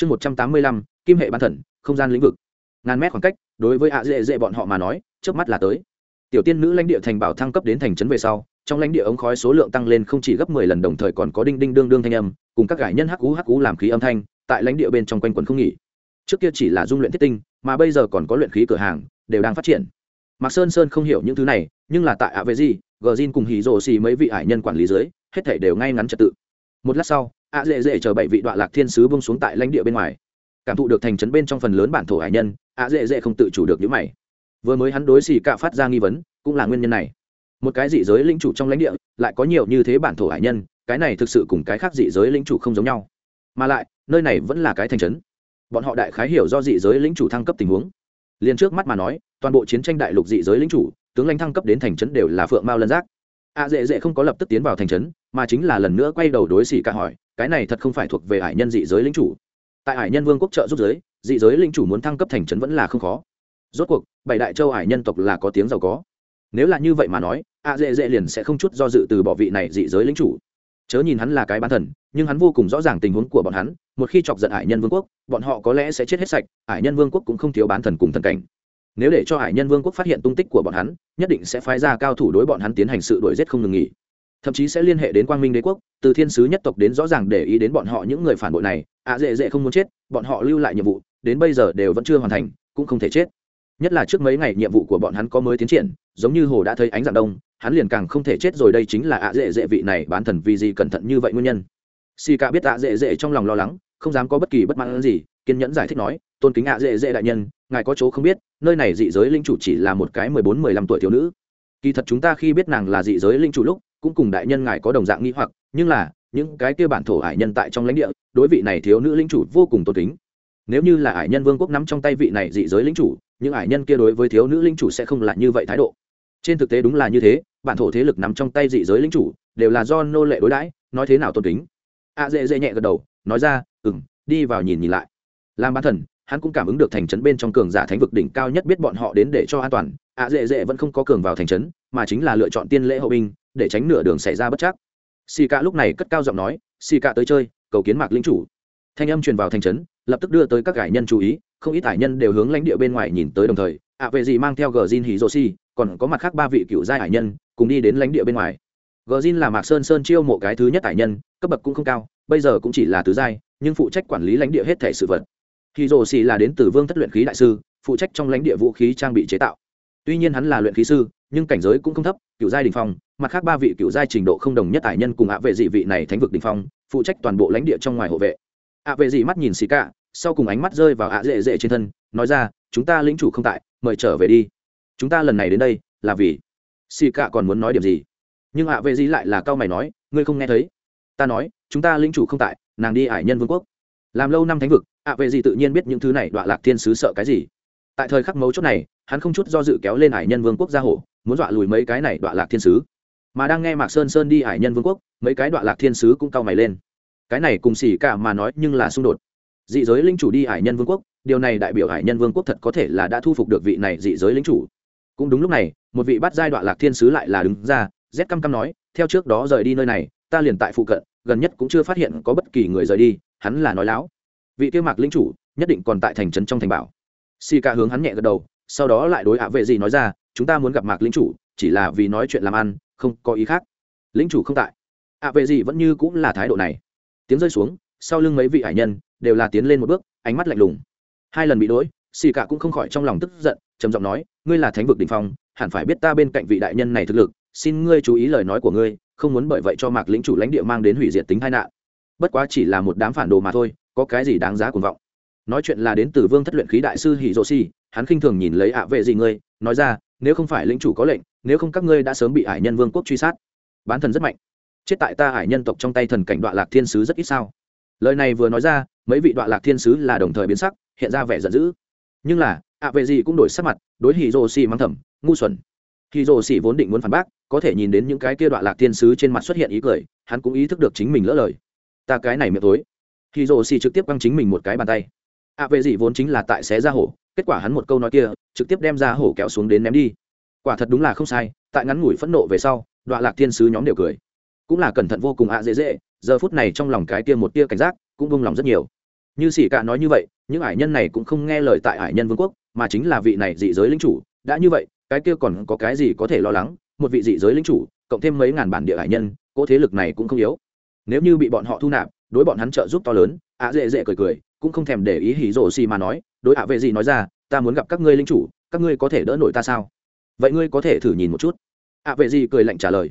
chương một trăm tám mươi lăm, kim hệ bán thần, không gian lĩnh vực. Ngàn mét khoảng cách, đối với ạ dễ dễ bọn họ mà nói trước mắt là tới. Tiểu tiên nữ lãnh địa thành bảo thăng cấp đến thành trấn về sau, trong lãnh địa ống khói số lượng tăng lên không chỉ gấp mười lần, đồng thời còn có đinh đinh đương đương thanh âm, cùng các gải nhân hắc cú hắc cú làm khí âm thanh, tại lãnh địa bên trong quanh quần không nghỉ. Trước kia chỉ là dung luyện thiết tinh, mà bây giờ còn có luyện khí cửa hàng, đều đang phát triển. Mạc sơn sơn không hiểu những thứ này, nhưng là tại ạ vệ gì, gờ zin cùng hì rồ xì mấy vị ải nhân quản lý dưới, hết thể đều ngay ngắn trật tự. Một lát sau ạ dễ dễ chờ bảy vị đoạn lạc thiên sứ bông xuống tại lãnh địa bên ngoài. Cảm thụ được thành trấn bên trong phần lớn bản thổ hải nhân, ạ dễ dễ không tự chủ được những mày. Vừa mới hắn đối xì cạ phát ra nghi vấn, cũng là nguyên nhân này. Một cái dị giới lĩnh chủ trong lãnh địa, lại có nhiều như thế bản thổ hải nhân, cái này thực sự cùng cái khác dị giới lĩnh chủ không giống nhau. Mà lại, nơi này vẫn là cái thành trấn. Bọn họ đại khái hiểu do dị giới lĩnh chủ thăng cấp tình huống. Liền trước mắt mà nói, toàn bộ chiến tranh đại lục dị giới lĩnh chủ, tướng lãnh thăng cấp đến thành trấn đều là phượng mao lân giác. A dễ dễ không có lập tức tiến vào thành trấn, mà chính là lần nữa quay đầu đối xỉ cả hỏi cái này thật không phải thuộc về hải nhân dị giới lĩnh chủ. Tại hải nhân vương quốc trợ giúp giới, dị giới lĩnh chủ muốn thăng cấp thành trấn vẫn là không khó. Rốt cuộc, bảy đại châu hải nhân tộc là có tiếng giàu có. Nếu là như vậy mà nói, a dễ dễ liền sẽ không chút do dự từ bỏ vị này dị giới lĩnh chủ. Chớ nhìn hắn là cái bán thần, nhưng hắn vô cùng rõ ràng tình huống của bọn hắn, một khi chọc giận hải nhân vương quốc, bọn họ có lẽ sẽ chết hết sạch, hải nhân vương quốc cũng không thiếu bán thần cùng thần cảnh. Nếu để cho hải nhân vương quốc phát hiện tung tích của bọn hắn, nhất định sẽ phái ra cao thủ đối bọn hắn tiến hành sự đuổi giết không ngừng nghỉ thậm chí sẽ liên hệ đến quang minh đế quốc, từ thiên sứ nhất tộc đến rõ ràng để ý đến bọn họ những người phản bội này, ạ dễ dễ không muốn chết, bọn họ lưu lại nhiệm vụ, đến bây giờ đều vẫn chưa hoàn thành, cũng không thể chết. Nhất là trước mấy ngày nhiệm vụ của bọn hắn có mới tiến triển, giống như hồ đã thấy ánh dạng đông, hắn liền càng không thể chết rồi, đây chính là ạ dễ dễ vị này bán thần vì gì cẩn thận như vậy nguyên nhân. Si ca biết ạ dễ dễ trong lòng lo lắng, không dám có bất kỳ bất mãn gì, kiên nhẫn giải thích nói, tôn kính ạ dễ dễ đại nhân, ngài có chỗ không biết, nơi này dị giới linh chủ chỉ là một cái mười bốn mười lăm tuổi thiếu nữ. Kỳ thật chúng ta khi biết nàng là dị giới linh chủ lúc cũng cùng đại nhân ngài có đồng dạng nghi hoặc nhưng là những cái kia bản thổ hải nhân tại trong lãnh địa đối vị này thiếu nữ lĩnh chủ vô cùng tôn kính. Nếu như là hải nhân vương quốc nắm trong tay vị này dị giới lĩnh chủ những hải nhân kia đối với thiếu nữ lĩnh chủ sẽ không là như vậy thái độ. Trên thực tế đúng là như thế bản thổ thế lực nắm trong tay dị giới lĩnh chủ đều là do nô lệ đối đãi nói thế nào tôn kính. A à, dễ dễ nhẹ gật đầu nói ra ừ m đi vào nhìn nhìn lại. Làm bán thần hắn cũng cảm ứng được thành trấn bên trong cường giả thánh vực đỉnh cao nhất biết bọn họ đến để cho an toàn a à, dễ dễ vẫn không có cường vào thành trấn mà chính là lựa chọn tiên lễ hậu binh để tránh nửa đường xảy ra bất chắc. Xì cạ lúc này cất cao giọng nói, xì cạ tới chơi, cầu kiến mạc linh chủ. Thanh âm truyền vào thành trấn, lập tức đưa tới các cải nhân chú ý, không ít hải nhân đều hướng lãnh địa bên ngoài nhìn tới đồng thời, ạ vệ gì mang theo gờ zin hì rô si còn có mặt khác ba vị cựu giai hải nhân, cùng đi đến lãnh địa bên ngoài. Gờ zin là mạc sơn sơn chiêu mộ cái thứ nhất hải nhân, cấp bậc cũng không cao, bây giờ cũng chỉ là tứ giai, nhưng phụ trách quản lý lãnh địa hết thể sự vật. Hì rô si là đến từ vương thất luyện khí đại sư, phụ trách trong lãnh địa vũ khí trang bị chế tạo. Tuy nhiên hắn là luyện khí sư, nhưng cảnh giới cũng không thấp, cựu giai đình phong mặt khác ba vị cựu giai trình độ không đồng nhất hải nhân cùng ạ vệ dị vị này thánh vực đình phong, phụ trách toàn bộ lãnh địa trong ngoài hộ vệ. ạ vệ dị mắt nhìn xì cả sau cùng ánh mắt rơi vào ạ dễ dễ trên thân, nói ra, chúng ta lính chủ không tại, mời trở về đi. Chúng ta lần này đến đây, là vì xì cạ còn muốn nói điểm gì? Nhưng ạ vệ dị lại là cao mày nói, ngươi không nghe thấy. Ta nói, chúng ta lính chủ không tại, nàng đi ải nhân vương quốc. Làm lâu năm thánh vực, ạ vệ dị tự nhiên biết những thứ này đọa lạc thiên sứ sợ cái gì. Tại thời khắc mấu chốt này, hắn không chút do dự kéo lên ải nhân vương quốc gia hổ, muốn dọa lùi mấy cái này đọa lạc thiên sứ mà đang nghe mạc sơn sơn đi hải nhân vương quốc, mấy cái đoạn lạc thiên sứ cũng cao mày lên. Cái này cùng xỉ cả mà nói nhưng là xung đột. Dị giới linh chủ đi hải nhân vương quốc, điều này đại biểu hải nhân vương quốc thật có thể là đã thu phục được vị này dị giới linh chủ. Cũng đúng lúc này, một vị bắt giai đoạn lạc thiên sứ lại là đứng ra, z căm căm nói, theo trước đó rời đi nơi này, ta liền tại phụ cận, gần nhất cũng chưa phát hiện có bất kỳ người rời đi, hắn là nói láo. Vị tiêu mạc linh chủ, nhất định còn tại thành trấn trong thành bảo. Si ca hướng hắn nhẹ gật đầu, sau đó lại đối hạ vệ gì nói ra, chúng ta muốn gặp mạc linh chủ, chỉ là vì nói chuyện làm ăn không có ý khác. Lính chủ không tại. Hạ vệ gì vẫn như cũng là thái độ này. Tiếng rơi xuống, sau lưng mấy vị hải nhân đều là tiến lên một bước, ánh mắt lạnh lùng. Hai lần bị đỗi xì cả cũng không khỏi trong lòng tức giận, trầm giọng nói, ngươi là thánh vực đình phong, hẳn phải biết ta bên cạnh vị đại nhân này thực lực, xin ngươi chú ý lời nói của ngươi, không muốn bởi vậy cho mạc lĩnh chủ lãnh địa mang đến hủy diệt tính tai nạn. Bất quá chỉ là một đám phản đồ mà thôi, có cái gì đáng giá cuồng vọng? Nói chuyện là đến từ vương thất luyện khí đại sư hỉ dô si hắn khinh thường nhìn lấy ạ vệ gì ngươi, nói ra, nếu không phải lĩnh chủ có lệnh nếu không các ngươi đã sớm bị hải nhân vương quốc truy sát. Bán thần rất mạnh. Chết tại ta hải nhân tộc trong tay thần cảnh đoạn lạc thiên sứ rất ít sao? Lời này vừa nói ra, mấy vị đoạn lạc thiên sứ là đồng thời biến sắc, hiện ra vẻ giận dữ. Nhưng là, ạ vệ gì cũng đổi sắc mặt, đối hì rồ xì mắng thầm, ngu xuẩn. Hì rồ xì vốn định muốn phản bác, có thể nhìn đến những cái kia đoạn lạc thiên sứ trên mặt xuất hiện ý cười, hắn cũng ý thức được chính mình lỡ lời. Ta cái này miệng tối. Hì rồ xì trực tiếp quăng chính mình một cái bàn tay. Ạ vệ gì vốn chính là tại xé ra hổ, kết quả hắn một câu nói kia, trực tiếp đem ra hổ kéo xuống đến ném đi quả thật đúng là không sai, tại ngắn ngủi phẫn nộ về sau đoạn lạc thiên sứ nhóm đều cười. Cũng là cẩn thận vô cùng ạ dễ dễ, giờ phút này trong lòng cái tia một tia cảnh giác cũng vung lòng rất nhiều. Như sĩ cả nói như vậy, những ải nhân này cũng không nghe lời tại ải nhân vương quốc, mà chính là vị này dị giới lính chủ, đã như vậy, cái kia còn có cái gì có thể lo lắng, một vị dị giới lính chủ, cộng thêm mấy ngàn bản địa ải nhân cỗ thế lực này cũng không yếu. Nếu như bị bọn họ thu nạp, đối bọn hắn trợ giúp to lớn, ạ dễ dễ cười cười, cũng không thèm để ý hỉ rổ xì mà nói, đối ạ về gì nói ra, ta muốn gặp các ngươi lính chủ, các ngươi có thể đỡ nổi ta sao? Vậy ngươi có thể thử nhìn một chút. Ạ vệ gì cười lạnh trả lời.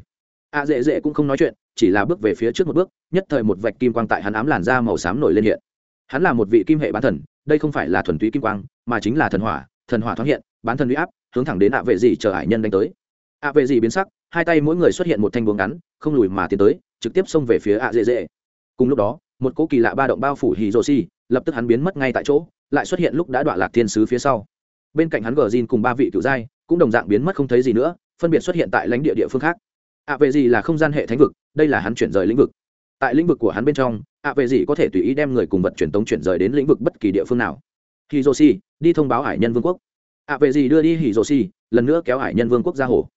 Ạ dễ dễ cũng không nói chuyện, chỉ là bước về phía trước một bước, nhất thời một vạch kim quang tại hắn ám làn da màu xám nổi lên hiện. Hắn là một vị kim hệ bán thần, đây không phải là thuần túy kim quang, mà chính là thần hỏa thần hỏa thoáng hiện, bán thần huy áp, hướng thẳng đến ạ vệ gì chờ hải nhân đánh tới. Ạ vệ gì biến sắc, hai tay mỗi người xuất hiện một thanh buông ngắn, không lùi mà tiến tới, trực tiếp xông về phía ạ dễ dễ. Cùng lúc đó, một cỗ kỳ lạ ba động bao phủ hì rô xi lập tức hắn biến mất ngay tại chỗ, lại xuất hiện lúc đã đoạn lạc thiên sứ phía sau. Bên cạnh hắn gờ zin cùng ba vị cựu giai cũng đồng dạng biến mất không thấy gì nữa phân biệt xuất hiện tại lãnh địa địa phương khác. Ạ vệ gì là không gian hệ thánh vực đây là hắn chuyển rời lĩnh vực. Tại lĩnh vực của hắn bên trong ạ vệ gì có thể tùy ý đem người cùng vật truyền tống chuyển rời đến lĩnh vực bất kỳ địa phương nào. Hiroshi đi thông báo hải nhân vương quốc. Ạ vệ gì đưa đi hiroshi, lần nữa kéo hải nhân vương quốc ra hồ.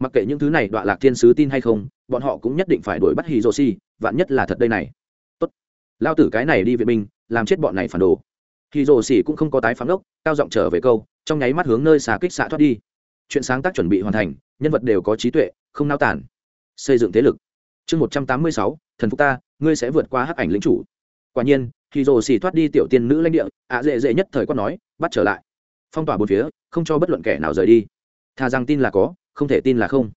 Mặc kệ những thứ này đoạn lạc thiên sứ tin hay không bọn họ cũng nhất định phải đuổi bắt hiroshi, vạn nhất là thật đây này. Tốt. Lao tử cái này đi vệ binh làm chết bọn này phản đồ. Hiroshi cũng không có tái phán ốc cao giọng trở về câu trong nháy mắt hướng nơi xà kích xạ thoát đi chuyện sáng tác chuẩn bị hoàn thành, nhân vật đều có trí tuệ, không nao tản xây dựng thế lực. Chương một trăm tám mươi sáu, thần phục ta, ngươi sẽ vượt qua hắc ảnh lính chủ. Quả nhiên khi rồ xì thoát đi tiểu tiên nữ lãnh địa, ạ dễ dễ nhất thời quát nói, bắt trở lại. Phong tỏa bốn phía, không cho bất luận kẻ nào rời đi. Thà rằng tin là có, không thể tin là không.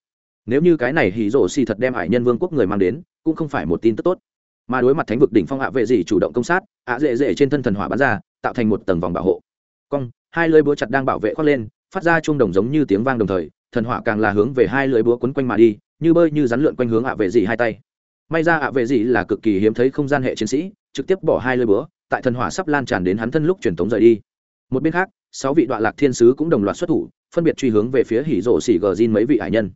Nếu như cái này hì rổ xì thật đem hải nhân vương quốc người mang đến, cũng không phải một tin tức tốt. Mà đối mặt thánh vực đỉnh phong hạ vệ gì chủ động công sát, ạ dễ dễ trên thân thần hỏa bắn ra, tạo thành một tầng vòng bảo hộ. Cong, hai lưỡi búa chặt đang bảo vệ khoác lên phát ra chuông đồng giống như tiếng vang đồng thời, thần hỏa càng là hướng về hai lưỡi búa quấn quanh mà đi, như bơi như rắn lượn quanh hướng ạ vệ dị hai tay. May ra ạ vệ dị là cực kỳ hiếm thấy không gian hệ chiến sĩ, trực tiếp bỏ hai lưỡi búa, tại thần hỏa sắp lan tràn đến hắn thân lúc truyền tống rời đi. Một bên khác, sáu vị đoạn lạc thiên sứ cũng đồng loạt xuất thủ, phân biệt truy hướng về phía hỉ rổ xỉ gờ zin mấy vị hải nhân.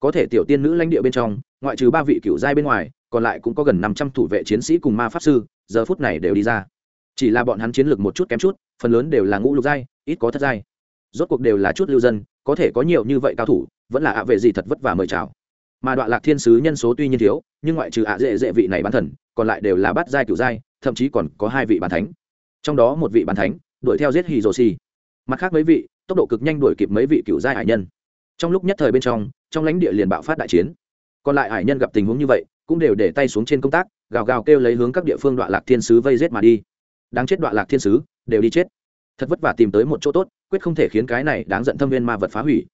Có thể tiểu tiên nữ lãnh địa bên trong, ngoại trừ ba vị cựu giai bên ngoài, còn lại cũng có gần năm trăm thủ vệ chiến sĩ cùng ma pháp sư, giờ phút này đều đi ra. Chỉ là bọn hắn chiến lược một chút kém chút, phần lớn đều là ngũ lục giai, ít có thất giai rốt cuộc đều là chút lưu dân, có thể có nhiều như vậy cao thủ, vẫn là ạ vệ gì thật vất vả mời chào. Mà đoạn lạc thiên sứ nhân số tuy nhiên thiếu, nhưng ngoại trừ ạ dễ dễ vị này bán thần, còn lại đều là bát giai cửu giai, thậm chí còn có hai vị bán thánh. Trong đó một vị bán thánh, đuổi theo giết hì rồ xì mặt khác mấy vị, tốc độ cực nhanh đuổi kịp mấy vị cựu giai hải nhân. Trong lúc nhất thời bên trong trong lãnh địa liền bạo phát đại chiến. Còn lại hải nhân gặp tình huống như vậy, cũng đều để tay xuống trên công tác, gào gào kêu lấy hướng các địa phương đoạn lạc thiên sứ vây giết mà đi. Đáng chết đoạn lạc thiên sứ, đều đi chết. Thật vất vả tìm tới một chỗ tốt quyết không thể khiến cái này đáng giận thâm viên ma vật phá hủy.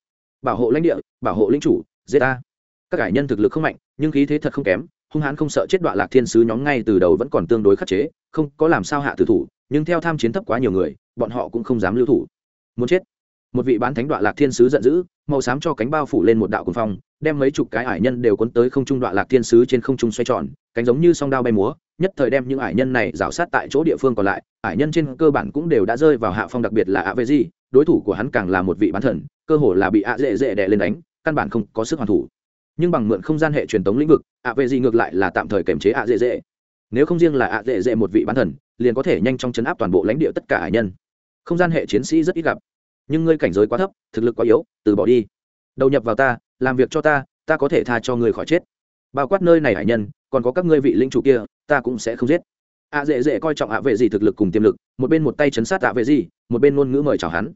Bảo hộ lãnh địa, bảo hộ lĩnh chủ, giết ta. Các cải nhân thực lực không mạnh, nhưng khí thế thật không kém, hung hãn không sợ chết đoạn lạc thiên sứ nhóm ngay từ đầu vẫn còn tương đối khắc chế, không có làm sao hạ tử thủ, nhưng theo tham chiến thấp quá nhiều người, bọn họ cũng không dám lưu thủ. Muốn chết một vị bán thánh đoạn lạc thiên sứ giận dữ, màu xám cho cánh bao phủ lên một đạo cuồng phong, đem mấy chục cái ải nhân đều cuốn tới không trung đoạn lạc thiên sứ trên không trung xoay tròn, cánh giống như song đao bay múa, nhất thời đem những ải nhân này rào sát tại chỗ địa phương còn lại, ải nhân trên cơ bản cũng đều đã rơi vào hạ phong đặc biệt là a vê di, đối thủ của hắn càng là một vị bán thần, cơ hồ là bị a dễ dễ đè lên đánh, căn bản không có sức hoàn thủ. Nhưng bằng mượn không gian hệ truyền tống lĩnh vực a vê di ngược lại là tạm thời kiềm chế a dễ dễ. Nếu không riêng là a dễ dễ một vị bán thần, liền có thể nhanh chóng chấn áp toàn bộ lãnh địa tất cả ải nhân. Không gian hệ chiến sĩ rất ít gặp nhưng ngươi cảnh giới quá thấp thực lực quá yếu từ bỏ đi. Đầu nhập vào ta làm việc cho ta ta có thể tha cho ngươi khỏi chết. Bao quát nơi này hải nhân còn có các ngươi vị linh chủ kia ta cũng sẽ không giết. Ạ à, dễ dễ coi trọng ạ vệ gì thực lực cùng tiềm lực một bên một tay chấn sát ạ vệ gì một bên ngôn ngữ mời chào hắn.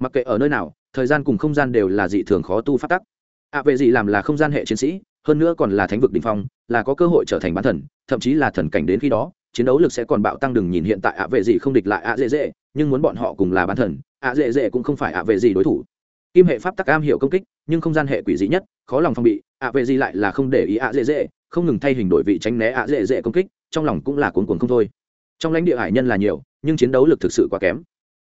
Mặc kệ ở nơi nào thời gian cùng không gian đều là dị thường khó tu phát tắc. Ạ vệ gì làm là không gian hệ chiến sĩ hơn nữa còn là thánh vực đình phong là có cơ hội trở thành bán thần thậm chí là thần cảnh đến khi đó chiến đấu lực sẽ còn bạo tăng, đừng nhìn hiện tại ạ vệ gì không địch lại ạ dễ dễ, nhưng muốn bọn họ cùng là bán thần, ạ dễ dễ cũng không phải ạ vệ gì đối thủ. Kim hệ pháp tắc am hiểu công kích, nhưng không gian hệ quỷ dị nhất, khó lòng phong bị, ạ vệ gì lại là không để ý ạ dễ dễ, không ngừng thay hình đổi vị tránh né ạ dễ dễ công kích, trong lòng cũng là cuồn cuộn không thôi. Trong lãnh địa hải nhân là nhiều, nhưng chiến đấu lực thực sự quá kém.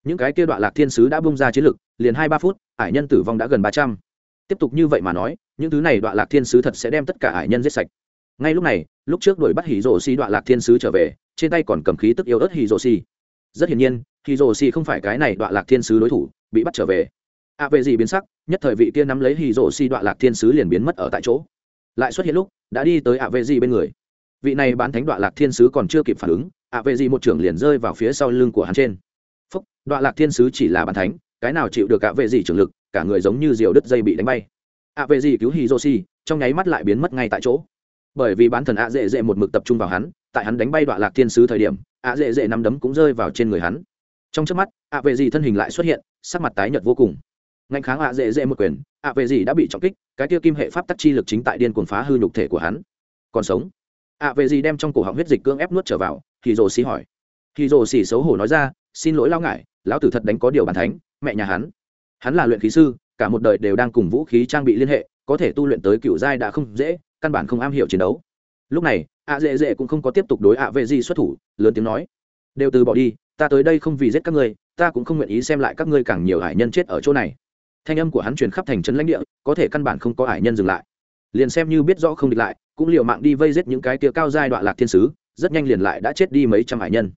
Những cái kia đoạn lạc thiên sứ đã bung ra chiến lực, liền hai ba phút, hải nhân tử vong đã gần ba trăm. Tiếp tục như vậy mà nói, những thứ này đoạn lạc thiên sứ thật sẽ đem tất cả hải nhân giết sạch ngay lúc này, lúc trước đuổi bắt hỉ rồ xì đoạn lạc thiên sứ trở về, trên tay còn cầm khí tức yêu ớt hỉ rồ xì rất hiển nhiên hỉ rồ xì không phải cái này đoạn lạc thiên sứ đối thủ, bị bắt trở về. Ạ à về gì biến sắc, nhất thời vị kia nắm lấy hỉ rồ xì đoạn lạc thiên sứ liền biến mất ở tại chỗ. Lại xuất hiện lúc, đã đi tới ạ vệ về gì bên người. Vị này bán thánh đoạn lạc thiên sứ còn chưa kịp phản ứng à, ạ vệ gì một trưởng liền rơi vào phía sau lưng của hắn trên. Phúc đoạn lạc thiên sứ chỉ là bán thánh, cái nào chịu được à, ạ vệ gì trưởng lực, cả người giống như diều đứt dây bị đánh bay. Ạ vệ gì cứu hiroshi, trong nháy mắt lại biến mất ngay tại chỗ bởi vì bán thần ạ dễ dễ một mực tập trung vào hắn, tại hắn đánh bay đoạn lạc thiên sứ thời điểm, ạ dễ dễ nắm đấm cũng rơi vào trên người hắn. Trong trước mắt, ạ vệ gì thân hình lại xuất hiện, sắc mặt tái nhợt vô cùng. Ngạnh kháng ạ dễ dễ một quyền, ạ vệ gì đã bị trọng kích, cái tiêu kim hệ pháp tắc chi lực chính tại điên cuồng phá hư nhục thể của hắn. Còn sống. Ạ vệ gì đem trong cổ họng huyết dịch cương ép nuốt trở vào thì rồ xì hỏi. Thì rồ xì xấu hổ nói ra, xin lỗi lao ngại lão tử thật đánh có điều bàn thánh, mẹ nhà hắn. Hắn là luyện khí sư, cả một đời đều đang cùng vũ khí trang bị liên hệ, có thể tu luyện tới cựu giai đã không dễ căn bản không am hiểu chiến đấu. Lúc này ạ dễ dễ cũng không có tiếp tục đối ạ vệ gì xuất thủ, lớn tiếng nói, đều từ bỏ đi, ta tới đây không vì giết các ngươi, ta cũng không nguyện ý xem lại các ngươi càng nhiều hải nhân chết ở chỗ này. Thanh âm của hắn truyền khắp thành trấn lãnh địa, có thể căn bản không có hải nhân dừng lại. Liền xem như biết rõ không địch lại, cũng liều mạng đi vây giết những cái tia cao giai đoạn lạc thiên sứ, rất nhanh liền lại đã chết đi mấy trăm hải nhân.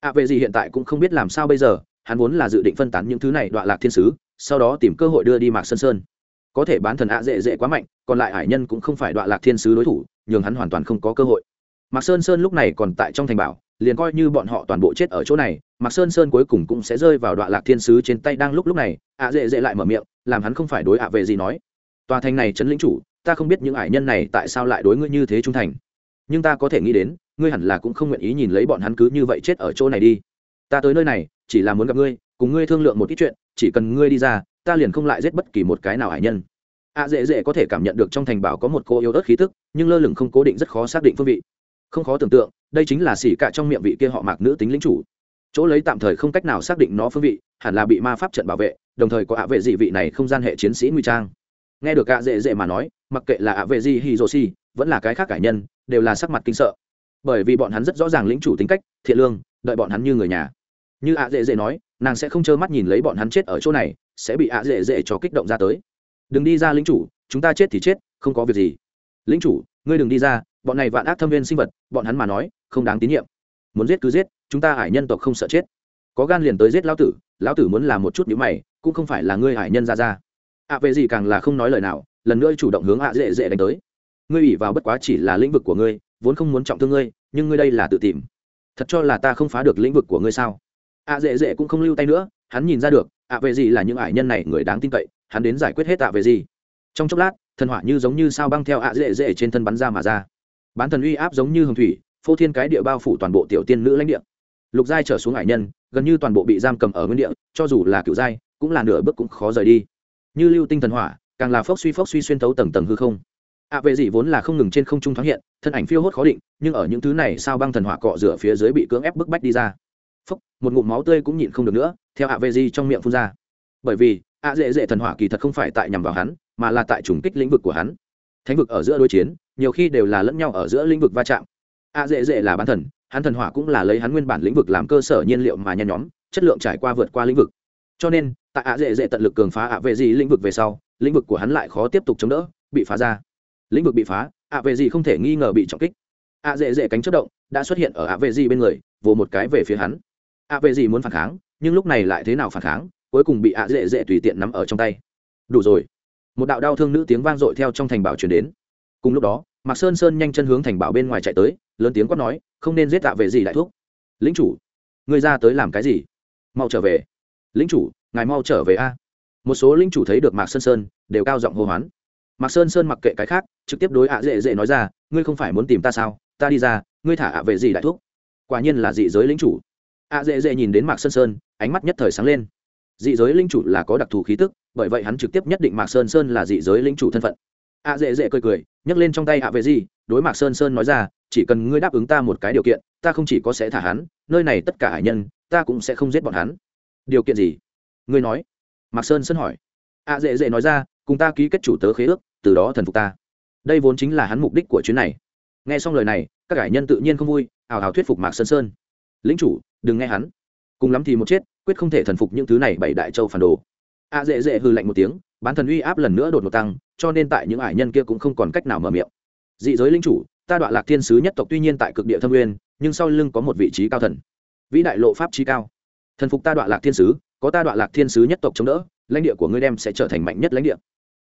Ạ vệ gì hiện tại cũng không biết làm sao bây giờ, hắn vốn là dự định phân tán những thứ này đoạn lạc thiên sứ, sau đó tìm cơ hội đưa đi mạc sơn sơn có thể bán thần ạ dễ dễ quá mạnh, còn lại hải nhân cũng không phải đoạn lạc thiên sứ đối thủ, nhường hắn hoàn toàn không có cơ hội. Mạc sơn sơn lúc này còn tại trong thành bảo, liền coi như bọn họ toàn bộ chết ở chỗ này, mạc sơn sơn cuối cùng cũng sẽ rơi vào đoạn lạc thiên sứ trên tay đang lúc lúc này, ạ dễ dễ lại mở miệng, làm hắn không phải đối ạ về gì nói. Tòa thành này chấn lĩnh chủ, ta không biết những ải nhân này tại sao lại đối ngươi như thế trung thành. Nhưng ta có thể nghĩ đến, ngươi hẳn là cũng không nguyện ý nhìn lấy bọn hắn cứ như vậy chết ở chỗ này đi. Ta tới nơi này, chỉ là muốn gặp ngươi, cùng ngươi thương lượng một ít chuyện, chỉ cần ngươi đi ra, ta liền không lại giết bất kỳ một cái nào ải nhân ạ dễ dễ có thể cảm nhận được trong thành bảo có một cô yếu ớt khí tức, nhưng lơ lửng không cố định rất khó xác định phương vị. Không khó tưởng tượng, đây chính là xỉ cạ trong miệng vị kia họ mạc nữ tính lính chủ. Chỗ lấy tạm thời không cách nào xác định nó phương vị, hẳn là bị ma pháp trận bảo vệ, đồng thời có ạ vệ dị vị này không gian hệ chiến sĩ nguy trang. Nghe được ạ dễ dễ mà nói, mặc kệ là ạ vệ dị hiroshi, vẫn là cái khác cải nhân, đều là sắc mặt kinh sợ. Bởi vì bọn hắn rất rõ ràng lĩnh chủ tính cách, thiện lương, đợi bọn hắn như người nhà. Như ạ dễ dễ nói, nàng sẽ không trơ mắt nhìn lấy bọn hắn chết ở chỗ này, sẽ bị ạ dễ dễ cho kích động ra tới đừng đi ra lính chủ, chúng ta chết thì chết, không có việc gì. Lính chủ, ngươi đừng đi ra, bọn này vạn ác thâm viên sinh vật, bọn hắn mà nói, không đáng tín nhiệm. Muốn giết cứ giết, chúng ta hải nhân tộc không sợ chết. Có gan liền tới giết lão tử lão tử muốn làm một chút nhữ mày, cũng không phải là ngươi hải nhân ra ra. Ạ về gì càng là không nói lời nào, lần nữa chủ động hướng ạ dễ dễ đánh tới. Ngươi ủy vào bất quá chỉ là lĩnh vực của ngươi, vốn không muốn trọng thương ngươi, nhưng ngươi đây là tự tìm. Thật cho là ta không phá được lĩnh vực của ngươi sao? Ạ dễ dễ cũng không lưu tay nữa, hắn nhìn ra được, ạ về gì là những ải nhân này người đáng tin cậy hắn đến giải quyết hết tạ về gì. Trong chốc lát, thần hỏa như giống như sao băng theo ạ dễ dễ trên thân bắn ra mà ra. Bán thần uy áp giống như hồng thủy, phô thiên cái địa bao phủ toàn bộ tiểu tiên nữ lãnh địa. Lục giai trở xuống hải nhân, gần như toàn bộ bị giam cầm ở nguyên địa, cho dù là cựu giai, cũng là nửa bước cũng khó rời đi. Như lưu tinh thần hỏa, càng là phốc suy phốc suy xuyên thấu tầng tầng hư không. Ạ vệ dị vốn là không ngừng trên không trung thoáng hiện, thân ảnh phiêu hốt khó định, nhưng ở những thứ này sao băng thần hỏa cọ rửa phía dưới bị cưỡng ép bức bách đi ra. Phốc, một ngụm máu tươi cũng nhịn không được nữa, theo ạ vệ dị trong miệng phun ra. Bởi vì ạ dễ dễ thần hỏa kỳ thật không phải tại nhằm vào hắn, mà là tại trùng kích lĩnh vực của hắn. Thánh vực ở giữa đối chiến, nhiều khi đều là lẫn nhau ở giữa lĩnh vực va chạm. Ạ dễ dễ là bán thần, hắn thần hỏa cũng là lấy hắn nguyên bản lĩnh vực làm cơ sở nhiên liệu mà nhen nhóm, chất lượng trải qua vượt qua lĩnh vực. Cho nên, tại ạ dễ dễ tận lực cường phá ạ về gì lĩnh vực về sau, lĩnh vực của hắn lại khó tiếp tục chống đỡ, bị phá ra. Lĩnh vực bị phá ạ về gì không thể nghi ngờ bị trọng kích. Ạ dễ dễ cánh chất động đã xuất hiện ở ạ về gì bên người, vồ một cái về phía hắn. Ạ về gì muốn phản kháng, nhưng lúc này lại thế nào phản kháng cuối cùng bị ạ dễ dễ tùy tiện nắm ở trong tay. Đủ rồi. Một đạo đau thương nữ tiếng vang dội theo trong thành bảo truyền đến. Cùng lúc đó, mạc sơn sơn nhanh chân hướng thành bảo bên ngoài chạy tới, lớn tiếng quát nói, không nên giết tạ về gì đại thuốc lính chủ người ra tới làm cái gì? Mau trở về. Lính chủ, ngài mau trở về a. Một số lính chủ thấy được mạc sơn sơn, đều cao giọng hô hoán. Mạc sơn sơn mặc kệ cái khác, trực tiếp đối ạ dễ dễ nói ra, ngươi không phải muốn tìm ta sao? Ta đi ra, ngươi thả ạ về gì đại thuốc quả nhiên là dị giới lính chủ. ạ dễ dễ nhìn đến mạc sơn sơn, ánh mắt nhất thời sáng lên dị giới linh chủ là có đặc thù khí tức, bởi vậy hắn trực tiếp nhất định mạc sơn sơn là dị giới linh chủ thân phận. Ạ dễ dễ cười cười, nhấc lên trong tay ạ về gì đối mạc sơn sơn nói ra, chỉ cần ngươi đáp ứng ta một cái điều kiện, ta không chỉ có sẽ thả hắn, nơi này tất cả hải nhân, ta cũng sẽ không giết bọn hắn. Điều kiện gì? Ngươi nói. Mạc sơn sơn hỏi. Ạ dễ dễ nói ra, cùng ta ký kết chủ tớ khế ước, từ đó thần phục ta. Đây vốn chính là hắn mục đích của chuyến này. Nghe xong lời này, các hải nhân tự nhiên không vui ào ào thuyết phục mạc sơn sơn. Lính chủ, đừng nghe hắn. Cùng lắm thì một chết quyết không thể thần phục những thứ này bảy đại châu phản đồ. A dễ dễ hư lạnh một tiếng, bán thần uy áp lần nữa đột ngột tăng, cho nên tại những ải nhân kia cũng không còn cách nào mở miệng. Dị giới linh chủ, ta đoạn lạc thiên sứ nhất tộc tuy nhiên tại cực địa thâm nguyên, nhưng sau lưng có một vị trí cao thần. Vĩ đại lộ pháp trí cao. Thần phục ta đoạn lạc thiên sứ, có ta đoạn lạc thiên sứ nhất tộc chống đỡ, lãnh địa của ngươi đem sẽ trở thành mạnh nhất lãnh địa.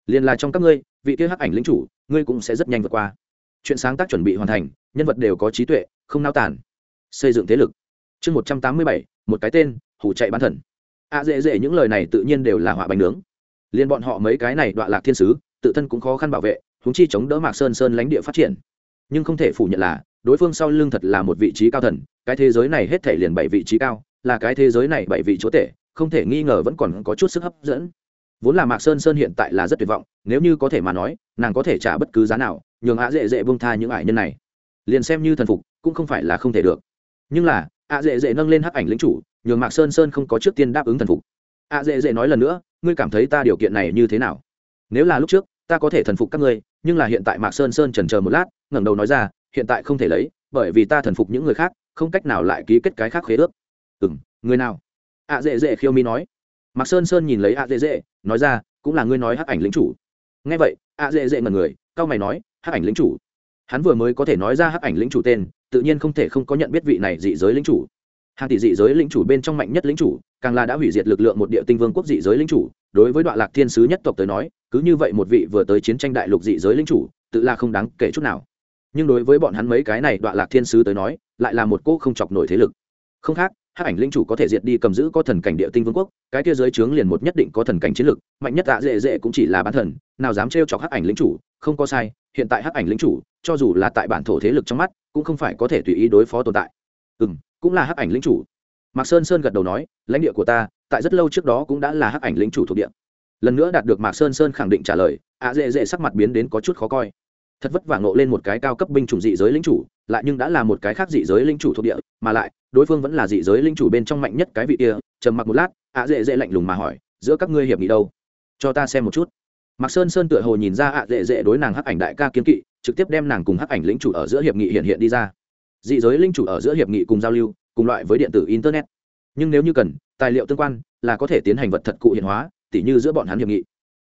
Liền là trong các ngươi, vị kia hắc ảnh lính chủ, ngươi cũng sẽ rất nhanh vượt qua. Chuyện sáng tác chuẩn bị hoàn thành, nhân vật đều có trí tuệ, không nao tản xây dựng thế lực. Chương một trăm tám mươi bảy một cái tên hủ chạy bán thần. A à, dễ dễ những lời này tự nhiên đều là họa bánh nướng. Liên bọn họ mấy cái này đoạn lạc thiên sứ tự thân cũng khó khăn bảo vệ húng chi chống đỡ mạc sơn sơn lãnh địa phát triển. Nhưng không thể phủ nhận là đối phương sau lưng thật là một vị trí cao thần cái thế giới này hết thể liền bảy vị trí cao là cái thế giới này bảy vị chúa tể không thể nghi ngờ vẫn còn có chút sức hấp dẫn. Vốn là mạc sơn sơn hiện tại là rất tuyệt vọng nếu như có thể mà nói nàng có thể trả bất cứ giá nào nhường ạ dễ dễ bông tha những ải nhân này. Liền xem như thần phục cũng không phải là không thể được. Nhưng là ạ dễ dễ nâng lên hắc ảnh lính chủ, nhường mạc sơn sơn không có trước tiên đáp ứng thần phục. ạ dễ dễ nói lần nữa, ngươi cảm thấy ta điều kiện này như thế nào? Nếu là lúc trước, ta có thể thần phục các ngươi, nhưng là hiện tại mạc sơn sơn trần chờ một lát, ngẩng đầu nói ra, hiện tại không thể lấy, bởi vì ta thần phục những người khác, không cách nào lại ký kết cái khác khế ước. Ừ m người nào? ạ dễ dễ khiêu mi nói. Mạc sơn sơn nhìn lấy ạ dễ dễ, nói ra, cũng là ngươi nói hắc ảnh lính chủ. Ngay vậy, ạ dễ dễ ngần người cao mày nói, hắc ảnh lính chủ. Hắn vừa mới có thể nói ra hắc ảnh lính chủ tên tự nhiên không thể không có nhận biết vị này dị giới lĩnh chủ. Hàng tỷ dị giới lĩnh chủ bên trong mạnh nhất lĩnh chủ, càng là đã hủy diệt lực lượng một địa tinh vương quốc dị giới lĩnh chủ, đối với đoạn lạc thiên sứ nhất tộc tới nói, cứ như vậy một vị vừa tới chiến tranh đại lục dị giới lĩnh chủ, tự là không đáng kể chút nào. Nhưng đối với bọn hắn mấy cái này đoạn lạc thiên sứ tới nói, lại là một cô không chọc nổi thế lực. Không khác, hắc ảnh linh chủ có thể diệt đi cầm giữ có thần cảnh địa tinh vương quốc, cái kia giới trướng liền một nhất định có thần cảnh chiến lực, mạnh nhất tạ dễ dễ cũng chỉ là bán thần, nào dám trêu chọc hắc ảnh linh chủ, không có sai, hiện tại hắc ảnh linh chủ, cho dù là tại bản thổ thế lực trong mắt cũng không phải có thể tùy ý đối phó tồn tại. Ừ cũng là hắc ảnh linh chủ. Mạc sơn sơn gật đầu nói, lãnh địa của ta, tại rất lâu trước đó cũng đã là hắc ảnh linh chủ thuộc địa. Lần nữa đạt được mạc sơn sơn khẳng định trả lời, ạ dễ dễ sắc mặt biến đến có chút khó coi. Thật vất vả ngộ lên một cái cao cấp binh chủng dị giới lính chủ, lại nhưng đã là một cái khác dị giới lính chủ thuộc địa, mà lại, đối phương vẫn là dị giới lính chủ bên trong mạnh nhất cái vị kia, trầm mặc một lát, ạ dễ dễ lạnh lùng mà hỏi, giữa các ngươi hiệp nghị đâu? Cho ta xem một chút. Mạc sơn sơn tựa hồ nhìn ra ạ dễ dễ đối nàng hắc ảnh đại ca kiến kỵ trực tiếp đem nàng cùng hắc ảnh lĩnh chủ ở giữa hiệp nghị hiện hiện đi ra. Dị giới lĩnh chủ ở giữa hiệp nghị cùng giao lưu, cùng loại với điện tử internet. Nhưng nếu như cần, tài liệu tương quan, là có thể tiến hành vật thật cụ hiện hóa, tỉ như giữa bọn hắn hiệp nghị.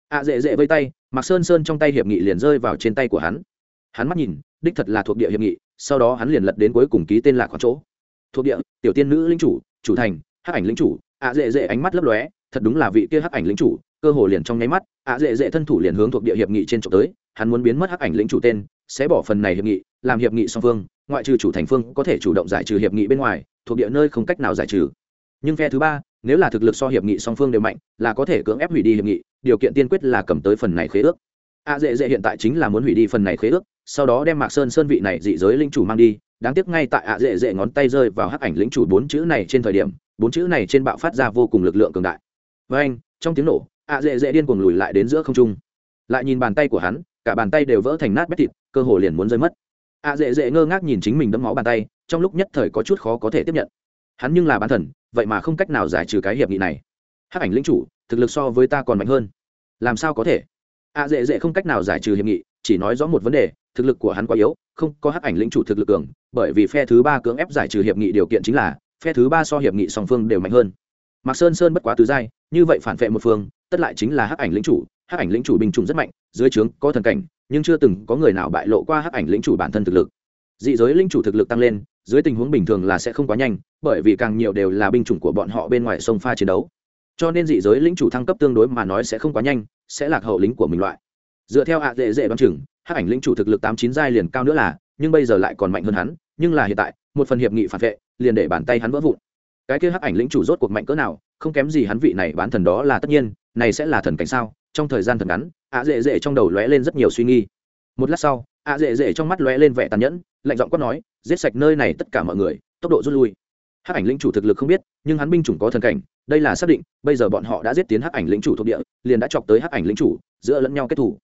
Ạ dễ dễ vây tay, mạc sơn sơn trong tay hiệp nghị liền rơi vào trên tay của hắn. Hắn mắt nhìn, đích thật là thuộc địa hiệp nghị, sau đó hắn liền lật đến cuối cùng ký tên lạc khoảng chỗ. Thuộc địa, tiểu tiên nữ linh chủ chủ thành, hắc ảnh linh chủ ạ dễ dễ ánh mắt lấp lóe, thật đúng là vị kia hắc ảnh linh chủ, cơ hồ liền trong nháy mắt ạ dễ dễ thân thủ liền hướng thuộc địa hiệp nghị trên trục tới, hắn muốn biến mất hắc ảnh lĩnh chủ tên sẽ bỏ phần này hiệp nghị, làm hiệp nghị song phương, ngoại trừ chủ thành phương có thể chủ động giải trừ hiệp nghị bên ngoài, thuộc địa nơi không cách nào giải trừ. Nhưng phe thứ ba, nếu là thực lực so hiệp nghị song phương đều mạnh, là có thể cưỡng ép hủy đi hiệp nghị, điều kiện tiên quyết là cầm tới phần này khế ước. A dễ dễ hiện tại chính là muốn hủy đi phần này khế ước, sau đó đem mạc sơn sơn vị này dị giới linh chủ mang đi, đáng tiếc ngay tại a dễ dễ ngón tay rơi vào hắc ảnh lĩnh chủ bốn chữ này trên thời điểm, bốn chữ này trên bạo phát ra vô cùng lực lượng cường đại. Với anh trong tiếng nổ, a dễ dễ điên cuồng lùi lại đến giữa không trung. Lại nhìn bàn tay của hắn cả bàn tay đều vỡ thành nát bét thịt, cơ hồ liền muốn rơi mất. A dễ dễ ngơ ngác nhìn chính mình đấm máu bàn tay, trong lúc nhất thời có chút khó có thể tiếp nhận. Hắn nhưng là bán thần, vậy mà không cách nào giải trừ cái hiệp nghị này. Hắc ảnh lĩnh chủ, thực lực so với ta còn mạnh hơn. Làm sao có thể? A dễ dễ không cách nào giải trừ hiệp nghị, chỉ nói rõ một vấn đề, thực lực của hắn quá yếu, không có hắc ảnh lĩnh chủ thực lực cường, bởi vì phe thứ ba cưỡng ép giải trừ hiệp nghị điều kiện chính là, phe thứ ba so hiệp nghị song phương đều mạnh hơn. Mạc sơn sơn bất quá tứ giai, như vậy phản vệ một phương, tất lại chính là hắc ảnh lĩnh chủ hắc ảnh lĩnh chủ binh chủng rất mạnh, dưới trướng có thần cảnh, nhưng chưa từng có người nào bại lộ qua hắc ảnh lĩnh chủ bản thân thực lực. Dị giới lĩnh chủ thực lực tăng lên, dưới tình huống bình thường là sẽ không quá nhanh, bởi vì càng nhiều đều là binh chủng của bọn họ bên ngoài sông pha chiến đấu. Cho nên dị giới lĩnh chủ thăng cấp tương đối mà nói sẽ không quá nhanh, sẽ lạc hậu lính của mình loại. Dựa theo ạ dễ dễ đoán chừng, hắc ảnh lĩnh chủ thực lực tám chín giai liền cao nữa là, nhưng bây giờ lại còn mạnh hơn hắn, nhưng là hiện tại, một phần hiệp nghị phản vệ, liền để bàn tay hắn vỡ vụn. Cái kia hắc ảnh lĩnh chủ rốt cuộc mạnh cỡ nào, không kém gì hắn vị này bán thần đó là tất nhiên, này sẽ là thần cảnh sao? Trong thời gian thật ngắn, ạ dễ dễ trong đầu lóe lên rất nhiều suy nghi. Một lát sau, ạ dễ dễ trong mắt lóe lên vẻ tàn nhẫn, lạnh giọng quát nói, giết sạch nơi này tất cả mọi người, tốc độ rút lui. Hắc ảnh lĩnh chủ thực lực không biết, nhưng hắn binh chủng có thần cảnh, đây là xác định, bây giờ bọn họ đã giết tiến hắc ảnh lĩnh chủ thuộc địa, liền đã chọc tới hắc ảnh lĩnh chủ, giữa lẫn nhau kết thủ.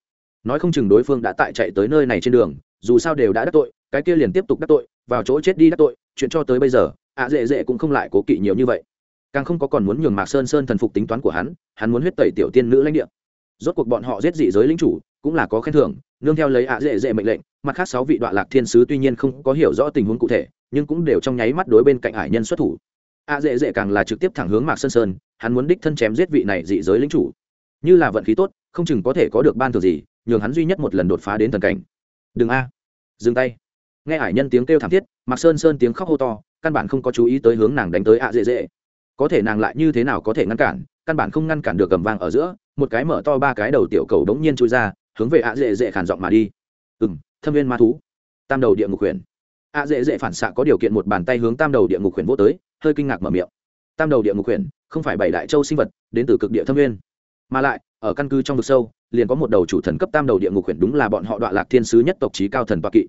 Nói không chừng đối phương đã tại chạy tới nơi này trên đường, dù sao đều đã đắc tội, cái kia liền tiếp tục đắc tội, vào chỗ chết đi đắc tội, chuyện cho tới bây giờ, ạ dễ dễ cũng không lại cố kỵ nhiều như vậy. Càng không có còn muốn nhường mạc sơn sơn thần phục tính toán của hắn hắn muốn huyết tẩy tiểu tiên nữ lãnh địa rốt cuộc bọn họ giết dị giới lính chủ, cũng là có khen thưởng, nương theo lấy ạ dễ dễ mệnh lệnh, mặt khác sáu vị đoạn lạc thiên sứ tuy nhiên không có hiểu rõ tình huống cụ thể, nhưng cũng đều trong nháy mắt đối bên cạnh hải nhân xuất thủ. ạ dễ dễ càng là trực tiếp thẳng hướng mạc sơn sơn, hắn muốn đích thân chém giết vị này dị giới lính chủ. Như là vận khí tốt, không chừng có thể có được ban thường gì, nhường hắn duy nhất một lần đột phá đến thần cảnh. Đừng a. Dừng tay. Nghe hải nhân tiếng kêu thảm thiết, mạc sơn sơn tiếng khóc hô to, căn bản không có chú ý tới hướng nàng đánh tới ạ dễ dễ có thể nàng lại như thế nào có thể ngăn cản căn bản không ngăn cản được cầm vang ở giữa, một cái mở to ba cái đầu tiểu cầu đống nhiên chui ra, hướng về ạ dễ dễ khản giọng mà đi. Ừ m thâm viên ma thú. Tam đầu địa ngục huyền. ạ dễ dễ phản xạ có điều kiện một bàn tay hướng tam đầu địa ngục huyền vô tới, hơi kinh ngạc mở miệng. Tam đầu địa ngục huyền, không phải bảy đại châu sinh vật, đến từ cực địa thâm viên. Mà lại, ở căn cứ trong vực sâu, liền có một đầu chủ thần cấp tam đầu địa ngục huyền đúng là bọn họ đoạn lạc thiên sứ nhất tộc trí cao thần toa kỵ.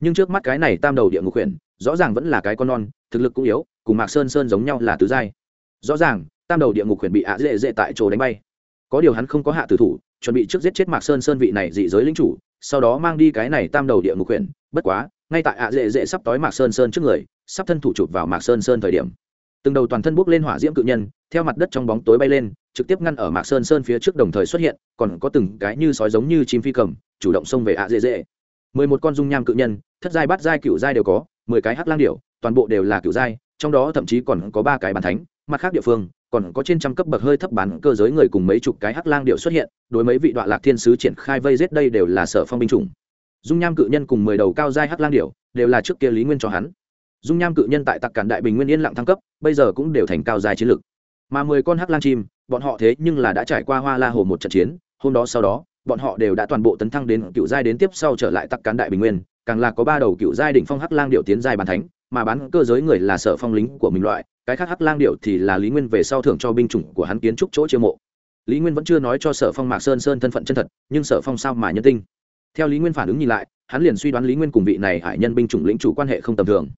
Nhưng trước mắt cái này tam đầu địa ngục huyền, rõ ràng vẫn là cái con non, thực lực cũng yếu, cùng mạc sơn sơn giống nhau là tứ giai. Rõ ràng tam đầu địa ngục huyện bị ạ dễ dễ tại chỗ đánh bay. Có điều hắn không có hạ tử thủ chuẩn bị trước giết chết mạc sơn sơn vị này dị giới lính chủ sau đó mang đi cái này tam đầu địa ngục huyện bất quá ngay tại ạ dễ dễ sắp tối mạc sơn sơn trước người sắp thân thủ chụp vào mạc sơn sơn thời điểm. Từng đầu toàn thân bốc lên hỏa diễm cự nhân theo mặt đất trong bóng tối bay lên trực tiếp ngăn ở mạc sơn sơn phía trước đồng thời xuất hiện còn có từng cái như sói giống như chim phi cầm chủ động xông về ạ dễ dễ. Mười một con dung nham cự nhân thất giai bát giai cựu giai đều có mười cái hắc lang điểu, toàn bộ đều là cựu giai trong đó thậm chí còn có ba cái bàn thánh mặt khác địa phương còn có trên trăm cấp bậc hơi thấp bán cơ giới người cùng mấy chục cái hắc lang điệu xuất hiện, đối mấy vị đoạn lạc thiên sứ triển khai vây giết đây đều là sở phong binh chủng. Dung nham cự nhân cùng mười đầu cao giai hắc lang điệu đều là trước kia lý nguyên cho hắn. Dung nham cự nhân tại tặc cản đại bình nguyên yên lặng thăng cấp, bây giờ cũng đều thành cao giai chiến lực. Mà mười con hắc lang chim, bọn họ thế nhưng là đã trải qua hoa la hồ một trận chiến, hôm đó sau đó, bọn họ đều đã toàn bộ tấn thăng đến cựu giai đến tiếp sau trở lại tặc cán đại bình nguyên, càng là có ba đầu cựu giai đỉnh phong hắc lang điệu tiến giai bàn thánh, mà bán cơ giới người là sở phong lính của mình loại cái khác hắc lang điệu thì là lý nguyên về sau thưởng cho binh chủng của hắn kiến trúc chỗ chiêu mộ. Lý nguyên vẫn chưa nói cho sở phong mạc sơn sơn thân phận chân thật, nhưng sở phong sao mà nhân tinh? Theo lý nguyên phản ứng nhìn lại, hắn liền suy đoán lý nguyên cùng vị này hải nhân binh chủng lĩnh chủ quan hệ không tầm thường.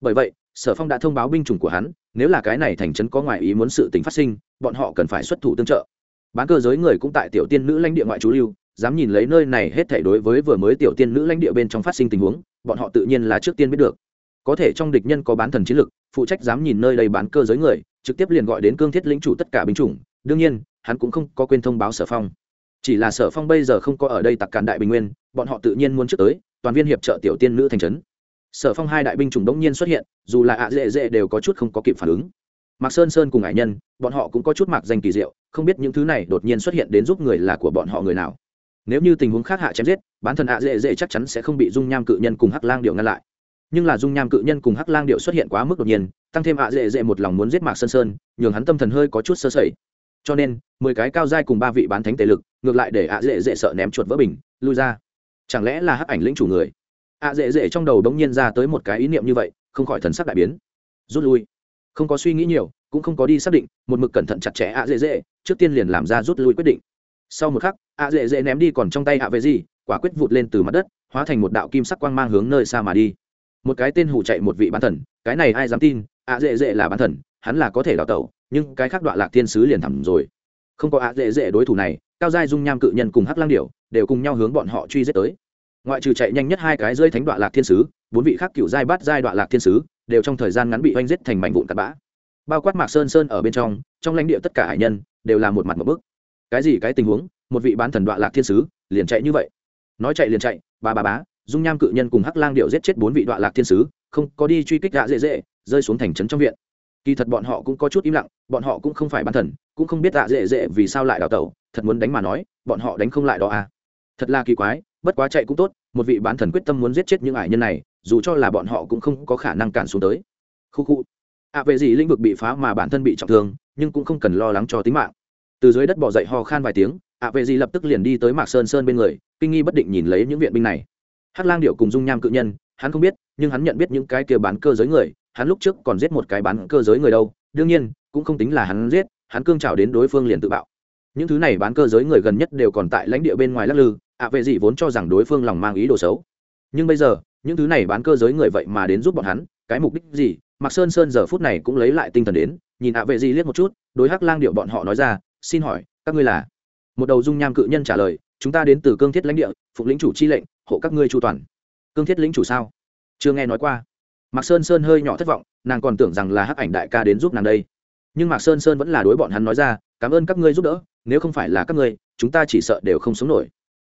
Bởi vậy, sở phong đã thông báo binh chủng của hắn, nếu là cái này thành trấn có ngoại ý muốn sự tình phát sinh, bọn họ cần phải xuất thủ tương trợ. Bán cơ giới người cũng tại tiểu tiên nữ lãnh địa ngoại trú lưu, dám nhìn lấy nơi này hết thể đối với vừa mới tiểu tiên nữ lãnh địa bên trong phát sinh tình huống, bọn họ tự nhiên là trước tiên biết được. Có thể trong địch nhân có bán thần chiến lực phụ trách dám nhìn nơi đây bán cơ giới người, trực tiếp liền gọi đến cương thiết lĩnh chủ tất cả binh chủng. Đương nhiên, hắn cũng không có quên thông báo sở phong. Chỉ là sở phong bây giờ không có ở đây tặc càn đại bình nguyên, bọn họ tự nhiên muốn trước tới, toàn viên hiệp trợ tiểu tiên nữ thành trấn. Sở phong hai đại binh chủng đống nhiên xuất hiện, dù là ạ dễ dễ đều có chút không có kịp phản ứng. Mạc sơn sơn cùng ải nhân, bọn họ cũng có chút mạc danh kỳ diệu, không biết những thứ này đột nhiên xuất hiện đến giúp người là của bọn họ người nào. Nếu như tình huống khác hạ chém giết, bán thần ạ dễ dễ chắc chắn sẽ không bị dung nham cự nhân cùng hắc lang điệu ngăn lại nhưng là dung nham cự nhân cùng hắc lang điệu xuất hiện quá mức đột nhiên, tăng thêm ạ dễ dễ một lòng muốn giết mạc sơn sơn, nhường hắn tâm thần hơi có chút sơ sẩy. Cho nên, mười cái cao dai cùng ba vị bán thánh tề lực, ngược lại để ạ dễ dễ sợ ném chuột vỡ bình, lui ra. Chẳng lẽ là hắc ảnh lĩnh chủ người? ạ dễ dễ trong đầu đống nhiên ra tới một cái ý niệm như vậy, không khỏi thần sắc đại biến. Rút lui. Không có suy nghĩ nhiều, cũng không có đi xác định, một mực cẩn thận chặt chẽ ạ dễ dễ trước tiên liền làm ra rút lui quyết định. Sau một khắc, ạ dễ dễ ném đi còn trong tay ạ về gì quả quyết vụt lên từ mặt đất, hóa thành một đạo kim sắc quang mang hướng nơi xa mà đi một cái tên hủ chạy một vị bán thần, cái này ai dám tin? Ạ dễ dễ là bán thần, hắn là có thể đào tẩu, nhưng cái khác đoạn lạc thiên sứ liền thẳng rồi. Không có ạ dễ dễ đối thủ này, cao giai dung nham cự nhân cùng hắc lang điểu, đều cùng nhau hướng bọn họ truy giết tới. Ngoại trừ chạy nhanh nhất hai cái rơi thánh đoạn lạc thiên sứ, bốn vị khác cựu giai bát giai đoạn lạc thiên sứ, đều trong thời gian ngắn bị oanh giết thành mảnh vụn tạt bã. Bao quát mạc sơn sơn ở bên trong trong lãnh địa tất cả hải nhân, đều là một mặt một bức. Cái gì cái tình huống? Một vị bán thần đoạn lạc thiên sứ, liền chạy như vậy. Nói chạy liền chạy, ba ba bá dung nham cự nhân cùng hắc lang điệu giết chết bốn vị đoạn lạc thiên sứ không có đi truy kích gạ dễ dễ rơi xuống thành trấn trong viện. Kỳ thật bọn họ cũng có chút im lặng bọn họ cũng không phải bán thần cũng không biết gạ dễ dễ vì sao lại đào tẩu thật muốn đánh mà nói bọn họ đánh không lại đó à. Thật là kỳ quái bất quá chạy cũng tốt một vị bán thần quyết tâm muốn giết chết những ải nhân này dù cho là bọn họ cũng không có khả năng cản xuống tới. Khu khu. Ạ à, về gì lĩnh vực bị phá mà bản thân bị trọng thương nhưng cũng không cần lo lắng cho tính mạng. Từ dưới đất bỏ dậy ho khan vài tiếng ạ à, về gì lập tức liền đi tới mạc sơn sơn bên người kinh nghi bất định nhìn lấy những viện binh này hắc lang điệu cùng dung nham cự nhân, hắn không biết, nhưng hắn nhận biết những cái kia bán cơ giới người, hắn lúc trước còn giết một cái bán cơ giới người đâu. Đương nhiên, cũng không tính là hắn giết, hắn cương trào đến đối phương liền tự bạo. Những thứ này bán cơ giới người gần nhất đều còn tại lãnh địa bên ngoài lắc lư, ạ vệ dị vốn cho rằng đối phương lòng mang ý đồ xấu. Nhưng bây giờ, những thứ này bán cơ giới người vậy mà đến giúp bọn hắn, cái mục đích gì? Mạc sơn sơn giờ phút này cũng lấy lại tinh thần đến, nhìn ạ vệ dị liếc một chút, đối hắc lang điệu bọn họ nói ra, xin hỏi, các ngươi là? Một đầu dung nham cự nhân trả lời chúng ta đến từ cương thiết lãnh địa, phụng lĩnh chủ chi lệnh, hộ các ngươi chu toàn. Cương thiết lĩnh chủ sao? Chưa nghe nói qua. Mạc sơn sơn hơi nhỏ thất vọng, nàng còn tưởng rằng là hắc ảnh đại ca đến giúp nàng đây. Nhưng mạc sơn sơn vẫn là đối bọn hắn nói ra, cảm ơn các ngươi giúp đỡ, nếu không phải là các ngươi, chúng ta chỉ sợ đều không sống nổi.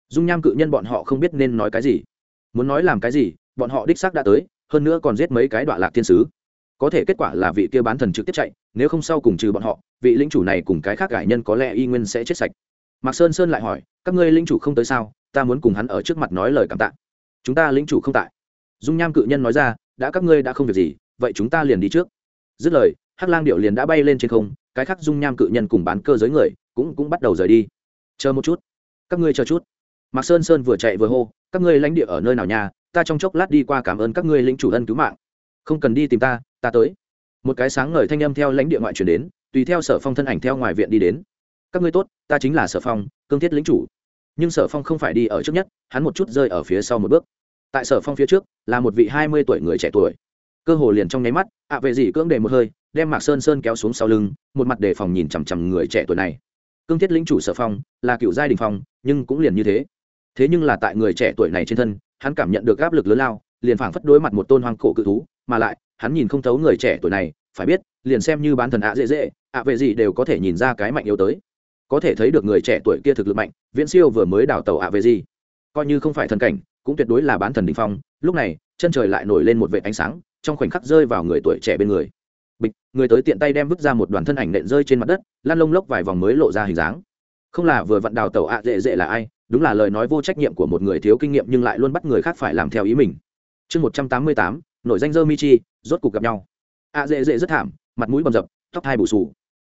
Dung nham cự nhân bọn họ không biết nên nói cái gì. Muốn nói làm cái gì, bọn họ đích xác đã tới, hơn nữa còn giết mấy cái đoạn lạc thiên sứ. Có thể kết quả là vị kia bán thần trực tiếp chạy, nếu không sau cùng trừ bọn họ, vị lính chủ này cùng cái khác gải nhân có lẽ y nguyên sẽ chết sạch. Mạc sơn sơn lại hỏi các ngươi linh chủ không tới sao? Ta muốn cùng hắn ở trước mặt nói lời cảm tạ. Chúng ta linh chủ không tại. Dung nham cự nhân nói ra, đã các ngươi đã không việc gì, vậy chúng ta liền đi trước. Dứt lời, hắc lang điệu liền đã bay lên trên không, cái khác dung nham cự nhân cùng bán cơ giới người cũng cũng bắt đầu rời đi. Chờ một chút, các ngươi chờ chút. Mạc sơn sơn vừa chạy vừa hô, các ngươi lãnh địa ở nơi nào nhà ta trong chốc lát đi qua cảm ơn các ngươi lính chủ ân cứu mạng. Không cần đi tìm ta ta tới. Một cái sáng ngời thanh âm theo lãnh địa ngoại chuyển đến, tùy theo sở phong thân ảnh theo ngoài viện đi đến các ngươi tốt, ta chính là sở phong, cương thiết lính chủ. Nhưng sở phong không phải đi ở trước nhất, hắn một chút rơi ở phía sau một bước. Tại sở phong phía trước, là một vị hai mươi tuổi người trẻ tuổi. Cơ hồ liền trong nháy mắt, ạ vệ dị cưỡng đề một hơi, đem mạc sơn sơn kéo xuống sau lưng, một mặt đề phòng nhìn chằm chằm người trẻ tuổi này. Cương thiết lĩnh chủ sở phong, là cựu giai đình phong, nhưng cũng liền như thế. Thế nhưng là tại người trẻ tuổi này trên thân, hắn cảm nhận được áp lực lớn lao, liền phảng phất đối mặt một tôn hoang cổ cự thú, mà lại, hắn nhìn không thấu người trẻ tuổi này, phải biết, liền xem như bán thần ạ dễ dễ, ạ vệ gì đều có thể nhìn ra cái mạnh yếu tới có thể thấy được người trẻ tuổi kia thực lực mạnh, viễn siêu vừa mới đào tàu ạ về gì coi như không phải thần cảnh, cũng tuyệt đối là bán thần đình phong. Lúc này, chân trời lại nổi lên một vệ ánh sáng, trong khoảnh khắc rơi vào người tuổi trẻ bên người. Bịch, người tới tiện tay đem vứt ra một đoàn thân ảnh nện rơi trên mặt đất lan lông lốc vài vòng mới lộ ra hình dáng. Không là vừa vặn đào tàu ạ dễ dễ là ai, đúng là lời nói vô trách nhiệm của một người thiếu kinh nghiệm nhưng lại luôn bắt người khác phải làm theo ý mình. Chương một trăm tám mươi tám nội danh dơ mi chi rốt cục gặp nhau. Ạ dễ dễ rất thảm, mặt mũi bầm dập, tóc hai bù sù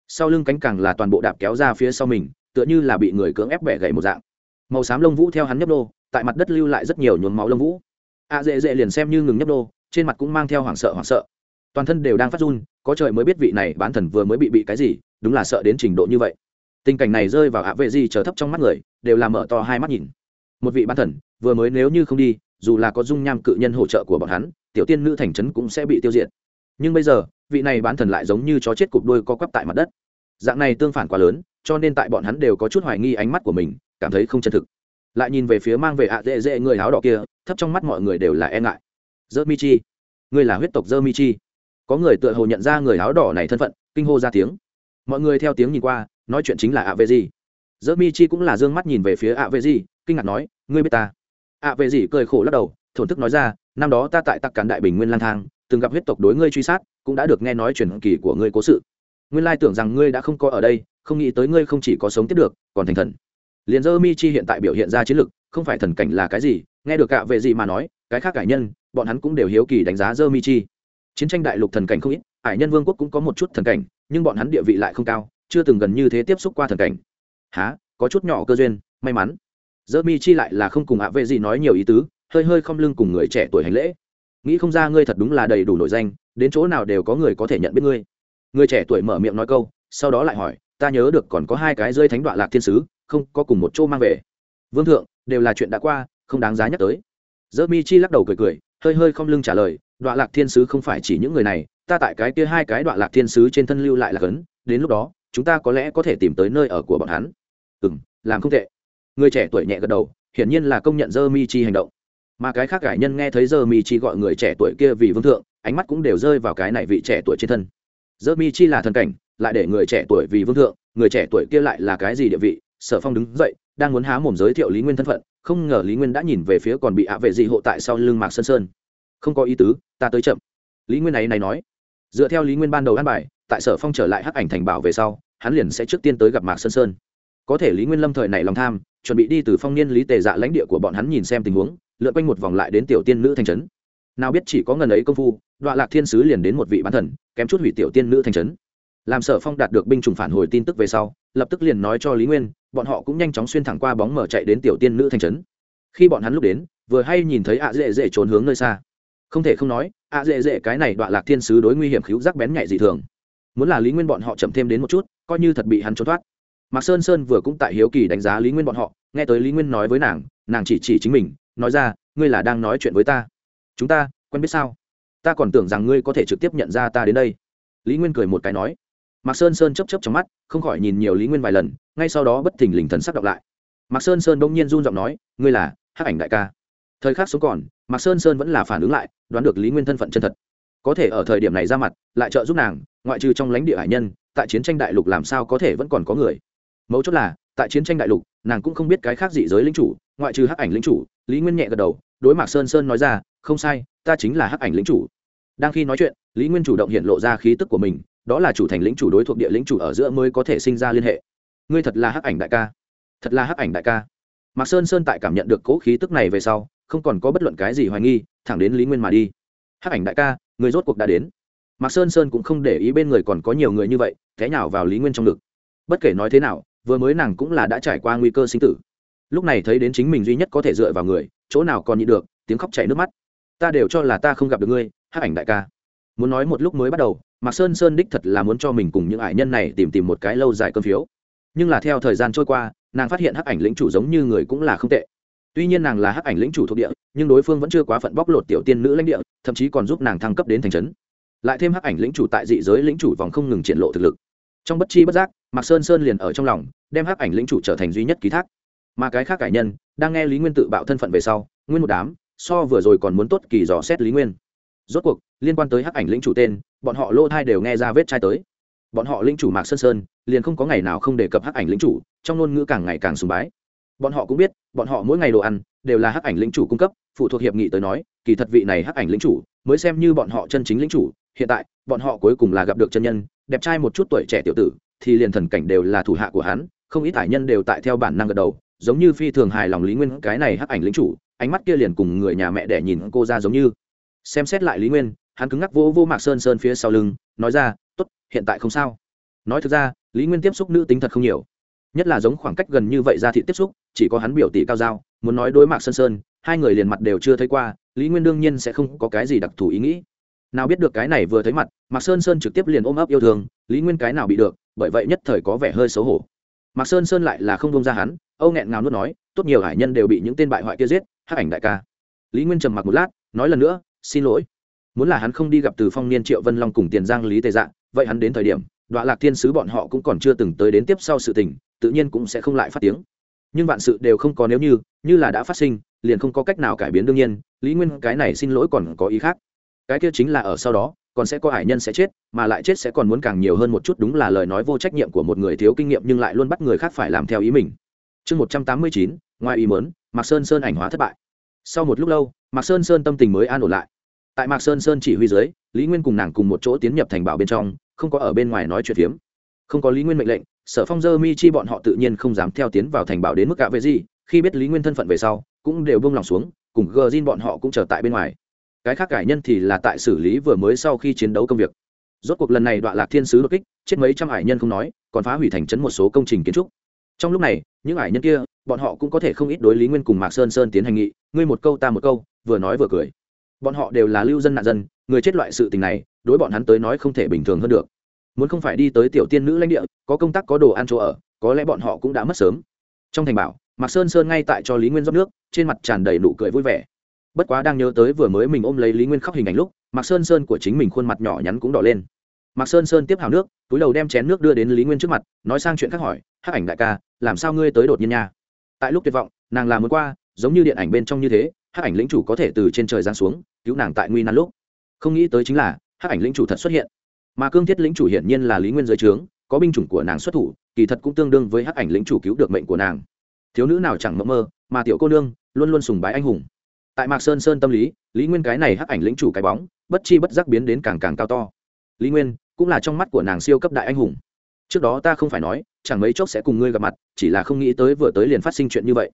sau lưng cánh càng là toàn bộ đạp kéo ra phía sau mình, tựa như là bị người cưỡng ép bẻ gậy một dạng. Màu xám lông vũ theo hắn nhấp đô tại mặt đất lưu lại rất nhiều nhuốm máu lông vũ. A dễ dễ liền xem như ngừng nhấp đô trên mặt cũng mang theo hoảng sợ hoảng sợ. Toàn thân đều đang phát run, có trời mới biết vị này bán thần vừa mới bị bị cái gì, đúng là sợ đến trình độ như vậy. Tình cảnh này rơi vào ạ vệ gì trở thấp trong mắt người, đều làm mở to hai mắt nhìn. Một vị bán thần, vừa mới nếu như không đi, dù là có dung nham cự nhân hỗ trợ của bọn hắn, tiểu tiên nữ thành trấn cũng sẽ bị tiêu diệt. Nhưng bây giờ vị này bán thần lại giống như chó chết cụp đuôi co quắp tại mặt đất. Dạng này tương phản quá lớn, cho nên tại bọn hắn đều có chút hoài nghi ánh mắt của mình, cảm thấy không chân thực. Lại nhìn về phía mang về ạ dễ dễ người áo đỏ kia, thấp trong mắt mọi người đều là e ngại. Dơ mi chi ngươi là huyết tộc dơ mi chi có người tựa hồ nhận ra người áo đỏ này thân phận, kinh hô ra tiếng. Mọi người theo tiếng nhìn qua, nói chuyện chính là ạ vệ gì dơ mi chi cũng là d ư ơ n g mắt nhìn về phía ạ vệ gì kinh ngạc nói, ngươi biết ta? ạ vệ gì cười khổ lắc đầu, thổn thức nói ra, năm đó ta tại tặc cản đại bình nguyên lang thang, từng gặp huyết tộc đối ngươi truy sát cũng đã được nghe nói truyền kỳ của ngươi cố sự. Nguyên lai tưởng rằng ngươi đã không có ở đây, không nghĩ tới ngươi không chỉ có sống tiếp được, còn thành thần. Liền dơ mi chi hiện tại biểu hiện ra chiến lực, không phải thần cảnh là cái gì, nghe được cả về gì mà nói, cái khác cải nhân, bọn hắn cũng đều hiếu kỳ đánh giá dơ mi chi. Chiến tranh đại lục thần cảnh không ít ải nhân vương quốc cũng có một chút thần cảnh, nhưng bọn hắn địa vị lại không cao, chưa từng gần như thế tiếp xúc qua thần cảnh. Há có chút nhỏ cơ duyên, may mắn. Dơ mi chi lại là không cùng ạ vệ gì nói nhiều ý tứ, hơi hơi không lưng cùng người trẻ tuổi hành lễ nghĩ không ra ngươi thật đúng là đầy đủ nổi danh, đến chỗ nào đều có người có thể nhận biết ngươi. Người trẻ tuổi mở miệng nói câu, sau đó lại hỏi, ta nhớ được còn có hai cái rơi thánh đoạn lạc thiên sứ, không, có cùng một chỗ mang về. Vương thượng, đều là chuyện đã qua, không đáng giá nhắc tới. Dơ mi chi lắc đầu cười cười, hơi hơi không lưng trả lời, đoạn lạc thiên sứ không phải chỉ những người này, ta tại cái kia hai cái đoạn lạc thiên sứ trên thân lưu lại là cấn, đến lúc đó, chúng ta có lẽ có thể tìm tới nơi ở của bọn hắn. Ừ m làm không tệ. Người trẻ tuổi nhẹ gật đầu, hiển nhiên là công nhận dơ mi chi hành động mà cái khác cải nhân nghe thấy giờ mi chi gọi người trẻ tuổi kia vì vương thượng, ánh mắt cũng đều rơi vào cái này vị trẻ tuổi trên thân. Giờ mi chi là thần cảnh, lại để người trẻ tuổi vì vương thượng, người trẻ tuổi kia lại là cái gì địa vị? Sở phong đứng dậy, đang muốn há mồm giới thiệu lý nguyên thân phận, không ngờ lý nguyên đã nhìn về phía còn bị ạ vệ dị hộ tại sau lưng mạc sơn sơn. Không có ý tứ, ta tới chậm. Lý nguyên này này nói. Dựa theo lý nguyên ban đầu an bài, tại sở phong trở lại hắc ảnh thành bảo về sau, hắn liền sẽ trước tiên tới gặp mạc sơn sơn. Có thể lý nguyên lâm thời này lòng tham, chuẩn bị đi từ phong niên lý tề dạ lãnh địa của bọn hắn nhìn xem tình huống lượn quanh một vòng lại đến tiểu tiên nữ thành trấn. Nào biết chỉ có ngần ấy công phu đoạn lạc thiên sứ liền đến một vị bán thần, kém chút hủy tiểu tiên nữ thành trấn. Làm sở phong đạt được binh chủng phản hồi tin tức về sau, lập tức liền nói cho lý nguyên, bọn họ cũng nhanh chóng xuyên thẳng qua bóng mở chạy đến tiểu tiên nữ thành trấn. Khi bọn hắn lúc đến, vừa hay nhìn thấy ạ dễ dễ trốn hướng nơi xa. Không thể không nói, ạ dễ dễ cái này đoạn lạc thiên sứ đối nguy hiểm khíu rắc bén nhạy dị thường. Muốn là lý nguyên bọn họ chậm thêm đến một chút, coi như thật bị hắn trốn thoát. Mạc sơn sơn vừa cũng tại hiếu kỳ đánh giá lý nguyên bọn họ, nghe tới lý nguyên nói với nàng nàng chỉ chỉ chính mình nói ra, ngươi là đang nói chuyện với ta. Chúng ta, quen biết sao? Ta còn tưởng rằng ngươi có thể trực tiếp nhận ra ta đến đây. Lý nguyên cười một cái nói. Mạc sơn sơn chấp chấp trong mắt, không khỏi nhìn nhiều lý nguyên vài lần, ngay sau đó bất thình lình thần sắc đọc lại. Mạc sơn sơn bỗng nhiên run giọng nói, ngươi là hắc ảnh đại ca. Thời khắc sống còn, mạc sơn sơn vẫn là phản ứng lại, đoán được lý nguyên thân phận chân thật. Có thể ở thời điểm này ra mặt, lại trợ giúp nàng, ngoại trừ trong lãnh địa hải nhân, tại chiến tranh đại lục làm sao có thể vẫn còn có người. Mấu chốt là tại chiến tranh đại lục, nàng cũng không biết cái khác dị giới lính chủ, ngoại trừ hắc ảnh lính chủ, lý nguyên nhẹ gật đầu, đối mạc sơn sơn nói ra, không sai, ta chính là hắc ảnh lính chủ. Đang khi nói chuyện, lý nguyên chủ động hiện lộ ra khí tức của mình, đó là chủ thành lính chủ đối thuộc địa lính chủ ở giữa mới có thể sinh ra liên hệ. Ngươi thật là hắc ảnh đại ca. Thật là hắc ảnh đại ca. Mạc sơn sơn tại cảm nhận được cố khí tức này về sau, không còn có bất luận cái gì hoài nghi, thẳng đến lý nguyên mà đi. Hắc ảnh đại ca người rốt cuộc đã đến. Mạc sơn sơn cũng không để ý bên người còn có nhiều người như vậy thế nào vào lý nguyên trong ngực. Bất kể nói thế nào vừa mới nàng cũng là đã trải qua nguy cơ sinh tử. Lúc này thấy đến chính mình duy nhất có thể dựa vào người, chỗ nào còn nhịn được, tiếng khóc chảy nước mắt. Ta đều cho là ta không gặp được ngươi, hắc ảnh đại ca. Muốn nói một lúc mới bắt đầu, mạc sơn sơn đích thật là muốn cho mình cùng những ải nhân này tìm tìm một cái lâu dài cơm phiếu. Nhưng là theo thời gian trôi qua, nàng phát hiện hắc ảnh lĩnh chủ giống như người cũng là không tệ. Tuy nhiên nàng là hắc ảnh lĩnh chủ thuộc địa, nhưng đối phương vẫn chưa quá phận bóc lột tiểu tiên nữ lãnh địa, thậm chí còn giúp nàng thăng cấp đến thành trấn. Lại thêm hắc ảnh lĩnh chủ tại dị giới lĩnh chủ vòng không ngừng triển lộ thực lực. Trong bất chi bất giác mạc sơn sơn liền ở trong lòng, đem hắc ảnh lĩnh chủ trở thành duy nhất ký thác. Mà cái khác cải nhân, đang nghe lý nguyên tự bạo thân phận về sau, nguyên một đám, so vừa rồi còn muốn tốt kỳ dò xét lý nguyên. Rốt cuộc, liên quan tới hắc ảnh lĩnh chủ tên, bọn họ lô thai đều nghe ra vết trai tới. Bọn họ lĩnh chủ mạc sơn sơn, liền không có ngày nào không đề cập hắc ảnh lĩnh chủ, trong ngôn ngữ càng ngày càng sùng bái. Bọn họ cũng biết, bọn họ mỗi ngày đồ ăn, đều là hắc ảnh lĩnh chủ cung cấp, phụ thuộc hiệp nghị tới nói, kỳ thật vị này hắc ảnh lĩnh chủ, mới xem như bọn họ chân chính lĩnh chủ, hiện tại, bọn họ cuối cùng là gặp được chân nhân, đẹp trai một chút tuổi trẻ tiểu tử thì liền thần cảnh đều là thủ hạ của hắn, không ít hải nhân đều tại theo bản năng gật đầu, giống như phi thường hài lòng lý nguyên, cái này hắc ảnh lĩnh chủ, ánh mắt kia liền cùng người nhà mẹ để nhìn cô ra giống như. Xem xét lại lý nguyên, hắn cứng ngắc vô vô mạc sơn sơn phía sau lưng, nói ra t ố t hiện tại không sao. Nói thực ra, lý nguyên tiếp xúc nữ tính thật không nhiều. Nhất là giống khoảng cách gần như vậy ra thị tiếp xúc, chỉ có hắn biểu tỷ cao giao muốn nói đối mạc sơn sơn, hai người liền mặt đều chưa thấy qua, lý nguyên đương nhiên sẽ không có cái gì đặc thù ý nghĩ. Nào biết được cái này vừa thấy mặt, mạc sơn sơn trực tiếp liền ôm ấp yêu thương, lý nguyên cái nào bị được bởi vậy nhất thời có vẻ hơi xấu hổ. Mạc sơn sơn lại là không bông ra hắn, âu nghẹn ngào nuốt nói, tốt nhiều hải nhân đều bị những tên bại hoại kia giết, hắc ảnh đại ca. Lý nguyên trầm mặc một lát, nói lần nữa, xin lỗi. Muốn là hắn không đi gặp từ phong niên triệu vân long cùng tiền giang lý tề dạng vậy hắn đến thời điểm đọa lạc thiên sứ bọn họ cũng còn chưa từng tới đến tiếp sau sự tình, tự nhiên cũng sẽ không lại phát tiếng. Nhưng vạn sự đều không có nếu như như là đã phát sinh, liền không có cách nào cải biến đương nhiên, lý nguyên cái này xin lỗi còn có ý khác. Cái kia chính là ở sau đó còn sẽ có hải nhân sẽ chết, mà lại chết sẽ còn muốn càng nhiều hơn một chút đúng là lời nói vô trách nhiệm của một người thiếu kinh nghiệm nhưng lại luôn bắt người khác phải làm theo ý mình. Chương một trăm tám mươi chín, ngoài ý mớn mạc sơn sơn ảnh hóa thất bại. Sau một lúc lâu, mạc sơn sơn tâm tình mới an ổn lại. Tại mạc sơn sơn chỉ huy dưới, lý nguyên cùng nàng cùng một chỗ tiến nhập thành bảo bên trong, không có ở bên ngoài nói chuyện phiếm. Không có lý nguyên mệnh lệnh, sở phong dơ mi chi bọn họ tự nhiên không dám theo tiến vào thành bảo đến mức cả về gì. Khi biết lý nguyên thân phận về sau, cũng đều bông lòng xuống, cùng gờ zin bọn họ cũng chờ tại bên ngoài cái khác cải nhân thì là tại xử lý vừa mới sau khi chiến đấu công việc. Rốt cuộc lần này đoạn lạc thiên sứ đột kích, chết mấy trăm hải nhân không nói, còn phá hủy thành trấn một số công trình kiến trúc. Trong lúc này, những hải nhân kia, bọn họ cũng có thể không ít đối lý nguyên cùng mạc sơn sơn tiến hành nghị, ngươi một câu ta một câu, vừa nói vừa cười. Bọn họ đều là lưu dân nạn dân, người chết loại sự tình này, đối bọn hắn tới nói không thể bình thường hơn được. Muốn không phải đi tới tiểu tiên nữ lãnh địa, có công tác có đồ ăn chỗ ở, có lẽ bọn họ cũng đã mất sớm. Trong thành bảo, mạc sơn sơn ngay tại cho lý nguyên rót nước, trên mặt tràn đầy nụ cười vui vẻ bất quá đang nhớ tới vừa mới mình ôm lấy lý nguyên khóc hình ảnh lúc, mạc sơn sơn của chính mình khuôn mặt nhỏ nhắn cũng đỏ lên. Mạc sơn sơn tiếp hào nước, túi đầu đem chén nước đưa đến lý nguyên trước mặt, nói sang chuyện khác hỏi, hắc ảnh đại ca, làm sao ngươi tới đột nhiên nha? Tại lúc tuyệt vọng, nàng làm muốn qua, giống như điện ảnh bên trong như thế, hắc ảnh lĩnh chủ có thể từ trên trời giáng xuống, cứu nàng tại nguy nan lúc. Không nghĩ tới chính là, hắc ảnh lĩnh chủ thật xuất hiện. Mà cương thiết lĩnh chủ hiển nhiên là lý nguyên giới trướng, có binh chủng của nàng xuất thủ, kỳ thật cũng tương đương với hắc ảnh lĩnh chủ cứu được mệnh của nàng. Thiếu nữ nào chẳng mơ mơ, mà tiểu cô nương luôn luôn sùng bái anh hùng tại mạc sơn sơn tâm lý lý nguyên cái này hắc ảnh lĩnh chủ cái bóng, bất chi bất giác biến đến càng càng cao to. Lý nguyên, cũng là trong mắt của nàng siêu cấp đại anh hùng. Trước đó ta không phải nói, chẳng mấy chốc sẽ cùng ngươi gặp mặt, chỉ là không nghĩ tới vừa tới liền phát sinh chuyện như vậy.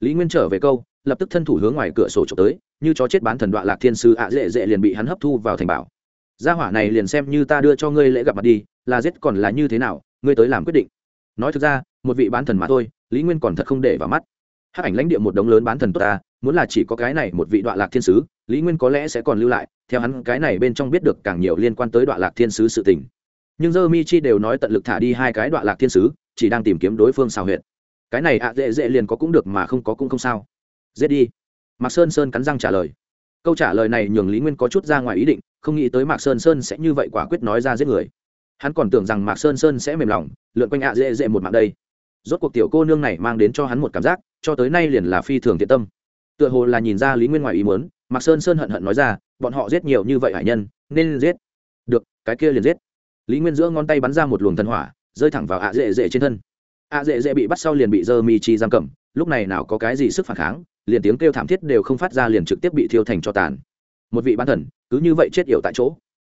Lý nguyên trở về câu, lập tức thân thủ hướng ngoài cửa sổ trộm tới, như chó chết bán thần đoạn lạc thiên sư ạ dễ dễ liền bị hắn hấp thu vào thành bảo. Gia hỏa này liền xem như ta đưa cho ngươi lễ gặp mặt đi, là giết còn là như thế nào, ngươi tới làm quyết định. Nói thực ra, một vị bán thần mà thôi, lý nguyên còn thật không để vào mắt hát ảnh lãnh địa một đống lớn bán thần tốt ta, muốn là chỉ có cái này một vị đoạn lạc thiên sứ, lý nguyên có lẽ sẽ còn lưu lại, theo hắn cái này bên trong biết được càng nhiều liên quan tới đoạn lạc thiên sứ sự tình. Nhưng dơ mi chi đều nói tận lực thả đi hai cái đoạn lạc thiên sứ, chỉ đang tìm kiếm đối phương xào huyệt. Cái này ạ, dễ dễ liền có cũng được mà không có cũng không sao. Giết đi. Mạc sơn sơn cắn răng trả lời. Câu trả lời này nhường lý nguyên có chút ra ngoài ý định, không nghĩ tới mạc sơn sơn sẽ như vậy quả quyết nói ra giết người. Hắn còn tưởng rằng mạc sơn sơn sẽ mềm lòng, lượn quanh ạ, dễ dễ một mạng đây rốt cuộc tiểu cô nương này mang đến cho hắn một cảm giác, cho tới nay liền là phi thường thiện tâm. Tựa hồ là nhìn ra lý nguyên ngoài ý muốn, mạc sơn sơn hận hận nói ra, bọn họ giết nhiều như vậy hải nhân, nên giết. Được, cái kia liền giết. Lý nguyên giữa ngón tay bắn ra một luồng thần hỏa, rơi thẳng vào ạ dễ dễ trên thân. ạ dễ dễ bị bắt sau liền bị dơ mi chi giam cầm, lúc này nào có cái gì sức phản kháng, liền tiếng kêu thảm thiết đều không phát ra liền trực tiếp bị thiêu thành cho tàn. Một vị bán thần, cứ như vậy chết yểu tại chỗ.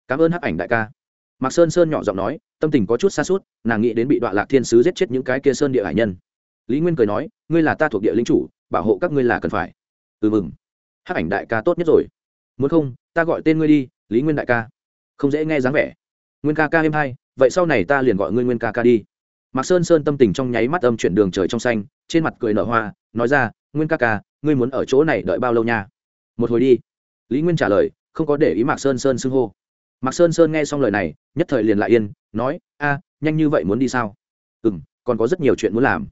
Cảm ơn hắc ảnh đại ca mạc sơn sơn nhỏ giọng nói, tâm tình có chút xa suốt, nàng nghĩ đến bị đoạn lạc thiên sứ giết chết những cái kia sơn địa hải nhân. Lý nguyên cười nói, ngươi là ta thuộc địa lính chủ, bảo hộ các ngươi là cần phải. Ừ mừng. Hắc ảnh đại ca tốt nhất rồi. Muốn không, ta gọi tên ngươi đi, lý nguyên đại ca. Không dễ nghe dáng vẻ. Nguyên ca ca êm hai vậy sau này ta liền gọi ngươi nguyên ca ca đi. Mạc sơn sơn tâm tình trong nháy mắt âm chuyển đường trời trong xanh, trên mặt cười nở hoa, nói ra, nguyên ca ca, ngươi muốn ở chỗ này đợi bao lâu nha? Một hồi đi. Lý nguyên trả lời, không có để ý mạc sơn sơn xưng hô mạc sơn sơn nghe xong lời này, nhất thời liền lại yên, nói, a, nhanh như vậy muốn đi sao? Ừ m còn có rất nhiều chuyện muốn làm.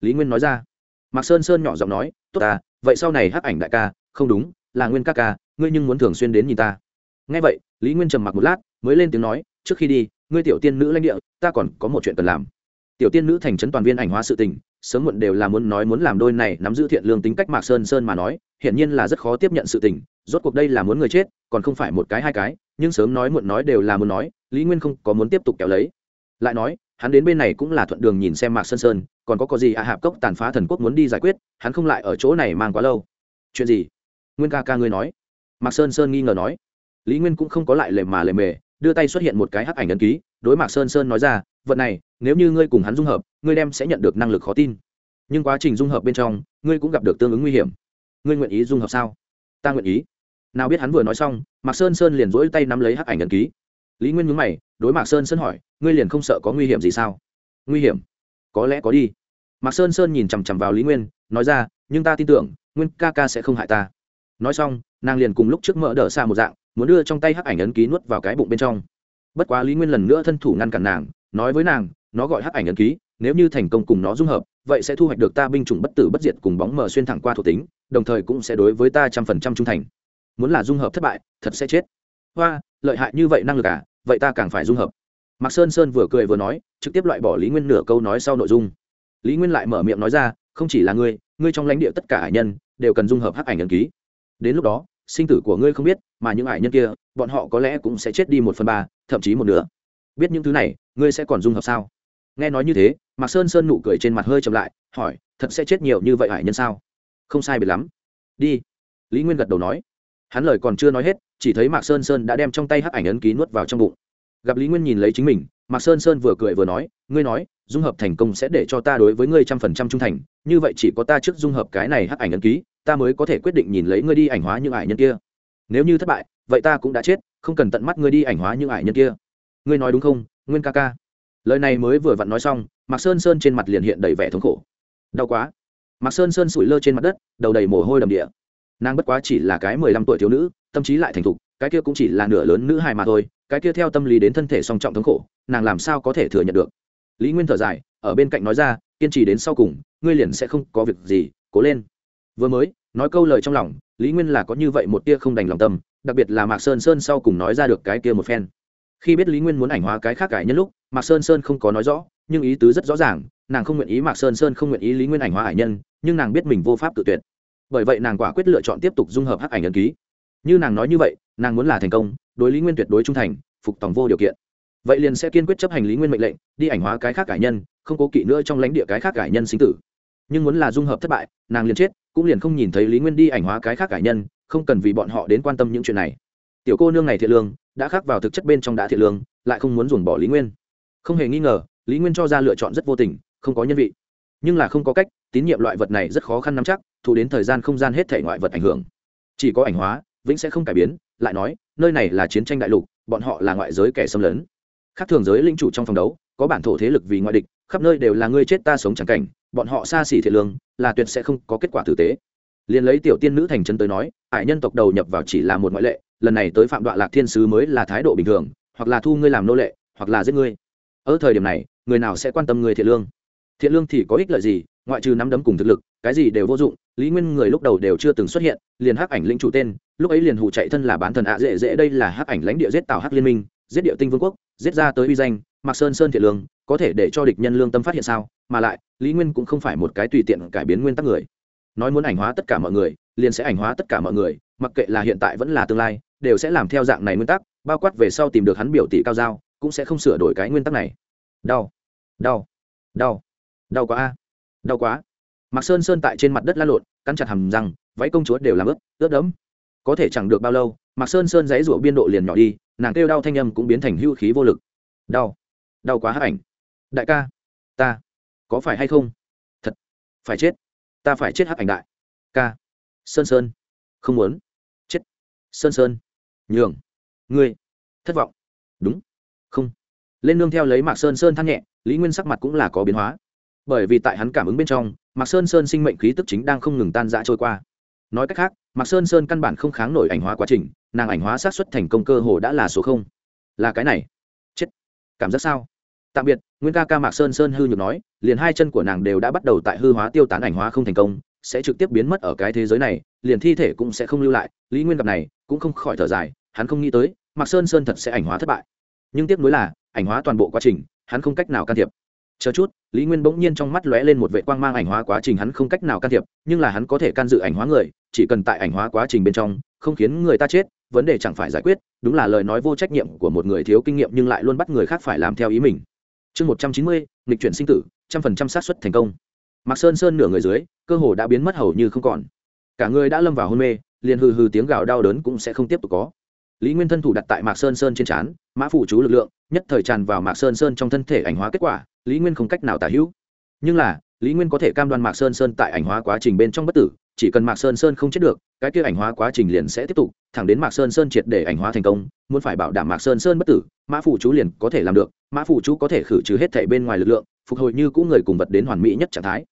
Lý nguyên nói ra. Mạc sơn sơn nhỏ giọng nói, tốt ta vậy sau này hắc ảnh đại ca, không đúng, là nguyên ca ca, ngươi nhưng muốn thường xuyên đến nhìn ta. Ngay vậy, lý nguyên trầm mặc một lát, mới lên tiếng nói, trước khi đi, ngươi tiểu tiên nữ lãnh địa, ta còn có một chuyện cần làm. Tiểu tiên nữ thành trấn toàn viên ảnh hóa sự tình, sớm muộn đều là muốn nói muốn làm đôi này nắm giữ thiện lương tính cách mạc sơn sơn mà nói hiển nhiên là rất khó tiếp nhận sự tình, rốt cuộc đây là muốn người chết, còn không phải một cái hai cái, nhưng sớm nói muộn nói đều là muốn nói, lý nguyên không có muốn tiếp tục kéo lấy. Lại nói, hắn đến bên này cũng là thuận đường nhìn xem mạc sơn sơn, còn có có gì ạ à hạp cốc tàn phá thần quốc muốn đi giải quyết, hắn không lại ở chỗ này mang quá lâu. Chuyện gì? Nguyên ca ca ngươi nói. Mạc sơn sơn nghi ngờ nói. Lý nguyên cũng không có lại lề mà lề mề, đưa tay xuất hiện một cái hắc ảnh ấn ký, đối mạc sơn sơn nói ra vật này, nếu như ngươi cùng hắn dung hợp, ngươi đem sẽ nhận được năng lực khó tin. Nhưng quá trình dung hợp bên trong, ngươi cũng gặp được tương ứng nguy hiểm ngươi nguyện ý dung hợp sao? Ta nguyện ý. Nào biết hắn vừa nói xong, mạc sơn sơn liền dỗi tay nắm lấy hắc ảnh ấn ký. Lý nguyên nhúng mày, đối mạc sơn sơn hỏi, ngươi liền không sợ có nguy hiểm gì sao? Nguy hiểm? Có lẽ có đi. Mạc sơn sơn nhìn chằm chằm vào lý nguyên, nói ra, nhưng ta tin tưởng, nguyên ca ca sẽ không hại ta. Nói xong, nàng liền cùng lúc trước mỡ đỡ xa một dạng, muốn đưa trong tay hắc ảnh ấn ký nuốt vào cái bụng bên trong. Bất quá lý nguyên lần nữa thân thủ ngăn cản nàng, nói với nàng, nó gọi hắc ảnh ấn ký nếu như thành công cùng nó dung hợp, vậy sẽ thu hoạch được ta binh chủng bất tử bất diệt cùng bóng mờ xuyên thẳng qua thuộc tính, đồng thời cũng sẽ đối với ta trăm phần trăm trung thành. Muốn là dung hợp thất bại, thật sẽ chết. Hoa, lợi hại như vậy năng lực à vậy ta càng phải dung hợp. Mạc sơn sơn vừa cười vừa nói, trực tiếp loại bỏ lý nguyên nửa câu nói sau nội dung. Lý nguyên lại mở miệng nói ra, không chỉ là ngươi ngươi trong lãnh địa tất cả hải nhân đều cần dung hợp hắc ảnh ấn ký. Đến lúc đó, sinh tử của ngươi không biết, mà những hải nhân kia, bọn họ có lẽ cũng sẽ chết đi một phần ba, thậm chí một nửa. Biết những thứ này, ngươi sẽ còn dung hợp sao? Nghe nói như thế, mạc sơn sơn nụ cười trên mặt hơi chậm lại, hỏi, thật sẽ chết nhiều như vậy hải nhân sao? Không sai biệt lắm. Đi. Lý nguyên gật đầu nói. Hắn lời còn chưa nói hết, chỉ thấy mạc sơn sơn đã đem trong tay hắc ảnh ấn ký nuốt vào trong bụng. Gặp lý nguyên nhìn lấy chính mình, mạc sơn sơn vừa cười vừa nói, ngươi nói, dung hợp thành công sẽ để cho ta đối với ngươi trăm phần trăm trung thành, như vậy chỉ có ta trước dung hợp cái này hắc ảnh ấn ký, ta mới có thể quyết định nhìn lấy ngươi đi ảnh hóa những ải nhân kia. Nếu như thất bại, vậy ta cũng đã chết, không cần tận mắt ngươi đi ảnh hóa những ải nhân kia. Ngươi nói đúng không, nguyên ca ca? Lời này mới vừa vặn nói xong, mạc sơn sơn trên mặt liền hiện đầy vẻ thống khổ. Đau quá. Mạc sơn sơn sủi lơ trên mặt đất, đầu đầy mồ hôi đầm địa. Nàng bất quá chỉ là cái mười lăm tuổi thiếu nữ, tâm trí lại thành thục, cái kia cũng chỉ là nửa lớn nữ hài mà thôi, cái kia theo tâm lý đến thân thể song trọng thống khổ, nàng làm sao có thể thừa nhận được? Lý nguyên thở dài, ở bên cạnh nói ra, kiên trì đến sau cùng, ngươi liền sẽ không có việc gì, cố lên. Vừa mới, nói câu lời trong lòng, lý nguyên là có như vậy một tia không đành lòng tâm, đặc biệt là mạc sơn sơn sau cùng nói ra được cái kia một phen. Khi biết lý nguyên muốn ảnh hóa cái khác cải nhân lúc mạc sơn sơn không có nói rõ, nhưng ý tứ rất rõ ràng, nàng không nguyện ý mạc sơn sơn không nguyện ý lý nguyên ảnh hóa hải nhân, nhưng nàng biết mình vô pháp tự tuyệt. Bởi vậy nàng quả quyết lựa chọn tiếp tục dung hợp hắc ảnh ấn ký. Như nàng nói như vậy, nàng muốn là thành công, đối lý nguyên tuyệt đối trung thành, phục tòng vô điều kiện. Vậy liền sẽ kiên quyết chấp hành lý nguyên mệnh lệnh, đi ảnh hóa cái khác cải nhân, không cố kỵ nữa trong lãnh địa cái khác cải nhân sinh tử. Nhưng muốn là dung hợp thất bại, nàng liền chết, cũng liền không nhìn thấy lý nguyên đi ảnh hóa cái khác cải nhân, không cần vì bọn họ đến quan tâm những chuyện này. Tiểu cô nương này thiện lương, đã khắc vào thực chất bên trong đã thiện lương, lại không muốn dồn bỏ lý nguyên không hề nghi ngờ, lý nguyên cho ra lựa chọn rất vô tình, không có nhân vị. Nhưng là không có cách, tín nhiệm loại vật này rất khó khăn nắm chắc, thụ đến thời gian không gian hết thể ngoại vật ảnh hưởng. Chỉ có ảnh hóa, vĩnh sẽ không cải biến, lại nói, nơi này là chiến tranh đại lục, bọn họ là ngoại giới kẻ xâm lấn. Khác thường giới linh chủ trong phòng đấu, có bản thổ thế lực vì ngoại địch, khắp nơi đều là ngươi chết ta sống chẳng cảnh, bọn họ xa xỉ thiệt lương, là tuyệt sẽ không có kết quả tử tế. Liền lấy tiểu tiên nữ thành chân tới nói, ải nhân tộc đầu nhập vào chỉ là một ngoại lệ, lần này tới phạm đoạn lạc thiên sứ mới là thái độ bình thường, hoặc là thu ngươi làm nô lệ, hoặc là giết ngươi ở thời điểm này, người nào sẽ quan tâm người thiện lương? Thiện lương thì có ích lợi gì, ngoại trừ nắm đấm cùng thực lực, cái gì đều vô dụng, lý nguyên người lúc đầu đều chưa từng xuất hiện, liền hắc ảnh lĩnh chủ tên, lúc ấy liền hụ chạy thân là bán thần ạ dễ dễ, đây là hắc ảnh lãnh địa giết tào hắc liên minh, giết địa tinh vương quốc, giết ra tới uy danh mặc sơn sơn thiện lương, có thể để cho địch nhân lương tâm phát hiện sao? Mà lại, lý nguyên cũng không phải một cái tùy tiện cải biến nguyên tắc người. Nói muốn ảnh hóa tất cả mọi người, liền sẽ ảnh hóa tất cả mọi người, mặc kệ là hiện tại vẫn là tương lai, đều sẽ làm theo dạng này nguyên tắc, bao quát về sau tìm được hắn biểu tỷ cao giao cũng sẽ không sửa đổi cái nguyên tắc này. Đau. Đau. Đau. Đau quá a. Đau quá. Mạc sơn sơn tại trên mặt đất la lộn, cắn chặt hầm răng, váy công chúa đều làm ướt ướt đẫm. Có thể chẳng được bao lâu, mạc sơn sơn dãy rủa biên độ liền nhỏ đi, nàng kêu đau thanh âm cũng biến thành hưu khí vô lực. Đau. Đau quá hấp ảnh. Đại ca. Ta. Có phải hay không? Thật. Phải chết. Ta phải chết hấp ảnh đại. Ca. Sơn sơn. Không muốn. Chết. Sơn sơn. Nhường. Ngươi. Thất vọng. Đúng lên nương theo lấy mạc sơn sơn than nhẹ, lý nguyên sắc mặt cũng là có biến hóa. Bởi vì tại hắn cảm ứng bên trong, mạc sơn sơn sinh mệnh khí tức chính đang không ngừng tan dã trôi qua. Nói cách khác, mạc sơn sơn căn bản không kháng nổi ảnh hóa quá trình, nàng ảnh hóa sát xuất thành công cơ hồ đã là số không. Là cái này. Chết. Cảm giác sao? Tạm biệt, nguyên ca ca mạc sơn sơn hư nhược nói, liền hai chân của nàng đều đã bắt đầu tại hư hóa tiêu tán ảnh hóa không thành công, sẽ trực tiếp biến mất ở cái thế giới này, liền thi thể cũng sẽ không lưu lại. Lý nguyên gặp này, cũng không khỏi thở dài, hắn không nghĩ tới, mạc sơn sơn thật sẽ ảnh hóa thất bại. Nhưng tiếc nuối là ảnh hóa toàn bộ quá trình, hắn không cách nào can thiệp. Chờ chút, lý nguyên bỗng nhiên trong mắt lóe lên một vệ quang mang ảnh hóa quá trình, hắn không cách nào can thiệp, nhưng là hắn có thể can dự ảnh hóa người, chỉ cần tại ảnh hóa quá trình bên trong, không khiến người ta chết, vấn đề chẳng phải giải quyết, đúng là lời nói vô trách nhiệm của một người thiếu kinh nghiệm nhưng lại luôn bắt người khác phải làm theo ý mình. Chương một trăm chín mươi, nghịch chuyển sinh tử, trăm phần trăm xác suất thành công. Mặc sơn sơn nửa người dưới, cơ hồ đã biến mất hầu như không còn. Cả người đã lâm vào hôn mê, liền hừ hừ tiếng gào đau đớn cũng sẽ không tiếp tục có. Lý nguyên thân thủ đặt tại mạc sơn sơn trên trán, mã phủ chú lực lượng nhất thời tràn vào mạc sơn sơn trong thân thể ảnh hóa kết quả, lý nguyên không cách nào tả hữu. Nhưng là, lý nguyên có thể cam đoan mạc sơn sơn tại ảnh hóa quá trình bên trong bất tử, chỉ cần mạc sơn sơn không chết được, cái kia ảnh hóa quá trình liền sẽ tiếp tục, thẳng đến mạc sơn sơn triệt để ảnh hóa thành công, muốn phải bảo đảm mạc sơn sơn bất tử, mã phủ chú liền có thể làm được, mã phủ chú có thể khử trừ hết thể bên ngoài lực lượng, phục hồi như cũ người cùng vật đến hoàn mỹ nhất trạng thái.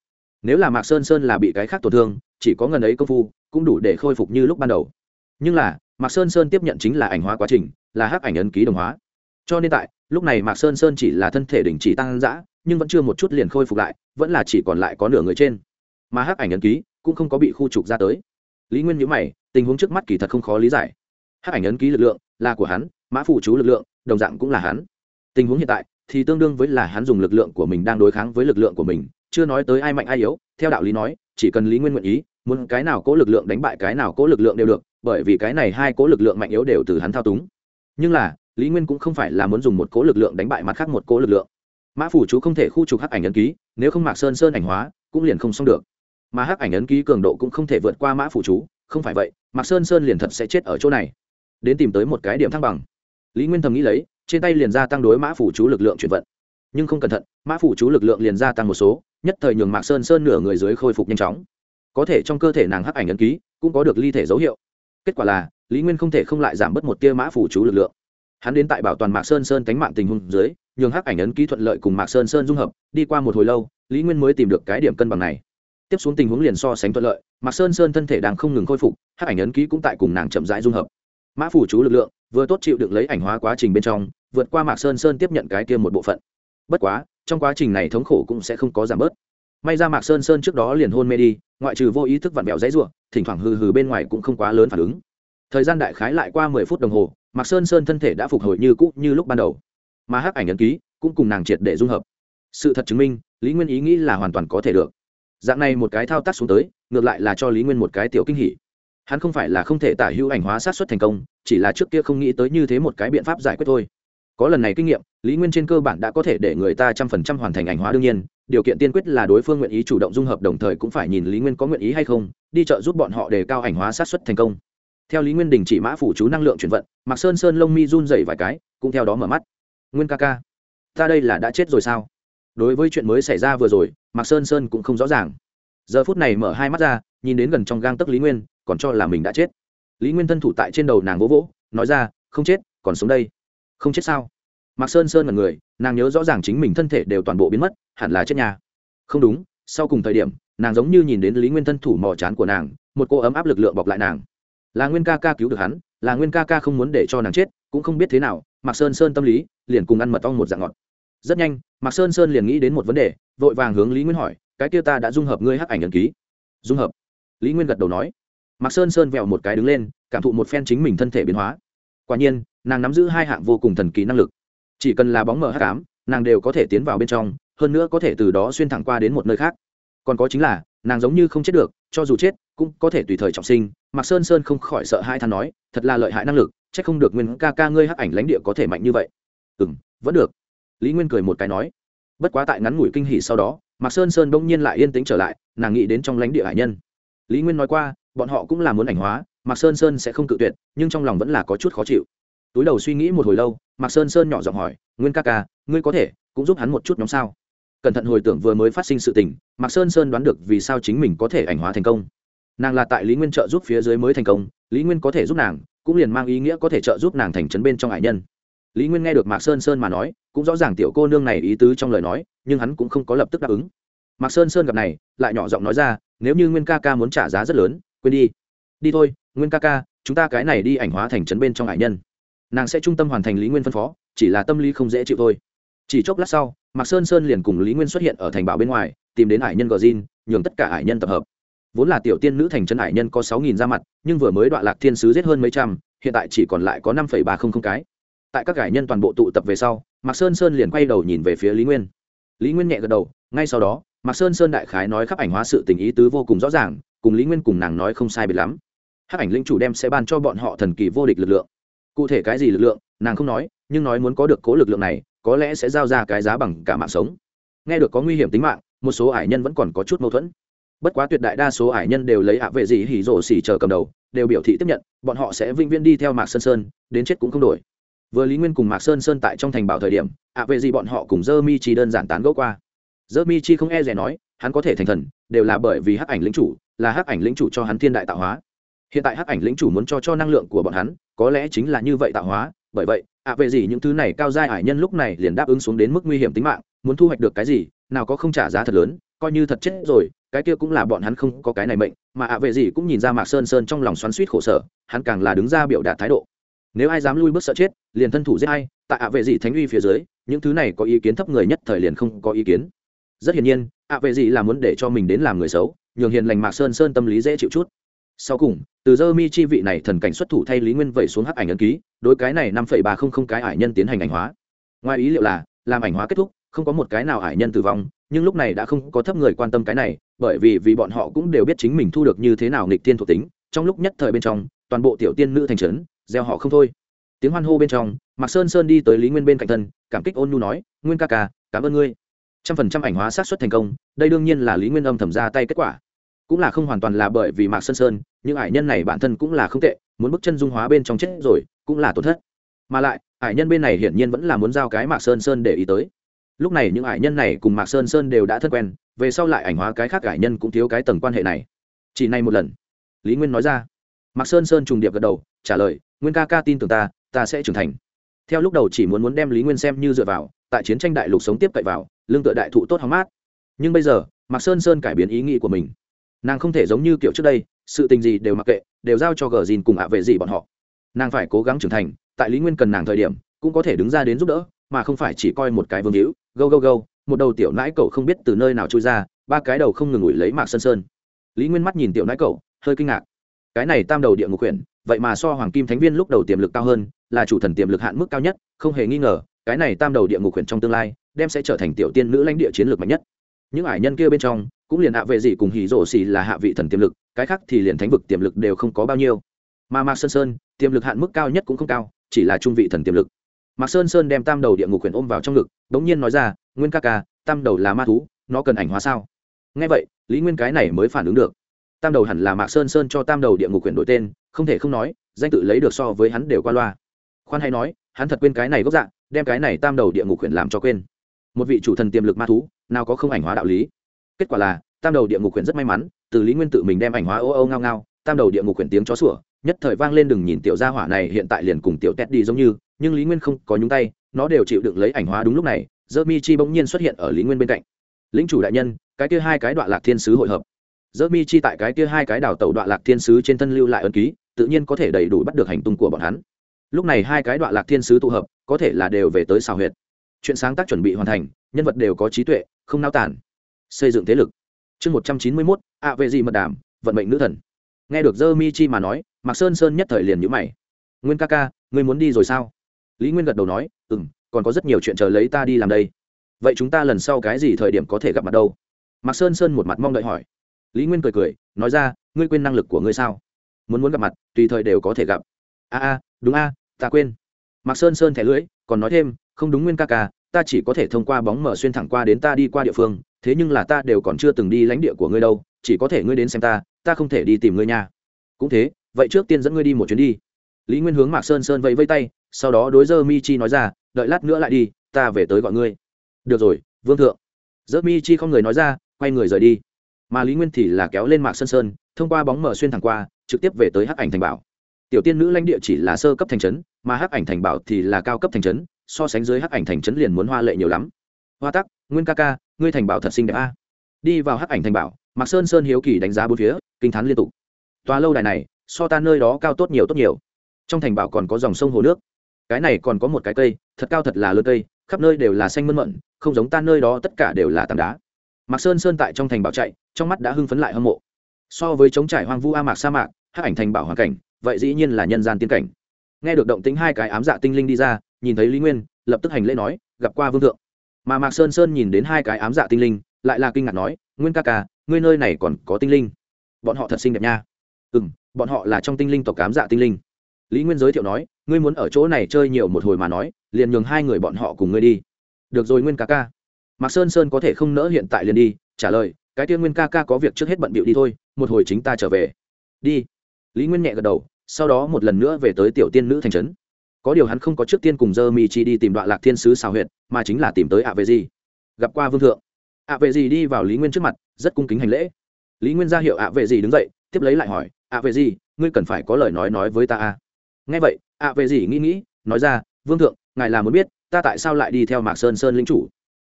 Nếu là mạc sơn sơn là bị cái khác tổn thương, chỉ có ngần ấy công phu, cũng đủ để khôi phục như lúc ban đầu. Nhưng là, mạc sơn sơn tiếp nhận chính là ảnh hóa quá trình, là hắc ảnh ấn ký đồng hóa cho nên tại, lúc này mạc sơn sơn chỉ là thân thể đình chỉ tăng giã nhưng vẫn chưa một chút liền khôi phục lại, vẫn là chỉ còn lại có nửa người trên. Mà hắc ảnh ấn ký cũng không có bị khu trục ra tới. Lý nguyên nhữ mày, tình huống trước mắt kỳ thật không khó lý giải. Hắc ảnh ấn ký lực lượng là của hắn, mã phụ chú lực lượng, đồng dạng cũng là hắn. Tình huống hiện tại thì tương đương với là hắn dùng lực lượng của mình đang đối kháng với lực lượng của mình, chưa nói tới ai mạnh ai yếu, theo đạo lý nói, chỉ cần lý nguyên nguyện ý, muốn cái nào cố lực lượng đánh bại cái nào cố lực lượng đều được, bởi vì cái này hai cố lực lượng mạnh yếu đều từ hắn thao túng. Nhưng là lý nguyên cũng không phải là muốn dùng một cố lực lượng đánh bại mặt khác một cố lực lượng. Mã phủ chú không thể khu trục hắc ảnh ấn ký, nếu không mạc sơn sơn ảnh hóa, cũng liền không xong được. Mà hắc ảnh ấn ký cường độ cũng không thể vượt qua mã phủ chú, không phải vậy, mạc sơn sơn liền thật sẽ chết ở chỗ này. Đến tìm tới một cái điểm thăng bằng. Lý nguyên thầm nghĩ lấy, trên tay liền gia tăng đối mã phủ chú lực lượng chuyển vận. Nhưng không cẩn thận, mã phủ chú lực lượng liền gia tăng một số, nhất thời nhường mạc sơn sơn nửa người dưới khôi phục nhanh chóng. Có thể trong cơ thể nàng hắc ảnh ấn ký, cũng có được ly thể dấu hiệu. Kết quả là, lý nguyên không thể không lại giảm bớt một tia mã phủ chú lực lượng hắn đến tại bảo toàn mạc sơn sơn cánh mạng tình huống dưới, nhường hắc ảnh ấn ký thuận lợi cùng mạc sơn sơn dung hợp, đi qua một hồi lâu, lý nguyên mới tìm được cái điểm cân bằng này. Tiếp xuống tình huống liền so sánh thuận lợi, mạc sơn sơn thân thể đang không ngừng khôi phục, hắc ảnh ấn ký cũng tại cùng nàng chậm rãi dung hợp. Mã phủ chú lực lượng, vừa tốt chịu được lấy ảnh hóa quá trình bên trong, vượt qua mạc sơn sơn tiếp nhận cái kia một bộ phận. Bất quá, trong quá trình này thống khổ cũng sẽ không có giảm bớt. May ra mạc sơn sơn trước đó liền hôn mê đi, ngoại trừ vô ý thức vặn vẹo dãy ruộng thỉnh thoảng hừ hừ bên ngoài cũng không quá lớn phản ứng. Thời gian đại khái lại qua mười phút đồng hồ mạc sơn sơn thân thể đã phục hồi như cũ như lúc ban đầu. Mà hắc ảnh ấn ký cũng cùng nàng triệt để dung hợp. Sự thật chứng minh, lý nguyên ý nghĩ là hoàn toàn có thể được. Dạng này một cái thao tác xuống tới, ngược lại là cho lý nguyên một cái tiểu kinh hỉ. Hắn không phải là không thể tả hữu ảnh hóa sát xuất thành công, chỉ là trước kia không nghĩ tới như thế một cái biện pháp giải quyết thôi. Có lần này kinh nghiệm, lý nguyên trên cơ bản đã có thể để người ta trăm phần trăm hoàn thành ảnh hóa đương nhiên, điều kiện tiên quyết là đối phương nguyện ý chủ động dung hợp đồng thời cũng phải nhìn lý nguyên có nguyện ý hay không, đi chợ giúp bọn họ đề cao ảnh hóa sát xuất thành công theo lý nguyên đình chỉ mã phủ chú năng lượng chuyển vận, mạc sơn sơn lông mi run dày vài cái, cũng theo đó mở mắt. Nguyên ca ca, ta đây là đã chết rồi sao? Đối với chuyện mới xảy ra vừa rồi, mạc sơn sơn cũng không rõ ràng. Giờ phút này mở hai mắt ra, nhìn đến gần trong gang tấc lý nguyên, còn cho là mình đã chết. Lý nguyên thân thủ tại trên đầu nàng vỗ vỗ, nói ra, không chết, còn sống đây. Không chết sao? Mạc sơn sơn là người, nàng nhớ rõ ràng chính mình thân thể đều toàn bộ biến mất, hẳn là chết nhà. Không đúng, sau cùng thời điểm, nàng giống như nhìn đến lý nguyên thân thủ mò chán của nàng, một cô ấm áp lực lượng bọc lại nàng là nguyên ca ca cứu được hắn, là nguyên ca ca không muốn để cho nàng chết, cũng không biết thế nào, mạc sơn sơn tâm lý, liền cùng ăn mật ong một dạng ngọt. Rất nhanh, mạc sơn sơn liền nghĩ đến một vấn đề, vội vàng hướng lý nguyên hỏi, cái kia ta đã dung hợp ngươi hắc ảnh ẩn ký? Dung hợp? Lý nguyên gật đầu nói. Mạc sơn sơn vẹo một cái đứng lên, cảm thụ một phen chính mình thân thể biến hóa. Quả nhiên, nàng nắm giữ hai hạng vô cùng thần kỳ năng lực. Chỉ cần là bóng mờ hắc ám, nàng đều có thể tiến vào bên trong, hơn nữa có thể từ đó xuyên thẳng qua đến một nơi khác. Còn có chính là, nàng giống như không chết được, cho dù chết cũng có thể tùy thời trọng sinh. Mạc sơn sơn không khỏi sợ hai than nói, thật là lợi hại năng lực c h ắ c không được nguyên ca ca ngươi hắc ảnh lãnh địa có thể mạnh như vậy. Ừ m vẫn được. Lý nguyên cười một cái nói. Bất quá tại ngắn ngủi kinh hỉ sau đó, mạc sơn sơn bỗng nhiên lại yên tĩnh trở lại, nàng nghĩ đến trong lãnh địa hải nhân. Lý nguyên nói qua, bọn họ cũng là muốn ảnh hóa, mạc sơn sơn sẽ không cự tuyệt, nhưng trong lòng vẫn là có chút khó chịu. Túi đầu suy nghĩ một hồi lâu, mạc sơn sơn nhỏ giọng hỏi, nguyên ca ca, ngươi có thể cũng giúp hắn một chút nhóm sao? Cẩn thận hồi tưởng vừa mới phát sinh sự tình, mạc sơn sơn đoán được vì sao chính mình có thể ảnh hóa thành công nàng là tại lý nguyên trợ giúp phía dưới mới thành công, lý nguyên có thể giúp nàng, cũng liền mang ý nghĩa có thể trợ giúp nàng thành trấn bên trong hải nhân. Lý nguyên nghe được mạc sơn sơn mà nói, cũng rõ ràng tiểu cô nương này ý tứ trong lời nói, nhưng hắn cũng không có lập tức đáp ứng. Mạc sơn sơn gặp này, lại nhỏ giọng nói ra, nếu như nguyên ca ca muốn trả giá rất lớn, quên đi. Đi thôi, nguyên ca ca, chúng ta cái này đi ảnh hóa thành trấn bên trong hải nhân. Nàng sẽ trung tâm hoàn thành lý nguyên phân phó, chỉ là tâm lý không dễ chịu thôi. Chỉ chốc lát sau, mạc sơn sơn liền cùng lý nguyên xuất hiện ở thành bảo bên ngoài, tìm đến hải nhân gờ zin, nhường tất cả hải nhân tập hợp vốn là tiểu tiên nữ thành chân hải nhân có sáu nghìn ra mặt, nhưng vừa mới đoạn lạc thiên sứ giết hơn mấy trăm, hiện tại chỉ còn lại có năm phẩy ba không không cái. Tại các gải nhân toàn bộ tụ tập về sau, mạc sơn sơn liền quay đầu nhìn về phía lý nguyên. Lý nguyên nhẹ gật đầu, ngay sau đó, mạc sơn sơn đại khái nói khắp ảnh hóa sự tình ý tứ vô cùng rõ ràng, cùng lý nguyên cùng nàng nói không sai biệt lắm. Hắc ảnh linh chủ đem sẽ ban cho bọn họ thần kỳ vô địch lực lượng. Cụ thể cái gì lực lượng, nàng không nói, nhưng nói muốn có được cố lực lượng này, có lẽ sẽ giao ra cái giá bằng cả mạng sống. Nghe được có nguy hiểm tính mạng, một số ải nhân vẫn còn có chút mâu thuẫn bất quá tuyệt đại đa số ải nhân đều lấy ạ vệ gì hỉ rổ xỉ chờ cầm đầu, đều biểu thị tiếp nhận, bọn họ sẽ vĩnh viễn đi theo mạc sơn sơn, đến chết cũng không đổi. Vừa lý nguyên cùng mạc sơn sơn tại trong thành bảo thời điểm, ạ vệ gì bọn họ cùng dơ mi chi đơn giản tán gẫu qua. Dơ mi chi không e rẻ nói, hắn có thể thành thần, đều là bởi vì hắc ảnh lĩnh chủ, là hắc ảnh lĩnh chủ cho hắn thiên đại tạo hóa. Hiện tại hắc ảnh lĩnh chủ muốn cho cho năng lượng của bọn hắn, có lẽ chính là như vậy tạo hóa, bởi vậy, ạ vệ gì những thứ này cao giai ải nhân lúc này liền đáp ứng xuống đến mức nguy hiểm tính mạng, muốn thu hoạch được cái gì nào có không trả giá thật lớn coi như thật chết rồi cái kia cũng là bọn hắn không có cái này mệnh mà ạ vệ gì cũng nhìn ra mạc sơn sơn trong lòng xoắn suýt khổ sở hắn càng là đứng ra biểu đạt thái độ. Nếu ai dám lui bước sợ chết liền thân thủ giết ai, tại ạ vệ gì thánh uy phía dưới những thứ này có ý kiến thấp người nhất thời liền không có ý kiến. Rất hiển nhiên ạ vệ gì là muốn để cho mình đến làm người xấu nhường hiền lành mạc sơn sơn tâm lý dễ chịu chút. Sau cùng từ dơ mi chi vị này thần cảnh xuất thủ thay lý nguyên vẩy xuống hắc ảnh ấn ký đối cái này năm phẩy ba không không cái ải nhân tiến hành ảnh hóa. Ngoài ý liệu là làm ảnh hóa kết thúc không có một cái nào hải nhân tử vong, nhưng lúc này đã không có thấp người quan tâm cái này, bởi vì vì bọn họ cũng đều biết chính mình thu được như thế nào nghịch tiên thuộc tính, trong lúc nhất thời bên trong, toàn bộ tiểu tiên nữ thành trấn, gieo họ không thôi. Tiếng hoan hô bên trong, mạc sơn sơn đi tới lý nguyên bên cạnh thân, cảm kích ôn nhu nói, nguyên ca ca, cảm ơn ngươi. Trăm phần trăm ảnh hóa sát xuất thành công, đây đương nhiên là lý nguyên âm thầm ra tay kết quả. Cũng là không hoàn toàn là bởi vì mạc sơn sơn, những ải nhân này bản thân cũng là không tệ, muốn bước chân dung hóa bên trong chết rồi, cũng là tổn thất. Mà lại, ải nhân bên này hiển nhiên vẫn là muốn giao cái mạc sơn sơn để ý tới lúc này những ải nhân này cùng mạc sơn sơn đều đã thân quen, về sau lại ảnh hóa cái khác ải nhân cũng thiếu cái tầng quan hệ này. Chỉ này một lần. Lý nguyên nói ra. Mạc sơn sơn trùng điệp gật đầu, trả lời, nguyên ca ca tin tưởng ta ta sẽ trưởng thành. Theo lúc đầu chỉ muốn muốn đem lý nguyên xem như dựa vào, tại chiến tranh đại lục sống tiếp cậy vào, lương tựa đại thụ tốt hóng mát. Nhưng bây giờ, mạc sơn sơn cải biến ý nghĩ của mình. Nàng không thể giống như kiểu trước đây, sự tình gì đều mặc kệ, đều giao cho gờ dìn cùng ạ vệ gì bọn họ. Nàng phải cố gắng trưởng thành, tại lý nguyên cần nàng thời điểm, cũng có thể đứng ra đến giúp đỡ, mà không phải chỉ coi một cái vương hữu gâu gâu gâu, một đầu tiểu nãi cậu không biết từ nơi nào trôi ra, ba cái đầu không ngừng ủi lấy mạc sơn sơn. Lý nguyên mắt nhìn tiểu nãi cậu, hơi kinh ngạc. Cái này tam đầu địa ngục quyển, vậy mà so hoàng kim thánh viên lúc đầu tiềm lực cao hơn, là chủ thần tiềm lực hạn mức cao nhất, không hề nghi ngờ, cái này tam đầu địa ngục quyển trong tương lai, đem sẽ trở thành tiểu tiên nữ lãnh địa chiến lược mạnh nhất. Những ải nhân kia bên trong, cũng liền hạ vệ gì cùng hỉ rổ xì là hạ vị thần tiềm lực, cái khác thì liền thánh vực tiềm lực đều không có bao nhiêu. Mà mạc sơn sơn, tiềm lực hạn mức cao nhất cũng không cao, chỉ là trung vị thần tiềm lực mạc sơn sơn đem tam đầu địa ngục quyển ôm vào trong ngực bỗng nhiên nói ra, nguyên ca ca, tam đầu là ma thú, nó cần ảnh hóa sao? Ngay vậy, lý nguyên cái này mới phản ứng được. Tam đầu hẳn là mạc sơn sơn cho tam đầu địa ngục quyển đổi tên, không thể không nói, danh tự lấy được so với hắn đều qua loa. Khoan hay nói, hắn thật quên cái này gốc dạng đem cái này tam đầu địa ngục quyển làm cho quên. Một vị chủ thần tiềm lực ma thú, nào có không ảnh hóa đạo lý. Kết quả là, tam đầu địa ngục quyển rất may mắn, từ lý nguyên tự mình đem ảnh hóa ô ô ngao ngao, tam đầu địa ngục quyển tiếng chó sủa, nhất thời vang lên đừng nhìn tiểu gia hỏa này hiện tại liền cùng tiểu tét đi giống như nhưng lý nguyên không có nhúng tay, nó đều chịu đựng lấy ảnh hóa đúng lúc này dơ mi chi bỗng nhiên xuất hiện ở lý nguyên bên cạnh. Lính chủ đại nhân, cái kia hai cái đoạn lạc thiên sứ hội hợp. Dơ mi chi tại cái kia hai cái đảo tàu đoạn lạc thiên sứ trên thân lưu lại ân ký, tự nhiên có thể đầy đủ bắt được hành tung của bọn hắn. Lúc này hai cái đoạn lạc thiên sứ tụ hợp, có thể là đều về tới xào huyệt. Chuyện sáng tác chuẩn bị hoàn thành, nhân vật đều có trí tuệ, không nao tản xây dựng thế lực. Chương một trăm chín mươi mốt ạ vệ gì mật đàm, vận mệnh nữ thần. Nghe được dơ mi chi mà nói, mạc sơn sơn nhất thời liền nhữ mày. Nguyên ca ca, ngươi muốn đi rồi sao? Lý nguyên gật đầu nói ừ m còn có rất nhiều chuyện chờ lấy ta đi làm đây. Vậy chúng ta lần sau cái gì thời điểm có thể gặp mặt đâu? Mạc sơn sơn một mặt mong đợi hỏi. Lý nguyên cười cười, nói ra, ngươi quên năng lực của ngươi sao? Muốn muốn gặp mặt, tùy thời đều có thể gặp. A a, đúng a, ta quên. Mạc sơn sơn thẻ lưỡi, còn nói thêm, không đúng nguyên ca ca, ta chỉ có thể thông qua bóng mở xuyên thẳng qua đến ta đi qua địa phương, thế nhưng là ta đều còn chưa từng đi lãnh địa của ngươi đâu, chỉ có thể ngươi đến xem ta ta không thể đi tìm ngươi nha. Cũng thế, vậy trước tiên dẫn ngươi đi một chuyến đi. Lý nguyên hướng mạc sơn sơn vẫy vây tay sau đó đối dơ mi chi nói ra, đợi lát nữa lại đi, ta về tới gọi ngươi. Được rồi, vương thượng. Dơ mi chi không người nói ra, quay người rời đi. Mà lý nguyên thì là kéo lên mạc sơn sơn, thông qua bóng mở xuyên thẳng qua, trực tiếp về tới hắc ảnh thành bảo. Tiểu tiên nữ lãnh địa chỉ là sơ cấp thành trấn, mà hắc ảnh thành bảo thì là cao cấp thành trấn, so sánh dưới hắc ảnh thành trấn liền muốn hoa lệ nhiều lắm. Hoa tắc, nguyên ca ca, ngươi thành bảo thật xinh đẹp a. Đi vào hắc ảnh thành bảo, mạc sơn sơn hiếu kỳ đánh giá bốn phía, kinh t h á n liên tục. Tòa lâu đài này, so ta nơi đó cao tốt nhiều tốt nhiều. Trong thành bảo còn có dòng sông hồ nước cái này còn có một cái cây, thật cao thật là lơ cây, khắp nơi đều là xanh mơn mận, không giống ta nơi đó tất cả đều là tảng đá. Mạc sơn sơn tại trong thành bảo chạy, trong mắt đã hưng phấn lại hâm mộ. So với chống trải hoang vu a mạc sa mạc hát ảnh thành bảo hoàn cảnh, vậy dĩ nhiên là nhân gian tiên cảnh. Nghe được động tính hai cái ám dạ tinh linh đi ra, nhìn thấy lý nguyên, lập tức hành lễ nói, gặp qua vương thượng. Mà mạc sơn sơn nhìn đến hai cái ám dạ tinh linh, lại là kinh ngạc nói, nguyên ca ca, ngươi nơi này còn có tinh linh? Bọn họ thật xinh đẹp nha. Ừ m bọn họ là trong tinh linh tộc ám dạ tinh linh lý nguyên giới thiệu nói, ngươi muốn ở chỗ này chơi nhiều một hồi mà nói, liền nhường hai người bọn họ cùng ngươi đi. Được rồi nguyên ca ca. Mạc sơn sơn có thể không nỡ hiện tại liền đi, trả lời, cái tiên nguyên ca ca có việc trước hết bận bịu đi thôi, một hồi chính ta trở về. Đi. Lý nguyên nhẹ gật đầu, sau đó một lần nữa về tới tiểu tiên nữ thành trấn. Có điều hắn không có trước tiên cùng dơ mi chi đi tìm đoạn lạc thiên sứ xào huyệt, mà chính là tìm tới ạ vệ gì gặp qua vương thượng, ạ vệ gì đi vào lý nguyên trước mặt, rất cung kính hành lễ. Lý nguyên ra hiệu ạ vệ gì đứng dậy, tiếp lấy lại hỏi, ạ vệ gì ngươi cần phải có lời nói nói với ta à? Nghe vậy, ạ vệ gì nghĩ nghĩ, nói ra, vương thượng, ngài là muốn biết, ta tại sao lại đi theo mạc sơn sơn linh chủ?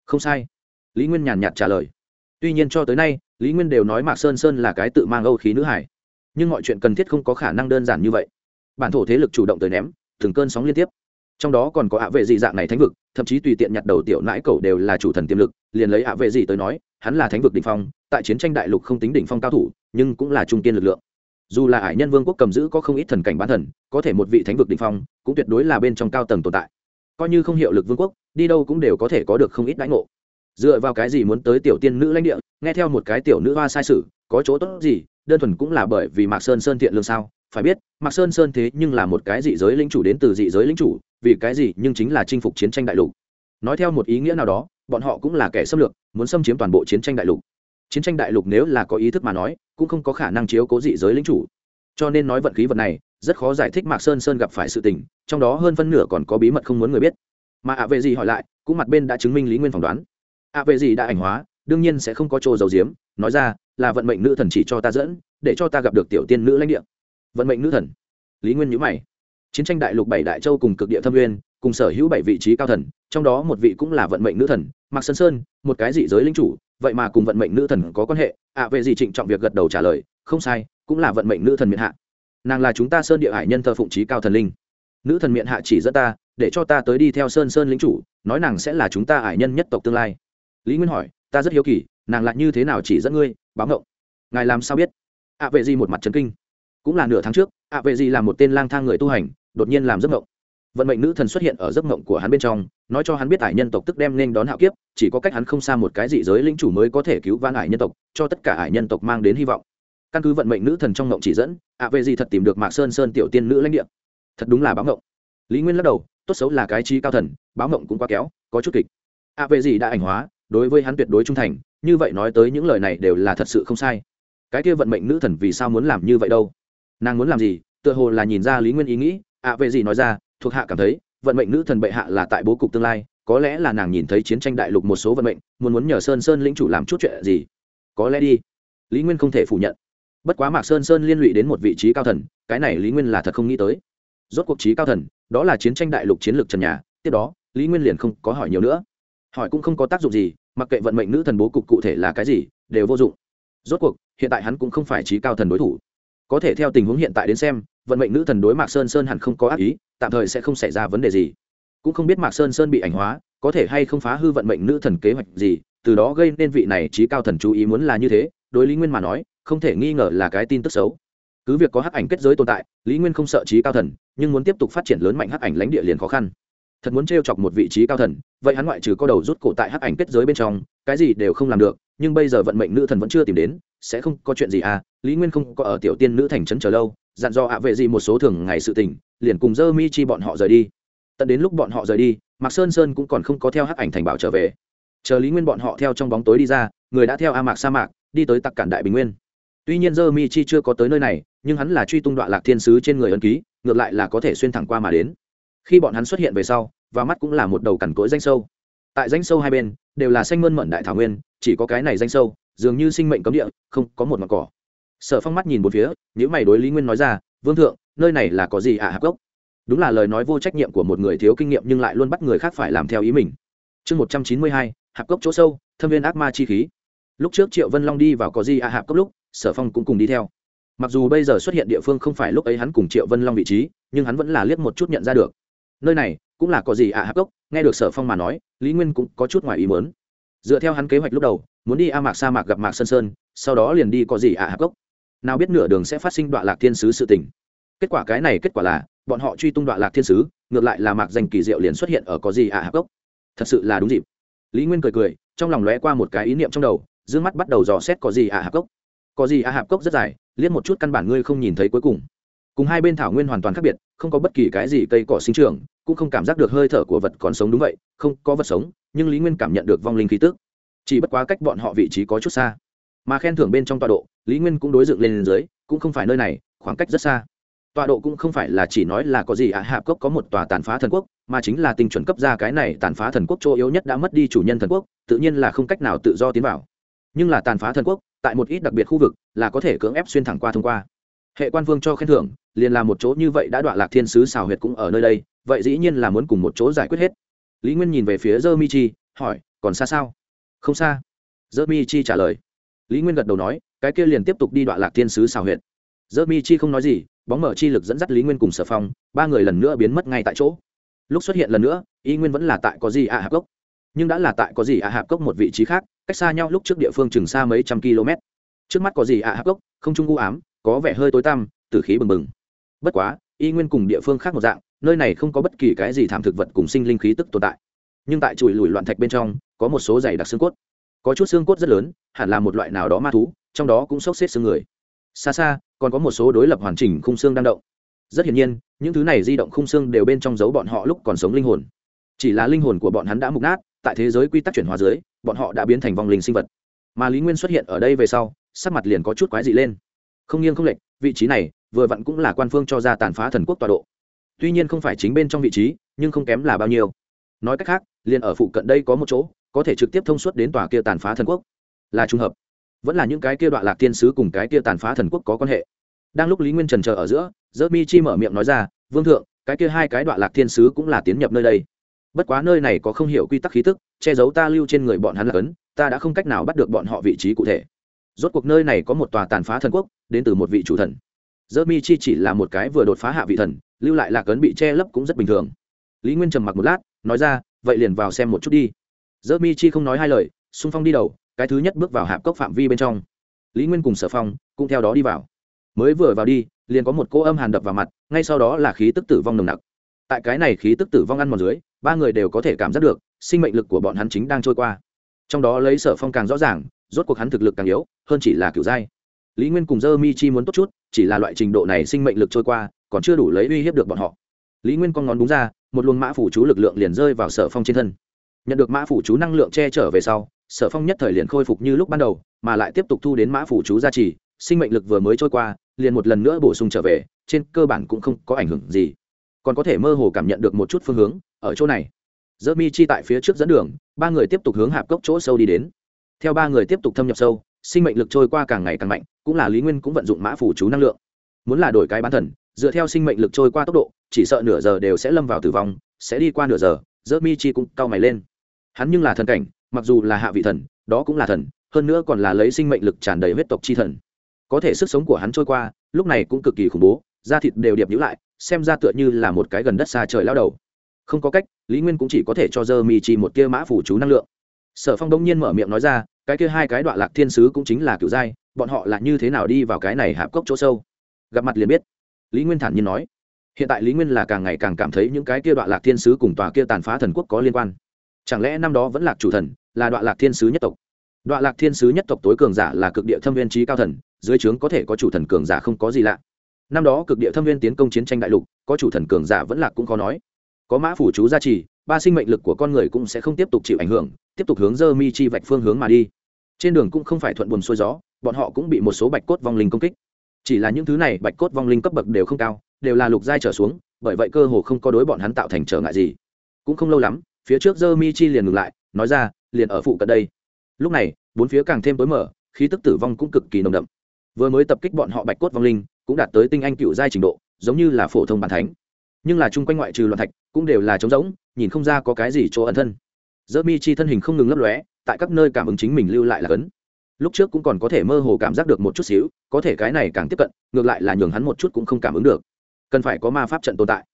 Không sai. Lý nguyên nhàn nhạt trả lời. Tuy nhiên cho tới nay, lý nguyên đều nói mạc sơn sơn là cái tự mang âu khí nữ hải. Nhưng mọi chuyện cần thiết không có khả năng đơn giản như vậy. Bản thổ thế lực chủ động tới ném, từng cơn sóng liên tiếp. Trong đó còn có ạ vệ dị dạng này thánh vực, thậm chí tùy tiện nhặt đầu tiểu nãi cầu đều là chủ thần tiềm lực, liền lấy ạ vệ dị tới nói, hắn là thánh vực đỉnh phong, tại chiến tranh đại lục không tính đỉnh phong cao thủ, nhưng cũng là trung tiên lực lượng dù là hải nhân vương quốc cầm giữ có không ít thần cảnh bán thần, có thể một vị thánh vực đỉnh phong, cũng tuyệt đối là bên trong cao tầng tồn tại. Coi như không hiệu lực vương quốc, đi đâu cũng đều có thể có được không ít đãi ngộ. Dựa vào cái gì muốn tới tiểu tiên nữ lãnh địa, nghe theo một cái tiểu nữ hoa sai sự, có chỗ tốt gì, đơn thuần cũng là bởi vì mạc sơn sơn thiện lương sao? Phải biết, mạc sơn sơn thế nhưng là một cái dị giới lính chủ đến từ dị giới lính chủ, vì cái gì nhưng chính là chinh phục chiến tranh đại lục. Nói theo một ý nghĩa nào đó, bọn họ cũng là kẻ xâm lược, muốn xâm chiếm toàn bộ chiến tranh đại lục chiến tranh đại lục nếu là có ý thức mà nói, cũng không có khả năng chiếu cố dị giới lính chủ. Cho nên nói vận khí vật này, rất khó giải thích mạc sơn sơn gặp phải sự tình, trong đó hơn phân nửa còn có bí mật không muốn người biết. Mà ạ vệ gì hỏi lại, cũng mặt bên đã chứng minh lý nguyên phỏng đoán. Ạ vệ gì đã ảnh hóa, đương nhiên sẽ không có chỗ dầu diếm nói ra là vận mệnh nữ thần chỉ cho ta dẫn, để cho ta gặp được tiểu tiên nữ lãnh địa. Vận mệnh nữ thần. Lý nguyên nhữ mày. Chiến tranh đại lục bảy đại châu cùng cực địa thâm nguyên, cùng sở hữu bảy vị trí cao thần, trong đó một vị cũng là vận mệnh nữ thần, mạc sơn sơn, một cái dị giới lính chủ vậy mà cùng vận mệnh nữ thần có quan hệ, ạ về gì trịnh trọng việc gật đầu trả lời, không sai, cũng là vận mệnh nữ thần miệng hạ. Nàng là chúng ta sơn địa hải nhân thờ phụng trí cao thần linh. Nữ thần miệng hạ chỉ dẫn ta, để cho ta tới đi theo sơn sơn lính chủ, nói nàng sẽ là chúng ta hải nhân nhất tộc tương lai. Lý nguyên hỏi, ta rất hiếu kỳ, nàng lại như thế nào chỉ dẫn ngươi, báo ngộng ngài làm sao biết? ạ, vệ gì một mặt trấn kinh. Cũng là nửa tháng trước, ạ, vệ gì là một tên lang thang người tu hành, đột nhiên làm giấc ngộng vận mệnh nữ thần xuất hiện ở giấc mộng của hắn bên trong nói cho hắn biết ải nhân tộc tức đem nên đón hạo kiếp chỉ có cách hắn không xa một cái dị giới linh chủ mới có thể cứu vãn ải nhân tộc cho tất cả ải nhân tộc mang đến hy vọng. Căn cứ vận mệnh nữ thần trong mộng chỉ dẫn ạ về gì thật tìm được mạc sơn sơn tiểu tiên nữ lãnh địa. Thật đúng là báo mộng. Lý nguyên lắc đầu tốt xấu là cái chi cao thần báo mộng cũng quá kéo có chút kịch. Ạ về gì đã ảnh hóa đối với hắn tuyệt đối trung thành như vậy nói tới những lời này đều là thật sự không sai. Cái kia vận mệnh nữ thần vì sao muốn làm như vậy đâu? Nàng muốn làm gì? Tựa hồ là nhìn ra lý nguyên ý nghĩ ạ à, về gì nói ra thuộc hạ cảm thấy, vận mệnh nữ thần bệ hạ là tại bố cục tương lai, có lẽ là nàng nhìn thấy chiến tranh đại lục một số vận mệnh, muốn muốn nhờ sơn sơn lĩnh chủ làm chút chuyện gì. Có lẽ đi. Lý nguyên không thể phủ nhận. Bất quá mạc sơn sơn liên lụy đến một vị trí cao thần, cái này lý nguyên là thật không nghĩ tới. Rốt cuộc trí cao thần, đó là chiến tranh đại lục chiến lược trần nhà, tiếp đó, lý nguyên liền không có hỏi nhiều nữa. Hỏi cũng không có tác dụng gì, mặc kệ vận mệnh nữ thần bố cục cụ thể là cái gì, đều vô dụng. Rốt cuộc, hiện tại hắn cũng không phải trí cao thần đối thủ. Có thể theo tình huống hiện tại đến xem, vận mệnh nữ thần đối mạc sơn sơn hẳn không có ác ý tạm thời sẽ không xảy ra vấn đề gì. Cũng không biết mạc sơn sơn bị ảnh hóa, có thể hay không phá hư vận mệnh nữ thần kế hoạch gì, từ đó gây nên vị này trí cao thần chú ý muốn là như thế, đối lý nguyên mà nói, không thể nghi ngờ là cái tin tức xấu. Cứ việc có hắc ảnh kết giới tồn tại, lý nguyên không sợ trí cao thần, nhưng muốn tiếp tục phát triển lớn mạnh hắc ảnh lãnh địa liền khó khăn. Thật muốn t chọc một vị trí cao thần, vậy hắn ngoại trừ có đầu rút cổ tại hắc ảnh kết giới bên trong, cái gì đều không làm được, nhưng bây giờ vận mệnh nữ thần vẫn chưa tìm đến, sẽ không có chuyện gì à lý nguyên không có ở tiểu tiên nữ thành trấn chờ lâu, dặn dò ạ vệ gì một số thường ngày sự tình liền cùng dơ mi chi bọn họ rời đi. Tận đến lúc bọn họ rời đi, mạc sơn sơn cũng còn không có theo hắc ảnh thành bảo trở về. Chờ lý nguyên bọn họ theo trong bóng tối đi ra, người đã theo a mạc sa mạc đi tới tặc cản đại bình nguyên. Tuy nhiên dơ mi chi chưa có tới nơi này, nhưng hắn là truy tung đoạn lạc thiên sứ trên người ân ký, ngược lại là có thể xuyên thẳng qua mà đến. Khi bọn hắn xuất hiện về sau, và mắt cũng là một đầu cằn cỗi danh sâu. Tại danh sâu hai bên, đều là xanh mơn mận đại thảo nguyên, chỉ có cái này danh sâu, dường như sinh mệnh cấm địa, không có một mặt cỏ. Sở phong mắt nhìn một phía những mày đối lý nguyên nói ra, vương thượng nơi này là có gì ạ à hạp gốc đúng là lời nói vô trách nhiệm của một người thiếu kinh nghiệm nhưng lại luôn bắt người khác phải làm theo ý mình. Chương một trăm chín mươi hai, hạp gốc chỗ sâu, thâm viên ác ma chi khí. Lúc trước triệu vân long đi vào có gì ạ à hạp cốc lúc, sở phong cũng cùng đi theo. Mặc dù bây giờ xuất hiện địa phương không phải lúc ấy hắn cùng triệu vân long vị trí, nhưng hắn vẫn là liếc một chút nhận ra được. Nơi này cũng là có gì ạ à hạp cốc? Nghe được sở phong mà nói, lý nguyên cũng có chút ngoài ý mớn dựa theo hắn kế hoạch lúc đầu, muốn đi a mạc sa mạc gặp mạc sơn sơn, sau đó liền đi có gì ạ, hạp cốc? Nào biết nửa đường sẽ phát sinh đoạn lạc thiên sứ sự tình kết quả cái này kết quả là, bọn họ truy tung đoạn lạc thiên sứ, ngược lại là mạc danh kỳ diệu liền xuất hiện ở có gì ạ à hạp gốc. thật sự là đúng dịp. Lý nguyên cười cười, trong lòng lóe qua một cái ý niệm trong đầu d ư ơ n g mắt bắt đầu dò xét có gì ạ, hạp gốc. có gì ạ, hạp gốc rất dài, liếc một chút căn bản ngươi không nhìn thấy cuối cùng. Cùng hai bên thảo nguyên hoàn toàn khác biệt, không có bất kỳ cái gì cây cỏ sinh trưởng, cũng không cảm giác được hơi thở của vật còn sống đúng vậy, không có vật sống, nhưng lý nguyên cảm nhận được vong linh khí tức. Chỉ bất quá cách bọn họ vị trí có chút xa. Mà khen thưởng bên trong tọa độ, lý nguyên cũng đối dựng lên dưới, cũng không phải nơi này, khoảng cách rất xa tọa độ cũng không phải là chỉ nói là có gì ạ à, hạp cốc có một tòa tàn phá thần quốc mà chính là tinh chuẩn cấp ra cái này tàn phá thần quốc chỗ yếu nhất đã mất đi chủ nhân thần quốc tự nhiên là không cách nào tự do tiến vào. Nhưng là tàn phá thần quốc tại một ít đặc biệt khu vực là có thể cưỡng ép xuyên thẳng qua thông qua. Hệ quan vương cho khen thưởng liền là một chỗ như vậy đã đoạn lạc thiên sứ xào huyệt cũng ở nơi đây vậy dĩ nhiên là muốn cùng một chỗ giải quyết hết. Lý nguyên nhìn về phía dơ mi chi hỏi còn xa sao? Không xa. Dơ mi chi trả lời. Lý nguyên gật đầu nói cái kia liền tiếp tục đi đoạn lạc thiên sứ xào huyệt dơ mi chi không nói gì, bóng mở chi lực dẫn dắt lý nguyên cùng sở phong, ba người lần nữa biến mất ngay tại chỗ. Lúc xuất hiện lần nữa, y nguyên vẫn là tại có gì ạ à hạp cốc. Nhưng đã là tại có gì ạ à hạp cốc một vị trí khác, cách xa nhau lúc trước địa phương chừng xa mấy trăm km. Trước mắt có gì ạ à hạp cốc, không trung u ám, có vẻ hơi tối tăm từ khí bừng bừng. Bất quá, y nguyên cùng địa phương khác một dạng, nơi này không có bất kỳ cái gì thảm thực vật cùng sinh linh khí tức tồn tại. Nhưng tại chùi lùi loạn thạch bên trong, có một số dày đặc xương cốt. Có chút xương cốt rất lớn, hẳn là một loại nào đó ma thú, trong đó cũng xốc xếp xương người xa xa, còn có một số đối lập hoàn chỉnh khung xương đang động. Rất hiển nhiên, những thứ này di động khung xương đều bên trong dấu bọn họ lúc còn sống linh hồn. Chỉ là linh hồn của bọn hắn đã mục nát, tại thế giới quy tắc chuyển hóa dưới, bọn họ đã biến thành vong linh sinh vật. Mà lý nguyên xuất hiện ở đây về sau, sắc mặt liền có chút quái dị lên. Không nghiêng không lệch, vị trí này, vừa vặn cũng là quan phương cho ra tàn phá thần quốc tọa độ. Tuy nhiên không phải chính bên trong vị trí, nhưng không kém là bao nhiêu. Nói cách khác, liền ở phụ cận đây có một chỗ, có thể trực tiếp thông suốt đến tòa kia tàn phá thần quốc. Là trùng hợp vẫn là những cái kia đoạn lạc thiên sứ cùng cái kia tàn phá thần quốc có quan hệ. Đang lúc lý nguyên trần chờ ở giữa dơ mi chi mở miệng nói ra, vương thượng, cái kia hai cái đoạn lạc thiên sứ cũng là tiến nhập nơi đây. Bất quá nơi này có không hiểu quy tắc khí tức, che giấu ta lưu trên người bọn hắn là cấn, ta đã không cách nào bắt được bọn họ vị trí cụ thể. Rốt cuộc nơi này có một tòa tàn phá thần quốc, đến từ một vị chủ thần. Dơ mi chi chỉ là một cái vừa đột phá hạ vị thần, lưu lại lạc ấn bị che lấp cũng rất bình thường. Lý nguyên trầm mặc một lát, nói ra, vậy liền vào xem một chút đi. Dơ mi chi không nói hai lời, xung phong đi đầu cái thứ nhất bước vào hạp cốc phạm vi bên trong. Lý nguyên cùng sở phong cũng theo đó đi vào. Mới vừa vào đi, liền có một cô âm hàn đập vào mặt, ngay sau đó là khí tức tử vong nồng nặc. Tại cái này khí tức tử vong ăn một dưới, ba người đều có thể cảm giác được sinh mệnh lực của bọn hắn chính đang trôi qua. Trong đó lấy sở phong càng rõ ràng, rốt cuộc hắn thực lực càng yếu, hơn chỉ là kiểu giai lý nguyên cùng dơ mi chi muốn tốt chút, chỉ là loại trình độ này sinh mệnh lực trôi qua, còn chưa đủ lấy uy hiếp được bọn họ. Lý nguyên con ngón đúng ra, một luồng mã phủ chú lực lượng liền rơi vào sở phong trên thân. Nhận được mã phủ chú năng lượng che chở về sau sở phong nhất thời liền khôi phục như lúc ban đầu, mà lại tiếp tục thu đến mã phủ chú gia trì, sinh mệnh lực vừa mới trôi qua, liền một lần nữa bổ sung trở về, trên cơ bản cũng không có ảnh hưởng gì. Còn có thể mơ hồ cảm nhận được một chút phương hướng, ở chỗ này. Dơ mi chi tại phía trước dẫn đường, ba người tiếp tục hướng hạp cốc chỗ sâu đi đến. Theo ba người tiếp tục thâm nhập sâu, sinh mệnh lực trôi qua càng ngày càng mạnh, cũng là lý nguyên cũng vận dụng mã phủ chú năng lượng. Muốn là đổi cái bán thần, dựa theo sinh mệnh lực trôi qua tốc độ, chỉ sợ nửa giờ đều sẽ lâm vào tử vong, sẽ đi qua nửa giờ, dơ mi chi cũng cau mày lên. Hắn nhưng là thần cảnh mặc dù là hạ vị thần, đó cũng là thần, hơn nữa còn là lấy sinh mệnh lực tràn đầy huyết tộc chi thần. Có thể sức sống của hắn trôi qua, lúc này cũng cực kỳ khủng bố, da thịt đều điệp nhữ lại, xem ra tựa như là một cái gần đất xa trời lao đầu. Không có cách, lý nguyên cũng chỉ có thể cho dơ mì chi một kia mã phủ chú năng lượng. Sở phong đông nhiên mở miệng nói ra, cái kia hai cái đoạn lạc thiên sứ cũng chính là cựu giai, bọn họ là như thế nào đi vào cái này hạp cốc chỗ sâu? Gặp mặt liền biết. Lý nguyên thản nhiên nói. Hiện tại lý nguyên là càng ngày càng cảm thấy những cái kia đoạn lạc thiên sứ cùng tòa kia tàn phá thần quốc có liên quan chẳng lẽ năm đó vẫn lạc chủ thần, là đoạn lạc thiên sứ nhất tộc? Đoạn lạc thiên sứ nhất tộc tối cường giả là cực địa thâm viên trí cao thần, dưới trướng có thể có chủ thần cường giả không có gì lạ. Năm đó cực địa thâm viên tiến công chiến tranh đại lục, có chủ thần cường giả vẫn lạc cũng khó nói. Có mã phủ chú gia trì, ba sinh mệnh lực của con người cũng sẽ không tiếp tục chịu ảnh hưởng, tiếp tục hướng dơ mi chi vạch phương hướng mà đi. Trên đường cũng không phải thuận buồn xuôi gió, bọn họ cũng bị một số bạch cốt vong linh công kích. Chỉ là những thứ này bạch cốt vong linh cấp bậc đều không cao, đều là lục giai trở xuống, bởi vậy cơ hồ không có đối bọn hắn tạo thành trở ngại gì. Cũng không lâu lắm phía trước dơ mi chi liền ngừng lại, nói ra, liền ở phụ cận đây. Lúc này, bốn phía càng thêm tối mở khí tức tử vong cũng cực kỳ nồng đậm. Vừa mới tập kích bọn họ bạch cốt vong linh, cũng đạt tới tinh anh cựu giai trình độ, giống như là phổ thông bàn thánh. Nhưng là chung quanh ngoại trừ loạn thạch, cũng đều là trống rỗng, nhìn không ra có cái gì chỗ ẩn thân. Dơ mi chi thân hình không ngừng lấp lóe, tại các nơi cảm ứng chính mình lưu lại là cấn. Lúc trước cũng còn có thể mơ hồ cảm giác được một chút xíu, có thể cái này càng tiếp cận, ngược lại là nhường hắn một chút cũng không cảm ứng được. Cần phải có ma pháp trận tồn tại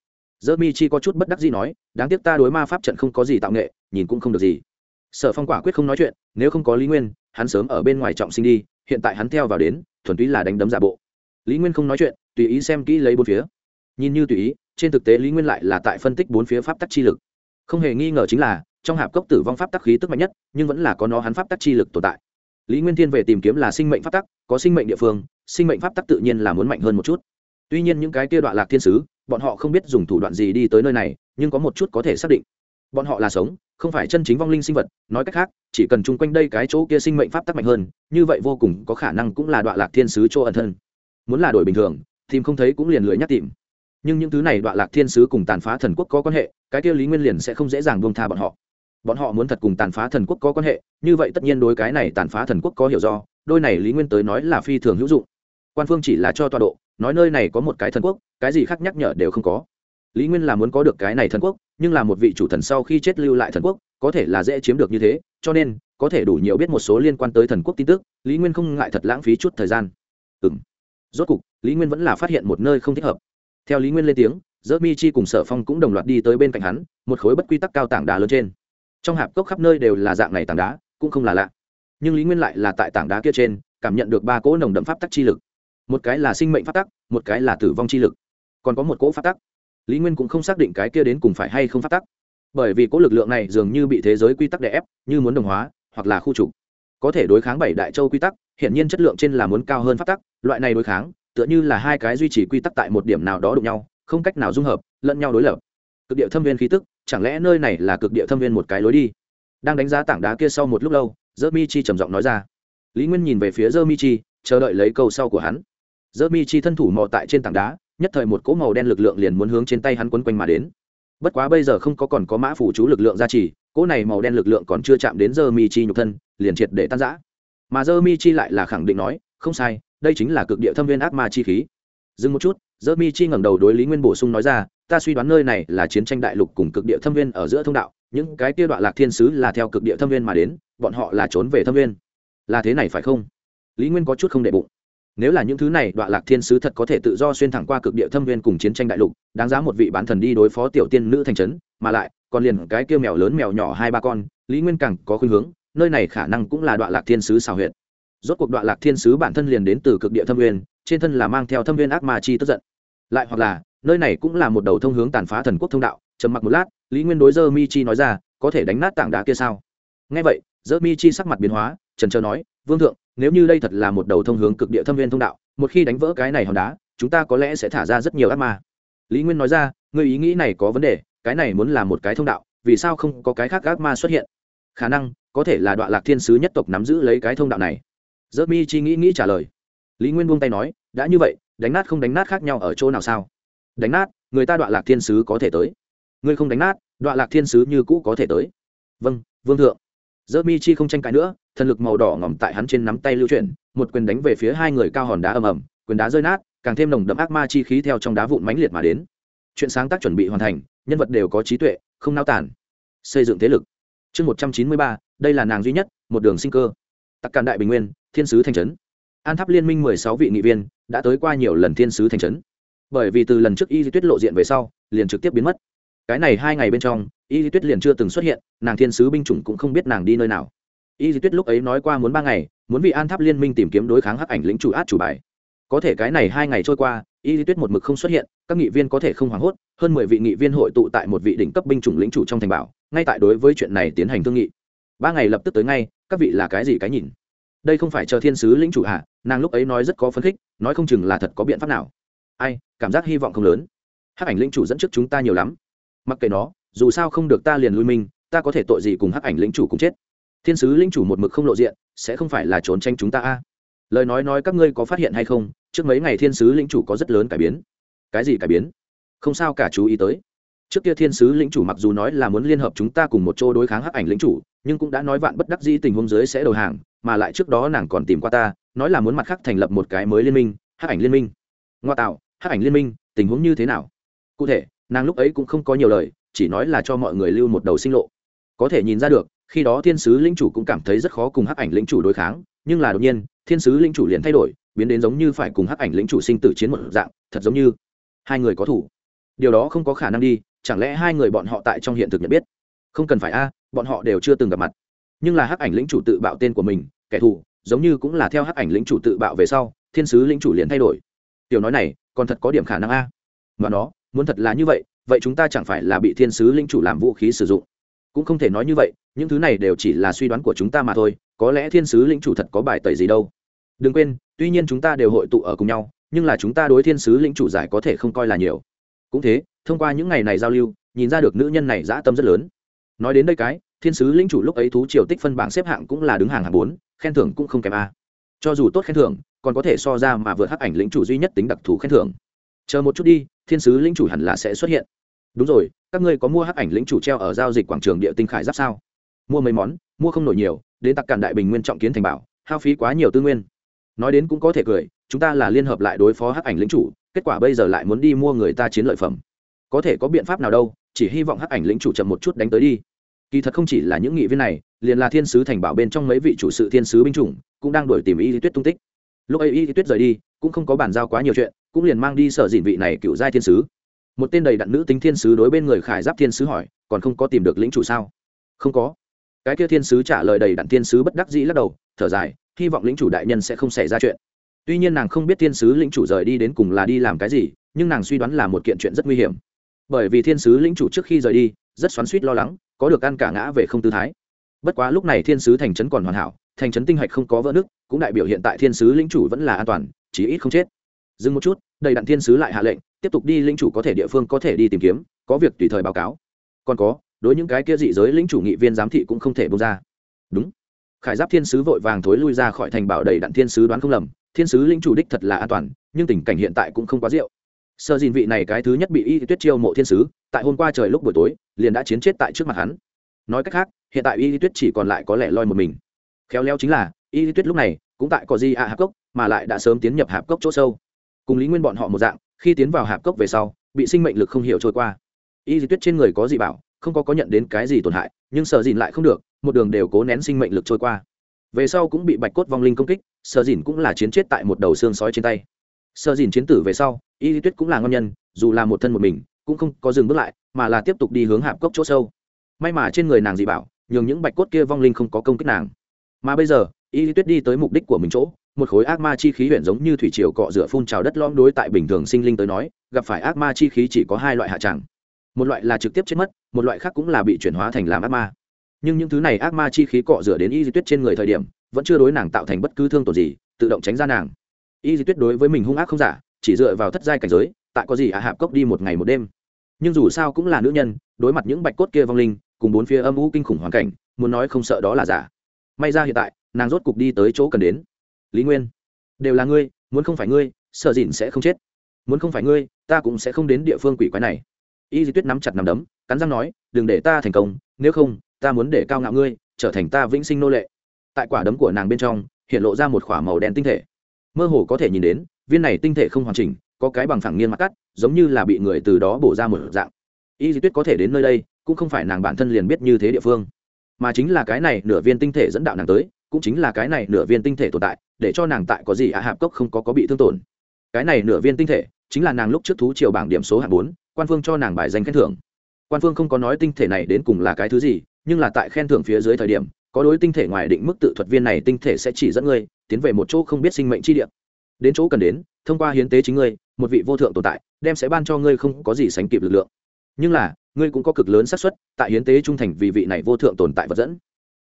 dơ mi chi có chút bất đắc gì nói, đáng tiếc ta đối ma pháp trận không có gì tạo nghệ, nhìn cũng không được gì. Sở phong quả quyết không nói chuyện, nếu không có lý nguyên, hắn sớm ở bên ngoài trọng sinh đi, hiện tại hắn theo vào đến, thuần túy là đánh đấm giả bộ. Lý nguyên không nói chuyện, tùy ý xem kỹ lấy bốn phía. Nhìn như tùy ý, trên thực tế lý nguyên lại là tại phân tích bốn phía pháp tắc chi lực. Không hề nghi ngờ chính là, trong hạp cốc tử vong pháp tắc khí tức mạnh nhất, nhưng vẫn là có nó hắn pháp tắc chi lực tồn tại. Lý nguyên thiên về tìm kiếm là sinh mệnh pháp tắc, có sinh mệnh địa phương, sinh mệnh pháp tắc tự nhiên là muốn mạnh hơn một chút. Tuy nhiên những cái kia đoạn lạc thiên sứ bọn họ không biết dùng thủ đoạn gì đi tới nơi này, nhưng có một chút có thể xác định. Bọn họ là sống, không phải chân chính vong linh sinh vật, nói cách khác, chỉ cần chung quanh đây cái chỗ kia sinh mệnh pháp tắc mạnh hơn, như vậy vô cùng có khả năng cũng là đoạn lạc thiên sứ chỗ ẩn thân. Muốn là đổi bình thường, tìm không thấy cũng liền lưỡi nhắc tìm. Nhưng những thứ này đoạn lạc thiên sứ cùng tàn phá thần quốc có quan hệ, cái kia lý nguyên liền sẽ không dễ dàng buông tha bọn họ. Bọn họ muốn thật cùng tàn phá thần quốc có quan hệ, như vậy tất nhiên đối cái này tàn phá thần quốc có hiểu do, đôi này lý nguyên tới nói là phi thường hữu dụng. Quan phương chỉ là cho tọa độ nói nơi này có một cái thần quốc, cái gì khác nhắc nhở đều không có. Lý nguyên là muốn có được cái này thần quốc, nhưng là một vị chủ thần sau khi chết lưu lại thần quốc, có thể là dễ chiếm được như thế, cho nên, có thể đủ nhiều biết một số liên quan tới thần quốc tin tức, lý nguyên không ngại thật lãng phí chút thời gian. Ừ m rốt cục, lý nguyên vẫn là phát hiện một nơi không thích hợp. Theo lý nguyên lên tiếng dỡ mi chi cùng sở phong cũng đồng loạt đi tới bên cạnh hắn, một khối bất quy tắc cao tảng đá lớn trên. Trong hạp cốc khắp nơi đều là dạng này tảng đá, cũng không là lạ. Nhưng lý nguyên lại là tại tảng đá kia trên, cảm nhận được ba cỗ nồng đậm pháp tắc chi lực một cái là sinh mệnh phát tắc, một cái là tử vong chi lực. Còn có một cỗ phát tắc. Lý nguyên cũng không xác định cái kia đến cùng phải hay không phát tắc. Bởi vì cỗ lực lượng này dường như bị thế giới quy tắc đè ép, như muốn đồng hóa, hoặc là khu trục. Có thể đối kháng bảy đại châu quy tắc hiện nhiên chất lượng trên là muốn cao hơn phát tắc, loại này đối kháng, tựa như là hai cái duy trì quy tắc tại một điểm nào đó đụng nhau, không cách nào dung hợp, lẫn nhau đối lập. Cực địa thâm viên khí tức, chẳng lẽ nơi này là cực địa thâm viên một cái lối đi? Đang đánh giá tảng đá kia sau một lúc lâu dơ mi chi trầm giọng nói ra. Lý nguyên nhìn về phía dơ mi chi chờ đợi lấy câu sau của hắn dơ mi chi thân thủ mò tại trên tảng đá, nhất thời một cỗ màu đen lực lượng liền muốn hướng trên tay hắn quấn quanh mà đến. Bất quá bây giờ không có còn có mã phủ chú lực lượng gia trì, cỗ này màu đen lực lượng còn chưa chạm đến dơ mi chi nhục thân, liền triệt để tan giã mà dơ mi chi lại là khẳng định nói, không sai, đây chính là cực địa thâm viên ác ma chi khí. Dừng một chút, dơ mi chi ngẩng đầu đối lý nguyên bổ sung nói ra, ta suy đoán nơi này là chiến tranh đại lục cùng cực địa thâm viên ở giữa thông đạo, những cái kia đoạn lạc thiên sứ là theo cực địa thâm viên mà đến, bọn họ là trốn về thâm viên. Là thế này phải không? Lý nguyên có chút không đệ bụng nếu là những thứ này đoạn lạc thiên sứ thật có thể tự do xuyên thẳng qua cực địa thâm viên cùng chiến tranh đại lục, đáng giá một vị bán thần đi đối phó tiểu tiên nữ thành trấn, mà lại, còn liền cái kia mèo lớn mèo nhỏ hai ba con, lý nguyên càng có khuynh hướng, nơi này khả năng cũng là đoạn lạc thiên sứ xào huyện rốt cuộc đoạn lạc thiên sứ bản thân liền đến từ cực địa thâm viên, trên thân là mang theo thâm viên ác ma chi tức giận. Lại hoặc là, nơi này cũng là một đầu thông hướng tàn phá thần quốc thông đạo, trầm mặc một lát, lý nguyên đối dơ mi chi nói ra, có thể đánh nát tảng đá kia sao? Ngay vậy, dơ mi chi sắc mặt biến hóa, trần trờ nói, vương thượng nếu như đây thật là một đầu thông hướng cực địa thâm viên thông đạo, một khi đánh vỡ cái này hòn đá, chúng ta có lẽ sẽ thả ra rất nhiều ác ma. Lý nguyên nói ra người ý nghĩ này có vấn đề, cái này muốn là một cái thông đạo, vì sao không có cái khác ác ma xuất hiện? Khả năng, có thể là đoạn lạc thiên sứ nhất tộc nắm giữ lấy cái thông đạo này. Dơ mi chi nghĩ nghĩ trả lời. Lý nguyên buông tay nói, đã như vậy, đánh nát không đánh nát khác nhau ở chỗ nào sao? Đánh nát, người ta đoạn lạc thiên sứ có thể tới. Ngươi không đánh nát, đoạn lạc thiên sứ như cũ có thể tới. Vâng vương thượng. Dơ mi chi không tranh cãi nữa thần lực màu đỏ ngỏm tại hắn trên nắm tay lưu chuyển, một quyền đánh về phía hai người cao hòn đá ầm ầm, quyền đá rơi nát, càng thêm nồng đậm ác ma chi khí theo trong đá vụn mãnh liệt mà đến. Chuyện sáng tác chuẩn bị hoàn thành, nhân vật đều có trí tuệ, không nao tản xây dựng thế lực. Chương một trăm chín mươi ba, đây là nàng duy nhất, một đường sinh cơ. Tặc càn đại bình nguyên, thiên sứ thanh trấn. An tháp liên minh mười sáu vị nghị viên, đã tới qua nhiều lần thiên sứ thanh trấn. Bởi vì từ lần trước y di tuyết lộ diện về sau, liền trực tiếp biến mất. Cái này hai ngày bên trong, y di tuyết liền chưa từng xuất hiện, nàng thiên sứ binh chủng cũng không biết nàng đi nơi nào y di tuyết lúc ấy nói qua muốn ba ngày muốn vì an tháp liên minh tìm kiếm đối kháng hắc ảnh lĩnh chủ át chủ bài. Có thể cái này hai ngày trôi qua y di tuyết một mực không xuất hiện các nghị viên có thể không hoảng hốt hơn mười vị nghị viên hội tụ tại một vị đỉnh cấp binh chủng lĩnh chủ trong thành bảo ngay tại đối với chuyện này tiến hành thương nghị. Ba ngày lập tức tới ngay các vị là cái gì cái nhìn? Đây không phải chờ thiên sứ lĩnh chủ hạ nàng lúc ấy nói rất có phấn khích nói không chừng là thật có biện pháp nào. Ai cảm giác hy vọng không lớn. Hắc ảnh lĩnh chủ dẫn trước chúng ta nhiều lắm. Mặc kệ nó dù sao không được ta liền lui mình, ta có thể tội gì cùng hắc ảnh lĩnh chủ cũng chết? Thiên sứ lĩnh chủ một mực không lộ diện, sẽ không phải là trốn tranh chúng ta a? Lời nói nói các ngươi có phát hiện hay không? Trước mấy ngày thiên sứ lĩnh chủ có rất lớn cải biến. Cái gì cải biến? Không sao cả chú ý tới. Trước kia thiên sứ lĩnh chủ mặc dù nói là muốn liên hợp chúng ta cùng một chỗ đối kháng hắc ảnh lĩnh chủ, nhưng cũng đã nói vạn bất đắc dĩ tình huống dưới sẽ đầu hàng, mà lại trước đó nàng còn tìm qua ta, nói là muốn mặt khác thành lập một cái mới liên minh, hắc ảnh liên minh. Ngoa tạo, hắc ảnh liên minh, tình huống như thế nào? Cụ thể, nàng lúc ấy cũng không có nhiều lời, chỉ nói là cho mọi người lưu một đầu sinh lộ. Có thể nhìn ra được khi đó thiên sứ lĩnh chủ cũng cảm thấy rất khó cùng hắc ảnh lĩnh chủ đối kháng, nhưng là đột nhiên, thiên sứ lĩnh chủ liền thay đổi, biến đến giống như phải cùng hắc ảnh lĩnh chủ sinh tử chiến một dạng, thật giống như hai người có thủ. Điều đó không có khả năng đi, chẳng lẽ hai người bọn họ tại trong hiện thực nhận biết? Không cần phải a, bọn họ đều chưa từng gặp mặt. Nhưng là hắc ảnh lĩnh chủ tự bạo tên của mình, kẻ thù, giống như cũng là theo hắc ảnh lĩnh chủ tự bạo về sau, thiên sứ lĩnh chủ liền thay đổi. Tiểu nói này, còn thật có điểm khả năng a. Mà nó, muốn thật là như vậy vậy chúng ta chẳng phải là bị thiên sứ lĩnh chủ làm vũ khí sử dụng. Cũng không thể nói như vậy những thứ này đều chỉ là suy đoán của chúng ta mà thôi, có lẽ thiên sứ lĩnh chủ thật có bài tẩy gì đâu. Đừng quên, tuy nhiên chúng ta đều hội tụ ở cùng nhau, nhưng là chúng ta đối thiên sứ lĩnh chủ giải có thể không coi là nhiều. Cũng thế, thông qua những ngày này giao lưu, nhìn ra được nữ nhân này dã tâm rất lớn. Nói đến đây cái, thiên sứ lĩnh chủ lúc ấy thú triều tích phân bảng xếp hạng cũng là đứng hàng hạng bốn, khen thưởng cũng không kém a. Cho dù tốt khen thưởng, còn có thể so ra mà vượt hắc ảnh lĩnh chủ duy nhất tính đặc thù khen thưởng. Chờ một chút đi, thiên sứ lĩnh chủ hẳn là sẽ xuất hiện. Đúng rồi, các ngươi có mua hắc ảnh lĩnh chủ treo ở giao dịch quảng trường địa tinh khải giáp sao? Mua mấy món, mua không nổi nhiều, đến tặc cản đại bình nguyên trọng kiến thành bảo, hao phí quá nhiều tư nguyên. Nói đến cũng có thể cười, chúng ta là liên hợp lại đối phó hắc ảnh lĩnh chủ, kết quả bây giờ lại muốn đi mua người ta chiến lợi phẩm. Có thể có biện pháp nào đâu, chỉ hy vọng hắc ảnh lĩnh chủ chậm một chút đánh tới đi. Kỳ thật không chỉ là những nghị viên này, liền là thiên sứ thành bảo bên trong mấy vị chủ sự thiên sứ binh chủng, cũng đang đổi tìm y lý tuyết tung tích. Lúc ấy y lý tuyết rời đi, cũng không có bàn giao quá nhiều chuyện, cũng liền mang đi sở dịn vị này cựu giai thiên sứ. Một tên đầy đặn nữ tính thiên sứ đối bên người khải giáp thiên sứ hỏi, còn không có tìm được lĩnh chủ sao? Không có cái kia thiên sứ trả lời đầy đặn thiên sứ bất đắc dĩ lắc đầu, thở dài, hy vọng lĩnh chủ đại nhân sẽ không xảy ra chuyện. Tuy nhiên nàng không biết thiên sứ lĩnh chủ rời đi đến cùng là đi làm cái gì, nhưng nàng suy đoán là một kiện chuyện rất nguy hiểm. Bởi vì thiên sứ lĩnh chủ trước khi rời đi, rất xoắn suýt lo lắng, có được ăn cả ngã về không tư thái. Bất quá lúc này thiên sứ thành trấn còn hoàn hảo, thành trấn tinh hạch không có vỡ nước cũng đại biểu hiện tại thiên sứ lĩnh chủ vẫn là an toàn chỉ ít không chết. Dừng một chút, đầy đặn thiên sứ lại hạ lệnh, tiếp tục đi, lĩnh chủ có thể địa phương có thể đi tìm kiếm, có việc tùy thời báo cáo. Còn có đối những cái kia dị giới lĩnh chủ nghị viên giám thị cũng không thể bông ra. Đúng. Khải giáp thiên sứ vội vàng thối lui ra khỏi thành bảo đầy đặn thiên sứ đoán không lầm, thiên sứ lĩnh chủ đích thật là an toàn, nhưng tình cảnh hiện tại cũng không quá rượu sơ dìn vị này cái thứ nhất bị y tuyết chiêu mộ thiên sứ, tại hôm qua trời lúc buổi tối, liền đã chiến chết tại trước mặt hắn. Nói cách khác, hiện tại y tuyết chỉ còn lại có lẽ loi một mình. Khéo léo chính là, y tuyết lúc này cũng tại có di a hạp cốc, mà lại đã sớm tiến nhập hạp cốc chỗ sâu. Cùng lý nguyên bọn họ một dạng, khi tiến vào hạp cốc về sau, bị sinh mệnh lực không hiểu trôi qua. Y tuyết trên người có gì bảo không có có nhận đến cái gì tổn hại, nhưng sợ dìn lại không được, một đường đều cố nén sinh mệnh lực trôi qua. Về sau cũng bị bạch cốt vong linh công kích sợ dìn cũng là chiến chết tại một đầu xương sói trên tay. Sợ dìn chiến tử về sau, y lý tuyết cũng là ngon nhân, dù là một thân một mình, cũng không có dừng bước lại, mà là tiếp tục đi hướng hạp cốc chỗ sâu. May mà trên người nàng dị bảo, nhường những bạch cốt kia vong linh không có công kích nàng. Mà bây giờ, y lý tuyết đi tới mục đích của mình chỗ, một khối ác ma chi khí huyện giống như thủy triều cọ rửa phun trào đất lom đối tại bình thường sinh linh tới nói, gặp phải ác ma chi khí chỉ có hai loại hạ tràng một loại là trực tiếp chết mất, một loại khác cũng là bị chuyển hóa thành làm ác ma. Nhưng những thứ này ác ma chi khí cọ rửa đến y di tuyết trên người thời điểm, vẫn chưa đối nàng tạo thành bất cứ thương tổn gì, tự động tránh ra nàng. Y di tuyết đối với mình hung ác không giả, chỉ dựa vào thất giai cảnh giới, tại có gì à hạp cốc đi một ngày một đêm. Nhưng dù sao cũng là nữ nhân, đối mặt những bạch cốt kia vong linh, cùng bốn phía âm u kinh khủng hoàn cảnh, muốn nói không sợ đó là giả. May ra hiện tại, nàng rốt cục đi tới chỗ cần đến. Lý nguyên, đều là ngươi, muốn không phải ngươi, sợ dịn sẽ không chết. Muốn không phải ngươi, ta cũng sẽ không đến địa phương quỷ quái này y di tuyết nắm chặt nằm đấm, cắn răng nói, đừng để ta thành công, nếu không, ta muốn để cao ngạo ngươi, trở thành ta vĩnh sinh nô lệ. Tại quả đấm của nàng bên trong, hiện lộ ra một k h ỏ a màu đen tinh thể. Mơ hồ có thể nhìn đến, viên này tinh thể không hoàn chỉnh, có cái bằng phẳng nghiên mặt cắt, giống như là bị người từ đó bổ ra một dạng. Y di tuyết có thể đến nơi đây, cũng không phải nàng bản thân liền biết như thế địa phương. Mà chính là cái này nửa viên tinh thể dẫn đạo nàng tới, cũng chính là cái này nửa viên tinh thể tồn tại, để cho nàng tại có gì ạ hạp cốc không có có bị thương tổn. Cái này nửa viên tinh thể, chính là nàng lúc trước thú triều bảng điểm số hạng bốn quan phương cho nàng bài danh khen thưởng. Quan phương không có nói tinh thể này đến cùng là cái thứ gì, nhưng là tại khen thưởng phía dưới thời điểm, có đối tinh thể ngoài định mức tự thuật viên này tinh thể sẽ chỉ dẫn ngươi, tiến về một chỗ không biết sinh mệnh chi địa. Đến chỗ cần đến, thông qua hiến tế chính ngươi, một vị vô thượng tồn tại, đem sẽ ban cho ngươi không có gì sánh kịp lực lượng. Nhưng là, ngươi cũng có cực lớn xác suất, tại hiến tế trung thành vì vị này vô thượng tồn tại vật dẫn.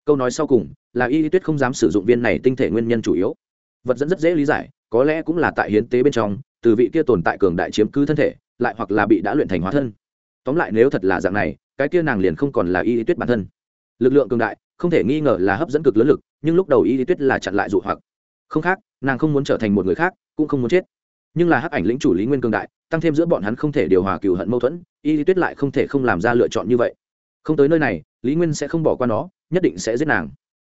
Câu nói sau cùng, là y lý tuyết không dám sử dụng viên này tinh thể nguyên nhân chủ yếu. Vật dẫn rất dễ lý giải, có lẽ cũng là tại hiến tế bên trong, từ vị kia tồn tại cường đại chiếm cứ thân thể lại hoặc là bị đã luyện thành hóa thân. Tóm lại nếu thật là dạng này, cái kia nàng liền không còn là y lý tuyết bản thân. Lực lượng cường đại, không thể nghi ngờ là hấp dẫn cực lớn lực, nhưng lúc đầu y lý tuyết là chặn lại dụ hoặc. Không khác, nàng không muốn trở thành một người khác, cũng không muốn chết. Nhưng là hắc ảnh lĩnh chủ lý nguyên cường đại, tăng thêm giữa bọn hắn không thể điều hòa cừu hận mâu thuẫn, y lý tuyết lại không thể không làm ra lựa chọn như vậy. Không tới nơi này, lý nguyên sẽ không bỏ qua nó, nhất định sẽ giết nàng.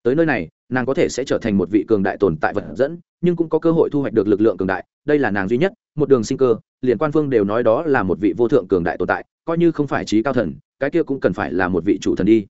Tới nơi này nàng có thể sẽ trở thành một vị cường đại tồn tại vật dẫn, nhưng cũng có cơ hội thu hoạch được lực lượng cường đại, đây là nàng duy nhất, một đường sinh cơ, liền quan phương đều nói đó là một vị vô thượng cường đại tồn tại, coi như không phải trí cao thần, cái kia cũng cần phải là một vị chủ thần đi.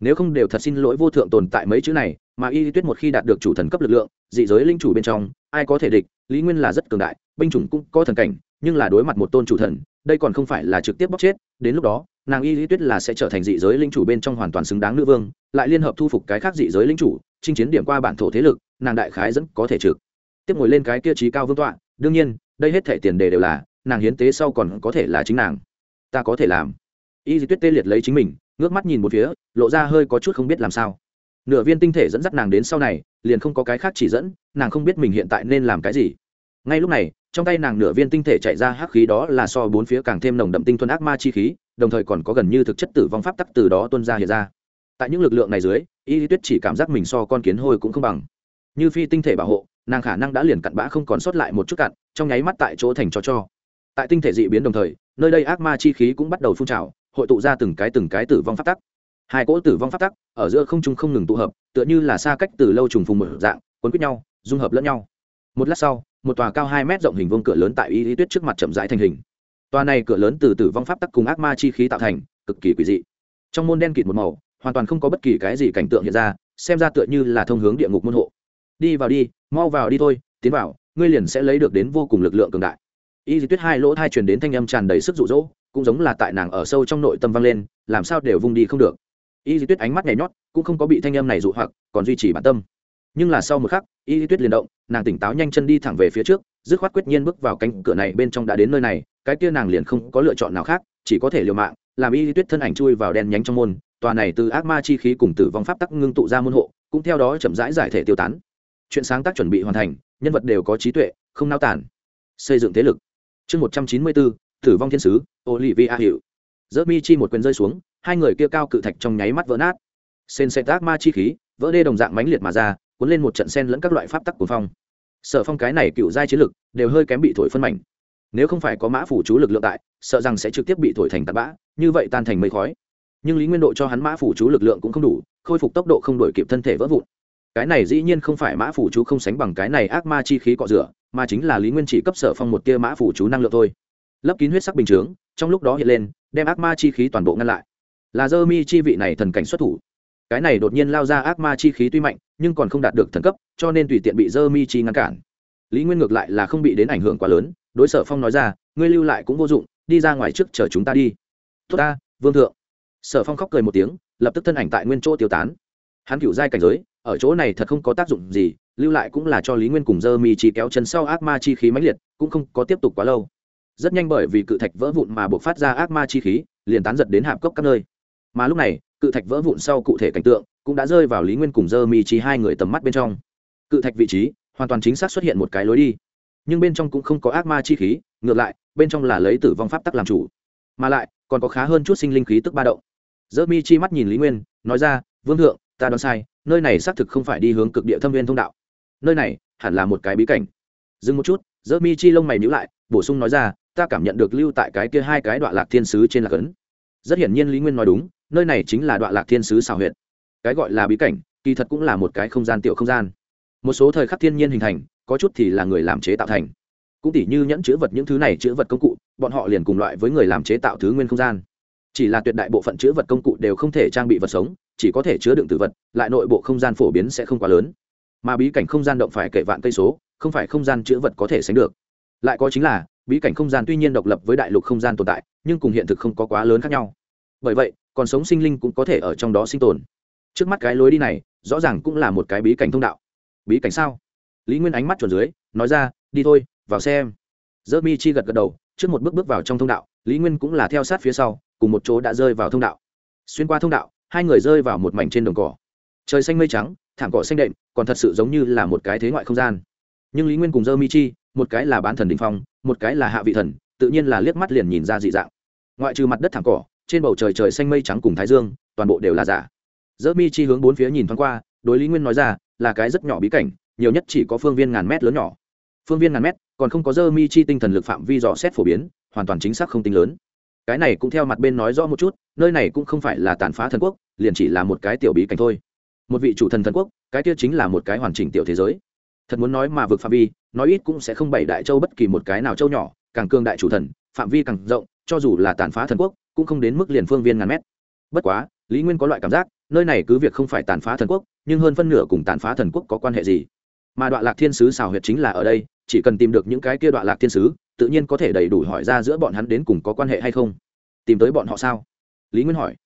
Nếu không đều thật xin lỗi vô thượng tồn tại mấy chữ này, mà y tuyết một khi đạt được chủ thần cấp lực lượng, dị giới linh chủ bên trong, ai có thể địch, lý nguyên là rất cường đại, binh chủng cũng có thần cảnh, nhưng là đối mặt một tôn chủ thần, đây còn không phải là trực tiếp bóc chết, đến lúc đó nàng y lý tuyết là sẽ trở thành dị giới linh chủ bên trong hoàn toàn xứng đáng nữ vương, lại liên hợp thu phục cái khác dị giới linh chủ, chinh chiến điểm qua bản thổ thế lực, nàng đại khái dẫn có thể trực. Tiếp ngồi lên cái kia trí cao vương tọa, đương nhiên, đây hết thể tiền đề đều là, nàng hiến tế sau còn có thể là chính nàng. Ta có thể làm. Y di tuyết tê liệt lấy chính mình, ngước mắt nhìn một phía, lộ ra hơi có chút không biết làm sao. Nửa viên tinh thể dẫn dắt nàng đến sau này, liền không có cái khác chỉ dẫn, nàng không biết mình hiện tại nên làm cái gì. Ngay lúc này trong tay nàng nửa viên tinh thể chạy ra hắc khí đó là so bốn phía càng thêm nồng đậm tinh thuần ác ma chi khí, đồng thời còn có gần như thực chất tử vong pháp tắc từ đó tuân ra hiện ra. Tại những lực lượng này dưới, y lý tuyết chỉ cảm giác mình so con kiến hôi cũng không bằng. Như phi tinh thể bảo hộ, nàng khả năng đã liền cặn bã không còn sót lại một chút cặn, trong nháy mắt tại chỗ thành cho cho. Tại tinh thể dị biến đồng thời, nơi đây ác ma chi khí cũng bắt đầu phun trào, hội tụ ra từng cái từng cái tử vong pháp tắc. Hai cỗ tử vong pháp tắc, ở giữa không trung không ngừng tụ hợp, tựa như là xa cách từ lâu trùng phùng một dạng quấn quýt nhau, dung hợp lẫn nhau. Một lát sau một tòa cao hai mét rộng hình vuông cửa lớn tại y lý tuyết trước mặt chậm rãi thành hình. Tòa này cửa lớn từ tử vong pháp tắc cùng ác ma chi khí tạo thành, cực kỳ quỷ dị. Trong môn đen kịt một màu, hoàn toàn không có bất kỳ cái gì cảnh tượng hiện ra, xem ra tựa như là thông hướng địa ngục môn hộ. Đi vào đi, mau vào đi thôi, tiến vào, ngươi liền sẽ lấy được đến vô cùng lực lượng cường đại. Y di tuyết hai lỗ thai truyền đến thanh âm tràn đầy sức rụ rỗ cũng giống là tại nàng ở sâu trong nội tâm vang lên, làm sao đều vung đi không được. Y di tuyết ánh mắt nhảy nhót, cũng không có bị thanh âm này dụ hoặc, còn duy trì bản tâm nhưng là sau một khắc, y tuyết liền động, nàng tỉnh táo nhanh chân đi thẳng về phía trước, dứt khoát quyết nhiên bước vào cánh cửa này bên trong đã đến nơi này, cái kia nàng liền không có lựa chọn nào khác, chỉ có thể liều mạng, làm y tuyết thân ảnh chui vào đen nhánh trong môn, tòa này từ ác ma chi khí cùng tử vong pháp tắc ngưng tụ ra môn hộ, cũng theo đó chậm rãi giải thể tiêu tán. Chuyện sáng tác chuẩn bị hoàn thành, nhân vật đều có trí tuệ, không nao tản. Xây dựng thế lực. Chương một trăm chín mươi bốn, tử vong thiên sứ, olivia hiệu dỡ mi chi một quyền rơi xuống, hai người kia cao cự thạch trong nháy mắt vỡ nát. Sên xe tác ma chi khí, vỡ đê đồng dạng mãnh liệt mà ra cuốn lên một trận sen lẫn các loại pháp tắc của phong. Sở phong cái này cựu giai chiến lực đều hơi kém bị thổi phân mảnh. Nếu không phải có mã phủ chú lực lượng tại, sợ rằng sẽ trực tiếp bị thổi thành tạt bã, như vậy tan thành mây khói. Nhưng lý nguyên độ cho hắn mã phủ chú lực lượng cũng không đủ, khôi phục tốc độ không đổi kịp thân thể vỡ vụn. Cái này dĩ nhiên không phải mã phủ chú không sánh bằng cái này ác ma chi khí cọ rửa, mà chính là lý nguyên chỉ cấp sở phong một tia mã phủ chú năng lượng thôi. Lấp kín huyết sắc bình chướng, trong lúc đó hiện lên, đem ác ma chi khí toàn bộ ngăn lại. Là dơ mi chi vị này thần cảnh xuất thủ cái này đột nhiên lao ra ác ma chi khí tuy mạnh, nhưng còn không đạt được thần cấp, cho nên tùy tiện bị dơ mi chi ngăn cản. Lý nguyên ngược lại là không bị đến ảnh hưởng quá lớn, đối sở phong nói ra, ngươi lưu lại cũng vô dụng, đi ra ngoài trước chờ chúng ta đi. Tốt ta, vương thượng. Sở phong khóc cười một tiếng, lập tức thân ảnh tại nguyên chỗ tiêu tán. Hắn cựu giai cảnh giới, ở chỗ này thật không có tác dụng gì, lưu lại cũng là cho lý nguyên cùng dơ mi chi kéo chân sau ác ma chi khí mãnh liệt, cũng không có tiếp tục quá lâu. Rất nhanh bởi vì cự thạch vỡ vụn mà buộc phát ra ác ma chi khí, liền tán giật đến hạp cốc các nơi. Mà lúc này cự thạch vỡ vụn sau cụ thể cảnh tượng cũng đã rơi vào lý nguyên cùng dơ mi chi hai người tầm mắt bên trong. Cự thạch vị trí hoàn toàn chính xác xuất hiện một cái lối đi, nhưng bên trong cũng không có ác ma chi khí, ngược lại, bên trong là lấy tử vong pháp tắc làm chủ. Mà lại, còn có khá hơn chút sinh linh khí tức ba động. Dơ mi chi mắt nhìn lý nguyên, nói ra, vương thượng, ta đoán sai, nơi này xác thực không phải đi hướng cực địa thâm viên thông đạo. Nơi này hẳn là một cái bí cảnh. Dừng một chút dơ mi chi lông mày nhữ lại, bổ sung nói ra, ta cảm nhận được lưu tại cái kia hai cái đoạn lạc thiên sứ trên lạc ấn. Rất hiển nhiên lý nguyên nói đúng nơi này chính là đoạn lạc thiên sứ xào huyệt. Cái gọi là bí cảnh, kỳ thật cũng là một cái không gian tiểu không gian. Một số thời khắc thiên nhiên hình thành, có chút thì là người làm chế tạo thành. Cũng tỉ như nhẫn chữ vật những thứ này chữ vật công cụ, bọn họ liền cùng loại với người làm chế tạo thứ nguyên không gian. Chỉ là tuyệt đại bộ phận chữ vật công cụ đều không thể trang bị vật sống, chỉ có thể chứa đựng tử vật, lại nội bộ không gian phổ biến sẽ không quá lớn. Mà bí cảnh không gian động phải kể vạn cây số, không phải không gian chữ vật có thể sánh được. Lại có chính là, bí cảnh không gian tuy nhiên độc lập với đại lục không gian tồn tại, nhưng cùng hiện thực không có quá lớn khác nhau. Bởi vậy còn sống sinh linh cũng có thể ở trong đó sinh tồn. Trước mắt cái lối đi này, rõ ràng cũng là một cái bí cảnh thông đạo. Bí cảnh sao? Lý nguyên ánh mắt chuẩn dưới, nói ra, đi thôi, vào xem. Dơ mi chi gật gật đầu, trước một bước bước vào trong thông đạo, lý nguyên cũng là theo sát phía sau, cùng một chỗ đã rơi vào thông đạo. Xuyên qua thông đạo, hai người rơi vào một mảnh trên đồng cỏ. Trời xanh mây trắng, thảm cỏ xanh đệm, còn thật sự giống như là một cái thế ngoại không gian. Nhưng lý nguyên cùng dơ mi chi, một cái là bán thần đình phong, một cái là hạ vị thần, tự nhiên là liếc mắt liền nhìn ra dị dạng. Ngoại trừ mặt đất thảm cỏ trên bầu trời trời xanh mây trắng cùng thái dương, toàn bộ đều là giả. Dơ mi chi hướng bốn phía nhìn thoáng qua, đối lý nguyên nói ra, là cái rất nhỏ bí cảnh, nhiều nhất chỉ có phương viên ngàn mét lớn nhỏ. Phương viên ngàn mét, còn không có dơ mi chi tinh thần lực phạm vi dò xét phổ biến, hoàn toàn chính xác không tính lớn. Cái này cũng theo mặt bên nói rõ một chút, nơi này cũng không phải là tàn phá thần quốc, liền chỉ là một cái tiểu bí cảnh thôi. Một vị chủ thần thần quốc, cái kia chính là một cái hoàn chỉnh tiểu thế giới. Thật muốn nói mà vượt phạm vi, nói ít cũng sẽ không bảy đại châu bất kỳ một cái nào châu nhỏ, càng cương đại chủ thần, phạm vi càng rộng, cho dù là tàn phá thần quốc cũng không đến mức liền phương viên ngàn mét. Bất quá, lý nguyên có loại cảm giác, nơi này cứ việc không phải tàn phá thần quốc, nhưng hơn phân nửa cùng tàn phá thần quốc có quan hệ gì? Mà đoạn lạc thiên sứ xào huyệt chính là ở đây, chỉ cần tìm được những cái kia đoạn lạc thiên sứ, tự nhiên có thể đầy đủ hỏi ra giữa bọn hắn đến cùng có quan hệ hay không. Tìm tới bọn họ sao? Lý nguyên hỏi.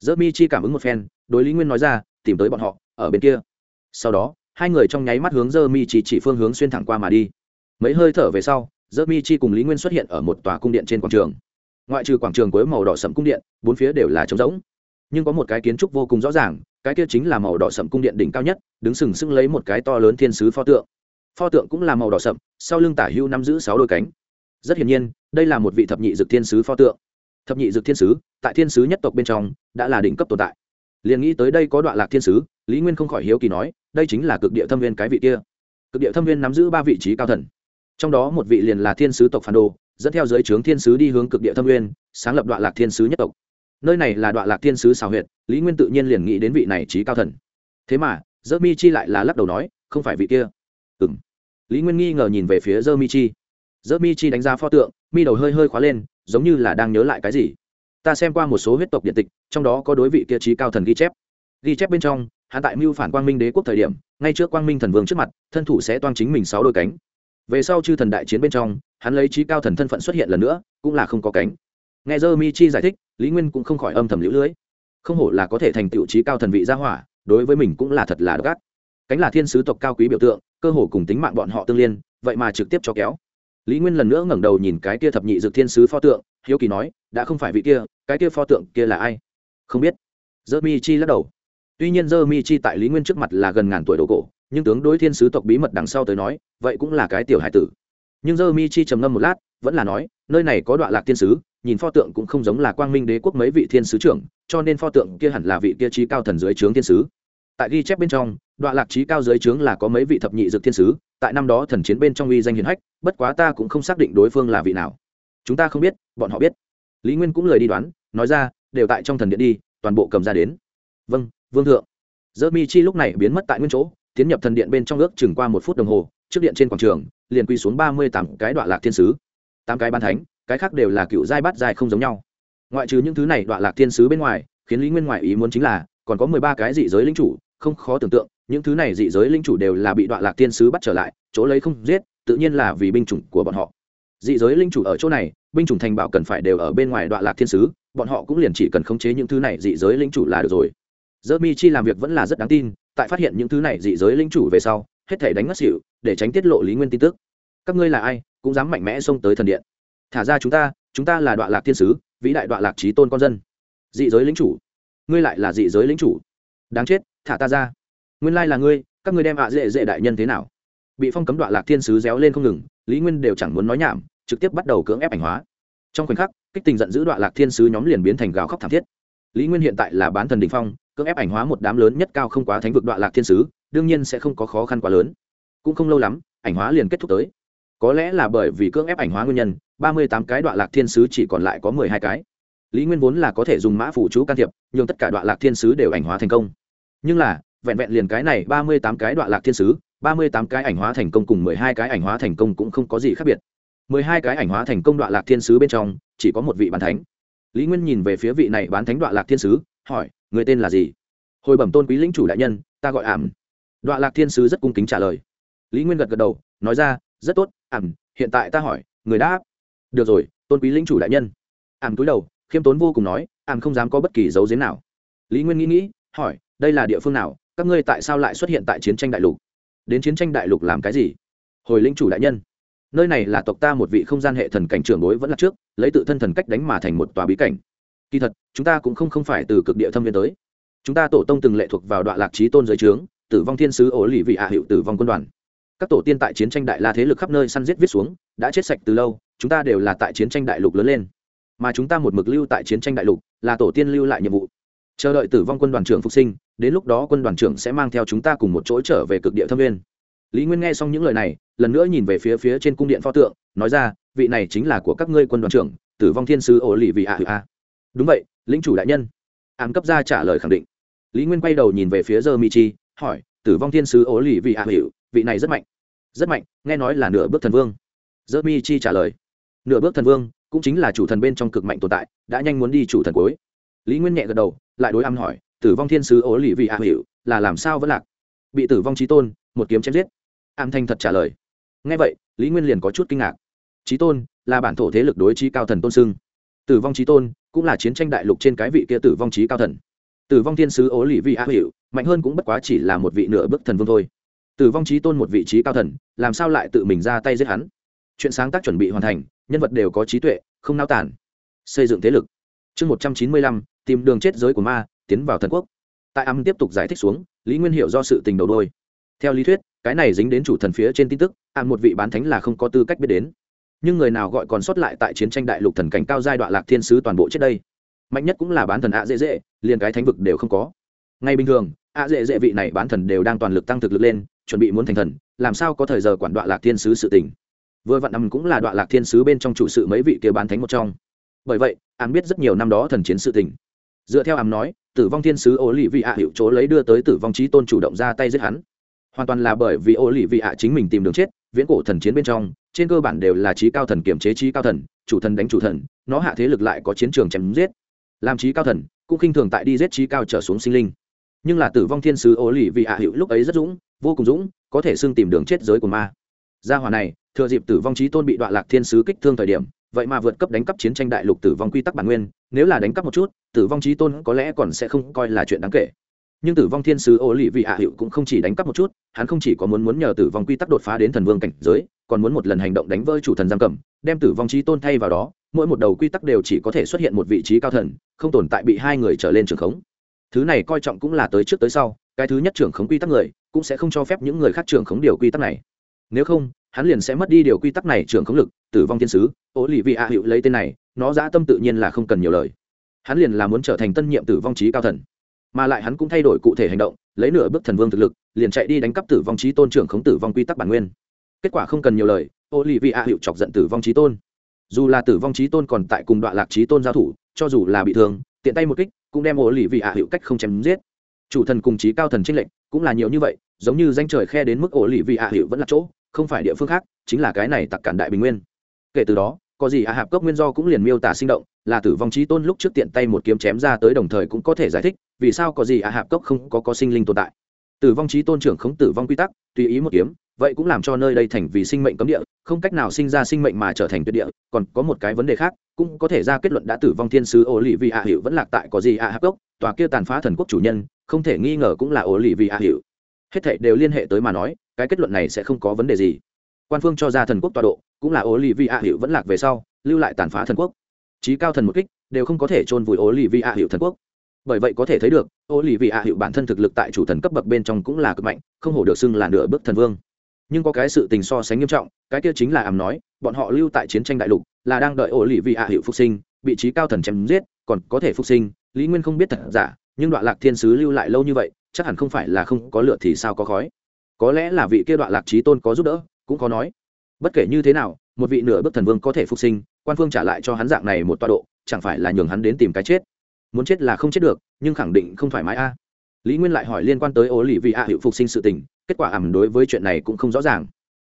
Dơ mi chi cảm ứng một phen, đối lý nguyên nói ra, tìm tới bọn họ, ở bên kia. Sau đó, hai người trong nháy mắt hướng dơ mi chi chỉ phương hướng xuyên thẳng qua mà đi. Mấy hơi thở về sau dơ mi chi cùng lý nguyên xuất hiện ở một tòa cung điện trên quảng trường ngoại trừ quảng trường cuối màu đỏ sẫm cung điện, bốn phía đều là trống rỗng. Nhưng có một cái kiến trúc vô cùng rõ ràng, cái kia chính là màu đỏ sẫm cung điện đỉnh cao nhất, đứng sừng sững lấy một cái to lớn thiên sứ pho tượng. Pho tượng cũng là màu đỏ sẫm, sau lưng tả hưu nắm giữ sáu đôi cánh. Rất hiển nhiên, đây là một vị thập nhị dực thiên sứ pho tượng. Thập nhị dực thiên sứ, tại thiên sứ nhất tộc bên trong, đã là đỉnh cấp tồn tại. Liền nghĩ tới đây có đoạn lạc thiên sứ, lý nguyên không khỏi hiếu kỳ nói, đây chính là cực địa thâm viên cái vị kia. Cực địa thâm viên nắm giữ ba vị trí cao thần. Trong đó một vị liền là thiên sứ tộc phản đồ dẫn theo giới trướng thiên sứ đi hướng cực địa thâm nguyên, sáng lập đoạn lạc thiên sứ nhất tộc. Nơi này là đoạn lạc thiên sứ xào huyệt, lý nguyên tự nhiên liền nghĩ đến vị này trí cao thần. Thế mà dơ mi chi lại là lắc đầu nói, không phải vị kia. Ừ m lý nguyên nghi ngờ nhìn về phía dơ mi chi dơ mi chi đánh giá pho tượng, mi đầu hơi hơi khóa lên, giống như là đang nhớ lại cái gì. Ta xem qua một số huyết tộc điện tịch, trong đó có đối vị kia trí cao thần ghi chép. Ghi chép bên trong hạ tại mưu phản quang minh đế quốc thời điểm, ngay trước quang minh thần vương trước mặt, thân thủ sẽ toang chính mình sáu đôi cánh. Về sau chư thần đại chiến bên trong hắn lấy trí cao thần thân phận xuất hiện lần nữa, cũng là không có cánh. Nghe dơ mi chi giải thích, lý nguyên cũng không khỏi âm thầm lũ lưỡi không hổ là có thể thành tựu trí cao thần vị gia hỏa, đối với mình cũng là thật là gắt cánh là thiên sứ tộc cao quý biểu tượng, cơ hồ cùng tính mạng bọn họ tương liên, vậy mà trực tiếp cho kéo. Lý nguyên lần nữa ngẩng đầu nhìn cái kia thập nhị dược thiên sứ pho tượng, hiếu kỳ nói, đã không phải vị kia, cái kia pho tượng kia là ai? Không biết. Dơ mi chi lắc đầu. Tuy nhiên dơ mi chi tại lý nguyên trước mặt là gần ngàn tuổi đồ cổ, nhưng tướng đối thiên sứ tộc bí mật đằng sau tới nói, vậy cũng là cái tiểu hải tử nhưng dơ mi chi trầm ngâm một lát, vẫn là nói, nơi này có đoạn lạc thiên sứ, nhìn pho tượng cũng không giống là quang minh đế quốc mấy vị thiên sứ trưởng, cho nên pho tượng kia hẳn là vị kia trí cao thần dưới trướng thiên sứ. Tại ghi chép bên trong đoạn lạc trí cao dưới trướng là có mấy vị thập nhị dược thiên sứ, tại năm đó thần chiến bên trong uy danh hiền hách, bất quá ta cũng không xác định đối phương là vị nào. Chúng ta không biết, bọn họ biết. Lý nguyên cũng lời đi đoán, nói ra, đều tại trong thần điện đi, toàn bộ cầm ra đến. Vâng vương thượng. Dơ mi chi lúc này biến mất tại nguyên chỗ tiến nhập thần điện bên trong ước chừng qua một phút đồng hồ, trước điện trên quảng trường, liền quy xuống ba mươi tám cái đoạn lạc thiên sứ. Tám cái ban thánh, cái khác đều là cựu giai bát giai không giống nhau. Ngoại trừ những thứ này đoạn lạc thiên sứ bên ngoài, khiến lý nguyên ngoại ý muốn chính là, còn có mười ba cái dị giới linh chủ, không khó tưởng tượng, những thứ này dị giới linh chủ đều là bị đoạn lạc thiên sứ bắt trở lại, chỗ lấy không giết, tự nhiên là vì binh chủng của bọn họ. Dị giới linh chủ ở chỗ này, binh chủng thành bảo cần phải đều ở bên ngoài đoạn lạc thiên sứ, bọn họ cũng liền chỉ cần khống chế những thứ này dị giới linh chủ là được rồi dơ mi chi làm việc vẫn là rất đáng tin, tại phát hiện những thứ này dị giới linh chủ về sau, hết thể đánh ngất xỉu, để tránh tiết lộ lý nguyên tin tức. Các ngươi là ai, cũng dám mạnh mẽ xông tới thần điện. Thả ra chúng ta chúng ta là đoạn lạc thiên sứ, vĩ đại đoạn lạc trí tôn con dân. Dị giới lính chủ. Ngươi lại là dị giới lính chủ. Đáng chết, thả ta ra. Nguyên lai là ngươi, các ngươi đem ạ dễ dễ đại nhân thế nào? Bị phong cấm đoạn lạc thiên sứ réo lên không ngừng, lý nguyên đều chẳng muốn nói nhảm, trực tiếp bắt đầu cưỡng ép ảnh hóa. Trong khoảnh khắc, kích tình giận dữ đoạn lạc thiên sứ nhóm liền biến thành gào khóc thảm thiết. Lý nguyên hiện tại là bán thần đình phong cưỡng ép ảnh hóa một đám lớn nhất cao không quá thánh vực đoạn lạc thiên sứ, đương nhiên sẽ không có khó khăn quá lớn. Cũng không lâu lắm, ảnh hóa liền kết thúc tới. Có lẽ là bởi vì cưỡng ép ảnh hóa nguyên nhân, ba mươi tám cái đoạn lạc thiên sứ chỉ còn lại có mười hai cái. Lý nguyên vốn là có thể dùng mã phủ chú can thiệp nhưng tất cả đoạn lạc thiên sứ đều ảnh hóa thành công. Nhưng là, vẹn vẹn liền cái này ba mươi tám cái đoạn lạc thiên sứ, ba mươi tám cái ảnh hóa thành công cùng mười hai cái ảnh hóa thành công cũng không có gì khác biệt. Mười hai cái ảnh hóa thành công đoạn lạc thiên sứ bên trong, chỉ có một vị bán thánh. Lý nguyên nhìn về phía vị này bán thánh đoạn lạc thiên sứ, hỏi người tên là gì? Hồi bẩm tôn quý lĩnh chủ đại nhân, ta gọi ảm. Đọa lạc thiên sứ rất cung kính trả lời. Lý nguyên gật gật đầu, nói ra, rất tốt, ảm, hiện tại ta hỏi, người đáp được rồi, tôn quý lĩnh chủ đại nhân. Ảm cúi đầu, khiêm tốn vô cùng nói, ảm không dám có bất kỳ dấu giếm nào. Lý nguyên nghĩ nghĩ, hỏi, đây là địa phương nào, các ngươi tại sao lại xuất hiện tại chiến tranh đại lục? Đến chiến tranh đại lục làm cái gì? Hồi lĩnh chủ đại nhân, nơi này là tộc ta một vị không gian hệ thần cảnh trưởng bối vẫn là trước, lấy tự thân thần cách đánh mà thành một tòa bí cảnh kỳ thật, chúng ta cũng không không phải từ cực địa thâm viên tới. Chúng ta tổ tông từng lệ thuộc vào đoạn lạc trí tôn giới trướng, tử vong thiên sứ ổ lì vị hạ hiệu tử vong quân đoàn. Các tổ tiên tại chiến tranh đại la thế lực khắp nơi săn giết viết xuống, đã chết sạch từ lâu, chúng ta đều là tại chiến tranh đại lục lớn lên. Mà chúng ta một mực lưu tại chiến tranh đại lục, là tổ tiên lưu lại nhiệm vụ. Chờ đợi tử vong quân đoàn trưởng phục sinh, đến lúc đó quân đoàn trưởng sẽ mang theo chúng ta cùng một chỗ trở về cực địa thâm viên. Lý nguyên nghe xong những lời này, lần nữa nhìn về phía phía trên cung điện pho tượng, nói ra, vị này chính là của các ngươi quân đoàn trưởng, tử vong thiên sứ ổ lì vị ạ a đúng vậy lính chủ đại nhân. Ám cấp ra trả lời khẳng định. Lý nguyên quay đầu nhìn về phía giờ mi chi, hỏi, tử vong thiên sứ ố lì vị ạ hiệu vị này rất mạnh. Rất mạnh, nghe nói là nửa bước thần vương. Giờ mi chi trả lời. Nửa bước thần vương cũng chính là chủ thần bên trong cực mạnh tồn tại, đã nhanh muốn đi chủ thần cuối. Lý nguyên nhẹ gật đầu, lại đối âm hỏi, tử vong thiên sứ ố lì vị ạ hiệu là làm sao vẫn lạc? Bị tử vong trí tôn, một kiếm chém giết. Ám thanh thật trả lời. Nghe vậy, lý nguyên liền có chút kinh ngạc. Trí tôn là bản thổ thế lực đối trí cao thần tôn sưng tử vong trí tôn cũng là chiến tranh đại lục trên cái vị kia tử vong trí cao thần. Tử vong thiên sứ ố lì Vi a hiệu mạnh hơn cũng bất quá chỉ là một vị nửa bước thần vương thôi. Tử vong trí tôn một vị trí cao thần, làm sao lại tự mình ra tay giết hắn? Chuyện sáng tác chuẩn bị hoàn thành, nhân vật đều có trí tuệ, không nao tản xây dựng thế lực. Chương một trăm chín mươi lăm, tìm đường chết giới của ma, tiến vào thần quốc. Tại âm tiếp tục giải thích xuống, lý nguyên hiểu do sự tình đầu đôi. Theo lý thuyết, cái này dính đến chủ thần phía trên tin tức ăn một vị bán thánh là không có tư cách biết đến nhưng người nào gọi còn sót lại tại chiến tranh đại lục thần cảnh cao giai đoạn lạc thiên sứ toàn bộ trước đây. Mạnh nhất cũng là bán thần ạ dễ dễ, liền cái thánh vực đều không có. Ngay bình thường, ạ dễ dễ vị này bán thần đều đang toàn lực tăng thực lực lên, chuẩn bị muốn thành thần, làm sao có thời giờ quản đoạn lạc thiên sứ sự tình. Vừa vặn âm cũng là đoạn lạc thiên sứ bên trong chủ sự mấy vị kia bán thánh một trong. Bởi vậy ám biết rất nhiều năm đó thần chiến sự tình. Dựa theo ám nói, tử vong thiên sứ ô lì vị ạ hiệu chỗ lấy đưa tới tử vong trí tôn chủ động ra tay giết hắn. Hoàn toàn là bởi vì ô lì vị ạ chính mình tìm đường chết viễn cổ thần chiến bên trong, trên cơ bản đều là trí cao thần kiểm chế trí cao thần, chủ thần đánh chủ thần, nó hạ thế lực lại có chiến trường chém giết. Làm trí cao thần, cũng khinh thường tại đi giết trí cao trở xuống sinh linh. Nhưng là tử vong thiên sứ ô lì vì hạ hữu lúc ấy rất dũng, vô cùng dũng, có thể xưng tìm đường chết giới của ma. Gia hòa này, thừa dịp tử vong trí tôn bị đoạn lạc thiên sứ kích thương thời điểm, vậy mà vượt cấp đánh cắp chiến tranh đại lục tử vong quy tắc bản nguyên, nếu là đánh cắp một chút, tử vong trí tôn có lẽ còn sẽ không coi là chuyện đáng kể nhưng tử vong thiên sứ ô lì vị hạ hiệu cũng không chỉ đánh cắp một chút, hắn không chỉ có muốn muốn nhờ tử vong quy tắc đột phá đến thần vương cảnh giới, còn muốn một lần hành động đánh vỡ chủ thần giam cầm, đem tử vong trí tôn thay vào đó, mỗi một đầu quy tắc đều chỉ có thể xuất hiện một vị trí cao thần, không tồn tại bị hai người trở lên trường khống. Thứ này coi trọng cũng là tới trước tới sau, cái thứ nhất trưởng khống quy tắc người, cũng sẽ không cho phép những người khác trưởng khống điều quy tắc này. Nếu không, hắn liền sẽ mất đi điều quy tắc này trưởng khống lực, tử vong thiên sứ Ô lì vị a hiệu lấy tên này, nó dã tâm tự nhiên là không cần nhiều lời. Hắn liền là muốn trở thành tân nhiệm tử vong trí cao thần mà lại hắn cũng thay đổi cụ thể hành động, lấy nửa bước thần vương thực lực, liền chạy đi đánh cắp tử vong trí tôn trưởng khống tử vong quy tắc bản nguyên. Kết quả không cần nhiều lời ô lì vị a hiệu chọc giận tử vong trí tôn. Dù là tử vong trí tôn còn tại cùng đoạn lạc trí tôn giao thủ, cho dù là bị thương, tiện tay một kích cũng đem ô lì vị a hiệu cách không chém giết. Chủ thần cùng trí cao thần trinh lệnh cũng là nhiều như vậy, giống như danh trời khe đến mức ô lì vị a hiệu vẫn là chỗ, không phải địa phương khác, chính là cái này tặc cản đại bình nguyên. Kể từ đó có gì a hạp cốc nguyên do cũng liền miêu tả sinh động, là tử vong trí tôn lúc trước tiện tay một kiếm chém ra tới đồng thời cũng có thể giải thích vì sao có gì a hạp cốc không có có sinh linh tồn tại. Tử vong trí tôn trưởng không tử vong quy tắc, tùy ý một kiếm, vậy cũng làm cho nơi đây thành vì sinh mệnh cấm địa, không cách nào sinh ra sinh mệnh mà trở thành tuyệt địa, còn có một cái vấn đề khác, cũng có thể ra kết luận đã tử vong thiên sứ ổ lì vì a hiệu vẫn lạc tại có gì a hạp cốc, tòa kia tàn phá thần quốc chủ nhân, không thể nghi ngờ cũng là ổ lì vì a hiệu hết thệ đều liên hệ tới mà nói, cái kết luận này sẽ không có vấn đề gì quan phương cho ra thần quốc tọa độ, cũng là ố lì vi a hiệu vẫn lạc về sau, lưu lại tàn phá thần quốc. Trí cao thần một kích, đều không có thể chôn vùi ố lì vi a hiệu thần quốc. Bởi vậy có thể thấy được ố lì vi a hiệu bản thân thực lực tại chủ thần cấp bậc bên trong cũng là cực mạnh, không hổ được xưng là nửa bước thần vương. Nhưng có cái sự tình so sánh nghiêm trọng, cái kia chính là ảm nói, bọn họ lưu tại chiến tranh đại lục, là đang đợi ổ lì vị a hiệu phục sinh, bị trí cao thần chém giết, còn có thể phục sinh, lý nguyên không biết thật giả, nhưng đoạn lạc thiên sứ lưu lại lâu như vậy, chắc hẳn không phải là không có lửa thì sao có khói. Có lẽ là vị kia đoạn lạc trí tôn có giúp đỡ cũng có nói. Bất kể như thế nào, một vị nửa bước thần vương có thể phục sinh, quan phương trả lại cho hắn dạng này một tọa độ, chẳng phải là nhường hắn đến tìm cái chết. Muốn chết là không chết được, nhưng khẳng định không thoải mái a. Lý nguyên lại hỏi liên quan tới ố lì vị a hiệu phục sinh sự tình, kết quả ẩm đối với chuyện này cũng không rõ ràng.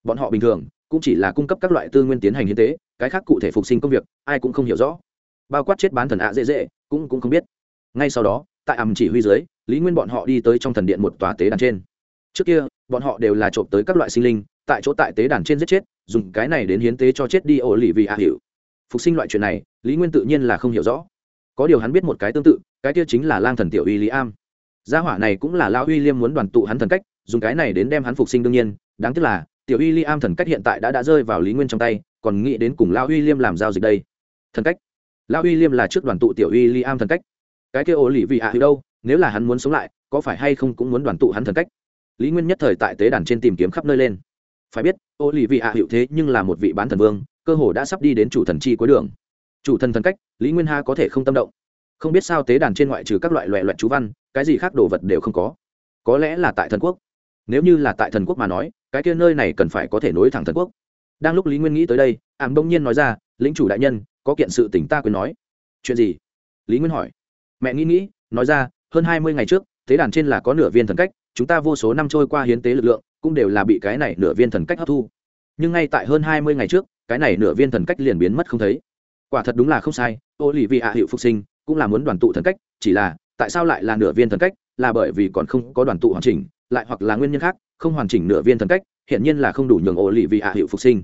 Bọn họ bình thường, cũng chỉ là cung cấp các loại tư nguyên tiến hành hiến tế, cái khác cụ thể phục sinh công việc, ai cũng không hiểu rõ. Bao quát chết bán thần ạ dễ dễ, cũng cũng không biết. Ngay sau đó, tại ẩm chỉ huy dưới, lý nguyên bọn họ đi tới trong thần điện một tòa tế đàn trên. Trước kia, bọn họ đều là trộm tới các loại sinh linh tại chỗ tại tế đàn trên giết chết, dùng cái này đến hiến tế cho chết đi ổ lì vì à hiệu phục sinh loại chuyện này, lý nguyên tự nhiên là không hiểu rõ. Có điều hắn biết một cái tương tự, cái kia chính là lang thần tiểu uy lý am gia hỏa này cũng là lao uy liêm muốn đoàn tụ hắn thần cách, dùng cái này đến đem hắn phục sinh đương nhiên. Đáng tiếc là, tiểu uy li am thần cách hiện tại đã đã rơi vào lý nguyên trong tay, còn nghĩ đến cùng lao uy liêm làm giao dịch đây. Thần cách? Lao uy liêm là trước đoàn tụ tiểu uy li am thần cách. Cái kia ổ lì vì ạ hiệu đâu? Nếu là hắn muốn sống lại, có phải hay không cũng muốn đoàn tụ hắn thần cách? Lý nguyên nhất thời tại tế đàn trên tìm kiếm khắp nơi lên phải biết ô lì vị hạ hiệu thế nhưng là một vị bán thần vương, cơ hồ đã sắp đi đến chủ thần chi cuối đường. Chủ thần thần cách, lý nguyên ha có thể không tâm động. Không biết sao tế đàn trên ngoại trừ các loại loại loại chú văn, cái gì khác đồ vật đều không có. Có lẽ là tại thần quốc. Nếu như là tại thần quốc mà nói, cái kia nơi này cần phải có thể nối thẳng thần quốc. Đang lúc lý nguyên nghĩ tới đây, ảm đông nhiên nói ra lính chủ đại nhân, có kiện sự tỉnh ta quên nói. Chuyện gì? Lý nguyên hỏi. Mẹ nghĩ nghĩ, nói ra, hơn hai mươi ngày trước, tế đàn trên là có nửa viên thần cách, chúng ta vô số năm trôi qua hiến tế lực lượng cũng đều là bị cái này nửa viên thần cách hấp thu. Nhưng ngay tại hơn hai mươi ngày trước, cái này nửa viên thần cách liền biến mất không thấy. Quả thật đúng là không sai ô lì vị hạ hiệu phục sinh cũng là muốn đoàn tụ thần cách, chỉ là tại sao lại là nửa viên thần cách? Là bởi vì còn không có đoàn tụ hoàn chỉnh, lại hoặc là nguyên nhân khác, không hoàn chỉnh nửa viên thần cách hiện nhiên là không đủ nhường ô lì vị hạ hiệu phục sinh.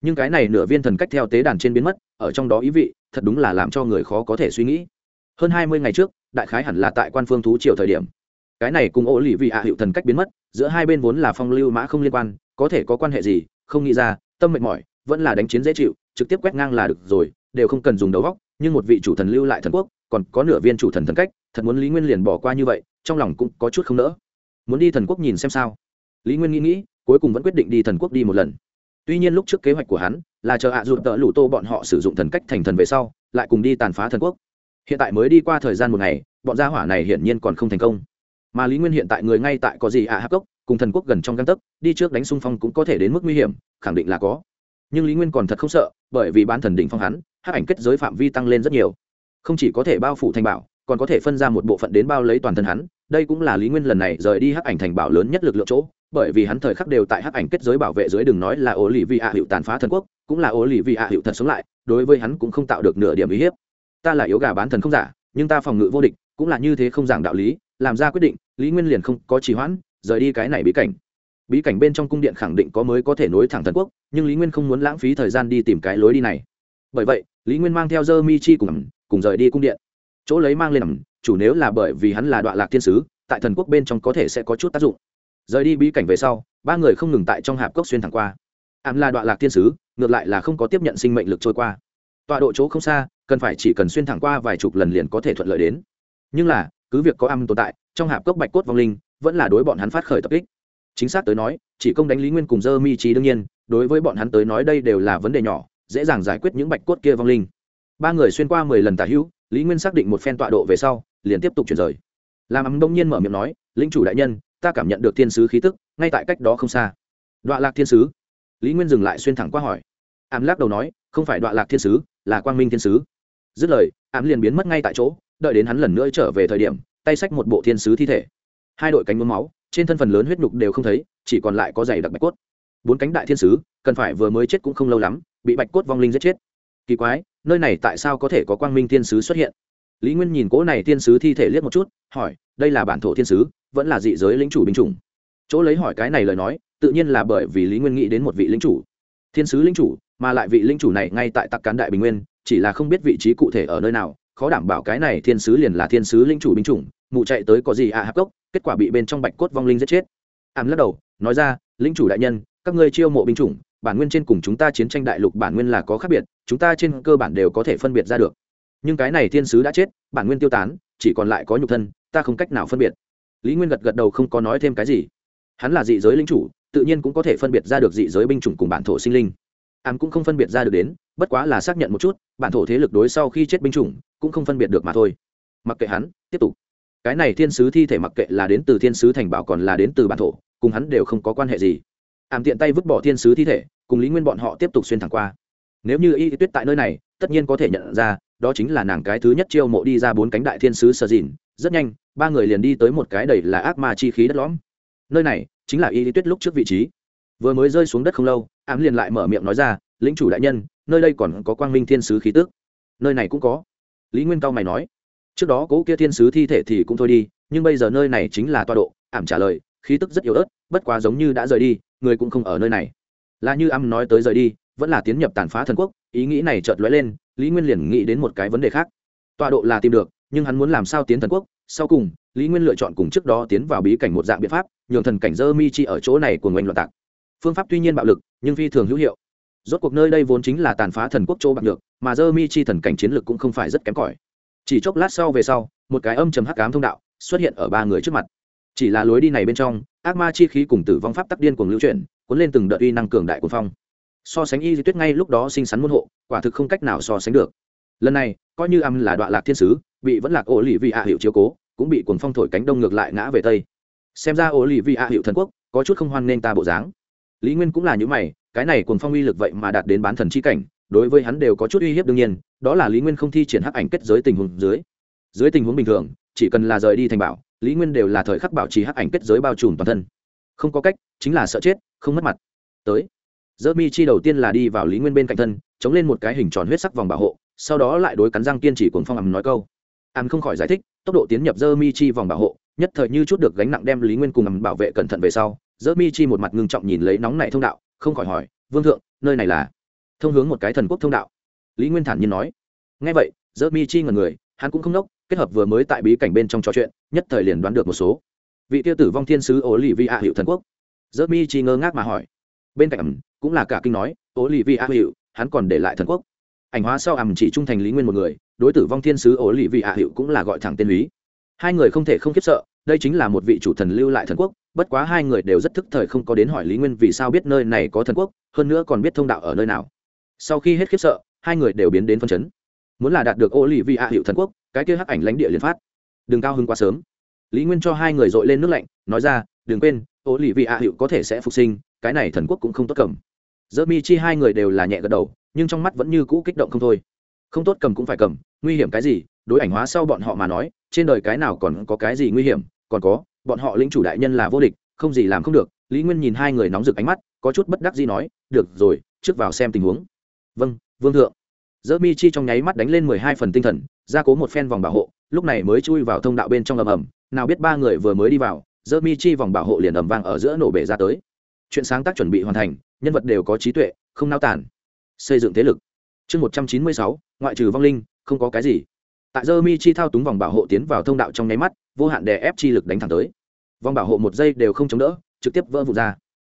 Nhưng cái này nửa viên thần cách theo tế đàn trên biến mất, ở trong đó ý vị, thật đúng là làm cho người khó có thể suy nghĩ. Hơn hai mươi ngày trước, đại khái hẳn là tại quan phương thú triều thời điểm. Cái này cùng ô lì vị hạ hiệu thần cách biến mất giữa hai bên vốn là phong lưu mã không liên quan, có thể có quan hệ gì, không nghĩ ra, tâm mệt mỏi, vẫn là đánh chiến dễ chịu, trực tiếp quét ngang là được rồi, đều không cần dùng đầu góc nhưng một vị chủ thần lưu lại thần quốc, còn có nửa viên chủ thần thần cách, thật muốn lý nguyên liền bỏ qua như vậy, trong lòng cũng có chút không nỡ. Muốn đi thần quốc nhìn xem sao? Lý nguyên nghĩ nghĩ, cuối cùng vẫn quyết định đi thần quốc đi một lần. Tuy nhiên lúc trước kế hoạch của hắn là chờ hạ à dụt tợ lũ tô bọn họ sử dụng thần cách thành thần về sau, lại cùng đi tàn phá thần quốc. Hiện tại mới đi qua thời gian một ngày, bọn gia hỏa này hiển nhiên còn không thành công mà lý nguyên hiện tại người ngay tại có gì ạ à hắc cốc, cùng thần quốc gần trong găng tấc, đi trước đánh xung phong cũng có thể đến mức nguy hiểm, khẳng định là có. Nhưng lý nguyên còn thật không sợ, bởi vì bán thần đỉnh phong hắn hát ảnh kết giới phạm vi tăng lên rất nhiều. Không chỉ có thể bao phủ thành bảo, còn có thể phân ra một bộ phận đến bao lấy toàn thân hắn. Đây cũng là lý nguyên lần này rời đi hắc ảnh thành bảo lớn nhất lực lượng chỗ, bởi vì hắn thời khắc đều tại hắc ảnh kết giới bảo vệ dưới đừng nói là ố lì vị ạ hiệu tàn phá thần quốc, cũng là ố lì vị ạ hiệu thật sống lại, đối với hắn cũng không tạo được nửa điểm uy hiếp. Ta là yếu gà bán thần không giả, nhưng ta phòng ngự vô địch, cũng là như thế không giảng đạo lý làm ra quyết định, lý nguyên liền không có trì hoãn, rời đi cái này bí cảnh. Bí cảnh bên trong cung điện khẳng định có mới có thể nối thẳng thần quốc, nhưng lý nguyên không muốn lãng phí thời gian đi tìm cái lối đi này. Bởi vậy, lý nguyên mang theo dơ mi chi cùng cùng rời đi cung điện. Chỗ lấy mang lên ẩm, chủ nếu là bởi vì hắn là đoạn lạc thiên sứ, tại thần quốc bên trong có thể sẽ có chút tác dụng. Rời đi bí cảnh về sau, ba người không ngừng tại trong hạp cốc xuyên thẳng qua. Ảm là đoạn lạc thiên sứ, ngược lại là không có tiếp nhận sinh mệnh lực trôi qua. Tọa độ chỗ không xa, cần phải chỉ cần xuyên thẳng qua vài chục lần liền có thể thuận lợi đến. Nhưng là cứ việc có âm tồn tại, trong hạp cốc bạch cốt vong linh vẫn là đối bọn hắn phát khởi tập kích. Chính xác tới nói, chỉ công đánh lý nguyên cùng dơ mi trí đương nhiên, đối với bọn hắn tới nói đây đều là vấn đề nhỏ, dễ dàng giải quyết những bạch cốt kia vong linh. Ba người xuyên qua mười lần tả hữu, lý nguyên xác định một phen tọa độ về sau, liền tiếp tục chuyển rời. Làm ấm đông nhiên mở miệng nói lính chủ đại nhân, ta cảm nhận được thiên sứ khí tức, ngay tại cách đó không xa. Đoạn lạc thiên sứ? Lý nguyên dừng lại xuyên thẳng qua hỏi. Ám lắc đầu nói, không phải đoạn lạc thiên sứ, là quang minh thiên sứ. Dứt lời ám liền biến mất ngay tại chỗ đợi đến hắn lần nữa trở về thời điểm, tay xách một bộ thiên sứ thi thể. Hai đội cánh mướm máu, trên thân phần lớn huyết nhục đều không thấy, chỉ còn lại có giày đặc bạch cốt. Bốn cánh đại thiên sứ, cần phải vừa mới chết cũng không lâu lắm, bị bạch cốt vong linh giết chết. Kỳ quái, nơi này tại sao có thể có quang minh thiên sứ xuất hiện? Lý nguyên nhìn cỗ này thiên sứ thi thể liếc một chút, hỏi, đây là bản thổ thiên sứ, vẫn là dị giới lính chủ binh chủng? Chỗ lấy hỏi cái này lời nói, tự nhiên là bởi vì lý nguyên nghĩ đến một vị lính chủ. Thiên sứ lính chủ, mà lại vị lính chủ này ngay tại tặc cán đại bình nguyên, chỉ là không biết vị trí cụ thể ở nơi nào khó đảm bảo cái này thiên sứ liền là thiên sứ linh chủ binh chủng, mụ chạy tới có gì à hạp cốc, kết quả bị bên trong bạch cốt vong linh giết chết. Ảm lắc đầu, nói ra, linh chủ đại nhân, các ngươi chiêu mộ binh chủng, bản nguyên trên cùng chúng ta chiến tranh đại lục bản nguyên là có khác biệt, chúng ta trên cơ bản đều có thể phân biệt ra được. Nhưng cái này thiên sứ đã chết, bản nguyên tiêu tán, chỉ còn lại có nhục thân, ta không cách nào phân biệt. Lý nguyên gật gật đầu không có nói thêm cái gì. Hắn là dị giới linh chủ, tự nhiên cũng có thể phân biệt ra được dị giới binh chủng cùng bản thổ sinh linh. Ám cũng không phân biệt ra được đến bất quá là xác nhận một chút, bản thổ thế lực đối sau khi chết binh chủng, cũng không phân biệt được mà thôi. Mặc kệ hắn, tiếp tục. Cái này thiên sứ thi thể mặc kệ là đến từ thiên sứ thành bảo còn là đến từ bản thổ, cùng hắn đều không có quan hệ gì. Ảm tiện tay vứt bỏ thiên sứ thi thể, cùng lý nguyên bọn họ tiếp tục xuyên thẳng qua. Nếu như y tuyết tại nơi này, tất nhiên có thể nhận ra, đó chính là nàng cái thứ nhất chiêu mộ đi ra bốn cánh đại thiên sứ sờ dìn rất nhanh, ba người liền đi tới một cái đầy là ác ma chi khí đất lõm. Nơi này chính là y tuyết lúc trước vị trí. Vừa mới rơi xuống đất không lâu ám liền lại mở miệng nói ra, lĩnh chủ đại nhân nơi đây còn có quang minh thiên sứ khí tước nơi này cũng có. Lý nguyên cao mày nói, trước đó cố kia thiên sứ thi thể thì cũng thôi đi, nhưng bây giờ nơi này chính là toa độ, ảm trả lời, khí tức rất yếu ớt, bất quá giống như đã rời đi, người cũng không ở nơi này. Là như âm nói tới rời đi, vẫn là tiến nhập tàn phá thần quốc, ý nghĩ này chợt lóe lên, lý nguyên liền nghĩ đến một cái vấn đề khác. Tọa độ là tìm được, nhưng hắn muốn làm sao tiến thần quốc? Sau cùng, lý nguyên lựa chọn cùng trước đó tiến vào bí cảnh một dạng biện pháp, nhường thần cảnh dơ mi chi ở chỗ này của ngành loạn tạc. Phương pháp tuy nhiên bạo lực, nhưng phi thường hữu hiệu rốt cuộc nơi đây vốn chính là tàn phá thần quốc chỗ bạc được mà dơ mi chi thần cảnh chiến lược cũng không phải rất kém cỏi. Chỉ chốc lát sau về sau, một cái âm chầm hắc ám thông đạo xuất hiện ở ba người trước mặt. Chỉ là lối đi này bên trong, ác ma chi khí cùng tử vong pháp tắc điên cuồng lưu chuyển, cuốn lên từng đợt uy năng cường đại của phong. So sánh y di tuyết ngay lúc đó sinh sắn môn hộ, quả thực không cách nào so sánh được. Lần này, coi như âm là đoạn lạc thiên sứ, bị vẫn lạc ổ lì vị hạ hiệu chiếu cố, cũng bị cuồng phong thổi cánh đông ngược lại ngã về tây. Xem ra ổ lì vị hạ hiệu thần quốc có chút không hoan nên ta bộ dáng. Lý nguyên cũng là những mày cái này cuồng phong uy lực vậy mà đạt đến bán thần chi cảnh, đối với hắn đều có chút uy hiếp đương nhiên, đó là lý nguyên không thi triển hắc ảnh kết giới tình huống dưới. Dưới tình huống bình thường, chỉ cần là rời đi thành bảo, lý nguyên đều là thời khắc bảo trì hắc ảnh kết giới bao trùm toàn thân. Không có cách, chính là sợ chết, không mất mặt. Tới. Dơ mi chi đầu tiên là đi vào lý nguyên bên cạnh thân, chống lên một cái hình tròn huyết sắc vòng bảo hộ, sau đó lại đối cắn răng kiên trì cuồng phong ầm nói câu. Ầm không khỏi giải thích, tốc độ tiến nhập dơ mi chi vòng bảo hộ, nhất thời như chút được gánh nặng đem lý nguyên cùng ầm bảo vệ cẩn thận về sau dơ mi chi một mặt ngưng trọng nhìn lấy nóng này thông đạo không khỏi hỏi, vương thượng, nơi này là? Thông hướng một cái thần quốc thông đạo. Lý nguyên thản nhiên nói. Ngay vậy dơ mi chi ngần người, hắn cũng không nốc, kết hợp vừa mới tại bí cảnh bên trong trò chuyện, nhất thời liền đoán được một số. Vị tiêu tử vong thiên sứ ố lì vi a hiệu thần quốc. Dơ mi chi ngơ ngác mà hỏi. Bên cạnh ẩm, cũng là cả kinh nói ố lì vi a hiệu hắn còn để lại thần quốc. Ảnh hóa sau ẩm chỉ trung thành lý nguyên một người, đối tử vong thiên sứ ố lì vi a hiệu cũng là gọi thẳng tên lý. Hai người không thể không khiếp sợ, đây chính là một vị chủ thần lưu lại thần quốc bất quá hai người đều rất thức thời không có đến hỏi lý nguyên vì sao biết nơi này có thần quốc, hơn nữa còn biết thông đạo ở nơi nào. Sau khi hết khiếp sợ, hai người đều biến đến phân chấn. Muốn là đạt được ô lì vi a hiệu thần quốc, cái kia hắc ảnh lãnh địa liền phát. Đừng cao hơn quá sớm. Lý nguyên cho hai người dội lên nước lạnh, nói ra, đừng quên ô lì vi a hiệu có thể sẽ phục sinh, cái này thần quốc cũng không tốt cầm. Dơ mi chi hai người đều là nhẹ gật đầu, nhưng trong mắt vẫn như cũ kích động không thôi. Không tốt cầm cũng phải cầm, nguy hiểm cái gì? Đối ảnh hóa sau bọn họ mà nói, trên đời cái nào còn có cái gì nguy hiểm? Còn có bọn họ lĩnh chủ đại nhân là vô địch, không gì làm không được. Lý nguyên nhìn hai người nóng rực ánh mắt, có chút bất đắc gì nói, được rồi, trước vào xem tình huống. Vâng vương thượng. Dơ mi chi trong nháy mắt đánh lên mười hai phần tinh thần, ra cố một phen vòng bảo hộ, lúc này mới chui vào thông đạo bên trong ầm ầm. Nào biết ba người vừa mới đi vào, dơ mi chi vòng bảo hộ liền ầm vang ở giữa nổ bể ra tới. Chuyện sáng tác chuẩn bị hoàn thành, nhân vật đều có trí tuệ, không nao tản xây dựng thế lực. Chương một trăm chín mươi sáu, ngoại trừ vong linh, không có cái gì. Tại dơ mi chi thao túng vòng bảo hộ tiến vào thông đạo trong nháy mắt vô hạn đè ép chi lực đánh thẳng tới. Vòng bảo hộ một giây đều không chống đỡ, trực tiếp vỡ vụt ra.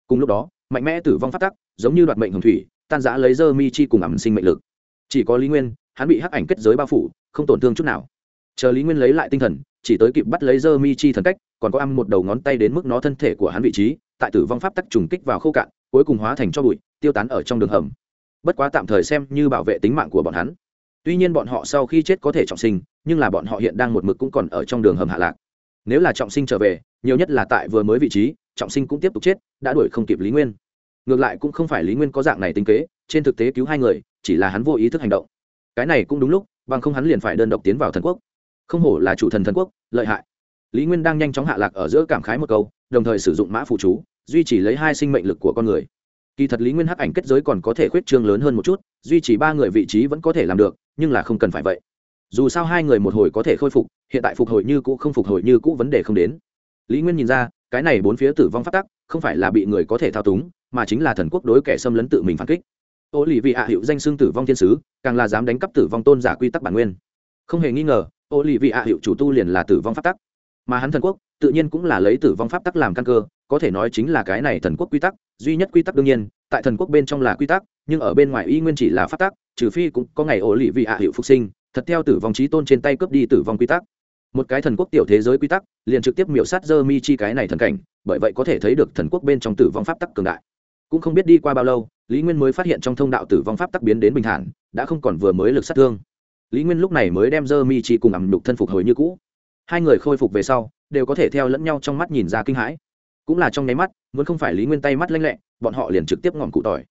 Cùng lúc đó, mạnh mẽ tử vong phát tắc, giống như đoạt mệnh hồng thủy, tan giã lấy dơ mi chi cùng ẩm sinh mệnh lực. Chỉ có lý nguyên, hắn bị hắc ảnh kết giới bao phủ, không tổn thương chút nào. Chờ lý nguyên lấy lại tinh thần, chỉ tới kịp bắt lấy dơ mi chi thần cách, còn có ăn một đầu ngón tay đến mức nó thân thể của hắn vị trí, tại tử vong pháp tắc trùng kích vào khô cạn, cuối cùng hóa thành cho bụi, tiêu tán ở trong đường hầm. Bất quá tạm thời xem như bảo vệ tính mạng của bọn hắn tuy nhiên bọn họ sau khi chết có thể trọng sinh, nhưng là bọn họ hiện đang một mực cũng còn ở trong đường hầm hạ lạc. Nếu là trọng sinh trở về, nhiều nhất là tại vừa mới vị trí, trọng sinh cũng tiếp tục chết, đã đuổi không kịp lý nguyên. Ngược lại cũng không phải lý nguyên có dạng này tính kế, trên thực tế cứu hai người, chỉ là hắn vô ý thức hành động. Cái này cũng đúng lúc, bằng không hắn liền phải đơn độc tiến vào thần quốc. Không hổ là chủ thần thần quốc, lợi hại. Lý nguyên đang nhanh chóng hạ lạc ở giữa cảm khái một câu, đồng thời sử dụng mã phụ chú, duy trì lấy hai sinh mệnh lực của con người kỳ thật lý nguyên hắc ảnh kết giới còn có thể khuyết trương lớn hơn một chút, duy trì ba người vị trí vẫn có thể làm được, nhưng là không cần phải vậy. Dù sao hai người một hồi có thể khôi phục, hiện tại phục hồi như cũ không phục hồi như cũ vấn đề không đến. Lý nguyên nhìn ra, cái này bốn phía tử vong phát tắc, không phải là bị người có thể thao túng, mà chính là thần quốc đối kẻ xâm lấn tự mình phản kích. Ô lì vị ạ hiệu danh xưng tử vong thiên sứ, càng là dám đánh cắp tử vong tôn giả quy tắc bản nguyên. Không hề nghi ngờ ô lì vị ạ hiệu chủ tu liền là tử vong pháp tắc. Mà hắn thần quốc, tự nhiên cũng là lấy tử vong pháp tắc làm căn cơ có thể nói chính là cái này thần quốc quy tắc, duy nhất quy tắc đương nhiên, tại thần quốc bên trong là quy tắc, nhưng ở bên ngoài y nguyên chỉ là pháp tắc, trừ phi cũng có ngày ổ lì vị hạ hiệu phục sinh, thật theo tử vong trí tôn trên tay cướp đi tử vong quy tắc. Một cái thần quốc tiểu thế giới quy tắc, liền trực tiếp miểu sát dơ mi chi cái này thần cảnh, bởi vậy có thể thấy được thần quốc bên trong tử vong pháp tắc cường đại. Cũng không biết đi qua bao lâu, lý nguyên mới phát hiện trong thông đạo tử vong pháp tắc biến đến bình thản, đã không còn vừa mới lực sát thương. Lý nguyên lúc này mới đem dơ mi chi cùng ẩm đục thân phục hồi như cũ. Hai người khôi phục về sau, đều có thể theo lẫn nhau trong mắt nhìn ra kinh hãi cũng là trong nháy mắt, muốn không phải lý nguyên tay mắt lanh lẹ, bọn họ liền trực tiếp ngọn cụ tỏi.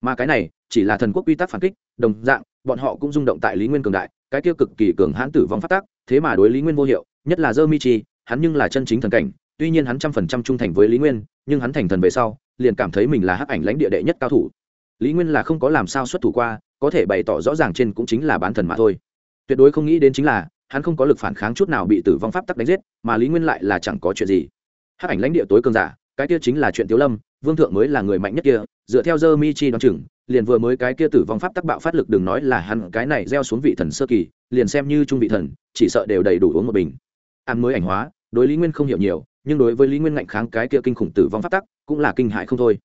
Mà cái này, chỉ là thần quốc quy tắc phản kích, đồng dạng, bọn họ cũng rung động tại lý nguyên cường đại, cái tiêu cực kỳ cường hãn tử vong phát tác, thế mà đối lý nguyên vô hiệu, nhất là dơ mi chi, hắn nhưng là chân chính thần cảnh, tuy nhiên hắn trăm phần trăm trung thành với lý nguyên, nhưng hắn thành thần về sau, liền cảm thấy mình là hắc ảnh lãnh địa đệ nhất cao thủ. Lý nguyên là không có làm sao xuất thủ qua, có thể bày tỏ rõ ràng trên cũng chính là bán thần mà thôi. Tuyệt đối không nghĩ đến chính là, hắn không có lực phản kháng chút nào bị tử vong pháp tắc đánh giết, mà lý nguyên lại là chẳng có chuyện gì hắc ảnh lãnh địa tối cường giả, cái kia chính là chuyện tiếu lâm, vương thượng mới là người mạnh nhất kia, dựa theo dơ mi chi đoán chừng, liền vừa mới cái kia tử vong pháp tắc bạo phát lực đừng nói là hắn, cái này gieo xuống vị thần sơ kỳ, liền xem như trung vị thần, chỉ sợ đều đầy đủ uống một bình. Ăn mới ảnh hóa, đối lý nguyên không hiểu nhiều, nhưng đối với lý nguyên ngạnh kháng cái kia kinh khủng tử vong pháp tắc, cũng là kinh hại không thôi.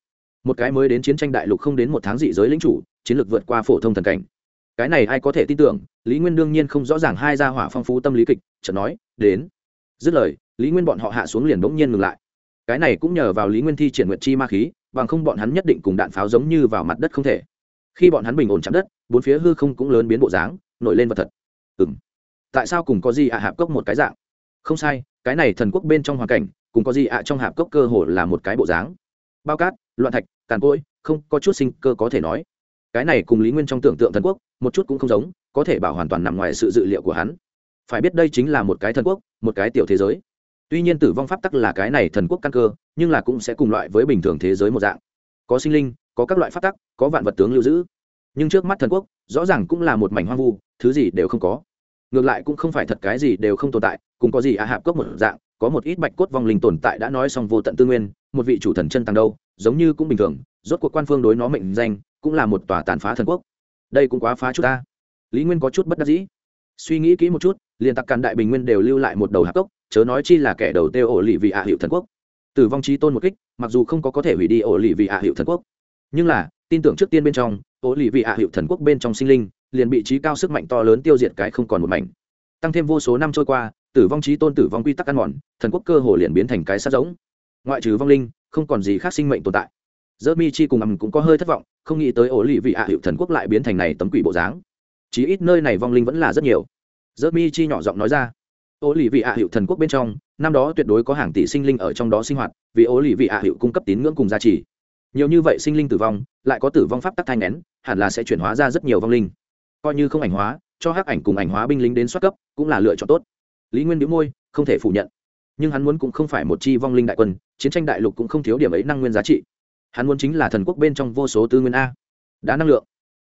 Một cái mới đến chiến tranh đại lục không đến một tháng dị giới lính chủ, chiến lược vượt qua phổ thông thần cảnh. Cái này ai có thể tin tưởng, lý nguyên đương nhiên không rõ ràng hai gia hỏa phong phú tâm lý kịch, chợt nói, đến. Dứt lời lý nguyên bọn họ hạ xuống liền bỗng nhiên ngừng lại. Cái này cũng nhờ vào lý nguyên thi triển nguyện chi ma khí, bằng không bọn hắn nhất định cùng đạn pháo giống như vào mặt đất không thể. Khi bọn hắn bình ổn chạm đất, bốn phía hư không cũng lớn biến bộ dáng, nổi lên vật thật. Ừ m tại sao cùng có gì ạ hạp cốc một cái dạng? Không sai, cái này thần quốc bên trong hoàn cảnh, cùng có gì ạ trong hạp cốc cơ hồ là một cái bộ dáng. Bao cát, loạn thạch, càn cỗi, không, có chút sinh cơ có thể nói. Cái này cùng lý nguyên trong tưởng tượng thần quốc, một chút cũng không giống, có thể bảo hoàn toàn nằm ngoài sự dự liệu của hắn. Phải biết đây chính là một cái thần quốc, một cái tiểu thế giới tuy nhiên tử vong pháp tắc là cái này thần quốc căn cơ, nhưng là cũng sẽ cùng loại với bình thường thế giới một dạng. Có sinh linh, có các loại pháp tắc, có vạn vật tướng lưu giữ. Nhưng trước mắt thần quốc, rõ ràng cũng là một mảnh hoang vu, thứ gì đều không có. Ngược lại cũng không phải thật cái gì đều không tồn tại, cùng có gì à hạp cốc một dạng, có một ít bạch cốt vong linh tồn tại đã nói xong vô tận tư nguyên, một vị chủ thần chân tăng đâu, giống như cũng bình thường, rốt cuộc quan phương đối nó mệnh danh, cũng là một tòa tàn phá thần quốc. Đây cũng quá phá chút ta. Lý nguyên có chút bất đắc dĩ. Suy nghĩ kỹ một chút, liền tặc càn đại bình nguyên đều lưu lại một đầu hạp cốc chớ nói chi là kẻ đầu tiêu ổ lì vì ạ hiệu thần quốc. Tử vong trí tôn một kích, mặc dù không có có thể hủy đi ổ lì vì ạ hiệu thần quốc. Nhưng là, tin tưởng trước tiên bên trong, ổ lì vì ạ hiệu thần quốc bên trong sinh linh, liền bị trí cao sức mạnh to lớn tiêu diệt cái không còn một mảnh. Tăng thêm vô số năm trôi qua, tử vong trí tôn tử vong quy tắc ăn mòn, thần quốc cơ hồ liền biến thành cái sát giống. Ngoại trừ vong linh, không còn gì khác sinh mệnh tồn tại. Dơ mi chi cùng ầm cũng có hơi thất vọng, không nghĩ tới ổ lì vị ạ hiệu thần quốc lại biến thành này tấm quỷ bộ dáng. Chí ít nơi này vong linh vẫn là rất nhiều. Dơ mi chi nhỏ giọng nói ra ổ lì vị ạ hiệu thần quốc bên trong, năm đó tuyệt đối có hàng tỷ sinh linh ở trong đó sinh hoạt, vì ổ lì vị ạ hiệu cung cấp tín ngưỡng cùng giá trị nhiều như vậy sinh linh tử vong, lại có tử vong pháp tắc thai nén hẳn là sẽ chuyển hóa ra rất nhiều vong linh. Coi như không ảnh hóa, cho hắc ảnh cùng ảnh hóa binh lính đến xuất cấp, cũng là lựa chọn tốt. Lý nguyên biếu môi, không thể phủ nhận. Nhưng hắn muốn cũng không phải một chi vong linh đại quân, chiến tranh đại lục cũng không thiếu điểm ấy năng nguyên giá trị. Hắn muốn chính là thần quốc bên trong vô số tư nguyên a. Đá năng lượng,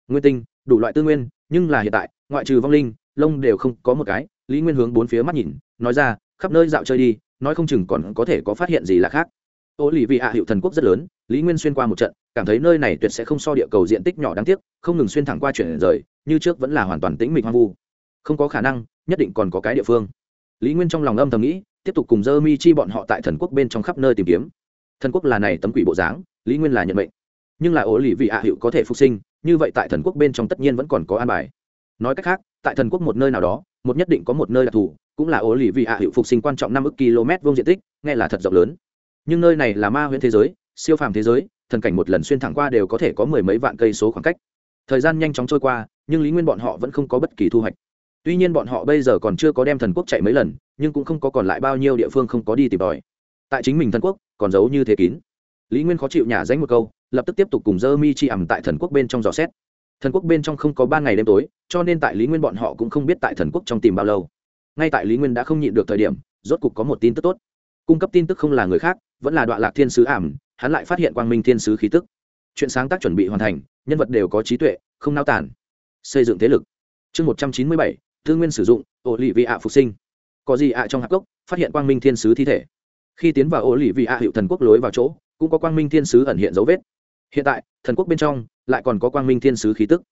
nguyên tinh, đủ loại tư nguyên, nhưng là hiện tại, ngoại trừ vong linh, lông đều không có một cái lý nguyên hướng bốn phía mắt nhìn, nói ra, khắp nơi dạo chơi đi, nói không chừng còn có thể có phát hiện gì là khác. Ô lì vị hạ hiệu thần quốc rất lớn, lý nguyên xuyên qua một trận, cảm thấy nơi này tuyệt sẽ không so địa cầu diện tích nhỏ đáng tiếc, không ngừng xuyên thẳng qua chuyển rời, như trước vẫn là hoàn toàn tĩnh mịch hoang vu. Không có khả năng, nhất định còn có cái địa phương. Lý nguyên trong lòng âm thầm nghĩ, tiếp tục cùng dơ mi chi bọn họ tại thần quốc bên trong khắp nơi tìm kiếm. Thần quốc là này tấm quỷ bộ dáng, lý nguyên là nhận mệnh. Nhưng là ổ lì vị hạ hiệu có thể phục sinh, như vậy tại thần quốc bên trong tất nhiên vẫn còn có an bài. Nói cách khác tại thần quốc một nơi nào đó, một nhất định có một nơi đặc thù cũng là ổ lì vị hạ hiệu phục sinh quan trọng năm ức km vuông diện tích, nghe là thật rộng lớn. Nhưng nơi này là ma huyện thế giới, siêu phàm thế giới, thần cảnh một lần xuyên thẳng qua đều có thể có mười mấy vạn cây số khoảng cách. Thời gian nhanh chóng trôi qua, nhưng lý nguyên bọn họ vẫn không có bất kỳ thu hoạch. Tuy nhiên bọn họ bây giờ còn chưa có đem thần quốc chạy mấy lần, nhưng cũng không có còn lại bao nhiêu địa phương không có đi tìm tòi tại chính mình thần quốc, còn giấu như thế kín. Lý nguyên khó chịu nhả danh một câu, lập tức tiếp tục cùng dơ mi chi ẩm tại thần quốc bên trong dò xét thần quốc bên trong không có ba ngày đêm tối, cho nên tại lý nguyên bọn họ cũng không biết tại thần quốc trong tìm bao lâu. Ngay tại lý nguyên đã không nhịn được thời điểm, rốt cục có một tin tức tốt. Cung cấp tin tức không là người khác, vẫn là đoạn lạc thiên sứ ảm, hắn lại phát hiện quang minh thiên sứ khí tức. Chuyện sáng tác chuẩn bị hoàn thành, nhân vật đều có trí tuệ, không nao tản xây dựng thế lực. Chương một trăm chín mươi bảy, tư nguyên sử dụng ổ lì vị ạ phục sinh. Có gì ạ trong hạp cốc, phát hiện quang minh thiên sứ thi thể. Khi tiến vào ổ lì vị ạ hiệu thần quốc lối vào chỗ, cũng có quang minh thiên sứ ẩn hiện dấu vết. Hiện tại, thần quốc bên trong lại còn có quang minh thiên sứ khí tức.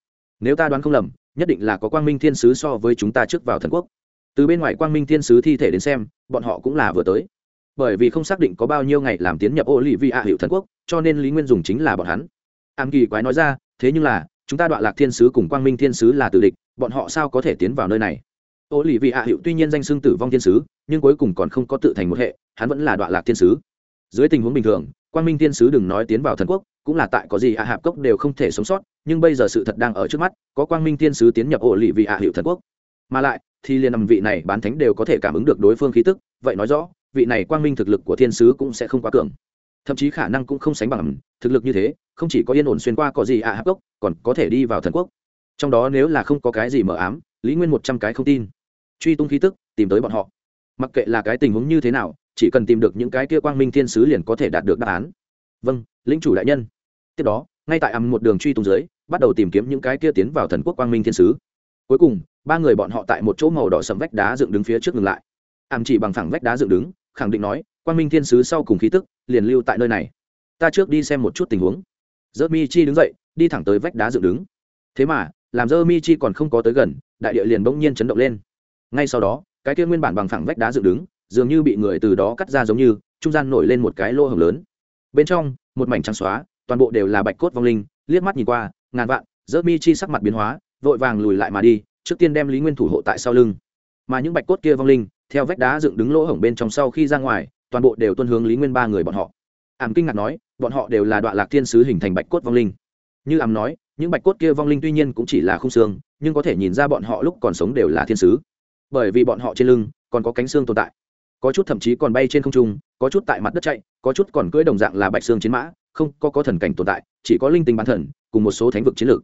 Nếu ta đoán không lầm, nhất định là có quang minh thiên sứ so với chúng ta trước vào thần quốc. Từ bên ngoài quang minh thiên sứ thi thể đến xem, bọn họ cũng là vừa tới. Bởi vì không xác định có bao nhiêu ngày làm tiến nhập ô lì vi ạ hiệu thần quốc, cho nên lý nguyên dùng chính là bọn hắn. Am kỳ quái nói ra, thế nhưng là, chúng ta đoạn lạc thiên sứ cùng quang minh thiên sứ là tử địch, bọn họ sao có thể tiến vào nơi này? Ô lì vi ạ hiệu tuy nhiên danh xưng tử vong thiên sứ, nhưng cuối cùng còn không có tự thành một hệ, hắn vẫn là đoạn lạc thiên sứ. Dưới tình huống bình thường quang minh thiên sứ đừng nói tiến vào thần quốc, cũng là tại có gì ạ hạp cốc đều không thể sống sót, nhưng bây giờ sự thật đang ở trước mắt, có quang minh thiên sứ tiến nhập ổ lì vị ạ hiệu thần quốc. Mà lại, thì liền nằm vị này bán thánh đều có thể cảm ứng được đối phương khí tức, vậy nói rõ, vị này quang minh thực lực của thiên sứ cũng sẽ không quá cường. Thậm chí khả năng cũng không sánh bằng thực lực như thế, không chỉ có yên ổn xuyên qua có gì ạ hạp cốc, còn có thể đi vào thần quốc. Trong đó nếu là không có cái gì mờ ám, lý nguyên một trăm cái không tin. Truy tung khí tức, tìm tới bọn họ. Mặc kệ là cái tình huống như thế nào chỉ cần tìm được những cái kia quang minh thiên sứ liền có thể đạt được đáp án. Vâng lĩnh chủ đại nhân. Tiếp đó, ngay tại ầm một đường truy tung dưới, bắt đầu tìm kiếm những cái kia tiến vào thần quốc quang minh thiên sứ. Cuối cùng, ba người bọn họ tại một chỗ màu đỏ sầm vách đá dựng đứng phía trước ngừng lại. Ảm chỉ bằng phẳng vách đá dựng đứng, khẳng định nói, quang minh thiên sứ sau cùng khí tức, liền lưu tại nơi này. Ta trước đi xem một chút tình huống. Dơ mi chi đứng dậy, đi thẳng tới vách đá dựng đứng. Thế mà, làm dơ mi chi còn không có tới gần, đại địa liền bỗng nhiên chấn động lên. Ngay sau đó, cái kia nguyên bản bằng phẳng vách đá dựng đứng dường như bị người từ đó cắt ra giống như, trung gian nổi lên một cái lỗ hồng lớn. Bên trong, một mảnh trắng xóa, toàn bộ đều là bạch cốt vong linh, liếc mắt nhìn qua, ngàn vạn dỡ mi chi sắc mặt biến hóa, vội vàng lùi lại mà đi, trước tiên đem lý nguyên thủ hộ tại sau lưng. Mà những bạch cốt kia vong linh, theo vách đá dựng đứng lỗ hổng bên trong sau khi ra ngoài, toàn bộ đều tuân hướng lý nguyên ba người bọn họ. Ảm kinh ngạc nói, bọn họ đều là đoạn lạc thiên sứ hình thành bạch cốt vong linh. Như ảm nói, những bạch cốt kia vong linh tuy nhiên cũng chỉ là không xương, nhưng có thể nhìn ra bọn họ lúc còn sống đều là thiên sứ. Bởi vì bọn họ trên lưng còn có cánh xương tồn tại có chút thậm chí còn bay trên không trung, có chút tại mặt đất chạy, có chút còn cưỡi đồng dạng là bạch xương chiến mã, không, có có thần cảnh tồn tại, chỉ có linh tinh bán thần, cùng một số thánh vực chiến lược.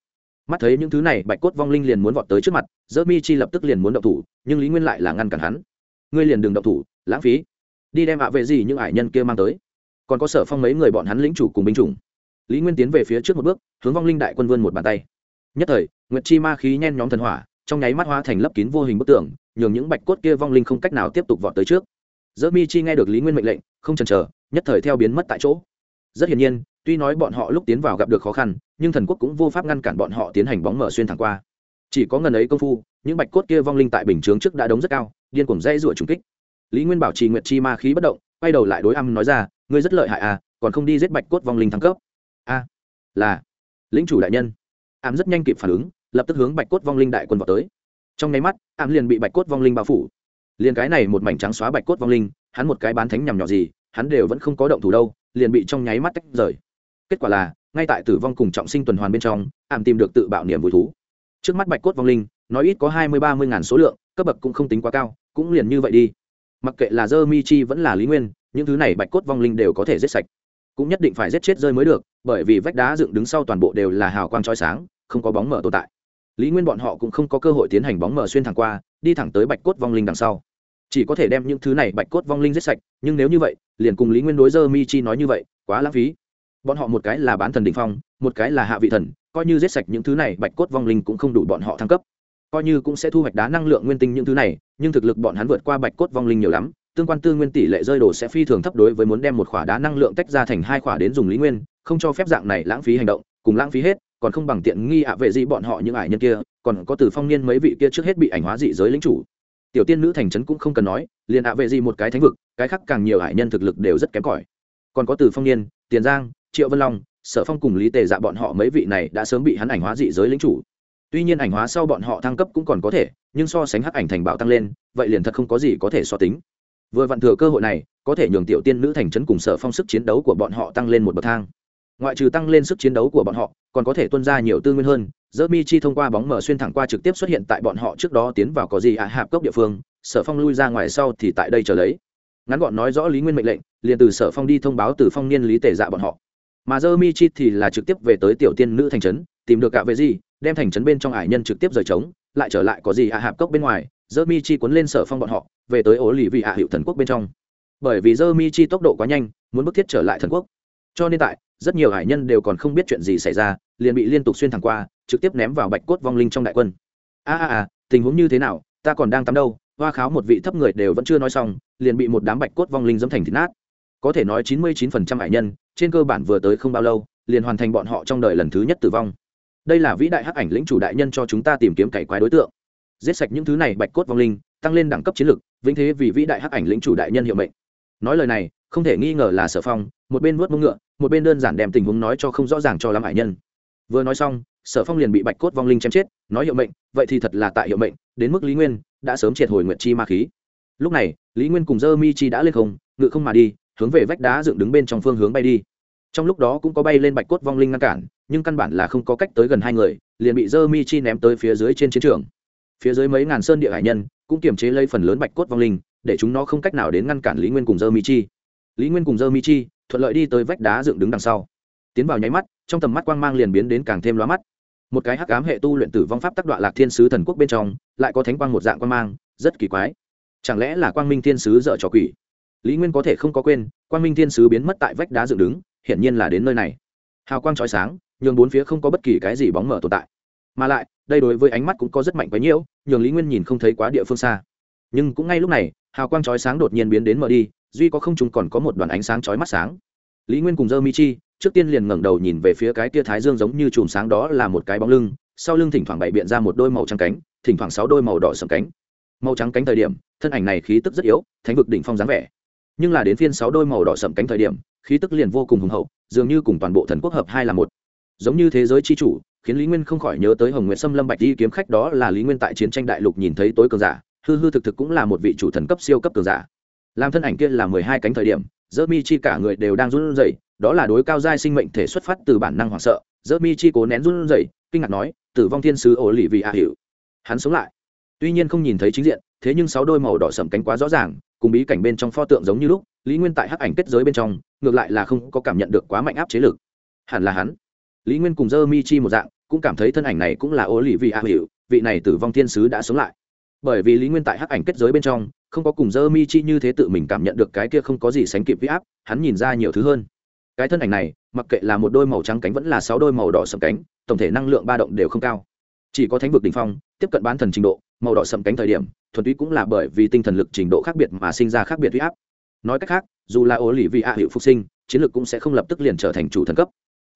Mắt thấy những thứ này, bạch cốt vong linh liền muốn vọt tới trước mặt dơ mi chi lập tức liền muốn động thủ, nhưng lý nguyên lại là ngăn cản hắn. Ngươi liền đừng động thủ, lãng phí. Đi đem ạ về gì những ải nhân kia mang tới. Còn có sở phong mấy người bọn hắn lĩnh chủ cùng binh chủng. Lý nguyên tiến về phía trước một bước, hướng vong linh đại quân vươn một bàn tay. Nhất thời, nguyệt chi ma khí nhen nhóm thần hỏa, trong nháy mắt hóa thành lấp kín vô hình bức tường, nhường những bạch cốt kia vong linh không cách nào tiếp tục vọt tới trước dỡ mi chi nghe được lý nguyên mệnh lệnh, không chần chờ, nhất thời theo biến mất tại chỗ. Rất hiển nhiên, tuy nói bọn họ lúc tiến vào gặp được khó khăn, nhưng thần quốc cũng vô pháp ngăn cản bọn họ tiến hành bóng mở xuyên thẳng qua. Chỉ có ngần ấy công phu, những bạch cốt kia vong linh tại bình chướng trước đã đống rất cao, điên cuồng dây rụa trùng kích. Lý nguyên bảo trì nguyệt chi ma khí bất động, quay đầu lại đối âm nói ra, ngươi rất lợi hại à còn không đi giết bạch cốt vong linh thăng cấp? A, là. Lĩnh chủ đại nhân. Ám rất nhanh kịp phản ứng, lập tức hướng bạch cốt vong linh đại quân vào tới. Trong nháy mắt ám liền bị bạch cốt vong linh bao phủ liền cái này một mảnh trắng xóa bạch cốt vong linh, hắn một cái bán thánh nhằm nhỏ gì, hắn đều vẫn không có động thủ đâu, liền bị trong nháy mắt tách rời. Kết quả là, ngay tại tử vong cùng trọng sinh tuần hoàn bên trong, ảm tìm được tự bạo niềm vui thú. Trước mắt bạch cốt vong linh nói ít có hai mươi ba mươi ngàn số lượng, cấp bậc cũng không tính quá cao, cũng liền như vậy đi. Mặc kệ là dơ mi chi vẫn là lý nguyên, những thứ này bạch cốt vong linh đều có thể giết sạch. Cũng nhất định phải giết chết rơi mới được, bởi vì vách đá dựng đứng sau toàn bộ đều là hào quang trói sáng, không có bóng mở tồn tại. Lý nguyên bọn họ cũng không có cơ hội tiến hành bóng mở xuyên thẳng qua, đi thẳng tới bạch cốt vong linh đằng sau chỉ có thể đem những thứ này bạch cốt vong linh giết sạch, nhưng nếu như vậy, liền cùng lý nguyên đối dơ mi chi nói như vậy, quá lãng phí. Bọn họ một cái là bán thần đ ỉ n h phong, một cái là hạ vị thần, coi như giết sạch những thứ này bạch cốt vong linh cũng không đủ bọn họ thăng cấp. Coi như cũng sẽ thu hoạch đá năng lượng nguyên tinh những thứ này, nhưng thực lực bọn hắn vượt qua bạch cốt vong linh nhiều lắm, tương quan tư nguyên tỷ lệ rơi đổ sẽ phi thường thấp đối với muốn đem một khỏa đá năng lượng tách ra thành hai khỏa đến dùng lý nguyên, không cho phép dạng này lãng phí hành động, cùng lãng phí hết, còn không bằng tiện nghi ạ vệ dị bọn họ những ải nhân kia, còn có từ phong niên mấy vị kia trước hết bị ảnh hóa dị giới lính chủ tiểu tiên nữ thành trấn cũng không cần nói, liền ạ vệ gì một cái thánh vực, cái khác càng nhiều hải nhân thực lực đều rất kém cỏi. Còn có từ phong niên, tiền giang, triệu vân long, sở phong cùng lý tề dạ bọn họ mấy vị này đã sớm bị hắn ảnh hóa dị giới lính chủ. Tuy nhiên ảnh hóa sau bọn họ thăng cấp cũng còn có thể, nhưng so sánh hắc ảnh thành bảo tăng lên, vậy liền thật không có gì có thể so tính. Vừa vặn thừa cơ hội này, có thể nhường tiểu tiên nữ thành trấn cùng sở phong sức chiến đấu của bọn họ tăng lên một bậc thang. Ngoại trừ tăng lên sức chiến đấu của bọn họ, còn có thể tuân ra nhiều tư nguyên hơn dơ mi chi thông qua bóng mở xuyên thẳng qua trực tiếp xuất hiện tại bọn họ trước đó tiến vào có gì ạ? À hạp cốc địa phương, sở phong lui ra ngoài sau thì tại đây chờ lấy. Ngắn gọn nói rõ lý nguyên mệnh lệnh, liền từ sở phong đi thông báo từ phong niên lý tể dạ bọn họ. Mà dơ mi chi thì là trực tiếp về tới tiểu tiên nữ thành trấn, tìm được cả về gì, đem thành trấn bên trong ải nhân trực tiếp rời trống, lại trở lại có gì ạ? À hạp cốc bên ngoài dơ mi chi cuốn lên sở phong bọn họ, về tới ố lì vị ạ hiệu thần quốc bên trong. Bởi vì dơ mi chi tốc độ quá nhanh, muốn bức thiết trở lại thần quốc. Cho nên tại, rất nhiều hải nhân đều còn không biết chuyện gì xảy ra liền bị liên tục xuyên thẳng qua, trực tiếp ném vào bạch cốt vong linh trong đại quân. A a a, tình huống như thế nào, ta còn đang tắm đâu, hoa kháo một vị thấp người đều vẫn chưa nói xong, liền bị một đám bạch cốt vong linh dẫm thành thịt nát. Có thể nói chín mươi chín phần trăm hải nhân, trên cơ bản vừa tới không bao lâu, liền hoàn thành bọn họ trong đời lần thứ nhất tử vong. Đây là vĩ đại hắc ảnh lĩnh chủ đại nhân cho chúng ta tìm kiếm cải quái đối tượng. Giết sạch những thứ này bạch cốt vong linh, tăng lên đẳng cấp chiến lược vĩnh thế vì vĩ đại hắc ảnh lĩnh chủ đại nhân hiệu mệnh. Nói lời này, không thể nghi ngờ là sở phong, một bên vớt mông ngựa, một bên đơn giản đem tình huống nói cho không rõ ràng cho lắm hải nhân vừa nói xong, sở phong liền bị bạch cốt vong linh chém chết, nói hiệu mệnh, vậy thì thật là tại hiệu mệnh, đến mức lý nguyên đã sớm triệt hồi nguyện chi ma khí. Lúc này, lý nguyên cùng dơ mi chi đã lên không, ngự không mà đi, hướng về vách đá dựng đứng bên trong phương hướng bay đi. Trong lúc đó cũng có bay lên bạch cốt vong linh ngăn cản, nhưng căn bản là không có cách tới gần hai người, liền bị dơ mi chi ném tới phía dưới trên chiến trường. Phía dưới mấy ngàn sơn địa hải nhân cũng kiềm chế lấy phần lớn bạch cốt vong linh, để chúng nó không cách nào đến ngăn cản lý nguyên cùng dơ mi chi. Lý nguyên cùng dơ mi chi thuận lợi đi tới vách đá dựng đứng đằng sau tiến vào nháy mắt, trong tầm mắt quang mang liền biến đến càng thêm lóa mắt. Một cái hắc ám hệ tu luyện tử vong pháp tác đoạn lạc thiên sứ thần quốc bên trong, lại có thánh quang một dạng quang mang, rất kỳ quái. Chẳng lẽ là quang minh thiên sứ dợ trò quỷ? Lý nguyên có thể không có quên, quang minh thiên sứ biến mất tại vách đá dựng đứng, hiển nhiên là đến nơi này. Hào quang trói sáng, nhường bốn phía không có bất kỳ cái gì bóng mở tồn tại. Mà lại, đây đối với ánh mắt cũng có rất mạnh quấy nhiễu, nhường lý nguyên nhìn không thấy quá địa phương xa. Nhưng cũng ngay lúc này, hào quang trói sáng đột nhiên biến đến mở đi, duy có không chúng còn có một đoàn ánh sáng chói mắt sáng. Lý nguyên cùng dơ mi chi trước tiên liền ngẩng đầu nhìn về phía cái tia thái dương giống như chùm sáng đó là một cái bóng lưng, sau lưng thỉnh thoảng bày biện ra một đôi màu trắng cánh, thỉnh thoảng sáu đôi màu đỏ sầm cánh. Màu trắng cánh thời điểm, thân ảnh này khí tức rất yếu, thánh vực đỉnh phong dáng vẻ. Nhưng là đến phiên sáu đôi màu đỏ sầm cánh thời điểm, khí tức liền vô cùng hùng hậu, dường như cùng toàn bộ thần quốc hợp hai là một. Giống như thế giới chi chủ, khiến lý nguyên không khỏi nhớ tới hồng nguyện sâm lâm bạch di kiếm khách đó là lý nguyên tại chiến tranh đại lục nhìn thấy tối cường giả, hư hư thực thực cũng là một vị chủ thần cấp siêu cấp cường giả. Làm thân ảnh kia là mười hai cánh thời điểm dơ mi chi cả người đều đang run rẩy đó là đối cao giai sinh mệnh thể xuất phát từ bản năng hoảng sợ dơ mi chi cố nén run rẩy, kinh ngạc nói, tử vong thiên sứ ổ lì vì a hiệu hắn sống lại. Tuy nhiên không nhìn thấy chính diện, thế nhưng sáu đôi màu đỏ sầm cánh quá rõ ràng, cùng bí cảnh bên trong pho tượng giống như lúc, lý nguyên tại hắc ảnh kết giới bên trong, ngược lại là không có cảm nhận được quá mạnh áp chế lực. Hẳn là hắn. Lý nguyên cùng dơ mi chi một dạng, cũng cảm thấy thân ảnh này cũng là ổ lì vì a hiệu vị này tử vong thiên sứ đã sống lại. Bởi vì lý nguyên tại hắc ảnh kết giới bên trong, không có cùng dơ mi chi như thế tự mình cảm nhận được cái kia không có gì sánh kịp huy áp, hắn nhìn ra nhiều thứ hơn cái thân ảnh này, mặc kệ là một đôi màu trắng cánh vẫn là sáu đôi màu đỏ sầm cánh, tổng thể năng lượng ba động đều không cao. Chỉ có thánh vực đ ỉ n h phong, tiếp cận bán thần trình độ, màu đỏ sầm cánh thời điểm, thuần túy cũng là bởi vì tinh thần lực trình độ khác biệt mà sinh ra khác biệt huy áp. Nói cách khác, dù là ô lì vị ạ hiệu phục sinh, chiến lược cũng sẽ không lập tức liền trở thành chủ thần cấp.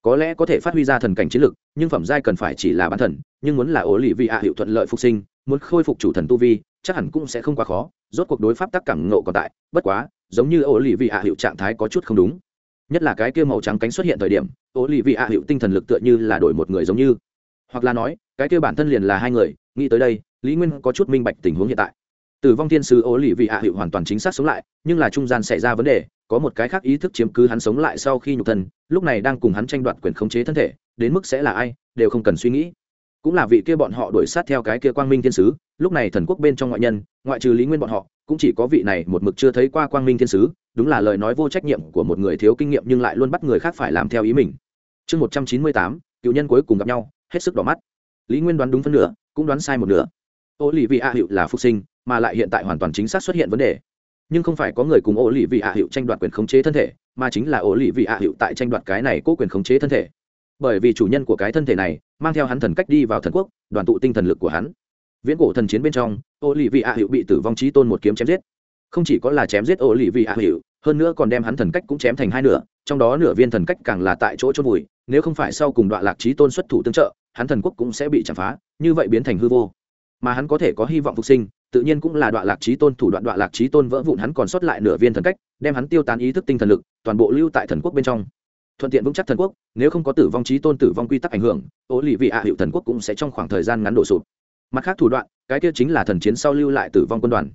Có lẽ có thể phát huy ra thần cảnh chiến lược nhưng phẩm giai cần phải chỉ là bán thần, nhưng muốn là ô lì vị ạ hiệu thuận lợi phục sinh, muốn khôi phục chủ thần tu vi, chắc hẳn cũng sẽ không quá khó, rốt cuộc đối pháp tắc cảm ngộ còn tại, bất quá, giống như ô lì vị ạ hiệu trạng thái có chút không đúng nhất là cái kia màu trắng cánh xuất hiện thời điểm ô lì vị ạ hiệu tinh thần lực tựa như là đổi một người giống như. Hoặc là nói, cái kia bản thân liền là hai người, nghĩ tới đây, lý nguyên có chút minh bạch tình huống hiện tại. Tử vong thiên sứ ố lì vị ạ hiệu hoàn toàn chính xác sống lại, nhưng là trung gian xảy ra vấn đề, có một cái khác ý thức chiếm cứ hắn sống lại sau khi nhục thân, lúc này đang cùng hắn tranh đoạt quyền khống chế thân thể, đến mức sẽ là ai, đều không cần suy nghĩ cũng là vị kia bọn họ đuổi sát theo cái kia quang minh thiên sứ, lúc này thần quốc bên trong ngoại nhân, ngoại trừ lý nguyên bọn họ, cũng chỉ có vị này một mực chưa thấy qua quang minh thiên sứ, đúng là lời nói vô trách nhiệm của một người thiếu kinh nghiệm nhưng lại luôn bắt người khác phải làm theo ý mình. Chương một trăm chín mươi tám, cựu nhân cuối cùng gặp nhau, hết sức đỏ mắt. Lý nguyên đoán đúng phân nửa, cũng đoán sai một nửa. Ô lì vị a hiệu là phục sinh, mà lại hiện tại hoàn toàn chính xác xuất hiện vấn đề. Nhưng không phải có người cùng ô lì vị a hiệu tranh đoạt quyền khống chế thân thể, mà chính là ô lì vị a hiệu tại tranh đoạt cái này cố quyền khống chế thân thể. Bởi vì chủ nhân của cái thân thể này mang theo hắn thần cách đi vào thần quốc, đoàn tụ tinh thần lực của hắn. Viễn cổ thần chiến bên trong ô lì vị ạ hiệu bị tử vong trí tôn một kiếm chém giết. Không chỉ có là chém giết ô lì vị ạ hiệu hơn nữa còn đem hắn thần cách cũng chém thành hai nửa, trong đó nửa viên thần cách càng là tại chỗ chôn vùi, nếu không phải sau cùng đoạn lạc trí tôn xuất thủ tương trợ, hắn thần quốc cũng sẽ bị chạm phá, như vậy biến thành hư vô. Mà hắn có thể có hy vọng phục sinh, tự nhiên cũng là đoạn lạc trí tôn thủ đoạn đoạn lạc trí tôn vỡ vụn hắn còn sót lại nửa viên thần cách, đem hắn tiêu tán ý thức tinh thần lực, toàn bộ lưu tại thần quốc bên trong thuận tiện vững chắc thần quốc, nếu không có tử vong trí tôn tử vong quy tắc ảnh hưởng ố lì vị ạ hiệu thần quốc cũng sẽ trong khoảng thời gian ngắn đổ sụp. Mặt khác thủ đoạn, cái kia chính là thần chiến sau lưu lại tử vong quân đoàn.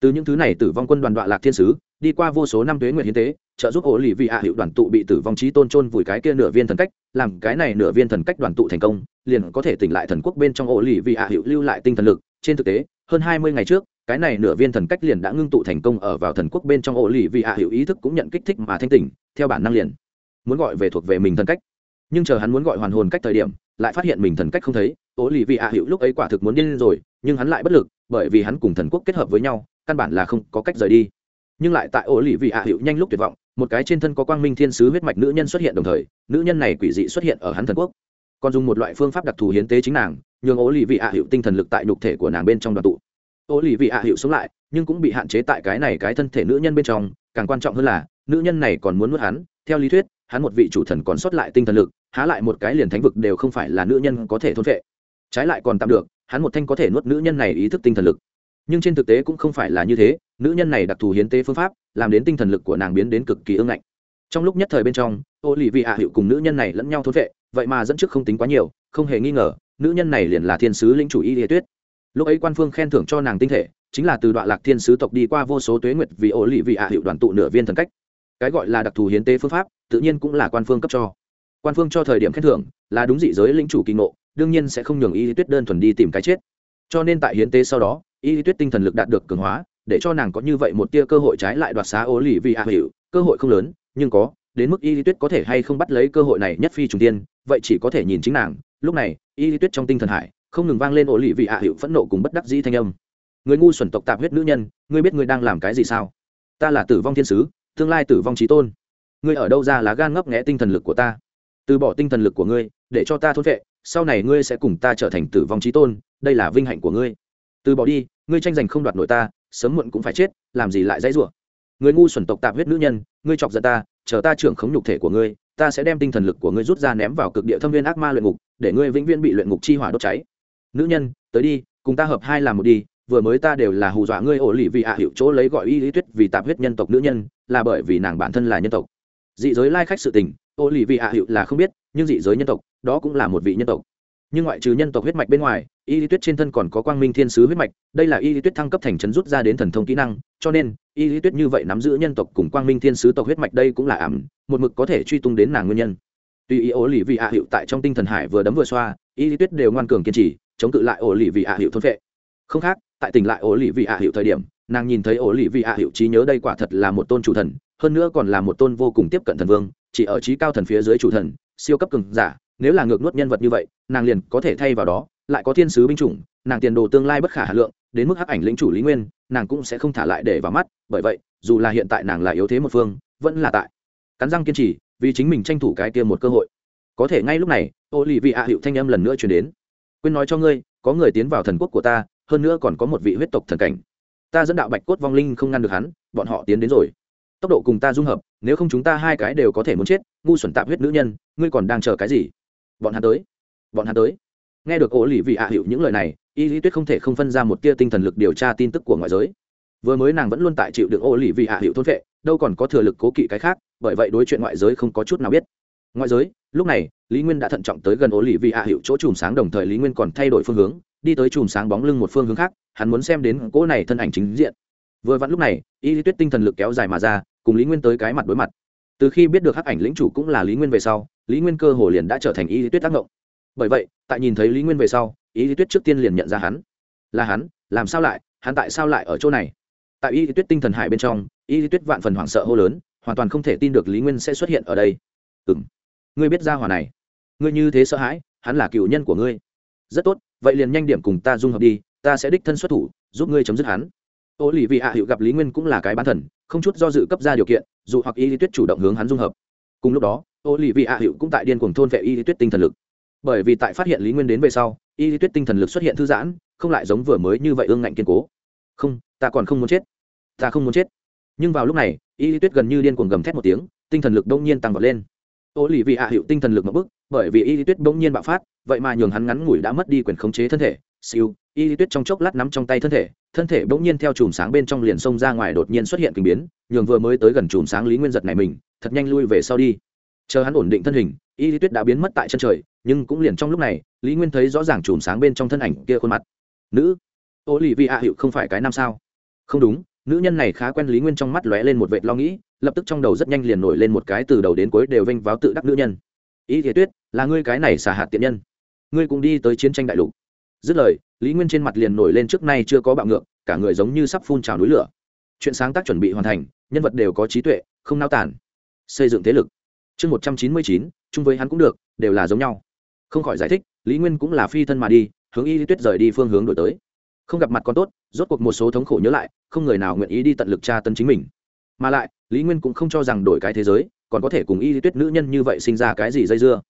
Từ những thứ này tử vong quân đoàn đoạn lạc thiên sứ, đi qua vô số năm tuế nguyện hiến tế, trợ giúp ổ lì vị ạ hiệu đoàn tụ bị tử vong trí tôn trôn vùi cái kia nửa viên thần cách, làm cái này nửa viên thần cách đoàn tụ thành công, liền có thể tỉnh lại thần quốc bên trong ổ lì vị ạ hiệu lưu lại tinh thần lực. Trên thực tế, hơn hai mươi ngày trước, cái này nửa viên thần cách liền đã ngưng tụ thành công ở vào thần quốc bên trong ổ lì vị ạ hiệu ý thức cũng nhận kích thích mà thanh tỉnh, theo bản năng liền muốn gọi về thuộc về mình thần cách. Nhưng chờ hắn muốn gọi hoàn hồn cách thời điểm, lại phát hiện mình thần cách không thấy. Ố lì vị ạ hữu lúc ấy quả thực muốn điên rồi, nhưng hắn lại bất lực, bởi vì hắn cùng thần quốc kết hợp với nhau, căn bản là không có cách rời đi. Nhưng lại tại Ố lì vị ạ hữu nhanh lúc tuyệt vọng, một cái trên thân có quang minh thiên sứ huyết mạch nữ nhân xuất hiện đồng thời, nữ nhân này quỷ dị xuất hiện ở hắn thần quốc. Còn dùng một loại phương pháp đặc thù hiến tế chính nàng, nhường ố lì vị ạ hữu tinh thần lực tại nhục thể của nàng bên trong đoàn tụ. Ố lì vị ạ hữu sống lại, nhưng cũng bị hạn chế tại cái này cái thân thể nữ nhân bên trong, càng quan trọng hơn là, nữ nhân này còn muốn nuốt hắn, theo lý thuyết hắn một vị chủ thần còn sót lại tinh thần lực, há lại một cái liền thánh vực đều không phải là nữ nhân có thể thôn vệ trái lại còn tạm được, hắn một thanh có thể nuốt nữ nhân này ý thức tinh thần lực. Nhưng trên thực tế cũng không phải là như thế, nữ nhân này đặc thù hiến tế phương pháp, làm đến tinh thần lực của nàng biến đến cực kỳ ương ngạnh. Trong lúc nhất thời bên trong ô lì vị hạ hiệu cùng nữ nhân này lẫn nhau thôn vệ vậy mà dẫn trước không tính quá nhiều, không hề nghi ngờ, nữ nhân này liền là thiên sứ lĩnh chủ y địa tuyết. Lúc ấy quan phương khen thưởng cho nàng tinh thể, chính là từ đoạn lạc thiên sứ tộc đi qua vô số tuế nguyệt vì ô lì vị hạ hiệu đoàn tụ nửa viên thần cách. Cái gọi là đặc thù hiến tế phương pháp tự nhiên cũng là quan phương cấp cho. Quan phương cho thời điểm khen thưởng, là đúng dị giới lĩnh chủ kỳ ngộ, đương nhiên sẽ không nhường y tuyết đơn thuần đi tìm cái chết. Cho nên tại hiến tế sau đó, y tuyết tinh thần lực đạt được cường hóa, để cho nàng có như vậy một tia cơ hội trái lại đoạt xá ô lì vì a hiệu cơ hội không lớn, nhưng có, đến mức y tuyết có thể hay không bắt lấy cơ hội này nhất phi trùng tiên, vậy chỉ có thể nhìn chính nàng. Lúc này, y tuyết trong tinh thần hải, không ngừng vang lên ô lì vì a hiệu phẫn nộ cùng bất đắc dĩ thanh âm. Người ngu xuẩn tộc tạp huyết nữ nhân, ngươi biết ngươi đang làm cái gì sao? Ta là tử vong thiên sứ, tương lai tử vong trí tôn ngươi ở đâu ra lá gan ngấp nghẽ tinh thần lực của ta? Từ bỏ tinh thần lực của ngươi, để cho ta thôn vệ, sau này ngươi sẽ cùng ta trở thành tử vong trí tôn, đây là vinh hạnh của ngươi. Từ bỏ đi, ngươi tranh giành không đoạt nội ta, sớm muộn cũng phải chết, làm gì lại dãy rủa? Người ngu xuẩn tộc tạp huyết nữ nhân, ngươi chọc giận ta, chờ ta trưởng khống nhục thể của ngươi, ta sẽ đem tinh thần lực của ngươi rút ra ném vào cực địa thâm viên ác ma luyện ngục, để ngươi vĩnh viễn bị luyện ngục chi hỏa đốt cháy. Nữ nhân, tới đi, cùng ta hợp hai làm một đi, vừa mới ta đều là hù dọa ngươi ổ lì vì ạ hiệu chỗ lấy gọi y lý tuyết vì tạp huyết nhân tộc nữ nhân, là bởi vì nàng bản thân là nhân tộc dị giới lai khách sự tình ô lì vị hạ hiệu là không biết, nhưng dị giới nhân tộc, đó cũng là một vị nhân tộc. Nhưng ngoại trừ nhân tộc huyết mạch bên ngoài, y lý tuyết trên thân còn có quang minh thiên sứ huyết mạch, đây là y lý tuyết thăng cấp thành trấn rút ra đến thần thông kỹ năng, cho nên, y lý tuyết như vậy nắm giữ nhân tộc cùng quang minh thiên sứ tộc huyết mạch đây cũng là ảm, một mực có thể truy tung đến nàng nguyên nhân. Tuy ý ổ lì vị hạ hiệu tại trong tinh thần hải vừa đấm vừa xoa, y lý tuyết đều ngoan cường kiên trì, chống cự lại ổ lì vị hạ hiệu thôn vệ không khác, tại tỉnh lại ổ lì vị hạ hiệu thời điểm, nàng nhìn thấy ổ lì vị hạ hiệu trí nhớ đây quả thật là một tôn chủ thần hơn nữa còn là một tôn vô cùng tiếp cận thần vương, chỉ ở trí cao thần phía dưới chủ thần, siêu cấp cường giả, nếu là ngược nuốt nhân vật như vậy, nàng liền có thể thay vào đó, lại có thiên sứ binh chủng, nàng tiền đồ tương lai bất khả hà lượng, đến mức hắc ảnh lĩnh chủ lý nguyên, nàng cũng sẽ không thả lại để vào mắt, bởi vậy, dù là hiện tại nàng là yếu thế một phương, vẫn là tại. Cắn răng kiên trì, vì chính mình tranh thủ cái kia một cơ hội. Có thể ngay lúc này ô lì vị ạ hiệu thanh âm lần nữa chuyển đến. Quên nói cho ngươi, có người tiến vào thần quốc của ta, hơn nữa còn có một vị huyết tộc thần cảnh. Ta dẫn đạo bạch cốt vong linh không ngăn được hắn, bọn họ tiến đến rồi tốc độ cùng ta dung hợp, nếu không chúng ta hai cái đều có thể muốn chết, ngu xuẩn tạp huyết nữ nhân, ngươi còn đang chờ cái gì? Bọn hắn tới, bọn hắn tới. Nghe được ổ lì vị hạ hiệu những lời này, y lý tuyết không thể không phân ra một tia tinh thần lực điều tra tin tức của ngoại giới. Vừa mới nàng vẫn luôn tại chịu được ổ lì vị hạ hiệu thôn vệ, đâu còn có thừa lực cố kỵ cái khác, bởi vậy đối chuyện ngoại giới không có chút nào biết. Ngoại giới, lúc này, lý nguyên đã thận trọng tới gần ổ lì vị hạ hiệu chỗ chùm sáng, đồng thời lý nguyên còn thay đổi phương hướng, đi tới chùm sáng bóng lưng một phương hướng khác, hắn muốn xem đến cỗ này thân ảnh chính diện. Vừa vặn lúc này, y lý tuyết tinh thần lực kéo dài mà ra cùng lý nguyên tới cái mặt đối mặt. Từ khi biết được hắc ảnh lĩnh chủ cũng là lý nguyên về sau, lý nguyên cơ hồ liền đã trở thành y lý tuyết tác động bởi vậy, tại nhìn thấy lý nguyên về sau, y lý tuyết trước tiên liền nhận ra hắn. Là hắn, làm sao lại, hắn tại sao lại ở chỗ này? Tại y lý tuyết tinh thần hải bên trong, y lý tuyết vạn phần hoảng sợ hô lớn, hoàn toàn không thể tin được lý nguyên sẽ xuất hiện ở đây. Ừ m ngươi biết ra hòa này. Ngươi như thế sợ hãi, hắn là cựu nhân của ngươi. Rất tốt, vậy liền nhanh điểm cùng ta dung hợp đi, ta sẽ đích thân xuất thủ, giúp ngươi chấm dứt hắn. Ô lì vị hạ hiệu gặp lý nguyên cũng là cái bán thần không chút do dự cấp ra điều kiện, dù hoặc y lý tuyết chủ động hướng hắn dung hợp. Cùng lúc đó ô lì vị hạ hiệu cũng tại điên cuồng thôn vệ y lý tuyết tinh thần lực. Bởi vì tại phát hiện lý nguyên đến về sau, y lý tuyết tinh thần lực xuất hiện thư giãn, không lại giống vừa mới như vậy ương ngạnh kiên cố. Không, ta còn không muốn chết. Ta không muốn chết. Nhưng vào lúc này, y lý tuyết gần như điên cuồng gầm thét một tiếng, tinh thần lực đông nhiên tăng vọt lên. Ô lì vị hạ hiệu tinh thần lực một bức bởi vì y lý tuyết đông nhiên bạo phát, vậy mà nhường hắn ngắn ngủi đã mất đi quyền khống chế thân thể. Siêu y lý tuyết trong chốc lát nắm trong tay thân thể thân thể bỗng nhiên theo chùm sáng bên trong liền xông ra ngoài đột nhiên xuất hiện kinh biến, nhường vừa mới tới gần chùm sáng lý nguyên giật này mình, thật nhanh lui về sau đi. Chờ hắn ổn định thân hình, y lý tuyết đã biến mất tại chân trời, nhưng cũng liền trong lúc này, lý nguyên thấy rõ ràng chùm sáng bên trong thân ảnh kia khuôn mặt. Nữ ô lì Vi A hiệu không phải cái nam sao? Không đúng, nữ nhân này khá quen lý nguyên trong mắt lóe lên một vệt lo nghĩ, lập tức trong đầu rất nhanh liền nổi lên một cái từ đầu đến cuối đều vênh váo tự đắc nữ nhân. Ý Lý tuyết, là ngươi cái này xả hạt tiện nhân. Ngươi cũng đi tới chiến tranh đại lục dứt lời, lý nguyên trên mặt liền nổi lên trước nay chưa có bạo ngược, cả người giống như sắp phun trào núi lửa. Chuyện sáng tác chuẩn bị hoàn thành, nhân vật đều có trí tuệ, không nao tản xây dựng thế lực. Chương một trăm chín mươi chín, chung với hắn cũng được, đều là giống nhau. Không khỏi giải thích, lý nguyên cũng là phi thân mà đi, hướng y lý tuyết rời đi phương hướng đổi tới. Không gặp mặt con tốt, rốt cuộc một số thống khổ nhớ lại, không người nào nguyện ý đi tận lực tra tân chính mình. Mà lại, lý nguyên cũng không cho rằng đổi cái thế giới, còn có thể cùng y lý tuyết nữ nhân như vậy sinh ra cái gì dây dưa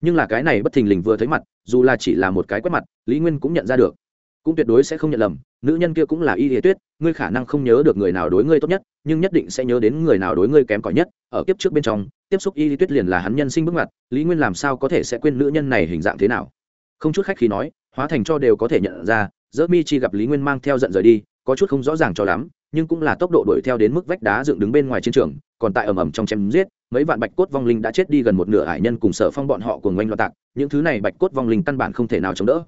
nhưng là cái này bất thình lình vừa thấy mặt, dù là chỉ là một cái quét mặt, lý nguyên cũng nhận ra được. Cũng tuyệt đối sẽ không nhận lầm, nữ nhân kia cũng là y lý tuyết, ngươi khả năng không nhớ được người nào đối ngươi tốt nhất, nhưng nhất định sẽ nhớ đến người nào đối ngươi kém cỏi nhất. Ở kiếp trước bên trong, tiếp xúc y lý tuyết liền là hắn nhân sinh bước mặt lý nguyên làm sao có thể sẽ quên nữ nhân này hình dạng thế nào? Không chút khách khi nói, hóa thành cho đều có thể nhận ra dỡ mi chi gặp lý nguyên mang theo giận rời đi, có chút không rõ ràng cho lắm, nhưng cũng là tốc độ đuổi theo đến mức vách đá dựng đứng bên ngoài chiến trường còn tại ầm ầm trong chém giết, mấy vạn bạch cốt vong linh đã chết đi gần một nửa hải nhân cùng sở phong bọn họ cùng oanh loạn tạc, những thứ này bạch cốt vong linh căn bản không thể nào chống đỡ.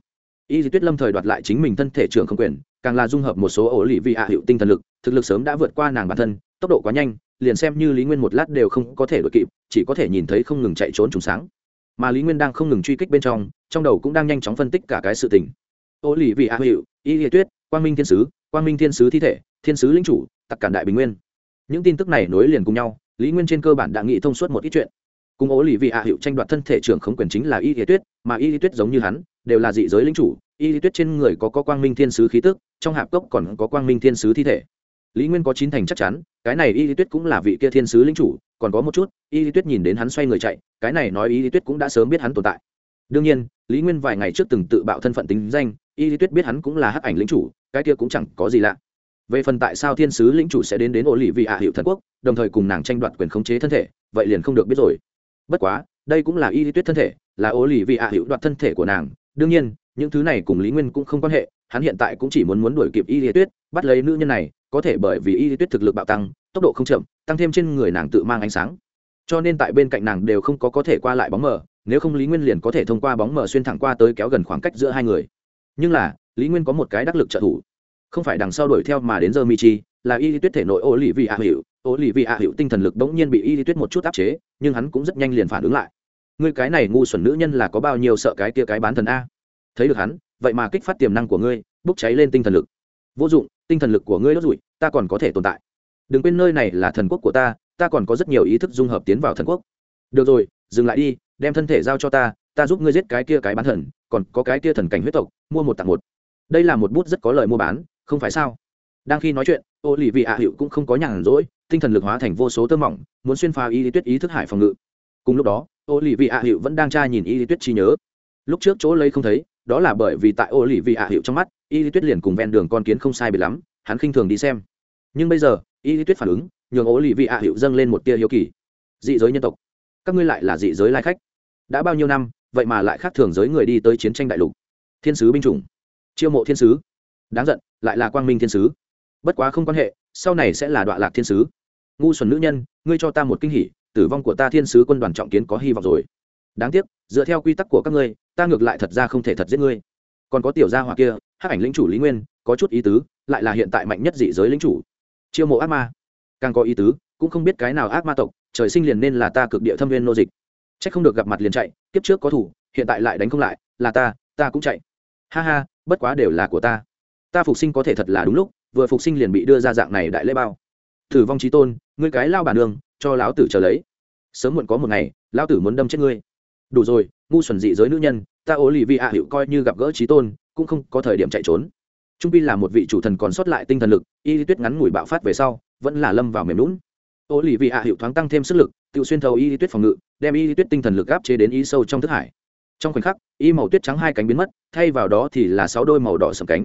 Y di tuyết lâm thời đoạt lại chính mình thân thể trưởng không quyền, càng là dung hợp một số ổ lì vị hạ hiệu tinh thần lực, thực lực sớm đã vượt qua nàng bản thân, tốc độ quá nhanh, liền xem như lý nguyên một lát đều không có thể đuổi kịp, chỉ có thể nhìn thấy không ngừng chạy trốn trùng sáng. Mà lý nguyên đang không ngừng truy kích bên trong trong đầu cũng đang nhanh chóng phân tích cả cái sự tình. Ô lì vị hạ hiệu, y di tuyết, quang minh thiên sứ, quang minh thiên sứ thi thể, thiên sứ linh chủ, tặc cản đại bình nguyên những tin tức này nối liền cùng nhau lý nguyên trên cơ bản đã nghĩ thông suốt một ít chuyện. Cùng ố lì vị hạ hiệu tranh đoạt thân thể trưởng khống quyền chính là y lý tuyết mà y lý tuyết giống như hắn đều là dị giới lính chủ. Y lý tuyết trên người có, có quang minh thiên sứ khí tức trong hạp cốc còn có quang minh thiên sứ thi thể. Lý nguyên có chín thành chắc chắn cái này y lý tuyết cũng là vị kia thiên sứ lính chủ còn có một chút y lý tuyết nhìn đến hắn xoay người chạy cái này nói y lý tuyết cũng đã sớm biết hắn tồn tại. Đương nhiên lý nguyên vài ngày trước từng tự bạo thân phận tính danh y lý tuyết biết hắn cũng là hắc ảnh lính chủ cái kia cũng chẳng có gì lạ về phần tại sao thiên sứ lĩnh chủ sẽ đến đến ổ lì vị ạ hiệu thần quốc, đồng thời cùng nàng tranh đoạt quyền khống chế thân thể, vậy liền không được biết rồi. Bất quá, đây cũng là y lý tuyết thân thể, là ổ lì vị ạ hiệu đoạt thân thể của nàng. Đương nhiên, những thứ này cùng lý nguyên cũng không quan hệ, hắn hiện tại cũng chỉ muốn muốn đuổi kịp y lý tuyết bắt lấy nữ nhân này, có thể bởi vì y lý tuyết thực lực bạo tăng, tốc độ không chậm, tăng thêm trên người nàng tự mang ánh sáng. Cho nên tại bên cạnh nàng đều không có có thể qua lại bóng mờ, nếu không lý nguyên liền có thể thông qua bóng mờ xuyên thẳng qua tới kéo gần khoảng cách giữa hai người. Nhưng là, lý nguyên có một cái đắc lực trợ thủ không phải đằng sau đuổi theo mà đến giờ mi chi, là y lý tuyết thể nội ô lì vị a hiệu ô lì vị a hiệu tinh thần lực đống nhiên bị y lý tuyết một chút áp chế, nhưng hắn cũng rất nhanh liền phản ứng lại. Ngươi cái này ngu xuẩn nữ nhân là có bao nhiêu sợ cái kia cái bán thần a? Thấy được hắn, vậy mà kích phát tiềm năng của ngươi, bốc cháy lên tinh thần lực. Vô dụng, tinh thần lực của ngươi đốt rụi ta còn có thể tồn tại. Đừng quên nơi này là thần quốc của ta ta còn có rất nhiều ý thức dung hợp tiến vào thần quốc. Được rồi, dừng lại đi, đem thân thể giao cho ta ta giúp ngươi giết cái kia cái bán thần, còn có cái kia thần cảnh huyết tộc, mua một tặng một. Đây là một bút rất có lời mua bán không phải sao? Đang khi nói chuyện ô lì vị ạ hiệu cũng không có nhàn rỗi, tinh thần lực hóa thành vô số tơ mỏng, muốn xuyên phá y lý tuyết ý thức hải phòng ngự. Cùng lúc đó ô lì vị ạ hiệu vẫn đang tra nhìn y lý tuyết chi nhớ. Lúc trước chỗ lấy không thấy, đó là bởi vì tại ô lì vị ạ hiệu trong mắt y lý tuyết liền cùng ven đường con kiến không sai bị lắm, hắn khinh thường đi xem. Nhưng bây giờ y lý tuyết phản ứng, nhường ô lì vị ạ hiệu dâng lên một tia hiếu kỳ. Dị giới nhân tộc. Các ngươi lại là dị giới lai khách. Đã bao nhiêu năm, vậy mà lại khác thường giới người đi tới chiến tranh đại lục. Thiên sứ binh chủng. Chiêu mộ thiên sứ đáng giận, lại là quang minh thiên sứ. Bất quá không quan hệ, sau này sẽ là đoạn lạc thiên sứ. Ngu xuẩn nữ nhân, ngươi cho ta một kinh hỉ, tử vong của ta thiên sứ quân đoàn trọng kiến có hy vọng rồi. Đáng tiếc, dựa theo quy tắc của các ngươi, ta ngược lại thật ra không thể thật giết ngươi. Còn có tiểu gia hỏa kia hát ảnh lĩnh chủ lý nguyên, có chút ý tứ, lại là hiện tại mạnh nhất dị giới lĩnh chủ. Chiêu mộ ác ma. Càng có ý tứ, cũng không biết cái nào ác ma tộc, trời sinh liền nên là ta cực địa thâm viên nô dịch. C h ắ c không được gặp mặt liền chạy, kiếp trước có thủ, hiện tại lại đánh không lại, là ta ta cũng chạy. Ha ha, bất quá đều là của ta ta phục sinh có thể thật là đúng lúc, vừa phục sinh liền bị đưa ra dạng này đại lễ bao. Thử vong trí tôn, ngươi cái lao bản đường, cho lão tử chờ lấy. Sớm muộn có một ngày, lão tử muốn đâm chết ngươi. Đủ rồi, ngu xuẩn dị giới nữ nhân, ta ố lì vi ạ hiệu coi như gặp gỡ trí tôn, cũng không có thời điểm chạy trốn. Trung pi là một vị chủ thần còn sót lại tinh thần lực, y tuyết ngắn ngủi bạo phát về sau, vẫn là lâm vào mềm lún ô lì vị hạ hiệu thoáng tăng thêm sức lực, tự xuyên thầu y tuyết phòng ngự, đem y tuyết tinh thần lực áp chế đến y sâu trong thức hải. Trong khoảnh khắc, y màu tuyết trắng hai cánh biến mất, thay vào đó thì là sáu đôi màu đỏ sầm cánh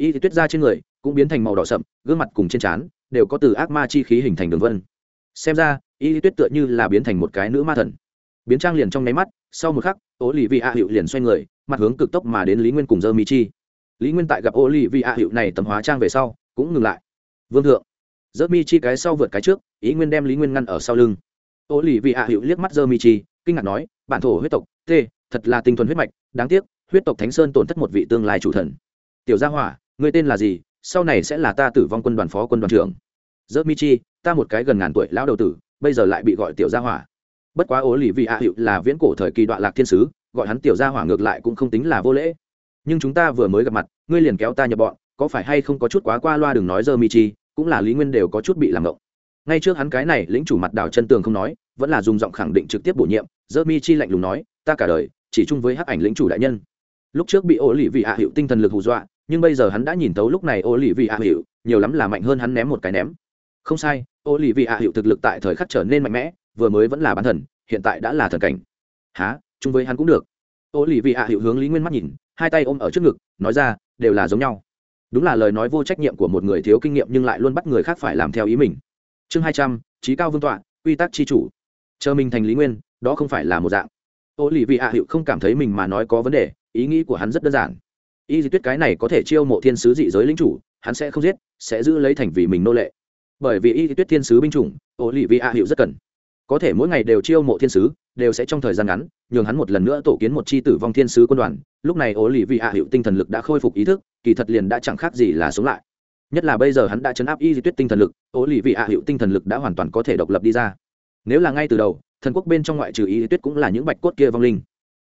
y tuyết ra trên người, cũng biến thành màu đỏ sậm, gương mặt cùng trên trán đều có từ ác ma chi khí hình thành đường vân. Xem ra, y tuyết tựa như là biến thành một cái nữ ma thần. Biến trang liền trong nháy mắt, sau một khắc ô lì vị a hiệu liền xoay người, mặt hướng cực tốc mà đến lý nguyên cùng dơ mi chi lý nguyên tại gặp ô lì vị a hiệu này tầm hóa trang về sau, cũng ngừng lại. Vương thượng dơ mi chi cái sau vượt cái trước, ý nguyên đem lý nguyên ngăn ở sau lưng. Ô lì vị a hiệu liếc mắt dơ mi chi kinh ngạc nói, bản thổ huyết tộc t thật là tinh thuần huyết mạch, đáng tiếc, huyết tộc thánh sơn tổn thất một vị tương lai chủ thần. Tiểu gia hỏa người tên là gì, sau này sẽ là ta tử vong quân đoàn phó quân đoàn trưởng. Dơ mi chi, ta một cái gần ngàn tuổi lão đầu tử, bây giờ lại bị gọi tiểu gia hỏa. Bất quá ố lì vị a hiệu là viễn cổ thời kỳ đoạn lạc thiên sứ, gọi hắn tiểu gia hỏa ngược lại cũng không tính là vô lễ. Nhưng chúng ta vừa mới gặp mặt, ngươi liền kéo ta nhập bọn, có phải hay không có chút quá qua loa đừng nói dơ mi chi, cũng là lý nguyên đều có chút bị làm ngộng. Ngay trước hắn cái này, lĩnh chủ mặt đào chân tường không nói, vẫn là dùng giọng khẳng định trực tiếp bổ nhiệm dơ mi chi lạnh lùng nói, ta cả đời chỉ chung với hắc ảnh lĩnh chủ đại nhân. Lúc trước bị ố lì vị a hiệu tinh thần lực hù dọa nhưng bây giờ hắn đã nhìn tấu lúc này ô lì vị ạ hiệu nhiều lắm là mạnh hơn hắn ném một cái ném. Không sai ô lì vị ạ hiệu thực lực tại thời khắc trở nên mạnh mẽ, vừa mới vẫn là bán thần, hiện tại đã là thần cảnh. Há chung với hắn cũng được. Ô lì vị ạ hiệu hướng lý nguyên mắt nhìn, hai tay ôm ở trước ngực, nói ra, đều là giống nhau. Đúng là lời nói vô trách nhiệm của một người thiếu kinh nghiệm nhưng lại luôn bắt người khác phải làm theo ý mình. Chương hai trăm trí cao vương tọa, quy tắc tri chủ. Chờ mình thành lý nguyên, đó không phải là một dạng. Ô lì vị ạ hiệu không cảm thấy mình mà nói có vấn đề, ý nghĩ của hắn rất đơn giản y di tuyết cái này có thể chiêu mộ thiên sứ dị giới lính chủ, hắn sẽ không giết, sẽ giữ lấy thành vì mình nô lệ. Bởi vì y di tuyết thiên sứ binh chủng ô lì Vi A hiệu rất cần. Có thể mỗi ngày đều chiêu mộ thiên sứ, đều sẽ trong thời gian ngắn, nhường hắn một lần nữa tổ kiến một c h i tử vong thiên sứ quân đoàn. Lúc này Ô lì Vi A hiệu tinh thần lực đã khôi phục ý thức, kỳ thật liền đã chẳng khác gì là sống lại. Nhất là bây giờ hắn đã chấn áp y di tuyết tinh thần lực Ô lì Vi A hiệu tinh thần lực đã hoàn toàn có thể độc lập đi ra. Nếu là ngay từ đầu, thần quốc bên trong ngoại trừ y di tuyết cũng là những bạch cốt kia vong linh.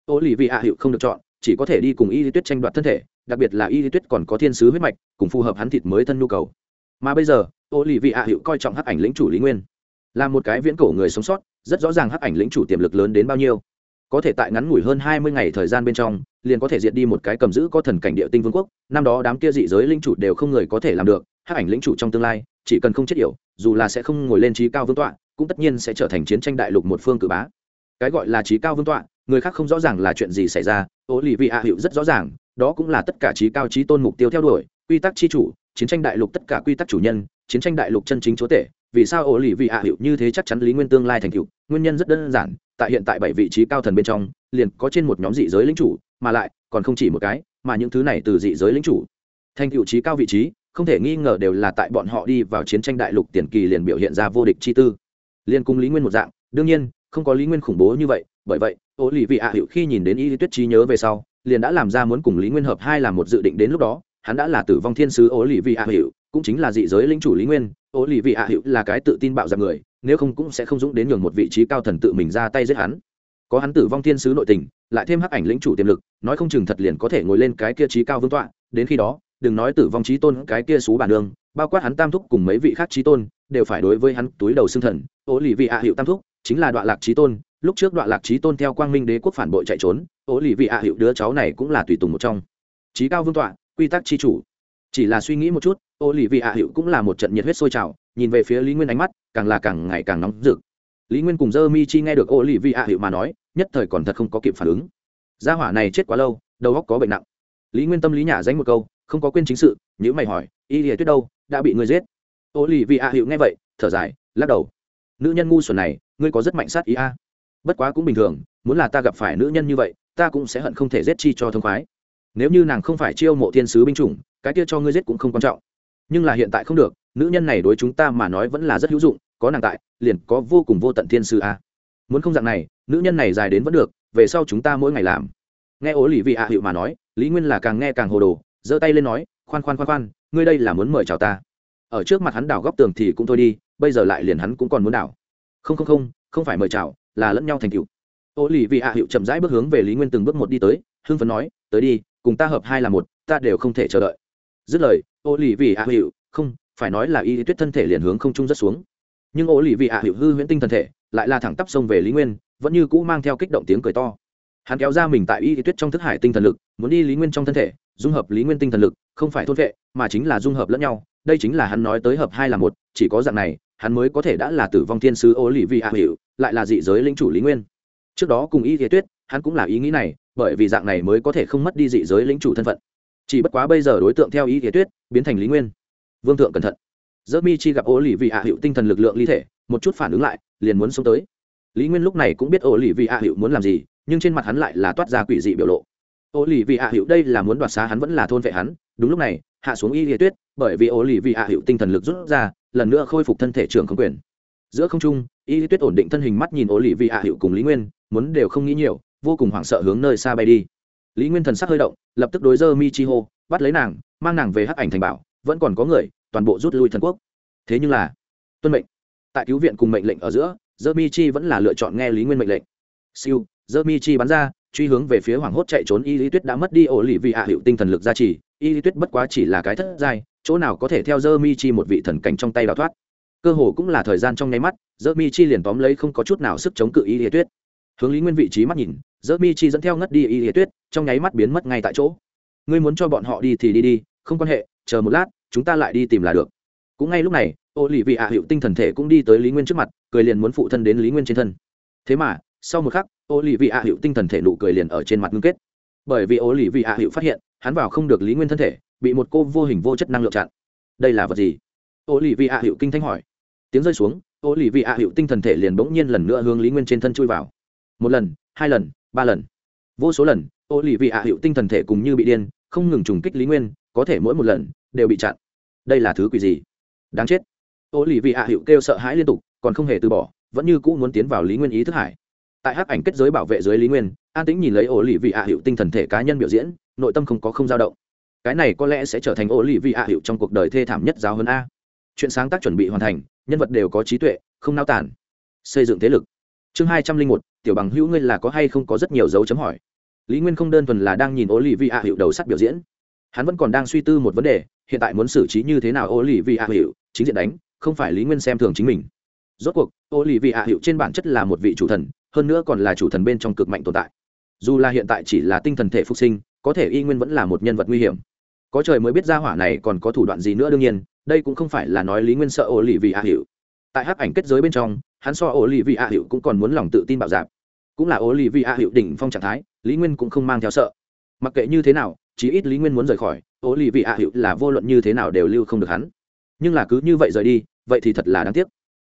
Ô lì Vi A hiệu không được chọn, chỉ có thể đi cùng y di tuyết tranh đoạt thân thể đặc biệt là y Lý tuyết còn có thiên sứ huyết mạch, cùng phù hợp hắn thịt mới thân nhu cầu. Mà bây giờ Ô lì vị ạ hữu coi trọng hắc ảnh lĩnh chủ lý nguyên. Là một cái viễn cổ người sống sót, rất rõ ràng hắc ảnh lĩnh chủ tiềm lực lớn đến bao nhiêu. Có thể tại ngắn ngủi hơn hai mươi ngày thời gian bên trong, liền có thể diệt đi một cái cầm giữ có thần cảnh địa tinh vương quốc, năm đó đám kia dị giới linh chủ đều không người có thể làm được, hắc ảnh lĩnh chủ trong tương lai, chỉ cần không chết yểu, dù là sẽ không ngồi lên trí cao vương tọa, cũng tất nhiên sẽ trở thành chiến tranh đại lục một phương cử bá. Cái gọi là trí cao vương tọa, người khác không rõ ràng là chuyện gì xảy ra ô lì vị ạ hiệu rất rõ ràng, đó cũng là tất cả trí cao trí tôn mục tiêu theo đuổi, quy tắc chi chủ, chiến tranh đại lục tất cả quy tắc chủ nhân, chiến tranh đại lục chân chính chúa tể. Vì sao ổ lì vị ạ hiệu như thế chắc chắn lý nguyên tương lai thành cựu nguyên nhân rất đơn giản, tại hiện tại bảy vị trí cao thần bên trong, liền có trên một nhóm dị giới lính chủ, mà lại còn không chỉ một cái, mà những thứ này từ dị giới lính chủ. Thành cựu trí cao vị trí, không thể nghi ngờ đều là tại bọn họ đi vào chiến tranh đại lục tiền kỳ liền biểu hiện ra vô địch chi tư. Liên cung lý nguyên một dạng, đương nhiên, không có lý nguyên khủng bố như vậy, bởi vậy ổ lì vị ạ hiệu khi nhìn đến y tuyết trí nhớ về sau, liền đã làm ra muốn cùng lý nguyên hợp hai là một dự định đến lúc đó, hắn đã là tử vong thiên sứ ổ lì vị ạ hiệu cũng chính là dị giới lĩnh chủ lý nguyên. Ô lì vị ạ hiệu là cái tự tin bạo dạng người, nếu không cũng sẽ không dũng đến nhường một vị trí cao thần tự mình ra tay giết hắn. Có hắn tử vong thiên sứ nội tình, lại thêm hắc ảnh lĩnh chủ tiềm lực, nói không chừng thật liền có thể ngồi lên cái kia trí cao vương tọa, đến khi đó, đừng nói tử vong trí tôn, cái kia xú bản đường, bao quát hắn tam thúc cùng mấy vị khác trí tôn, đều phải đối với hắn túi đầu xương thần. Ô lì vị ạ hiệu tam thúc chính là đoạn lạc trí tôn lúc trước đoạn lạc trí tôn theo quang minh đế quốc phản bội chạy trốn ố lì vị hạ hiệu đứa cháu này cũng là tùy tùng một trong. Trí cao vương tọa, quy tắc tri chủ. Chỉ là suy nghĩ một chút, ô lì vị ạ hiệu cũng là một trận nhiệt huyết sôi trào, nhìn về phía lý nguyên ánh mắt, càng là càng ngày càng nóng rực. Lý nguyên cùng dơ mi chi nghe được ô lì vị ạ hiệu mà nói, nhất thời còn thật không có kịp phản ứng. Gia hỏa này chết quá lâu, đầu óc có bệnh nặng. Lý nguyên tâm lý nhả dánh một câu, không có quên chính sự nhữ mày hỏi, y lìa tuyết đâu, đã bị người giết? Ô lì vị a hiệu nghe vậy, thở dài, lắc đầu. Nữ nhân ngu xuẩn này, ngươi có rất mạnh sát ý a bất quá cũng bình thường, muốn là ta gặp phải nữ nhân như vậy, ta cũng sẽ hận không thể giết chi cho thông khoái. Nếu như nàng không phải chiêu mộ thiên sứ binh chủng, cái kia cho ngươi giết cũng không quan trọng. Nhưng là hiện tại không được, nữ nhân này đối chúng ta mà nói vẫn là rất hữu dụng, có nàng tại, liền có vô cùng vô tận thiên sư a. Muốn không dạng này, nữ nhân này dài đến vẫn được, về sau chúng ta mỗi ngày làm. Nghe ố lì vị hạ hiệu mà nói, lý nguyên là càng nghe càng hồ đồ, giơ tay lên nói, khoan khoan khoan khoan, ngươi đây là muốn mời chào ta. Ở trước mặt hắn đảo góc tường thì cũng thôi đi, bây giờ lại liền hắn cũng còn muốn đảo. Không không không không phải mời chào là lẫn nhau thành cựu ô lì vị hạ hiệu chậm rãi bước hướng về lý nguyên từng bước một đi tới, hưng phấn nói, tới đi, cùng ta hợp hai là một, ta đều không thể chờ đợi. Dứt lời ô lì vị hạ hiệu không, phải nói là y tuyết thân thể liền hướng không trung rất xuống. Nhưng ô lì vị hạ hiệu hư huyễn tinh thân thể, lại là thẳng tắp sông về lý nguyên, vẫn như cũ mang theo kích động tiếng cười to. Hắn kéo ra mình tại y tuyết trong thức hải tinh thần lực, muốn đi lý nguyên trong thân thể, dung hợp lý nguyên tinh thần lực, không phải thôn vệ, mà chính là dung hợp lẫn nhau. Đây chính là hắn nói tới hợp hai là một, chỉ có dạng này hắn mới có thể đã là tử vong thiên sứ ô lì vị a hiệu lại là dị giới lĩnh chủ lý nguyên. Trước đó cùng y thế tuyết, hắn cũng là ý nghĩ này, bởi vì dạng này mới có thể không mất đi dị giới lĩnh chủ thân phận. Chỉ bất quá bây giờ đối tượng theo ý thế tuyết biến thành lý nguyên. Vương thượng cẩn thận. Dơ mi chi gặp ô lì vị a hiệu tinh thần lực lượng ly thể, một chút phản ứng lại, liền muốn xông tới. Lý nguyên lúc này cũng biết ô lì vị a hiệu muốn làm gì, nhưng trên mặt hắn lại là toát ra quỷ dị biểu lộ. Ô lì vị a hiệu đây là muốn đoạt xá hắn vẫn là thôn vệ hắn, đúng lúc này, hạ xuống y liệt tuyết, bởi vì ô lì vị a hiệu tinh thần lực rút ra lần nữa khôi phục thân thể trưởng không quyền. Giữa không trung, y tuyết ổn định thân hình mắt nhìn ô lì vị hạ hiệu cùng lý nguyên, muốn đều không nghĩ nhiều, vô cùng hoảng sợ hướng nơi xa bay đi. Lý nguyên thần sắc hơi động, lập tức đối dơ mi chi hô, bắt lấy nàng, mang nàng về hắc ảnh thành bảo, vẫn còn có người, toàn bộ rút lui thần quốc. Thế nhưng là, tuân mệnh. Tại cứu viện cùng mệnh lệnh ở giữa dơ mi chi vẫn là lựa chọn nghe lý nguyên mệnh lệnh. Siêu dơ mi chi bắn ra, truy hướng về phía hoàng hốt chạy trốn y lý tuyết đã mất đi ổ lì vị hạ hiệu tinh thần lực gia trì. Y lý tuyết bất quá chỉ là cái thất giai chỗ nào có thể theo dơ mi chi một vị thần cảnh trong tay đào thoát. Cơ hồ cũng là thời gian trong nháy mắt dơ mi chi liền tóm lấy không có chút nào sức chống cự y hiệ tuyết. Hướng lý nguyên vị trí mắt nhìn dơ mi chi dẫn theo ngất đi y hiệ tuyết, trong nháy mắt biến mất ngay tại chỗ. Ngươi muốn cho bọn họ đi thì đi đi, không quan hệ, chờ một lát, chúng ta lại đi tìm là được. Cũng ngay lúc này ô lì vị hạ hiệu tinh thần thể cũng đi tới lý nguyên trước mặt, cười liền muốn phụ thân đến lý nguyên trên thân. Thế mà, sau một khắc ô lì vị hạ hiệu tinh thần thể nụ cười liền ở trên mặt ngưng kết. Bởi vì ô lì vị hạ hiệu phát hiện, hắn vào không được lý nguyên thân thể bị một cô vô hình vô chất năng lượng chặn. Đây là vật gì? Ô lì vị ạ hiệu kinh thanh hỏi. Tiếng rơi xuống ô lì vị ạ hiệu tinh thần thể liền bỗng nhiên lần nữa hướng lý nguyên trên thân chui vào. Một lần, hai lần, ba lần. Vô số lần ô lì vị ạ hiệu tinh thần thể cùng như bị điên, không ngừng trùng kích lý nguyên, có thể mỗi một lần đều bị chặn. Đây là thứ quỷ gì? Đáng chết. Ô lì vị ạ hiệu kêu sợ hãi liên tục, còn không hề từ bỏ, vẫn như cũ muốn tiến vào lý nguyên ý thức hải. Tại hắc ảnh kết giới bảo vệ dưới lý nguyên, an tĩnh nhìn lấy ô lì vị ạ hiệu tinh thần thể cá nhân biểu diễn, nội tâm không có không dao động cái này có lẽ sẽ trở thành ô lì vị ạ hiệu trong cuộc đời thê thảm nhất giáo hơn a. Chuyện sáng tác chuẩn bị hoàn thành, nhân vật đều có trí tuệ, không nao tản xây dựng thế lực. Chương hai trăm linh một, tiểu bằng hữu ngươi là có hay không có rất nhiều dấu chấm hỏi. Lý nguyên không đơn thuần là đang nhìn ô lì vị ạ hiệu đầu sắt biểu diễn. Hắn vẫn còn đang suy tư một vấn đề, hiện tại muốn xử trí như thế nào ô lì vị ạ hiệu chính diện đánh, không phải lý nguyên xem thường chính mình. Rốt cuộc ô lì vị ạ hiệu trên bản chất là một vị chủ thần, hơn nữa còn là chủ thần bên trong cực mạnh tồn tại. Dù là hiện tại chỉ là tinh thần thể phục sinh, có thể y nguyên vẫn là một nhân vật nguy hiểm có trời mới biết ra hỏa này còn có thủ đoạn gì nữa đương nhiên, đây cũng không phải là nói lý nguyên sợ ổ lì vị a hiệu tại hắc ảnh kết giới bên trong, hắn so ổ lì vị a hiệu cũng còn muốn lòng tự tin bạo dạp. Cũng là ổ lì vị a hiệu đỉnh phong trạng thái, lý nguyên cũng không mang theo sợ. Mặc kệ như thế nào, chí ít lý nguyên muốn rời khỏi, ổ lì vị a hiệu là vô luận như thế nào đều lưu không được hắn. Nhưng là cứ như vậy rời đi, vậy thì thật là đáng tiếc.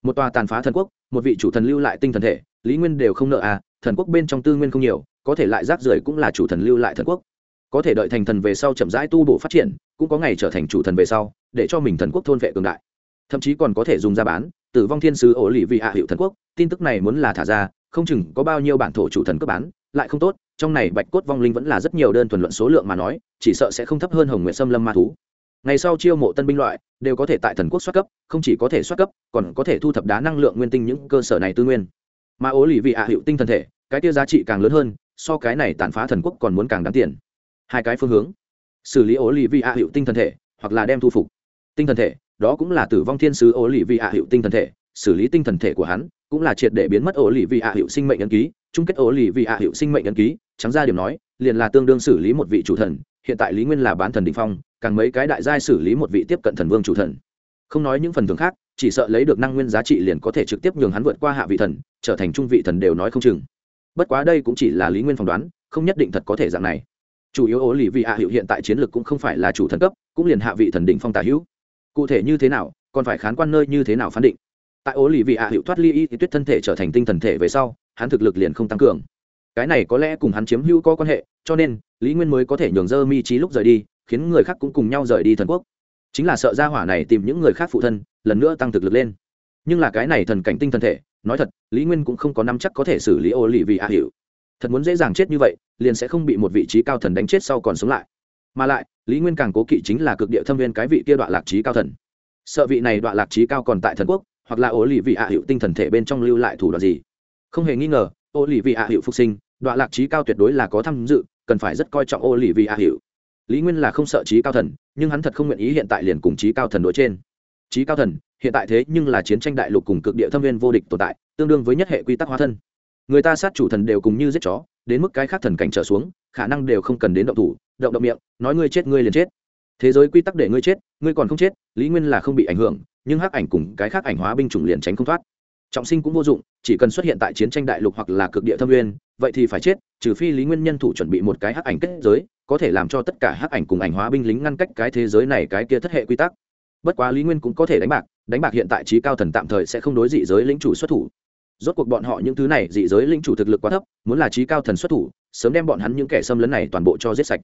Một tòa tàn phá thần quốc, một vị chủ thần lưu lại tinh thần thể, lý nguyên đều không nợ à thần quốc bên trong tư nguyên không nhiều, có thể lại rác rưởi cũng là chủ thần lưu lại thần quốc có thể đợi thành thần về sau chậm rãi tu bổ phát triển, cũng có ngày trở thành chủ thần về sau, để cho mình thần quốc thôn vệ cường đại. Thậm chí còn có thể dùng ra bán, tử vong thiên sứ ổ lì vị hạ hiệu thần quốc, tin tức này muốn là thả ra, không chừng có bao nhiêu bản thổ chủ thần cấp bán, lại không tốt, trong này bạch cốt vong linh vẫn là rất nhiều đơn thuần luận số lượng mà nói, chỉ sợ sẽ không thấp hơn hồng nguyện xâm lâm ma thú. Ngày sau chiêu mộ tân binh loại, đều có thể tại thần quốc xuất cấp, không chỉ có thể xuất cấp, còn có thể thu thập đá năng lượng nguyên tinh những cơ sở này tư nguyên. Mà ố lì vị hạ hiệu tinh thần thể, cái tiêu giá trị càng lớn hơn, so cái này tàn phá thần quốc còn muốn càng đáng tiền hai cái phương hướng. Xử lý ố lì vị hạ hiệu tinh thần thể, hoặc là đem thu phục. Tinh thần thể, đó cũng là tử vong thiên sứ ố lì vị hạ hiệu tinh thần thể. Xử lý tinh thần thể của hắn, cũng là triệt để biến mất ố lì vị hạ hiệu sinh mệnh ấn ký. Chung kết ố lì vị hạ hiệu sinh mệnh ấn ký, trắng ra điểm nói, liền là tương đương xử lý một vị chủ thần. Hiện tại lý nguyên là bán thần đình phong, càng mấy cái đại giai xử lý một vị tiếp cận thần vương chủ thần. Không nói những phần thưởng khác, chỉ sợ lấy được năng nguyên giá trị liền có thể trực tiếp nhường hắn vượt qua hạ vị thần, trở thành trung vị thần đều nói không chừng. Bất quá đây cũng chỉ là lý nguyên phỏng đoán, không nhất định thật có thể dạng này chủ yếu ố lì vị ạ hiệu hiện tại chiến lược cũng không phải là chủ thần cấp, cũng liền hạ vị thần đỉnh phong tả hữu. Cụ thể như thế nào, còn phải khán quan nơi như thế nào phán định. Tại ố lì vị ạ hiệu thoát ly y tuyết thân thể trở thành tinh thần thể về sau, hắn thực lực liền không tăng cường. Cái này có lẽ cùng hắn chiếm hữu có quan hệ, cho nên, lý nguyên mới có thể nhường dơ mi trí lúc rời đi, khiến người khác cũng cùng nhau rời đi thần quốc. Chính là sợ ra hỏa này tìm những người khác phụ thân, lần nữa tăng thực lực lên. Nhưng là cái này thần cảnh tinh thần thể, nói thật, lý nguyên cũng không có năm chắc có thể xử lý ô lì vị ạ hiệu thật muốn dễ dàng chết như vậy, liền sẽ không bị một vị trí cao thần đánh chết sau còn sống lại. Mà lại, lý nguyên càng cố kỵ chính là cực địa thâm viên cái vị kia đoạn lạc trí cao thần. Sợ vị này đoạn lạc trí cao còn tại thần quốc, hoặc là ô lì vị ạ hiệu tinh thần thể bên trong lưu lại thủ đoạn gì? Không hề nghi ngờ, ô lì vị ạ hiệu phục sinh, đoạn lạc trí cao tuyệt đối là có tham dự, cần phải rất coi trọng ô lì vị ạ hiệu lý nguyên là không sợ trí cao thần, nhưng hắn thật không nguyện ý hiện tại liền cùng trí cao thần đối trên. Trí cao thần, hiện tại thế nhưng là chiến tranh đại lục cùng cực địa thâm viên vô địch tồn tại, tương đương với nhất hệ quy tắc hóa thân người ta sát chủ thần đều cùng như giết chó, đến mức cái khác thần cảnh trở xuống, khả năng đều không cần đến động thủ, động động miệng, nói ngươi chết, ngươi liền chết. Thế giới quy tắc để ngươi chết, ngươi còn không chết, lý nguyên là không bị ảnh hưởng, nhưng hắc ảnh cùng cái khác ảnh hóa binh chủng liền tránh không thoát. Trọng sinh cũng vô dụng, chỉ cần xuất hiện tại chiến tranh đại lục hoặc là cực địa thâm nguyên, vậy thì phải chết, trừ phi lý nguyên nhân thủ chuẩn bị một cái hắc ảnh kết giới, có thể làm cho tất cả hắc ảnh cùng ảnh hóa binh lính ngăn cách cái thế giới này, cái kia thất hệ quy tắc. Bất quá lý nguyên cũng có thể đánh bạc đánh bạc hiện tại trí cao thần tạm thời sẽ không đối dị giới lĩnh chủ xuất thủ rốt cuộc bọn họ những thứ này dị giới linh chủ thực lực quá thấp, muốn là trí cao thần xuất thủ, sớm đem bọn hắn những kẻ xâm lấn này toàn bộ cho giết sạch.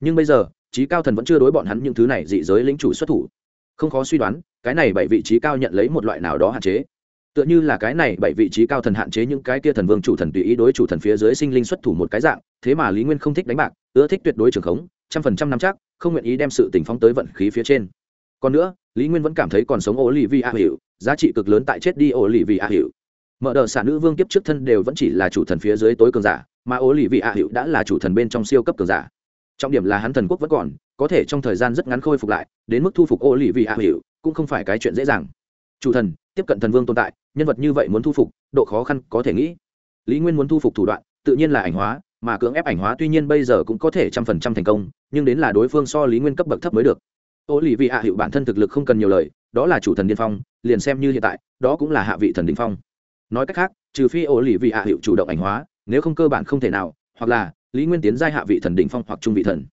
Nhưng bây giờ, trí cao thần vẫn chưa đối bọn hắn những thứ này dị giới linh chủ xuất thủ. Không khó suy đoán, cái này bảy vị trí cao nhận lấy một loại nào đó hạn chế. Tựa như là cái này bảy vị trí cao thần hạn chế những cái kia thần vương chủ thần tùy ý đối chủ thần phía dưới sinh linh xuất thủ một cái dạng, thế mà lý nguyên không thích đánh bạc, ưa thích tuyệt đối trường khống, trăm phần trăm nắm chắc, không nguyện ý đem sự tình phóng tới vận khí phía trên. Còn nữa, lý nguyên vẫn cảm thấy còn sống ô lì vì a hiệu giá trị cực lớn tại chết đi ô lì vì a hiệu mở đờ xả nữ vương kiếp trước thân đều vẫn chỉ là chủ thần phía dưới tối cường giả, mà ô lì Vị a hiệu đã là chủ thần bên trong siêu cấp cường giả. Trọng điểm là hắn thần quốc vẫn còn, có thể trong thời gian rất ngắn khôi phục lại, đến mức thu phục ô lì Vị a hiệu cũng không phải cái chuyện dễ dàng. Chủ thần, tiếp cận thần vương tồn tại, nhân vật như vậy muốn thu phục, độ khó khăn có thể nghĩ. Lý nguyên muốn thu phục thủ đoạn, tự nhiên là ảnh hóa, mà cưỡng ép ảnh hóa tuy nhiên bây giờ cũng có thể trăm phần trăm thành công, nhưng đến là đối phương so lý nguyên cấp bậc thấp mới được. Ô lì vị hạ hiệu bản thân thực lực không cần nhiều lời, đó là chủ thần điên phong, liền xem như hiện tại, đó cũng là hạ vị thần đình phong nói cách khác, trừ phi ổ lì vị hạ hiệu chủ động ảnh hóa, nếu không cơ bản không thể nào, hoặc là lý nguyên tiến giai hạ vị thần đỉnh phong hoặc trung vị thần.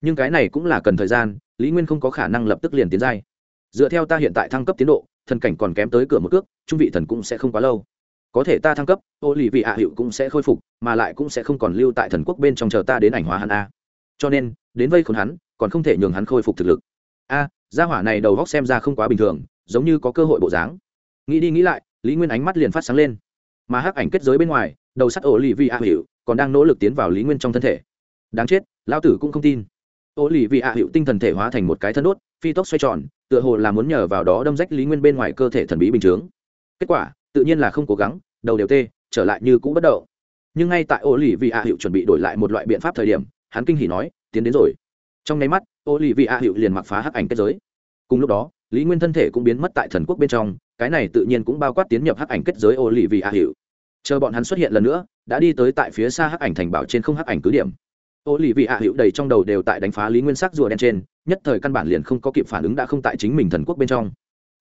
Nhưng cái này cũng là cần thời gian, lý nguyên không có khả năng lập tức liền tiến giai. Dựa theo ta hiện tại thăng cấp tiến độ, thần cảnh còn kém tới cửa một cước, trung vị thần cũng sẽ không quá lâu. Có thể ta thăng cấp ô lì vị hạ hiệu cũng sẽ khôi phục, mà lại cũng sẽ không còn lưu tại thần quốc bên trong chờ ta đến ảnh hóa hắn a. Cho nên, đến vây khốn hắn, còn không thể nhường hắn khôi phục thực lực. A, gia hỏa này đầu góc xem ra không quá bình thường, giống như có cơ hội bộ dáng. Nghĩ đi nghĩ lại lý nguyên ánh mắt liền phát sáng lên. Mà hắc ảnh kết giới bên ngoài, đầu sắt ổ lì vì a hiệu còn đang nỗ lực tiến vào lý nguyên trong thân thể. Đáng chết lao tử cũng không tin. Ổ lì vì a hiệu tinh thần thể hóa thành một cái thân đốt, phi tốc xoay tròn, tựa hồ là muốn nhờ vào đó đâm rách lý nguyên bên ngoài cơ thể thần bí bình chướng. Kết quả, tự nhiên là không cố gắng, đầu đều tê, trở lại như cũ bất động. Nhưng ngay tại ổ lì vì a hiệu chuẩn bị đổi lại một loại biện pháp thời điểm, hắn kinh hỉ nói, tiến đến rồi. Trong nháy mắt ô lì vị A hiệu liền mặc phá hắc ảnh kết giới. Cùng lúc đó, lý nguyên thân thể cũng biến mất tại thần quốc bên trong cái này tự nhiên cũng bao quát tiến nhập hắc ảnh kết giới ô lì vì a hiệu chờ bọn hắn xuất hiện lần nữa, đã đi tới tại phía xa hắc ảnh thành bảo trên không hắc ảnh cứ điểm. Ô lì vì a hiệu đầy trong đầu đều tại đánh phá lý nguyên sắc rùa đen trên, nhất thời căn bản liền không có kịp phản ứng đã không tại chính mình thần quốc bên trong.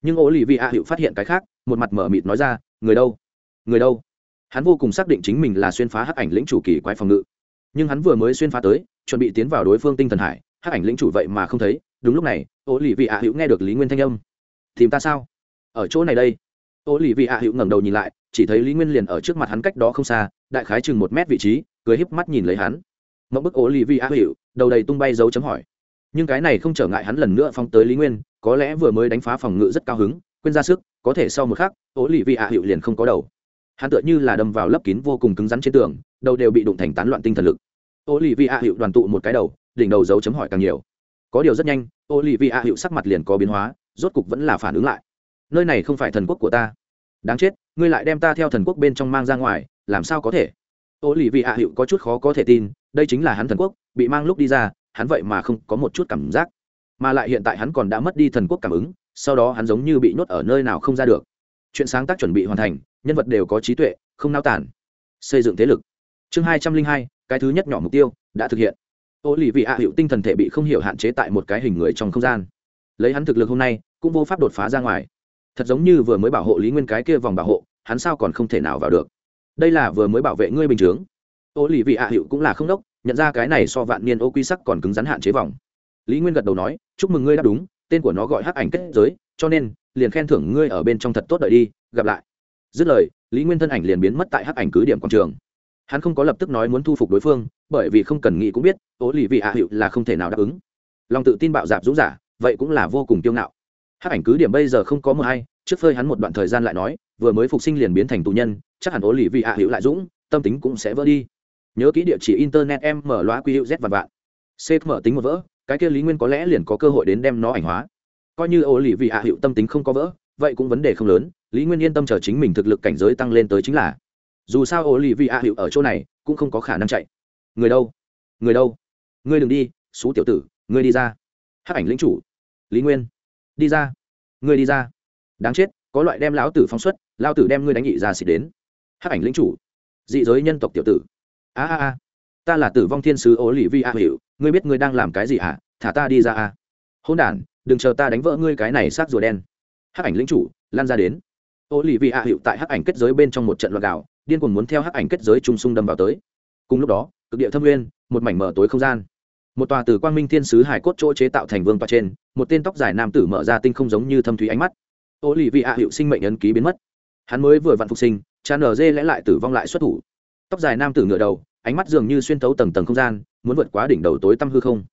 Nhưng ô lì vì a hiệu phát hiện cái khác, một mặt mở mịt nói ra, người đâu? Người đâu? Hắn vô cùng xác định chính mình là xuyên phá hắc ảnh lĩnh chủ kỳ quái phòng ngự. Nhưng hắn vừa mới xuyên phá tới, chuẩn bị tiến vào đối phương tinh thần hải, hắc ảnh lĩnh chủ vậy mà không thấy. Đúng lúc này ô lì vị hạ hữu nghe được lý nguyên thanh âm. Tìm ta sao? Ở chỗ này đây. Ô lì vị hạ hữu ngẩng đầu nhìn lại, chỉ thấy lý nguyên liền ở trước mặt hắn cách đó không xa, đại khái chừng một mét vị trí, cười híp mắt nhìn lấy hắn. Mẫu bức ô lì vi hạ hữu, đầu đầy tung bay dấu chấm hỏi. Nhưng cái này không trở ngại hắn lần nữa phóng tới lý nguyên, có lẽ vừa mới đánh phá phòng ngự rất cao hứng, quên ra sức, có thể sau một khắc, ô lì vi hạ hữu liền không có đầu. Hắn tựa như là đâm vào lấp kín vô cùng cứng rắn trên tường, đầu đều bị đụng thành tán loạn tinh thần lực. Ô lì vi hạ hữu đoàn tụ một cái đầu, đỉnh đầu dấu chấm hỏi càng nhiều. Có điều rất nhanh, ô lì vi hạ hữu sắc mặt liền có biến hóa, rốt cục vẫn là phản ứng lại nơi này không phải thần quốc của ta. Đáng chết, ngươi lại đem ta theo thần quốc bên trong mang ra ngoài, làm sao có thể? Ô lì vị hạ hiệu có chút khó có thể tin, đây chính là hắn thần quốc, bị mang lúc đi ra, hắn vậy mà không có một chút cảm giác. Mà lại hiện tại hắn còn đã mất đi thần quốc cảm ứng, sau đó hắn giống như bị nhốt ở nơi nào không ra được. Chuyện sáng tác chuẩn bị hoàn thành, nhân vật đều có trí tuệ, không nao tản. Xây dựng thế lực. Chương hai trăm linh hai, cái thứ nhất nhỏ mục tiêu, đã thực hiện. Ô lì vị hạ hiệu tinh thần thể bị không hiểu hạn chế tại một cái hình người trong không gian. Lấy hắn thực lực hôm nay, cũng vô pháp đột phá ra ngoài thật giống như vừa mới bảo hộ lý nguyên cái kia vòng bảo hộ, hắn sao còn không thể nào vào được. Đây là vừa mới bảo vệ ngươi bình chướng ô lì vị hạ hiệu cũng là không đốc, nhận ra cái này so vạn niên ô quy sắc còn cứng rắn hạn chế vòng. Lý nguyên gật đầu nói, chúc mừng ngươi đáp đúng, tên của nó gọi hắc ảnh kết giới, cho nên, liền khen thưởng ngươi ở bên trong thật tốt đợi đi, gặp lại. Dứt lời, lý nguyên thân ảnh liền biến mất tại hắc ảnh cứ điểm quảng trường. Hắn không có lập tức nói muốn thu phục đối phương, bởi vì không cần nghĩ cũng biết ố lì vị hạ hiệu là không thể nào đáp ứng. Lòng tự tin bạo dạp dũng giả, vậy cũng là vô cùng kiêu ngạo hắc ảnh cứ điểm bây giờ không có mờ hay, trước phơi hắn một đoạn thời gian lại nói, vừa mới phục sinh liền biến thành tù nhân, chắc hẳn ố lì vị hạ hữu lại dũng, tâm tính cũng sẽ vỡ đi. Nhớ kỹ địa chỉ internet em mở loa quy hữu z và bạn c mở tính một vỡ, cái kia lý nguyên có lẽ liền có cơ hội đến đem nó ảnh hóa. Coi như ố lì vị hạ hữu tâm tính không có vỡ, vậy cũng vấn đề không lớn, lý nguyên yên tâm chờ chính mình thực lực cảnh giới tăng lên tới chính là. Dù sao ố lì vị hạ hữu ở chỗ này, cũng không có khả năng chạy. Người đâu? Người đâu? Ngươi đừng đi, xú tiểu tử, ngươi đi ra. Hắc ảnh lĩnh chủ, lý nguyên đi ra. Ngươi đi ra. Đáng chết, có loại đem lão tử phóng xuất lao tử đem ngươi đánh nghị ra xịt đến. Hắc ảnh lính chủ. Dị giới nhân tộc tiểu tử. A a a. Ta là tử vong thiên sứ ố lì vi a hiệu ngươi biết ngươi đang làm cái gì hả? Thả ta đi ra a. Hôn đ đừng chờ ta đánh vỡ ngươi cái này xác rùa đen. Hắc ảnh lính chủ, lan ra đến. Ô lì vị hạ hiệu tại hắc ảnh kết giới bên trong một trận loạt gạo, điên cuồng muốn theo hắc ảnh kết giới trung sung đâm vào tới. Cùng lúc đó, cực địa thâm nguyên, một mảnh mở tối không gian một tòa từ quang minh thiên sứ hải cốt chỗ chế tạo thành vương tòa trên, một tên tóc dài nam tử mở ra tinh không giống như thâm thúy ánh mắt. Ô lì vị ạ hiệu sinh mệnh ấn ký biến mất. Hắn mới vừa vặn phục sinh cha nở dê lẽ lại tử vong lại xuất thủ. Tóc dài nam tử ngựa đầu, ánh mắt dường như xuyên thấu tầng tầng không gian, muốn vượt quá đỉnh đầu tối tăm hư không.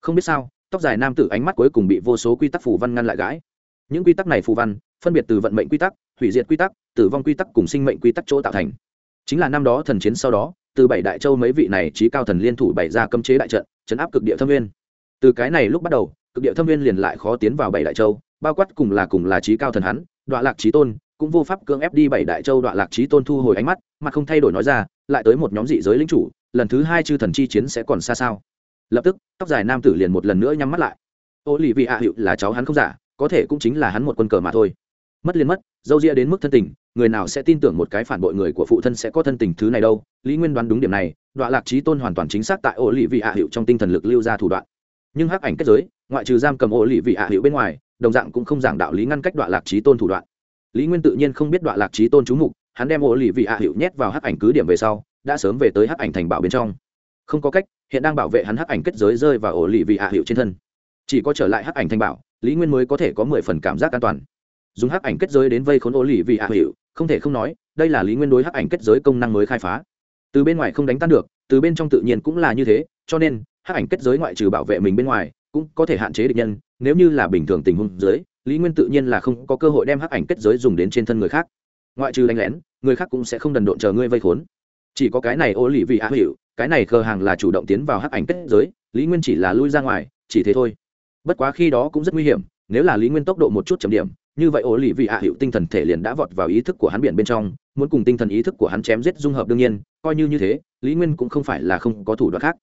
Không biết sao, tóc dài nam tử ánh mắt cuối cùng bị vô số quy tắc phù văn ngăn lại gãi. Những quy tắc này phù văn, phân biệt từ vận mệnh quy tắc, hủy diệt quy tắc, tử vong quy tắc cùng sinh mệnh quy tắc chỗ tạo thành. Chính là năm đó thần chiến sau đó, từ bảy đại châu mấy vị này trí cao thần liên thủ bày ra cấm chế đại trận chấn áp cực địa thâm nguyên từ cái này lúc bắt đầu, cực địa thâm nguyên liền lại khó tiến vào bảy đại châu, bao quát cùng là cùng là trí cao thần hắn đoạn lạc trí tôn, cũng vô pháp cưỡng ép đi bảy đại châu đoạn lạc trí tôn thu hồi ánh mắt, mà không thay đổi nói ra, lại tới một nhóm dị giới lính chủ, lần thứ hai chư thần chi chiến sẽ còn xa sao. Lập tức, tóc dài nam tử liền một lần nữa nhắm mắt lại. Ô lì vị hạ hiệu là cháu hắn không giả, có thể cũng chính là hắn một quân cờ mà thôi mất liền mất, dâu ria đến mức thân tình, người nào sẽ tin tưởng một cái phản bội người của phụ thân sẽ có thân tình thứ này đâu? Lý nguyên đoán đúng điểm này đoạn lạc trí tôn hoàn toàn chính xác tại ô lì vị hạ hiệu trong tinh thần lực lưu ra thủ đoạn. Nhưng hắc ảnh kết giới, ngoại trừ giam cầm ô lì vị hạ hiệu bên ngoài, đồng dạng cũng không giảng đạo lý ngăn cách đoạn lạc trí tôn thủ đoạn. Lý nguyên tự nhiên không biết đoạn lạc trí tôn trú mục, hắn đem ô lì vị hạ hiệu nhét vào hắc ảnh cứ điểm về sau, đã sớm về tới hắc ảnh thành bảo bên trong. Không có cách, hiện đang bảo vệ hắn hắc ảnh kết giới rơi vào ổ lì vị hạ hiệu trên thân. Chỉ có trở lại hắc ảnh thành bảo, lý nguyên mới có thể có mười phần cảm giác an toàn dùng hắc ảnh kết giới đến vây khốn ô lì vì hạ hiệu không thể không nói, đây là lý nguyên đối hắc ảnh kết giới công năng mới khai phá. Từ bên ngoài không đánh tan được, từ bên trong tự nhiên cũng là như thế, cho nên, hắc ảnh kết giới ngoại trừ bảo vệ mình bên ngoài, cũng có thể hạn chế địch nhân, nếu như là bình thường tình huống dưới, lý nguyên tự nhiên là không có cơ hội đem hắc ảnh kết giới dùng đến trên thân người khác. Ngoại trừ đánh lén, người khác cũng sẽ không đần độn chờ ngươi vây khốn. Chỉ có cái này ô lì vì hạ hiệu cái này khờ hàng là chủ động tiến vào hắc ảnh kết giới, lý nguyên chỉ là lui ra ngoài, chỉ thế thôi. Bất quá khi đó cũng rất nguy hiểm, nếu là lý nguyên tốc độ một chút chậm điểm như vậy ổ lì vị hạ hiệu tinh thần thể liền đã vọt vào ý thức của hắn biển bên trong, muốn cùng tinh thần ý thức của hắn chém giết dung hợp đương nhiên, coi như như thế, lý nguyên cũng không phải là không có thủ đoạn khác.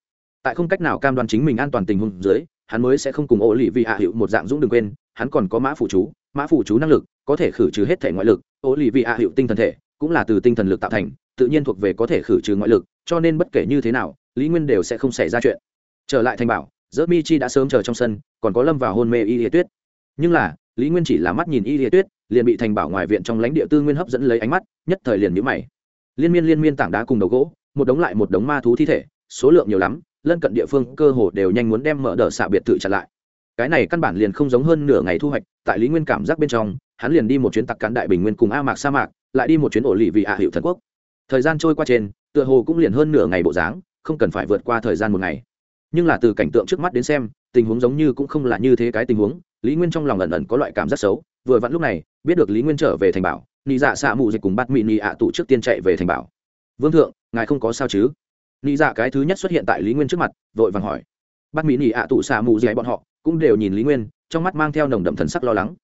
Tại không cách nào cam đoan chính mình an toàn tình huống dưới, hắn mới sẽ không cùng ổ lì vị hạ hiệu một dạng dũng đừng quên, hắn còn có mã phụ chú, mã phụ chú năng lực, có thể khử trừ hết thể ngoại lực ổ lì vị hạ hiệu tinh thần thể cũng là từ tinh thần lực tạo thành, tự nhiên thuộc về có thể khử trừ ngoại lực, cho nên bất kể như thế nào, lý nguyên đều sẽ không xảy ra chuyện. Trở lại thành bảo dỡ mi chi đã sớm chờ trong sân, còn có lâm vào hôn mê y liệt tuyết. Nhưng là lý nguyên chỉ là mắt nhìn y liệt tuyết, liền bị thành bảo ngoài viện trong lãnh địa tư nguyên hấp dẫn lấy ánh mắt, nhất thời liền nhữ mày. Liên miên liên miên tảng đá cùng đầu gỗ, một đống lại một đống ma thú thi thể, số lượng nhiều lắm, lân cận địa phương cơ hồ đều nhanh muốn đem mở đờ xạ biệt thự chặn lại. Cái này căn bản liền không giống hơn nửa ngày thu hoạch, tại lý nguyên cảm giác bên trong, hắn liền đi một chuyến tặc cán đại bình nguyên cùng a mạc sa mạc, lại đi một chuyến ổ lì vị hạ hiệu thần quốc. Thời gian trôi qua trên, tựa hồ cũng liền hơn nửa ngày bộ dáng, không cần phải vượt qua thời gian một ngày. Nhưng là từ cảnh tượng trước mắt đến xem tình huống giống như cũng không là như thế cái tình huống, lý nguyên trong lòng ẩn ẩn có loại cảm giác xấu, vừa vặn lúc này, biết được lý nguyên trở về thành bảo, nị dạ xạ mù dịch cùng bắt mị nị ạ tụ trước tiên chạy về thành bảo. Vương thượng, ngài không có sao chứ? Nị dạ cái thứ nhất xuất hiện tại lý nguyên trước mặt, vội vàng hỏi. Bắt mỹ nị ạ tụ xạ mù dịch bọn họ cũng đều nhìn lý nguyên, trong mắt mang theo nồng đậm thần sắc lo lắng.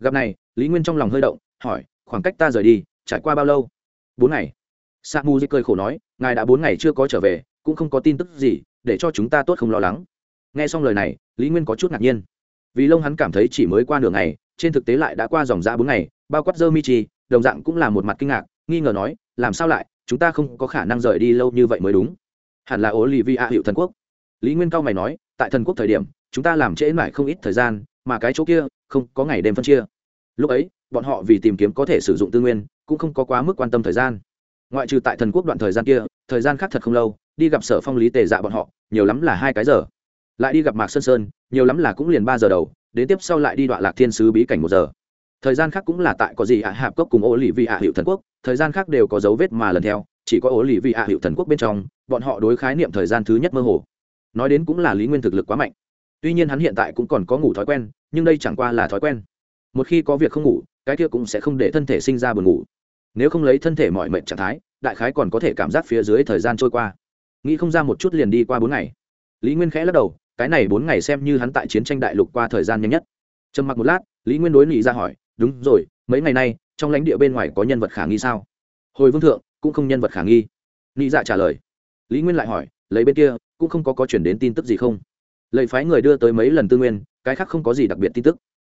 Gặp này, lý nguyên trong lòng hơi động, hỏi, khoảng cách ta rời đi, trải qua bao lâu? Bốn ngày. Sa mu di cười khổ nói, ngài đã bốn ngày chưa có trở về, cũng không có tin tức gì, để cho chúng ta tốt không lo lắng nghe xong lời này, lý nguyên có chút ngạc nhiên. Vì lông hắn cảm thấy chỉ mới qua nửa ngày, trên thực tế lại đã qua dòng ra bốn ngày, bao quát dơ mi chi, đồng dạng cũng là một mặt kinh ngạc, nghi ngờ nói, làm sao lại, chúng ta không có khả năng rời đi lâu như vậy mới đúng? Hẳn là ố lì vi a hiệu thần quốc. Lý nguyên cao mày nói, tại thần quốc thời điểm, chúng ta làm trễ mãi không ít thời gian, mà cái chỗ kia, không có ngày đêm phân chia. Lúc ấy, bọn họ vì tìm kiếm có thể sử dụng tư nguyên, cũng không có quá mức quan tâm thời gian. Ngoại trừ tại thần quốc đoạn thời gian kia, thời gian khác thật không lâu, đi gặp sở phong lý tề dạ bọn họ, nhiều lắm là hai cái giờ lại đi gặp mạc sơn sơn, nhiều lắm là cũng liền ba giờ đầu, đến tiếp sau lại đi đoạn lạc thiên sứ bí cảnh một giờ. Thời gian khác cũng là tại có gì ạ, hạp cốc cùng ô lì vị ạ hiệu thần quốc, thời gian khác đều có dấu vết mà lần theo, chỉ có ô lì vị ạ hiệu thần quốc bên trong, bọn họ đối khái niệm thời gian thứ nhất mơ hồ. Nói đến cũng là lý nguyên thực lực quá mạnh. Tuy nhiên hắn hiện tại cũng còn có ngủ thói quen, nhưng đây chẳng qua là thói quen. Một khi có việc không ngủ, cái kia cũng sẽ không để thân thể sinh ra buồn ngủ. Nếu không lấy thân thể mọi mệnh trạng thái, đại khái còn có thể cảm giác phía dưới thời gian trôi qua. Nghĩ không ra một chút liền đi qua bốn ngày. Lý nguyên khẽ lắc đầu cái này bốn ngày xem như hắn tại chiến tranh đại lục qua thời gian nhanh nhất. Trầm mặc một lát, lý nguyên đối nghĩ ra dạ hỏi, đúng rồi, mấy ngày nay, trong lãnh địa bên ngoài có nhân vật khả nghi sao? Hồi vương thượng, cũng không nhân vật khả nghi. Nghĩ dạ trả lời. Lý nguyên lại hỏi, lấy bên kia, cũng không có có chuyển đến tin tức gì không? Lầy phái người đưa tới mấy lần tư nguyên, cái khác không có gì đặc biệt tin tức.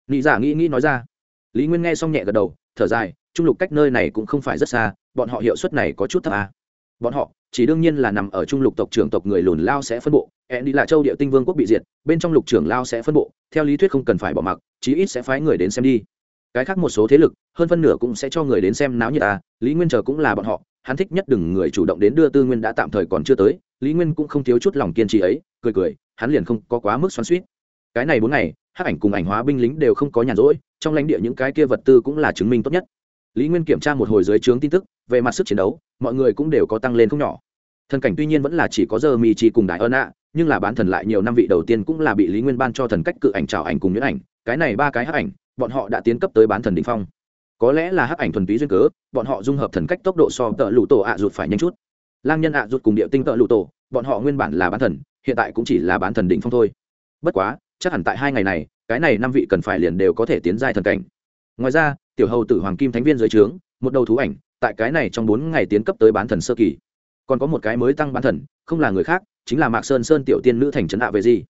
Nghĩ dạ nghĩ nghĩ nói ra. Lý nguyên nghe xong nhẹ gật đầu, thở dài, trung lục cách nơi này cũng không phải rất xa, bọn họ hiệu suất này có chút thấp à. bọn họ, chỉ đương nhiên là nằm ở trung lục tộc trưởng tộc người lùn lao sẽ phân bộ ẹn đi là châu địa tinh vương quốc bị diệt, bên trong lục trưởng lao sẽ phân bộ, theo lý thuyết không cần phải bỏ mặc, chí ít sẽ phái người đến xem đi. Cái khác một số thế lực, hơn phân nửa cũng sẽ cho người đến xem náo như ta à, lý nguyên chờ cũng là bọn họ, hắn thích nhất đừng người chủ động đến đưa tư nguyên đã tạm thời còn chưa tới, lý nguyên cũng không thiếu chút lòng kiên trì ấy, cười cười, hắn liền không có quá mức xoắn suýt cái này bốn ngày hát ảnh cùng ảnh hóa binh lính đều không có nhàn rỗi, trong lãnh địa những cái kia vật tư cũng là chứng minh tốt nhất. Lý nguyên kiểm tra một hồi dưới trướng tin tức, về mặt sức chiến đấu, mọi người cũng đều có tăng lên không nhỏ. Thần cảnh tuy nhiên vẫn là chỉ có giờ mì chỉ cùng đại ơn ạ nhưng là bán thần lại nhiều năm vị đầu tiên cũng là bị lý nguyên ban cho thần cách cự ảnh trào ảnh cùng nhuyễn ảnh. Cái này ba cái hắc ảnh, bọn họ đã tiến cấp tới bán thần đ ỉ n h phong. Có lẽ là hắc ảnh thuần túy duyên cớ, bọn họ dung hợp thần cách tốc độ so tợ lụ tổ ạ rụt phải nhanh chút. Lang nhân ạ rụt cùng địa tinh tợ lụ tổ, bọn họ nguyên bản là bán thần, hiện tại cũng chỉ là bán thần đỉnh phong thôi. Bất quá, chắc hẳn tại hai ngày này, cái này năm vị cần phải liền đều có thể tiến giai thần cảnh. Ngoài ra, tiểu hầu tử hoàng kim thánh viên dưới trướng, một đầu thú ảnh, tại cái này trong bốn ngày tiến cấp tới bán thần sơ kỳ. Còn có một cái mới tăng bán thần, không là người khác chính là mạc sơn sơn tiểu tiên nữ thành trấn hạ về gì.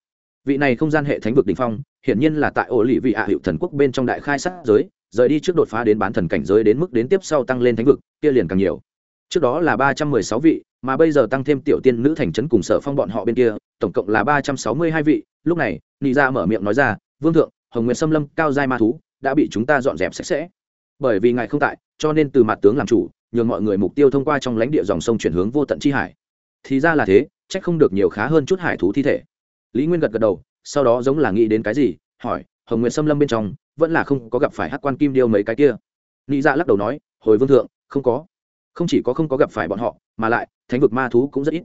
Vị này không gian hệ thánh vực đình phong, hiển nhiên là tại ổ lì vị ạ hiệu thần quốc bên trong đại khai sát giới, rời đi trước đột phá đến bán thần cảnh giới đến mức đến tiếp sau tăng lên thánh vực, kia liền càng nhiều. Trước đó là ba trăm mười sáu vị, mà bây giờ tăng thêm tiểu tiên nữ thành trấn cùng sở phong bọn họ bên kia, tổng cộng là ba trăm sáu mươi hai vị. Lúc này, nị ra mở miệng nói ra, vương thượng, hồng nguyệt xâm lâm, cao giai ma thú, đã bị chúng ta dọn dẹp sạch sẽ. Bởi vì ngài không tại, cho nên từ mặt tướng làm chủ, nhường mọi người mục tiêu thông qua trong lãnh địa dòng sông chuyển hướng vô tận chi hải. Thì ra là thế trách không được nhiều khá hơn chút hải thú thi thể. Lý nguyên gật gật đầu, sau đó giống là nghĩ đến cái gì, hỏi, hồng nguyện xâm lâm bên trong, vẫn là không có gặp phải hát quan kim điêu mấy cái kia? Nghĩ dạ lắc đầu nói, hồi vương thượng, không có. Không chỉ có không có gặp phải bọn họ, mà lại, thánh vực ma thú cũng rất ít.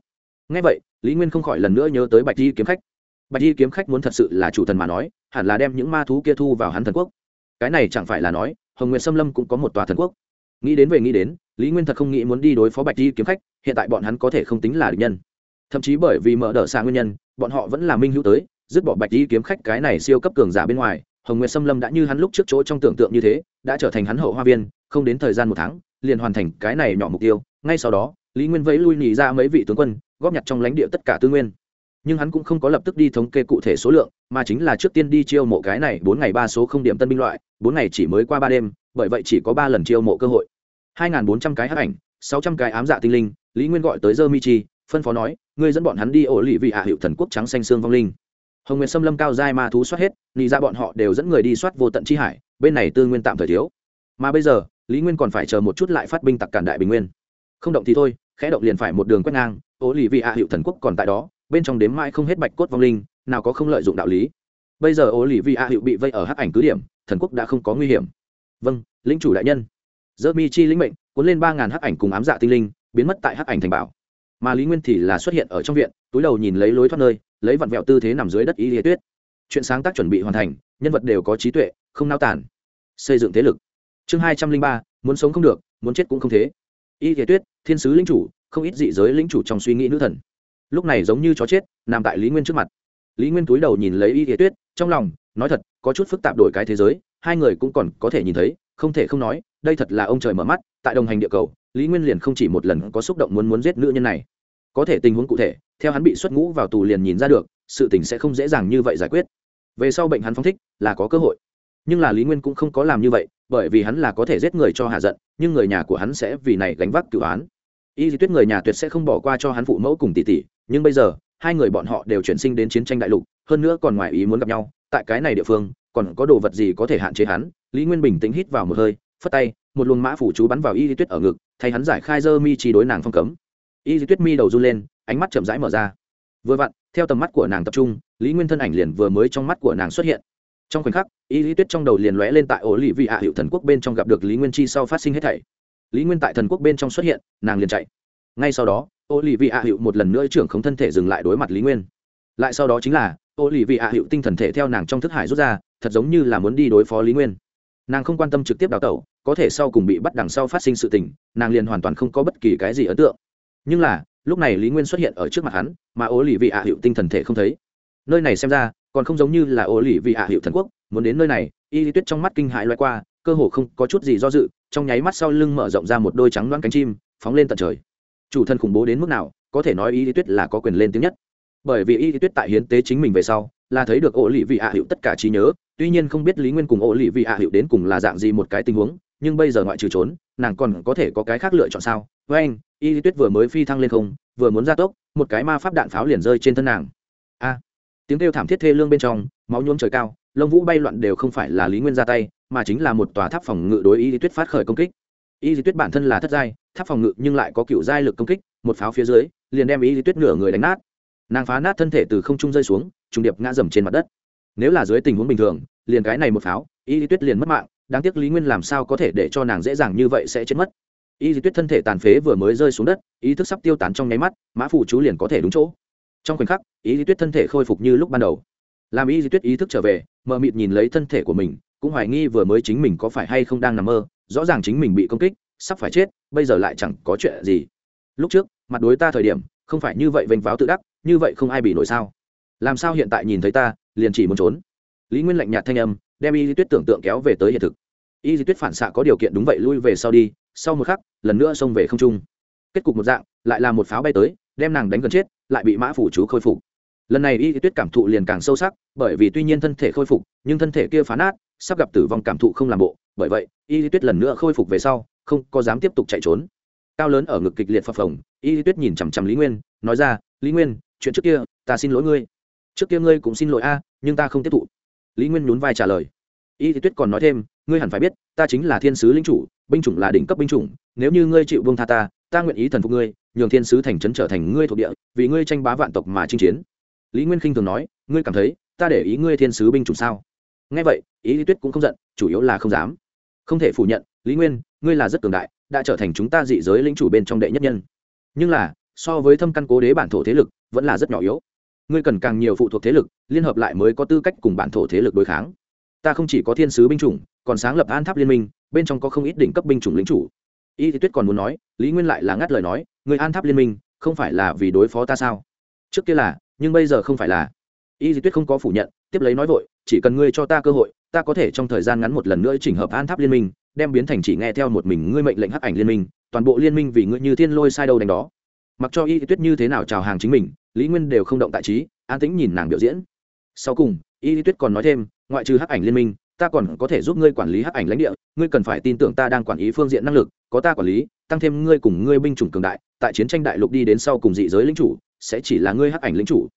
Ngay vậy, lý nguyên không khỏi lần nữa nhớ tới bạch di kiếm khách. Bạch di kiếm khách muốn thật sự là chủ thần mà nói, hẳn là đem những ma thú kia thu vào hắn thần quốc. Cái này chẳng phải là nói, hồng nguyện xâm lâm cũng có một tòa thần quốc. Nghĩ đến về nghĩ đến, lý nguyên thật không nghĩ muốn đi đối phó bạch di kiếm khách, hiện tại bọn hắn có thể không tính là địch nhân thậm chí bởi vì mở đ ợ xa nguyên nhân, bọn họ vẫn là minh hữu tới, dứt bỏ bạch đi kiếm khách cái này siêu cấp cường giả bên ngoài, hồng nguyệt xâm lâm đã như hắn lúc trước chỗ trong tưởng tượng như thế, đã trở thành hắn hậu hoa viên, không đến thời gian một tháng, liền hoàn thành cái này nhỏ mục tiêu, ngay sau đó, lý nguyên vẫy lui nhì ra mấy vị tướng quân, góp nhặt trong lãnh địa tất cả tư nguyên. Nhưng hắn cũng không có lập tức đi thống kê cụ thể số lượng, mà chính là trước tiên đi chiêu mộ cái này bốn ngày ba số không điểm tân binh loại, bốn ngày chỉ mới qua ba đêm, bởi vậy chỉ có ba lần chiêu mộ cơ hội. Hai n g h n bốn trăm cái hắc ảnh, sáu trăm cái ám dạ tinh linh, lý nguyên gọi tới dơ mi chi phân phó nói, ngươi dẫn bọn hắn đi ổ lì vị hạ hiệu thần quốc trắng xanh xương vong linh. Hồng nguyệt xâm lâm cao dai ma thú soát hết nghĩ ra dạ bọn họ đều dẫn người đi soát vô tận chi hải, bên này tư nguyên tạm thời thiếu. Mà bây giờ, lý nguyên còn phải chờ một chút lại phát binh tặc cản đại bình nguyên. Không động thì thôi, khẽ động liền phải một đường quét ngang, ổ lì vị hạ hiệu thần quốc còn tại đó, bên trong đếm mãi không hết bạch cốt vong linh, nào có không lợi dụng đạo lý. Bây giờ ổ lì vị hạ hiệu bị vây ở hắc ảnh cứ điểm, thần quốc đã không có nguy hiểm. Vâng lĩnh chủ đại nhân. Dơ mi chi lĩnh mệnh, cuốn lên ba ngàn hắc ảnh cùng ám dạ tinh linh, biến mất tại hắc ảnh thành bảo mà lý nguyên thì là xuất hiện ở trong viện, túi đầu nhìn lấy lối thoát nơi, lấy vặn vẹo tư thế nằm dưới đất y lý tuyết. Chuyện sáng tác chuẩn bị hoàn thành, nhân vật đều có trí tuệ, không nao tản xây dựng thế lực. Chương hai trăm linh ba, muốn sống không được, muốn chết cũng không thế. Y lý tuyết, thiên sứ lính chủ, không ít dị giới lính chủ trong suy nghĩ nữ thần. Lúc này giống như chó chết, nằm tại lý nguyên trước mặt. Lý nguyên túi đầu nhìn lấy y lý tuyết, trong lòng, nói thật, có chút phức tạp đổi cái thế giới, hai người cũng còn có thể nhìn thấy, không thể không nói, đây thật là ông trời mở mắt, tại đồng hành địa cầu lý nguyên liền không chỉ một lần có xúc động muốn muốn giết nữ nhân này. Có thể tình huống cụ thể, theo hắn bị xuất ngũ vào tù liền nhìn ra được, sự tình sẽ không dễ dàng như vậy giải quyết. Về sau bệnh hắn phong thích, là có cơ hội. Nhưng là lý nguyên cũng không có làm như vậy, bởi vì hắn là có thể giết người cho hạ giận, nhưng người nhà của hắn sẽ vì này gánh vác cựu án. Y di tuyết người nhà tuyệt sẽ không bỏ qua cho hắn phụ mẫu cùng tỷ tỷ, nhưng bây giờ, hai người bọn họ đều chuyển sinh đến chiến tranh đại lục, hơn nữa còn ngoài ý muốn gặp nhau, tại cái này địa phương, còn có đồ vật gì có thể hạn chế hắn? Lý nguyên bình tĩnh hít vào một hơi, phất tay một luồng mã phủ chú bắn vào y di tuyết ở ngực, thay hắn giải khai dơ mi chi đối nàng phong cấm. Y di tuyết mi đầu run lên, ánh mắt chậm rãi mở ra. Vừa vặn, theo tầm mắt của nàng tập trung, lý nguyên thân ảnh liền vừa mới trong mắt của nàng xuất hiện. Trong khoảnh khắc, y lý tuyết trong đầu liền lóe lên tại ổ lì vị ạ hiệu thần quốc bên trong gặp được lý nguyên chi sau phát sinh hết thảy. Lý nguyên tại thần quốc bên trong xuất hiện, nàng liền chạy. Ngay sau đó ổ lì vị ạ hiệu một lần nữa trưởng không thân thể dừng lại đối mặt lý nguyên. Lại sau đó chính là ổ lì vị ạ hiệu tinh thần thể theo nàng trong thức hải rút ra, thật giống như là muốn đi đối phó lý nguyên. Nàng không quan tâm trực tiếp đào tẩu có thể sau cùng bị bắt đằng sau phát sinh sự tình, nàng liền hoàn toàn không có bất kỳ cái gì ấn tượng. Nhưng là, lúc này lý nguyên xuất hiện ở trước mặt hắn, mà ô lì vị hạ hiệu tinh thần thể không thấy. Nơi này xem ra, còn không giống như là ô lì vị hạ hiệu thần quốc, muốn đến nơi này, y lý tuyết trong mắt kinh hại loay qua, cơ hồ không có chút gì do dự, trong nháy mắt sau lưng mở rộng ra một đôi trắng loãng cánh chim, phóng lên tận trời. Chủ thân khủng bố đến mức nào, có thể nói y lý tuyết là có quyền lên tiếng nhất. Bởi vì y lý tuyết tại hiến tế chính mình về sau, là thấy được Ô lì vị hạ hiệu tất cả trí nhớ, tuy nhiên không biết lý nguyên cùng Ô lì vị hạ hiệu đến cùng là dạng gì một cái tình huống nhưng bây giờ ngoại trừ trốn, nàng còn có thể có cái khác lựa chọn sao? Với anh, y tuyết vừa mới phi thăng lên không, vừa muốn ra tốc, một cái ma pháp đạn pháo liền rơi trên thân nàng. A! Tiếng kêu thảm thiết thê lương bên trong, máu nhuốm trời cao, lông vũ bay loạn đều không phải là lý nguyên ra tay, mà chính là một tòa tháp phòng ngự đối y tuyết phát khởi công kích. Y tuyết bản thân là thất giai, tháp phòng ngự nhưng lại có cựu giai lực công kích, một pháo phía dưới, liền đem y tuyết nửa người đánh nát. Nàng phá nát thân thể từ không trung rơi xuống, trùng điệp ngã dầm trên mặt đất. Nếu là dưới tình huống bình thường, liền cái này một pháo, y tuyết liền mất mạng đáng tiếc lý nguyên làm sao có thể để cho nàng dễ dàng như vậy sẽ chết mất. Y lý tuyết thân thể tàn phế vừa mới rơi xuống đất, ý thức sắp tiêu tán trong nháy mắt, mã phủ chú liền có thể đúng chỗ. Trong khoảnh khắc y lý tuyết thân thể khôi phục như lúc ban đầu. Làm y lý tuyết ý thức trở về, mờ mịt nhìn lấy thân thể của mình, cũng hoài nghi vừa mới chính mình có phải hay không đang nằm mơ, rõ ràng chính mình bị công kích, sắp phải chết, bây giờ lại chẳng có chuyện gì. Lúc trước, mặt đối ta thời điểm, không phải như vậy vênh váo tự đắc, như vậy không ai bị nổi sao? Làm sao hiện tại nhìn thấy ta, liền chỉ muốn trốn? Lý nguyên lạnh nhạt thanh âm, đem y di tuyết tưởng tượng kéo về tới hiện thực y di tuyết phản xạ có điều kiện đúng vậy lui về sau đi, sau một khắc, lần nữa xông về không trung. Kết cục một dạng, lại là một pháo bay tới, đem nàng đánh gần chết, lại bị mã phủ chú khôi phục. Lần này y di tuyết cảm thụ liền càng sâu sắc, bởi vì tuy nhiên thân thể khôi phục, nhưng thân thể kia phá nát, sắp gặp tử vong cảm thụ không làm bộ. Bởi vậy, y di tuyết lần nữa khôi phục về sau, không có dám tiếp tục chạy trốn. Cao lớn ở ngực kịch liệt phập phồng, y di tuyết nhìn chằm chằm lý nguyên, nói ra, lý nguyên, chuyện trước kia, ta xin lỗi ngươi. Trước kia ngươi cũng xin lỗi a, nhưng ta không tiếp thụ. Lý nguyên nhún vai trả lời y thì tuyết còn nói thêm, ngươi hẳn phải biết, ta chính là thiên sứ linh chủ, binh chủng là đỉnh cấp binh chủng, nếu như ngươi chịu vương tha ta ta nguyện ý thần phục ngươi, nhường thiên sứ thành trấn trở thành ngươi thuộc địa, vì ngươi tranh bá vạn tộc mà chinh chiến. Lý nguyên khinh thường nói, ngươi cảm thấy, ta để ý ngươi thiên sứ binh chủng sao? Nghe vậy ý lý tuyết cũng không giận, chủ yếu là không dám. Không thể phủ nhận, lý nguyên, ngươi là rất cường đại, đã trở thành chúng ta dị giới lĩnh chủ bên trong đệ nhất nhân. Nhưng là, so với thâm căn cố đế bản thổ thế lực, vẫn là rất nhỏ yếu. Ngươi cần càng nhiều phụ thuộc thế lực, liên hợp lại mới có tư cách cùng bản thổ thế lực đối kháng ta không chỉ có thiên sứ binh chủng, còn sáng lập an tháp liên minh, bên trong có không ít đỉnh cấp binh chủng lính chủ. Y thì tuyết còn muốn nói, lý nguyên lại là ngắt lời nói, người an tháp liên minh, không phải là vì đối phó ta sao? Trước kia là, nhưng bây giờ không phải là. Y di tuyết không có phủ nhận, tiếp lấy nói vội, chỉ cần ngươi cho ta cơ hội, ta có thể trong thời gian ngắn một lần nữa chỉnh hợp an tháp liên minh, đem biến thành chỉ nghe theo một mình ngươi mệnh lệnh hắc ảnh liên minh, toàn bộ liên minh vì ngươi như thiên lôi sai đâu đánh đó. Mặc cho y tuyết như thế nào chào hàng chính mình, lý nguyên đều không động tại trí, an tĩnh nhìn nàng biểu diễn. Sau cùng, y tuyết còn nói thêm ngoại trừ hắc ảnh liên minh, ta còn có thể giúp ngươi quản lý hắc ảnh lãnh địa, ngươi cần phải tin tưởng ta đang quản lý phương diện năng lực, có ta quản lý, tăng thêm ngươi cùng ngươi binh chủng cường đại, tại chiến tranh đại lục đi đến sau cùng dị giới lính chủ, sẽ chỉ là ngươi hắc ảnh lính chủ.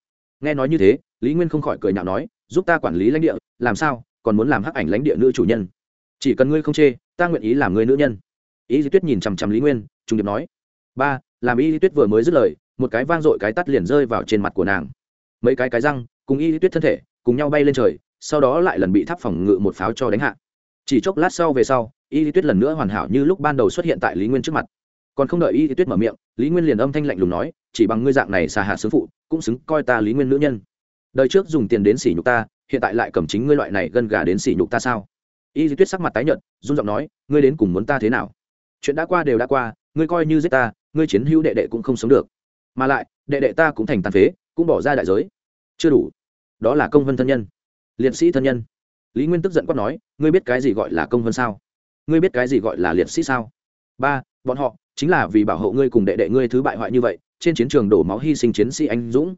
Nghe nói như thế, lý nguyên không khỏi cười nhạo nói, giúp ta quản lý lãnh địa, làm sao, còn muốn làm hắc ảnh lãnh địa nữ chủ nhân? Chỉ cần ngươi không chê, ta nguyện ý làm ngươi nữ nhân. Ý di tuyết nhìn chằm chằm lý nguyên trung điệp nói, ba, làm y di tuyết vừa mới dứt lời, một cái vang dội cái tắt liền rơi vào trên mặt của nàng. Mấy cái cái răng, cùng y di tuyết thân thể, cùng nhau bay lên trời sau đó lại lần bị tháp phòng ngự một pháo cho đánh hạ. Chỉ chốc lát sau về sau, y lý tuyết lần nữa hoàn hảo như lúc ban đầu xuất hiện tại lý nguyên trước mặt. Còn không đợi y lý tuyết mở miệng, lý nguyên liền âm thanh lạnh lùng nói, chỉ bằng ngươi dạng này xà hạ sướng phụ, cũng xứng coi ta lý nguyên nữ nhân. Đời trước dùng tiền đến sỉ nhục ta, hiện tại lại cầm chính ngươi loại này gân gà đến sỉ nhục ta sao? Y lý tuyết sắc mặt tái nhợt, run giọng nói, ngươi đến cùng muốn ta thế nào? Chuyện đã qua đều đã qua, ngươi coi như giết ta, ngươi chiến hữu đệ đệ cũng không sống được. Mà lại, đệ đệ ta cũng thành tàn phế, cũng bỏ ra đại giới. Chưa đủ. Đó là công vân thân nhân liệt sĩ thân nhân. Lý nguyên tức giận quát nói, ngươi biết cái gì gọi là công vân sao? Ngươi biết cái gì gọi là liệt sĩ sao? Ba, bọn họ chính là vì bảo hộ ngươi cùng đệ đệ ngươi thứ bại hoại như vậy, trên chiến trường đổ máu hy sinh chiến sĩ anh dũng.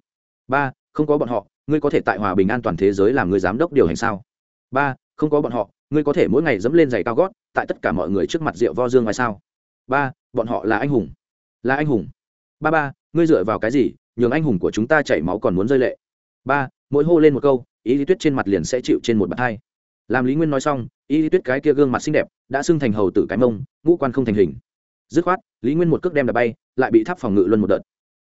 Ba, không có bọn họ, ngươi có thể tại hòa bình an toàn thế giới làm người giám đốc điều hành sao? Ba, không có bọn họ, ngươi có thể mỗi ngày dẫm lên giày cao gót, tại tất cả mọi người trước mặt rượu vo dương ngoài sao? Ba, bọn họ là anh hùng. Là anh hùng. Ba ba, ngươi dựa vào cái gì, nhường anh hùng của chúng ta chảy máu còn muốn rơi lệ? Ba, mỗi hô lên một câu ý lý tuyết trên mặt liền sẽ chịu trên một bậc hai. Làm lý nguyên nói xong, ý lý tuyết cái kia gương mặt xinh đẹp đã xưng thành hầu tử cái mông, ngũ quan không thành hình. Dứt khoát, lý nguyên một cước đem đập bay, lại bị tháp phòng ngự luân một đợt.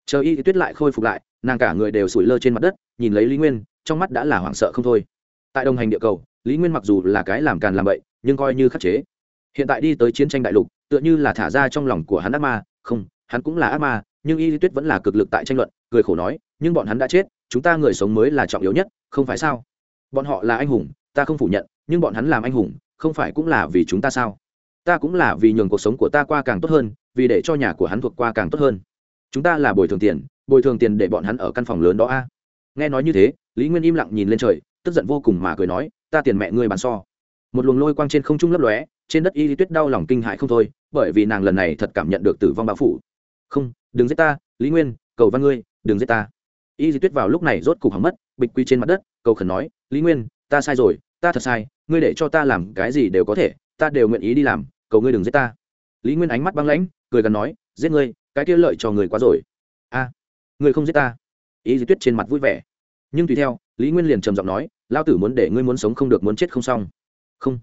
Chờ y tuyết lại khôi phục lại, nàng cả người đều sủi lơ trên mặt đất, nhìn lấy lý nguyên, trong mắt đã là hoảng sợ không thôi. Tại đồng hành địa cầu, lý nguyên mặc dù là cái làm càn làm bậy, nhưng coi như khắc chế. Hiện tại đi tới chiến tranh đại lục, tựa như là thả ra trong lòng của hắn ác ma. Không, hắn cũng là ác ma, nhưng y lý tuyết vẫn là cực lực tại tranh luận, cười khổ nói, nhưng bọn hắn đã chết, chúng ta người sống mới là trọng yếu nhất không phải sao? Bọn họ là anh hùng, ta không phủ nhận, nhưng bọn hắn làm anh hùng, không phải cũng là vì chúng ta sao? Ta cũng là vì nhường cuộc sống của ta qua càng tốt hơn, vì để cho nhà của hắn thuộc qua càng tốt hơn. Chúng ta là bồi thường tiền, bồi thường tiền để bọn hắn ở căn phòng lớn đó a. Nghe nói như thế, lý nguyên im lặng nhìn lên trời, tức giận vô cùng mà cười nói, ta tiền mẹ ngươi bàn so. Một luồng lôi quang trên không trung lấp lóe, trên đất y lý tuyết đau lòng kinh hại không thôi, bởi vì nàng lần này thật cảm nhận được tử vong bao phủ. Không, đừng giết ta, lý nguyên, cầu văn ngươi, đừng giết ta y di tuyết vào lúc này rốt cục hỏng mất, bịch quy trên mặt đất, cầu khẩn nói, lý nguyên, ta sai rồi, ta thật sai, ngươi để cho ta làm cái gì đều có thể, ta đều nguyện ý đi làm, cầu ngươi đừng giết ta. Lý nguyên ánh mắt băng lãnh, cười gần nói, giết ngươi, cái kia lợi cho người quá rồi. A, ngươi không giết ta. Y di tuyết trên mặt vui vẻ. Nhưng tùy theo, lý nguyên liền trầm giọng nói lao tử muốn để ngươi muốn sống không được muốn chết không xong. Không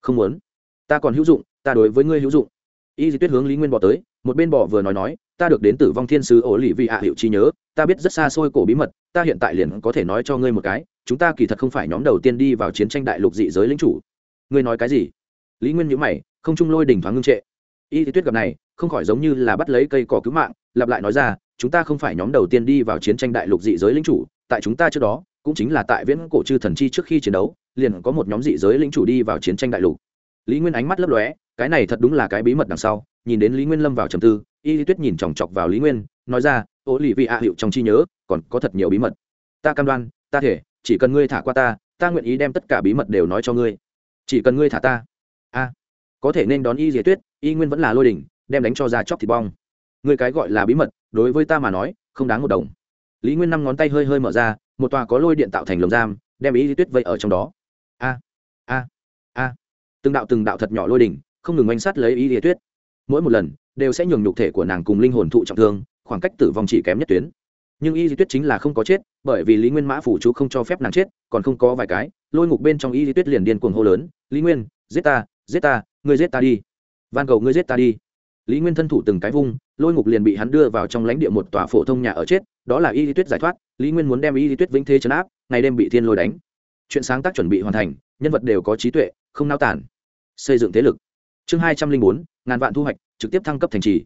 không muốn. Ta còn hữu dụng, ta đối với ngươi hữu dụng. Y di tuyết hướng lý nguyên bỏ tới, một bên bỏ vừa nói nói, ta được đến tử vong thiên sứ ổ lì vì hạ hiệu trí nhớ ta biết rất xa xôi cổ bí mật, ta hiện tại liền có thể nói cho ngươi một cái, chúng ta kỳ thật không phải nhóm đầu tiên đi vào chiến tranh đại lục dị giới lính chủ. Ngươi nói cái gì? Lý nguyên nhữ mày, không trung lôi đỉnh thoáng ngưng trệ. Y tuyết gặp này, không khỏi giống như là bắt lấy cây cỏ cứu mạng, lặp lại nói ra, chúng ta không phải nhóm đầu tiên đi vào chiến tranh đại lục dị giới lính chủ, tại chúng ta trước đó, cũng chính là tại viễn cổ chư thần chi trước khi chiến đấu, liền có một nhóm dị giới lính chủ đi vào chiến tranh đại lục. Lý nguyên ánh mắt lấp lóe, cái này thật đúng là cái bí mật đằng sau, nhìn đến lý nguyên lâm vào trầm tư, y lý tuyết nhìn chòng chọc vào lý nguyên, nói ra ô lì vị hạ hiệu trong trí nhớ, còn có thật nhiều bí mật. Ta cam đoan, ta thể, chỉ cần ngươi thả qua ta ta nguyện ý đem tất cả bí mật đều nói cho ngươi. Chỉ cần ngươi thả ta. A. Có thể nên đón y diệt tuyết, y nguyên vẫn là lôi đỉnh, đem đánh cho ra chóc thịt bong. Người cái gọi là bí mật, đối với ta mà nói, không đáng một đồng. Lý nguyên năm ngón tay hơi hơi mở ra, một tòa có lôi điện tạo thành lồng giam, đem y lý tuyết vây ở trong đó. A a a. Từng đạo từng đạo thật nhỏ lôi đỉnh, không ngừng oanh sát lấy y lý tuyết. Mỗi một lần, đều sẽ nhường nhục thể của nàng cùng linh hồn thụ trọng thương khoảng cách tử vong chỉ kém nhất tuyến. Nhưng y di tuyết chính là không có chết, bởi vì lý nguyên mã phủ chú không cho phép nàng chết, còn không có vài cái, lôi ngục bên trong y di tuyết liền điên cuồng hô lớn, lý nguyên, giết ta giết ta, ngươi giết ta đi. Van cầu ngươi giết ta đi. Lý nguyên thân thủ từng cái vung, lôi ngục liền bị hắn đưa vào trong lãnh địa một tòa phổ thông nhà ở chết, đó là y Di tuyết giải thoát, lý nguyên muốn đem y Di tuyết vĩnh thế chấn áp, ngày đêm bị thiên lôi đánh. Chuyện sáng tác chuẩn bị hoàn thành, nhân vật đều có trí tuệ, không nao tản xây dựng thế lực. Chương hai trăm linh bốn, ngàn vạn thu hoạch, trực tiếp thăng cấp thành trì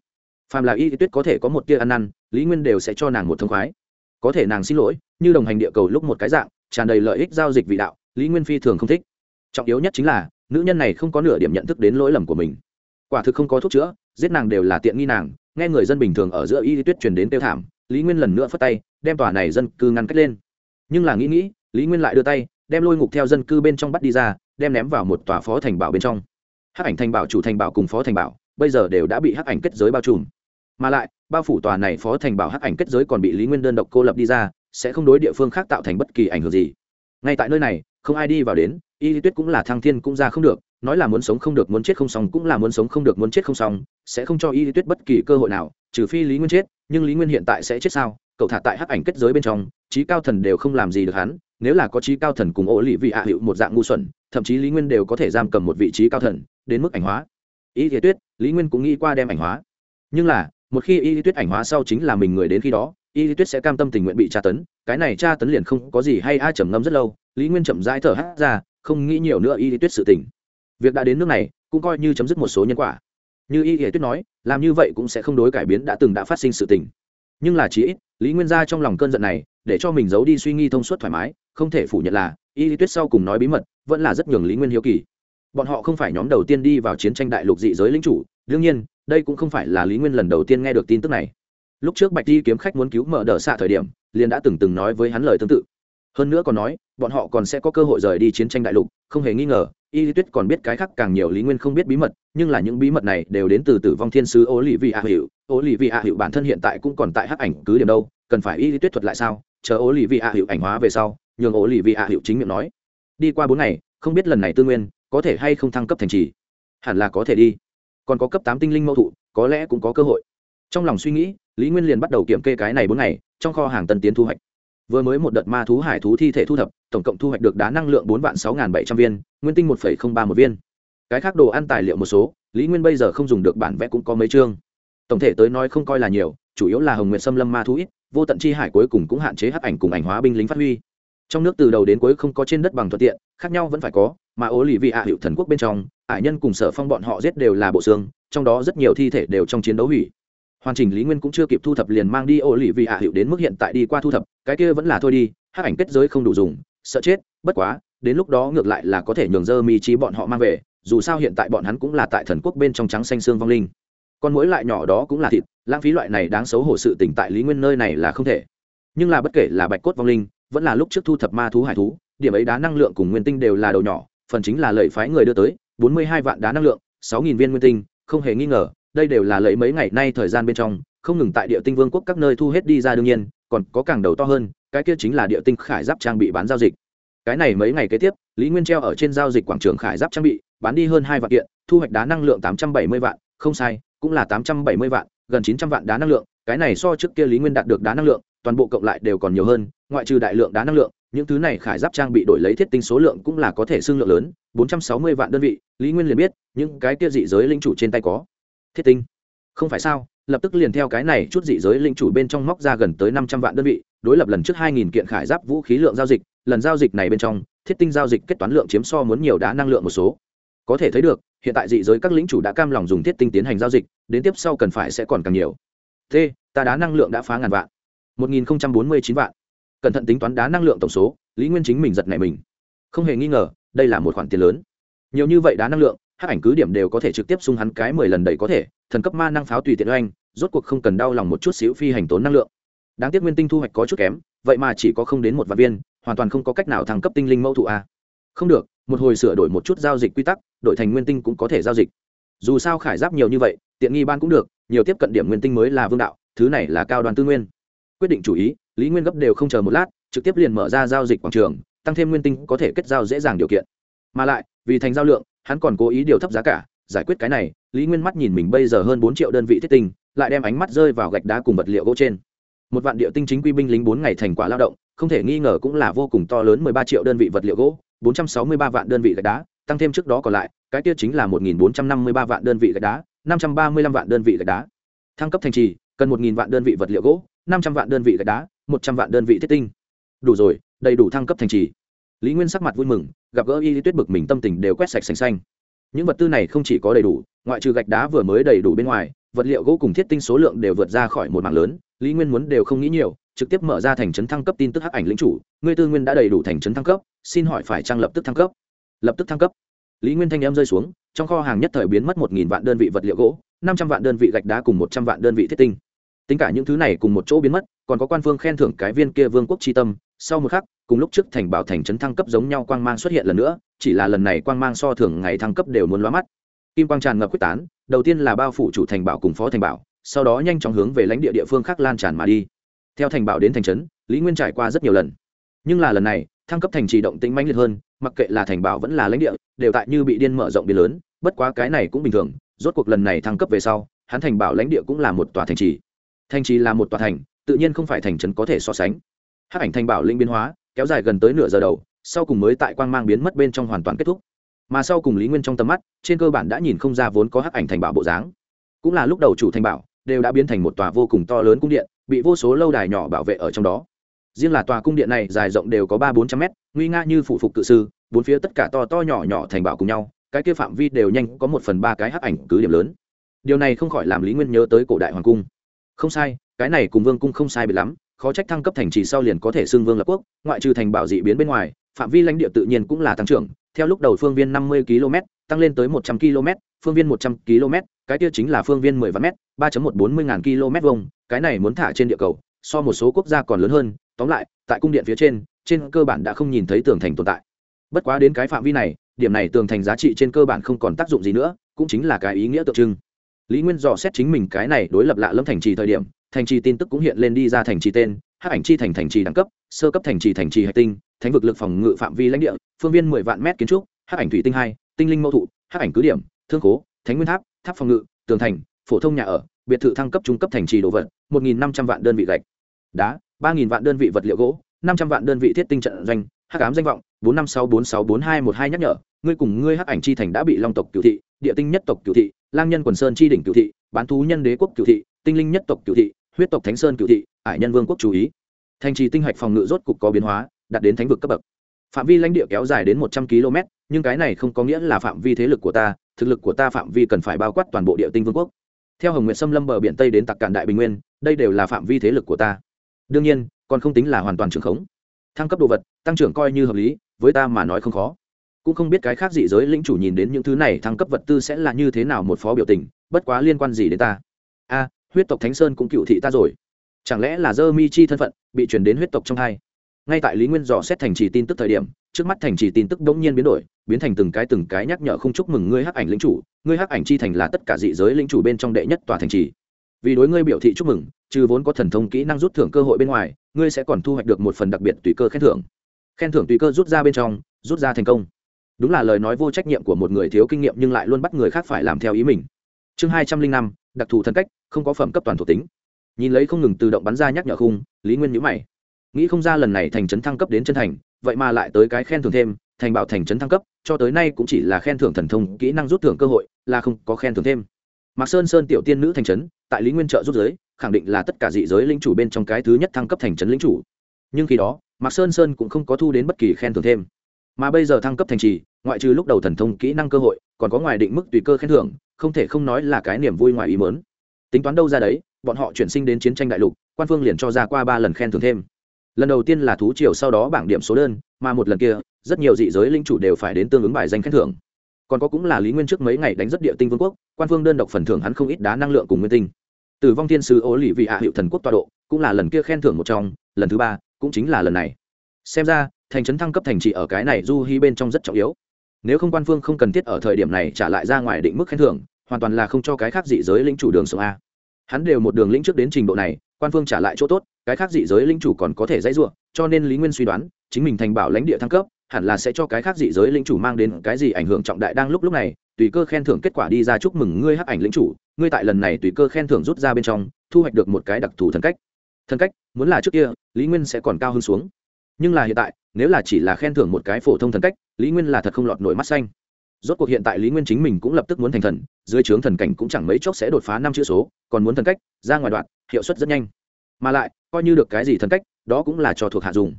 phàm là y tuyết có thể có một tia ăn năn, lý nguyên đều sẽ cho nàng một thông khoái. Có thể nàng xin lỗi, như đồng hành địa cầu lúc một cái dạng, tràn đầy lợi ích giao dịch vị đạo, lý nguyên phi thường không thích. Trọng yếu nhất chính là, nữ nhân này không có nửa điểm nhận thức đến lỗi lầm của mình. Quả thực không có thuốc chữa, giết nàng đều là tiện nghi nàng. Nghe người dân bình thường ở giữa y tuyết truyền đến tiêu thảm, lý nguyên lần nữa phất tay, đem tòa này dân cư ngăn cách lên. Nhưng là nghĩ nghĩ, lý nguyên lại đưa tay, đem lôi ngục theo dân cư bên trong bắt đi ra, đem ném vào một tòa phó thành bảo bên trong. Hắc ảnh thành bảo chủ thành bảo cùng phó thành bảo, bây giờ đều đã bị hắc ảnh kết giới bao trùm mà lại, bao phủ tòa này phó thành bảo hắc ảnh kết giới còn bị lý nguyên đơn độc cô lập đi ra, sẽ không đối địa phương khác tạo thành bất kỳ ảnh hưởng gì. Ngay tại nơi này, không ai đi vào đến, y lý tuyết cũng là thăng thiên cũng ra không được, nói là muốn sống không được muốn chết không xong cũng là muốn sống không được muốn chết không xong, sẽ không cho y lý tuyết bất kỳ cơ hội nào, trừ phi lý nguyên chết, nhưng lý nguyên hiện tại sẽ chết sao? Cậu thả tại hắc ảnh kết giới bên trong, trí cao thần đều không làm gì được hắn, nếu là có trí cao thần cùng ổ lì vị hạ hiệu một dạng ngu xuẩn, thậm chí lý nguyên đều có thể giam cầm một vị trí cao thần, đến mức ảnh hóa. Y lý tuyết, lý nguyên cũng nghĩ qua đem ảnh hóa. Nhưng là một khi y lý tuyết ảnh hóa sau chính là mình người đến khi đó, y lý tuyết sẽ cam tâm tình nguyện bị tra tấn, cái này tra tấn liền không có gì hay ai trầm ngâm rất lâu, lý nguyên chậm rãi thở hát ra, không nghĩ nhiều nữa y lý tuyết sự tình. Việc đã đến nước này, cũng coi như chấm dứt một số nhân quả. Như y lý tuyết nói, làm như vậy cũng sẽ không đối cải biến đã từng đã phát sinh sự tình. Nhưng là chí ít, lý nguyên ra trong lòng cơn giận này, để cho mình giấu đi suy nghi thông suốt thoải mái, không thể phủ nhận là, y lý tuyết sau cùng nói bí mật, vẫn là rất nhường lý nguyên hiếu kỳ. Bọn họ không phải nhóm đầu tiên đi vào chiến tranh đại lục dị giới lính chủ, đương nhiên đây cũng không phải là lý nguyên lần đầu tiên nghe được tin tức này lúc trước bạch di kiếm khách muốn cứu mở đờ xạ thời điểm liền đã từng từng nói với hắn lời tương tự hơn nữa còn nói bọn họ còn sẽ có cơ hội rời đi chiến tranh đại lục không hề nghi ngờ y lý tuyết còn biết cái khác càng nhiều lý nguyên không biết bí mật nhưng là những bí mật này đều đến từ tử vong thiên sứ ô lì vị A hiệu ô lì vị A hiệu bản thân hiện tại cũng còn tại hắc ảnh cứ điểm đâu cần phải y lý tuyết thuật lại sao chờ ô lì vị A hiệu ảnh hóa về sau nhường ô lì vị A hiệu chính miệng nói đi qua bốn ngày không biết lần này tư nguyên có thể hay không thăng cấp thành trì hẳn là có thể đi còn có cấp tám tinh linh mâu thụ, có lẽ cũng có cơ hội. Trong lòng suy nghĩ, lý nguyên liền bắt đầu kiểm kê cái này bốn ngày, trong kho hàng tân tiến thu hoạch. Vừa mới một đợt ma thú hải thú thi thể thu thập, tổng cộng thu hoạch được đá năng lượng bốn vạn sáu bảy trăm viên, nguyên tinh một ba một viên. Cái khác đồ ăn tài liệu một số, lý nguyên bây giờ không dùng được bản vẽ cũng có mấy chương. Tổng thể tới nói không coi là nhiều, chủ yếu là hồng nguyện xâm lâm ma thú ít, vô tận chi hải cuối cùng cũng hạn chế hấp ảnh cùng ảnh hóa binh lính phát huy. Trong nước từ đầu đến cuối không có trên đất bằng thuận tiện, khác nhau vẫn phải có, mà ố lì vị ạ hiệu thần quốc bên trong ải nhân cùng sở phong bọn họ giết đều là bộ xương, trong đó rất nhiều thi thể đều trong chiến đấu hủy. Hoàn chỉnh lý nguyên cũng chưa kịp thu thập liền mang đi ô lì vì hạ hiệu đến mức hiện tại đi qua thu thập, cái kia vẫn là thôi đi hát ảnh kết giới không đủ dùng, sợ chết, bất quá, đến lúc đó ngược lại là có thể nhường dơ mi trí bọn họ mang về, dù sao hiện tại bọn hắn cũng là tại thần quốc bên trong trắng xanh xương vong linh. Con mỗi lại nhỏ đó cũng là thịt, lãng phí loại này đáng xấu hổ sự tỉnh tại lý nguyên nơi này là không thể. Nhưng là bất kể là bạch cốt vong linh, vẫn là lúc trước thu thập ma thú hải thú, điểm ấy đá năng lượng cùng nguyên tinh đều là đầu nhỏ, phần chính là lợi phái người đưa tới bốn mươi hai vạn đá năng lượng, sáu nghìn viên nguyên tinh, không hề nghi ngờ, đây đều là lấy mấy ngày nay thời gian bên trong, không ngừng tại địa tinh vương quốc các nơi thu hết đi ra đương nhiên, còn có càng đầu to hơn, cái kia chính là địa tinh khải giáp trang bị bán giao dịch. Cái này mấy ngày kế tiếp, lý nguyên treo ở trên giao dịch quảng trường khải giáp trang bị, bán đi hơn hai vạn kiện, thu hoạch đá năng lượng tám trăm bảy mươi vạn, không sai, cũng là tám trăm bảy mươi vạn, gần chín trăm vạn đá năng lượng, cái này so trước kia lý nguyên đạt được đá năng lượng, toàn bộ cộng lại đều còn nhiều hơn, ngoại trừ đại lượng đá năng lượng những thứ này khải giáp trang bị đổi lấy thiết tinh số lượng cũng là có thể xương lượng lớn, bốn trăm sáu mươi vạn đơn vị, lý nguyên liền biết, những cái kia dị giới linh chủ trên tay có. Thiết tinh. Không phải sao, lập tức liền theo cái này chút dị giới linh chủ bên trong móc ra gần tới năm trăm vạn đơn vị, đối lập lần trước hai nghìn kiện khải giáp vũ khí lượng giao dịch, lần giao dịch này bên trong, thiết tinh giao dịch kết toán lượng chiếm so muốn nhiều đá năng lượng một số. Có thể thấy được, hiện tại dị giới các lĩnh chủ đã cam lòng dùng thiết tinh tiến hành giao dịch, đến tiếp sau cần phải sẽ còn càng nhiều. T ta đá năng lượng đã phá ngàn vạn. một nghìn bốn mươi chín vạn cẩn thận tính toán đá năng lượng tổng số, lý nguyên chính mình giật này mình. Không hề nghi ngờ, đây là một khoản tiền lớn. Nhiều như vậy đá năng lượng hát ảnh cứ điểm đều có thể trực tiếp sung hắn cái mười lần đầy có thể, thần cấp ma năng pháo tùy tiện oanh, rốt cuộc không cần đau lòng một chút xíu phi hành tốn năng lượng. Đáng tiếc nguyên tinh thu hoạch có chút kém, vậy mà chỉ có không đến một vạn viên, hoàn toàn không có cách nào thăng cấp tinh linh mẫu thụ a. Không được, một hồi sửa đổi một chút giao dịch quy tắc, đổi thành nguyên tinh cũng có thể giao dịch. Dù sao khải giáp nhiều như vậy, tiện nghi ban cũng được, nhiều tiếp cận điểm nguyên tinh mới là vương đạo, thứ này là cao đoàn tư nguyên. Quyết định chủ ý lý nguyên gấp đều không chờ một lát, trực tiếp liền mở ra giao dịch quảng trường, tăng thêm nguyên tinh có thể kết giao dễ dàng điều kiện. Mà lại, vì thành giao lượng, hắn còn cố ý điều thấp giá cả, giải quyết cái này, lý nguyên mắt nhìn mình bây giờ hơn bốn triệu đơn vị thiết tinh, lại đem ánh mắt rơi vào gạch đá cùng vật liệu gỗ trên. Một vạn địa tinh chính quy binh lính bốn ngày thành quả lao động, không thể nghi ngờ cũng là vô cùng to lớn mười ba triệu đơn vị vật liệu gỗ, bốn trăm sáu mươi ba vạn đơn vị gạch đá, tăng thêm trước đó còn lại, cái kia chính là một nghìn bốn trăm năm mươi ba vạn đơn vị gạch đá, năm trăm ba mươi lăm vạn đơn vị gạch đá. Thăng cấp thành trì, cần một nghìn vạn đơn vị vật liệu gỗ, năm trăm vạn đơn vị gạch đá một trăm vạn đơn vị thiết tinh. Đủ rồi, đầy đủ thăng cấp thành trì. Lý nguyên sắc mặt vui mừng, gặp gỡ y lý tuyết bực mình tâm tình đều quét sạch xanh xanh. Những vật tư này không chỉ có đầy đủ, ngoại trừ gạch đá vừa mới đầy đủ bên ngoài, vật liệu gỗ cùng thiết tinh số lượng đều vượt ra khỏi một mạng lớn, lý nguyên muốn đều không nghĩ nhiều, trực tiếp mở ra thành trấn thăng cấp tin tức hắc ảnh lĩnh chủ. Ngươi tư nguyên đã đầy đủ thành trấn thăng cấp, xin hỏi phải trang lập tức thăng cấp? Lập tức thăng cấp. Lý nguyên thanh em rơi xuống, trong kho hàng nhất thời biến mất một nghìn vạn đơn vị vật liệu gỗ, năm trăm vạn đơn vị gạch đá cùng một trăm vạn đơn vị thiết tinh tính cả những thứ này cùng một chỗ biến mất, còn có quan phương khen thưởng cái viên kia vương quốc tri tâm, sau một khắc, cùng lúc trước thành bảo thành trấn thăng cấp giống nhau quang mang xuất hiện lần nữa, chỉ là lần này quang mang so thường ngày thăng cấp đều muốn lóa mắt. Kim quang tràn ngập quyết tán, đầu tiên là bao phủ chủ thành bảo cùng phó thành bảo, sau đó nhanh chóng hướng về lãnh địa địa phương khác lan tràn mà đi. Theo thành bảo đến thành trấn, lý nguyên trải qua rất nhiều lần. Nhưng là lần này, thăng cấp thành trì động tĩnh mãnh liệt hơn, mặc kệ là thành bảo vẫn là lãnh địa, đều tại như bị điên mở rộng biến lớn, bất quá cái này cũng bình thường, rốt cuộc lần này thăng cấp về sau, hắn thành bảo lãnh địa cũng là một tòa thành trì thành trì là một tòa thành, tự nhiên không phải thành trấn có thể so sánh. Hắc ảnh thành bảo linh biến hóa, kéo dài gần tới nửa giờ đầu, sau cùng mới tại quang mang biến mất bên trong hoàn toàn kết thúc. Mà sau cùng lý nguyên trong tầm mắt, trên cơ bản đã nhìn không ra vốn có hắc ảnh thành bảo bộ dáng. Cũng là lúc đầu chủ thành bảo, đều đã biến thành một tòa vô cùng to lớn cung điện, bị vô số lâu đài nhỏ bảo vệ ở trong đó. Riêng là tòa cung điện này dài rộng đều có ba bốn trăm mét, nguy nga như phủ phục cự sư, bốn phía tất cả to to nhỏ nhỏ thành bảo cùng nhau, cái kia phạm vi đều nhanh có một phần ba cái hắc ảnh cứ điểm lớn. Điều này không khỏi làm lý nguyên nhớ tới cổ đại hoàng cung không sai, cái này cùng vương cung không sai bị lắm, khó trách thăng cấp thành trì sau liền có thể xưng vương lập quốc, ngoại trừ thành bảo dị biến bên ngoài, phạm vi lãnh địa tự nhiên cũng là tăng trưởng, theo lúc đầu phương viên năm mươi km, tăng lên tới một trăm km, phương viên một trăm km, cái kia chính là phương viên mười vạn m ba một bốn mươi ngàn km vông cái này muốn thả trên địa cầu, so một số quốc gia còn lớn hơn, tóm lại, tại cung điện phía trên trên cơ bản đã không nhìn thấy tường thành tồn tại. Bất quá đến cái phạm vi này, điểm này tường thành giá trị trên cơ bản không còn tác dụng gì nữa, cũng chính là cái ý nghĩa tượng trưng lý nguyên dò xét chính mình cái này đối lập lạ lâm thành trì thời điểm, thành trì tin tức cũng hiện lên đi ra thành trì tên, hắc ảnh chi thành thành trì đẳng cấp, sơ cấp thành trì thành trì hạch tinh, thánh vực lực phòng ngự phạm vi lãnh địa, phương viên mười vạn mét kiến trúc, hắc ảnh thủy tinh hai, tinh linh mâu thụ, hắc ảnh cứ điểm, thương khố, thánh nguyên tháp tháp phòng ngự, tường thành, phổ thông nhà ở, biệt thự thăng cấp trung cấp thành trì đồ vật, một nghìn năm trăm vạn đơn vị gạch, đá, ba nghìn vạn đơn vị vật liệu gỗ, năm trăm vạn đơn vị thiết tinh trận doanh, hắc ám danh vọng, bốn năm sáu bốn sáu bốn hai một hai nhắc nhở, ngươi cùng ngươi hắc ảnh chi thành đã bị long tộc cựu thị, địa tinh nhất tộc cựu thị lang nhân quần sơn chi đỉnh cửu thị, bán thú nhân đế quốc cửu thị, tinh linh nhất tộc cửu thị, huyết tộc thánh sơn cửu thị, ải nhân vương quốc chú ý. Thành trì tinh hạch phòng ngự rốt cục có biến hóa, đạt đến thánh vực cấp bậc. Phạm vi lãnh địa kéo dài đến một trăm km, nhưng cái này không có nghĩa là phạm vi thế lực của ta, thực lực của ta phạm vi cần phải bao quát toàn bộ địa tinh vương quốc. Theo hồng nguyện xâm lâm bờ biển tây đến tặc cạn đại bình nguyên, đây đều là phạm vi thế lực của ta. Đương nhiên, còn không tính là hoàn toàn trường khống. Thăng cấp đồ vật, tăng trưởng coi như hợp lý, với ta mà nói không khó cũng không biết cái khác dị giới lĩnh chủ nhìn đến những thứ này thăng cấp vật tư sẽ là như thế nào một phó biểu tình, bất quá liên quan gì đến ta? A, huyết tộc thánh sơn cũng cựu thị ta rồi. Chẳng lẽ là dơ mi chi thân phận bị chuyển đến huyết tộc trong hai? Ngay tại lý nguyên dò xét thành trì tin tức thời điểm, trước mắt thành trì tin tức đống nhiên biến đổi, biến thành từng cái từng cái nhắc nhở không chúc mừng ngươi hắc ảnh lĩnh chủ, ngươi hắc ảnh chi thành là tất cả dị giới lĩnh chủ bên trong đệ nhất tòa thành trì. Vì đối ngươi biểu thị chúc mừng, trừ vốn có thần thông kỹ năng rút thưởng cơ hội bên ngoài, ngươi sẽ còn thu hoạch được một phần đặc biệt tùy cơ khen thưởng. Khen thưởng tùy cơ rút ra bên trong, rút ra thành công đúng là lời nói vô trách nhiệm của một người thiếu kinh nghiệm nhưng lại luôn bắt người khác phải làm theo ý mình. Chương hai trăm linh năm, đặc thù thân cách, không có phẩm cấp toàn thuộc tính. Nhìn lấy không ngừng tự động bắn ra nhắc nhở khung, lý nguyên nhữ mày. Nghĩ không ra lần này thành trấn thăng cấp đến chân thành, vậy mà lại tới cái khen thưởng thêm, thành bảo thành trấn thăng cấp, cho tới nay cũng chỉ là khen thưởng thần thông, kỹ năng rút thưởng cơ hội, là không có khen thưởng thêm. Mạc sơn sơn tiểu tiên nữ thành trấn, tại lý nguyên trợ rút giới, khẳng định là tất cả dị giới linh chủ bên trong cái thứ nhất thăng cấp thành trấn lính chủ. Nhưng khi đó, mạc sơn sơn cũng không có thu đến bất kỳ khen thưởng thêm mà bây giờ thăng cấp thành trì, ngoại trừ lúc đầu thần thông kỹ năng cơ hội, còn có ngoài định mức tùy cơ khen thưởng, không thể không nói là cái niềm vui ngoài ý mớn tính toán đâu ra đấy, bọn họ chuyển sinh đến chiến tranh đại lục, quan phương liền cho ra qua ba lần khen thưởng thêm. Lần đầu tiên là thú triều sau đó bảng điểm số đơn, mà một lần kia, rất nhiều dị giới linh chủ đều phải đến tương ứng bài danh khen thưởng. Còn có cũng là lý nguyên trước mấy ngày đánh rất địa tinh vương quốc, quan phương đơn độc phần thưởng hắn không ít đá năng lượng cùng nguyên tinh. Tử vong thiên sứ ố lì vị hạ hiệu thần quốc tọa độ, cũng là lần kia khen thưởng một trong, lần thứ ba, cũng chính là lần này. Xem ra thành trấn thăng cấp thành trì ở cái này du hy bên trong rất trọng yếu. Nếu không quan phương không cần thiết ở thời điểm này trả lại ra ngoài định mức khen thưởng, hoàn toàn là không cho cái khác dị giới lĩnh chủ đường sông a. Hắn đều một đường lĩnh trước đến trình độ này, quan phương trả lại chỗ tốt, cái khác dị giới lĩnh chủ còn có thể dãy ruộng, cho nên lý nguyên suy đoán, chính mình thành bảo lãnh địa thăng cấp, hẳn là sẽ cho cái khác dị giới lĩnh chủ mang đến cái gì ảnh hưởng trọng đại đang lúc lúc này, tùy cơ khen thưởng kết quả đi ra chúc mừng ngươi hắc ảnh lĩnh chủ, ngươi tại lần này tùy cơ khen thưởng rút ra bên trong, thu hoạch được một cái đặc thù thần cách. Thần cách, muốn là trước kia, lý nguyên sẽ còn cao hơn xuống. Nhưng là hiện tại nếu là chỉ là khen thưởng một cái phổ thông thần cách, lý nguyên là thật không lọt nổi mắt xanh. Rốt cuộc hiện tại lý nguyên chính mình cũng lập tức muốn thành thần, dưới trướng thần cảnh cũng chẳng mấy chốc sẽ đột phá năm chữ số, còn muốn thần cách, ra ngoài đoạn, hiệu suất rất nhanh. Mà lại, coi như được cái gì thần cách, đó cũng là cho thuộc hạ dùng.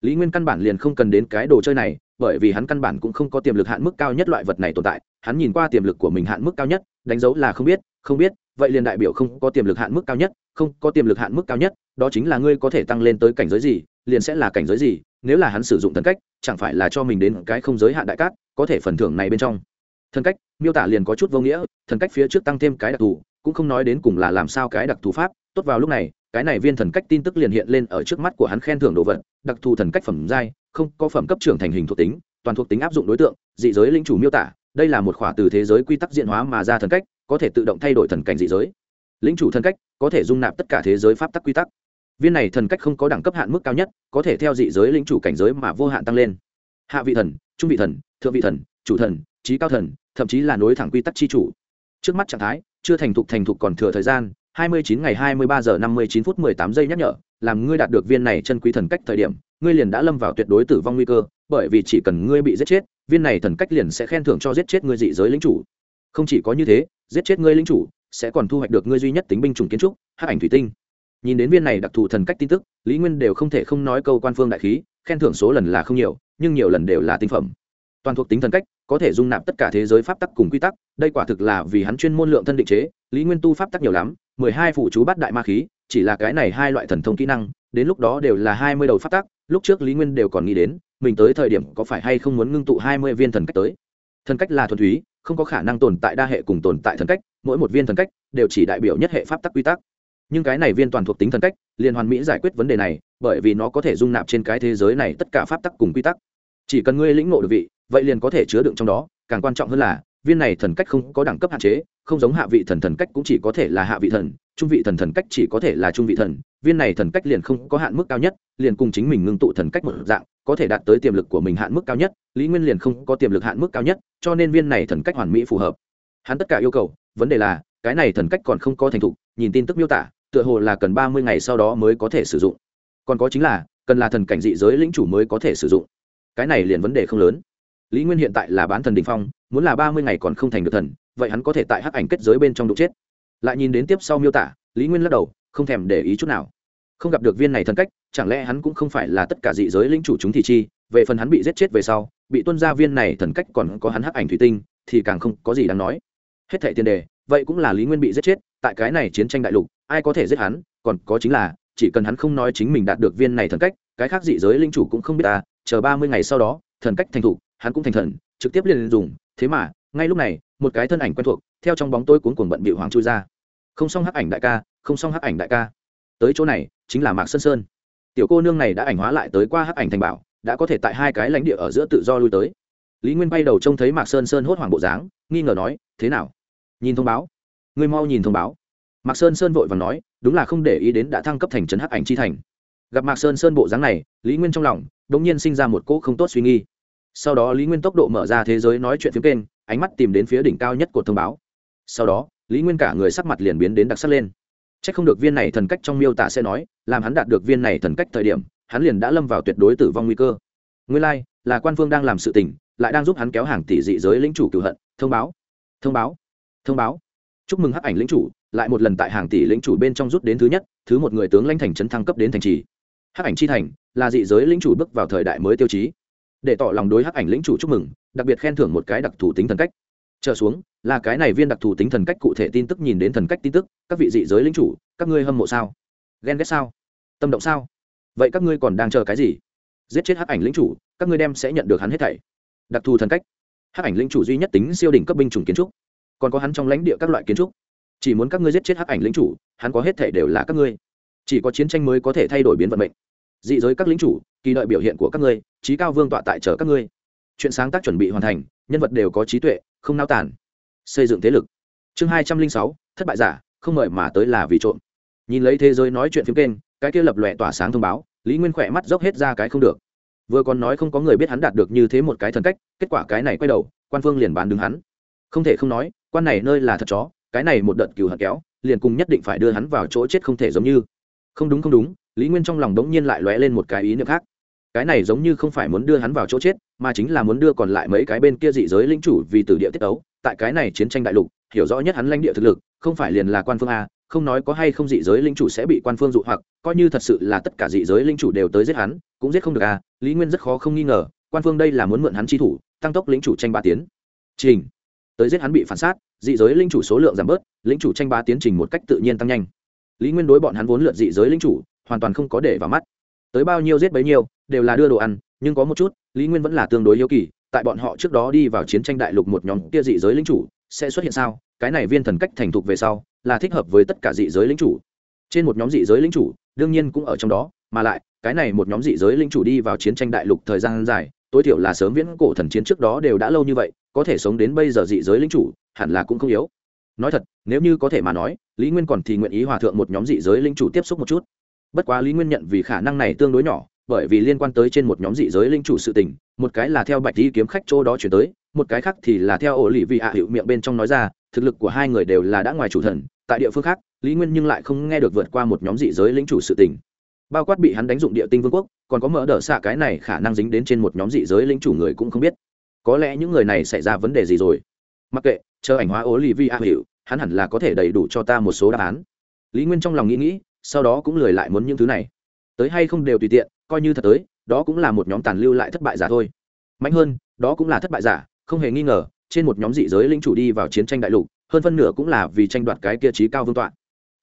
Lý nguyên căn bản liền không cần đến cái đồ chơi này, bởi vì hắn căn bản cũng không có tiềm lực hạn mức cao nhất loại vật này tồn tại, hắn nhìn qua tiềm lực của mình hạn mức cao nhất, đánh dấu là không biết không biết, vậy liền đại biểu không có tiềm lực hạn mức cao nhất, không có tiềm lực hạn mức cao nhất, đó chính là ngươi có thể tăng lên tới cảnh giới gì, liền sẽ là cảnh giới gì nếu là hắn sử dụng thần cách, chẳng phải là cho mình đến cái không giới hạn đại cát, có thể phần thưởng này bên trong. Thần cách, miêu tả liền có chút vô nghĩa, thần cách phía trước tăng thêm cái đặc thù, cũng không nói đến cùng là làm sao cái đặc thù pháp. Tốt vào lúc này, cái này viên thần cách tin tức liền hiện lên ở trước mắt của hắn khen thưởng đồ vật, đặc thù thần cách phẩm giai, không có phẩm cấp trưởng thành hình thuộc tính, toàn thuộc tính áp dụng đối tượng, dị giới linh chủ miêu tả, đây là một khỏa từ thế giới quy tắc diện hóa mà ra thần cách, có thể tự động thay đổi thần cảnh dị giới. Lĩnh chủ thần cách, có thể dung nạp tất cả thế giới pháp tắc quy tắc viên này thần cách không có đẳng cấp hạn mức cao nhất, có thể theo dị giới lĩnh chủ cảnh giới mà vô hạn tăng lên. Hạ vị thần, trung vị thần, thượng vị thần, chủ thần, trí cao thần, thậm chí là nối thẳng quy tắc chi chủ. Trước mắt trạng thái, chưa thành thục thành thục còn thừa thời gian 29 ngày 23 giờ 59 phút 18 giây nhắc nhở, làm ngươi đạt được viên này chân quý thần cách thời điểm, ngươi liền đã lâm vào tuyệt đối tử vong nguy cơ, bởi vì chỉ cần ngươi bị giết chết, viên này thần cách liền sẽ khen thưởng cho giết chết ngươi dị giới lính chủ. Không chỉ có như thế, giết chết ngươi lính chủ, sẽ còn thu hoạch được ngươi duy nhất tính binh chủng kiến trúc hát ảnh thủy tinh nhìn đến viên này đặc thù thần cách tin tức, lý nguyên đều không thể không nói câu quan phương đại khí, khen thưởng số lần là không nhiều, nhưng nhiều lần đều là tinh phẩm. Toàn thuộc tính thần cách, có thể dung nạp tất cả thế giới pháp tắc cùng quy tắc, đây quả thực là vì hắn chuyên môn lượng thân định chế, lý nguyên tu pháp tắc nhiều lắm, mười hai phụ chú bắt đại ma khí, chỉ là cái này hai loại thần thông kỹ năng, đến lúc đó đều là hai mươi đầu pháp tắc, lúc trước lý nguyên đều còn nghĩ đến, mình tới thời điểm có phải hay không muốn ngưng tụ hai mươi viên thần cách tới. Thần cách là thuần túy, không có khả năng tồn tại đa hệ cùng tồn tại thần cách, mỗi một viên thần cách đều chỉ đại biểu nhất hệ pháp tắc quy tắc nhưng cái này viên toàn thuộc tính thần cách liền hoàn mỹ giải quyết vấn đề này, bởi vì nó có thể dung nạp trên cái thế giới này tất cả pháp tắc cùng quy tắc. Chỉ cần ngươi lĩnh ngộ được vị, vậy liền có thể chứa đựng trong đó, càng quan trọng hơn là, viên này thần cách không có đẳng cấp hạn chế, không giống hạ vị thần thần cách cũng chỉ có thể là hạ vị thần, trung vị thần thần cách chỉ có thể là trung vị thần, viên này thần cách liền không có hạn mức cao nhất, liền cùng chính mình ngưng tụ thần cách một dạng, có thể đạt tới tiềm lực của mình hạn mức cao nhất, lý nguyên liền không có tiềm lực hạn mức cao nhất, cho nên viên này thần cách hoàn mỹ phù hợp. Hắn tất cả yêu cầu, vấn đề là, cái này thần cách còn không có thành thục, nhìn tin tức miêu tả tựa hồ là cần ba mươi ngày sau đó mới có thể sử dụng. Còn có chính là, cần là thần cảnh dị giới lĩnh chủ mới có thể sử dụng. Cái này liền vấn đề không lớn. Lý nguyên hiện tại là bán thần đình phong, muốn là ba mươi ngày còn không thành được thần, vậy hắn có thể tại hắc ảnh kết giới bên trong đụng chết. Lại nhìn đến tiếp sau miêu tả, lý nguyên lắc đầu, không thèm để ý chút nào. Không gặp được viên này thần cách, chẳng lẽ hắn cũng không phải là tất cả dị giới lĩnh chủ chúng thì chi, về phần hắn bị giết chết về sau, bị tuân ra viên này thần cách còn có hắn hắc ảnh thủy tinh, thì càng không có gì đáng nói. Hết thảy tiền đề, vậy cũng là lý nguyên bị giết chết, tại cái này chiến tranh đại lục ai có thể giết hắn, còn có chính là, chỉ cần hắn không nói chính mình đạt được viên này thần cách, cái khác dị giới linh chủ cũng không biết ta, chờ ba mươi ngày sau đó, thần cách thành thục hắn cũng thành thần, trực tiếp liền dùng, thế mà, ngay lúc này, một cái thân ảnh quen thuộc, theo trong bóng tôi cuốn cuồng bận bị hoàng chui ra. Không xong hắc ảnh đại ca, không xong hắc ảnh đại ca. Tới chỗ này, chính là mạc sơn sơn. Tiểu cô nương này đã ảnh hóa lại tới qua hắc ảnh thành bảo, đã có thể tại hai cái lãnh địa ở giữa tự do lui tới. Lý nguyên bay đầu trông thấy mạc sơn sơn hốt hoảng bộ dáng, nghi ngờ nói, thế nào? Nhìn thông báo. Ngươi mau nhìn thông báo mạc sơn sơn vội và nói đúng là không để ý đến đã thăng cấp thành trấn hắc ảnh chi thành. Gặp mạc sơn sơn bộ dáng này lý nguyên trong lòng đ ỗ n g nhiên sinh ra một cỗ không tốt suy nghi sau đó lý nguyên tốc độ mở ra thế giới nói chuyện phiếm kênh ánh mắt tìm đến phía đỉnh cao nhất của thông báo. Sau đó lý nguyên cả người sắc mặt liền biến đến đặc sắc lên. C h ắ c không được viên này thần cách trong miêu tả sẽ nói làm hắn đạt được viên này thần cách thời điểm hắn liền đã lâm vào tuyệt đối tử vong nguy cơ. Nguyên lai、like, là quan phương đang làm sự tình lại đang giúp hắn kéo hàng tỷ dị giới lĩnh chủ cựu hận. Thông báo thông báo thông báo. Chúc mừng hắc ảnh lĩnh chủ lại một lần tại hàng tỷ lĩnh chủ bên trong rút đến thứ nhất, thứ một người tướng lãnh thành trấn thăng cấp đến thành trì. Hắc ảnh chi thành là dị giới lĩnh chủ bước vào thời đại mới tiêu chí. Để tỏ lòng đối hắc ảnh lĩnh chủ chúc mừng, đặc biệt khen thưởng một cái đặc thù tính thần cách. Trở xuống, là cái này viên đặc thù tính thần cách cụ thể tin tức nhìn đến thần cách tin tức, các vị dị giới lĩnh chủ, các ngươi hâm mộ sao? Ghen ghét sao? Tâm động sao? Vậy các ngươi còn đang chờ cái gì? Giết chết hắc ảnh lĩnh chủ, các ngươi đem sẽ nhận được hắn hết thảy. Đặc thù thần cách. Hắc ảnh lĩnh chủ duy nhất tính siêu đỉnh cấp binh chủng kiến trúc. Còn có hắn trong lãnh địa các loại kiến trúc chỉ muốn các ngươi giết chết hắc ảnh lính chủ, hắn có hết thể đều là các ngươi. Chỉ có chiến tranh mới có thể thay đổi biến vận mệnh. Dị giới các lính chủ, kỳ đợi biểu hiện của các ngươi, trí cao vương tọa tại chở các ngươi. Chuyện sáng tác chuẩn bị hoàn thành, nhân vật đều có trí tuệ, không nao tản xây dựng thế lực. Chương hai trăm linh sáu, thất bại giả, không mời mà tới là vì trộm. Nhìn lấy thế giới nói chuyện phim kênh, cái kia lập lòe tỏa sáng thông báo, lý nguyên khỏe mắt dốc hết ra cái không được. Vừa còn nói không có người biết hắn đạt được như thế một cái thần cách, kết quả cái này quay đầu, quan phương liền bán đứng hắn. Không thể không nói, quan này nơi là thật chó cái này một đợt cừu hận kéo, liền cùng nhất định phải đưa hắn vào chỗ chết không thể giống như. Không đúng không đúng, lý nguyên trong lòng đống nhiên lại lóe lên một cái ý niệm khác. Cái này giống như không phải muốn đưa hắn vào chỗ chết, mà chính là muốn đưa còn lại mấy cái bên kia dị giới lĩnh chủ vì từ địa tiết ấu. Tại cái này chiến tranh đại lục, hiểu rõ nhất hắn lãnh địa thực lực, không phải liền là quan phương a, không nói có hay không dị giới linh chủ sẽ bị quan phương dụ hoặc, coi như thật sự là tất cả dị giới linh chủ đều tới giết hắn, cũng giết không được a. Lý nguyên rất khó không nghi ngờ, quan phương đây là muốn mượn hắn chi thủ, tăng tốc lĩnh chủ tranh ba tiến. Trình tới giết hắn bị phản sát, dị giới linh chủ số lượng giảm bớt, linh chủ tranh ba tiến trình một cách tự nhiên tăng nhanh. Lý nguyên đối bọn hắn vốn lượt dị giới linh chủ, hoàn toàn không có để vào mắt. Tới bao nhiêu giết bấy nhiêu, đều là đưa đồ ăn, nhưng có một chút, lý nguyên vẫn là tương đối yêu kỳ, tại bọn họ trước đó đi vào chiến tranh đại lục một nhóm kia dị giới linh chủ, sẽ xuất hiện sao? Cái này viên thần cách thành thục về sau, là thích hợp với tất cả dị giới linh chủ. Trên một nhóm dị giới linh chủ, đương nhiên cũng ở trong đó, mà lại, cái này một nhóm dị giới linh chủ đi vào chiến tranh đại lục thời gian dài tối thiểu là sớm viễn cổ thần chiến trước đó đều đã lâu như vậy, có thể sống đến bây giờ dị giới lính chủ, hẳn là cũng không yếu. Nói thật, nếu như có thể mà nói, lý nguyên còn thì nguyện ý hòa thượng một nhóm dị giới lính chủ tiếp xúc một chút. Bất quá lý nguyên nhận vì khả năng này tương đối nhỏ, bởi vì liên quan tới trên một nhóm dị giới linh chủ sự tình, một cái là theo bạch di kiếm khách chỗ đó chuyển tới, một cái khác thì là theo ổ lì vị hạ hiệu miệng bên trong nói ra, thực lực của hai người đều là đã ngoài chủ thần, tại địa phương khác, lý nguyên nhưng lại không nghe được vượt qua một nhóm dị giới linh chủ sự tình. Bao quát bị hắn đánh dụng địa tinh vương quốc còn có mở đỡ xạ cái này khả năng dính đến trên một nhóm dị giới linh chủ người cũng không biết. Có lẽ những người này xảy ra vấn đề gì rồi? Mặc kệ, chờ ảnh hóa olivia hiểu, hắn hẳn là có thể đầy đủ cho ta một số đáp án. Lý nguyên trong lòng nghĩ nghĩ, sau đó cũng lười lại muốn những thứ này. Tới hay không đều tùy tiện, coi như thật tới, đó cũng là một nhóm tàn lưu lại thất bại giả thôi. Mạnh hơn, đó cũng là thất bại giả, không hề nghi ngờ, trên một nhóm dị giới linh chủ đi vào chiến tranh đại lục, hơn phân nửa cũng là vì tranh đoạt cái kia trí cao vương tọa.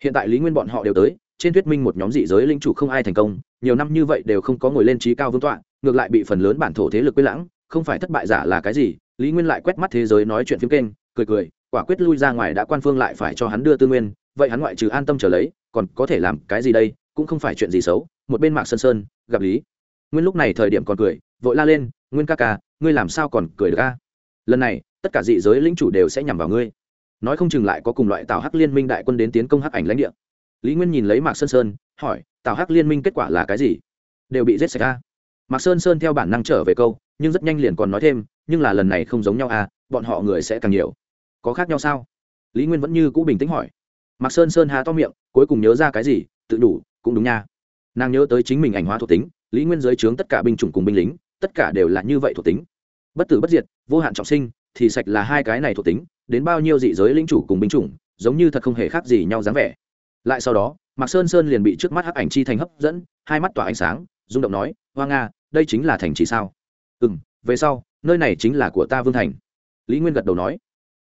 Hiện tại lý nguyên bọn họ đều tới trên thuyết minh một nhóm dị giới linh chủ không ai thành công, nhiều năm như vậy đều không có ngồi lên trí cao vương tọa, ngược lại bị phần lớn bản thổ thế lực quy lãng, không phải thất bại giả là cái gì, lý nguyên lại quét mắt thế giới nói chuyện phim kênh, cười cười, quả quyết lui ra ngoài đã quan phương lại phải cho hắn đưa tư nguyên, vậy hắn ngoại trừ an tâm trở lấy, còn có thể làm cái gì đây, cũng không phải chuyện gì xấu, một bên mạc sơn sơn, gặp lý. Nguyên lúc này thời điểm còn cười, vội la lên, nguyên ca ca, ngươi làm sao còn cười được ca lần này, tất cả dị giới lĩnh chủ đều sẽ nhằm vào ngươi. Nói không chừng lại có cùng loại tào hắc liên minh đại quân đến tiến công hắc ảnh lãnh địa lý nguyên nhìn lấy mạc sơn sơn, hỏi, tào hắc liên minh kết quả là cái gì? Đều bị giết sạch a. Mạc sơn sơn theo bản năng trở về câu, nhưng rất nhanh liền còn nói thêm, nhưng là lần này không giống nhau à bọn họ người sẽ càng nhiều. Có khác nhau sao? Lý nguyên vẫn như cũ bình tĩnh hỏi. Mạc sơn sơn hà to miệng, cuối cùng nhớ ra cái gì, tự đủ, cũng đúng nha. Nàng nhớ tới chính mình ảnh hóa thuộc tính, lý nguyên giới trướng tất cả binh chủng cùng binh lính, tất cả đều là như vậy thuộc tính. Bất tử bất diệt, vô hạn trọng sinh, thì sạch là hai cái này thuộc tính, đến bao nhiêu dị giới lính chủ cùng binh chủng, giống như thật không hề khác gì nhau dáng vẻ lại sau đó, mạc sơn sơn liền bị trước mắt hắc ảnh chi thành hấp dẫn, hai mắt tỏa ánh sáng, rung động nói, hoa nga, đây chính là thành trì sao? Ừ m về sau, nơi này chính là của ta vương thành. Lý nguyên gật đầu nói.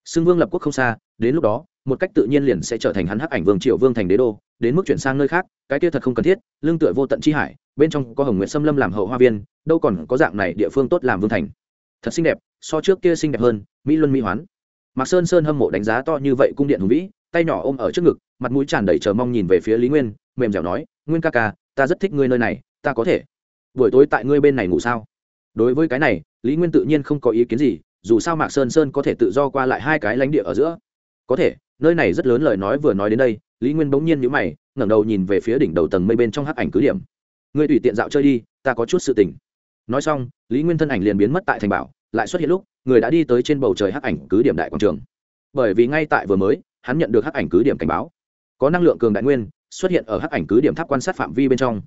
Xưng vương lập quốc không xa, đến lúc đó, một cách tự nhiên liền sẽ trở thành hắn hắc ảnh vương triệu vương thành đế đô, đến mức chuyển sang nơi khác, cái kia thật không cần thiết, lương tựa vô tận chi hải, bên trong có hồng nguyện xâm lâm làm hậu hoa viên, đâu còn có dạng này địa phương tốt làm vương thành. Thật xinh đẹp, so trước kia xinh đẹp hơn, mỹ luân mỹ hoán. Mạc sơn sơn hâm mộ đánh giá to như vậy cung điện hùng vĩ tay nhỏ ôm ở trước ngực, mặt mũi tràn đầy chờ mong nhìn về phía lý nguyên, mềm dẻo nói, nguyên ca ca, ta rất thích ngươi nơi này, ta có thể. Buổi tối tại ngươi bên này ngủ sao? Đối với cái này, lý nguyên tự nhiên không có ý kiến gì, dù sao mạc sơn sơn có thể tự do qua lại hai cái lãnh địa ở giữa. Có thể, nơi này rất lớn lời nói vừa nói đến đây, lý nguyên bỗng nhiên nhữ mày, ngẩng đầu nhìn về phía đỉnh đầu tầng mây bên trong hắc ảnh cứ điểm. Ngươi tùy tiện dạo chơi đi, ta có chút sự tình. Nói xong, lý nguyên thân ảnh liền biến mất tại thành bảo, lại xuất hiện lúc, người đã đi tới trên bầu trời hắc ảnh cứ điểm đại quảng trường. Bởi vì ngay tại vừa mới hắn nhận được hắc ảnh cứ điểm cảnh báo. Có năng lượng cường đại nguyên xuất hiện ở hắc ảnh cứ điểm tháp quan sát phạm vi bên trong.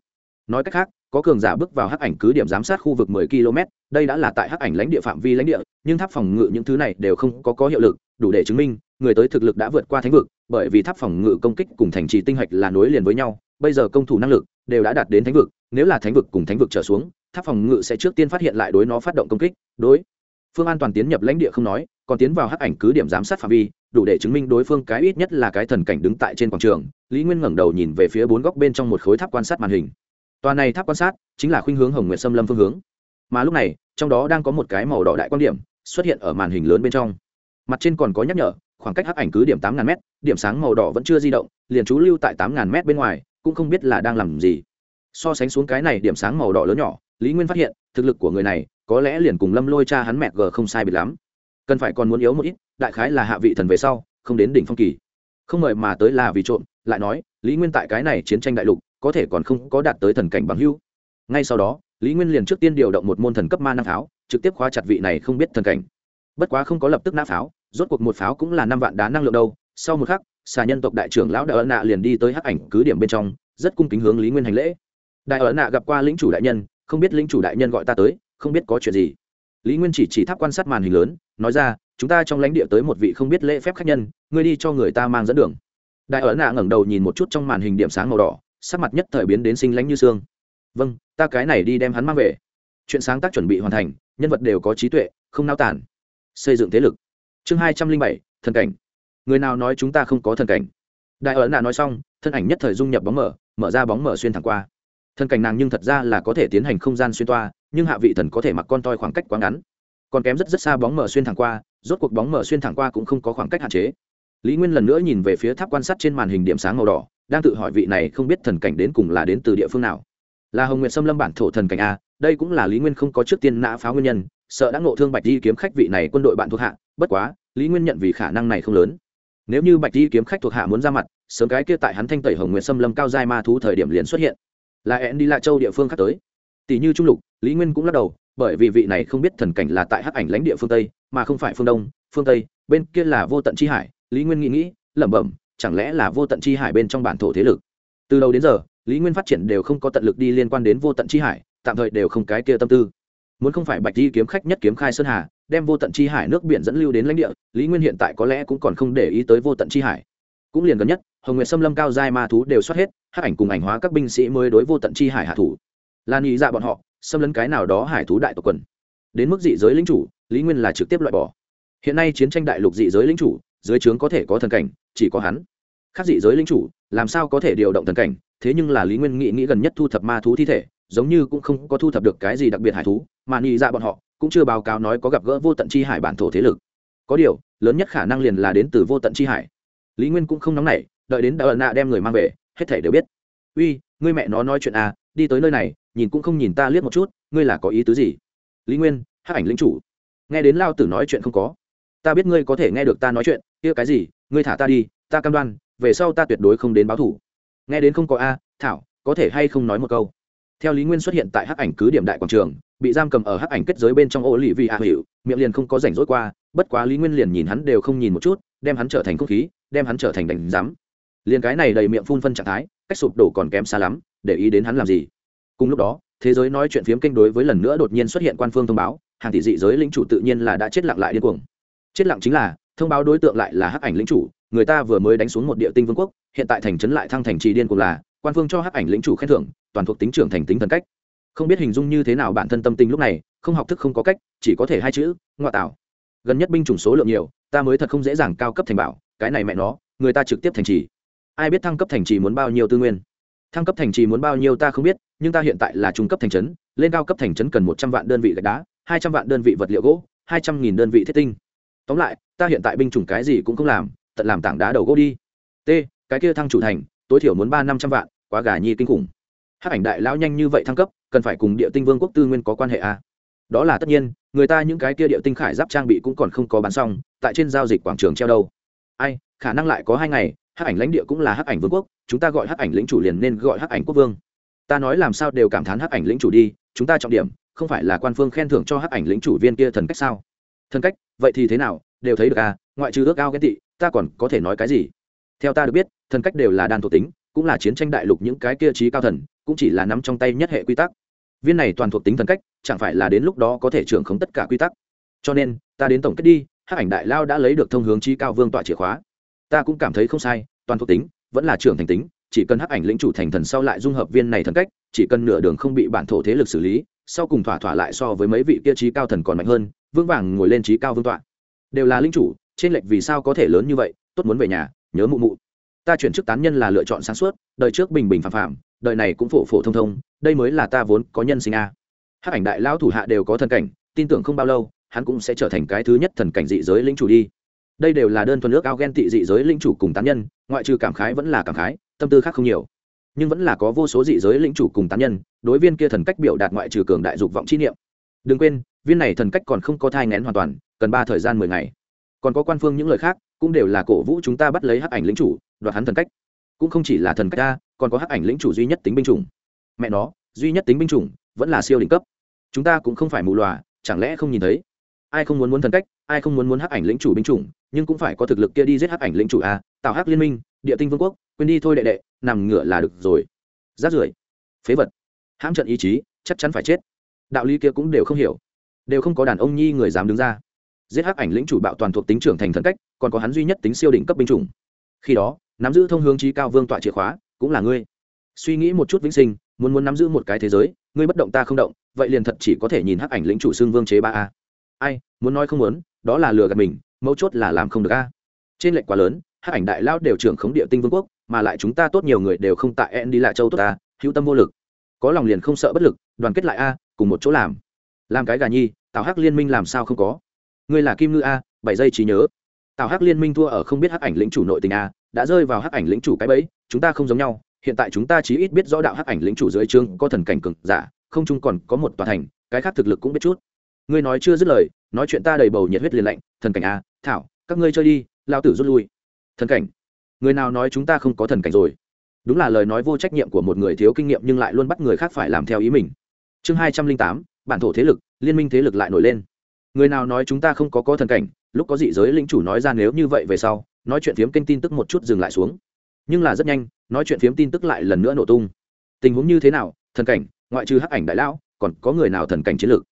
Nói cách khác, có cường giả bước vào hắc ảnh cứ điểm giám sát khu vực 10 km, đây đã là tại hắc ảnh lãnh địa phạm vi lãnh địa, nhưng tháp phòng ngự những thứ này đều không có có hiệu lực, đủ để chứng minh người tới thực lực đã vượt qua thánh vực, bởi vì tháp phòng ngự công kích cùng thành trì tinh hạch là nối liền với nhau, bây giờ công thủ năng lực đều đã đạt đến thánh vực, nếu là thánh vực cùng thánh vực trở xuống, tháp phòng ngự sẽ trước tiên phát hiện lại đối nó phát động công kích. Đối, phương an toàn tiến nhập lãnh địa không nói còn tiến vào hắc ảnh cứ điểm giám sát phạm vi, đủ để chứng minh đối phương cái ít nhất là cái thần cảnh đứng tại trên quảng trường. Lý nguyên ngẩng đầu nhìn về phía bốn góc bên trong một khối tháp quan sát màn hình. Tòa này tháp quan sát chính là khuynh hướng hồng nguyệt xâm lâm phương hướng. Mà lúc này, trong đó đang có một cái màu đỏ đại quan điểm xuất hiện ở màn hình lớn bên trong. Mặt trên còn có nhắc nhở, khoảng cách hắc ảnh cứ điểm tám ngàn m điểm sáng màu đỏ vẫn chưa di động, liền trú lưu tại tám ngàn m bên ngoài, cũng không biết là đang làm gì. So sánh xuống cái này, điểm sáng màu đỏ lớn nhỏ, lý nguyên phát hiện, thực lực của người này có lẽ liền cùng lâm lôi cha hắn mẹ g không sai biệt lắm cần phải còn muốn yếu một ít, đại khái là hạ vị thần về sau, không đến đỉnh phong kỳ. Không mời mà tới là vì trộm, lại nói, lý nguyên tại cái này chiến tranh đại lục, có thể còn không có đạt tới thần cảnh bằng hưu ngay sau đó, lý nguyên liền trước tiên điều động một môn thần cấp ma năng pháo, trực tiếp khóa chặt vị này không biết thần cảnh. Bất quá không có lập tức nã pháo, rốt cuộc một pháo cũng là năm vạn đá năng lượng đâu. Sau một khắc, xà nhân tộc đại trưởng lão đại ấn nạ liền đi tới hắc ảnh cứ điểm bên trong, rất cung kính hướng lý nguyên hành lễ. Đại ấn nạ gặp qua lĩnh chủ đại nhân, không biết lĩnh chủ đại nhân gọi ta tới, không biết có chuyện gì lý nguyên chỉ chỉ tháp quan sát màn hình lớn, nói ra, chúng ta trong lãnh địa tới một vị không biết lễ phép khách nhân, ngươi đi cho người ta mang dẫn đường. Đại ấn nạ ngẩng đầu nhìn một chút trong màn hình điểm sáng màu đỏ, sắc mặt nhất thời biến đến sinh lãnh như xương. Vâng ta cái này đi đem hắn mang về. Chuyện sáng tác chuẩn bị hoàn thành, nhân vật đều có trí tuệ, không nao tản xây dựng thế lực. Chương hai trăm linh bảy, thần cảnh. Người nào nói chúng ta không có thần cảnh? Đại ấn nạ nói xong, thân ảnh nhất thời dung nhập bóng mở mở ra bóng mở xuyên thẳng qua thần cảnh nàng nhưng thật ra là có thể tiến hành không gian xuyên toa, nhưng hạ vị thần có thể mặc con toi khoảng cách quá ngắn. Còn kém rất rất xa bóng mở xuyên thẳng qua, rốt cuộc bóng mở xuyên thẳng qua cũng không có khoảng cách hạn chế. Lý nguyên lần nữa nhìn về phía tháp quan sát trên màn hình điểm sáng màu đỏ, đang tự hỏi vị này không biết thần cảnh đến cùng là đến từ địa phương nào. Là hồng nguyệt xâm lâm bản thổ thần cảnh a, đây cũng là lý nguyên không có trước tiên nã pháo nguyên nhân, sợ đã ngộ thương bạch đi kiếm khách vị này quân đội bạn thuộc hạ, bất quá, lý nguyên nhận vì khả năng này không lớn. Nếu như bạch đi kiếm khách thuộc hạ muốn ra mặt, sớm cái kia tại hắn thanh tẩy hồng nguyệt xâm lâm cao giai ma thú thời điểm liền xuất hiện là ẹn đi lạ châu địa phương khác tới. Tỷ như trung lục, lý nguyên cũng lắc đầu, bởi vì vị này không biết thần cảnh là tại hắc ảnh lãnh địa phương tây, mà không phải phương đông, phương tây, bên kia là vô tận chi hải, lý nguyên nghĩ nghĩ, lẩm bẩm, chẳng lẽ là vô tận chi hải bên trong bản thổ thế lực? Từ đầu đến giờ, lý nguyên phát triển đều không có tận lực đi liên quan đến vô tận chi hải, tạm thời đều không cái kia tâm tư. Muốn không phải bạch di kiếm khách nhất kiếm khai sơn hà, đem vô tận chi hải nước biển dẫn lưu đến lãnh địa, lý nguyên hiện tại có lẽ cũng còn không để ý tới vô tận chi hải cũng liền gần nhất, hồng nguyệt xâm lâm cao giai ma thú đều xuất hết, hắc ảnh cùng ảnh hóa các binh sĩ mới đối vô tận chi hải hạ thủ. Lan ý dạ bọn họ, xâm lấn cái nào đó hải thú đại tộc quần. Đến mức dị giới lính chủ, lý nguyên là trực tiếp loại bỏ. Hiện nay chiến tranh đại lục dị giới lính chủ, dưới trướng có thể có thần cảnh, chỉ có hắn. Khác dị giới lính chủ, làm sao có thể điều động thần cảnh, thế nhưng là lý nguyên nghị nghĩ gần nhất thu thập ma thú thi thể, giống như cũng không có thu thập được cái gì đặc biệt hải thú, mà nghĩ ra dạ bọn họ cũng chưa báo cáo nói có gặp gỡ vô tận chi hải bản thổ thế lực. Có điều, lớn nhất khả năng liền là đến từ vô tận chi hải lý nguyên cũng không nóng nảy, đợi đến đạo nạ đem người mang về, hết thể đều biết. Uy, ngươi mẹ nó nói chuyện à đi tới nơi này, nhìn cũng không nhìn ta liếc một chút, ngươi là có ý tứ gì? Lý nguyên hát ảnh lính chủ. Nghe đến lao tử nói chuyện không có. Ta biết ngươi có thể nghe được ta nói chuyện, kia cái gì, ngươi thả ta đi, ta cam đoan, về sau ta tuyệt đối không đến báo thủ. Nghe đến không có a, thảo, có thể hay không nói một câu? Theo lý nguyên xuất hiện tại hắc ảnh cứ điểm đại quảng trường, bị giam cầm ở hắc ảnh kết giới bên trong ô lì vì hạ hữu, miệng liền không có rảnh rỗi qua, bất quá lý nguyên liền nhìn hắn đều không nhìn một chút, đem hắn trở thành không khí đem hắn trở thành đánh giám. Liền cái này đầy miệng phun phân trạng thái, cách sụp đổ còn kém xa lắm, để ý đến hắn làm gì. Cùng lúc đó, thế giới nói chuyện phiếm kinh đối với lần nữa đột nhiên xuất hiện quan phương thông báo, hàng tỷ dị giới lĩnh chủ tự nhiên là đã chết lặng lại điên cuồng. Chết lặng chính là, thông báo đối tượng lại là hắc ảnh lĩnh chủ, người ta vừa mới đánh xuống một địa tinh vương quốc, hiện tại thành trấn lại thăng thành trì điên cuồng là, quan phương cho hắc ảnh lĩnh chủ khen thưởng, toàn thuộc tính trưởng thành tính thần cách. Không biết hình dung như thế nào bản thân tâm tình lúc này, không học thức không có cách, chỉ có thể hai chữ, ngoại tạo. Gần nhất binh chủng số lượng nhiều, ta mới thật không dễ dàng cao cấp thành bảo cái này mẹ nó, người ta trực tiếp thành trì. Ai biết thăng cấp thành trì muốn bao nhiêu tư nguyên? Thăng cấp thành trì muốn bao nhiêu ta không biết, nhưng ta hiện tại là trung cấp thành trấn, lên cao cấp thành trấn cần một trăm vạn đơn vị gạch đá, hai trăm vạn đơn vị vật liệu gỗ, hai trăm nghìn đơn vị thiết tinh. Tóm lại, ta hiện tại binh chủng cái gì cũng không làm, tận làm tảng đá đầu gỗ đi. T, cái kia thăng chủ thành, tối thiểu muốn ba năm trăm vạn, quá gà nhi kinh khủng. Hát ảnh đại lão nhanh như vậy thăng cấp, cần phải cùng địa tinh vương quốc tư nguyên có quan hệ à? đó là tất nhiên, người ta những cái kia địa tinh khải giáp trang bị cũng còn không có bán xong, tại trên giao dịch quảng trường treo đâu ai, khả năng lại có hai ngày, Hắc ảnh lãnh địa cũng là hắc ảnh vương quốc, chúng ta gọi hắc ảnh lĩnh chủ liền nên gọi hắc ảnh quốc vương. Ta nói làm sao đều cảm thán hắc ảnh lĩnh chủ đi, chúng ta trọng điểm, không phải là quan phương khen thưởng cho hắc ảnh lĩnh chủ viên kia thần cách sao? Thần cách, vậy thì thế nào? Đều thấy được à ngoại trừ ước ao ghen tị, ta còn có thể nói cái gì? Theo ta được biết, thần cách đều là đan thuộc tính, cũng là chiến tranh đại lục những cái kia trí cao thần, cũng chỉ là nắm trong tay nhất hệ quy tắc. Viên này toàn thuộc tính thần cách, chẳng phải là đến lúc đó có thể trưởng khống tất cả quy tắc. Cho nên, ta đến tổng kết đi Hắc ảnh đại lao đã lấy được thông hướng trí cao vương tọa chìa khóa. Ta cũng cảm thấy không sai, toàn thuộc tính, vẫn là trưởng thành tính, chỉ cần hắc ảnh lĩnh chủ thành thần sau lại dung hợp viên này thần cách, chỉ cần nửa đường không bị bản thổ thế lực xử lý, sau cùng thỏa thỏa lại so với mấy vị kia trí cao thần còn mạnh hơn vương vàng ngồi lên trí cao vương tọa. Đều là linh chủ, trên lệch vì sao có thể lớn như vậy, tốt muốn về nhà, nhớ mụ mụ. Ta chuyển chức tán nhân là lựa chọn sáng suốt, đời trước bình bình phàm phàm, đời này cũng phổ phổ thông thông, đây mới là ta vốn có nhân sinh a. Hắc ảnh đại lão thủ hạ đều có thần cảnh, tin tưởng không bao lâu hắn cũng sẽ trở thành cái thứ nhất thần cảnh dị giới lĩnh chủ đi. Đây đều là đơn thuần nước ao ghen tị dị giới lĩnh chủ cùng tán nhân, ngoại trừ cảm khái vẫn là cảm khái, tâm tư khác không nhiều. Nhưng vẫn là có vô số dị giới lĩnh chủ cùng tán nhân, đối viên kia thần cách biểu đạt ngoại trừ cường đại dục vọng chi niệm. Đừng quên, viên này thần cách còn không có thai ngén hoàn toàn, cần ba thời gian mười ngày. Còn có quan phương những lời khác, cũng đều là cổ vũ chúng ta bắt lấy hắc ảnh lĩnh chủ, đoạt hắn thần cách. Cũng không chỉ là thần cách ta còn có hắc ảnh lĩnh chủ duy nhất tính binh chủng. Mẹ nó, duy nhất tính binh chủng, vẫn là siêu đỉnh cấp. Chúng ta cũng không phải mù loà, chẳng lẽ không nhìn thấy? Ai không muốn muốn thần cách, ai không muốn muốn hắc ảnh lĩnh chủ binh chủng, nhưng cũng phải có thực lực kia đi giết hắc ảnh lĩnh chủ a tạo hắc liên minh, địa tinh vương quốc, quên đi thôi đệ đệ, nằm ngựa là được rồi. Rát rưởi, phế vật. Hãm trận ý chí, chắc chắn phải chết. Đạo lý kia cũng đều không hiểu. Đều không có đàn ông nhi người dám đứng ra. Giết hắc ảnh lĩnh chủ bạo toàn thuộc tính trưởng thành thần cách, còn có hắn duy nhất tính siêu đỉnh cấp binh chủng. Khi đó, nắm giữ thông hướng trí cao vương tọa chìa khóa, cũng là ngươi. Suy nghĩ một chút vĩnh sinh, muốn muốn nắm giữ một cái thế giới, ngươi bất động ta không động, vậy liền thật chỉ có thể nhìn hắc ảnh lĩnh chủ xương vương chế ba a ai, muốn nói không muốn, đó là lừa gạt mình, mấu chốt là làm không được a. Trên lệnh quá lớn, hắc ảnh đại lao đều trưởng khống địa tinh vương quốc, mà lại chúng ta tốt nhiều người đều không tại en đi lại châu tốt ta, hữu tâm vô lực. Có lòng liền không sợ bất lực, đoàn kết lại a, cùng một chỗ làm. Làm cái gà nhi, tào hắc liên minh làm sao không có? Ngươi là kim ngư a, bảy giây trí nhớ. Tào hắc liên minh thua ở không biết hắc ảnh lĩnh chủ nội tình a, đã rơi vào hắc ảnh lĩnh chủ cái bẫy, chúng ta không giống nhau, hiện tại chúng ta chỉ ít biết rõ đạo hắc ảnh lĩnh chủ dưới trương có thần cảnh cực giả, không chung còn có một tòa thành, cái khác thực lực cũng biết chút ngươi nói chưa dứt lời, nói chuyện ta đầy bầu nhiệt huyết liền lạnh, thần cảnh a thảo, các ngươi chơi đi lao tử rút lui. Thần cảnh? Người nào nói chúng ta không có thần cảnh rồi? Đúng là lời nói vô trách nhiệm của một người thiếu kinh nghiệm nhưng lại luôn bắt người khác phải làm theo ý mình. Chương hai trăm linh tám, bản thổ thế lực, liên minh thế lực lại nổi lên. Người nào nói chúng ta không có có thần cảnh, lúc có dị giới lĩnh chủ nói ra nếu như vậy về sau, nói chuyện phiếm kênh tin tức một chút dừng lại xuống. Nhưng là rất nhanh, nói chuyện phiếm tin tức lại lần nữa nổ tung. Tình huống như thế nào? Thần cảnh, ngoại trừ hắc ảnh đại lão, còn có người nào thần cảnh chiến lược?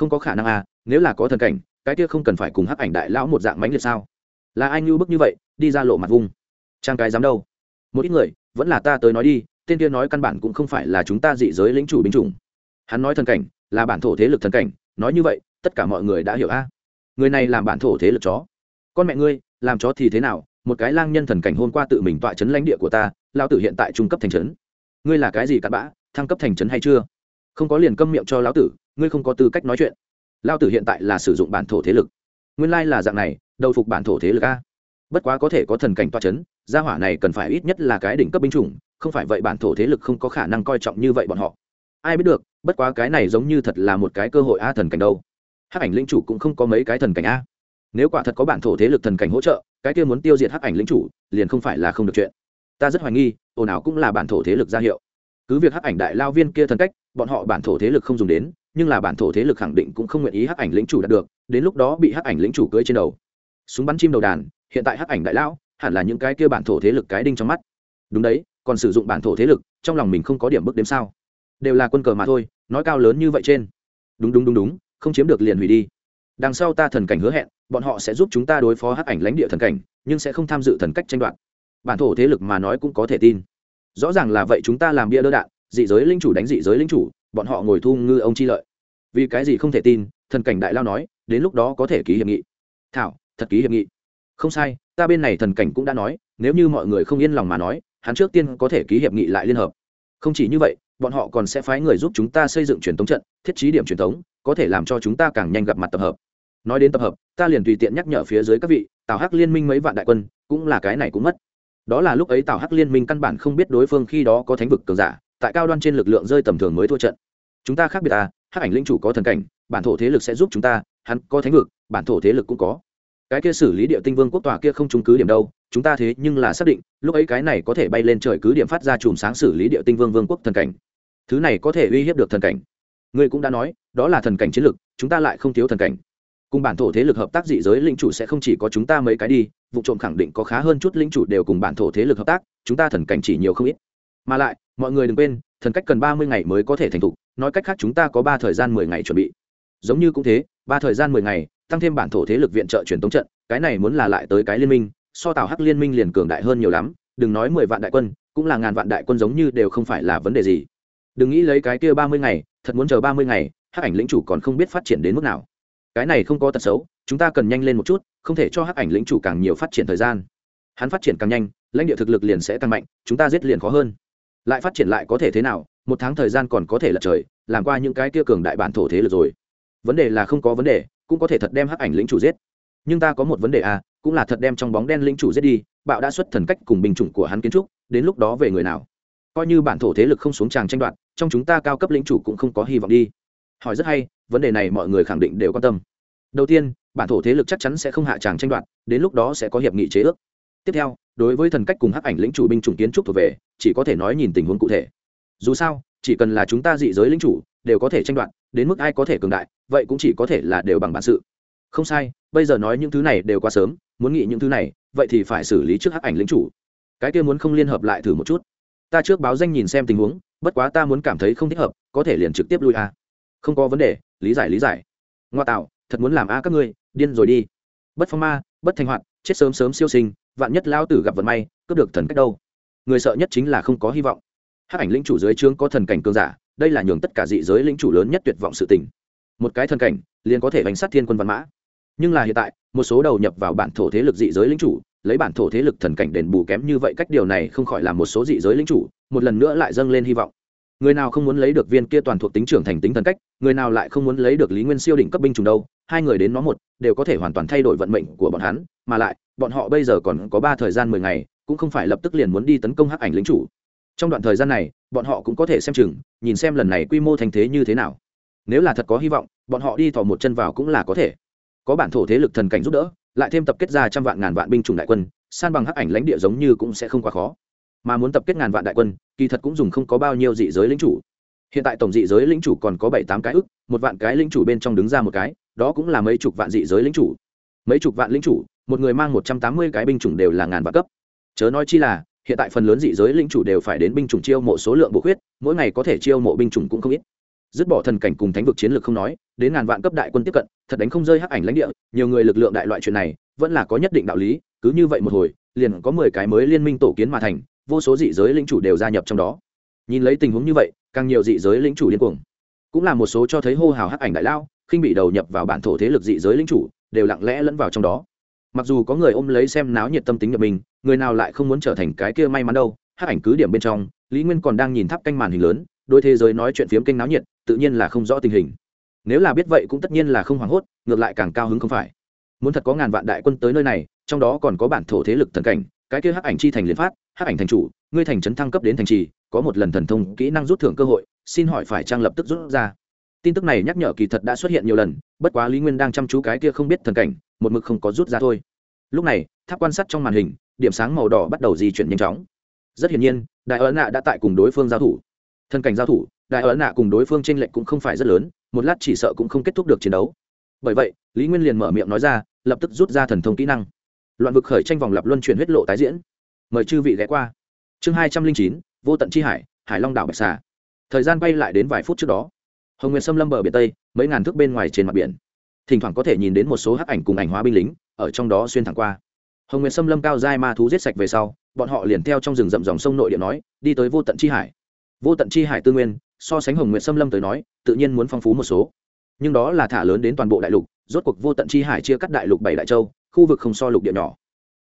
Không có khả năng à nếu là có thần cảnh, cái kia không cần phải cùng hắc ảnh đại lão một dạng mãnh liệt sao? Là ai như bức như vậy, đi ra lộ mặt vung? Trang cái dám đâu? Một ít người, vẫn là ta tới nói đi, tên kia nói căn bản cũng không phải là chúng ta dị giới lĩnh chủ binh chủng. Hắn nói thần cảnh, là bản thổ thế lực thần cảnh, nói như vậy, tất cả mọi người đã hiểu a. Người này làm bản thổ thế lực chó. Con mẹ ngươi, làm chó thì thế nào? Một cái lang nhân thần cảnh hôm qua tự mình tọa chấn lãnh địa của ta lao tử hiện tại trung cấp thành trấn. Ngươi là cái gì cặn bã, thăng cấp thành trấn hay chưa? Không có liền câm miệng cho lão tử ngươi không có tư cách nói chuyện. Lao tử hiện tại là sử dụng bản thổ thế lực. Nguyên lai là dạng này, đầu phục bản thổ thế lực a. Bất quá có thể có thần cảnh toa c h ấ n gia hỏa này cần phải ít nhất là cái đỉnh cấp binh chủng, không phải vậy bản thổ thế lực không có khả năng coi trọng như vậy bọn họ. Ai biết được, bất quá cái này giống như thật là một cái cơ hội a thần cảnh đâu. Hắc ảnh linh chủ cũng không có mấy cái thần cảnh a. Nếu quả thật có bản thổ thế lực thần cảnh hỗ trợ, cái kia muốn tiêu diệt hắc ảnh linh chủ, liền không phải là không được chuyện. Ta rất hoài nghi, ồn ào cũng là bản thổ thế lực ra hiệu. Cứ việc hắc ảnh đại lao viên kia thần cách, bọn họ bản thổ thế lực không dùng đến nhưng là bản thổ thế lực khẳng định cũng không nguyện ý hắc ảnh lĩnh chủ đạt được, đến lúc đó bị hắc ảnh lĩnh chủ cưỡi trên đầu. Súng bắn chim đầu đàn, hiện tại hắc ảnh đại lão, hẳn là những cái kia bản thổ thế lực cái đinh trong mắt. Đúng đấy, còn sử dụng bản thổ thế lực, trong lòng mình không có điểm bước đếm sao. Đều là quân cờ mà thôi, nói cao lớn như vậy trên. Đúng đúng đúng đúng, không chiếm được liền hủy đi. Đằng sau ta thần cảnh hứa hẹn, bọn họ sẽ giúp chúng ta đối phó hắc ảnh lãnh địa thần cảnh, nhưng sẽ không tham dự thần cách tranh đoạt. Bản thổ thế lực mà nói cũng có thể tin. Rõ ràng là vậy chúng ta làm bia đỡ đạn, dị giới linh chủ đánh dị giới linh chủ bọn họ ngồi thu ngư ông chi lợi. Vì cái gì không thể tin, thần cảnh đại lao nói, đến lúc đó có thể ký hiệp nghị. Thảo, thật ký hiệp nghị. Không sai, ta bên này thần cảnh cũng đã nói, nếu như mọi người không yên lòng mà nói, hắn trước tiên có thể ký hiệp nghị lại liên hợp. Không chỉ như vậy, bọn họ còn sẽ phái người giúp chúng ta xây dựng truyền thống trận, thiết trí điểm truyền thống có thể làm cho chúng ta càng nhanh gặp mặt tập hợp. Nói đến tập hợp, ta liền tùy tiện nhắc nhở phía dưới các vị, tào hắc liên minh mấy vạn đại quân, cũng là cái này cũng mất. Đó là lúc ấy tào hắc liên minh căn bản không biết đối phương khi đó có thánh vực cường giả tại cao đoan trên lực lượng rơi tầm thường mới thua trận. Chúng ta khác biệt à hắc ảnh linh chủ có thần cảnh, bản thổ thế lực sẽ giúp chúng ta, hắn có thánh vực, bản thổ thế lực cũng có. Cái kia xử lý địa tinh vương quốc tòa kia không trung cứ điểm đâu, chúng ta thế nhưng là xác định, lúc ấy cái này có thể bay lên trời cứ điểm phát ra chùm sáng xử lý địa tinh vương vương quốc thần cảnh. Thứ này có thể uy hiếp được thần cảnh. Ngươi cũng đã nói, đó là thần cảnh chiến lực chúng ta lại không thiếu thần cảnh. Cùng bản thổ thế lực hợp tác dị giới lĩnh chủ sẽ không chỉ có chúng ta mấy cái đi, vụ trộm khẳng định có khá hơn chút lĩnh chủ đều cùng bản thổ thế lực hợp tác, chúng ta thần cảnh chỉ nhiều không ít mà lại, mọi người đừng quên, thần cách cần ba mươi ngày mới có thể thành thục, nói cách khác chúng ta có ba thời gian mười ngày chuẩn bị. Giống như cũng thế, ba thời gian mười ngày, tăng thêm bản thổ thế lực viện trợ truyền tống trận, cái này muốn là lại tới cái liên minh, so tào hắc liên minh liền cường đại hơn nhiều lắm, đừng nói mười vạn đại quân, cũng là ngàn vạn đại quân giống như đều không phải là vấn đề gì. Đừng nghĩ lấy cái kia ba mươi ngày, thật muốn chờ ba mươi ngày, hắc ảnh lĩnh chủ còn không biết phát triển đến mức nào. Cái này không có tật xấu, chúng ta cần nhanh lên một chút, không thể cho hắc ảnh lĩnh chủ càng nhiều phát triển thời gian. Hắn phát triển càng nhanh, lãnh địa thực lực liền sẽ tăng mạnh, chúng ta giết liền khó hơn lại phát triển lại có thể thế nào, một tháng thời gian còn có thể lật trời, làm qua những cái kia cường đại bản thổ thế lực rồi. Vấn đề là không có vấn đề, cũng có thể thật đem hắc ảnh lĩnh chủ giết. Nhưng ta có một vấn đề à cũng là thật đem trong bóng đen lĩnh chủ giết đi, bạo đã xuất thần cách cùng bình chủng của hắn kiến trúc, đến lúc đó về người nào? Coi như bản thổ thế lực không xuống tràng tranh đoạt, trong chúng ta cao cấp lĩnh chủ cũng không có hy vọng đi. Hỏi rất hay, vấn đề này mọi người khẳng định đều quan tâm. Đầu tiên, bản thổ thế lực chắc chắn sẽ không hạ tràng tranh đoạt, đến lúc đó sẽ có hiệp nghị chế ước tiếp theo, đối với thần cách cùng hắc ảnh lĩnh chủ binh chủng kiến trúc thuộc về, chỉ có thể nói nhìn tình huống cụ thể. Dù sao, chỉ cần là chúng ta dị giới lĩnh chủ, đều có thể tranh đoạt, đến mức ai có thể cường đại, vậy cũng chỉ có thể là đều bằng bản sự. Không sai, bây giờ nói những thứ này đều quá sớm, muốn nghĩ những thứ này, vậy thì phải xử lý trước hắc ảnh lĩnh chủ. Cái kia muốn không liên hợp lại thử một chút. Ta trước báo danh nhìn xem tình huống, bất quá ta muốn cảm thấy không thích hợp, có thể liền trực tiếp lui a. Không có vấn đề, lý giải lý giải. Ngoa tạo, thật muốn làm a các ngươi, điên rồi đi. Bất phong ma, bất thành hoạt chết sớm sớm siêu sinh, vạn nhất lao tử gặp vận may, cướp được thần cách đâu? Người sợ nhất chính là không có hy vọng. Hát ảnh lĩnh chủ dưới trướng có thần cảnh cương giả, đây là nhường tất cả dị giới lĩnh chủ lớn nhất tuyệt vọng sự tình. Một cái thần cảnh, liền có thể bánh sát thiên quân văn mã. Nhưng là hiện tại, một số đầu nhập vào bản thổ thế lực dị giới lĩnh chủ, lấy bản thổ thế lực thần cảnh đền bù kém như vậy cách điều này không khỏi làm một số dị giới lĩnh chủ, một lần nữa lại dâng lên hy vọng người nào không muốn lấy được viên kia toàn thuộc tính trưởng thành tính thần cách, người nào lại không muốn lấy được lý nguyên siêu đỉnh cấp binh trùng đâu, hai người đến nó một, đều có thể hoàn toàn thay đổi vận mệnh của bọn hắn, mà lại, bọn họ bây giờ còn có ba thời gian mười ngày, cũng không phải lập tức liền muốn đi tấn công hắc ảnh lính chủ. Trong đoạn thời gian này, bọn họ cũng có thể xem chừng, nhìn xem lần này quy mô thành thế như thế nào. Nếu là thật có hy vọng, bọn họ đi thỏ một chân vào cũng là có thể. Có bản thổ thế lực thần cảnh giúp đỡ, lại thêm tập kết ra trăm vạn ngàn vạn binh chủng đại quân, san bằng hắc ảnh lãnh địa giống như cũng sẽ không quá khó mà muốn tập kết ngàn vạn đại quân, kỳ thật cũng dùng không có bao nhiêu dị giới lĩnh chủ. Hiện tại tổng dị giới lĩnh chủ còn có bảy tám cái ức, một vạn cái lĩnh chủ bên trong đứng ra một cái, đó cũng là mấy chục vạn dị giới lĩnh chủ. Mấy chục vạn lĩnh chủ, một người mang một trăm tám mươi cái binh chủng đều là ngàn vạn cấp. Chớ nói chi là, hiện tại phần lớn dị giới lĩnh chủ đều phải đến binh chủng chiêu mộ số lượng bổ khuyết, mỗi ngày có thể chiêu mộ binh chủng cũng không ít. Dứt bỏ thần cảnh cùng thánh vực chiến lược không nói, đến ngàn vạn cấp đại quân tiếp cận, thật đánh không rơi hắc ảnh lãnh địa, nhiều người lực lượng đại loại chuyện này, vẫn là có nhất định đạo lý, cứ như vậy một hồi, liền có mười cái mới liên minh tổ kiến mà thành vô số dị giới lĩnh chủ đều gia nhập trong đó. Nhìn lấy tình huống như vậy, càng nhiều dị giới lĩnh chủ điên cuồng. Cũng là một số cho thấy hô hào hắc ảnh đại lao, khinh bị đầu nhập vào bản thổ thế lực dị giới lĩnh chủ, đều lặng lẽ lẫn vào trong đó. Mặc dù có người ôm lấy xem náo nhiệt tâm tính nhập mình, người nào lại không muốn trở thành cái kia may mắn đâu, hắc ảnh cứ điểm bên trong, lý nguyên còn đang nhìn tháp canh màn hình lớn đôi thế giới nói chuyện phiếm kênh náo nhiệt, tự nhiên là không rõ tình hình. Nếu là biết vậy cũng tất nhiên là không hoảng hốt, ngược lại càng cao hứng không phải. Muốn thật có ngàn vạn đại quân tới nơi này, trong đó còn có bản thổ thế lực thần cảnh, cái kia hắc ảnh chi thành liên phát hắc ảnh thành chủ, ngươi thành trấn thăng cấp đến thành trì, có một lần thần thông kỹ năng rút thưởng cơ hội, xin hỏi phải trang lập tức rút ra? Tin tức này nhắc nhở kỳ thật đã xuất hiện nhiều lần, bất quá lý nguyên đang chăm chú cái kia không biết thần cảnh, một mực không có rút ra thôi. Lúc này, tháp quan sát trong màn hình, điểm sáng màu đỏ bắt đầu di chuyển nhanh chóng. Rất hiển nhiên, đại ấn nạ đã tại cùng đối phương giao thủ. Thần cảnh giao thủ, đại ấn nạ cùng đối phương t r ê n lệch cũng không phải rất lớn, một lát chỉ sợ cũng không kết thúc được chiến đấu. Bởi vậy, lý nguyên liền mở miệng nói ra, lập tức rút ra thần thông kỹ năng. Loạn vực khởi tranh vòng lập luân chuyển huyết lộ tái diễn mời chư vị ghé qua. Chương hai trăm linh chín, vô tận chi hải hải long đảo bạch xà. Thời gian bay lại đến vài phút trước đó, hồng nguyệt xâm lâm bờ biển tây, mấy ngàn thước bên ngoài trên mặt biển. Thỉnh thoảng có thể nhìn đến một số hắc ảnh cùng ảnh hóa binh lính, ở trong đó xuyên thẳng qua. Hồng nguyệt xâm lâm cao dai ma thú giết sạch về sau, bọn họ liền theo trong rừng rậm dòng sông nội địa nói, đi tới vô tận chi hải. Vô tận chi hải tư nguyên, so sánh hồng nguyệt xâm lâm tới nói, tự nhiên muốn phong phú một số. Nhưng đó là thả lớn đến toàn bộ đại lục, rốt cuộc vô tận chi hải chia cắt đại lục bảy đại châu, khu vực không so lục địa nhỏ.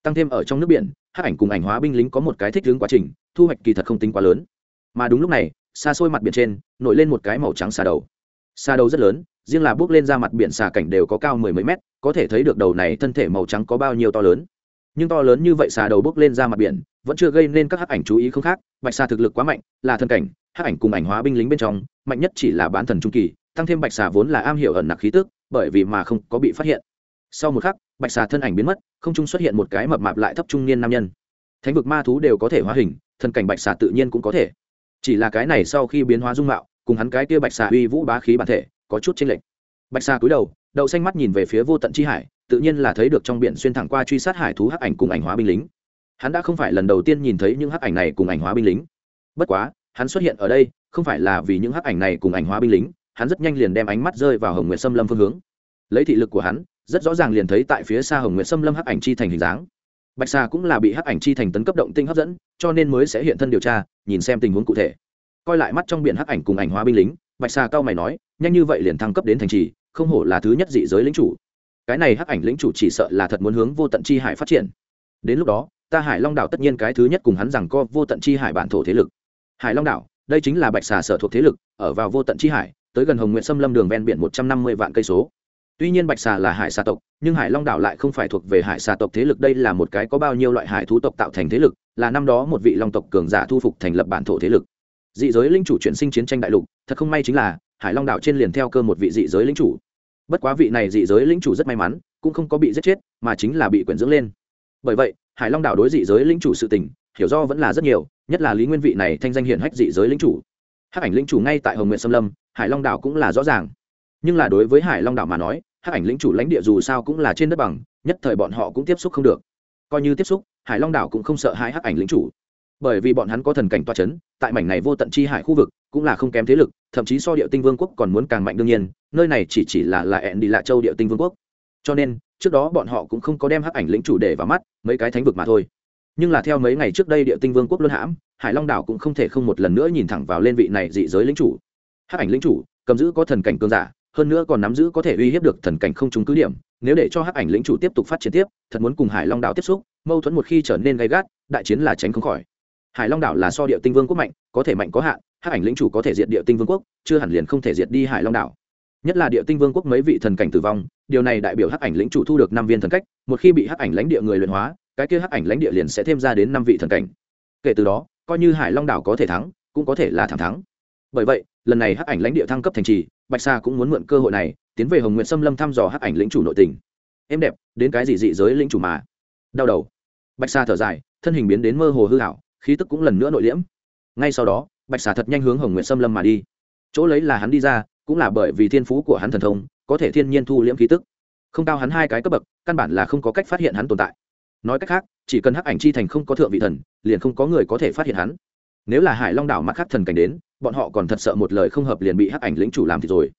Tăng thêm ở trong nước biển hắc ảnh cùng ảnh hóa binh lính có một cái thích hướng quá trình, thu hoạch kỳ thật không tính quá lớn. Mà đúng lúc này, xa xôi mặt biển trên, nổi lên một cái màu trắng xà đầu. Xà đầu rất lớn, riêng là bước lên ra mặt biển xà cảnh đều có cao mười mấy mét, có thể thấy được đầu này thân thể màu trắng có bao nhiêu to lớn. Nhưng to lớn như vậy xà đầu bước lên ra mặt biển, vẫn chưa gây nên các hắc ảnh chú ý không khác, bạch xà thực lực quá mạnh, là thân cảnh, hắc ảnh cùng ảnh hóa binh lính bên trong, mạnh nhất chỉ là bán thần trung kỳ, tăng thêm bạch xà vốn là am hiểu ẩn nặc khí tức, bởi vì mà không có bị phát hiện. Sau một khắc bạch xà thân ảnh biến mất, không trung xuất hiện một cái mập mạp lại thấp trung niên nam nhân. Thánh vực ma thú đều có thể hóa hình thân cảnh bạch xà tự nhiên cũng có thể. Chỉ là cái này sau khi biến hóa dung mạo, cùng hắn cái kia bạch xà uy vũ bá khí bản thể, có chút chênh lệch. Bạch xà cúi đầu, đậu xanh mắt nhìn về phía vô tận chi hải, tự nhiên là thấy được trong biển xuyên thẳng qua truy sát hải thú hắc ảnh cùng ảnh hóa binh lính. Hắn đã không phải lần đầu tiên nhìn thấy những hắc ảnh này cùng ảnh hóa binh lính. Bất quá, hắn xuất hiện ở đây, không phải là vì những hắc ảnh này cùng ảnh hóa binh lính, hắn rất nhanh liền đem ánh mắt rơi vào hồng nguyệt xâm lâm phương hướng. Lấy thị lực của hắn rất rõ ràng liền thấy tại phía xa hồng nguyệt xâm lâm hắc ảnh chi thành hình dáng. Bạch xà cũng là bị hắc ảnh chi thành tấn cấp động tinh hấp dẫn, cho nên mới sẽ hiện thân điều tra, nhìn xem tình huống cụ thể. Coi lại mắt trong biển hắc ảnh cùng ảnh hóa binh lính, bạch xà cao mày nói, nhanh như vậy liền thăng cấp đến thành trì, không hổ là thứ nhất dị giới lính chủ. Cái này hắc ảnh lính chủ chỉ sợ là thật muốn hướng vô tận chi hải phát triển. Đến lúc đó, ta hải long đảo tất nhiên cái thứ nhất cùng hắn rằng co vô tận chi hải bản thổ thế lực. Hải long đảo, đây chính là bạch xà sở thuộc thế lực, ở vào vô tận chi hải, tới gần hồng nguyện xâm lâm đường ven biển một trăm năm mươi vạn cây số tuy nhiên bạch xà là hải xà tộc, nhưng hải long đảo lại không phải thuộc về hải xà tộc thế lực. Đây là một cái có bao nhiêu loại hải thú tộc tạo thành thế lực, là năm đó một vị long tộc cường giả thu phục thành lập bản thổ thế lực. Dị giới linh chủ chuyển sinh chiến tranh đại lục, thật không may chính là, hải long đảo trên liền theo cơ một vị dị giới linh chủ. Bất quá vị này dị giới linh chủ rất may mắn, cũng không có bị giết chết, mà chính là bị quyển dưỡng lên. Bởi vậy, hải long đảo đối dị giới linh chủ sự tình, hiểu do vẫn là rất nhiều, nhất là lý nguyên vị này thanh danh hiển hách dị giới linh chủ. Hắc ảnh linh chủ ngay tại hồng nguyện xâm lâm, hải long đảo cũng là rõ ràng. Nhưng là đối với hải long đảo mà nói hắc ảnh lĩnh chủ lãnh địa dù sao cũng là trên đất bằng, nhất thời bọn họ cũng tiếp xúc không được. Coi như tiếp xúc, hải long đảo cũng không sợ hai hắc ảnh lĩnh chủ. Bởi vì bọn hắn có thần cảnh toa c h ấ n tại mảnh này vô tận chi hải khu vực, cũng là không kém thế lực, thậm chí so địa tinh vương quốc còn muốn càng mạnh đương nhiên, nơi này chỉ chỉ là là ẹn đi lạ châu địa tinh vương quốc. Cho nên, trước đó bọn họ cũng không có đem hắc ảnh lĩnh chủ để vào mắt, mấy cái thánh vực mà thôi. Nhưng là theo mấy ngày trước đây địa tinh vương quốc luân hãm, hải long đảo cũng không thể không một lần nữa nhìn thẳng vào lên vị này dị giới lĩnh chủ. Hắc ảnh lĩnh chủ, cầm giữ có thần cảnh cương giả hơn nữa còn nắm giữ có thể uy hiếp được thần cảnh không trúng cứ điểm, nếu để cho hắc ảnh lĩnh chủ tiếp tục phát triển tiếp, thật muốn cùng hải long đảo tiếp xúc, mâu thuẫn một khi trở nên gay gắt, đại chiến là tránh không khỏi. Hải long đảo là so địa tinh vương quốc mạnh, có thể mạnh có hạn, hắc ảnh lĩnh chủ có thể diệt địa tinh vương quốc, chưa hẳn liền không thể diệt đi hải long đảo. Nhất là địa tinh vương quốc mấy vị thần cảnh tử vong, điều này đại biểu hắc ảnh lĩnh chủ thu được năm viên thần cách, một khi bị hắc ảnh lãnh địa người luyện hóa, cái kia hắc ảnh lãnh địa liền sẽ thêm ra đến năm vị thần cảnh. Kể từ đó, coi như hải long đảo có thể thắng, cũng có thể là thẳng thắng. Bởi vậy, lần này hắc ảnh lãnh địa thăng cấp thành trì bạch sa cũng muốn mượn cơ hội này, tiến về hồng nguyện xâm lâm thăm dò hắc ảnh lĩnh chủ nội tình. Em đẹp, đến cái gì dị giới lĩnh chủ mà? Đau đầu. Bạch sa thở dài, thân hình biến đến mơ hồ hư hảo khí tức cũng lần nữa nội liễm. Ngay sau đó, bạch sa thật nhanh hướng hồng nguyện xâm lâm mà đi. Chỗ lấy là hắn đi ra, cũng là bởi vì thiên phú của hắn thần thông, có thể thiên nhiên thu liễm khí tức. Không cao hắn hai cái cấp bậc, căn bản là không có cách phát hiện hắn tồn tại. Nói cách khác, chỉ cần hắc ảnh chi thành không có thượng vị thần, liền không có người có thể phát hiện hắn nếu là hải long đảo mặt khác thần cảnh đến, bọn họ còn thật sợ một lời không hợp liền bị hắc ảnh lĩnh chủ làm thì rồi.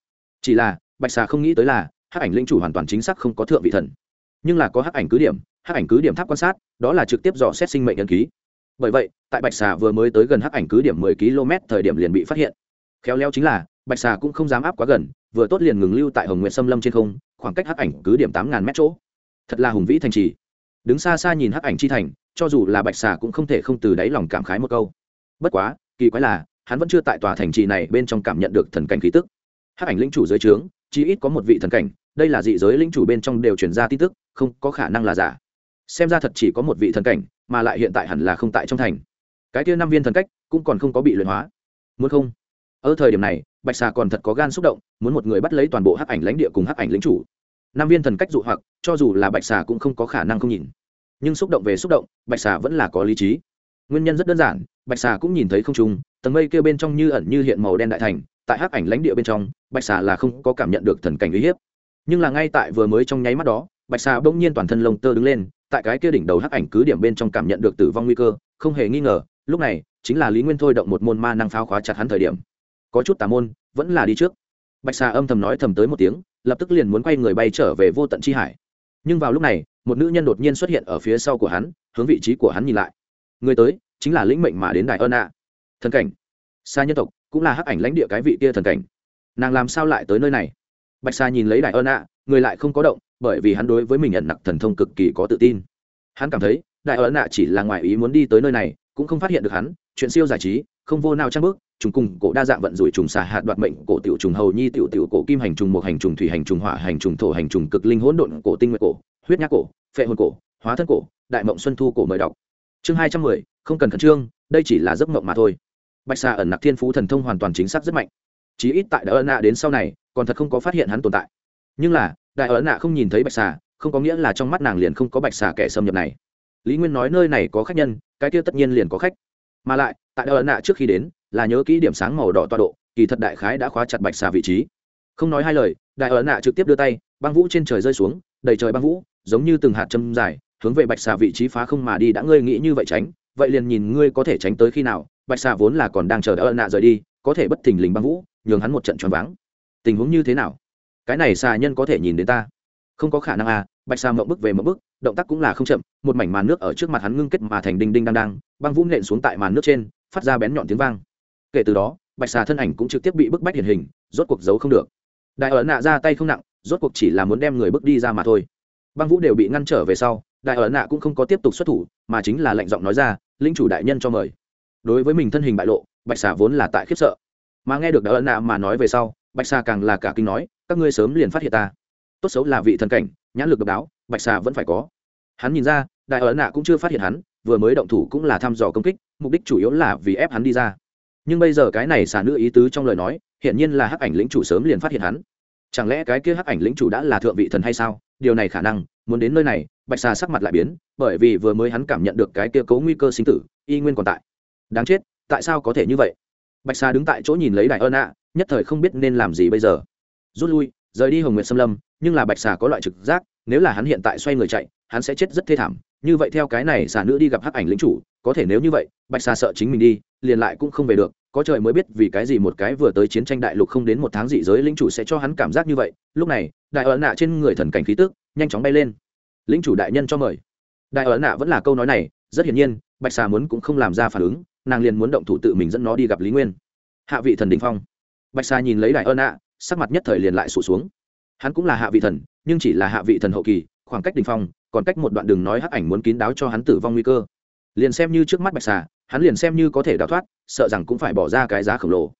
Chỉ là, bạch xà không nghĩ tới là, hắc ảnh lĩnh chủ hoàn toàn chính xác không có thượng vị thần. Nhưng là có hắc ảnh cứ điểm, hắc ảnh cứ điểm tháp quan sát, đó là trực tiếp dò xét sinh mệnh nhân ký. Bởi vậy, tại bạch xà vừa mới tới gần hắc ảnh cứ điểm mười km thời điểm liền bị phát hiện. Khéo léo chính là, bạch xà cũng không dám áp quá gần, vừa tốt liền ngừng lưu tại hồng nguyện xâm lâm trên không, khoảng cách hắc ảnh cứ điểm tám ngàn mét chỗ. Thật là hùng vĩ thành trì. Đứng xa xa nhìn hắc ảnh chi thành, cho dù là bạch xà cũng không thể không từ đáy lòng cảm khái một câu bất quá, kỳ quái là, hắn vẫn chưa tại tòa thành trì này bên trong cảm nhận được thần cảnh khí tức. Hắc ảnh linh chủ dưới trướng chỉ ít có một vị thần cảnh, đây là dị giới linh chủ bên trong đều truyền ra tin tức, không có khả năng là giả. Xem ra thật chỉ có một vị thần cảnh, mà lại hiện tại hẳn là không tại trong thành. Cái kia năm viên thần cách, cũng còn không có bị luyện hóa. Muốn không? Ở thời điểm này, bạch xà còn thật có gan xúc động, muốn một người bắt lấy toàn bộ hắc ảnh lãnh địa cùng hắc ảnh lính chủ. Năm viên thần cách dụ hoặc, cho dù là bạch xà cũng không có khả năng không nhìn. Nhưng xúc động về xúc động, bạch xà vẫn là có lý trí. Nguyên nhân rất đơn giản bạch xà cũng nhìn thấy không trung, tầng mây kia bên trong như ẩn như hiện màu đen đại thành, tại hắc ảnh lãnh địa bên trong, bạch xà là không có cảm nhận được thần cảnh uy hiếp. Nhưng là ngay tại vừa mới trong nháy mắt đó, bạch xà bỗng nhiên toàn thân lông tơ đứng lên, tại cái kia đỉnh đầu hắc ảnh cứ điểm bên trong cảm nhận được tử vong nguy cơ, không hề nghi ngờ, lúc này, chính là lý nguyên thôi động một môn ma năng pháo khóa chặt hắn thời điểm. Có chút tà môn, vẫn là đi trước. Bạch xà âm thầm nói thầm tới một tiếng, lập tức liền muốn quay người bay trở về vô tận chi hải. Nhưng vào lúc này, một nữ nhân đột nhiên xuất hiện ở phía sau của hắn, hướng vị trí của hắn nhìn lại. Người tới chính là lĩnh mệnh mà đến đại ơn ạ. Thần cảnh. Xa nhân tộc cũng là hắc ảnh lãnh địa cái vị kia thần cảnh. Nàng làm sao lại tới nơi này? Bạch sa nhìn lấy đại ơn ạ, người lại không có động, bởi vì hắn đối với mình nhận nặc thần thông cực kỳ có tự tin. Hắn cảm thấy đại ơn ạ chỉ là ngoài ý muốn đi tới nơi này, cũng không phát hiện được hắn, chuyện siêu giải trí, không vô nào trang bước, trùng cùng cổ đa dạng vận rủi trùng xà hạt đoạt mệnh, cổ tiểu trùng hầu nhi, tiểu tiểu cổ kim hành trùng một hành trùng, thủy hành trùng, hỏa hành trùng, thổ hành trùng, cực linh hỗn độn cổ, tinh nguyệt cổ, huyết nhác cổ, phệ hồn cổ, hóa thân cổ, đại mộng xuân thu cổ mời đọc. Chương hai trăm mười không cần khẩn trương, đây chỉ là giấc mộng mà thôi. Bạch xà ẩn nặc thiên phú thần thông hoàn toàn chính xác rất mạnh. Chí ít tại đại ẩn nạ đến sau này, còn thật không có phát hiện hắn tồn tại. Nhưng là, đại ẩn nạ không nhìn thấy bạch xà không có nghĩa là trong mắt nàng liền không có bạch xà kẻ xâm nhập này. Lý nguyên nói nơi này có khách nhân, cái kia tất nhiên liền có khách. Mà lại, tại đại ẩn nạ trước khi đến, là nhớ kỹ điểm sáng màu đỏ toa độ, kỳ thật đại khái đã khóa chặt bạch xà vị trí. Không nói hai lời, đại ẩn nạ trực tiếp đưa tay, băng vũ trên trời rơi xuống, đầy trời băng vũ, giống như từng hạt châm dài, hướng về bạch xà vị trí phá không mà đi, đã ngươi nghĩ như vậy tránh vậy liền nhìn ngươi có thể tránh tới khi nào, bạch xà vốn là còn đang chờ đỡ ấn nạ rời đi, có thể bất thình lình băng vũ, nhường hắn một trận choáng váng. Tình huống như thế nào? Cái này xà nhân có thể nhìn đến ta? Không có khả năng à bạch xà mộng bức về mộng bức, động tác cũng là không chậm, một mảnh màn nước ở trước mặt hắn ngưng kết mà thành đinh đinh đang đang, băng vũ nện xuống tại màn nước trên, phát ra bén nhọn tiếng vang. Kể từ đó, bạch xà thân ảnh cũng trực tiếp bị bức bách hiện hình, rốt cuộc giấu không được. Đại ở nạ ra tay không nặng, rốt cuộc chỉ là muốn đem người bước đi ra mà thôi. Băng vũ đều bị ngăn trở về sau đại ở nạ cũng không có tiếp tục xuất thủ, mà chính là lệnh giọng nói ra, linh chủ đại nhân cho mời. Đối với mình thân hình bại lộ, bạch xà vốn là tại khiếp sợ. Mà nghe được đại ở nạ mà nói về sau, bạch xà càng là cả kinh nói, các ngươi sớm liền phát hiện ta. Tốt xấu là vị thần cảnh, nhãn lực độc đáo, bạch xà vẫn phải có. Hắn nhìn ra, đại ở nạ cũng chưa phát hiện hắn, vừa mới động thủ cũng là thăm dò công kích, mục đích chủ yếu là vì ép hắn đi ra. Nhưng bây giờ cái này xà nữ ý tứ trong lời nói hiện nhiên là hắc ảnh lĩnh chủ sớm liền phát hiện hắn. Chẳng lẽ cái kia hắc ảnh lĩnh chủ đã là thượng vị thần hay sao? Điều này khả năng, muốn đến nơi này, bạch xà sắc mặt lại biến, bởi vì vừa mới hắn cảm nhận được cái kia cấu nguy cơ sinh tử, y nguyên còn tại. Đáng chết, tại sao có thể như vậy? Bạch xà đứng tại chỗ nhìn lấy đại ơn ạ, nhất thời không biết nên làm gì bây giờ. Rút lui, rời đi hồng nguyệt xâm lâm, nhưng là bạch xà có loại trực giác, nếu là hắn hiện tại xoay người chạy, hắn sẽ chết rất thê thảm. Như vậy theo cái này xà nữ đi gặp hắc ảnh lĩnh chủ, có thể nếu như vậy, bạch xà sợ chính mình đi, liền lại cũng không về được có trời mới biết vì cái gì một cái vừa tới chiến tranh đại lục không đến một tháng dị giới lĩnh chủ sẽ cho hắn cảm giác như vậy. Lúc này, đại ấn nạ trên người thần cảnh khí tức nhanh chóng bay lên. Lĩnh chủ đại nhân cho mời. Đại ấn nạ vẫn là câu nói này, rất hiển nhiên, bạch xà muốn cũng không làm ra phản ứng, nàng liền muốn động thủ tự mình dẫn nó đi gặp lý nguyên. Hạ vị thần đình phong. Bạch xà nhìn lấy đại ấn nạ, sắc mặt nhất thời liền lại sụt xuống. Hắn cũng là hạ vị thần, nhưng chỉ là hạ vị thần hậu kỳ, khoảng cách đình phong, còn cách một đoạn đường nói hắc ảnh muốn kín đáo cho hắn tử vong nguy cơ liền xem như trước mắt bạch xà, hắn liền xem như có thể đào thoát, sợ rằng cũng phải bỏ ra cái giá khổng lồ.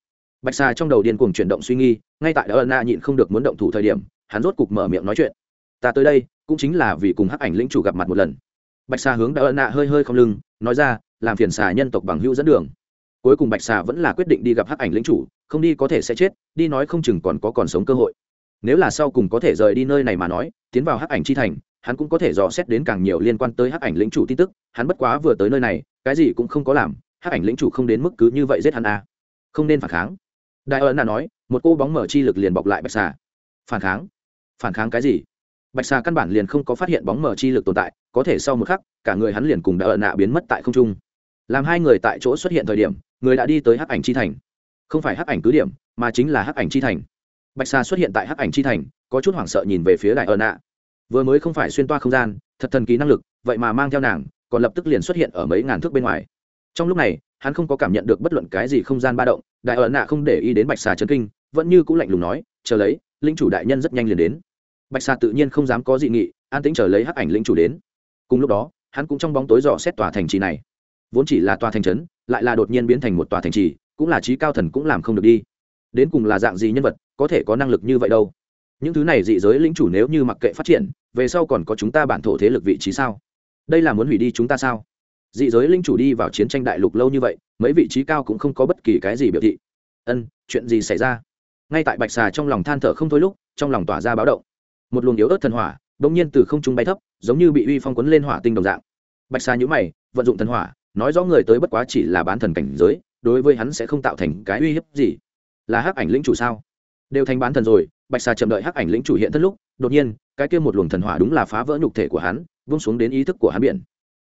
Bạch xà trong đầu điên cuồng chuyển động suy nghi ngay tại đó ân na nhịn không được muốn động thủ thời điểm, hắn rốt cục mở miệng nói chuyện. Ta tới đây, cũng chính là vì cùng hắc ảnh lĩnh chủ gặp mặt một lần. Bạch xà hướng đã ân nạ hơi hơi không lưng, nói ra, làm phiền xà nhân tộc bằng hữu dẫn đường. Cuối cùng bạch xà vẫn là quyết định đi gặp hắc ảnh lĩnh chủ, không đi có thể sẽ chết, đi nói không chừng còn có còn sống cơ hội. Nếu là sau cùng có thể rời đi nơi này mà nói, tiến vào hắc ảnh chi thành hắn cũng có thể dò xét đến càng nhiều liên quan tới hắc ảnh lĩnh chủ tin tức, hắn bất quá vừa tới nơi này, cái gì cũng không có làm, hắc ảnh lĩnh chủ không đến mức cứ như vậy giết hắn à. không nên phản kháng. Đại ấn là nói, một cô bóng mở chi lực liền bọc lại bạch xà. Phản kháng? Phản kháng cái gì? Bạch xà căn bản liền không có phát hiện bóng mở chi lực tồn tại, có thể sau một khắc, cả người hắn liền cùng đại ấn nạ biến mất tại không trung. Làm hai người tại chỗ xuất hiện thời điểm, người đã đi tới hắc ảnh chi thành. Không phải hắc ảnh cứ điểm, mà chính là hắc ảnh chi thành. Bạch xà xuất hiện tại hắc ảnh chi thành, có chút hoảng sợ nhìn về phía đại ấn nạ vừa mới không phải xuyên toa không gian, thật thần kỳ năng lực, vậy mà mang theo nàng, còn lập tức liền xuất hiện ở mấy ngàn thước bên ngoài. Trong lúc này, hắn không có cảm nhận được bất luận cái gì không gian ba động, đại ẩn nạ không để ý đến bạch xà trấn kinh, vẫn như cũng lạnh lùng nói, chờ lấy, linh chủ đại nhân rất nhanh liền đến. Bạch xà tự nhiên không dám có dị nghị, an tĩnh chờ lấy hắc ảnh linh chủ đến. Cùng lúc đó, hắn cũng trong bóng tối dò xét tòa thành trì này. Vốn chỉ là tòa thành trấn, lại là đột nhiên biến thành một tòa thành trì, cũng là trí cao thần cũng làm không được đi. Đến cùng là dạng gì nhân vật, có thể có năng lực như vậy đâu? Những thứ này dị giới lĩnh chủ nếu như mặc kệ phát triển, về sau còn có chúng ta bản thổ thế lực vị trí sao? Đây là muốn hủy đi chúng ta sao? Dị giới lĩnh chủ đi vào chiến tranh đại lục lâu như vậy, mấy vị trí cao cũng không có bất kỳ cái gì biểu thị. Ân, chuyện gì xảy ra? Ngay tại bạch xà trong lòng than thở không thôi lúc, trong lòng tỏa ra báo động. Một luồng yếu ớt thần hỏa đ ỗ n g nhiên từ không trung bay thấp, giống như bị uy phong quấn lên hỏa tinh đồng dạng. Bạch xà nhữ mày, vận dụng thần hỏa, nói rõ người tới bất quá chỉ là bán thần cảnh giới, đối với hắn sẽ không tạo thành cái uy hiếp gì. Là hắc ảnh lĩnh chủ sao? Đều thành bán thần rồi bạch xà chậm đợi hắc ảnh lĩnh chủ hiện thất lúc, đột nhiên, cái kia một luồng thần hỏa đúng là phá vỡ nhục thể của hắn vung xuống đến ý thức của hắn biển.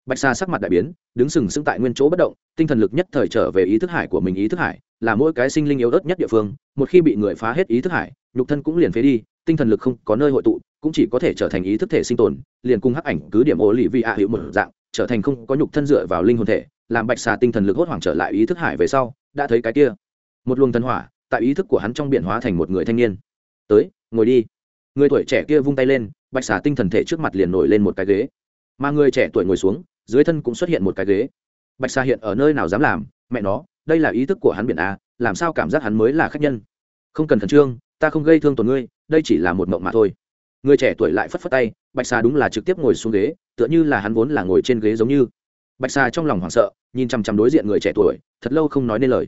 Bạch sa sắc mặt đại biến, đứng sừng sững tại nguyên chỗ bất động, tinh thần lực nhất thời trở về ý thức hải của mình. Ý thức hải là mỗi cái sinh linh yếu ớt nhất địa phương, một khi bị người phá hết ý thức hải, nhục thân cũng liền phế đi, tinh thần lực không có nơi hội tụ, cũng chỉ có thể trở thành ý thức thể sinh tồn, liền cung hắc ảnh cứ điểm ô lì vị ạ hữu một dạng, trở thành không có nhục thân dựa vào linh hồn thể, làm bạch xà tinh thần lực hốt hoảng trở lại ý thức hải về sau, đã thấy cái kia. Một luồng thần hỏa tại ý thức của hắn trong biển hóa thành một người thanh niên tới, ngồi đi. Người tuổi trẻ kia vung tay lên, bạch xà tinh thần thể trước mặt liền nổi lên một cái ghế. Mà người trẻ tuổi ngồi xuống, dưới thân cũng xuất hiện một cái ghế. Bạch xà hiện ở nơi nào dám làm? Mẹ nó, đây là ý thức của hắn biển a, làm sao cảm giác hắn mới là khách nhân? Không cần khẩn trương, ta không gây thương tổn ngươi, đây chỉ là một mộng mà thôi. Người trẻ tuổi lại phất phất tay, bạch xà đúng là trực tiếp ngồi xuống ghế, tựa như là hắn vốn là ngồi trên ghế giống như. Bạch xà trong lòng hoảng sợ, nhìn chằm chằm đối diện người trẻ tuổi, thật lâu không nói nên lời.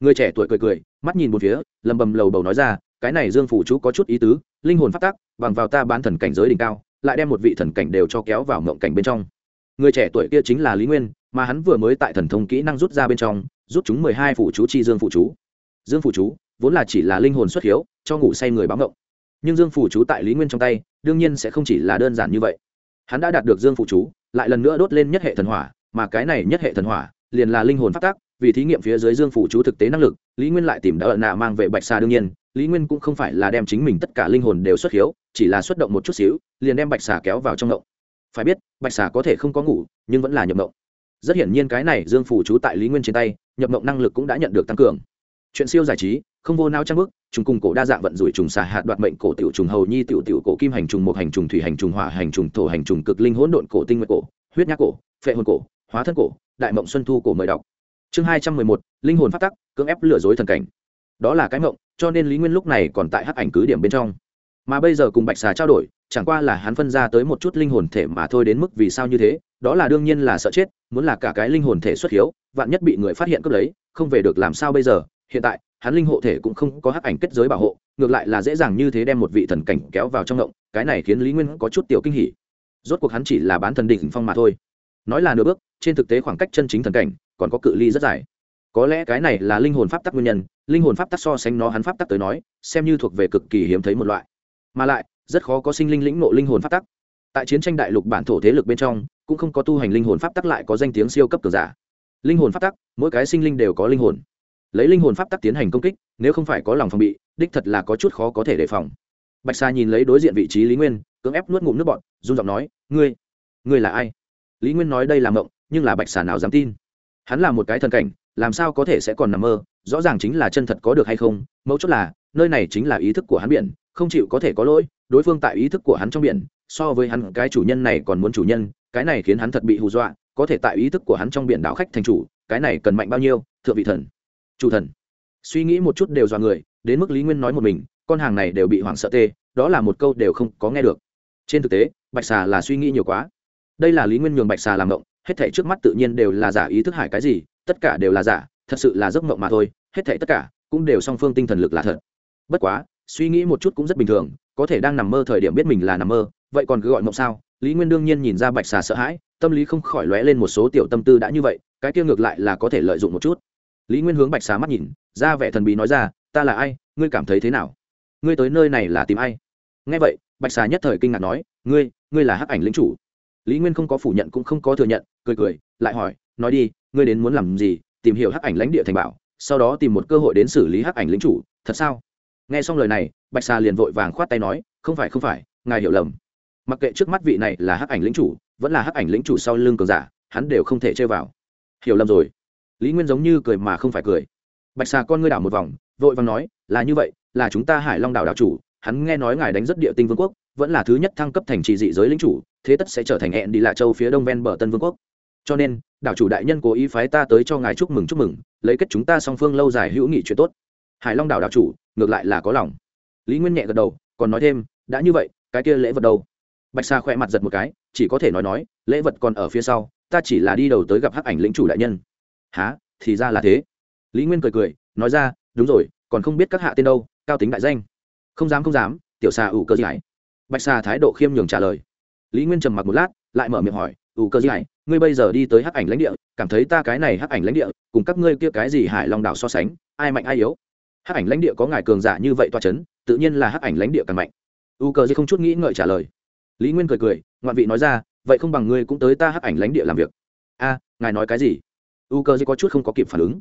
Người trẻ tuổi cười cười, mắt nhìn một phía, lầm bầm lầu bầu nói ra cái này dương phủ chú có chút ý tứ, linh hồn phát tác, bằng vào ta bán thần cảnh giới đỉnh cao, lại đem một vị thần cảnh đều cho kéo vào mộng cảnh bên trong. Người trẻ tuổi kia chính là lý nguyên, mà hắn vừa mới tại thần thông kỹ năng rút ra bên trong, rút chúng mười hai phủ chú chi dương phủ chú. Dương phủ chú vốn là chỉ là linh hồn xuất hiếu, cho ngủ say người báo ngộng. Nhưng dương phủ chú tại lý nguyên trong tay, đương nhiên sẽ không chỉ là đơn giản như vậy. Hắn đã đạt được dương phủ chú, lại lần nữa đốt lên nhất hệ thần hỏa, mà cái này nhất hệ thần hỏa liền là linh hồn phát tác, vì thí nghiệm phía dưới dương phủ chú thực tế năng lực, lý nguyên lại tìm đỡ nạ mang về bạch xa đương nhiên lý nguyên cũng không phải là đem chính mình tất cả linh hồn đều xuất hiếu, chỉ là xuất động một chút xíu, liền đem bạch xà kéo vào trong động. Phải biết, bạch xà có thể không có ngủ, nhưng vẫn là nhập động. Rất hiển nhiên cái này dương phủ chú tại lý nguyên trên tay, nhập động năng lực cũng đã nhận được tăng cường. Chuyện siêu giải trí, không vô nao trang bức, trùng cùng cổ đa dạng vận rủi trùng xà hạt đoạt mệnh cổ tiểu trùng hầu nhi tiểu tiểu cổ kim hành trùng một hành trùng thủy hành trùng hỏa hành trùng thổ hành trùng cực linh hỗn độn cổ tinh nguyệt cổ, huyết nhác cổ, phệ hồn cổ, hóa thân cổ, đại mộng xuân thu cổ mời đọc. Chương hai trăm mười một, linh hồn phát tắc, cưỡng ép lừa dối thần cảnh đó là cái mộng cho nên lý nguyên lúc này còn tại hắc ảnh cứ điểm bên trong. Mà bây giờ cùng bạch xà trao đổi, chẳng qua là hắn phân ra tới một chút linh hồn thể mà thôi đến mức vì sao như thế, đó là đương nhiên là sợ chết, muốn là cả cái linh hồn thể xuất hiếu, vạn nhất bị người phát hiện cướp lấy, không về được làm sao bây giờ, hiện tại, hắn linh hộ thể cũng không có hắc ảnh kết giới bảo hộ, ngược lại là dễ dàng như thế đem một vị thần cảnh kéo vào trong động cái này khiến lý nguyên có chút tiểu kinh hỉ. Rốt cuộc hắn chỉ là bán thần đỉnh phong mà thôi. Nói là nửa bước, trên thực tế khoảng cách chân chính thần cảnh còn có cự ly rất dài có lẽ cái này là linh hồn pháp tắc nguyên nhân, linh hồn pháp tắc so sánh nó hắn pháp tắc tới nói, xem như thuộc về cực kỳ hiếm thấy một loại. Mà lại, rất khó có sinh linh lĩnh nộ linh hồn pháp tắc. Tại chiến tranh đại lục bản thổ thế lực bên trong, cũng không có tu hành linh hồn pháp tắc lại có danh tiếng siêu cấp cường giả. Linh hồn pháp tắc, mỗi cái sinh linh đều có linh hồn. Lấy linh hồn pháp tắc tiến hành công kích, nếu không phải có lòng phòng bị, đích thật là có chút khó có thể đề phòng. Bạch sa nhìn lấy đối diện vị trí lý nguyên, cưỡng ép nuốt ngụm nước bọn run giọng nói, ngươi ngươi là ai? Lý nguyên nói đây là mộng, nhưng là bạch xà nào dám tin. Hắn là một cái thần cảnh làm sao có thể sẽ còn nằm mơ, rõ ràng chính là chân thật có được hay không mẫu chốt là, nơi này chính là ý thức của hắn biển, không chịu có thể có lỗi, đối phương tại ý thức của hắn trong biển, so với hắn, cái chủ nhân này còn muốn chủ nhân, cái này khiến hắn thật bị hù dọa, có thể tại ý thức của hắn trong biển đảo khách thành chủ, cái này cần mạnh bao nhiêu, thượng vị thần. Chủ thần. Suy nghĩ một chút đều dọa người, đến mức lý nguyên nói một mình, con hàng này đều bị hoảng sợ tê, đó là một câu đều không có nghe được. Trên thực tế, bạch xà là suy nghĩ nhiều quá. Đây là lý nguyên nhường bạch xà làm động hết thể trước mắt tự nhiên đều là giả ý thức hải cái gì, tất cả đều là giả, thật sự là giấc mộng mà thôi, hết thể tất cả cũng đều song phương tinh thần lực là thật. Bất quá, suy nghĩ một chút cũng rất bình thường, có thể đang nằm mơ thời điểm biết mình là nằm mơ, vậy còn cứ gọi mộng sao? Lý nguyên đương nhiên nhìn ra bạch xà sợ hãi, tâm lý không khỏi lóe lên một số tiểu tâm tư đã như vậy, cái kia ngược lại là có thể lợi dụng một chút. Lý nguyên hướng bạch xà mắt nhìn, ra vẻ thần bí nói ra, ta là ai? Ngươi cảm thấy thế nào? Ngươi tới nơi này là tìm ai? Nghe vậy, bạch xà nhất thời kinh ngạc nói, ngươi ngươi là hắc ảnh lính chủ lý nguyên không có phủ nhận cũng không có thừa nhận, cười cười, lại hỏi, nói đi, ngươi đến muốn làm gì? Tìm hiểu hắc ảnh lãnh địa thành bảo, sau đó tìm một cơ hội đến xử lý hắc ảnh lính chủ, thật sao? Nghe xong lời này, bạch xà liền vội vàng khoát tay nói, không phải không phải, ngài hiểu lầm. Mặc kệ trước mắt vị này là hắc ảnh lính chủ, vẫn là hắc ảnh lính chủ sau lưng cường giả, hắn đều không thể chơi vào. Hiểu lầm rồi. Lý nguyên giống như cười mà không phải cười. Bạch xà con ngươi đảo một vòng, vội vàng nói, là như vậy, là chúng ta hải long đảo đảo chủ, hắn nghe nói ngài đánh rất địa tinh vương quốc vẫn là thứ nhất thăng cấp thành trì dị giới lính chủ, thế tất sẽ trở thành hẹn đi lạ châu phía đông ven bờ tân vương quốc. Cho nên, đảo chủ đại nhân cố ý phái ta tới cho ngài chúc mừng chúc mừng, lấy kết chúng ta song phương lâu dài hữu nghị chuyện tốt. Hải long đảo đảo chủ, ngược lại là có lòng. Lý nguyên nhẹ gật đầu, còn nói thêm, đã như vậy, cái kia lễ vật đâu? Bạch sa khỏe mặt giật một cái, chỉ có thể nói nói, lễ vật còn ở phía sau, ta chỉ là đi đầu tới gặp hắc ảnh lĩnh chủ đại nhân. Há thì ra là thế. Lý nguyên cười cười, nói ra, đúng rồi, còn không biết các hạ tên đâu, cao tính đại danh. Không dám không dám, tiểu xà ủ cơ giải bạch xà thái độ khiêm nhường trả lời. Lý nguyên trầm mặc một lát, lại mở miệng hỏi ủ cơ giải ngươi bây giờ đi tới hắc ảnh lãnh địa, cảm thấy ta cái này hắc ảnh lãnh địa, cùng các ngươi kia cái gì hải long đảo so sánh, ai mạnh ai yếu? Hắc ảnh lãnh địa có ngài cường giả như vậy toa c h ấ n tự nhiên là hắc ảnh lãnh địa càng mạnh. U cờ dây không chút nghĩ ngợi trả lời. Lý nguyên cười cười, ngoạn vị nói ra, vậy không bằng ngươi cũng tới ta hắc ảnh lãnh địa làm việc. A, ngài nói cái gì? U cờ dây có chút không có kịp phản ứng.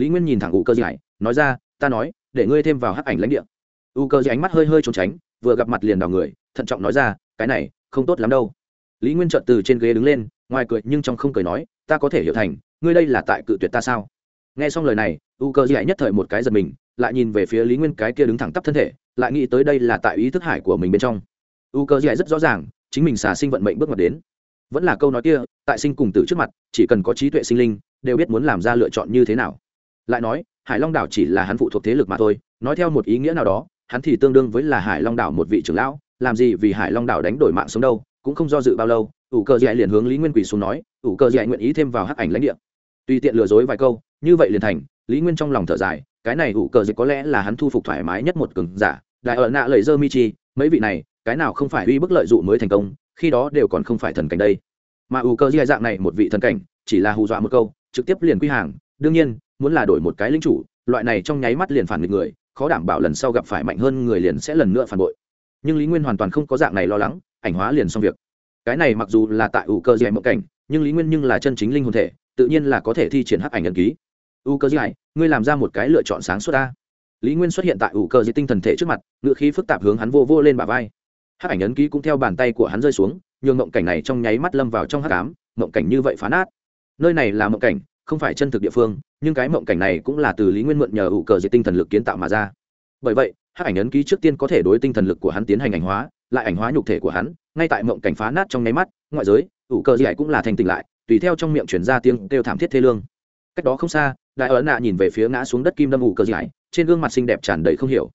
Lý nguyên nhìn thẳng u cờ dây nói ra, ta nói, để ngươi thêm vào hắc ảnh lãnh địa. U cờ dây ánh mắt hơi hơi trốn tránh vừa gặp mặt liền đào người, thận trọng nói ra, cái này, không tốt lắm đâu. Lý nguyên trợt từ trên ghế đứng lên, ngoài cười nhưng trong không cười nói, ta có thể hiểu thành, ngươi đây là tại cự tuyệt ta sao? Nghe xong lời này, u cơ dạy nhất thời một cái giật mình, lại nhìn về phía lý nguyên cái kia đứng thẳng tắp thân thể, lại nghĩ tới đây là tại ý thức hải của mình bên trong. U cơ dạy rất rõ ràng, chính mình xả sinh vận mệnh bước mặt đến. Vẫn là câu nói kia, tại sinh cùng tử trước mặt, chỉ cần có trí tuệ sinh linh, đều biết muốn làm ra lựa chọn như thế nào. Lại nói, hải long đảo chỉ là hắn phụ thuộc thế lực mà thôi, nói theo một ý nghĩa nào đó hắn thì tương đương với là hải long đảo một vị trưởng lão, làm gì vì hải long đảo đánh đổi mạng sống đâu, cũng không do dự bao lâu, ủ cơ dạy liền hướng lý nguyên quỳ xuống nói, ủ cơ dạy nguyện ý thêm vào hắc ảnh lãnh địa. Tùy tiện lừa dối vài câu, như vậy liền thành, lý nguyên trong lòng thở dài, cái này ủ cơ dạy có lẽ là hắn thu phục thoải mái nhất một cường giả, đại ở nạ lời dơ mi chi, mấy vị này, cái nào không phải uy bức lợi dụ mới thành công, khi đó đều còn không phải thần cảnh đây. Mà ủ cơ dạy dạng này một vị thần cảnh, chỉ là hù dọa một câu, trực tiếp liền quy hàng, đương nhiên, muốn là đổi một cái lính chủ, loại này trong nháy mắt liền phản nghịch người khó đảm bảo lần sau gặp phải mạnh hơn người liền sẽ lần nữa phản bội. Nhưng lý nguyên hoàn toàn không có dạng này lo lắng, ảnh hóa liền xong việc. Cái này mặc dù là tại ủ cơ dạy mộng cảnh, nhưng lý nguyên nhưng là chân chính linh hồn thể, tự nhiên là có thể thi triển hắc ảnh ẩn ký. U cơ dạy ngươi làm ra một cái lựa chọn sáng suốt ta. Lý nguyên xuất hiện tại ủ cơ dạy tinh thần thể trước mặt, ngựa khí phức tạp hướng hắn vô vô lên bả vai. Hắc ảnh ấn ký cũng theo bàn tay của hắn rơi xuống, nhường mộng cảnh này trong nháy mắt lâm vào trong hắc ám, mộng cảnh như vậy phá nát. Nơi này là mộng cảnh, không phải chân thực địa phương nhưng cái mộng cảnh này cũng là từ lý nguyên mượn nhờ ủ cờ diệt tinh thần lực kiến tạo mà ra. Bởi vậy hát ảnh ấn ký trước tiên có thể đối tinh thần lực của hắn tiến hành ảnh hóa, lại ảnh hóa nhục thể của hắn, ngay tại mộng cảnh phá nát trong nháy mắt, ngoại giới, ủ cờ diệt cũng là thành tỉnh lại, tùy theo trong miệng chuyển ra tiếng kêu thảm thiết thê lương. Cách đó không xa, đại ấn nạ nhìn về phía ngã xuống đất kim đâm ủ cờ diệt, trên gương mặt xinh đẹp tràn đầy không hiểu.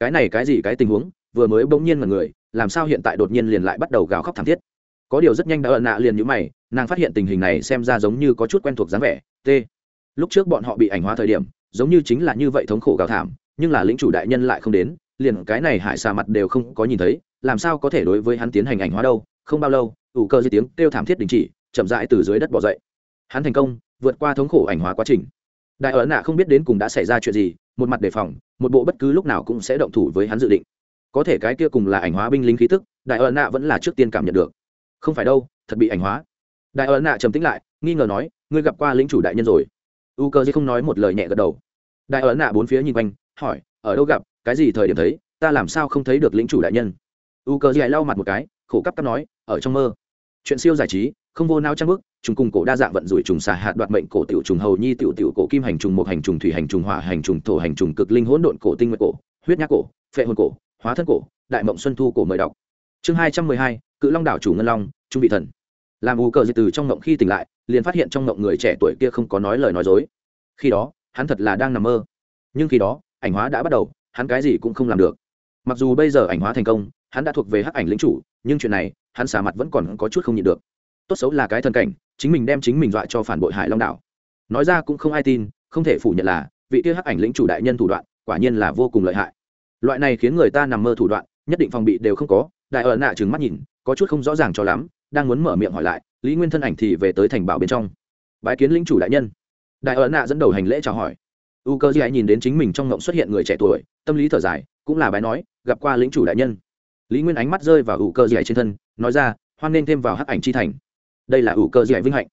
Cái này cái gì cái tình huống, vừa mới bỗng nhiên mà người, làm sao hiện tại đột nhiên liền lại bắt đầu gào khóc thảm thiết. Có điều rất nhanh đã ẩn nạ liền nhữ mày, nàng phát hiện tình hình này xem ra giống như có chút quen thuộc dáng vẻ t lúc trước bọn họ bị ảnh hóa thời điểm, giống như chính là như vậy thống khổ gào thảm, nhưng là lĩnh chủ đại nhân lại không đến, liền cái này hải xà mặt đều không có nhìn thấy, làm sao có thể đối với hắn tiến hành ảnh hóa đâu, không bao lâu, ủ cơ dưới tiếng kêu thảm thiết đình chỉ, chậm rãi từ dưới đất bỏ dậy. Hắn thành công, vượt qua thống khổ ảnh hóa quá trình. Đại ấn nạ không biết đến cùng đã xảy ra chuyện gì, một mặt đề phòng, một bộ bất cứ lúc nào cũng sẽ động thủ với hắn dự định. Có thể cái kia cùng là ảnh hóa binh lính khí tức, đại ấn nạ vẫn là trước tiên cảm nhận được. Không phải đâu, thật bị ảnh hóa. Đại ấn nạ trầm tính lại, nghi ngờ nói, ngươi gặp qua lính chủ đại nhân rồi? U cơ dây không nói một lời nhẹ gật đầu. Đại ấn nạ bốn phía nhìn quanh, hỏi, ở đâu gặp? Cái gì thời điểm thấy? Ta làm sao không thấy được lính chủ đại nhân? U cơ dây lau mặt một cái, khổ cấp cấp nói, ở trong mơ. Chuyện siêu giải trí, không vô nao trang bức chúng cùng cổ đa dạng vận rủi trùng xà hạt đoạt mệnh cổ tiểu trùng hầu nhi tiểu tiểu cổ kim hành trùng một hành trùng, thủy hành trùng, hỏa hành trùng, thổ hành trùng, cực linh hỗn độn cổ, tinh nguyệt cổ, huyết nhác cổ, phệ hồn cổ, hóa thân cổ, đại mộng xuân thu cổ mời đọc. Chương hai trăm mười hai, cự long đảo chủ ngân long, trung vị thần làm u cờ dị từ trong ngộng khi tỉnh lại, liền phát hiện trong ngộng người trẻ tuổi kia không có nói lời nói dối. Khi đó, hắn thật là đang nằm mơ. Nhưng khi đó, ảnh hóa đã bắt đầu, hắn cái gì cũng không làm được. Mặc dù bây giờ ảnh hóa thành công, hắn đã thuộc về hắc ảnh lính chủ, nhưng chuyện này, hắn xả mặt vẫn còn có chút không nhịn được. Tốt xấu là cái thân cảnh, chính mình đem chính mình dọa cho phản bội hải long đảo. Nói ra cũng không ai tin, không thể phủ nhận là, vị kia hắc ảnh lĩnh chủ đại nhân thủ đoạn, quả nhiên là vô cùng lợi hại. Loại này khiến người ta nằm mơ thủ đoạn, nhất định phòng bị đều không có, đại ở nạ trừng mắt nhìn, có chút không rõ ràng cho lắm đang muốn mở miệng hỏi lại, lý nguyên thân ảnh thì về tới thành bảo bên trong. Bái kiến lĩnh chủ đại nhân. Đại ấn nạ dẫn đầu hành lễ chào hỏi. U cơ di nhìn đến chính mình trong ngộng xuất hiện người trẻ tuổi, tâm lý thở dài, cũng là bái nói, gặp qua lĩnh chủ đại nhân. Lý nguyên ánh mắt rơi vào u cơ di trên thân, nói ra, hoan nên thêm vào hắc ảnh chi thành. Đây là u cơ di vinh hạnh.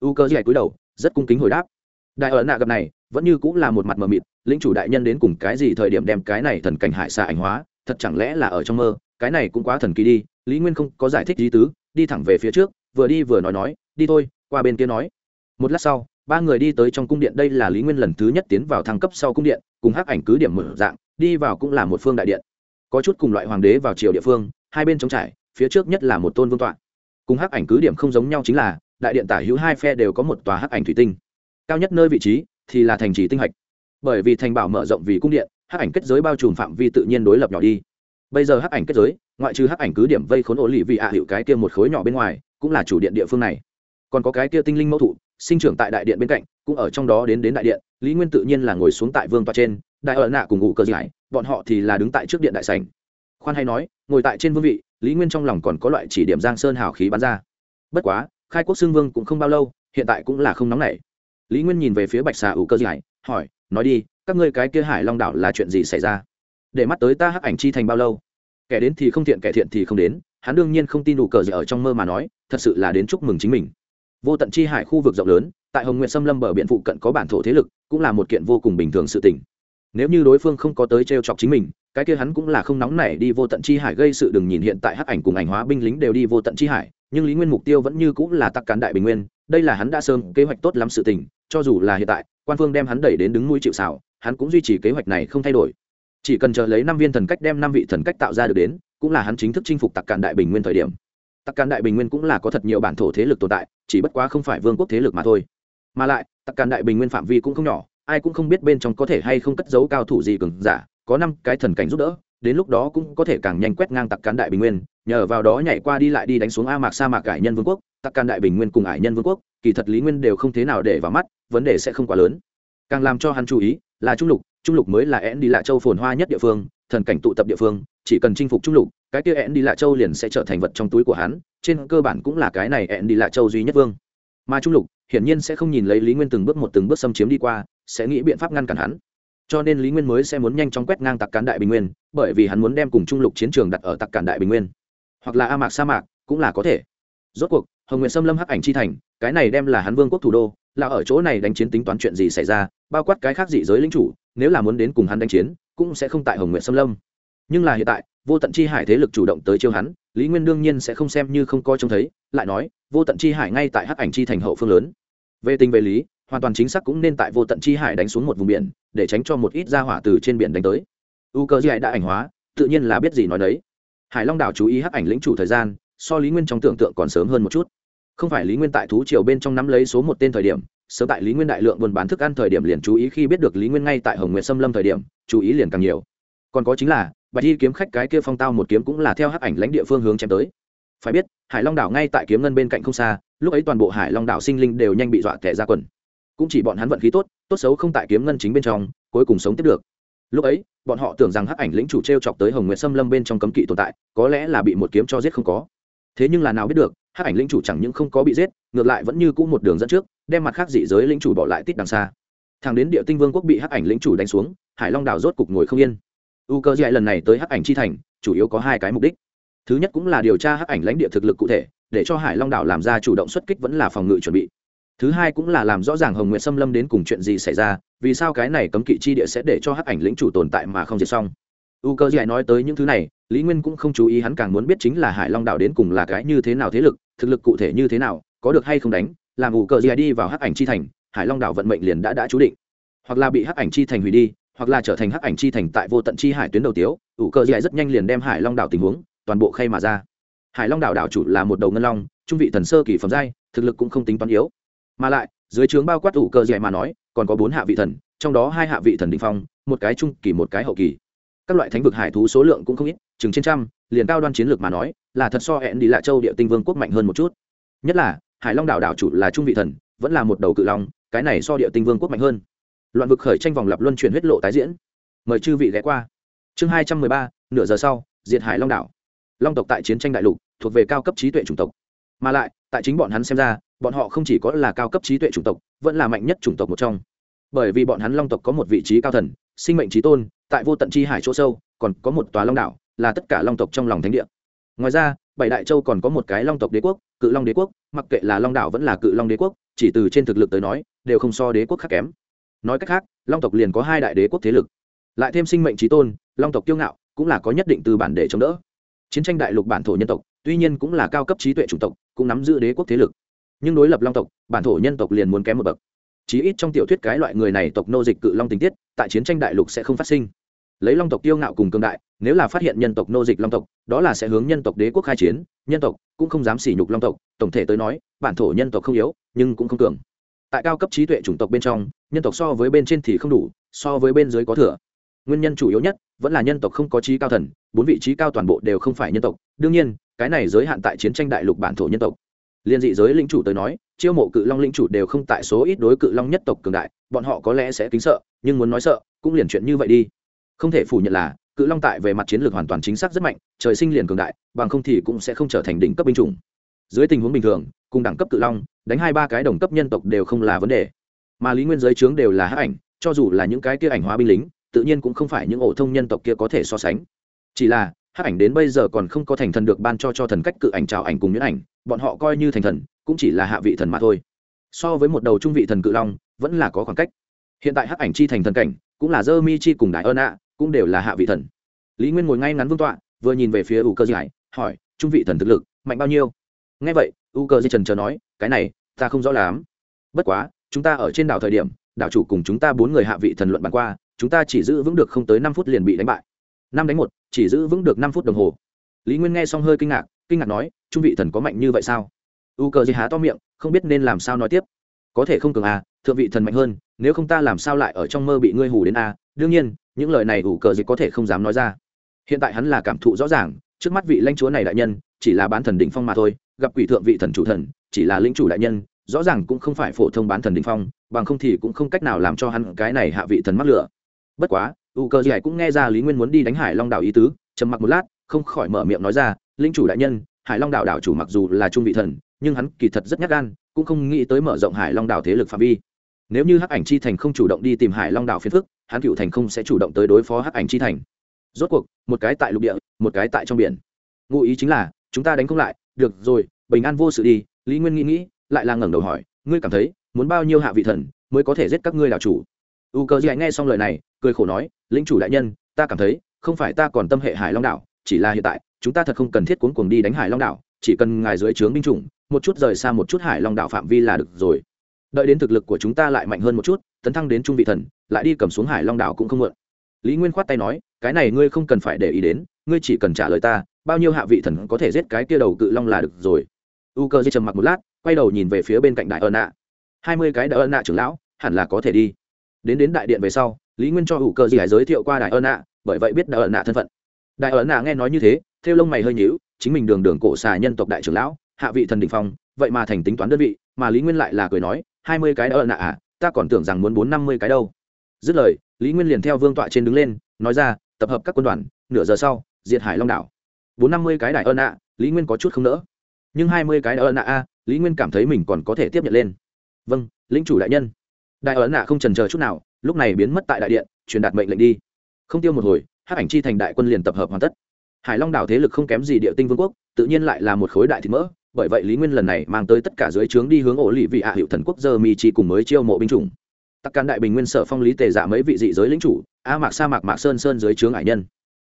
U cơ di cúi đầu, rất cung kính hồi đáp. Đại ấn nạ gặp này, vẫn như cũng là một mặt mờ mịt, lĩnh chủ đại nhân đến cùng cái gì thời điểm đem cái này thần cảnh hại xa ảnh hóa thật chẳng lẽ là ở trong mơ? Cái này cũng quá thần kỳ đi. Lý nguyên không có giải thích lý tứ, đi thẳng về phía trước, vừa đi vừa nói nói, đi thôi, qua bên kia nói. Một lát sau, ba người đi tới trong cung điện, đây là lý nguyên lần thứ nhất tiến vào thăng cấp sau cung điện, cùng hắc ảnh cứ điểm mở dạng, đi vào cũng là một phương đại điện. Có chút cùng loại hoàng đế vào triều địa phương, hai bên trống trải, phía trước nhất là một tôn vương tọa. Cùng hắc ảnh cứ điểm không giống nhau chính là, đại điện tả hữu hai phe đều có một tòa hắc ảnh thủy tinh. Cao nhất nơi vị trí thì là thành trì tinh hạch. Bởi vì thành bảo mở rộng vì cung điện hắc ảnh kết giới bao trùm phạm vi tự nhiên đối lập nhỏ đi. Bây giờ hắc ảnh kết giới, ngoại trừ hắc ảnh cứ điểm vây khốn ổ lì vì ạ hiệu cái kia một khối nhỏ bên ngoài, cũng là chủ điện địa phương này. Còn có cái kia tinh linh mẫu thụ, sinh trưởng tại đại điện bên cạnh, cũng ở trong đó đến đến đại điện, lý nguyên tự nhiên là ngồi xuống tại vương toa trên, đại ở nạ cùng ngụ cơ giải, bọn họ thì là đứng tại trước điện đại sành khoan hay nói, ngồi tại trên vương vị, lý nguyên trong lòng còn có loại chỉ điểm giang sơn hào khí bắn ra. Bất quá, khai quốc xương vương cũng không bao lâu, hiện tại cũng là không nóng nảy. Lý nguyên nhìn về phía bạch xà ủ cơ giải, hỏi, nói đi các ngươi cái kia hải long đảo là chuyện gì xảy ra? Để mắt tới ta hắc ảnh chi thành bao lâu? Kẻ đến thì không thiện, kẻ thiện thì không đến, hắn đương nhiên không tin đủ cờ gì ở trong mơ mà nói, thật sự là đến chúc mừng chính mình. Vô tận chi hải khu vực rộng lớn, tại hồng nguyện xâm lâm bờ biển phụ cận có bản thổ thế lực, cũng là một kiện vô cùng bình thường sự tình. Nếu như đối phương không có tới t r e o chọc chính mình, cái kia hắn cũng là không nóng nảy đi vô tận chi hải gây sự đừng nhìn hiện tại hắc ảnh cùng ảnh hóa binh lính đều đi vô tận chi hải, nhưng lý nguyên mục tiêu vẫn như cũng là tắc cán đại bình nguyên, đây là hắn đã sớm kế hoạch tốt lắm sự tình, cho dù là hiện tại quan phương đem hắn đẩy đến đứng mũi chịu xảo hắn cũng duy trì kế hoạch này không thay đổi. Chỉ cần chờ lấy năm viên thần cách đem năm vị thần cách tạo ra được đến, cũng là hắn chính thức chinh phục tặc cạn đại bình nguyên thời điểm. Tặc cạn đại bình nguyên cũng là có thật nhiều bản thổ thế lực tồn tại, chỉ bất quá không phải vương quốc thế lực mà thôi. Mà lại, tặc cạn đại bình nguyên phạm vi cũng không nhỏ, ai cũng không biết bên trong có thể hay không cất giấu cao thủ gì cường giả, có năm cái thần cảnh giúp đỡ, đến lúc đó cũng có thể càng nhanh quét ngang tặc cán đại bình nguyên, nhờ vào đó nhảy qua đi lại đi đánh xuống a mạc sa mạc cải nhân vương quốc tặc can đại bình nguyên cùng ải nhân vương quốc, kỳ thật lý nguyên đều không thế nào để vào mắt, vấn đề sẽ không quá lớn. Càng làm cho hắn chú ý là trung lục trung lục mới là én đi lạ châu phồn hoa nhất địa phương, thần cảnh tụ tập địa phương, chỉ cần chinh phục trung lục, cái kia én đi lạ châu liền sẽ trở thành vật trong túi của hắn, trên cơ bản cũng là cái này én đi lạ châu duy nhất vương. Mà trung lục hiển nhiên sẽ không nhìn lấy lý nguyên từng bước một từng bước xâm chiếm đi qua, sẽ nghĩ biện pháp ngăn cản hắn. Cho nên lý nguyên mới sẽ muốn nhanh chóng quét ngang tặc cán đại bình nguyên, bởi vì hắn muốn đem cùng trung lục chiến trường đặt ở tặc cản đại bình nguyên. Hoặc là a mạc sa mạc cũng là có thể rốt cuộc, hồng nguyện xâm lâm hắc ảnh chi thành, cái này đem là hắn vương quốc thủ đô, là ở chỗ này đánh chiến tính toán chuyện gì xảy ra, bao quát cái khác dị giới lính chủ, nếu là muốn đến cùng hắn đánh chiến, cũng sẽ không tại hồng nguyện xâm lâm. Nhưng là hiện tại, vô tận chi hải thế lực chủ động tới chiêu hắn, lý nguyên đương nhiên sẽ không xem như không coi trông thấy, lại nói, vô tận chi hải ngay tại hắc ảnh chi thành hậu phương lớn. Về tình về lý, hoàn toàn chính xác cũng nên tại vô tận chi hải đánh xuống một vùng biển, để tránh cho một ít ra hỏa từ trên biển đánh tới. U cơ dạy đã ảnh hóa, tự nhiên là biết gì nói đấy. Hải long đảo chú ý hắc ảnh lĩnh chủ thời gian so lý nguyên trong tưởng tượng còn sớm hơn một chút. Không phải lý nguyên tại thú triều bên trong nắm lấy số một tên thời điểm, sớm tại lý nguyên đại lượng buôn bán thức ăn thời điểm liền chú ý khi biết được lý nguyên ngay tại hồng nguyệt xâm lâm thời điểm, chú ý liền càng nhiều. Còn có chính là, bạch y kiếm khách cái kia phong tao một kiếm cũng là theo hắc ảnh lãnh địa phương hướng chém tới. Phải biết, hải long đảo ngay tại kiếm ngân bên cạnh không xa, lúc ấy toàn bộ hải long đảo sinh linh đều nhanh bị dọa tẻ ra quần. Cũng chỉ bọn hắn vận khí tốt tốt xấu không tại kiếm ngân chính bên trong, cuối cùng sống tiếp được. Lúc ấy, bọn họ tưởng rằng hắc ảnh lĩnh chủ t r e o chọc tới hồng nguyệt xâm lâm bên trong cấm kỵ tồn tại, có lẽ là bị một kiếm cho giết không có thế nhưng là nào biết được, hắc ảnh lĩnh chủ chẳng những không có bị giết, ngược lại vẫn như cũ một đường dẫn trước, đem mặt khác dị giới lĩnh chủ bỏ lại tít đằng xa. Thằng đến địa tinh vương quốc bị hắc ảnh lĩnh chủ đánh xuống, hải long đảo rốt cục ngồi không yên. U cơ dạy lần này tới hắc ảnh chi thành, chủ yếu có hai cái mục đích. Thứ nhất cũng là điều tra hắc ảnh lãnh địa thực lực cụ thể, để cho hải long đảo làm ra chủ động xuất kích vẫn là phòng ngự chuẩn bị. Thứ hai cũng là làm rõ ràng hồng nguyện xâm lâm đến cùng chuyện gì xảy ra, vì sao cái này cấm kỵ chi địa sẽ để cho hắc ảnh lĩnh chủ tồn tại mà không diệt xong u cơ dạy nói tới những thứ này, lý nguyên cũng không chú ý hắn càng muốn biết chính là hải long đảo đến cùng là cái như thế nào thế lực, thực lực cụ thể như thế nào, có được hay không đánh, làm u cơ dạy đi vào hắc ảnh chi thành, hải long đảo vận mệnh liền đã đã chú định. Hoặc là bị hắc ảnh chi thành hủy đi, hoặc là trở thành hắc ảnh chi thành tại vô tận chi hải tuyến đầu tiếu, u cơ dạy rất nhanh liền đem hải long đảo tình huống, toàn bộ khay mà ra. Hải long đảo đảo chủ là một đầu ngân long, trung vị thần sơ kỳ phẩm giai, thực lực cũng không tính toán yếu. Mà lại, dưới trướng bao quát ủ cơ dạy mà nói, còn có bốn hạ vị thần, trong đó hai hạ vị thần đình phong, một cái trung kỳ, một cái hậu kỳ các loại thánh vực hải thú số lượng cũng không ít, chừng trên trăm, liền cao đoan chiến lược mà nói, là thật so hẹn đi lạ châu địa tinh vương quốc mạnh hơn một chút. Nhất là, hải long đảo đảo chủ là trung vị thần, vẫn là một đầu cự long, cái này so địa tinh vương quốc mạnh hơn. Loạn vực khởi tranh vòng lập luân chuyển huyết lộ tái diễn. Mời chư vị ghé qua. Chương hai trăm mười ba, nửa giờ sau, diệt hải long đảo. Long tộc tại chiến tranh đại lục, thuộc về cao cấp trí tuệ chủng tộc. Mà lại, tại chính bọn hắn xem ra, bọn họ không chỉ có là cao cấp trí tuệ chủng tộc, vẫn là mạnh nhất chủng tộc một trong bởi vì bọn hắn long tộc có một vị trí cao thần, sinh mệnh trí tôn, tại vô tận chi hải chỗ sâu, còn có một tòa long đảo, là tất cả long tộc trong lòng thánh địa. Ngoài ra, bảy đại châu còn có một cái long tộc đế quốc, cự long đế quốc, mặc kệ là long đảo vẫn là cự long đế quốc, chỉ từ trên thực lực tới nói, đều không so đế quốc khác kém. Nói cách khác, long tộc liền có hai đại đế quốc thế lực. Lại thêm sinh mệnh trí tôn, long tộc kiêu ngạo, cũng là có nhất định từ bản để chống đỡ. Chiến tranh đại lục bản thổ nhân tộc, tuy nhiên cũng là cao cấp trí tuệ chủng tộc, cũng nắm giữ đế quốc thế lực. Nhưng đối lập long tộc, bản thổ nhân tộc liền muốn kém một bậc chí ít trong tiểu thuyết cái loại người này tộc nô dịch cự long tình tiết, tại chiến tranh đại lục sẽ không phát sinh. Lấy long tộc tiêu ngạo cùng cương đại, nếu là phát hiện nhân tộc nô dịch long tộc, đó là sẽ hướng nhân tộc đế quốc khai chiến, nhân tộc cũng không dám sỉ nhục long tộc, tổng thể tới nói, bản thổ nhân tộc không yếu, nhưng cũng không cường. Tại cao cấp trí tuệ chủng tộc bên trong, nhân tộc so với bên trên thì không đủ, so với bên dưới có thừa. Nguyên nhân chủ yếu nhất, vẫn là nhân tộc không có trí cao thần, bốn vị trí cao toàn bộ đều không phải nhân tộc. Đương nhiên, cái này giới hạn tại chiến tranh đại lục bản thổ nhân tộc liên dị giới linh chủ tới nói, chiêu mộ cự long linh chủ đều không tại số ít đối cự long nhất tộc cường đại, bọn họ có lẽ sẽ kính sợ, nhưng muốn nói sợ, cũng liền chuyện như vậy đi. Không thể phủ nhận là, cự long tại về mặt chiến lược hoàn toàn chính xác rất mạnh, trời sinh liền cường đại, bằng không thì cũng sẽ không trở thành đỉnh cấp binh chủng. Dưới tình huống bình thường, cùng đẳng cấp cự long, đánh hai ba cái đồng cấp nhân tộc đều không là vấn đề. Mà lý nguyên giới trướng đều là hắc ảnh, cho dù là những cái kia ảnh hóa binh lính, tự nhiên cũng không phải những ổ thông nhân tộc kia có thể so sánh. Chỉ là, hắc ảnh đến bây giờ còn không có thành thần được ban cho cho thần cách cự ảnh trào ảnh cùng nhuyễn ảnh bọn họ coi như thành thần, cũng chỉ là hạ vị thần mà thôi. So với một đầu trung vị thần cự long, vẫn là có khoảng cách. Hiện tại hắc ảnh chi thành thần cảnh, cũng là dơ mi chi cùng đại ơn ạ, cũng đều là hạ vị thần. Lý nguyên ngồi ngay ngắn vương tọa, vừa nhìn về phía u cơ giải hỏi, trung vị thần thực lực, mạnh bao nhiêu? Ngay vậy, u cơ di trần chờ nói, cái này, ta không rõ lắm. Bất quá, chúng ta ở trên đảo thời điểm, đảo chủ cùng chúng ta bốn người hạ vị thần luận bàn qua, chúng ta chỉ giữ vững được không tới năm phút liền bị đánh bại. Năm đánh một, chỉ giữ vững được năm phút đồng hồ. Lý nguyên nghe xong hơi kinh ngạc kinh ngạc nói trung vị thần có mạnh như vậy sao? U cờ dây há to miệng, không biết nên làm sao nói tiếp. Có thể không cường à thượng vị thần mạnh hơn, nếu không ta làm sao lại ở trong mơ bị ngươi hù đến à? Đương nhiên, những lời này u cờ dây có thể không dám nói ra. Hiện tại hắn là cảm thụ rõ ràng, trước mắt vị lãnh chúa này đại nhân, chỉ là bán thần đỉnh phong mà thôi, gặp quỷ thượng vị thần chủ thần, chỉ là lĩnh chủ đại nhân, rõ ràng cũng không phải phổ thông bán thần đỉnh phong, bằng không thì cũng không cách nào làm cho hắn cái này hạ vị thần mắc lửa. Bất quá, u cơ dì cũng nghe ra lý nguyên muốn đi đánh hải long đảo ý tứ, trầm mặc một lát, không khỏi mở miệng nói ra linh chủ đại nhân hải long đảo đảo chủ mặc dù là trung vị thần, nhưng hắn kỳ thật rất nhát gan, cũng không nghĩ tới mở rộng hải long đảo thế lực phạm vi. Nếu như hắc ảnh chi thành không chủ động đi tìm hải long đảo phiền phức, hắn cựu thành không sẽ chủ động tới đối phó hắc ảnh chi thành. Rốt cuộc, một cái tại lục địa, một cái tại trong biển. Ngụ ý chính là, chúng ta đánh không lại, được rồi, bình an vô sự đi, lý nguyên nghĩ nghĩ, lại là ngẩng đầu hỏi, ngươi cảm thấy, muốn bao nhiêu hạ vị thần mới có thể giết các ngươi đảo chủ? U cơ dạy nghe xong lời này, cười khổ nói lính chủ đại nhân, ta cảm thấy, không phải ta còn tâm hệ hải long đảo, chỉ là hiện tại chúng ta thật không cần thiết cuốn cuồng đi đánh hải long đảo, chỉ cần ngài dưới trướng binh chủng, một chút rời xa một chút hải long đảo phạm vi là được rồi. Đợi đến thực lực của chúng ta lại mạnh hơn một chút, tấn thăng đến trung vị thần, lại đi cầm xuống hải long đảo cũng không muộn. Lý nguyên khoát tay nói, cái này ngươi không cần phải để ý đến, ngươi chỉ cần trả lời ta, bao nhiêu hạ vị thần có thể giết cái kia đầu cự long là được rồi. U cơ di trầm mặc một lát, quay đầu nhìn về phía bên cạnh đại ơn nạ. Hai mươi cái đại ơn nạ trưởng lão, hẳn là có thể đi. Đến đến đại điện về sau, lý nguyên cho u cơ di giới thiệu qua đại ơn nạ, bởi vậy biết đại ơn nạ thân phận. Đại ơn nạ nghe nói như thế theo lông mày hơi nhíu, chính mình đường đường cổ xà nhân tộc đại trưởng lão, hạ vị thần đình phong, vậy mà thành tính toán đơn vị, mà lý nguyên lại là cười nói, hai mươi cái đại ơn nạ à ta còn tưởng rằng muốn bốn năm mươi cái đâu. Dứt lời, lý nguyên liền theo vương tọa trên đứng lên, nói ra, tập hợp các quân đoàn, nửa giờ sau, diệt hải long đảo. Bốn năm mươi cái đại ơn ạ, lý nguyên có chút không nỡ. Nhưng hai mươi cái đại ơn ạ a lý nguyên cảm thấy mình còn có thể tiếp nhận lên. Vâng lính chủ đại nhân. Đại ơn ạ không trần chờ chút nào, lúc này biến mất tại đại điện, truyền đạt mệnh lệnh đi. Không tiêu một hồi hát ảnh chi thành đại quân liền tập hợp hoàn tất hải long đảo thế lực không kém gì địa tinh vương quốc, tự nhiên lại là một khối đại thịt mỡ, bởi vậy lý nguyên lần này mang tới tất cả dưới trướng đi hướng ổ lì vị hạ hiệu thần quốc giờ mi chi cùng mới chiêu mộ binh chủng. Tắc cán đại bình nguyên sở phong lý tề giả mấy vị dị giới lính chủ, a mạc sa mạc mạc sơn sơn dưới trướng hải nhân.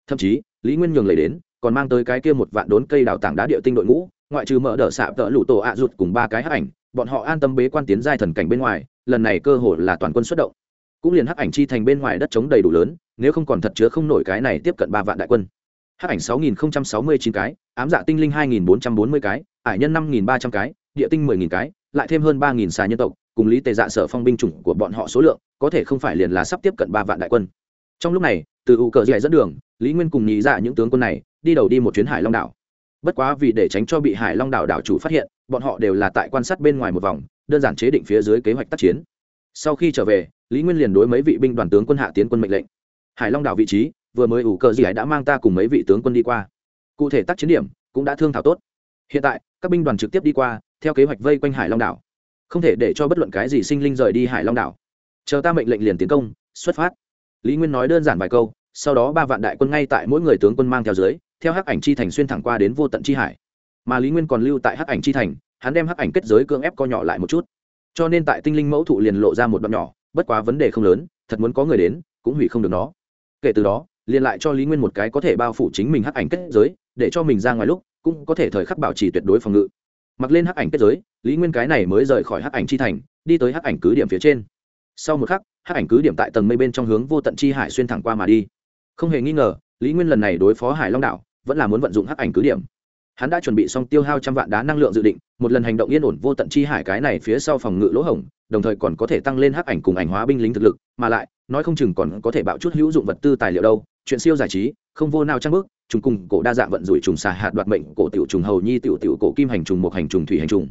Thậm chí, lý nguyên nhường lấy đến, còn mang tới cái kia một vạn đốn cây đào tảng đá địa tinh đội ngũ, ngoại trừ mở đỡ xạ tợ lụ tổ ạ à rụt cùng ba cái hắc ảnh, bọn họ an tâm bế quan tiến giai thần cảnh bên ngoài, lần này cơ hội là toàn quân xuất động. Cũng liền hắc ảnh chi thành bên ngoài đất chống đầy đủ lớn, nếu không còn thật chứa không nổi cái này tiếp cận ba vạn đại quân hát ảnh sáu nghìn sáu mươi chín cái, ám dạ tinh linh hai nghìn bốn trăm bốn mươi cái, ải nhân năm nghìn ba trăm cái, địa tinh mười nghìn cái, lại thêm hơn ba nghìn xà nhân tộc, cùng lý tề dạ sở phong binh chủng của bọn họ số lượng, có thể không phải liền là sắp tiếp cận ba vạn đại quân. Trong lúc này, từ u cờ dạy dẫn đường, lý nguyên cùng nhị dạ những tướng quân này, đi đầu đi một chuyến hải long đảo. Bất quá vì để tránh cho bị hải long đảo đảo chủ phát hiện, bọn họ đều là tại quan sát bên ngoài một vòng, đơn giản chế định phía dưới kế hoạch tác chiến. Sau khi trở về, lý nguyên liền đối mấy vị binh đoàn tướng quân hạ tiến quân mệnh lệnh. Hải long đảo vị trí vừa mới ủ cờ gì đã mang ta cùng mấy vị tướng quân đi qua. Cụ thể tác chiến điểm cũng đã thương thảo tốt. Hiện tại, các binh đoàn trực tiếp đi qua, theo kế hoạch vây quanh hải long đảo. Không thể để cho bất luận cái gì sinh linh rời đi hải long đảo. Chờ ta mệnh lệnh liền tiến công, xuất phát. Lý nguyên nói đơn giản vài câu, sau đó ba vạn đại quân ngay tại mỗi người tướng quân mang theo dưới, theo hắc ảnh chi thành xuyên thẳng qua đến vô tận chi hải. Mà lý nguyên còn lưu tại hắc ảnh chi thành, hắn đem hắc ảnh kết giới cưỡng ép co nhỏ lại một chút. Cho nên tại tinh linh mẫu thụ liền lộ ra một đoạn nhỏ, bất quá vấn đề không lớn, thật muốn có người đến, cũng hủy không được nó. Kể từ đó liền lại cho lý nguyên một cái có thể bao phủ chính mình hắc ảnh kết giới, để cho mình ra ngoài lúc, cũng có thể thời khắc bảo trì tuyệt đối phòng ngự. Mặc lên hắc ảnh kết giới, lý nguyên cái này mới rời khỏi hắc ảnh chi thành, đi tới hắc ảnh cứ điểm phía trên. Sau một khắc, hắc ảnh cứ điểm tại tầng mây bên trong hướng vô tận chi hải xuyên thẳng qua mà đi. Không hề nghi ngờ, lý nguyên lần này đối phó hải long đạo vẫn là muốn vận dụng hắc ảnh cứ điểm. Hắn đã chuẩn bị xong tiêu hao trăm vạn đá năng lượng dự định, một lần hành động yên ổn vô tận chi hải cái này phía sau phòng ngự lỗ hổng, đồng thời còn có thể tăng lên hắc ảnh cùng ảnh hóa binh lính thực lực, mà lại nói không chừng còn có thể bạo chút hữu dụng vật tư tài liệu đâu, chuyện siêu giải trí, không vô nào trang bước trùng cùng cổ đa dạng vận rủi trùng xà hạt đoạt mệnh, cổ tiểu trùng hầu nhi tiểu tiểu cổ kim hành trùng một hành trùng, thủy hành trùng.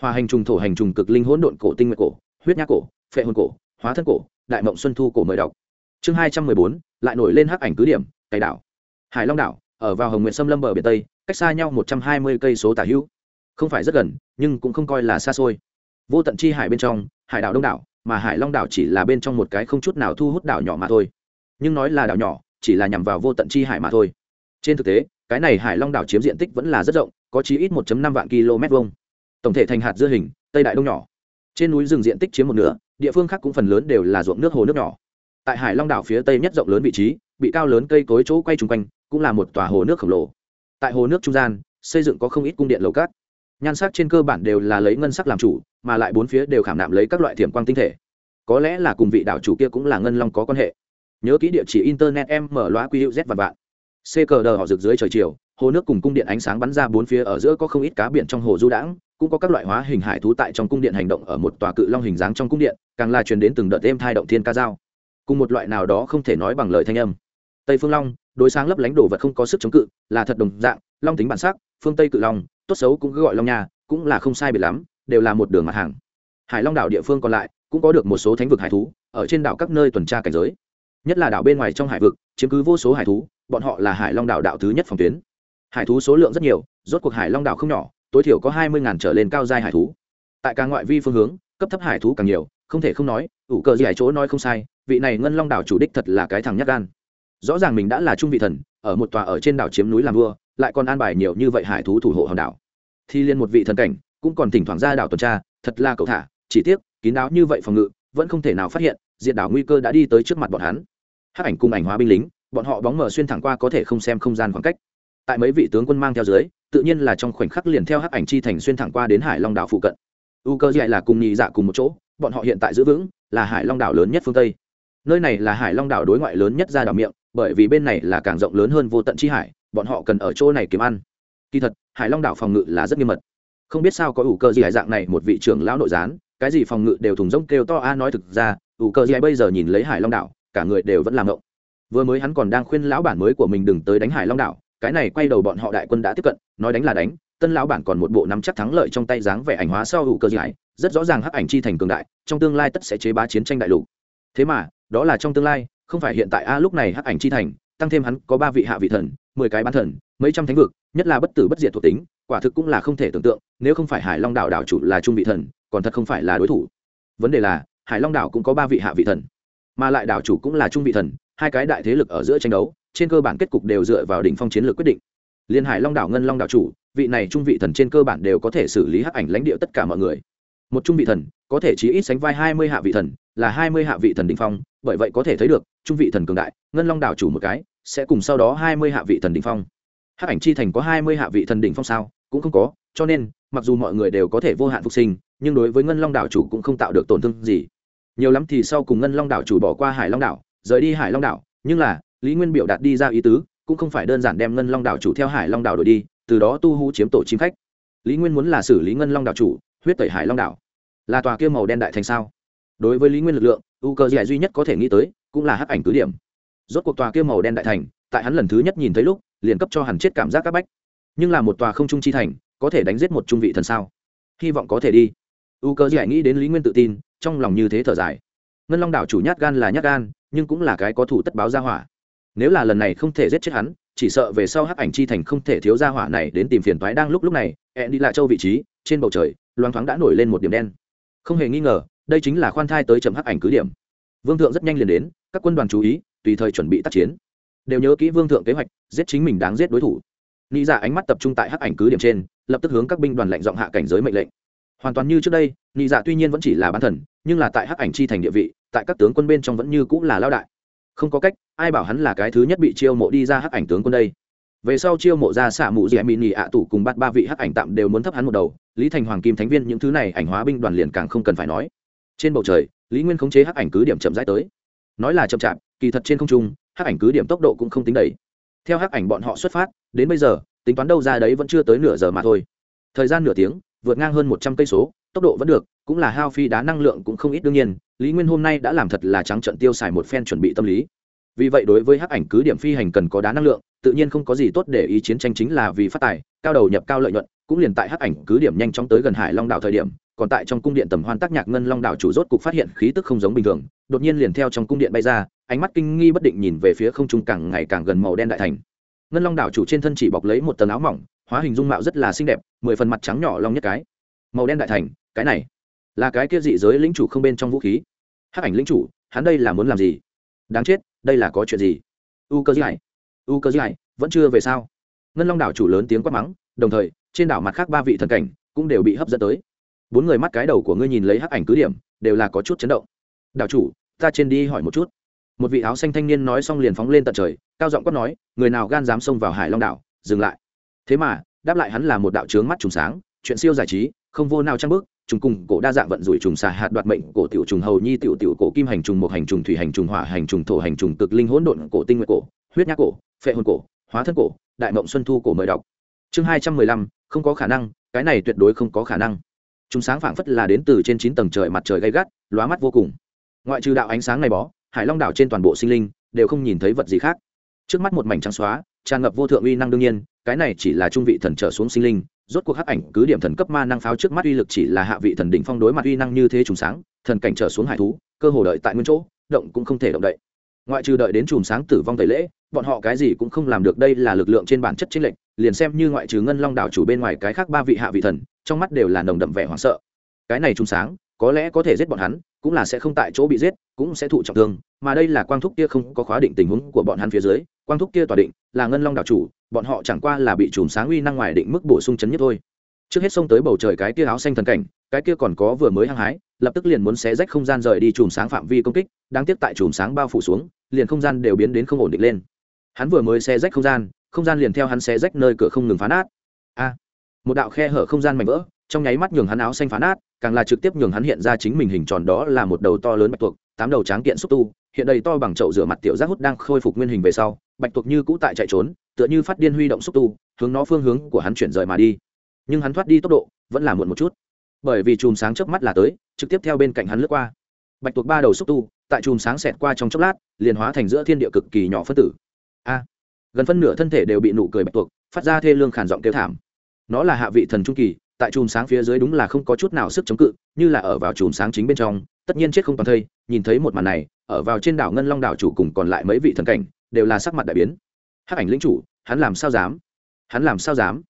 Hòa hành trùng, thổ hành trùng, cực linh hỗn độn cổ, tinh nguyệt cổ, huyết nhác cổ, phệ hồn cổ, hóa thân cổ, đại mộng xuân thu cổ mời đọc. Chương hai trăm mười bốn, lại nổi lên hắc ảnh cứ điểm, cày đảo. Hải long đảo, ở vào hồng nguyện sâm lâm bờ biển tây, cách xa nhau một trăm hai mươi cây số tả hữu. Không phải rất gần, nhưng cũng không coi là xa xôi. Vô tận chi hải bên trong, hải đảo đông đảo mà hải long đảo chỉ là bên trong một cái không chút nào thu hút đảo nhỏ mà thôi. Nhưng nói là đảo nhỏ, chỉ là nhằm vào vô tận chi hải mà thôi. Trên thực tế, cái này hải long đảo chiếm diện tích vẫn là rất rộng, có chí ít 1 năm vạn km vuông. Tổng thể thành hạt dưa hình, tây đại đông nhỏ. Trên núi rừng diện tích chiếm một nửa, địa phương khác cũng phần lớn đều là ruộng nước hồ nước nhỏ. Tại hải long đảo phía tây nhất rộng lớn vị trí, bị cao lớn cây cối chỗ quay chung quanh, cũng là một tòa hồ nước khổng lồ. Tại hồ nước trung gian, xây dựng có không ít cung điện lầu cát. Nhan sắc trên cơ bản đều là lấy ngân sắc làm chủ mà lại bốn phía đều khảm nạm lấy các loại thiểm quang tinh thể. Có lẽ là cùng vị đảo chủ kia cũng là ngân long có quan hệ. Nhớ kỹ địa chỉ internet em mở loa quy hữu z và bạn c cờ đờ họ rực dưới trời chiều hồ nước cùng cung điện ánh sáng bắn ra bốn phía ở giữa có không ít cá biển trong hồ du đãng cũng có các loại hóa hình hải thú tại trong cung điện hành động ở một tòa cự long hình dáng trong cung điện càng là truyền đến từng đợt êm thai động thiên ca dao. Cùng một loại nào đó không thể nói bằng lời thanh âm. Tây phương long đối sáng lấp lánh đồ vật không có sức chống cự là thật đồng dạng long tính bản sắc phương tây cự long tốt xấu cũng cứ gọi long nhà, cũng là không sai biệt lắm đều là một đường mặt hàng. Hải long đảo địa phương còn lại, cũng có được một số thánh vực hải thú, ở trên đảo các nơi tuần tra cảnh giới. Nhất là đảo bên ngoài trong hải vực, chiếm cứ vô số hải thú, bọn họ là hải long đảo đạo thứ nhất phòng tuyến. Hải thú số lượng rất nhiều, rốt cuộc hải long đảo không nhỏ, tối thiểu có hai mươi ngàn trở lên cao giai hải thú. Tại càng ngoại vi phương hướng, cấp thấp hải thú càng nhiều, không thể không nói, ủ cờ gì hải chỗ nói không sai, vị này ngân long đảo chủ đích thật là cái thằng nhát gan. Rõ ràng mình đã là trung vị thần, ở một tòa ở trên đảo chiếm núi làm vua, lại còn an bài nhiều như vậy hải thú thủ hộ hòn đảo. Thì liên một vị thần cảnh cũng còn thỉnh thoảng ra đảo tuần tra, thật là cậu thả, chỉ tiếc, kín đáo như vậy phòng ngự, vẫn không thể nào phát hiện, diện đảo nguy cơ đã đi tới trước mặt bọn hắn. Hát ảnh cùng ảnh hóa binh lính, bọn họ bóng mở xuyên thẳng qua có thể không xem không gian khoảng cách. Tại mấy vị tướng quân mang theo dưới, tự nhiên là trong khoảnh khắc liền theo hát ảnh chi thành xuyên thẳng qua đến hải long đảo phụ cận. U cơ dạy là cùng nhị dạ cùng một chỗ, bọn họ hiện tại giữ vững là hải long đảo lớn nhất phương tây. Nơi này là hải long đảo đối ngoại lớn nhất ra đảo miệng, bởi vì bên này là càng rộng lớn hơn vô tận chi hải, bọn họ cần ở chỗ này kiếm ăn. Kỳ thật, hải long đảo phòng ngự là rất nghiêm mật không biết sao có ủ cơ gì hải dạng này, một vị trưởng lão nội gián, cái gì phòng ngự đều thùng rông kêu to a, nói thực ra, ủ cơ gì bây giờ nhìn lấy hải long đảo, cả người đều vẫn làm ngộng. Vừa mới hắn còn đang khuyên lão bản mới của mình đừng tới đánh hải long đảo, cái này quay đầu bọn họ đại quân đã tiếp cận, nói đánh là đánh, tân lão bản còn một bộ nắm chắc thắng lợi trong tay dáng vẻ ảnh hóa sau hữu cơ giải rất rõ ràng hắc ảnh chi thành cường đại, trong tương lai tất sẽ chế bá chiến tranh đại lục. Thế mà, đó là trong tương lai, không phải hiện tại a, lúc này hắc ảnh chi thành, tăng thêm hắn có ba vị hạ vị thần, mười cái bán thần mấy trăm thánh vực, nhất là bất tử bất diệt thuộc tính, quả thực cũng là không thể tưởng tượng, nếu không phải hải long đảo đảo chủ là trung vị thần, còn thật không phải là đối thủ. Vấn đề là, hải long đảo cũng có ba vị hạ vị thần, mà lại đảo chủ cũng là trung vị thần, hai cái đại thế lực ở giữa tranh đấu, trên cơ bản kết cục đều dựa vào đỉnh phong chiến lược quyết định. Liên hải long đảo, ngân long đảo chủ, vị này trung vị thần trên cơ bản đều có thể xử lý hắc ảnh lãnh địa tất cả mọi người. Một trung vị thần, có thể chỉ ít sánh vai hai mươi hạ vị thần, là hai mươi hạ vị thần đỉnh phong, bởi vậy có thể thấy được, trung vị thần cường đại, ngân long đảo chủ một cái, sẽ cùng sau đó hai mươi hạ vị thần đỉnh phong hắc ảnh chi thành có hai mươi hạ vị thần đỉnh phong sao? Cũng không có, cho nên, mặc dù mọi người đều có thể vô hạn phục sinh, nhưng đối với ngân long đảo chủ cũng không tạo được tổn thương gì. Nhiều lắm thì sau cùng ngân long đảo chủ bỏ qua hải long đảo, rời đi hải long đảo. Nhưng là, lý nguyên biểu đạt đi ra ý tứ, cũng không phải đơn giản đem ngân long đảo chủ theo hải long đảo đổi đi, từ đó tu hú chiếm tổ chim khách. Lý nguyên muốn là xử lý ngân long đảo chủ, huyết tẩy hải long đảo. Là tòa kia màu đen đại thành sao? Đối với lý nguyên lực lượng u cơ dạy duy nhất có thể nghĩ tới, cũng là hắc ảnh cứ điểm. Rốt cuộc tòa kia màu đen đại thành tại hắn lần thứ nhất nhìn thấy lúc, liền cấp cho hẳn chết cảm giác các bách. Nhưng là một tòa không trung chi thành, có thể đánh giết một trung vị thần sao? Hy vọng có thể đi. U cơ dạy nghĩ đến lý nguyên tự tin, trong lòng như thế thở dài. Ngân long đảo chủ nhát gan là nhát gan, nhưng cũng là cái có thủ tất báo ra hỏa. Nếu là lần này không thể giết chết hắn, chỉ sợ về sau hắc ảnh chi thành không thể thiếu ra hỏa này đến tìm phiền toái đang lúc lúc này, hẹn đi lại châu vị trí, trên bầu trời, loang thoáng đã nổi lên một điểm đen. Không hề nghi ngờ, đây chính là khoan thai tới chậm hắc ảnh cứ điểm. Vương thượng rất nhanh liền đến, các quân đoàn chú ý, tùy thời chuẩn bị tác chiến đều nhớ kỹ vương thượng kế hoạch, giết chính mình đáng giết đối thủ. Nghĩ ra dạ ánh mắt tập trung tại hắc ảnh cứ điểm trên, lập tức hướng các binh đoàn lệnh giọng hạ cảnh giới mệnh lệnh. Hoàn toàn như trước đây nghĩ dạ tuy nhiên vẫn chỉ là bán thần, nhưng là tại hắc ảnh chi thành địa vị, tại các tướng quân bên trong vẫn như cũng là lao đại. Không có cách, ai bảo hắn là cái thứ nhất bị chiêu mộ đi ra hắc ảnh tướng quân đây. Về sau chiêu mộ ra xả mụ dì mỹ nhị ạ tủ cùng bắt ba vị hắc ảnh tạm đều muốn thấp hắn một đầu, lý thành hoàng, kim thánh viên những thứ này ảnh hóa binh đoàn liền càng không cần phải nói. Trên bầu trời, lý nguyên khống chế hắc ảnh cứ điểm chậm rãi tới nói là chậm chạp, kỳ thật trên không trung, hắc ảnh cứ điểm tốc độ cũng không tính đầy. Theo hắc ảnh bọn họ xuất phát, đến bây giờ, tính toán đâu ra đấy vẫn chưa tới nửa giờ mà thôi. Thời gian nửa tiếng, vượt ngang hơn một trăm cây số, tốc độ vẫn được, cũng là hao phi đá năng lượng cũng không ít đương nhiên, lý nguyên hôm nay đã làm thật là trắng trận tiêu xài một phen chuẩn bị tâm lý. Vì vậy đối với hắc ảnh cứ điểm phi hành cần có đá năng lượng, tự nhiên không có gì tốt để ý chiến tranh chính là vì phát tài, cao đầu nhập cao lợi nhuận, cũng liền tại hắc ảnh cứ điểm nhanh chóng tới gần hải long đảo thời điểm còn tại trong cung điện tầm hoan tác nhạc ngân long đảo chủ rốt cục phát hiện khí tức không giống bình thường, đột nhiên liền theo trong cung điện bay ra, ánh mắt kinh nghi bất định nhìn về phía không trung càng ngày càng gần màu đen đại thành. Ngân long đảo chủ trên thân chỉ bọc lấy một tầng áo mỏng, hóa hình dung mạo rất là xinh đẹp, mười phần mặt trắng nhỏ long nhất cái. Màu đen đại thành, cái này, là cái kia dị giới lĩnh chủ không bên trong vũ khí. Hắc ảnh lĩnh chủ, hắn đây là muốn làm gì? Đáng chết, đây là có chuyện gì? U cơ dài u cơ dài vẫn chưa về sao? Ngân long đảo chủ lớn tiếng quát mắng, đồng thời, trên đảo mặt khác ba vị thần cảnh cũng đều bị hấp dẫn tới bốn người mắt cái đầu của ngươi nhìn lấy hắc ảnh cứ điểm, đều là có chút chấn động. Đạo chủ, ta trên đi hỏi một chút. Một vị áo xanh thanh niên nói xong liền phóng lên tận trời, cao giọng quát nói, người nào gan dám xông vào hải long đảo, dừng lại. Thế mà, đáp lại hắn là một đạo trướng mắt trùng sáng, chuyện siêu giải trí, không vô nào trang bước, trùng cùng cổ đa dạng vận rủi trùng xà hạt đoạt mệnh, cổ tiểu trùng hầu nhi tiểu tiểu cổ kim hành trùng một hành trùng thủy hành trùng hỏa hành trùng thổ hành trùng cực linh hỗn độn cổ tinh nguyệt cổ, huyết nhác cổ, phệ hồn cổ, hóa thân cổ, đại mộng xuân thu cổ mời đọc. Chương hai trăm mười lăm, không có khả năng, cái này tuyệt đối không có khả năng chúng sáng phảng phất là đến từ trên chín tầng trời mặt trời gay gắt, lóa mắt vô cùng. Ngoại trừ đạo ánh sáng này bó, hải long đảo trên toàn bộ sinh linh đều không nhìn thấy vật gì khác. Trước mắt một mảnh trắng xóa, tràn ngập vô thượng uy năng đương nhiên, cái này chỉ là trung vị thần trở xuống sinh linh, rốt cuộc hắc ảnh cứ điểm thần cấp ma năng pháo trước mắt uy lực chỉ là hạ vị thần đỉnh phong đối mặt uy năng như thế trùng sáng, thần cảnh trở xuống hải thú, cơ hồ đợi tại nguyên chỗ, động cũng không thể động đậy. Ngoại trừ đợi đến chùm sáng tử vong tẩy lễ bọn họ cái gì cũng không làm được, đây là lực lượng trên bản chất chính lệnh liền xem như ngoại trừ ngân long đảo chủ bên ngoài cái khác ba vị hạ vị thần, trong mắt đều là nồng đậm vẻ hoảng sợ. Cái này chùm sáng, có lẽ có thể giết bọn hắn, cũng là sẽ không tại chỗ bị giết, cũng sẽ thụ trọng thương, mà đây là quang thúc kia không có khóa định tình huống của bọn hắn phía dưới, quang thúc kia tỏa định, là ngân long đảo chủ, bọn họ chẳng qua là bị chùm sáng uy năng ngoài định mức bổ sung chấn nhất thôi. Trước hết xông tới bầu trời cái kia áo xanh thần cảnh, cái kia còn có vừa mới hăng hái, lập tức liền muốn xé rách không gian rời đi chùm sáng phạm vi công kích, đáng tiếc tại chùm sáng bao phủ xuống, liền không gian đều biến đến không ổn định lên hắn vừa mới xé rách không gian không gian liền theo hắn xé rách nơi cửa không ngừng phá nát. A, một đạo khe hở không gian mảnh vỡ, trong nháy mắt nhường hắn áo xanh phá nát, càng là trực tiếp nhường hắn hiện ra chính mình hình tròn đó là một đầu to lớn bạch tuộc, tám đầu tráng kiện xúc tu, hiện đầy to bằng chậu rửa mặt tiểu giác hút đang khôi phục nguyên hình về sau, bạch tuộc như cũ tại chạy trốn, tựa như phát điên huy động xúc tu, hướng nó phương hướng của hắn chuyển rời mà đi. Nhưng hắn thoát đi tốc độ, vẫn là muộn một chút. Bởi vì chùm sáng chớp mắt là tới, trực tiếp theo bên cạnh hắn lướt qua. Bạch tuộc ba đầu xúc tu, tại chùm sáng xẹt qua trong chốc lát, liền hóa thành giữa thiên địa cực kỳ nhỏ phân tử gần phân nửa thân thể đều bị nụ cười bạch tuộc, phát ra thê lương khản giọng kêu thảm. Nó là hạ vị thần trung kỳ, tại chùm sáng phía dưới đúng là không có chút nào sức chống cự, như là ở vào chùm sáng chính bên trong, tất nhiên chết không toàn thây, nhìn thấy một màn này, ở vào trên đảo ngân long đảo chủ cùng còn lại mấy vị thần cảnh, đều là sắc mặt đại biến. Hắc ảnh lĩnh chủ, hắn làm sao dám? Hắn làm sao dám?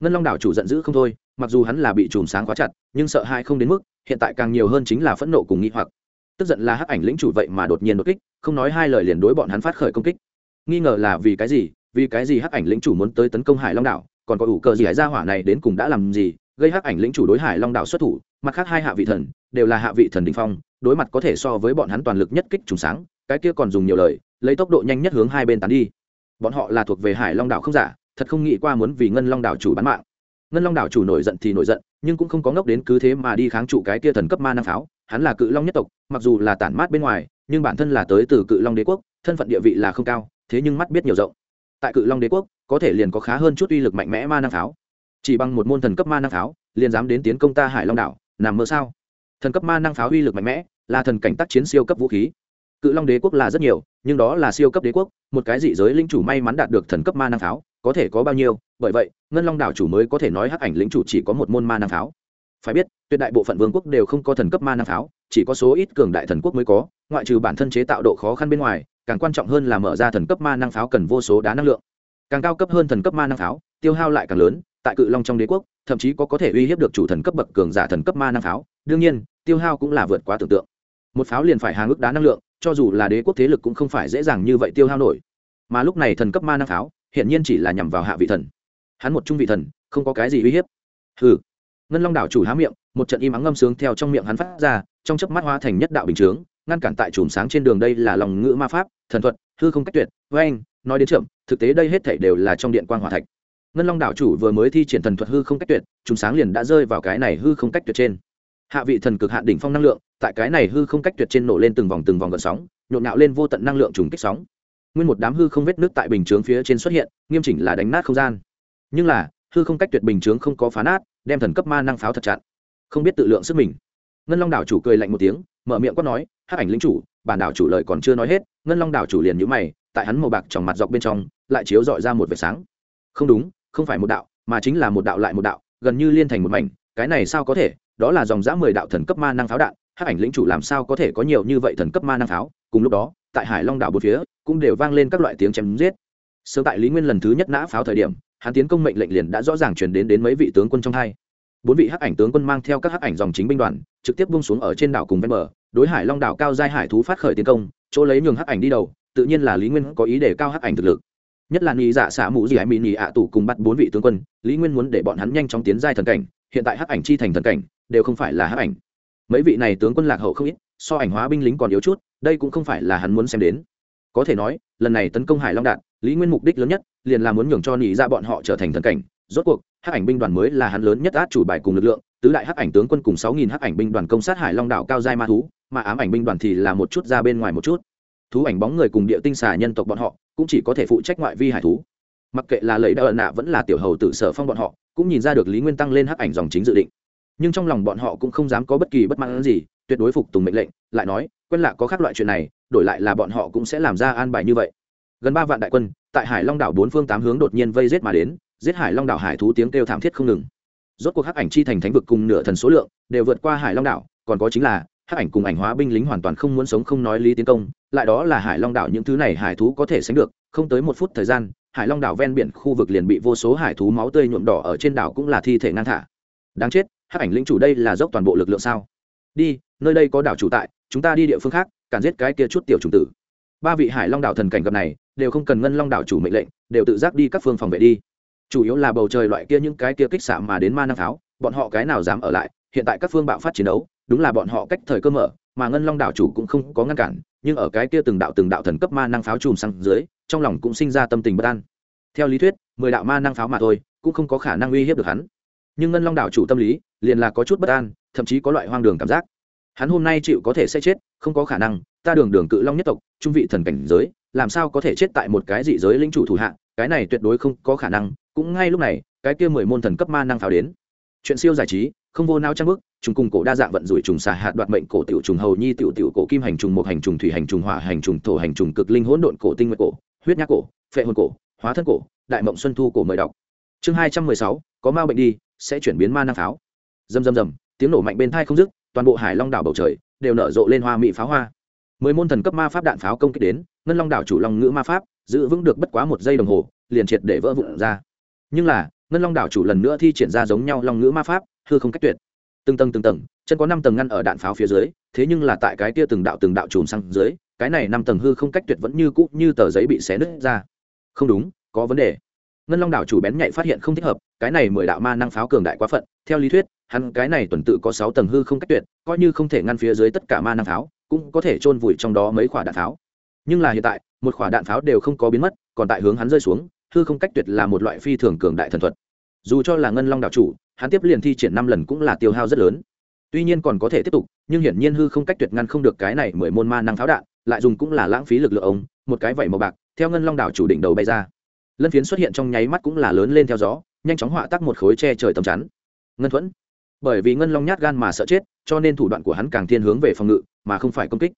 Ngân long đảo chủ giận dữ không thôi, mặc dù hắn là bị chùm sáng quá chặt, nhưng sợ hai không đến mức, hiện tại càng nhiều hơn chính là phẫn nộ cùng nghi hoặc. Tức giận là hắc ảnh lĩnh chủ vậy mà đột nhiên đột kích, không nói hai lời liền đối bọn hắn phát khởi công kích nghi ngờ là vì cái gì, vì cái gì hắc ảnh lĩnh chủ muốn tới tấn công hải long đảo, còn có ủ cờ gì hải gia hỏa này đến cùng đã làm gì, gây hắc ảnh lĩnh chủ đối hải long đảo xuất thủ, mặt khác hai hạ vị thần, đều là hạ vị thần đình phong, đối mặt có thể so với bọn hắn toàn lực nhất kích trùng sáng, cái kia còn dùng nhiều lời, lấy tốc độ nhanh nhất hướng hai bên tán đi. Bọn họ là thuộc về hải long đảo không giả, thật không nghĩ qua muốn vì ngân long đảo chủ bán mạng. Ngân long đảo chủ nổi giận thì nổi giận, nhưng cũng không có ngốc đến cứ thế mà đi kháng trụ cái kia thần cấp ma năng pháo, hắn là cự long nhất tộc, mặc dù là tản mát bên ngoài, nhưng bản thân là tới từ cự long đế quốc, thân phận địa vị là không cao thế nhưng mắt biết nhiều rộng. Tại cự long đế quốc, có thể liền có khá hơn chút uy lực mạnh mẽ ma năng pháo. Chỉ bằng một môn thần cấp ma năng pháo, liền dám đến tiến công ta hải long đảo, nằm mơ sao? Thần cấp ma năng pháo uy lực mạnh mẽ, là thần cảnh tác chiến siêu cấp vũ khí. Cự long đế quốc là rất nhiều, nhưng đó là siêu cấp đế quốc, một cái dị giới linh chủ may mắn đạt được thần cấp ma năng pháo, có thể có bao nhiêu? Bởi vậy, ngân long đảo chủ mới có thể nói hắc ảnh lĩnh chủ chỉ có một môn ma năng pháo. Phải biết, tuyệt đại bộ phận vương quốc đều không có thần cấp ma năng pháo, chỉ có số ít cường đại thần quốc mới có, ngoại trừ bản thân chế tạo độ khó khăn bên ngoài càng quan trọng hơn là mở ra thần cấp ma năng pháo cần vô số đá năng lượng. Càng cao cấp hơn thần cấp ma năng pháo, tiêu hao lại càng lớn, tại cự long trong đế quốc, thậm chí có có thể uy hiếp được chủ thần cấp bậc cường giả thần cấp ma năng pháo, đương nhiên, tiêu hao cũng là vượt quá tưởng tượng. Một pháo liền phải hàng ước đá năng lượng, cho dù là đế quốc thế lực cũng không phải dễ dàng như vậy tiêu hao nổi. Mà lúc này thần cấp ma năng pháo hiện nhiên chỉ là nhằm vào hạ vị thần. Hắn một trung vị thần, không có cái gì uy hiếp. Hừ. Ngân long đảo chủ há miệng, một trận im ắng ngâm sướng theo trong miệng hắn phát ra, trong chớp mắt hóa thành nhất đạo bình chướng, ngăn cản tại chùm sáng trên đường đây là lòng ngữ ma pháp thần thuật, hư không cách tuyệt với anh nói đến chậm, thực tế đây hết thảy đều là trong điện quan hỏa thạch. Ngân long đảo chủ vừa mới thi triển thần thuật hư không cách tuyệt, chúng sáng liền đã rơi vào cái này hư không cách tuyệt trên. Hạ vị thần cực hạn đỉnh phong năng lượng, tại cái này hư không cách tuyệt trên nổ lên từng vòng từng vòng gợn sóng, nhộn nhạo lên vô tận năng lượng trùng kích sóng. Nguyên một đám hư không vết nước tại bình chướng phía trên xuất hiện, nghiêm chỉnh là đánh nát không gian. Nhưng là, hư không cách tuyệt bình chướng không có phá nát, đem thần cấp ma năng pháo thật chặn không biết tự lượng sức mình. Ngân long đảo chủ cười lạnh một tiếng, mở miệng quát nói, hắc ảnh lính chủ bản đảo chủ lời còn chưa nói hết, ngân long đảo chủ liền nhữ mày, tại hắn màu bạc tròng mặt dọc bên trong, lại chiếu dọi ra một vệt sáng. Không đúng, không phải một đạo, mà chính là một đạo lại một đạo, gần như liên thành một mảnh, cái này sao có thể, đó là dòng dã mười đạo thần cấp ma năng pháo đạn, hắc ảnh lĩnh chủ làm sao có thể có nhiều như vậy thần cấp ma năng pháo? Cùng lúc đó, tại hải long đảo bốn phía, cũng đều vang lên các loại tiếng chém giết. Sớm tại lý nguyên lần thứ nhất nã pháo thời điểm, hắn tiến công mệnh lệnh liền đã rõ ràng chuyển đến đến mấy vị tướng quân trong hai. Bốn vị hắc ảnh tướng quân mang theo các hắc ảnh dòng chính binh đoàn, trực tiếp bung xuống ở trên đảo cùng ven bờ đối hải long đảo cao giai hải thú phát khởi tiến công, chỗ lấy nhường hắc ảnh đi đầu, tự nhiên là lý nguyên có ý để cao hắc ảnh thực lực. Nhất là nghĩ dạ xả mũ gì hay mỹ nị ạ tủ cùng bắt bốn vị tướng quân, lý nguyên muốn để bọn hắn nhanh chóng tiến giai thần cảnh, hiện tại hắc ảnh chi thành thần cảnh, đều không phải là hắc ảnh. Mấy vị này tướng quân lạc hậu không ít, so ảnh hóa binh lính còn yếu chút, đây cũng không phải là hắn muốn xem đến. Có thể nói, lần này tấn công hải long đạn, lý nguyên mục đích lớn nhất, liền là muốn nhường cho nị ra dạ bọn họ trở thành thần cảnh rốt cuộc, hắc ảnh binh đoàn mới là hắn lớn nhất át chủ bài cùng lực lượng, tứ đại hắc ảnh tướng quân cùng sáu nghìn hắc ảnh binh đoàn công sát hải long đảo cao giai ma thú, mà ám ảnh binh đoàn thì là một chút ra bên ngoài một chút. Thú ảnh bóng người cùng địa tinh xà nhân tộc bọn họ, cũng chỉ có thể phụ trách ngoại vi hải thú. Mặc kệ là lấy đỡ nạ vẫn là tiểu hầu tự sở phong bọn họ, cũng nhìn ra được lý nguyên tăng lên hắc ảnh dòng chính dự định. Nhưng trong lòng bọn họ cũng không dám có bất kỳ bất mãn gì, tuyệt đối phục tùng mệnh lệnh, lại nói, quen lạ có khác loại chuyện này, đổi lại là bọn họ cũng sẽ làm ra an bài như vậy. Gần ba vạn đại quân, tại hải long đảo bốn phương tám hướng đột nhiên vây giết mà đến giết hải long đảo hải thú tiếng kêu thảm thiết không ngừng. Rốt cuộc hắc ảnh chi thành thánh vực cùng nửa thần số lượng đều vượt qua hải long đảo, còn có chính là hắc ảnh cùng ảnh hóa binh lính hoàn toàn không muốn sống không nói lý tiến công, lại đó là hải long đảo những thứ này hải thú có thể sánh được, không tới một phút thời gian, hải long đảo ven biển khu vực liền bị vô số hải thú máu tươi nhuộm đỏ ở trên đảo cũng là thi thể ngang thả. Đáng chết, hắc ảnh lĩnh chủ đây là dốc toàn bộ lực lượng sao? Đi, nơi đây có đảo chủ tại, chúng ta đi địa phương khác, cản giết cái kia chút tiểu chủng tử. Ba vị hải long đảo thần cảnh gặp này, đều không cần ngân long đảo chủ mệnh lệnh, đều tự giác đi các phương phòng vệ đi chủ yếu là bầu trời loại kia những cái kia kích xạ mà đến ma năng pháo, bọn họ cái nào dám ở lại, hiện tại các phương bạo phát chiến đấu, đúng là bọn họ cách thời cơ mở, mà ngân long đảo chủ cũng không có ngăn cản, nhưng ở cái kia từng đạo từng đạo thần cấp ma năng pháo chùm sang dưới, trong lòng cũng sinh ra tâm tình bất an. Theo lý thuyết, mười đạo ma năng pháo mà thôi, cũng không có khả năng uy hiếp được hắn. Nhưng ngân long đảo chủ tâm lý, liền là có chút bất an, thậm chí có loại hoang đường cảm giác. Hắn hôm nay chịu có thể sẽ chết, không có khả năng, ta đường đường cự long nhất tộc, trung vị thần cảnh giới, làm sao có thể chết tại một cái dị giới linh chủ thủ hạ cái này tuyệt đối không có khả năng, cũng ngay lúc này, cái kia mười môn thần cấp ma năng pháo đến. Chuyện siêu giải trí, không vô nao trang bức, trùng cùng cổ đa dạng vận rủi trùng xà hạt đoạt mệnh cổ tiểu trùng hầu nhi tiểu tiểu cổ kim hành trùng một hành trùng thủy hành trùng hỏa hành trùng thổ hành trùng cực linh hỗn độn cổ tinh nguyệt cổ, huyết nhác cổ, phệ hồn cổ, hóa thân cổ, đại mộng xuân thu cổ mời đọc. Chương hai trăm mười sáu, có ma bệnh đi, sẽ chuyển biến ma năng pháo. Rầm rầm rầm, tiếng nổ mạnh bên thai không dứt, toàn bộ hải long đảo bầu trời đều nở rộ lên hoa mỹ pháo hoa. Mười môn thần cấp ma pháp đạn pháo công kích đến, ngân long đảo chủ long ngữ ma pháp giữ vững được bất quá một giây đồng hồ, liền triệt để vỡ vụn ra. Nhưng là, ngân long đảo chủ lần nữa thi triển ra giống nhau long ngữ ma pháp, hư không cách tuyệt. Từng tầng từng tầng, chân có năm tầng ngăn ở đạn pháo phía dưới, thế nhưng là tại cái kia từng đạo từng đạo chùm sang dưới, cái này năm tầng hư không cách tuyệt vẫn như cũ như tờ giấy bị xé nứt ra. Không đúng, có vấn đề. Ngân long đảo chủ bén nhạy phát hiện không thích hợp, cái này mười đạo ma năng pháo cường đại quá phận, theo lý thuyết, hắn cái này tuần tự có sáu tầng hư không cách tuyệt, coi như không thể ngăn phía dưới tất cả ma năng pháo, cũng có thể chôn vùi trong đó mấy quả đạn pháo. Nhưng là hiện tại một quả đạn pháo đều không có biến mất, còn tại hướng hắn rơi xuống, hư không cách tuyệt là một loại phi thường cường đại thần thuật. Dù cho là ngân long đạo chủ, hắn tiếp liền thi triển năm lần cũng là tiêu hao rất lớn. Tuy nhiên còn có thể tiếp tục, nhưng hiển nhiên hư không cách tuyệt ngăn không được cái này mười môn ma năng pháo đạn, lại dùng cũng là lãng phí lực lượng ông, một cái vẩy màu bạc, theo ngân long đảo chủ đỉnh đầu bay ra. Lân phiến xuất hiện trong nháy mắt cũng là lớn lên theo gió, nhanh chóng họa tắc một khối che trời tầm chắn. Ngân thuẫn, bởi vì ngân long nhát gan mà sợ chết, cho nên thủ đoạn của hắn càng thiên hướng về phòng ngự, mà không phải công kích.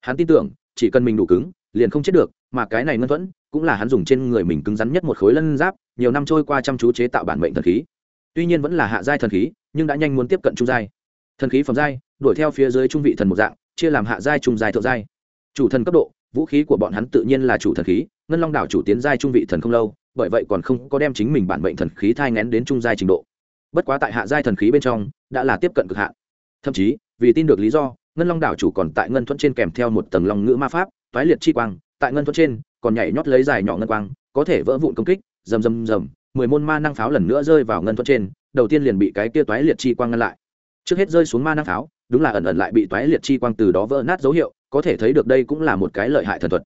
Hắn tin tưởng, chỉ cần mình đủ cứng liền không chết được, mà cái này ngân thuẫn cũng là hắn dùng trên người mình cứng rắn nhất một khối lân giáp, nhiều năm trôi qua chăm chú chế tạo bản mệnh thần khí. Tuy nhiên vẫn là hạ giai thần khí, nhưng đã nhanh muốn tiếp cận trung giai. Thần khí phẩm giai, đuổi theo phía dưới trung vị thần một dạng, chia làm hạ giai, trung giai, thượng giai. Chủ thần cấp độ, vũ khí của bọn hắn tự nhiên là chủ thần khí, ngân long đảo chủ tiến giai trung vị thần không lâu, bởi vậy còn không có đem chính mình bản mệnh thần khí thai ngén đến trung giai trình độ. Bất quá tại hạ giai thần khí bên trong, đã là tiếp cận cực hạn. Thậm chí, vì tin được lý do, ngân long đảo chủ còn tại ngân thuẫn trên kèm theo một tầng long ngữ ma pháp toái liệt chi quang, tại ngân thuẫn trên, còn nhảy nhót lấy dài nhỏ ngân quang, có thể vỡ vụn công kích, rầm rầm rầm, mười môn ma năng pháo lần nữa rơi vào ngân thuẫn trên, đầu tiên liền bị cái kia toái liệt chi quang ngăn lại. Trước hết rơi xuống ma năng pháo, đúng là ẩn ẩn lại bị toái liệt chi quang từ đó vỡ nát dấu hiệu, có thể thấy được đây cũng là một cái lợi hại thần thuật.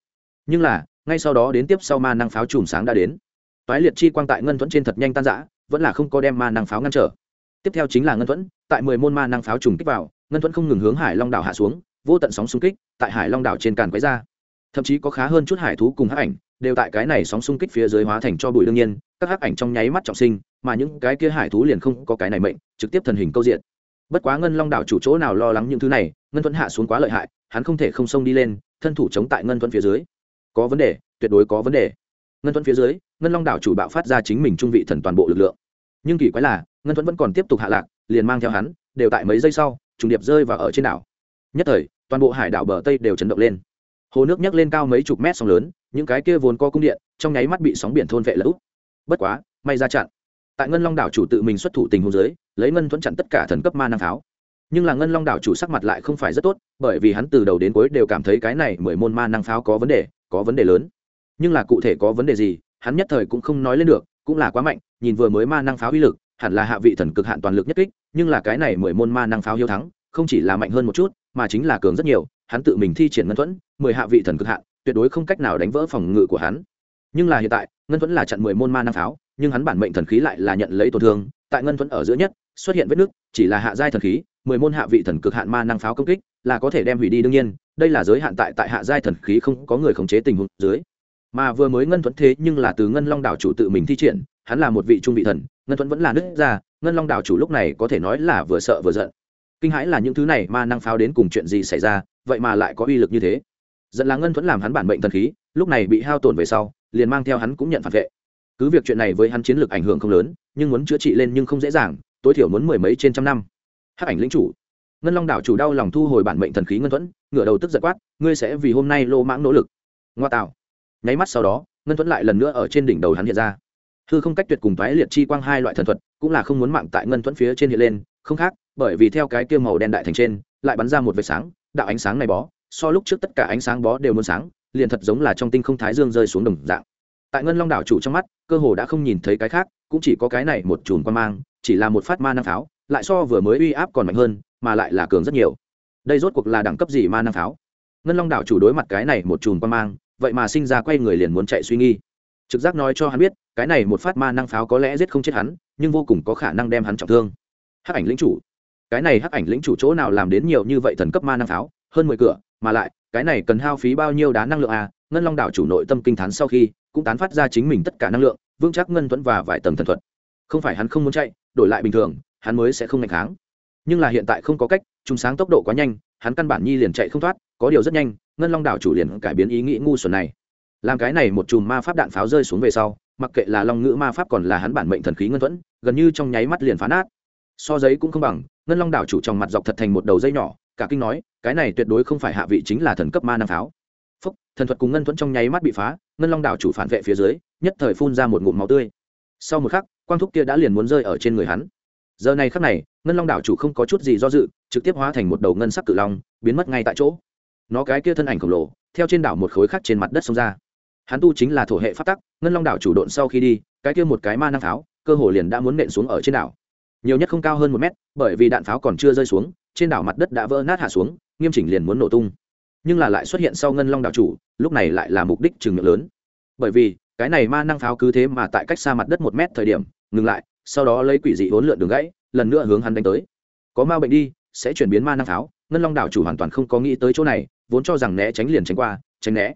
Nhưng là, ngay sau đó đến tiếp sau ma năng pháo chùm sáng đã đến. Toái liệt chi quang tại ngân thuẫn trên thật nhanh tan rã, vẫn là không có đem ma năng pháo ngăn trở. Tiếp theo chính là ngân thuẫn, tại mười môn ma năng pháo trùng kích vào, ngân thuẫn không ngừng hướng hải long đảo hạ xuống, vô tận sóng xung kích, tại hải long đảo trên càn quấy ra thậm chí có khá hơn chút hải thú cùng hắc ảnh, đều tại cái này sóng xung kích phía dưới hóa thành cho bụi đương nhiên, các hắc ảnh trong nháy mắt trọng sinh, mà những cái kia hải thú liền không có cái này mệnh, trực tiếp thần hình câu diện. Bất quá ngân long đảo chủ chỗ nào lo lắng những thứ này, ngân thuẫn hạ xuống quá lợi hại, hắn không thể không xông đi lên, thân thủ chống tại ngân thuẫn phía dưới. Có vấn đề, tuyệt đối có vấn đề. Ngân thuẫn phía dưới, ngân long đảo chủ bạo phát ra chính mình trung vị thần toàn bộ lực lượng. Nhưng kỳ quái là, ngân thuẫn vẫn còn tiếp tục hạ lạc, liền mang theo hắn, đều tại mấy giây sau, trùng điệp rơi vào ở trên đảo. Nhất thời, toàn bộ hải đảo bờ tây đều chấn động lên hồ nước nhấc lên cao mấy chục mét sóng lớn, những cái kia vốn co cung điện, trong nháy mắt bị sóng biển thôn vệ lỡ úp. Bất quá, may ra chặn. Tại ngân long đảo chủ tự mình xuất thủ tình hồ dưới, lấy ngân thuẫn chặn tất cả thần cấp ma năng pháo. Nhưng là ngân long đảo chủ sắc mặt lại không phải rất tốt, bởi vì hắn từ đầu đến cuối đều cảm thấy cái này mười môn ma năng pháo có vấn đề, có vấn đề lớn. Nhưng là cụ thể có vấn đề gì, hắn nhất thời cũng không nói lên được, cũng là quá mạnh, nhìn vừa mới ma năng pháo uy lực, hẳn là hạ vị thần cực hạn toàn lực nhất kích, nhưng là cái này mười môn ma năng pháo hiếu thắng, không chỉ là mạnh hơn một chút, mà chính là cường rất nhiều hắn tự mình thi triển ngân thuẫn, mười hạ vị thần cực hạn, tuyệt đối không cách nào đánh vỡ phòng ngự của hắn. Nhưng là hiện tại, ngân thuẫn là chặn mười môn ma năng pháo, nhưng hắn bản mệnh thần khí lại là nhận lấy tổn thương. Tại ngân thuẫn ở giữa nhất, xuất hiện vết nứt, chỉ là hạ giai thần khí, mười môn hạ vị thần cực hạn ma năng pháo công kích, là có thể đem hủy đi đương nhiên. Đây là giới hạn tại tại hạ giai thần khí không có người khống chế tình huống dưới. Mà vừa mới ngân thuẫn thế nhưng là từ ngân long đảo chủ tự mình thi triển, hắn là một vị trung vị thần, ngân thuẫn vẫn là nứt ra, ngân long đảo chủ lúc này có thể nói là vừa sợ vừa giận kinh hãi là những thứ này ma năng pháo đến cùng chuyện gì xảy ra, vậy mà lại có uy lực như thế. Dẫn là ngân thuẫn làm hắn bản mệnh thần khí, lúc này bị hao tổn về sau, liền mang theo hắn cũng nhận phản vệ. Cứ việc chuyện này với hắn chiến lược ảnh hưởng không lớn, nhưng muốn chữa trị lên nhưng không dễ dàng, tối thiểu muốn mười mấy trên trăm năm. Hắc ảnh lĩnh chủ. Ngân long đảo chủ đau lòng thu hồi bản mệnh thần khí ngân thuẫn, ngửa đầu tức giật quát, ngươi sẽ vì hôm nay lô mãng nỗ lực. Ngoa tạo. Nháy mắt sau đó, ngân thuẫn lại lần nữa ở trên đỉnh đầu hắn hiện ra. Hư không cách tuyệt cùng thoái liệt chi quang hai loại thần thuật, cũng là không muốn mạng tại ngân thuẫn phía trên hiện lên, không khác bởi vì theo cái kia màu đen đại thành trên, lại bắn ra một vệt sáng, đạo ánh sáng này bó, so lúc trước tất cả ánh sáng bó đều muốn sáng, liền thật giống là trong tinh không thái dương rơi xuống đồng dạng. Tại ngân long đảo chủ trong mắt, cơ hồ đã không nhìn thấy cái khác, cũng chỉ có cái này một chùm quan mang, chỉ là một phát ma năng pháo, lại so vừa mới uy áp còn mạnh hơn, mà lại là cường rất nhiều. Đây rốt cuộc là đẳng cấp gì ma năng pháo? Ngân long đảo chủ đối mặt cái này một chùm quan mang, vậy mà sinh ra quay người liền muốn chạy suy nghi. Trực giác nói cho hắn biết, cái này một phát ma năng pháo có lẽ giết không chết hắn, nhưng vô cùng có khả năng đem hắn trọng thương. Hắc ảnh lĩnh chủ cái này hắc ảnh lĩnh chủ chỗ nào làm đến nhiều như vậy thần cấp ma năng pháo, hơn mười cửa, mà lại, cái này cần hao phí bao nhiêu đá năng lượng à? Ngân long đảo chủ nội tâm kinh thán sau khi, cũng tán phát ra chính mình tất cả năng lượng, vững chắc ngân thuẫn và vài tầng thần thuật. Không phải hắn không muốn chạy, đổi lại bình thường, hắn mới sẽ không ngày kháng. Nhưng là hiện tại không có cách chúng sáng tốc độ quá nhanh, hắn căn bản nhi liền chạy không thoát, có điều rất nhanh, ngân long đảo chủ liền cải biến ý nghĩ ngu xuẩn này. Làm cái này một chùm ma pháp đạn pháo rơi xuống về sau, mặc kệ là long ngữ ma pháp còn là hắn bản mệnh thần khí ngân thuẫn, gần như trong nháy mắt liền phá nát so giấy cũng không bằng, ngân long đảo chủ trong mặt dọc thật thành một đầu dây nhỏ, cả kinh nói, cái này tuyệt đối không phải hạ vị chính là thần cấp ma nam pháo. Phúc, thần thuật cùng ngân thuẫn trong nháy mắt bị phá, ngân long đảo chủ phản vệ phía dưới, nhất thời phun ra một ngụm máu tươi. Sau một khắc, quang thúc kia đã liền muốn rơi ở trên người hắn. Giờ này khắc này, ngân long đảo chủ không có chút gì do dự, trực tiếp hóa thành một đầu ngân sắc cự long, biến mất ngay tại chỗ. Nó cái kia thân ảnh khổng lồ, theo trên đảo một khối khác trên mặt đất xông ra. Hắn tu chính là thổ hệ phát tắc, ngân long đảo chủ độn sau khi đi, cái kia một cái ma năng pháo, cơ hồ liền đã muốn nện xuống ở trên đảo nhiều nhất không cao hơn một mét, bởi vì đạn pháo còn chưa rơi xuống, trên đảo mặt đất đã vỡ nát hạ xuống, nghiêm chỉnh liền muốn nổ tung. Nhưng là lại xuất hiện sau ngân long đảo chủ, lúc này lại là mục đích chừng miệng lớn. Bởi vì, cái này ma năng pháo cứ thế mà tại cách xa mặt đất một mét thời điểm, ngừng lại, sau đó lấy quỷ dị hỗn lượn đường gãy, lần nữa hướng hắn đánh tới. Có ma bệnh đi, sẽ chuyển biến ma năng pháo, ngân long đảo chủ hoàn toàn không có nghĩ tới chỗ này, vốn cho rằng né tránh liền tránh qua, tránh né.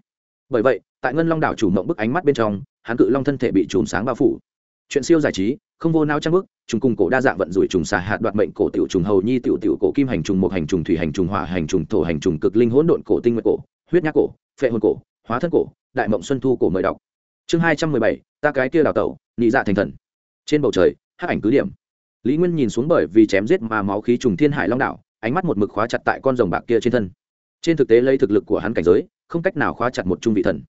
Bởi vậy, tại ngân long đảo chủ mộng bức ánh mắt bên trong, hắn cự long thân thể bị chùm sáng bao phủ. Chuyện siêu giải trí không vô nao trang bức, trùng cùng cổ đa dạng vận rủi trùng xà hạt đoạt mệnh cổ tiểu trùng hầu nhi tiểu tiểu cổ kim hành trùng một hành trùng, thủy hành trùng, hỏa hành trùng, thổ hành trùng, cực linh hỗn độn cổ, tinh nguyệt cổ, huyết nhác cổ, phệ hồn cổ, hóa thân cổ, đại mộng xuân thu cổ mời đọc. Chương hai trăm mười bảy, ta cái kia đào tẩu nị dạ thành thần. Trên bầu trời hát ảnh cứ điểm. Lý nguyên nhìn xuống bởi vì chém giết mà máu khí trùng thiên hải long đảo, ánh mắt một mực khóa chặt tại con rồng bạc kia trên thân. Trên thực tế lấy thực lực của hắn cảnh giới, không cách nào khóa chặt một trung vị thần.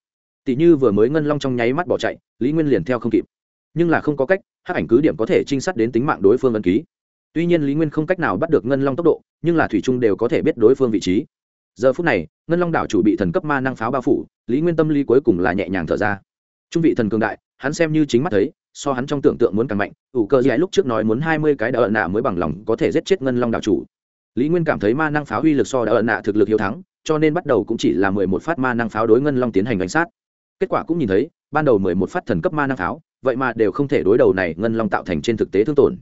Tỷ như vừa mới ngân long trong nháy mắt bỏ chạy, lý nguyên liền theo không kịp. Nhưng là không có cách hát ảnh cứ điểm có thể trinh sát đến tính mạng đối phương ân ký. Tuy nhiên lý nguyên không cách nào bắt được ngân long tốc độ, nhưng là thủy trung đều có thể biết đối phương vị trí. Giờ phút này, ngân long đảo chủ bị thần cấp ma năng pháo bao phủ, lý nguyên tâm lý cuối cùng là nhẹ nhàng thở ra. Trung vị thần cường đại, hắn xem như chính mắt thấy, so hắn trong tưởng tượng muốn càng mạnh, ủ cơ dạy lúc trước nói muốn hai mươi cái đỡ nạ mới bằng lòng có thể giết chết ngân long đảo chủ. Lý nguyên cảm thấy ma năng pháo uy lực so đỡ nạ thực lực hiếu thắng, cho nên bắt đầu cũng chỉ là mười một phát ma năng pháo đối ngân long tiến hành đánh sát. Kết quả cũng nhìn thấy, ban đầu mười một phát thần cấp ma năng pháo vậy mà đều không thể đối đầu này ngân long tạo thành trên thực tế thương tổn.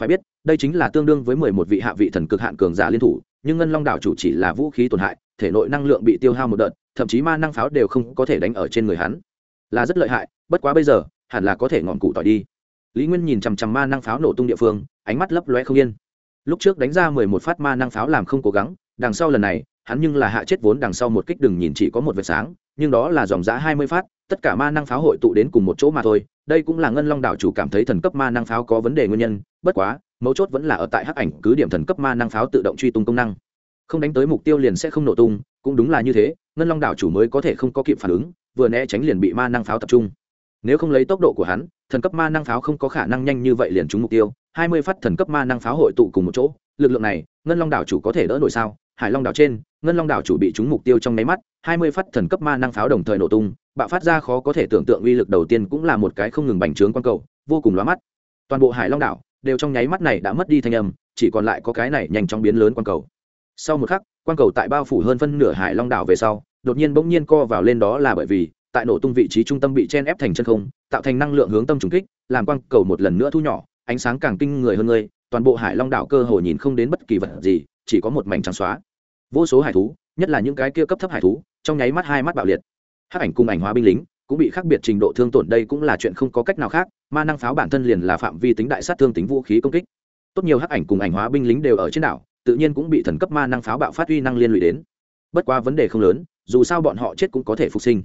Phải biết, đây chính là tương đương với mười một vị hạ vị thần cực hạn cường giả liên thủ, nhưng ngân long đảo chủ chỉ là vũ khí tổn hại, thể nội năng lượng bị tiêu hao một đợt, thậm chí ma năng pháo đều không có thể đánh ở trên người hắn. Là rất lợi hại, bất quá bây giờ, hẳn là có thể ngọn cụ tỏi đi. Lý nguyên nhìn chằm chằm ma năng pháo nổ tung địa phương, ánh mắt lấp loe không yên. Lúc trước đánh ra mười một phát ma năng pháo làm không cố gắng, đằng sau lần này, hắn nhưng là hạ chết vốn đằng sau một kích đừng nhìn chỉ có một vệt sáng, nhưng đó là dòng giã hai mươi phát tất cả ma năng pháo hội tụ đến cùng một chỗ mà thôi, đây cũng là ngân long đảo chủ cảm thấy thần cấp ma năng pháo có vấn đề nguyên nhân, bất quá, mấu chốt vẫn là ở tại hắc ảnh cứ điểm thần cấp ma năng pháo tự động truy tung công năng. Không đánh tới mục tiêu liền sẽ không nổ tung, cũng đúng là như thế, ngân long đảo chủ mới có thể không có kịp phản ứng, vừa né tránh liền bị ma năng pháo tập trung. Nếu không lấy tốc độ của hắn, thần cấp ma năng pháo không có khả năng nhanh như vậy liền trúng mục tiêu, hai mươi phát thần cấp ma năng pháo hội tụ cùng một chỗ, lực lượng này, ngân long đảo chủ có thể đỡ nổi sao? Hải long đảo trên, ngân long đảo chủ bị trúng mục tiêu trong nháy mắt, hai mươi phát thần cấp ma năng pháo đồng thời nổ tung bạo phát ra khó có thể tưởng tượng uy lực đầu tiên cũng là một cái không ngừng bành trướng quang cầu, vô cùng lóa mắt. Toàn bộ hải long đảo đều trong nháy mắt này đã mất đi thanh âm, chỉ còn lại có cái này nhanh chóng biến lớn quang cầu. Sau một khắc, quang cầu tại bao phủ hơn phân nửa hải long đảo về sau, đột nhiên bỗng nhiên co vào lên đó là bởi vì, tại nổ tung vị trí trung tâm bị chen ép thành chân không, tạo thành năng lượng hướng tâm trùng kích, làm quang cầu một lần nữa thu nhỏ, ánh sáng càng kinh người hơn người. toàn bộ hải long đảo cơ hồ nhìn không đến bất kỳ vật gì, chỉ có một mảnh trắng xóa. Vô số hải thú, nhất là những cái kia cấp thấp hải thú, trong nháy mắt hai mắt bạo liệt hắc ảnh cùng ảnh hóa binh lính cũng bị khác biệt trình độ thương tổn đây cũng là chuyện không có cách nào khác, ma năng pháo bản thân liền là phạm vi tính đại sát thương tính vũ khí công kích. Tốt nhiều hắc ảnh cùng ảnh hóa binh lính đều ở trên đảo, tự nhiên cũng bị thần cấp ma năng pháo bạo phát uy năng liên lụy đến. Bất quá vấn đề không lớn, dù sao bọn họ chết cũng có thể phục sinh.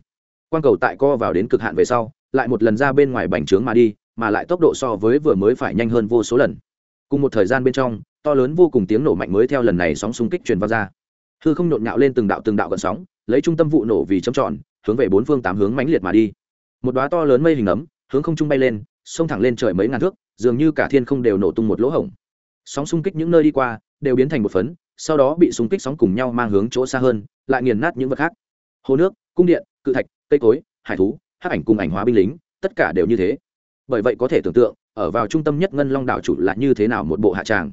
Quan cầu tại co vào đến cực hạn về sau, lại một lần ra bên ngoài bành trướng mà đi, mà lại tốc độ so với vừa mới phải nhanh hơn vô số lần. Cùng một thời gian bên trong, to lớn vô cùng tiếng nổ mạnh mới theo lần này sóng xung kích truyền vào ra. Hư không nhộn nhạo lên từng đạo từng đạo gần sóng, lấy trung tâm vụ nổ vì châm tròn hướng về bốn phương tám hướng mãnh liệt mà đi. Một đoá to lớn mây hình ấm, hướng không trung bay lên, xông thẳng lên trời mấy ngàn thước, dường như cả thiên không đều nổ tung một lỗ hổng. Sóng xung kích những nơi đi qua, đều biến thành một phấn, sau đó bị xung kích sóng cùng nhau mang hướng chỗ xa hơn, lại nghiền nát những vật khác. Hồ nước, cung điện, cự thạch, cây cối, hải thú hát ảnh cùng ảnh hóa binh lính, tất cả đều như thế. Bởi vậy có thể tưởng tượng, ở vào trung tâm nhất ngân long đảo chủ là như thế nào một bộ hạ tràng.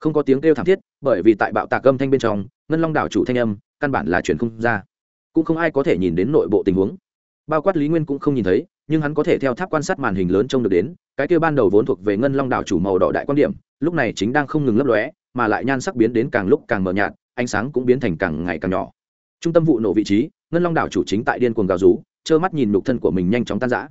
Không có tiếng kêu thảm thiết, bởi vì tại bạo tạc âm thanh bên trong, ngân long đảo chủ thanh âm căn bản là chuyển không ra cũng không ai có thể nhìn đến nội bộ tình huống. Bao quát lý nguyên cũng không nhìn thấy, nhưng hắn có thể theo tháp quan sát màn hình lớn trông được đến, cái kia ban đầu vốn thuộc về ngân long đảo chủ màu đỏ đại quan điểm, lúc này chính đang không ngừng lấp lóe, mà lại nhan sắc biến đến càng lúc càng mờ nhạt, ánh sáng cũng biến thành càng ngày càng nhỏ. Trung tâm vụ nổ vị trí, ngân long đảo chủ chính tại điên cuồng gào rú, trơ mắt nhìn nục thân của mình nhanh chóng tan rã.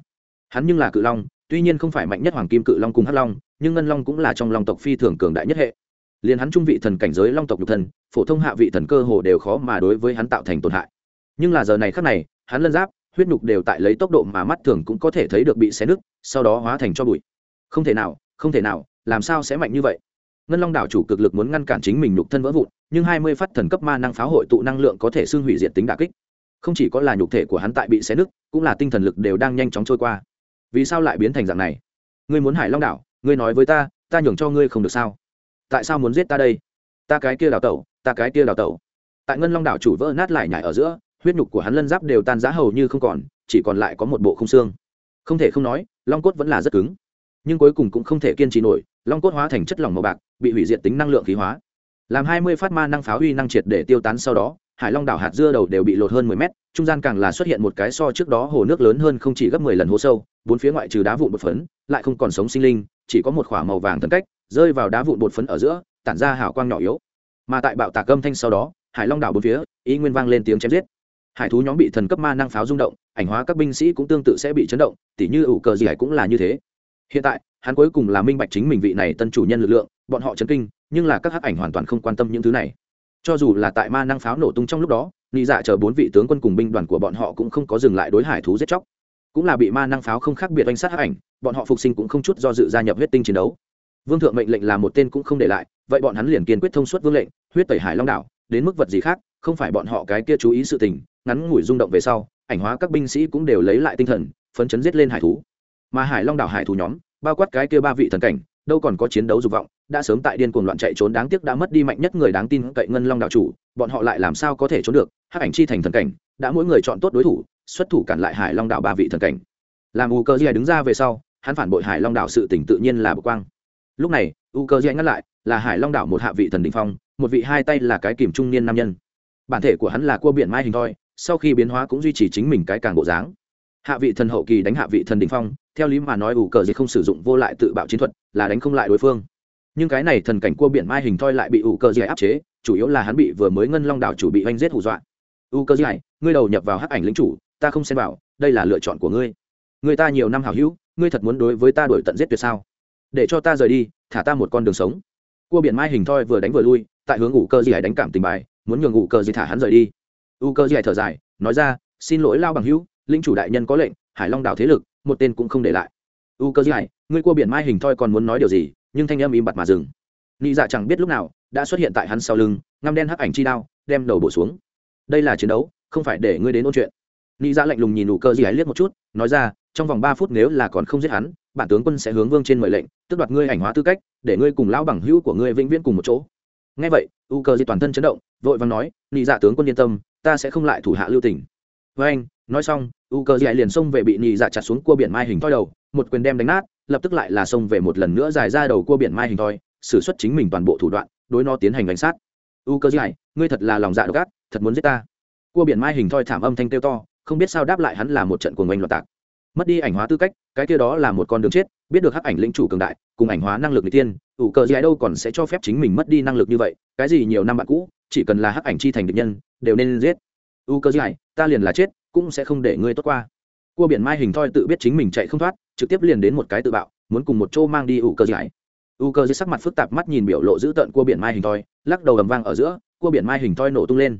Hắn nhưng là cự long, tuy nhiên không phải mạnh nhất hoàng kim cự long cùng hắc long, nhưng ngân long cũng là trong long tộc phi thường cường đại nhất hệ. Liền hắn trung vị thần cảnh giới long tộc nhục thần phổ thông hạ vị thần cơ hồ đều khó mà đối với hắn tạo thành tổn hại nhưng là giờ này khác này, hắn lân giáp, huyết nhục đều tại lấy tốc độ mà mắt thường cũng có thể thấy được bị xé nứt, sau đó hóa thành cho bụi. Không thể nào, không thể nào, làm sao sẽ mạnh như vậy? Ngân long đảo chủ cực lực muốn ngăn cản chính mình nhục thân vỡ vụn, nhưng hai mươi phát thần cấp ma năng pháo hội tụ năng lượng có thể xương hủy diệt tính đà kích. Không chỉ có là nhục thể của hắn tại bị xé nứt, cũng là tinh thần lực đều đang nhanh chóng trôi qua. Vì sao lại biến thành dạng này? Ngươi muốn hải long đảo, ngươi nói với ta ta nhường cho ngươi không được sao? Tại sao muốn giết ta đây? Ta cái kia đào tẩu, ta cái kia đào tẩu. Tại ngân long đảo chủ vỡ nát lại nhải ở giữa huyết nhục của hắn lân giáp đều tan giá hầu như không còn, chỉ còn lại có một bộ không xương. Không thể không nói, long cốt vẫn là rất cứng. Nhưng cuối cùng cũng không thể kiên trì nổi, long cốt hóa thành chất lỏng màu bạc, bị hủy diệt tính năng lượng khí hóa. Làm hai mươi phát ma năng pháo huy năng triệt để tiêu tán sau đó, hải long đảo hạt dưa đầu đều bị lột hơn mười mét, trung gian càng là xuất hiện một cái so trước đó hồ nước lớn hơn không chỉ gấp mười lần hố sâu, bốn phía ngoại trừ đá vụn bột phấn, lại không còn sống sinh linh, chỉ có một k h ỏ a màu vàng thần cách, rơi vào đá vụn bột phấn ở giữa, tản ra hào quang nhỏ yếu. Mà tại bạo tạc âm thanh sau đó, hải long đảo bốn phía ý nguyên vang lên tiếng chém giết hải thú nhóm bị thần cấp ma năng pháo rung động, ảnh hóa các binh sĩ cũng tương tự sẽ bị chấn động, tỉ như ủ cờ gì hải cũng là như thế. Hiện tại, hắn cuối cùng là minh bạch chính mình vị này tân chủ nhân lực lượng, bọn họ chấn kinh, nhưng là các hắc ảnh hoàn toàn không quan tâm những thứ này. Cho dù là tại ma năng pháo nổ tung trong lúc đó nghĩ dạ chờ bốn vị tướng quân cùng binh đoàn của bọn họ cũng không có dừng lại đối hải thú giết chóc. Cũng là bị ma năng pháo không khác biệt oanh sát hắc ảnh, bọn họ phục sinh cũng không chút do dự gia nhập huyết tinh chiến đấu. Vương thượng mệnh lệnh là một tên cũng không để lại, vậy bọn hắn liền kiên quyết thông suốt vương lệnh, huyết tẩy hải long đảo, đến mức vật gì khác, không phải bọn họ cái kia chú ý sự tình ngắn ngủi rung động về sau, ảnh hóa các binh sĩ cũng đều lấy lại tinh thần, phấn chấn giết lên hải thú. Mà hải long đảo hải thú nhóm, bao quát cái kia ba vị thần cảnh, đâu còn có chiến đấu dục vọng, đã sớm tại điên cuồng loạn chạy trốn, đáng tiếc đã mất đi mạnh nhất người đáng tin cậy ngân long đạo chủ, bọn họ lại làm sao có thể trốn được? Hắc ảnh chi thành thần cảnh, đã mỗi người chọn tốt đối thủ, xuất thủ cản lại hải long đạo ba vị thần cảnh. Làm u cơ di đứng ra về sau, hắn phản bội hải long đạo sự tỉnh tự nhiên là bực quang. Lúc này u cơ di ngắt lại, là hải long đạo một hạ vị thần đình phong, một vị hai tay là cái kìm trung niên nam nhân. Bản thể của hắn là cua biển mai hình thoi sau khi biến hóa cũng duy trì chính mình cái càng bộ dáng. Hạ vị thần hậu kỳ đánh hạ vị thần đình phong, theo lý mà nói ủ cờ dịch không sử dụng vô lại tự bạo chiến thuật, là đánh không lại đối phương. Nhưng cái này thần cảnh cua biển mai hình thoi lại bị ủ cờ dịch áp chế, chủ yếu là hắn bị vừa mới ngân long đảo chủ bị oanh giết hù dọa. U cơ gì ngươi đầu nhập vào hắc ảnh lính chủ, ta không xem vào, đây là lựa chọn của ngươi. Người ta nhiều năm hảo hữu, ngươi thật muốn đối với ta đổi tận giết tuyệt sao? Để cho ta rời đi, thả ta một con đường sống. Cua biển mai hình thoi vừa đánh vừa lui, tại hướng ủ cơ gì đánh cảm tình bài, muốn nhường ủ cơ gì thả hắn rời đi u cơ dài thở dài, nói ra, xin lỗi lao bằng hữu, linh chủ đại nhân có lệnh, hải long đảo thế lực, một tên cũng không để lại. U cơ dài ngươi cua biển mai hình thoi còn muốn nói điều gì, nhưng thanh âm im bặt mà dừng. Nị dạ chẳng biết lúc nào, đã xuất hiện tại hắn sau lưng, ngăm đen hắc ảnh chi đao, đem đầu bổ xuống. Đây là chiến đấu, không phải để ngươi đến ôn chuyện. Nị dạ lạnh lùng nhìn u cơ dài liếc một chút, nói ra, trong vòng ba phút nếu là còn không giết hắn, bản tướng quân sẽ hướng vương trên mời lệnh tức đoạt ngươi ảnh hóa tư cách, để ngươi cùng lão bằng hữu của ngươi vĩnh viễn cùng một chỗ. Ngay vậy, u cơ di toàn thân chấn động, vội vàng nói, nị dạ tướng quân yên tâm ta sẽ không lại thủ hạ lưu tình. Với anh, nói xong, u cơ dạy liền xông về bị nhị dạ chặt xuống cua biển mai hình thoi đầu, một quyền đem đánh nát, lập tức lại là xông về một lần nữa dài ra đầu cua biển mai hình thoi xử suất chính mình toàn bộ thủ đoạn, đối nó tiến hành đánh sát. U cơ dạy ngươi thật là lòng dạ độc ác, thật muốn giết ta. Cua biển mai hình thoi thảm âm thanh kêu to, không biết sao đáp lại hắn là một trận cuồng oanh loạt tạc. Mất đi ảnh hóa tư cách, cái kia đó là một con đường chết, biết được hắc ảnh lĩnh chủ cường đại cùng ảnh hóa năng lực người tiên, ủ cờ gì đâu còn sẽ cho phép chính mình mất đi năng lực như vậy, cái gì nhiều năm bạn cũ, chỉ cần là hắc ảnh chi thành địch nhân, đều nên giết. U cơ dài ta liền là chết, cũng sẽ không để ngươi tốt qua. Cua biển mai hình thoi tự biết chính mình chạy không thoát, trực tiếp liền đến một cái tự bạo, muốn cùng một chỗ mang đi u cơ giải u cơ dưới sắc mặt phức tạp mắt nhìn biểu lộ dữ tợn cua biển mai hình thoi, lắc đầu ầm vang ở giữa, cua biển mai hình thoi nổ tung lên.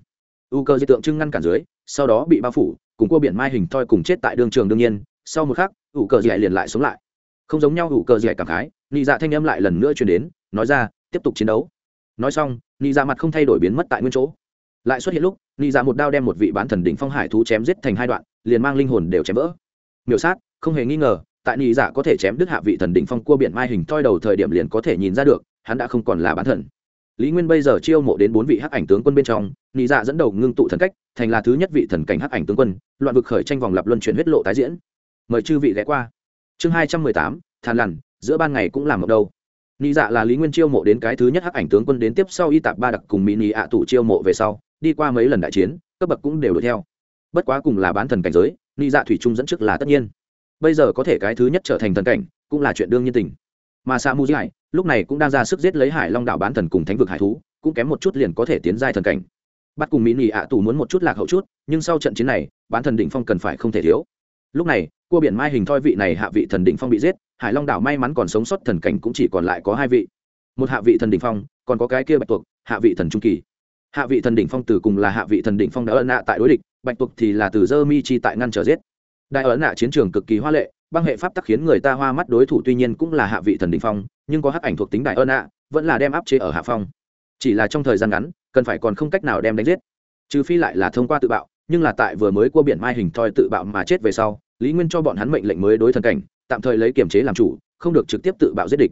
U cơ dưới tượng trưng ngăn cản dưới, sau đó bị bao phủ, cùng cua biển mai hình thoi cùng chết tại đường trường đương nhiên, sau một khắc u cơ giải liền lại sống lại. Không giống nhau u cơ giải cảm khái nị dạ thanh âm lại lần nữa truyền đến, nói ra, tiếp tục chiến đấu. Nói xong, nị dạ mặt không thay đổi biến mất tại nguyên chỗ. Lại xuất hiện lúc, nị dạ một đao đem một vị bán thần đỉnh phong hải thú chém giết thành hai đoạn, liền mang linh hồn đều chém vỡ. Miểu sát, không hề nghi ngờ, tại nị dạ có thể chém đứt hạ vị thần đỉnh phong cua biển mai hình toi đầu thời điểm liền có thể nhìn ra được, hắn đã không còn là bán thần. Lý nguyên bây giờ chiêu mộ đến bốn vị hắc ảnh tướng quân bên trong, nị dạ dẫn đầu ngưng tụ thần cách, thành là thứ nhất vị thần cảnh hắc ảnh tướng quân, loạn vực khởi tranh vòng lập luân chuyển huyết lộ tái diễn. Mời chư vị ghé qua. Chương hai trăm mười tám, thàn lằn giữa ban ngày cũng làm mộng đâu. Nị dạ là lý nguyên chiêu mộ đến cái thứ nhất hắc ảnh tướng quân đến tiếp sau y tạp ba đặc cùng mỹ nị ạ tủ chiêu mộ về sau, đi qua mấy lần đại chiến, cấp bậc cũng đều đuổi theo. Bất quá cùng là bán thần cảnh giới, nị dạ thủy trung dẫn trước là tất nhiên. Bây giờ có thể cái thứ nhất trở thành thần cảnh, cũng là chuyện đương nhiên tình. Mà sa mu giải lúc này cũng đang ra sức giết lấy hải long đạo bán thần cùng thánh vực hải thú, cũng kém một chút liền có thể tiến giai thần cảnh. Bắt cùng mỹ nị ạ tù muốn một chút lạc hậu chút, nhưng sau trận chiến này, bán thần đỉnh phong cần phải không thể thiếu. Lúc này, cua biển mai hình thoi vị này hạ vị thần đỉnh phong bị giết hải long đảo may mắn còn sống sót thần cảnh cũng chỉ còn lại có hai vị. Một hạ vị thần đỉnh phong, còn có cái kia bạch tuộc, hạ vị thần trung kỳ. Hạ vị thần đỉnh phong từ cùng là hạ vị thần đỉnh phong đã ấn nạ tại đối địch, bạch tuộc thì là từ dơ mi chi tại ngăn trở giết. Đại ấn nạ chiến trường cực kỳ hoa lệ, băng hệ pháp tắc khiến người ta hoa mắt đối thủ tuy nhiên cũng là hạ vị thần đỉnh phong, nhưng có hắc ảnh thuộc tính đại ấn nạ, vẫn là đem áp chế ở hạ phong. Chỉ là trong thời gian ngắn, cần phải còn không cách nào đem đánh giết. Trừ phi lại là thông qua tự bạo, nhưng là tại vừa mới qua biển mai hình thoi tự bạo mà chết về sau, lý nguyên cho bọn hắn mệnh lệnh mới đối thần cảnh tạm thời lấy kiềm chế làm chủ, không được trực tiếp tự bạo giết địch.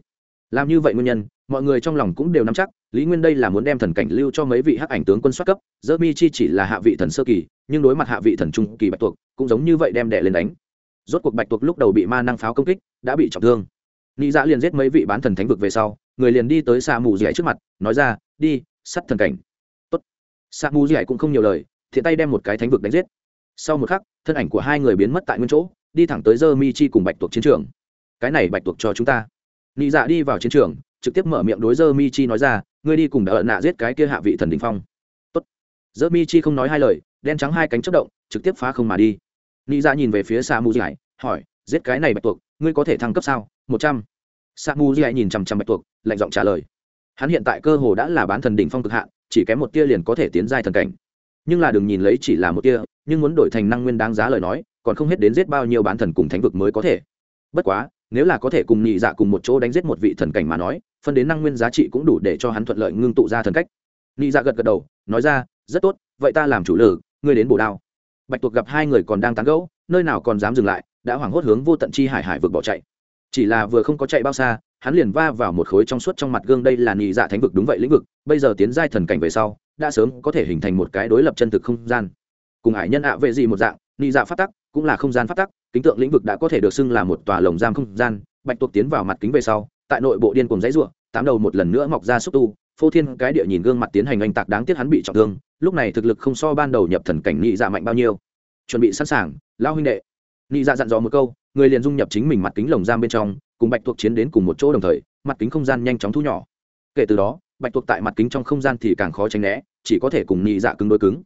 Làm như vậy nguyên nhân, mọi người trong lòng cũng đều nắm chắc, lý nguyên đây là muốn đem thần cảnh lưu cho mấy vị hắc ảnh tướng quân xuất cấp, dơ mi chi chỉ là hạ vị thần sơ kỳ, nhưng đối mặt hạ vị thần trung kỳ bạch tuộc, cũng giống như vậy đem đệ lên đánh. Rốt cuộc bạch tuộc lúc đầu bị ma năng pháo công kích, đã bị trọng thương. Nị dạ liền giết mấy vị bán thần thánh vực về sau, người liền đi tới xa mù dẻ trước mặt, nói ra, đi sắt thần cảnh. Tốt. Xa mù dẻ cũng không nhiều lời, thiện tay đem một cái thánh vực đánh giết. Sau một khắc, thân ảnh của hai người biến mất tại nguyên chỗ đi thẳng tới dơ mi chi cùng bạch tuộc chiến trường. Cái này bạch tuộc cho chúng ta. Nị dạ đi vào chiến trường, trực tiếp mở miệng đối dơ mi chi nói ra, ngươi đi cùng đỡ nạ giết cái kia hạ vị thần đình phong. Tốt. dơ mi chi không nói hai lời, đen trắng hai cánh chất động, trực tiếp phá không mà đi. Nị dạ nhìn về phía sa mu dạy hỏi, giết cái này bạch tuộc, ngươi có thể thăng cấp sao? Một trăm. Sa mu dạy nhìn chằm chằm bạch tuộc, lạnh giọng trả lời, hắn hiện tại cơ hồ đã là bán thần đỉnh phong cực hạn, chỉ kém một tia liền có thể tiến giai thần cảnh. Nhưng là đừng nhìn lấy chỉ là một tia, nhưng muốn đổi thành năng nguyên đáng giá lời nói còn không hết đến giết bao nhiêu bán thần cùng thánh vực mới có thể. Bất quá, nếu là có thể cùng nhị dạ cùng một chỗ đánh giết một vị thần cảnh mà nói, phân đến năng nguyên giá trị cũng đủ để cho hắn thuận lợi ngưng tụ ra thần cách. Nhị dạ gật gật đầu, nói ra, rất tốt, vậy ta làm chủ lử, ngươi đến bổ đao. Bạch tuộc gặp hai người còn đang tán gẫu, nơi nào còn dám dừng lại, đã hoảng hốt hướng vô tận chi hải hải vực bỏ chạy. Chỉ là vừa không có chạy bao xa, hắn liền va vào một khối trong suốt trong mặt gương đây là nhị dạ thánh vực đúng vậy lĩnh vực, bây giờ tiến giai thần cảnh về sau, đã sớm có thể hình thành một cái đối lập chân thực không gian. Cùng hải nhân ạ vệ gì một dạng, nhị dạ phát tắc cũng là không gian phát tắc, kính tượng lĩnh vực đã có thể được xưng là một tòa lồng giam không gian. Bạch tuộc tiến vào mặt kính về sau, tại nội bộ điên cùng dãy ruộng tám đầu một lần nữa mọc ra xúc tu, phô thiên cái địa nhìn gương mặt tiến hành oanh tạc đáng tiếc hắn bị trọng thương, lúc này thực lực không so ban đầu nhập thần cảnh nhị dạ mạnh bao nhiêu. Chuẩn bị sẵn sàng lao huynh đệ. Nhị dạ dặn dò một câu, người liền dung nhập chính mình mặt kính lồng giam bên trong, cùng bạch tuộc chiến đến cùng một chỗ đồng thời, mặt kính không gian nhanh chóng thu nhỏ. Kể từ đó, bạch tuộc tại mặt kính trong không gian thì càng khó tránh né, chỉ có thể cùng nhị dạ cứng đối cứng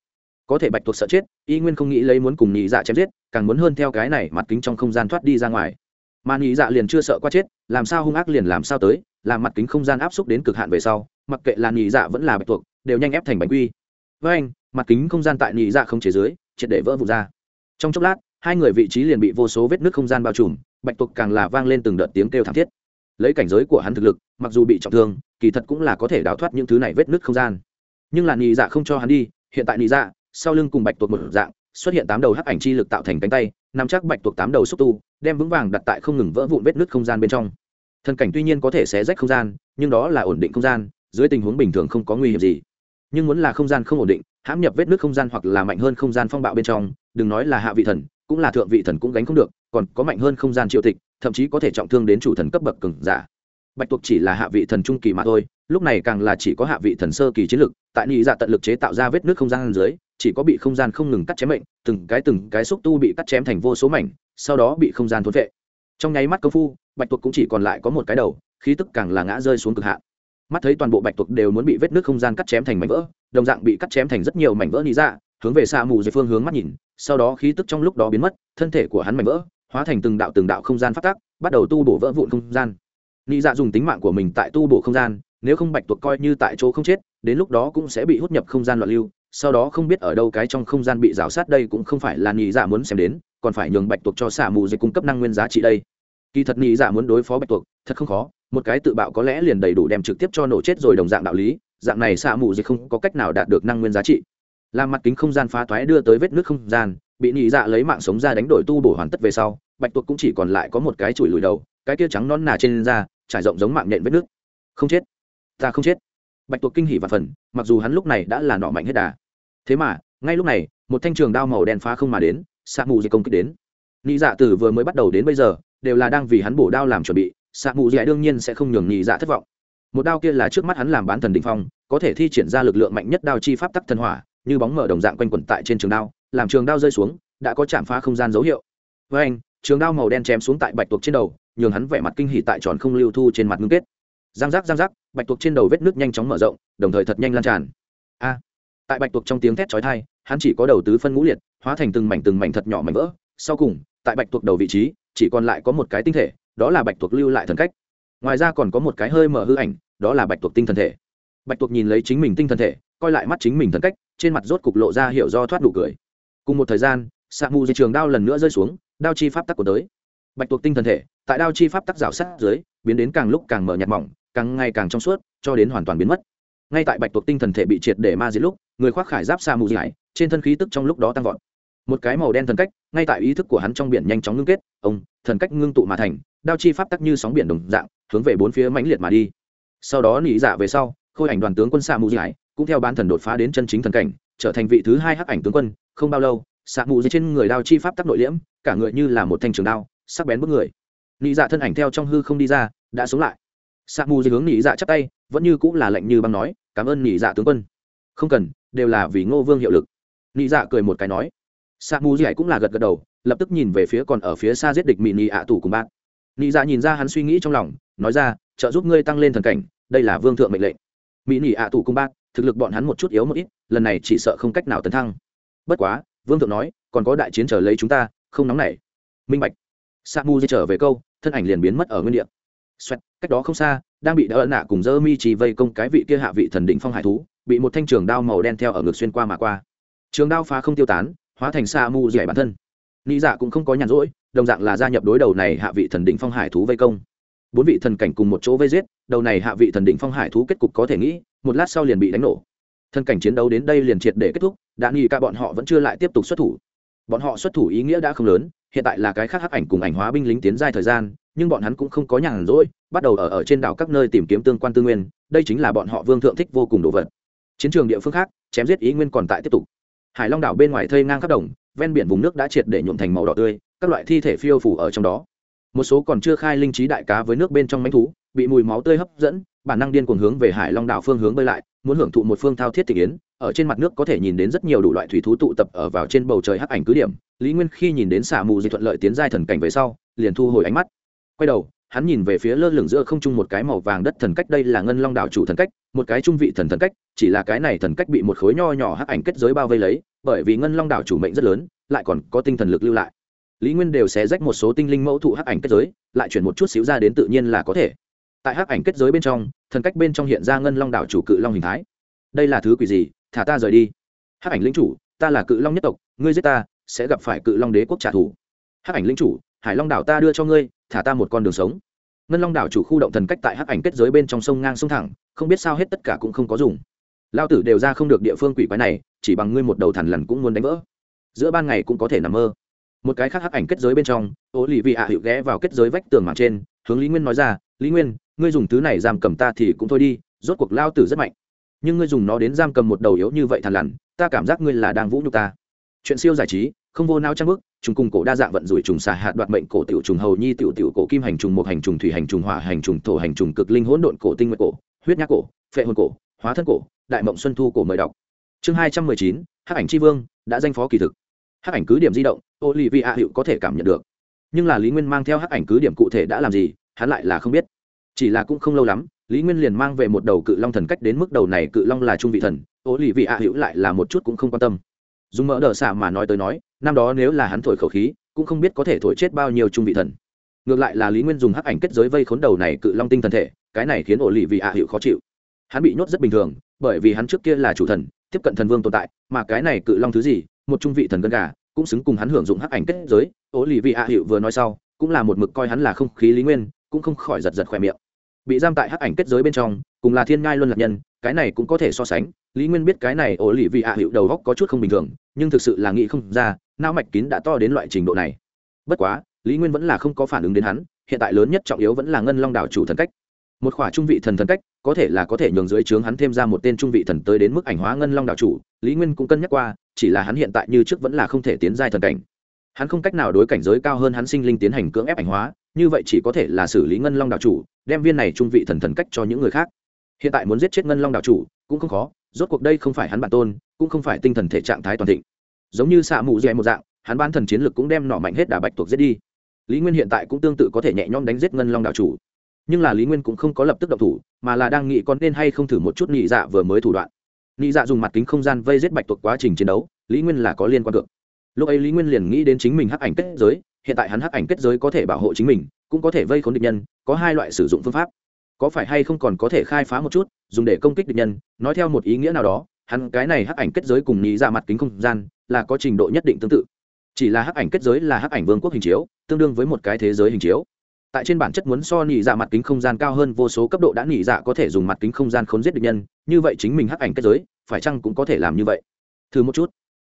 có thể bạch tuộc sợ chết, y nguyên không nghĩ lấy muốn cùng nhị dạ chém giết, càng muốn hơn theo cái này mặt kính trong không gian thoát đi ra ngoài. Mà nhị dạ liền chưa sợ qua chết, làm sao hung ác liền làm sao tới, làm mặt kính không gian áp xúc đến cực hạn về sau, mặc kệ là nhị dạ vẫn là bạch tuộc, đều nhanh ép thành bánh quy. Với anh, mặt kính không gian tại nhị dạ không chế dưới, triệt để vỡ vụn ra. Trong chốc lát, hai người vị trí liền bị vô số vết nước không gian bao trùm, bạch tuộc càng là vang lên từng đợt tiếng kêu thảm thiết. Lấy cảnh giới của hắn thực lực, mặc dù bị trọng thương, kỳ thật cũng là có thể đào thoát những thứ này vết nước không gian. Nhưng là nhị dạ không cho hắn đi, hiện tại nhị dạ sau lưng cùng bạch tuộc một dạng, xuất hiện tám đầu hắc ảnh chi lực tạo thành cánh tay nằm chắc bạch tuộc tám đầu xúc tu, đem vững vàng đặt tại không ngừng vỡ vụn vết nước không gian bên trong. Thần cảnh tuy nhiên có thể xé rách không gian, nhưng đó là ổn định không gian, dưới tình huống bình thường không có nguy hiểm gì. Nhưng muốn là không gian không ổn định, hãm nhập vết nước không gian hoặc là mạnh hơn không gian phong bạo bên trong, đừng nói là hạ vị thần, cũng là thượng vị thần cũng gánh không được, còn có mạnh hơn không gian triệu tịch, thậm chí có thể trọng thương đến chủ thần cấp bậc cứng giả bạch tuộc chỉ là hạ vị thần trung kỳ mà thôi, lúc này càng là chỉ có hạ vị thần sơ kỳ chiến lực, tại nhị dạ tận lực chế tạo ra vết nước không gian dưới, chỉ có bị không gian không ngừng cắt chém mệnh, từng cái từng cái xúc tu bị cắt chém thành vô số mảnh, sau đó bị không gian thốn vệ trong nháy mắt công phu, bạch tuộc cũng chỉ còn lại có một cái đầu, khí tức càng là ngã rơi xuống cực hạn. Mắt thấy toàn bộ bạch tuộc đều muốn bị vết nước không gian cắt chém thành mảnh vỡ, đồng dạng bị cắt chém thành rất nhiều mảnh vỡ lý dạ hướng về xa mù dưới phương hướng mắt nhìn, sau đó khí tức trong lúc đó biến mất, thân thể của hắn mảnh vỡ, hóa thành từng đạo từng đạo không gian phát tác, bắt đầu tu bổ vỡ vụn không gian. Nị dạ dùng tính mạng của mình tại tu bổ không gian, nếu không bạch tuộc coi như tại chỗ không chết, đến lúc đó cũng sẽ bị hút nhập không gian loạn lưu, sau đó không biết ở đâu cái trong không gian bị rào sát đây cũng không phải là Nị dạ muốn xem đến, còn phải nhường bạch tuộc cho xả mù dịch cung cấp năng nguyên giá trị đây. Kỳ thật Nị dạ muốn đối phó bạch tuộc, thật không khó, một cái tự bạo có lẽ liền đầy đủ đem trực tiếp cho nổ chết rồi đồng dạng đạo lý, dạng này xả mù dịch không có cách nào đạt được năng nguyên giá trị. Làm mặt kính không gian phá thoái đưa tới vết nước không gian, bị nhị dạ lấy mạng sống ra đánh đổi tu bổ hoàn tất về sau, bạch tuộc cũng chỉ còn lại có một cái chùi lùi đầu, cái kia trắng non nà trên da trải rộng giống mạng nhện vết nước. Không chết. Ta không chết. Bạch tuộc kinh hỉ và phần, mặc dù hắn lúc này đã là nọ mạnh hết đà. Thế mà, ngay lúc này, một thanh trường đao màu đen phá không mà đến xạ mù dì công kích đến. Nhị dạ tử vừa mới bắt đầu đến bây giờ, đều là đang vì hắn bổ đao làm chuẩn bị xạ mù dì đương nhiên sẽ không nhường nhị dạ thất vọng. Một đao kia là trước mắt hắn làm bán thần đình phong, có thể thi triển ra lực lượng mạnh nhất đao chi pháp tắc thần hỏa, như bóng mở đồng dạng quanh quẩn tại trên trường đao, làm trường đao rơi xuống, đã có chạm phá không gian dấu hiệu. Với anh trường đao màu đen chém xuống tại bạch tuộc trên đầu, nhường hắn vẻ mặt kinh hỉ tại tròn không lưu thu trên mặt ngưng kết. Giang giác giang giác, bạch tuộc trên đầu vết nước nhanh chóng mở rộng, đồng thời thật nhanh lan tràn. A! Tại bạch tuộc trong tiếng thét chói thai hắn chỉ có đầu tứ phân ngũ liệt, hóa thành từng mảnh từng mảnh thật nhỏ mảnh vỡ. Sau cùng, tại bạch tuộc đầu vị trí, chỉ còn lại có một cái tinh thể, đó là bạch tuộc lưu lại thần cách. Ngoài ra còn có một cái hơi mở hư ảnh, đó là bạch tuộc tinh thần thể. Bạch tuộc nhìn lấy chính mình tinh thần thể, coi lại mắt chính mình thần cách, trên mặt rốt cục lộ ra hiểu do thoát đủ cười. Cùng một thời gian sạc mù di trường đao lần nữa rơi xuống đao chi pháp tắc của tới. Bạch tuộc tinh thần thể, tại đao chi pháp tắc rào sát dưới, biến đến càng lúc càng mở nhạt mỏng, càng ngày càng trong suốt, cho đến hoàn toàn biến mất. Ngay tại bạch tuộc tinh thần thể bị triệt để ma diệt lúc, người khoác khải giáp xa mù dãi trên thân khí tức trong lúc đó tăng vọt. Một cái màu đen thần cách, ngay tại ý thức của hắn trong biển nhanh chóng ngưng kết, ông, thần cách ngưng tụ mà thành, đao chi pháp tắc như sóng biển đồng dạng, hướng về bốn phía mãnh liệt mà đi. Sau đó nỉ dạ về sau, khôi ảnh đoàn tướng quân xa mù dãi cũng theo bán thần đột phá đến chân chính thần cảnh, trở thành vị thứ hai hắc ảnh tướng quân, không bao lâu xạ mù dưới trên người đao chi pháp tắc nội liễm, cả người như là một thanh trường đao, sắc bén bước người. Nị dạ thân ảnh theo trong hư không đi ra, đã sống lại. Xạ mù dưới hướng Nị dạ chắp tay, vẫn như cũng là lệnh như băng nói, cảm ơn Nị dạ tướng quân. Không cần, đều là vì ngô vương hiệu lực. Nị dạ cười một cái nói. Xạ mù dưới cũng là gật gật đầu, lập tức nhìn về phía còn ở phía xa giết địch Mị nị ạ tù cùng bạn. Nị dạ nhìn ra hắn suy nghĩ trong lòng, nói ra, trợ giúp ngươi tăng lên thần cảnh, đây là vương thượng mệnh lệnh. Mỹ nị ạ tù cùng bác thực lực bọn hắn một chút yếu một ít, lần này chỉ sợ không cách nào tấn thăng. Bất quá vương thượng nói còn có đại chiến trở lấy chúng ta không nóng nảy. Minh bạch. Sa mu di trở về câu thân ảnh liền biến mất ở nguyên địa. Xoẹt, cách đó không xa đang bị đỡ nạ cùng dơ mi chỉ vây công cái vị kia hạ vị thần định phong hải thú bị một thanh trường đao màu đen theo ở ngực xuyên qua mà qua. Trường đao phá không tiêu tán hóa thành sa mu di bản thân. Nghĩ dạ cũng không có nhàn rỗi đồng dạng là gia nhập đối đầu này hạ vị thần định phong hải thú vây công. Bốn vị thần cảnh cùng một chỗ vây giết đầu này hạ vị thần định phong hải thú kết cục có thể nghĩ một lát sau liền bị đánh nổ thân cảnh chiến đấu đến đây liền triệt để kết thúc, đã nghi cả bọn họ vẫn chưa lại tiếp tục xuất thủ. Bọn họ xuất thủ ý nghĩa đã không lớn, hiện tại là cái khác hắc ảnh cùng ảnh hóa binh lính tiến dài thời gian, nhưng bọn hắn cũng không có nhàn rỗi, bắt đầu ở ở trên đảo các nơi tìm kiếm tương quan tư nguyên, đây chính là bọn họ vương thượng thích vô cùng đồ vật. Chiến trường địa phương khác, chém giết ý nguyên còn tại tiếp tục. Hải long đảo bên ngoài thây ngang khắp đồng, ven biển vùng nước đã triệt để nhuộm thành màu đỏ tươi, các loại thi thể phiêu phủ ở trong đó. Một số còn chưa khai linh trí đại cá với nước bên trong mánh thú, bị mùi máu tươi hấp dẫn, bản năng điên cuồng hướng về hải long đảo phương hướng bơi lại muốn hưởng thụ một phương thao thiết thị yến, ở trên mặt nước có thể nhìn đến rất nhiều đủ loại thủy thú tụ tập ở vào trên bầu trời hắc ảnh cứ điểm. Lý nguyên khi nhìn đến xả mù di thuận lợi tiến giai thần cảnh về sau, liền thu hồi ánh mắt. Quay đầu, hắn nhìn về phía lơ lửng giữa không trung một cái màu vàng đất thần cách, đây là ngân long đảo chủ thần cách, một cái trung vị thần thần cách, chỉ là cái này thần cách bị một khối nho nhỏ hắc ảnh kết giới bao vây lấy, bởi vì ngân long đảo chủ mệnh rất lớn, lại còn có tinh thần lực lưu lại. Lý nguyên đều sẽ rách một số tinh linh mẫu thụ hắc ảnh kết giới, lại chuyển một chút xíu ra đến tự nhiên là có thể tại hắc ảnh kết giới bên trong, thần cách bên trong hiện ra ngân long đảo chủ cự long hình thái. Đây là thứ quỷ gì? Thả ta rời đi. Hắc ảnh lính chủ, ta là cự long nhất tộc, ngươi giết ta, sẽ gặp phải cự long đế quốc trả thù. Hắc ảnh lính chủ, hải long đảo ta đưa cho ngươi, thả ta một con đường sống. Ngân long đảo chủ khu động thần cách tại hắc ảnh kết giới bên trong sông ngang sông thẳng, không biết sao hết tất cả cũng không có dùng. Lao tử đều ra không được địa phương quỷ quái này, chỉ bằng ngươi một đầu thằn lằn cũng muốn đánh vỡ. Giữa ban ngày cũng có thể nằm mơ. Một cái khác hắc ảnh kết giới bên trong ô lì vị hạ hiệu ghé vào kết giới vách tường mảng trên, hướng lý nguyên nói ra, lý nguyên ngươi dùng thứ này giam cầm ta thì cũng thôi đi, rốt cuộc lao tử rất mạnh. Nhưng ngươi dùng nó đến giam cầm một đầu yếu như vậy thằn lằn, ta cảm giác ngươi là đang vũ nhục ta. Chuyện siêu giải trí, không vô nao trang bức Chúng cùng cổ đa dạng vận rủi trùng xà hạt đoạt mệnh cổ tiểu trùng hầu nhi tiểu tiểu cổ kim hành trùng một hành trùng thủy hành trùng hỏa hành trùng thổ hành trùng cực linh hỗn độn cổ tinh nguyệt cổ, huyết nhác cổ, phệ hồn cổ, hóa thân cổ, đại mộng xuân thu cổ mời đọc. Chương hai trăm mười chín, hắc ảnh tri vương, đã danh phó kỳ thực. Hắc ảnh cứ điểm di động, Olivia hiệu có thể cảm nhận được. Nhưng là lý nguyên mang theo hắc ảnh cứ điểm cụ thể đã làm gì, hắn lại là không biết chỉ là cũng không lâu lắm, lý nguyên liền mang về một đầu cự long thần cách đến mức đầu này cự long là trung vị thần ố lì vị ạ hữu lại là một chút cũng không quan tâm. Dùng mỡ đờ xạ mà nói tới nói, năm đó nếu là hắn thổi khẩu khí, cũng không biết có thể thổi chết bao nhiêu trung vị thần. Ngược lại là lý nguyên dùng hắc ảnh kết giới vây khốn đầu này cự long tinh thần thể, cái này khiến ổ lì vị ạ hữu khó chịu. Hắn bị nhốt rất bình thường, bởi vì hắn trước kia là chủ thần, tiếp cận thần vương tồn tại, mà cái này cự long thứ gì, một trung vị thần gân gà, cũng xứng cùng hắn hưởng dụng hắc ảnh kết giới ổ lì vị ạ hữu vừa nói sau, cũng là một mực coi hắn là không khí lý nguyên, cũng không khỏi giật giật khỏe miệng bị giam tại hắc ảnh kết giới bên trong, cùng là thiên ngai luân lạc nhân, cái này cũng có thể so sánh. Lý nguyên biết cái này ổ lì vì ạ hiệu đầu góc có chút không bình thường, nhưng thực sự là nghĩ không ra, não mạch kín đã to đến loại trình độ này. Bất quá, lý nguyên vẫn là không có phản ứng đến hắn, hiện tại lớn nhất trọng yếu vẫn là ngân long đảo chủ thần cách. Một khỏa trung vị thần thần cách, có thể là có thể nhường dưới trướng hắn thêm ra một tên trung vị thần tới đến mức ảnh hóa ngân long đảo chủ, lý nguyên cũng cân nhắc qua, chỉ là hắn hiện tại như trước vẫn là không thể tiến giai thần cảnh. Hắn không cách nào đối cảnh giới cao hơn hắn sinh linh tiến hành cưỡng ép ảnh hóa như vậy chỉ có thể là xử lý ngân long đạo chủ, đem viên này trung vị thần thần cách cho những người khác. Hiện tại muốn giết chết ngân long đạo chủ cũng không khó, rốt cuộc đây không phải hắn bản tôn, cũng không phải tinh thần thể trạng thái toàn thịnh. Giống như xạ mù dè một dạng, hắn ban thần chiến lực cũng đem nọ mạnh hết đà bạch tuộc giết đi. Lý nguyên hiện tại cũng tương tự có thể nhẹ nhõm đánh giết ngân long đạo chủ. Nhưng là lý nguyên cũng không có lập tức động thủ, mà là đang nghĩ con nên hay không thử một chút nhị dạ vừa mới thủ đoạn. Nhị dạ dùng mặt kính không gian vây giết bạch tuộc quá trình chiến đấu, lý nguyên là có liên quan cược lúc ấy lý nguyên liền nghĩ đến chính mình hắc ảnh kết giới, hiện tại hắn hắc ảnh kết giới có thể bảo hộ chính mình, cũng có thể vây khốn địch nhân, có hai loại sử dụng phương pháp. Có phải hay không còn có thể khai phá một chút, dùng để công kích địch nhân, nói theo một ý nghĩa nào đó, hắn cái này hắc ảnh kết giới cùng nhị ra mặt kính không gian, là có trình độ nhất định tương tự. Chỉ là hắc ảnh kết giới là hắc ảnh vương quốc hình chiếu, tương đương với một cái thế giới hình chiếu. Tại trên bản chất muốn so nhị dạ mặt kính không gian cao hơn vô số cấp độ đã nhị dạ có thể dùng mặt kính không gian khốn giết địch nhân, như vậy chính mình hắc ảnh kết giới, phải chăng cũng có thể làm như vậy? Thử một chút.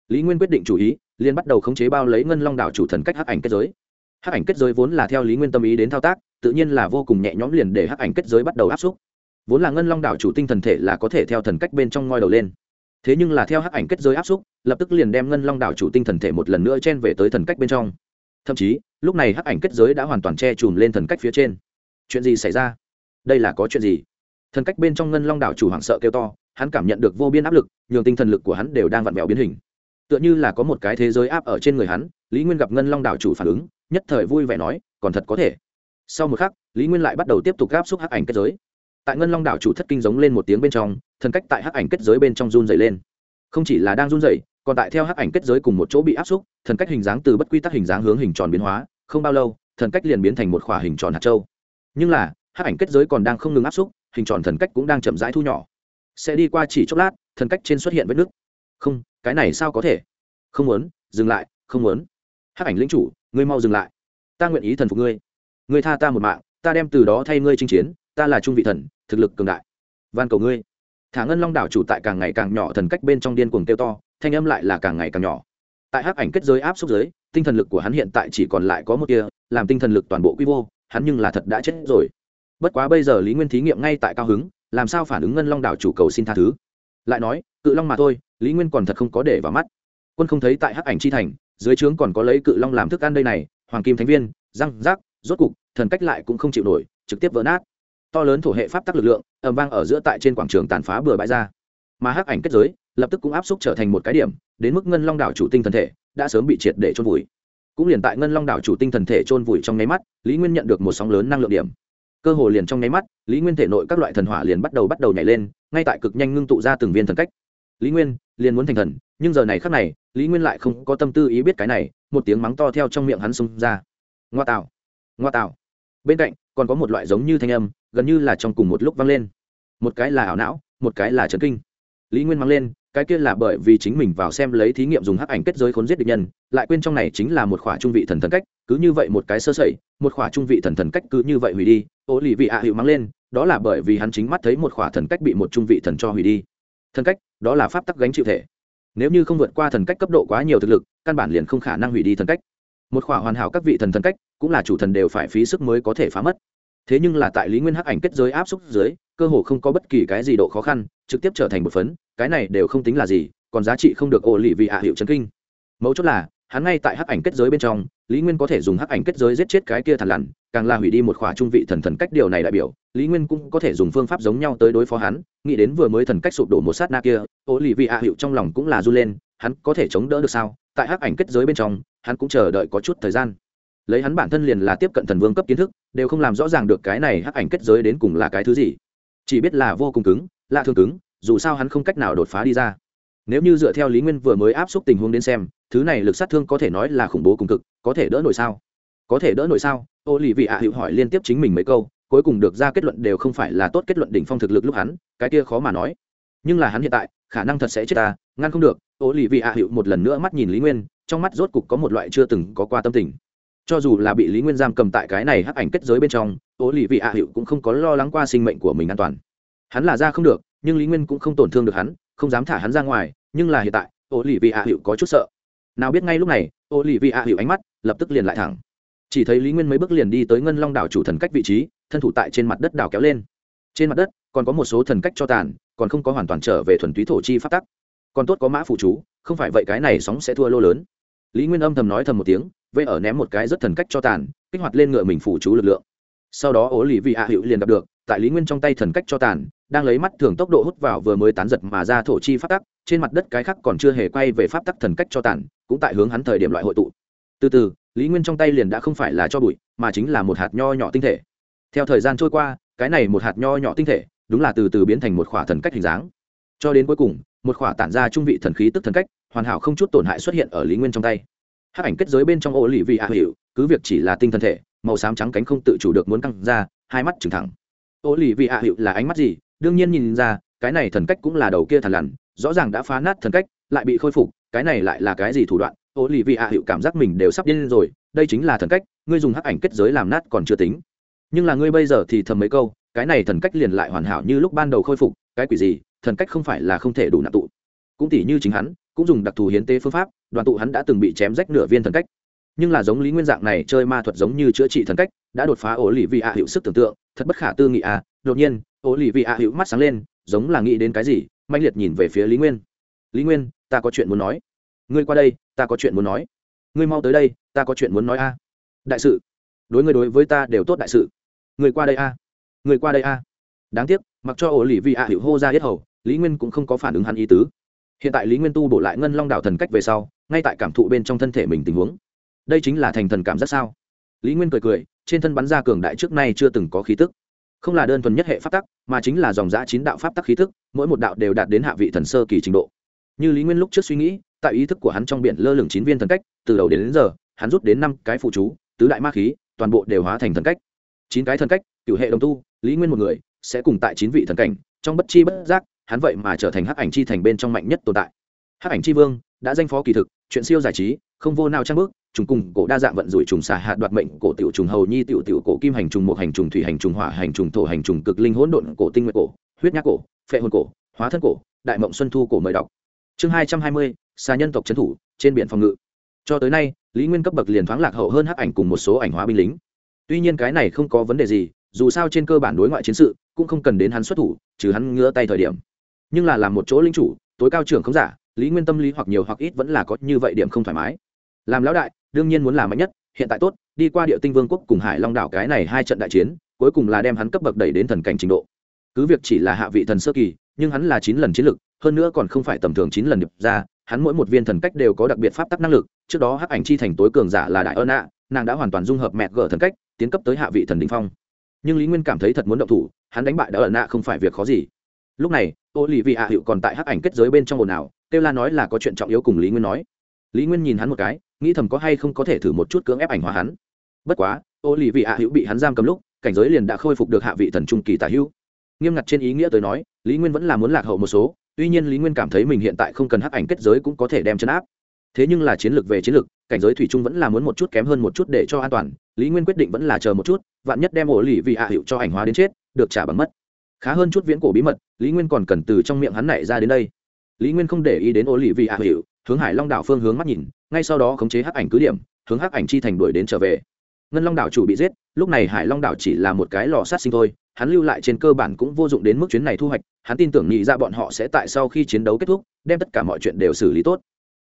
Lý nguyên quyết định chủ ý liên bắt đầu khống chế bao lấy ngân long đảo chủ thần cách hắc ảnh kết giới. Hắc ảnh kết giới vốn là theo lý nguyên tâm ý đến thao tác, tự nhiên là vô cùng nhẹ nhõm liền để hắc ảnh kết giới bắt đầu áp xúc. Vốn là ngân long đảo chủ tinh thần thể là có thể theo thần cách bên trong ngoi đầu lên. Thế nhưng là theo hắc ảnh kết giới áp xúc, lập tức liền đem ngân long đảo chủ tinh thần thể một lần nữa chen về tới thần cách bên trong. Thậm chí, lúc này hắc ảnh kết giới đã hoàn toàn che chùm lên thần cách phía trên. Chuyện gì xảy ra? Đây là có chuyện gì? Thần cách bên trong ngân long đảo chủ hoảng sợ kêu to, hắn cảm nhận được vô biên áp lực, nhường tinh thần lực của hắn đều đang vặn vẹo biến hình tựa như là có một cái thế giới áp ở trên người hắn, lý nguyên gặp ngân long đảo chủ phản ứng, nhất thời vui vẻ nói, còn thật có thể. Sau một khắc, lý nguyên lại bắt đầu tiếp tục gáp xúc hắc ảnh kết giới. Tại ngân long đảo chủ thất kinh giống lên một tiếng bên trong, thần cách tại hắc ảnh kết giới bên trong run dày lên. Không chỉ là đang run dày còn tại theo hắc ảnh kết giới cùng một chỗ bị áp xúc, thần cách hình dáng từ bất quy tắc hình dáng hướng hình tròn biến hóa, không bao lâu, thần cách liền biến thành một khỏa hình tròn hạt châu. Nhưng là, hắc ảnh kết giới còn đang không ngừng áp xúc, hình tròn thần cách cũng đang chậm rãi thu nhỏ. Sẽ đi qua chỉ chốc lát, thần cách trên xuất hiện vết nứt. Không cái này sao có thể? Không muốn, dừng lại, không muốn. Hắc ảnh lĩnh chủ, ngươi mau dừng lại. Ta nguyện ý thần phục ngươi. Ngươi tha ta một mạng, ta đem từ đó thay ngươi chinh chiến, ta là trung vị thần, thực lực cường đại. Van cầu ngươi. Thả ngân long đảo chủ tại càng ngày càng nhỏ thần cách bên trong điên cuồng tiêu to, thanh âm lại là càng ngày càng nhỏ. Tại hắc ảnh kết giới áp xúc giới, tinh thần lực của hắn hiện tại chỉ còn lại có một kia, làm tinh thần lực toàn bộ quy vô, hắn nhưng là thật đã chết rồi. Bất quá bây giờ lý nguyên thí nghiệm ngay tại cao hứng, làm sao phản ứng ngân long đảo chủ cầu xin tha thứ? Lại nói cự long mà thôi, lý nguyên còn thật không có để vào mắt. Quân không thấy tại hắc ảnh chi thành, dưới trướng còn có lấy cự long làm thức ăn đây này, hoàng kim thánh viên, răng, rác, rốt cục, thần cách lại cũng không chịu nổi, trực tiếp vỡ nát. To lớn thổ hệ pháp tắc lực lượng ẩm vang ở giữa tại trên quảng trường tàn phá bừa bãi ra. Mà hắc ảnh kết giới, lập tức cũng áp xúc trở thành một cái điểm, đến mức ngân long đảo chủ tinh thần thể đã sớm bị triệt để trôn vùi. Cũng liền tại ngân long đảo chủ tinh thần thể trôn vùi trong nháy mắt, lý nguyên nhận được một sóng lớn năng lượng điểm. Cơ hồ liền trong nháy mắt, lý nguyên thể nội các loại thần hỏa liền bắt đầu bắt đầu nhảy lên, ngay tại cực nhanh ngưng tụ ra từng viên thần cách lý nguyên liền muốn thành thần, nhưng giờ này khác này, lý nguyên lại không có tâm tư ý biết cái này, một tiếng mắng to theo trong miệng hắn xông ra. Ngoa tạo ngoa tạo. Bên cạnh, còn có một loại giống như thanh âm, gần như là trong cùng một lúc vang lên. Một cái là ảo não, một cái là trấn kinh. Lý nguyên mắng lên, cái kia là bởi vì chính mình vào xem lấy thí nghiệm dùng hắc ảnh kết giới khốn giết địch nhân, lại quên trong này chính là một khỏa trung vị thần thần cách, cứ như vậy một cái sơ sẩy, một khỏa trung vị thần thần cách cứ như vậy hủy đi. Ô lì vị ạ à hiệu mắng lên, đó là bởi vì hắn chính mắt thấy một khỏa thần cách bị một trung vị thần cho hủy đi thần cách, đó là pháp tắc gánh chịu thể. Nếu như không vượt qua thần cách cấp độ quá nhiều thực lực, căn bản liền không khả năng hủy đi thần cách. Một khỏa hoàn hảo các vị thần thần cách, cũng là chủ thần đều phải phí sức mới có thể phá mất. Thế nhưng là tại lý nguyên hắc ảnh kết giới áp xúc dưới, cơ hồ không có bất kỳ cái gì độ khó khăn, trực tiếp trở thành một phấn, cái này đều không tính là gì, còn giá trị không được ổ lì vì ạ hiệu chấn kinh. Mấu chốt là, hắn ngay tại hắc ảnh kết giới bên trong lý nguyên có thể dùng hắc ảnh kết giới giết chết cái kia thằn lằn, càng là hủy đi một khỏa trung vị thần thần cách điều này đại biểu, lý nguyên cũng có thể dùng phương pháp giống nhau tới đối phó hắn, nghĩ đến vừa mới thần cách sụp đổ một sát na kia ô lì vị hạ hiệu trong lòng cũng là r u lên, hắn có thể chống đỡ được sao? Tại hắc ảnh kết giới bên trong, hắn cũng chờ đợi có chút thời gian. Lấy hắn bản thân liền là tiếp cận thần vương cấp kiến thức, đều không làm rõ ràng được cái này hắc ảnh kết giới đến cùng là cái thứ gì. Chỉ biết là vô cùng cứng, lạ thương cứng, dù sao hắn không cách nào đột phá đi ra. Nếu như dựa theo lý nguyên vừa mới áp suất tình huống đến xem thứ này lực sát thương có thể nói là khủng bố cùng cực, có thể đỡ nổi sao? Có thể đỡ nổi sao? Ô lì vị ạ hữu hỏi liên tiếp chính mình mấy câu, cuối cùng được ra kết luận đều không phải là tốt kết luận đỉnh phong thực lực lúc hắn, cái kia khó mà nói. Nhưng là hắn hiện tại, khả năng thật sẽ chết ta, ngăn không được. Ô lì vị ạ hữu một lần nữa mắt nhìn lý nguyên, trong mắt rốt cục có một loại chưa từng có qua tâm tình. Cho dù là bị lý nguyên giam cầm tại cái này hắc ảnh kết giới bên trong ô lì vị ạ hữu cũng không có lo lắng qua sinh mệnh của mình an toàn. Hắn là ra không được, nhưng lý nguyên cũng không tổn thương được hắn, không dám thả hắn ra ngoài, nhưng là hiện tại ô lì vị ạ hữu có chút sợ nào biết ngay lúc này ô lì vị ạ hiệu ánh mắt, lập tức liền lại thẳng. Chỉ thấy lý nguyên mấy bước liền đi tới ngân long đảo chủ thần cách vị trí, thân thủ tại trên mặt đất đảo kéo lên. Trên mặt đất, còn có một số thần cách cho tàn, còn không có hoàn toàn trở về thuần túy thổ chi phát tắc. Còn tốt có mã phụ chú, không phải vậy cái này sóng sẽ thua lô lớn. Lý nguyên âm thầm nói thầm một tiếng vây ở ném một cái rất thần cách cho tàn, kích hoạt lên ngựa mình phụ chú lực lượng. Sau đó ố lì vị hạ hiệu liền gặp được, tại lý nguyên trong tay thần cách cho tàn đang lấy mắt thường tốc độ hút vào vừa mới tán giật mà ra thổ chi pháp tắc, trên mặt đất cái khác còn chưa hề quay về pháp tắc thần cách cho tàn, cũng tại hướng hắn thời điểm loại hội tụ. Từ từ, lý nguyên trong tay liền đã không phải là cho bụi, mà chính là một hạt nho nhỏ tinh thể. Theo thời gian trôi qua, cái này một hạt nho nhỏ tinh thể, đúng là từ từ biến thành một khỏa thần cách hình dáng. Cho đến cuối cùng, một khỏa tản ra trung vị thần khí tức thần cách, hoàn hảo không chút tổn hại xuất hiện ở lý nguyên trong tay. Hát ảnh kết giới bên trong ô lì vị hạ hiệu cứ việc chỉ là tinh thần thể, màu xám trắng cánh không tự chủ được muốn căng ra, hai mắt trừng thẳng. Ô lì vị hạ hiệu là ánh mắt gì? Đương nhiên nhìn ra, cái này thần cách cũng là đầu kia thần lằn, rõ ràng đã phá nát thần cách, lại bị khôi phục, cái này lại là cái gì thủ đoạn? Ô lì vị ạ hiệu cảm giác mình đều sắp điên rồi, đây chính là thần cách, ngươi dùng hắc ảnh kết giới làm nát còn chưa tính. Nhưng là ngươi bây giờ thì thầm mấy câu, cái này thần cách liền lại hoàn hảo như lúc ban đầu khôi phục, cái quỷ gì, thần cách không phải là không thể đủ nạp tụ. Cũng tỉ như chính hắn, cũng dùng đặc thù hiến tế phương pháp, đoàn tụ hắn đã từng bị chém rách nửa viên thần cách. Nhưng là giống lý nguyên dạng này chơi ma thuật giống như chữa trị thần cách, đã đột phá ổ lì vị ạ hiệu sức tưởng tượng, thật bất khả tư nghị à đột nhiên ổ lì vị ạ hiệu mắt sáng lên, giống là nghĩ đến cái gì mạnh liệt nhìn về phía lý nguyên. Lý nguyên, ta có chuyện muốn nói. Ngươi qua đây, ta có chuyện muốn nói. Ngươi mau tới đây, ta có chuyện muốn nói a. Đại sự. Đối ngươi đối với ta đều tốt đại sự. Ngươi qua đây a. À. ngươi qua đây a. Đáng tiếc, mặc cho ổ lì vị ạ hiệu hô ra hết hầu, lý nguyên cũng không có phản ứng hắn ý tứ. Hiện tại lý nguyên tu bổ lại ngân long đảo thần cách về sau, ngay tại cảm thụ bên trong thân thể mình tình huống. Đây chính là thành thần cảm giác sao? Lý nguyên cười cười, trên thân bắn ra cường đại trước nay chưa từng có khí tức không là đơn thuần nhất hệ pháp tắc mà chính là dòng giã chín đạo pháp tắc khí thức mỗi một đạo đều đạt đến hạ vị thần sơ kỳ trình độ. Như lý nguyên lúc trước suy nghĩ tại ý thức của hắn trong biển lơ lửng chín viên thần cách từ đầu đến, đến giờ hắn rút đến năm cái phụ chú tứ đại ma khí toàn bộ đều hóa thành thần cách. Chín cái thần cách cựu hệ đồng tu lý nguyên một người sẽ cùng tại chín vị thần cảnh trong bất chi bất giác hắn vậy mà trở thành hắc ảnh chi thành bên trong mạnh nhất tồn tại. Hắc ảnh chi vương đã danh phó kỳ thực chuyện siêu giải trí không vô nào trang bước trùng cùng cổ đa dạng vận rủi trùng xà hạt đoạt mệnh, cổ tiểu trùng hầu nhi, tiểu tiểu cổ kim hành trùng một hành trùng, thủy hành trùng, hỏa hành trùng, thổ hành trùng, cực linh hỗn độn cổ, tinh nguyệt cổ, huyết nhác cổ, phệ hồn cổ, hóa thân cổ, đại mộng xuân thu cổ mời đọc. Chương hai trăm hai mươi xa nhân tộc trấn thủ, trên biển phòng ngự. Cho tới nay, lý nguyên cấp bậc liền thoáng lạc hậu hơn hắc ảnh cùng một số ảnh hóa binh lính. Tuy nhiên cái này không có vấn đề gì, dù sao trên cơ bản đối ngoại chiến sự cũng không cần đến hắn xuất thủ, trừ hắn ngứa tay thời điểm. Nhưng là làm một chỗ linh chủ, tối cao trưởng không giả, lý nguyên tâm lý hoặc nhiều hoặc ít vẫn là có như vậy điểm không thoải mái. Làm lão đại đương nhiên muốn làm mạnh nhất, hiện tại tốt, đi qua địa tinh vương quốc cùng hải long đảo cái này hai trận đại chiến, cuối cùng là đem hắn cấp bậc đẩy đến thần cảnh trình độ. Cứ việc chỉ là hạ vị thần sơ kỳ, nhưng hắn là chín lần chiến lực, hơn nữa còn không phải tầm thường chín lần điệp ra, hắn mỗi một viên thần cách đều có đặc biệt pháp tắc năng lực, trước đó hắc ảnh chi thành tối cường giả là đại ơn ạ nàng đã hoàn toàn dung hợp mẹ gở thần cách, tiến cấp tới hạ vị thần đình phong. Nhưng lý nguyên cảm thấy thật muốn động thủ, hắn đánh bại đại ơn ạ không phải việc khó gì. Lúc này ô lì vị hạ hiệu còn tại hắc ảnh kết giới bên trong ồn ào, kêu la nói là có chuyện trọng yếu cùng lý nguyên nói. Lý nguyên nhìn hắn một cái nghĩ thầm có hay không có thể thử một chút cưỡng ép ảnh hóa hắn. Bất quá ô lì vị hạ hữu bị hắn giam cầm lúc, cảnh giới liền đã khôi phục được hạ vị thần trung kỳ tả hữu. Nghiêm ngặt trên ý nghĩa tới nói, lý nguyên vẫn là muốn lạc hậu một số, tuy nhiên lý nguyên cảm thấy mình hiện tại không cần hắc ảnh kết giới cũng có thể đem chấn áp. Thế nhưng là chiến lược về chiến lược, cảnh giới thủy trung vẫn là muốn một chút kém hơn một chút để cho an toàn, lý nguyên quyết định vẫn là chờ một chút, vạn nhất đem ổ lì vị hạ hiệu cho ảnh hóa đến chết, được trả bằng mất. Khá hơn chút viễn cổ bí mật, lý nguyên còn cần từ trong miệng hắn này ra đến đây. Lý nguyên không để ý đến ổ lì vị hạ hiệu hướng hải long đảo phương hướng mắt nhìn ngay sau đó khống chế hắc ảnh cứ điểm, hướng hắc ảnh chi thành đuổi đến trở về. Ngân long đảo chủ bị giết, lúc này hải long đảo chỉ là một cái lò sát sinh thôi, hắn lưu lại trên cơ bản cũng vô dụng đến mức chuyến này thu hoạch, hắn tin tưởng nghĩ ra bọn họ sẽ tại sau khi chiến đấu kết thúc, đem tất cả mọi chuyện đều xử lý tốt.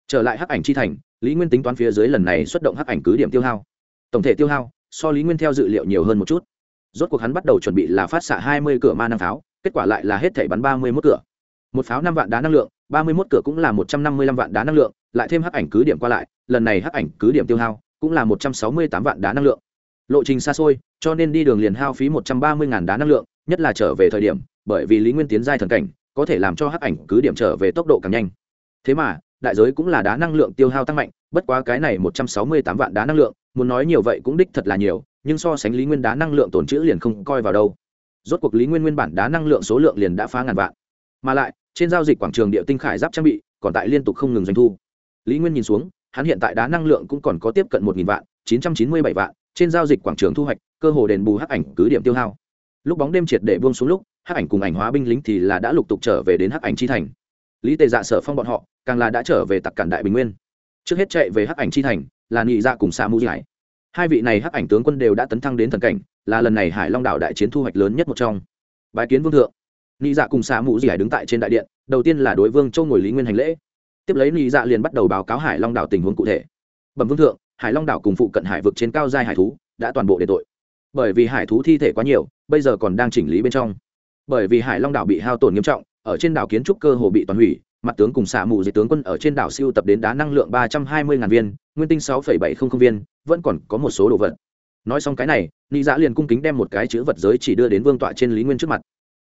Trở lại hắc ảnh chi thành, lý nguyên tính toán phía dưới lần này xuất động hắc ảnh cứ điểm tiêu hao. Tổng thể tiêu hao, so lý nguyên theo dự liệu nhiều hơn một chút. Rốt cuộc hắn bắt đầu chuẩn bị là phát xạ hai mươi cửa ma năng pháo, kết quả lại là hết thảy bắn ba mươi mốt cửa. Một pháo năm vạn đá năng lượng, ba mươi mốt cửa cũng là một trăm năm mươi lăm vạn đá năng lượng lại thêm hắc ảnh cứ điểm qua lại, lần này hắc ảnh cứ điểm tiêu hao cũng là một trăm sáu mươi tám vạn đá năng lượng. Lộ trình xa xôi, cho nên đi đường liền hao phí một trăm ba mươi ngàn đá năng lượng, nhất là trở về thời điểm, bởi vì lý nguyên tiến giai thần cảnh, có thể làm cho hắc ảnh cứ điểm trở về tốc độ càng nhanh. Thế mà, đại giới cũng là đá năng lượng tiêu hao tăng mạnh, bất quá cái này một trăm sáu mươi tám vạn đá năng lượng, muốn nói nhiều vậy cũng đích thật là nhiều, nhưng so sánh lý nguyên đá năng lượng tồn trữ liền không coi vào đâu. Rốt cuộc lý nguyên nguyên bản đá năng lượng số lượng liền đã phá ngàn vạn. Mà lại, trên giao dịch quảng trường địa tinh khải giáp trang bị, còn tại liên tục không ngừng doanh thu lý nguyên nhìn xuống, hắn hiện tại đá năng lượng cũng còn có tiếp cận một vạn, chín trăm chín mươi bảy vạn, trên giao dịch quảng trường thu hoạch, cơ hồ đền bù hắc ảnh cứ điểm tiêu hao. Lúc bóng đêm triệt để buông xuống lúc, hắc ảnh cùng ảnh hóa binh lính thì là đã lục tục trở về đến hắc ảnh chi thành. Lý tề dạ sở phong bọn họ, càng là đã trở về tặc cản đại bình nguyên. Trước hết chạy về hắc ảnh chi thành, là nghị dạ cùng sa mu giải hai vị này hắc ảnh tướng quân đều đã tấn thăng đến thần cảnh, là lần này hải long đảo đại chiến thu hoạch lớn nhất một trong. Bài kiến vương thượng. Nghị dạ cùng sa mu giải đứng tại trên đại điện, đầu tiên là đối vương châu ngồi lý nguyên hành lễ tiếp lấy lý dạ liền bắt đầu báo cáo hải long đảo tình huống cụ thể. Bẩm vương thượng, hải long đảo cùng phụ cận hải vực trên cao giai hải thú đã toàn bộ đền tội. Bởi vì hải thú thi thể quá nhiều, bây giờ còn đang chỉnh lý bên trong. Bởi vì hải long đảo bị hao tổn nghiêm trọng, ở trên đảo kiến trúc cơ hồ bị toàn hủy, mặt tướng cùng xạ mù dịch tướng quân ở trên đảo siêu tập đến đá năng lượng ba trăm hai mươi ngàn viên, nguyên tinh sáu bảy trăm không viên, vẫn còn có một số đồ vật. Nói xong cái này ni dạ liền cung kính đem một cái chữ vật giới chỉ đưa đến vương tọa trên lý nguyên trước mặt.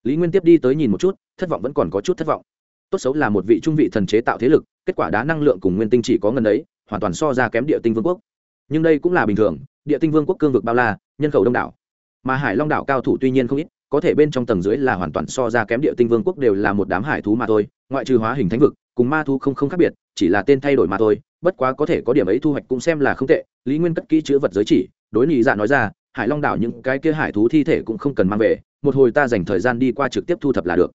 Lý nguyên tiếp đi tới nhìn một chút, thất vọng vẫn còn có chút thất vọng tốt xấu là một vị trung vị thần chế tạo thế lực, kết quả đá năng lượng cùng nguyên tinh chỉ có ngần ấy, hoàn toàn so ra kém địa tinh vương quốc. Nhưng đây cũng là bình thường, địa tinh vương quốc cương vực bao la, nhân khẩu đông đảo. Mà hải long đảo cao thủ tuy nhiên không ít, có thể bên trong tầng dưới là hoàn toàn so ra kém địa tinh vương quốc đều là một đám hải thú mà thôi, ngoại trừ hóa hình thánh vực, cùng ma thú không không khác biệt, chỉ là tên thay đổi mà thôi, bất quá có thể có điểm ấy thu hoạch cũng xem là không tệ, lý nguyên cất kỹ chữ vật giới chỉ, đối nghị dạ nói ra, hải long đảo những cái kia hải thú thi thể cũng không cần mang về, một hồi ta dành thời gian đi qua trực tiếp thu thập là được.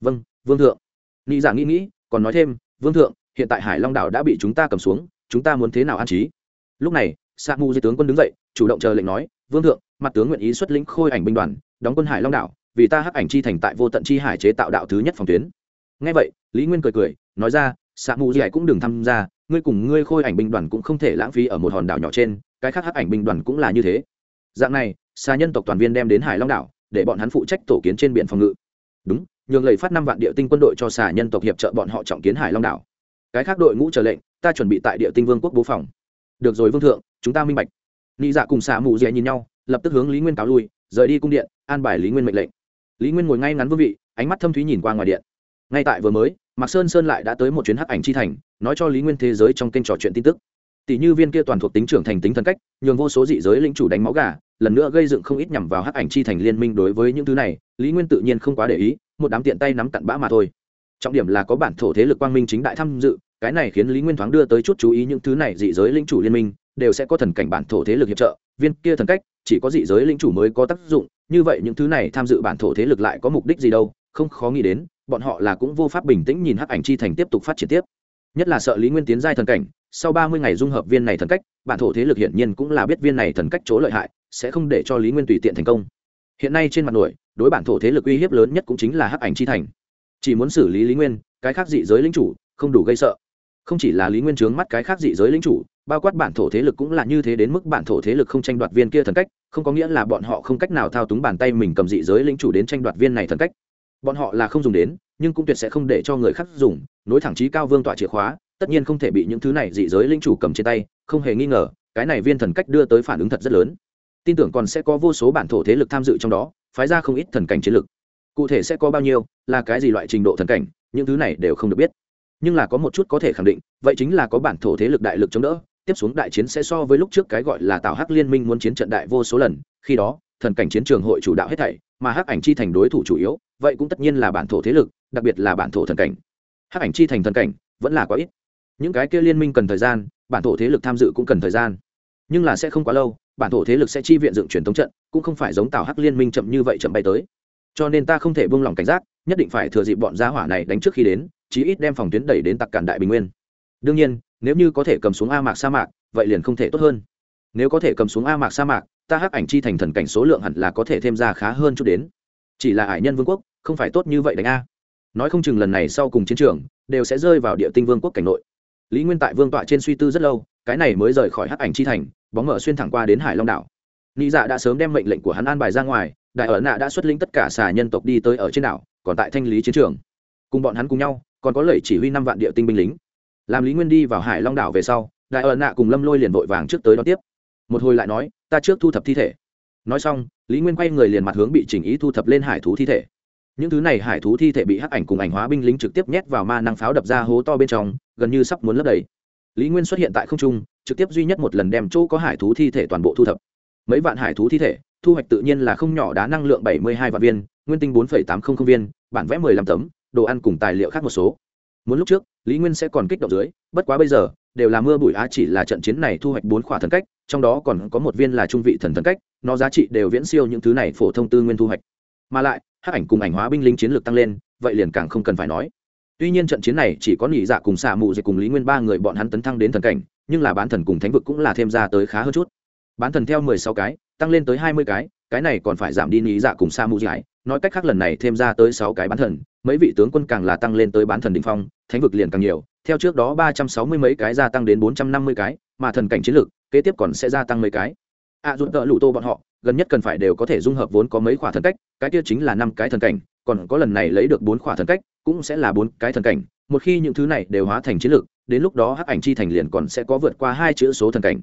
Vâng vương thượng nghị dạ nghĩ nghĩ, còn nói thêm, vương thượng, hiện tại hải long đảo đã bị chúng ta cầm xuống, chúng ta muốn thế nào an trí? Lúc này sa mu di tướng quân đứng dậy, chủ động chờ lệnh nói, vương thượng, mặt tướng nguyện ý xuất lĩnh khôi ảnh binh đoàn, đóng quân hải long đảo, vì ta hắc ảnh chi thành tại vô tận chi hải chế tạo đạo thứ nhất phòng tuyến. Ngay vậy, lý nguyên cười cười, nói ra sa mu di cũng đừng tham gia, ngươi cùng ngươi khôi ảnh binh đoàn cũng không thể lãng phí ở một hòn đảo nhỏ trên, cái khác hắc ảnh binh đoàn cũng là như thế. Dạng này xa nhân tộc toàn viên đem đến hải long đảo, để bọn hắn phụ trách tổ kiến trên biển phòng ngự. Đúng nhường lầy phát năm vạn địa tinh quân đội cho xà nhân tộc hiệp trợ bọn họ trọng kiến hải long đảo. Cái khác đội ngũ chờ lệnh, ta chuẩn bị tại địa tinh vương quốc bố phòng. Được rồi vương thượng, chúng ta minh bạch. Nghĩ dạ cùng xà mù dè nhìn nhau, lập tức hướng lý nguyên cáo lui, rời đi cung điện, an bài lý nguyên mệnh lệnh. Lý nguyên ngồi ngay ngắn vương vị, ánh mắt thâm thúy nhìn qua ngoài điện. Ngay tại vừa mới, mạc sơn sơn lại đã tới một chuyến hắc ảnh chi thành, nói cho lý nguyên thế giới trong kênh trò chuyện tin tức. Tỷ như viên kia toàn thuộc tính trưởng thành tính thân cách, nhường vô số dị giới linh chủ đánh máu gà lần nữa gây dựng không ít nhằm vào hắc ảnh chi thành liên minh đối với những thứ này, lý nguyên tự nhiên không quá để ý, một đám tiện tay nắm cặn bã mà thôi. Trọng điểm là có bản thổ thế lực quang minh chính đại tham dự, cái này khiến lý nguyên thoáng đưa tới chút chú ý những thứ này dị giới linh chủ liên minh, đều sẽ có thần cảnh bản thổ thế lực hiệp trợ, viên kia thần cách, chỉ có dị giới linh chủ mới có tác dụng, như vậy những thứ này tham dự bản thổ thế lực lại có mục đích gì đâu, không khó nghĩ đến, bọn họ là cũng vô pháp bình tĩnh nhìn hắc ảnh chi thành tiếp tục phát triển tiếp. Nhất là sợ lý nguyên tiến giai thần cảnh, sau ba mươi ngày dung hợp viên này thần cách, bản thổ thế lực hiển nhiên cũng là biết viên này thần cách chỗ lợi hại sẽ không để cho lý nguyên tùy tiện thành công. Hiện nay trên mặt nổi, đối bản thổ thế lực uy hiếp lớn nhất cũng chính là hắc ảnh chi thành. Chỉ muốn xử lý lý nguyên, cái khác dị giới lính chủ, không đủ gây sợ. Không chỉ là lý nguyên trướng mắt cái khác dị giới lính chủ, bao quát bản thổ thế lực cũng là như thế đến mức bản thổ thế lực không tranh đoạt viên kia thần cách, không có nghĩa là bọn họ không cách nào thao túng bàn tay mình cầm dị giới lính chủ đến tranh đoạt viên này thần cách. Bọn họ là không dùng đến, nhưng cũng tuyệt sẽ không để cho người khác dùng, nối thẳng trí cao vương tọa chìa khóa, tất nhiên không thể bị những thứ này dị giới lính chủ cầm trên tay, không hề nghi ngờ, cái này viên thần cách đưa tới phản ứng thật rất lớn tin tưởng còn sẽ có vô số bản thổ thế lực tham dự trong đó, phái ra không ít thần cảnh chiến lực cụ thể sẽ có bao nhiêu, là cái gì loại trình độ thần cảnh, những thứ này đều không được biết. Nhưng là có một chút có thể khẳng định, vậy chính là có bản thổ thế lực đại lực chống đỡ, tiếp xuống đại chiến sẽ so với lúc trước cái gọi là tạo hắc liên minh muốn chiến trận đại vô số lần, khi đó, thần cảnh chiến trường hội chủ đạo hết thảy, mà hắc ảnh chi thành đối thủ chủ yếu, vậy cũng tất nhiên là bản thổ thế lực, đặc biệt là bản thổ thần cảnh. Hắc ảnh chi thành thần cảnh, vẫn là quá ít. Những cái kia liên minh cần thời gian, bản thổ thế lực tham dự cũng cần thời gian. Nhưng là sẽ không quá lâu bản thổ thế lực sẽ chi viện dựng truyền thống trận, cũng không phải giống tào hắc liên minh chậm như vậy chậm bay tới. Cho nên ta không thể buông lỏng cảnh giác, nhất định phải thừa dịp bọn gia hỏa này đánh trước khi đến, chí ít đem phòng tuyến đẩy đến tặc cản đại bình nguyên. Đương nhiên, nếu như có thể cầm xuống a mạc sa mạc, vậy liền không thể tốt hơn. Nếu có thể cầm xuống a mạc sa mạc, ta hắc ảnh chi thành thần cảnh số lượng hẳn là có thể thêm ra khá hơn chút đến. Chỉ là hải nhân vương quốc, không phải tốt như vậy đánh a. Nói không chừng lần này sau cùng chiến trường, đều sẽ rơi vào địa tinh vương quốc cảnh nội. Lý nguyên tại vương tọa trên suy tư rất lâu, cái này mới rời khỏi hắc ảnh chi thành bóng mở xuyên thẳng qua đến hải long đảo. Nị dạ đã sớm đem mệnh lệnh của hắn an bài ra ngoài, đại ở nạ đã xuất lĩnh tất cả xà nhân tộc đi tới ở trên đảo, còn tại thanh lý chiến trường. Cùng bọn hắn cùng nhau, còn có lẩy chỉ huy năm vạn địa tinh binh lính. Làm lý nguyên đi vào hải long đảo về sau, đại ở nạ cùng lâm lôi liền vội vàng trước tới đón tiếp. Một hồi lại nói, ta trước thu thập thi thể. Nói xong, lý nguyên quay người liền mặt hướng bị chỉnh ý thu thập lên hải thú thi thể. Những thứ này hải thú thi thể bị hắc ảnh cùng ảnh hóa binh lính trực tiếp nhét vào ma năng pháo đập ra hố to bên trong, gần như sắp muốn lấp đầy. Lý nguyên xuất hiện tại không trung trực tiếp duy nhất một lần đem chỗ có hải thú thi thể toàn bộ thu thập. Mấy vạn hải thú thi thể, thu hoạch tự nhiên là không nhỏ, đá năng lượng bảy mươi hai vạn viên, nguyên tinh bốn tám trăm linh viên, bản vẽ mười lăm tấm, đồ ăn cùng tài liệu khác một số. Muốn lúc trước, lý nguyên sẽ còn kích động dưới, bất quá bây giờ, đều là mưa bụi á chỉ là trận chiến này thu hoạch bốn khỏa thần cách, trong đó còn có một viên là trung vị thần thần cách, nó giá trị đều viễn siêu những thứ này phổ thông tư nguyên thu hoạch. Mà lại, hắc ảnh cùng ảnh hóa binh lính chiến lược tăng lên, vậy liền càng không cần phải nói. Tuy nhiên trận chiến này chỉ có nhị dạ cùng xạ mù dịch cùng lý nguyên ba người bọn hắn tấn thăng đến thần cảnh nhưng là bán thần cùng thánh vực cũng là thêm ra tới khá hơn chút. Bán thần theo mười sáu cái tăng lên tới hai mươi cái cái này còn phải giảm đi nhị dạ cùng sa mù giải. nói cách khác lần này thêm ra tới sáu cái bán thần mấy vị tướng quân càng là tăng lên tới bán thần đ ỉ n h phong thánh vực liền càng nhiều. Theo trước đó ba trăm sáu mươi mấy cái gia tăng đến bốn trăm năm mươi cái mà thần cảnh chiến lược kế tiếp còn sẽ gia tăng mấy cái. A à, tợ lụ tô bọn họ gần nhất cần phải đều có thể dung hợp vốn có mấy khỏa thần cách cái kia chính là năm cái thần cảnh còn có lần này lấy được bốn khỏa thần cách cũng sẽ là bốn cái thần cảnh. Một khi những thứ này đều hóa thành chiến lược đến lúc đó hắc ảnh chi thành liền còn sẽ có vượt qua hai chữ số thần cảnh.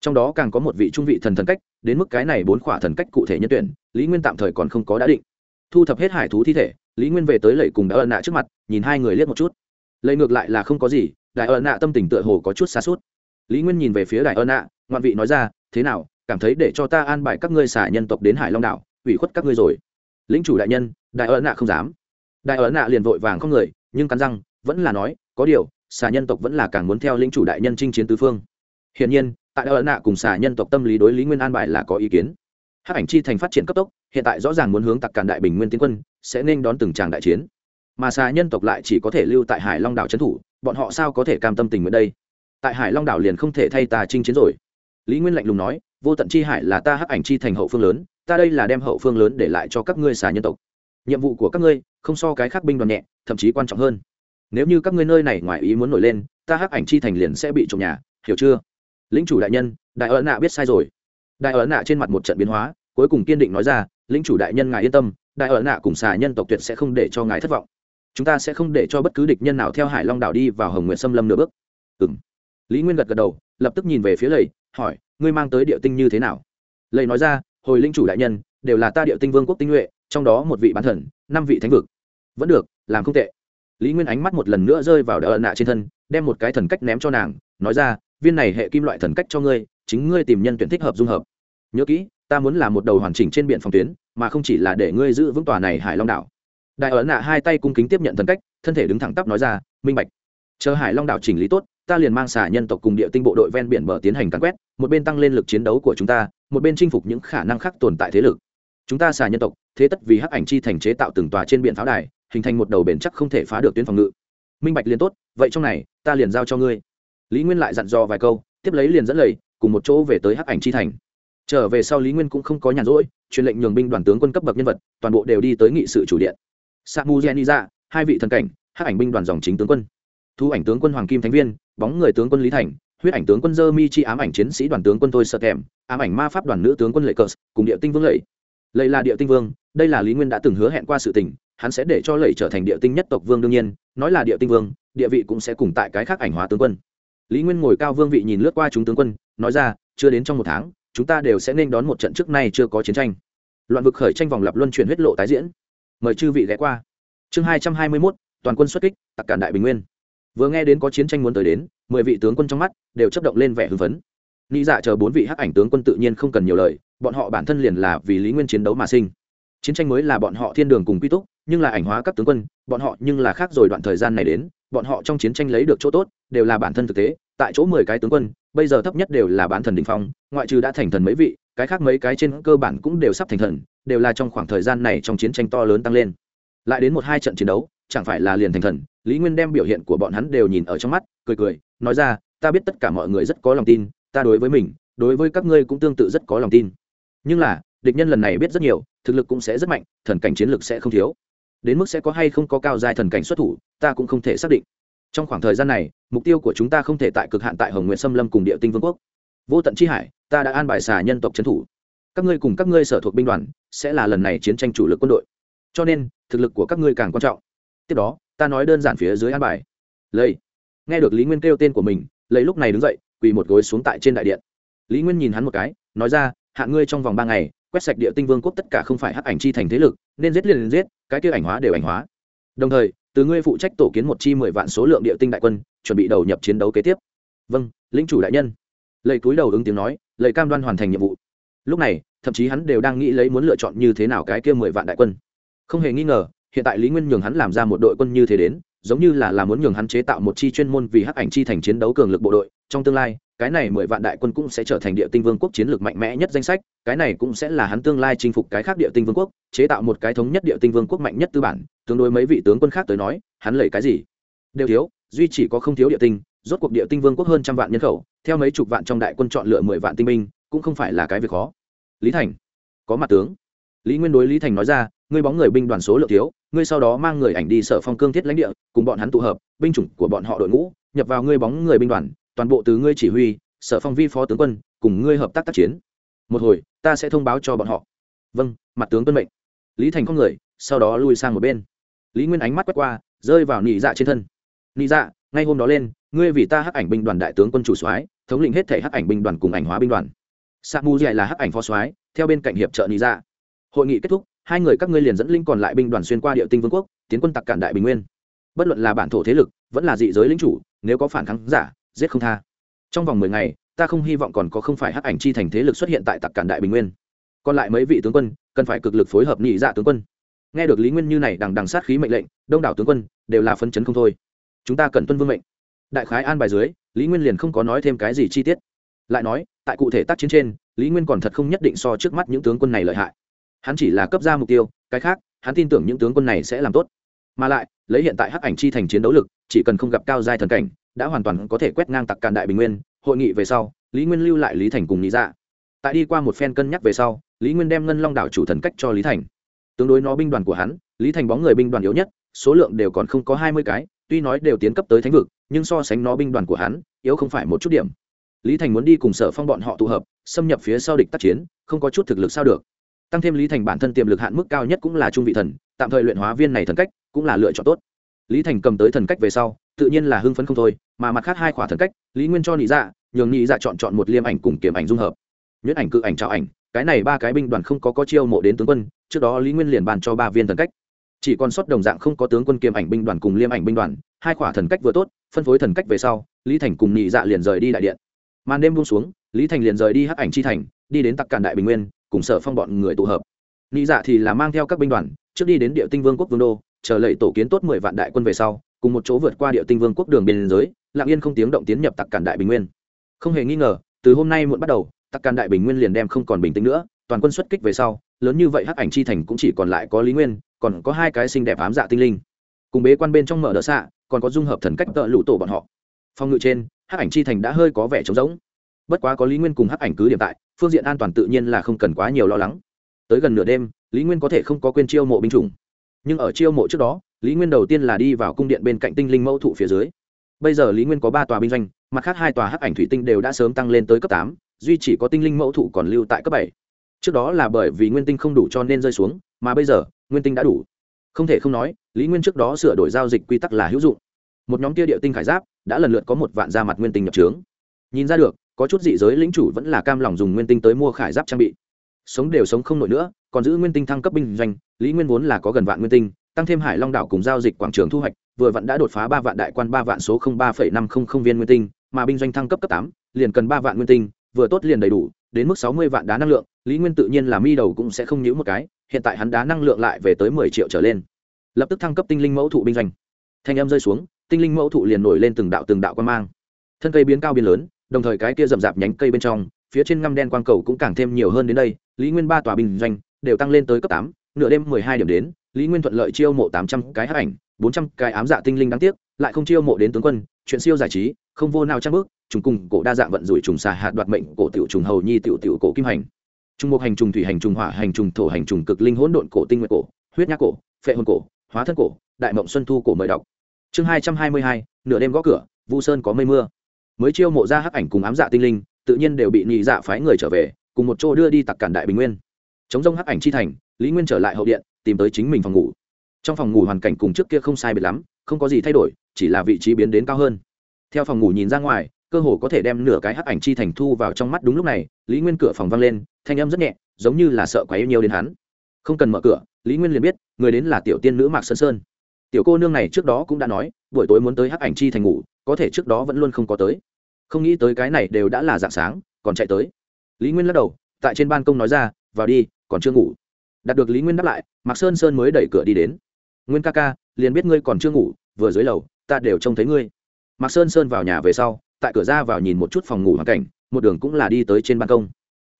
Trong đó càng có một vị trung vị thần thần cách, đến mức cái này bốn khỏa thần cách cụ thể nhân tuyển, lý nguyên tạm thời còn không có đã định. Thu thập hết hải thú thi thể, lý nguyên về tới lầy cùng đại ân nạ trước mặt, nhìn hai người liếc một chút. Lầy ngược lại là không có gì, đại ân nạ tâm tình tựa hồ có chút xa suốt lý nguyên nhìn về phía đại ân nạ, ngoạn vị nói ra, thế nào, cảm thấy để cho ta an bài các ngươi xả nhân tộc đến hải long đảo, ủy khuất các ngươi rồi? Lính chủ đại nhân, đại ân nạ không dám. Đại ân nạ liền vội vàng không người, nhưng cắn răng, vẫn là nói, có điều xà nhân tộc vẫn là càng muốn theo lĩnh chủ đại nhân chinh chiến tứ phương. Hiển nhiên, tại đại nạ cùng xà nhân tộc tâm lý đối lý nguyên an bài là có ý kiến. Hắc ảnh chi thành phát triển cấp tốc, hiện tại rõ ràng muốn hướng tặc cản đại bình nguyên tiến quân, sẽ nên đón từng tràng đại chiến. Mà xà nhân tộc lại chỉ có thể lưu tại hải long đảo trấn thủ, bọn họ sao có thể cam tâm tình nguyện đây? Tại hải long đảo liền không thể thay ta chinh chiến rồi. Lý nguyên lạnh lùng nói, vô tận chi hải là ta hắc ảnh chi thành hậu phương lớn, ta đây là đem hậu phương lớn để lại cho các ngươi xà nhân tộc. Nhiệm vụ của các ngươi, không so cái khác binh đoàn nhẹ, thậm chí quan trọng hơn nếu như các ngươi nơi này ngoài ý muốn nổi lên, ta hắc ảnh chi thành liền sẽ bị trộm nhà, hiểu chưa? Lính chủ đại nhân, đại ấn nạ biết sai rồi. Đại ấn nạ trên mặt một trận biến hóa, cuối cùng kiên định nói ra lính chủ đại nhân ngài yên tâm, đại ấn nạ cùng xà nhân tộc tuyệt sẽ không để cho ngài thất vọng. Chúng ta sẽ không để cho bất cứ địch nhân nào theo hải long đảo đi vào hồng nguyện xâm lâm nửa bước. Ừ m lý nguyên gật gật đầu, lập tức nhìn về phía lầy hỏi, ngươi mang tới địa tinh như thế nào? Lầy nói ra, hồi linh chủ đại nhân, đều là ta địa tinh vương quốc tinh nhuệ, trong đó một vị bán thần, năm vị thánh vực. Vẫn được, làm không tệ lý nguyên ánh mắt một lần nữa rơi vào đại nạ trên thân, đem một cái thần cách ném cho nàng, nói ra, viên này hệ kim loại thần cách cho ngươi, chính ngươi tìm nhân tuyển thích hợp dung hợp. Nhớ kỹ, ta muốn làm một đầu hoàn chỉnh trên biển phòng tuyến, mà không chỉ là để ngươi giữ vững tòa này hải long đảo. Đại ấn nạ hai tay cung kính tiếp nhận thần cách, thân thể đứng thẳng tắp nói ra, minh bạch. Chờ hải long đảo chỉnh lý tốt, ta liền mang xả nhân tộc cùng địa tinh bộ đội ven biển bờ tiến hành càn quét, một bên tăng lên lực chiến đấu của chúng ta, một bên chinh phục những khả năng khác tồn tại thế lực. Chúng ta xả nhân tộc, thế tất vì hắc ảnh chi thành chế tạo từng tòa trên biển pháo đài hình thành một đầu bền chắc không thể phá được tuyến phòng ngự. Minh bạch liền tốt, vậy trong này, ta liền giao cho ngươi. Lý nguyên lại dặn dò vài câu, tiếp lấy liền dẫn lầy cùng một chỗ về tới hắc ảnh chi thành. Trở về sau lý nguyên cũng không có nhàn rỗi, truyền lệnh nhường binh đoàn tướng quân cấp bậc nhân vật, toàn bộ đều đi tới nghị sự chủ điện. Samu geniza hai vị thần cảnh, hắc ảnh binh đoàn dòng chính tướng quân. Thu ảnh tướng quân hoàng kim thánh viên, bóng người tướng quân lý thành, huyết ảnh tướng quân dơ mi chi, ám ảnh chiến sĩ đoàn tướng quân tôi sợ thèm ám ảnh ma pháp đoàn nữ tướng quân lệ cờ cùng địa tinh vương lệ. Lệ là địa tinh vương, đây là lý nguyên đã từng hứa hẹn qua sự tình hắn sẽ để cho lệ trở thành địa tinh nhất tộc vương đương nhiên, nói là địa tinh vương, địa vị cũng sẽ cùng tại cái khác ảnh hóa tướng quân. Lý nguyên ngồi cao vương vị nhìn lướt qua chúng tướng quân, nói ra, chưa đến trong một tháng, chúng ta đều sẽ nên đón một trận trước nay chưa có chiến tranh. Loạn vực khởi tranh vòng lập luân chuyển huyết lộ tái diễn. Mời chư vị ghé qua. Chương hai trăm hai mươi mốt, toàn quân xuất kích, tặc cản đại bình nguyên. Vừa nghe đến có chiến tranh muốn tới đến, mười vị tướng quân trong mắt đều chấp động lên vẻ hưng phấn. Nghĩ dạ chờ bốn vị hắc ảnh tướng quân tự nhiên không cần nhiều lời, bọn họ bản thân liền là vì lý nguyên chiến đấu mà sinh chiến tranh mới là bọn họ thiên đường cùng quy túc, nhưng là ảnh hóa các tướng quân, bọn họ nhưng là khác rồi đoạn thời gian này đến, bọn họ trong chiến tranh lấy được chỗ tốt, đều là bản thân thực tế, tại chỗ mười cái tướng quân, bây giờ thấp nhất đều là bán thần đình phong, ngoại trừ đã thành thần mấy vị, cái khác mấy cái trên cơ bản cũng đều sắp thành thần, đều là trong khoảng thời gian này trong chiến tranh to lớn tăng lên. Lại đến một hai trận chiến đấu, chẳng phải là liền thành thần, lý nguyên đem biểu hiện của bọn hắn đều nhìn ở trong mắt, cười cười, nói ra, ta biết tất cả mọi người rất có lòng tin, ta đối với mình, đối với các ngươi cũng tương tự rất có lòng tin. Nhưng là, địch nhân lần này biết rất nhiều thực lực cũng sẽ rất mạnh, thần cảnh chiến lực sẽ không thiếu. Đến mức sẽ có hay không có cao giai thần cảnh xuất thủ, ta cũng không thể xác định. Trong khoảng thời gian này, mục tiêu của chúng ta không thể tại cực hạn tại hồng nguyện xâm lâm cùng địa tinh vương quốc. Vô tận chi hải, ta đã an bài xà nhân tộc trấn thủ. Các ngươi cùng các ngươi sở thuộc binh đoàn, sẽ là lần này chiến tranh chủ lực quân đội. Cho nên, thực lực của các ngươi càng quan trọng. Tiếp đó, ta nói đơn giản phía dưới an bài. Lấy nghe được lý nguyên kêu tên của mình lấy lúc này đứng dậy, quỳ một gối xuống tại trên đại điện. Lý nguyên nhìn hắn một cái, nói ra hạn ngươi trong vòng ba ngày quét sạch địa tinh vương quốc tất cả không phải hắc ảnh chi thành thế lực, nên giết liền liền giết, cái kia ảnh hóa đều ảnh hóa. Đồng thời, từ ngươi phụ trách tổ kiến một chi mười vạn số lượng địa tinh đại quân, chuẩn bị đầu nhập chiến đấu kế tiếp. Vâng lĩnh chủ đại nhân. Lầy túi đầu ứng tiếng nói lầy cam đoan hoàn thành nhiệm vụ. Lúc này, thậm chí hắn đều đang nghĩ lấy muốn lựa chọn như thế nào cái kia mười vạn đại quân. Không hề nghi ngờ, hiện tại lý nguyên nhường hắn làm ra một đội quân như thế đến, giống như là là muốn nhường hắn chế tạo một chi chuyên môn vì hắc ảnh chi thành chiến đấu cường lực bộ đội, trong tương lai cái này mười vạn đại quân cũng sẽ trở thành địa tinh vương quốc chiến lược mạnh mẽ nhất danh sách, cái này cũng sẽ là hắn tương lai chinh phục cái khác địa tinh vương quốc, chế tạo một cái thống nhất địa tinh vương quốc mạnh nhất tư bản, tương đối mấy vị tướng quân khác tới nói, hắn lấy cái gì? Đều thiếu, duy chỉ có không thiếu địa tinh, rốt cuộc địa tinh vương quốc hơn trăm vạn nhân khẩu, theo mấy chục vạn trong đại quân chọn lựa mười vạn tinh binh, cũng không phải là cái việc khó. Lý thành, có mặt tướng. Lý nguyên đối lý thành nói ra, ngươi bóng người binh đoàn số lượng thiếu, ngươi sau đó mang người ảnh đi sở phong cương thiết lãnh địa, cùng bọn hắn tụ hợp, binh chủng của bọn họ đội ngũ, nhập vào ngươi bóng người binh đoàn toàn bộ từ ngươi chỉ huy, sở phong vi phó tướng quân, cùng ngươi hợp tác tác chiến. Một hồi, ta sẽ thông báo cho bọn họ. Vâng mặt tướng tuân mệnh. Lý thành con người, sau đó lui sang một bên. Lý nguyên ánh mắt quét qua, rơi vào nị dạ trên thân. Nị dạ ngay hôm đó lên, ngươi vì ta hắc ảnh binh đoàn đại tướng quân chủ soái, thống lĩnh hết thể hắc ảnh binh đoàn cùng ảnh hóa binh đoàn. Sa mu dạy là hắc ảnh phó soái, theo bên cạnh hiệp trợ nị dạ. Hội nghị kết thúc, hai người các ngươi liền dẫn linh còn lại binh đoàn xuyên qua địa tinh vương quốc, tiến quân tặc cản đại bình nguyên. Bất luận là bản thổ thế lực, vẫn là dị giới lính chủ, nếu có phản kháng giả giết không tha. Trong vòng mười ngày, ta không hy vọng còn có không phải hắc ảnh chi thành thế lực xuất hiện tại tặc cản đại bình nguyên. Còn lại mấy vị tướng quân, cần phải cực lực phối hợp nhị dạ tướng quân. Nghe được lý nguyên như này đằng đằng sát khí mệnh lệnh, đông đảo tướng quân đều là phân chấn không thôi. Chúng ta cần tuân vương mệnh. Đại khái an bài dưới, lý nguyên liền không có nói thêm cái gì chi tiết. Lại nói, tại cụ thể tác chiến trên, lý nguyên còn thật không nhất định so trước mắt những tướng quân này lợi hại. Hắn chỉ là cấp ra mục tiêu, cái khác, hắn tin tưởng những tướng quân này sẽ làm tốt. Mà lại, lấy hiện tại hắc ảnh chi thành chiến đấu lực, chỉ cần không gặp cao giai thần cảnh đã hoàn toàn có thể quét ngang tặc càn đại bình nguyên, hội nghị về sau, lý nguyên lưu lại lý thành cùng lý dạ. Tại đi qua một phen cân nhắc về sau, lý nguyên đem ngân long đảo chủ thần cách cho lý thành. Tương đối nó binh đoàn của hắn, lý thành bóng người binh đoàn yếu nhất, số lượng đều còn không có hai mươi cái, tuy nói đều tiến cấp tới thánh vực, nhưng so sánh nó binh đoàn của hắn, yếu không phải một chút điểm. Lý thành muốn đi cùng sở phong bọn họ tụ hợp, xâm nhập phía sau địch tác chiến, không có chút thực lực sao được. Tăng thêm lý thành bản thân tiềm lực hạn mức cao nhất cũng là trung vị thần, tạm thời luyện hóa viên này thần cách, cũng là lựa chọn tốt. Lý thành cầm tới thần cách về sau tự nhiên là hưng phấn không thôi, mà mặt khác hai khỏa thần cách, lý nguyên cho nị dạ nhường nị dạ chọn chọn một liêm ảnh cùng kiểm ảnh dung hợp. Nhuyễn ảnh, cự ảnh trào ảnh, cái này ba cái binh đoàn không có có chiêu mộ đến tướng quân, trước đó lý nguyên liền bàn cho ba viên thần cách. Chỉ còn sót đồng dạng không có tướng quân kiềm ảnh binh đoàn cùng liêm ảnh binh đoàn, hai khỏa thần cách vừa tốt, phân phối thần cách về sau, lý thành cùng nhị dạ liền rời đi đại điện. Màn đêm buông xuống, lý thành liền rời đi hắc ảnh chi thành, đi đến tặc cản đại bình nguyên, cùng sở phong bọn người tụ hợp. Nhị dạ thì là mang theo các binh đoàn, trước đi đến địa tinh vương quốc vương đô, chờ lệnh tổ kiến tốt mười vạn đại quân về sau cùng một chỗ vượt qua địa tinh vương quốc đường biên giới lạng yên không tiếng động tiến nhập tặc cản đại bình nguyên. Không hề nghi ngờ, từ hôm nay muộn bắt đầu, tặc cản đại bình nguyên liền đem không còn bình tĩnh nữa, toàn quân xuất kích về sau, lớn như vậy hắc ảnh chi thành cũng chỉ còn lại có lý nguyên, còn có hai cái xinh đẹp ám dạ tinh linh. Cùng bế quan bên trong mở đỡ xạ, còn có dung hợp thần cách tợ lũ tổ bọn họ. Phong ngự trên, hắc ảnh chi thành đã hơi có vẻ trống rỗng. Bất quá có lý nguyên cùng hắc ảnh cứ điểm tại, phương diện an toàn tự nhiên là không cần quá nhiều lo lắng. Tới gần nửa đêm, lý nguyên có thể không có quên chiêu mộ binh chủng. Nhưng ở chiêu mộ trước đó lý nguyên đầu tiên là đi vào cung điện bên cạnh tinh linh mẫu thụ phía dưới. Bây giờ lý nguyên có ba tòa binh doanh, mặt khác hai tòa hắc ảnh thủy tinh đều đã sớm tăng lên tới cấp tám, duy chỉ có tinh linh mẫu thụ còn lưu tại cấp bảy. Trước đó là bởi vì nguyên tinh không đủ cho nên rơi xuống, mà bây giờ, nguyên tinh đã đủ. Không thể không nói, lý nguyên trước đó sửa đổi giao dịch quy tắc là hữu dụng. Một nhóm kia địa tinh khải giáp, đã lần lượt có một vạn ra mặt nguyên tinh nhập trướng. Nhìn ra được, có chút dị giới lĩnh chủ vẫn là cam lòng dùng nguyên tinh tới mua khải giáp trang bị. Sống đều sống không nổi nữa, còn giữ nguyên tinh thăng cấp binh doanh, lý nguyên vốn là có gần vạn nguyên tinh tăng thêm hải long đảo cùng giao dịch quảng trường thu hoạch, vừa vặn đã đột phá ba vạn đại quan, ba vạn số không ba phẩy năm không không viên nguyên tinh, mà binh doanh thăng cấp cấp tám, liền cần ba vạn nguyên tinh, vừa tốt liền đầy đủ, đến mức sáu mươi vạn đá năng lượng, lý nguyên tự nhiên là mi đầu cũng sẽ không nhữ một cái, hiện tại hắn đá năng lượng lại về tới mười triệu trở lên. Lập tức thăng cấp tinh linh mẫu thụ binh doanh. Thanh âm rơi xuống, tinh linh mẫu thụ liền nổi lên từng đạo từng đạo quan mang. Thân cây biến cao biến lớn, đồng thời cái kia rậm rạp nhánh cây bên trong, phía trên ngăm đen quang cầu cũng càng thêm nhiều hơn đến đây, lý nguyên ba tòa binh doanh đều tăng lên tới cấp tám, nửa đêm mười hai điểm đến lý nguyên thuận lợi chiêu mộ tám trăm cái hắc ảnh, bốn trăm cái ám dạ tinh linh đáng tiếc, lại không chiêu mộ đến tướng quân, chuyện siêu giải trí, không vô nào trang bước, trùng cùng cổ đa dạng vận rủi trùng xà hạt đoạt mệnh, cổ tiểu trùng hầu nhi tiểu tiểu cổ kim hành. Trung mục hành trùng thủy hành trùng hỏa hành trùng thổ hành trùng cực linh hỗn độn cổ tinh nguyệt cổ, huyết nhác cổ, phệ hồn cổ, hóa thân cổ, đại mộng xuân thu cổ mời đọc. Chương hai trăm hai mươi hai, nửa đêm gõ cửa, vu sơn có mây mưa. Mới chiêu mộ ra hắc ảnh cùng ám dạ tinh linh, tự nhiên đều bị nhị dạ phái người trở về, cùng một chỗ đưa đi tặc cản đại bình nguyên chống rông hắc ảnh chi thành, lý nguyên trở lại hậu điện, tìm tới chính mình phòng ngủ. Trong phòng ngủ hoàn cảnh cùng trước kia không sai biệt lắm, không có gì thay đổi, chỉ là vị trí biến đến cao hơn. Theo phòng ngủ nhìn ra ngoài, cơ hồ có thể đem nửa cái hắc ảnh chi thành thu vào trong mắt đúng lúc này, lý nguyên cửa phòng vang lên, thanh âm rất nhẹ, giống như là sợ quá yêu nhiều đến hắn. Không cần mở cửa, lý nguyên liền biết, người đến là tiểu tiên nữ mạc sơn sơn. Tiểu cô nương này trước đó cũng đã nói, buổi tối muốn tới hắc ảnh chi thành ngủ, có thể trước đó vẫn luôn không có tới. Không nghĩ tới cái này đều đã là dạng sáng, còn chạy tới. Lý nguyên lắc đầu, tại trên ban công nói ra vào đi, còn chưa ngủ. Đạt được lý nguyên đáp lại, mạc sơn sơn mới đẩy cửa đi đến. Nguyên ca ca, liền biết ngươi còn chưa ngủ, vừa dưới lầu, ta đều trông thấy ngươi. Mạc sơn sơn vào nhà về sau, tại cửa ra vào nhìn một chút phòng ngủ hoàn cảnh, một đường cũng là đi tới trên ban công.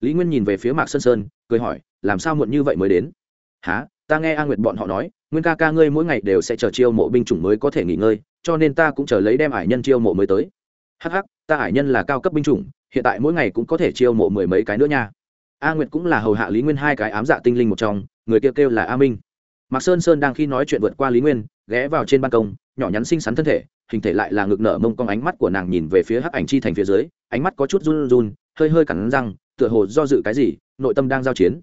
Lý nguyên nhìn về phía mạc sơn sơn, cười hỏi, làm sao muộn như vậy mới đến? Há ta nghe a nguyệt bọn họ nói, nguyên ca ca ngươi mỗi ngày đều sẽ chờ chiêu mộ binh chủng mới có thể nghỉ ngơi, cho nên ta cũng chờ lấy đem ải nhân chiêu mộ mới tới. Hh ta ải nhân là cao cấp binh chủng, hiện tại mỗi ngày cũng có thể chiêu mộ mười mấy cái nữa nha a nguyệt cũng là hầu hạ lý nguyên hai cái ám dạ tinh linh một trong người kia kêu, kêu là a minh. Mạc sơn sơn đang khi nói chuyện vượt qua lý nguyên ghé vào trên ban công nhỏ nhắn xinh xắn thân thể hình thể lại là ngực nở mông cong ánh mắt của nàng nhìn về phía hắc ảnh chi thành phía dưới ánh mắt có chút run run hơi hơi cẳng răng tựa hồ do dự cái gì nội tâm đang giao chiến.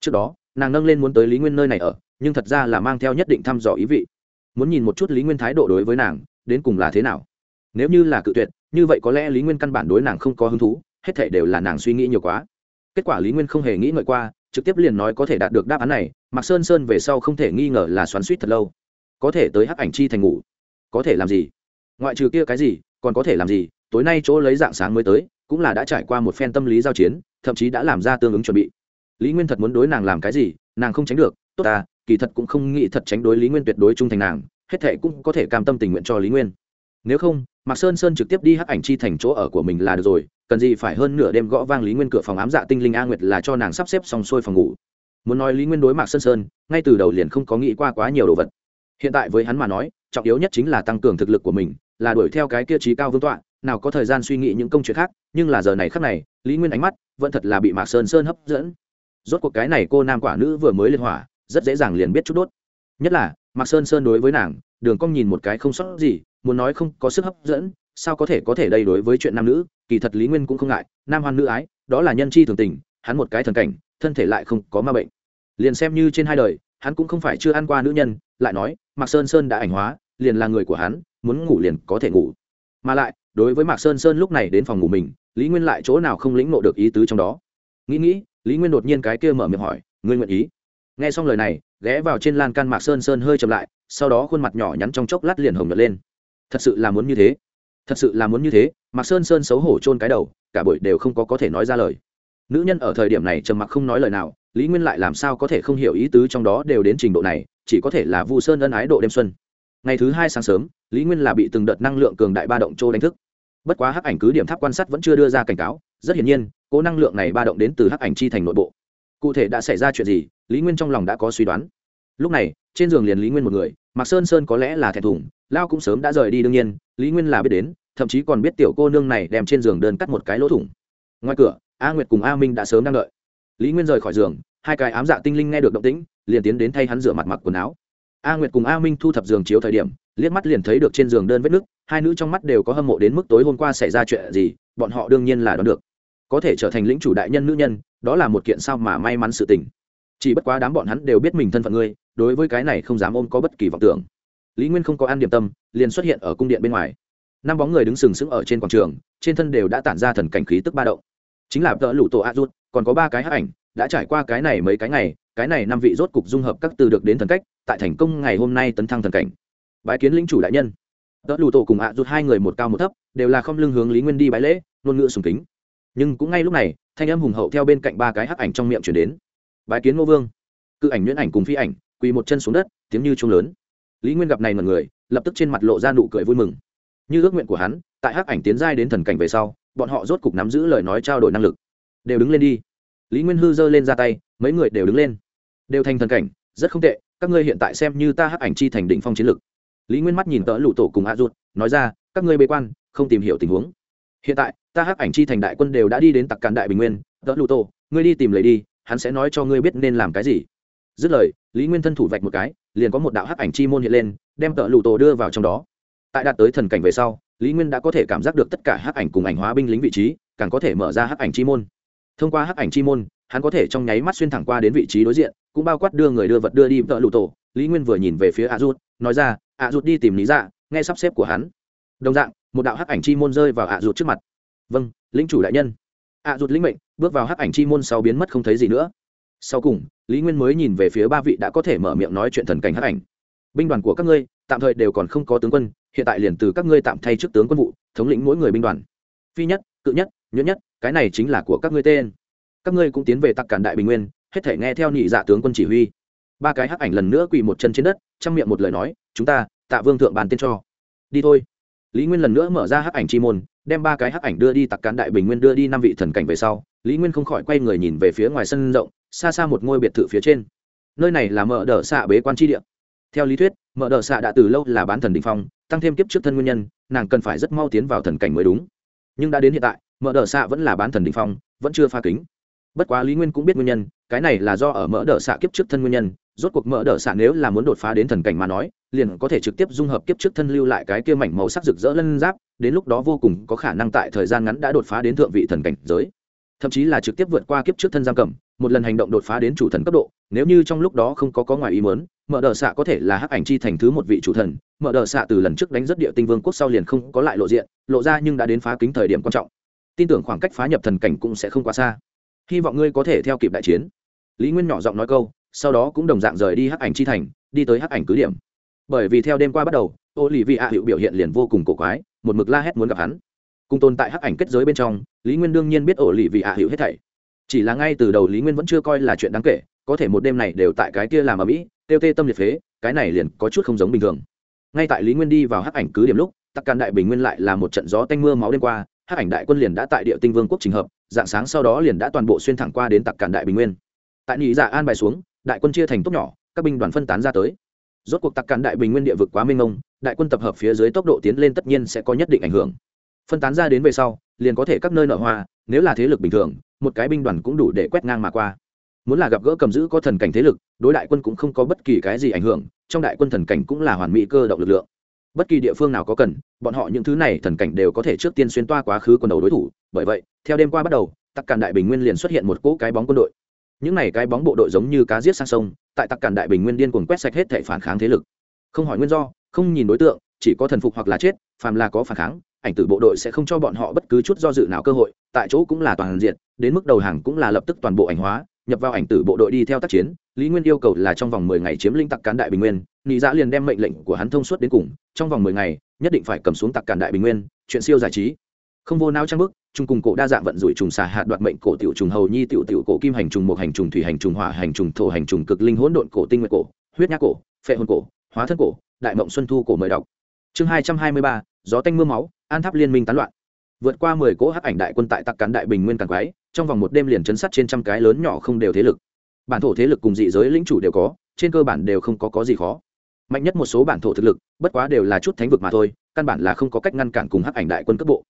Trước đó nàng nâng lên muốn tới lý nguyên nơi này ở nhưng thật ra là mang theo nhất định thăm dò ý vị. Muốn nhìn một chút lý nguyên thái độ đối với nàng đến cùng là thế nào. Nếu như là cự tuyệt như vậy có lẽ lý nguyên căn bản đối nàng không có hứng thú hết thể đều là nàng suy nghĩ nhiều quá kết quả lý nguyên không hề nghĩ ngợi qua, trực tiếp liền nói có thể đạt được đáp án này, mạc sơn sơn về sau không thể nghi ngờ là xoắn suýt thật lâu. Có thể tới hắc ảnh chi thành ngủ. Có thể làm gì? Ngoại trừ kia cái gì, còn có thể làm gì? Tối nay chỗ lấy dạng sáng mới tới, cũng là đã trải qua một phen tâm lý giao chiến, thậm chí đã làm ra tương ứng chuẩn bị. Lý nguyên thật muốn đối nàng làm cái gì, nàng không tránh được. Tốt ta, kỳ thật cũng không nghĩ thật tránh đối lý nguyên tuyệt đối trung thành nàng, hết thệ cũng có thể cam tâm tình nguyện cho lý nguyên. Nếu không mạc sơn sơn trực tiếp đi hắc ảnh chi thành chỗ ở của mình là được rồi, cần gì phải hơn nửa đêm gõ vang lý nguyên cửa phòng ám dạ tinh linh a nguyệt là cho nàng sắp xếp xong xuôi phòng ngủ. Muốn nói lý nguyên đối mạc sơn sơn, ngay từ đầu liền không có nghĩ qua quá nhiều đồ vật. Hiện tại với hắn mà nói, trọng yếu nhất chính là tăng cường thực lực của mình, là đuổi theo cái kia trí cao vương tọa, nào có thời gian suy nghĩ những công chuyện khác, nhưng là giờ này khác này, lý nguyên ánh mắt vẫn thật là bị mạc sơn sơn hấp dẫn. Rốt cuộc cái này cô nam quả nữ vừa mới liên hỏa rất dễ dàng liền biết chút đốt. Nhất là, mạc sơn sơn đối với nàng, đường cong nhìn một cái không sót gì muốn nói không có sức hấp dẫn, sao có thể có thể đây đối với chuyện nam nữ? Kỳ thật lý nguyên cũng không ngại, nam hoan nữ ái, đó là nhân chi thường tình, hắn một cái thần cảnh, thân thể lại không có ma bệnh. Liền xem như trên hai đời, hắn cũng không phải chưa ăn qua nữ nhân, lại nói, mạc sơn sơn đã ảnh hóa, liền là người của hắn, muốn ngủ liền có thể ngủ. Mà lại, đối với mạc sơn sơn lúc này đến phòng ngủ mình, lý nguyên lại chỗ nào không lĩnh nộ được ý tứ trong đó. Nghĩ nghĩ, lý nguyên đột nhiên cái kia mở miệng hỏi, ngươi nguyện ý? Nghe xong lời này, ghé vào trên lan can mạc sơn sơn hơi chậm lại, sau đó khuôn mặt nhỏ nhắn trong chốc lát liền hồng nhật lên thật sự là muốn như thế. Thật sự là muốn như thế, mạc sơn sơn xấu hổ chôn cái đầu, cả buổi đều không có có thể nói ra lời. Nữ nhân ở thời điểm này trầm mặc không nói lời nào, lý nguyên lại làm sao có thể không hiểu ý tứ trong đó đều đến trình độ này, chỉ có thể là vu sơn ân ái độ đêm xuân. Ngày thứ hai sáng sớm, lý nguyên là bị từng đợt năng lượng cường đại ba động trô đánh thức. Bất quá hắc ảnh cứ điểm tháp quan sát vẫn chưa đưa ra cảnh cáo, rất hiển nhiên, cố năng lượng này ba động đến từ hắc ảnh chi thành nội bộ. Cụ thể đã xảy ra chuyện gì, lý nguyên trong lòng đã có suy đoán. Lúc này, trên giường liền lý nguyên một người, mạc sơn sơn có lẽ là thẹn thùng lao cũng sớm đã rời đi đương nhiên, lý nguyên là biết đến, thậm chí còn biết tiểu cô nương này đem trên giường đơn cắt một cái lỗ thủng. Ngoài cửa, a nguyệt cùng a minh đã sớm đang đợi. Lý nguyên rời khỏi giường, hai cái ám dạ tinh linh nghe được động tĩnh, liền tiến đến thay hắn rửa mặt mặc quần áo. A nguyệt cùng a minh thu thập giường chiếu thời điểm, liếc mắt liền thấy được trên giường đơn vết nứt, hai nữ trong mắt đều có hâm mộ đến mức tối hôm qua xảy ra chuyện gì, bọn họ đương nhiên là đoán được. Có thể trở thành lĩnh chủ đại nhân nữ nhân, đó là một kiện sao mà may mắn sự tình. Chỉ bất quá đám bọn hắn đều biết mình thân phận ngươi, đối với cái này không dám ôm có bất kỳ vọng tưởng lý nguyên không có ăn điểm tâm, liền xuất hiện ở cung điện bên ngoài. Năm bóng người đứng sừng sững ở trên quảng trường, trên thân đều đã tản ra thần cảnh khí tức ba động. Chính là vợ lụ tổ a rút còn có ba cái hắc ảnh, đã trải qua cái này mấy cái ngày, cái này năm vị rốt cục dung hợp các từ được đến thần cách, tại thành công ngày hôm nay tấn thăng thần cảnh. Bái kiến lĩnh chủ đại nhân. Vợ lụ tổ cùng a rút hai người một cao một thấp, đều là không lưng hướng lý nguyên đi bái lễ, ngôn ngữ sùng kính. Nhưng cũng ngay lúc này, thanh âm hùng hậu theo bên cạnh ba cái hắc ảnh trong miệng chuyển đến. Bái kiến ngô vương. Cự ảnh nhuyễn ảnh cùng phi ảnh, quỳ một chân xuống đất, tiếng như trung lớn lý nguyên gặp này mọi người, lập tức trên mặt lộ ra nụ cười vui mừng. Như ước nguyện của hắn, tại hắc ảnh tiến giai đến thần cảnh về sau, bọn họ rốt cục nắm giữ lời nói trao đổi năng lực. Đều đứng lên đi. Lý nguyên hư giơ lên ra tay, mấy người đều đứng lên. Đều thành thần cảnh, rất không tệ, các ngươi hiện tại xem như ta hắc ảnh chi thành đỉnh phong chiến lực lý nguyên mắt nhìn tớ lụ tổ cùng hạ ruột, nói ra, các ngươi bế quan, không tìm hiểu tình huống. Hiện tại, ta hắc ảnh chi thành đại quân đều đã đi đến tặc càn đại bình nguyên tớ lụ tổ, ngươi đi tìm lấy đi, hắn sẽ nói cho ngươi biết nên làm cái gì. Dứt lời, lý nguyên thân thủ vạch một cái liền có một đạo hắc ảnh chi môn hiện lên, đem tợ lụ tổ đưa vào trong đó. Tại đạt tới thần cảnh về sau, lý nguyên đã có thể cảm giác được tất cả hắc ảnh cùng ảnh hóa binh lính vị trí, càng có thể mở ra hắc ảnh chi môn. Thông qua hắc ảnh chi môn, hắn có thể trong nháy mắt xuyên thẳng qua đến vị trí đối diện, cũng bao quát đưa người đưa vật đưa đi tợ lụ tổ. Lý nguyên vừa nhìn về phía a rút, nói ra, a rút đi tìm lý dạ nghe sắp xếp của hắn. Đồng dạng, một đạo hắc ảnh chi môn rơi vào a rút trước mặt. Vâng lính chủ đại nhân. A rút lĩnh mệnh, bước vào hắc ảnh chi môn sau biến mất không thấy gì nữa. Sau cùng lý nguyên mới nhìn về phía ba vị đã có thể mở miệng nói chuyện thần cảnh hắc ảnh. Binh đoàn của các ngươi, tạm thời đều còn không có tướng quân, hiện tại liền từ các ngươi tạm thay chức tướng quân vụ, thống lĩnh mỗi người binh đoàn. Phi nhất, cự nhất nhuyễn nhất, cái này chính là của các ngươi tên. Các ngươi cũng tiến về tặc cản đại bình nguyên, hết thể nghe theo nhị dạ tướng quân chỉ huy. Ba cái hắc ảnh lần nữa quỳ một chân trên đất, trong miệng một lời nói, chúng ta, tạ vương thượng bàn tên cho. Đi thôi. Lý nguyên lần nữa mở ra hắc ảnh chi môn, đem ba cái hắc ảnh đưa đi tặc cán đại bình nguyên đưa đi năm vị thần cảnh về sau. Lý nguyên không khỏi quay người nhìn về phía ngoài sân rộng xa xa một ngôi biệt thự phía trên. Nơi này là mở đờ xạ bế quan tri địa. Theo lý thuyết mở đờ xạ đã từ lâu là bán thần đình phong, tăng thêm kiếp trước thân nguyên nhân, nàng cần phải rất mau tiến vào thần cảnh mới đúng. Nhưng đã đến hiện tại mở đờ xạ vẫn là bán thần đình phong, vẫn chưa pha kính. Bất quá lý nguyên cũng biết nguyên nhân, cái này là do ở mỡ đỡ xạ kiếp trước thân nguyên nhân, rốt cuộc mỡ đỡ xạ nếu là muốn đột phá đến thần cảnh mà nói, liền có thể trực tiếp dung hợp kiếp trước thân lưu lại cái kia mảnh màu sắc rực rỡ lân giáp, đến lúc đó vô cùng có khả năng tại thời gian ngắn đã đột phá đến thượng vị thần cảnh giới. Thậm chí là trực tiếp vượt qua kiếp trước thân giam cầm một lần hành động đột phá đến chủ thần cấp độ, nếu như trong lúc đó không có có ngoài ý mớn mở đờ xạ có thể là hắc ảnh chi thành thứ một vị chủ thần, mở đờ xạ từ lần trước đánh rất địa tinh vương quốc sau liền không có lại lộ diện, lộ ra nhưng đã đến phá kính thời điểm quan trọng. Tin tưởng khoảng cách phá nhập thần cảnh cũng sẽ không quá xa. Hy vọng ngươi có thể theo kịp đại chiến. Lý nguyên nhỏ giọng nói câu, sau đó cũng đồng dạng rời đi hắc ảnh chi thành, đi tới hắc ảnh cứ điểm. Bởi vì theo đêm qua bắt đầu ô lì vị ạ hiệu biểu hiện liền vô cùng cổ quái, một mực la hét muốn gặp hắn. Cùng tồn tại hắc ảnh kết giới bên trong, lý nguyên đương nhiên biết ổ lì vị ạ hiệu hết thảy chỉ là ngay từ đầu lý nguyên vẫn chưa coi là chuyện đáng kể, có thể một đêm này đều tại cái kia làm ở mỹ tiêu tê tâm liệt phế, cái này liền có chút không giống bình thường. Ngay tại lý nguyên đi vào hắc ảnh cứ điểm lúc, tắc càn đại bình nguyên lại là một trận gió tanh mưa máu đêm qua, hắc ảnh đại quân liền đã tại địa tinh vương quốc trình hợp, dạng sáng sau đó liền đã toàn bộ xuyên thẳng qua đến tặc cản đại bình nguyên. Tại nhị dạ an bài xuống, đại quân chia thành tốt nhỏ, các binh đoàn phân tán ra tới. Rốt cuộc tặc cản đại bình nguyên địa vực quá mênh mông, đại quân tập hợp phía dưới tốc độ tiến lên tất nhiên sẽ có nhất định ảnh hưởng. Phân tán ra đến về sau liền có thể các nơi nợ hoa, nếu là thế lực bình thường, một cái binh đoàn cũng đủ để quét ngang mà qua. Muốn là gặp gỡ cầm giữ có thần cảnh thế lực, đối đại quân cũng không có bất kỳ cái gì ảnh hưởng, trong đại quân thần cảnh cũng là hoàn mỹ cơ động lực lượng. Bất kỳ địa phương nào có cần, bọn họ những thứ này thần cảnh đều có thể trước tiên xuyên toa quá khứ quần đầu đối thủ. Bởi vậy, theo đêm qua bắt đầu tắc cản đại bình nguyên liền xuất hiện một cỗ cái bóng quân đội. Những này cái bóng bộ đội giống như cá giết sang sông, tại tắc cản đại bình nguyên điên cuồng quét sạch hết thể phản kháng thế lực. Không hỏi nguyên do, không nhìn đối tượng chỉ có thần phục hoặc là chết, phàm là có phản kháng, ảnh tử bộ đội sẽ không cho bọn họ bất cứ chút do dự nào cơ hội, tại chỗ cũng là toàn diện, đến mức đầu hàng cũng là lập tức toàn bộ ảnh hóa, nhập vào ảnh tử bộ đội đi theo tác chiến. Lý nguyên yêu cầu là trong vòng mười ngày chiếm lĩnh tặc cán đại bình nguyên nghị giã dạ liền đem mệnh lệnh của hắn thông suốt đến cùng, trong vòng mười ngày, nhất định phải cầm xuống tặc cản đại bình nguyên, chuyện siêu giải trí. Không vô nao trang bức, trung cùng cổ đa dạng vận rủi trùng xà hạt đoạt mệnh cổ tiểu trùng hầu nhi tiểu tiểu cổ kim hành trùng một hành trùng thủy hành trùng hỏa hành trùng thổ hành trùng cực linh hỗn độn cổ tinh nguyệt cổ, huyết nhác cổ, phệ hồn cổ, hóa thân cổ, đại mộng xuân thu cổ mời đọc chương hai trăm hai mươi ba, gió tanh mưa máu, an tháp liên minh tán loạn. Vượt qua mười cỗ hắc ảnh đại quân tại tặc cán đại bình nguyên càng quái, trong vòng một đêm liền chấn sát trên trăm cái lớn nhỏ không đều thế lực. Bản thổ thế lực cùng dị giới lĩnh chủ đều có, trên cơ bản đều không có có gì khó. Mạnh nhất một số bản thổ thực lực, bất quá đều là chút thánh vực mà thôi, căn bản là không có cách ngăn cản cùng hắc ảnh đại quân cấp bộ.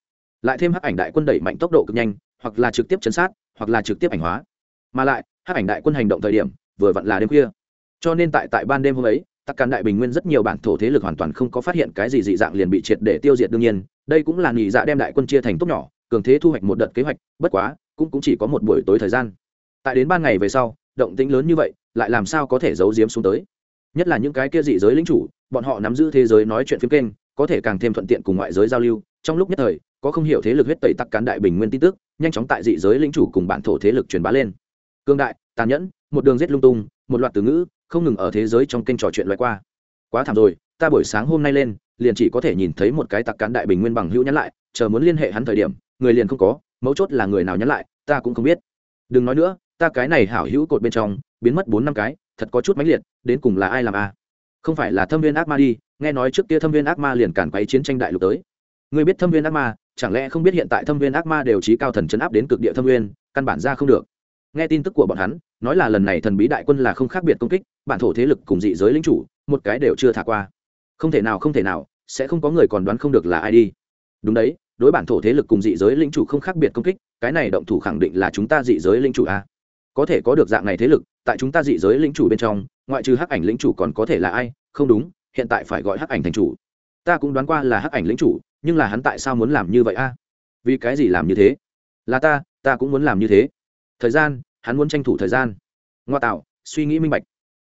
Lại thêm hắc ảnh đại quân đẩy mạnh tốc độ cực nhanh, hoặc là trực tiếp chấn sát, hoặc là trực tiếp ảnh hóa. Mà lại, hắc ảnh đại quân hành động thời điểm, vừa vặn là đêm khuya. Cho nên tại tại ban đêm hôm ấy tắc cản đại bình nguyên rất nhiều bản thổ thế lực hoàn toàn không có phát hiện cái gì dị dạng liền bị triệt để tiêu diệt đương nhiên đây cũng là nghỉ dạ đem đại quân chia thành tốt nhỏ cường thế thu hoạch một đợt kế hoạch bất quá cũng, cũng chỉ có một buổi tối thời gian. Tại đến ban ngày về sau động tĩnh lớn như vậy lại làm sao có thể giấu giếm xuống tới? Nhất là những cái kia dị giới lính chủ bọn họ nắm giữ thế giới nói chuyện phim kênh có thể càng thêm thuận tiện cùng ngoại giới giao lưu. Trong lúc nhất thời có không hiểu thế lực huyết tẩy tắc cán đại bình nguyên tin tức nhanh chóng tại dị giới lính chủ cùng bản thổ thế lực truyền bá lên. Cương đại tàn nhẫn một đường giết lung tung một loạt từ ngữ không ngừng ở thế giới trong kênh trò chuyện loại qua. Quá thảm rồi, ta buổi sáng hôm nay lên, liền chỉ có thể nhìn thấy một cái tặc cán đại bình nguyên bằng hữu nhắn lại, chờ muốn liên hệ hắn thời điểm, người liền không có, mấu chốt là người nào nhắn lại, ta cũng không biết. Đừng nói nữa, ta cái này hảo hữu cột bên trong, biến mất bốn năm cái, thật có chút mãnh liệt, đến cùng là ai làm a? À? không phải là thâm viên ác ma đi, nghe nói trước kia thâm viên ác ma liền cản quấy chiến tranh đại lục tới. Người biết thâm viên ác ma, chẳng lẽ không biết hiện tại thâm viên ác ma đều trí cao thần chấn áp đến cực địa thâm viên, căn bản ra không được. Nghe tin tức của bọn hắn nói là lần này thần bí đại quân là không khác biệt công kích, bản thổ thế lực cùng dị giới lính chủ, một cái đều chưa thả qua. Không thể nào, không thể nào, sẽ không có người còn đoán không được là ai đi. Đúng đấy, đối bản thổ thế lực cùng dị giới lính chủ không khác biệt công kích, cái này động thủ khẳng định là chúng ta dị giới lính chủ a. Có thể có được dạng này thế lực, tại chúng ta dị giới lĩnh chủ bên trong, ngoại trừ hắc ảnh lĩnh chủ còn có thể là ai? Không đúng, hiện tại phải gọi hắc ảnh thành chủ. Ta cũng đoán qua là hắc ảnh lĩnh chủ, nhưng là hắn tại sao muốn làm như vậy a? Vì cái gì làm như thế? Là ta ta cũng muốn làm như thế. Thời gian hắn muốn tranh thủ thời gian. Ngoa tạo, suy nghĩ minh bạch.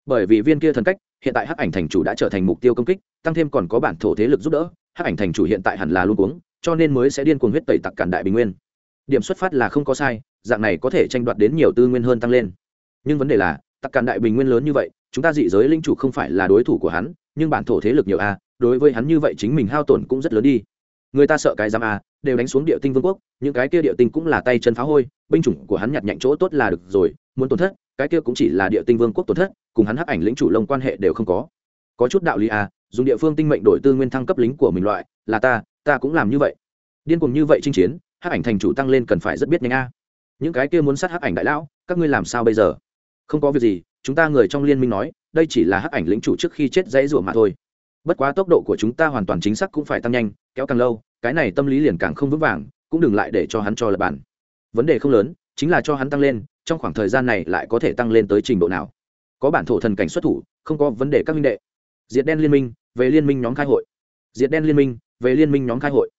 Bởi vì viên kia thần cách, hiện tại hắc ảnh thành chủ đã trở thành mục tiêu công kích, tăng thêm còn có bản thổ thế lực giúp đỡ, hắc ảnh thành chủ hiện tại hẳn là luôn uống cho nên mới sẽ điên cuồng huyết tẩy tặc cản đại bình nguyên. Điểm xuất phát là không có sai, dạng này có thể tranh đoạt đến nhiều tư nguyên hơn tăng lên. Nhưng vấn đề là, tặc cản đại bình nguyên lớn như vậy, chúng ta dị giới linh chủ không phải là đối thủ của hắn, nhưng bản thổ thế lực nhiều a, đối với hắn như vậy chính mình hao tổn cũng rất lớn đi người ta sợ cái giam a, đều đánh xuống địa tinh vương quốc, những cái kia địa tinh cũng là tay chân phá hôi, binh chủng của hắn nhặt nhạnh chỗ tốt là được rồi, muốn tổn thất, cái kia cũng chỉ là địa tinh vương quốc tổn thất, cùng hắn hắc ảnh lĩnh chủ lông quan hệ đều không có. Có chút đạo lý a, dùng địa phương tinh mệnh đổi tư nguyên thăng cấp lính của mình loại, là ta ta cũng làm như vậy. Điên cùng như vậy chinh chiến, hắc ảnh thành chủ tăng lên cần phải rất biết nhanh a. Những cái kia muốn sát hắc ảnh đại lão, các ngươi làm sao bây giờ? Không có việc gì, chúng ta người trong liên minh nói, đây chỉ là hắc ảnh lĩnh chủ trước khi chết dãy rủa mà thôi. Bất quá tốc độ của chúng ta hoàn toàn chính xác cũng phải tăng nhanh, kéo càng lâu cái này tâm lý liền càng không vững vàng, cũng đừng lại để cho hắn cho lập bản. Vấn đề không lớn, chính là cho hắn tăng lên, trong khoảng thời gian này lại có thể tăng lên tới trình độ nào. Có bản thổ thần cảnh xuất thủ, không có vấn đề các minh đệ. Diệt đen liên minh, về liên minh nhóm khai hội. Diệt đen liên minh, về liên minh nhóm khai hội.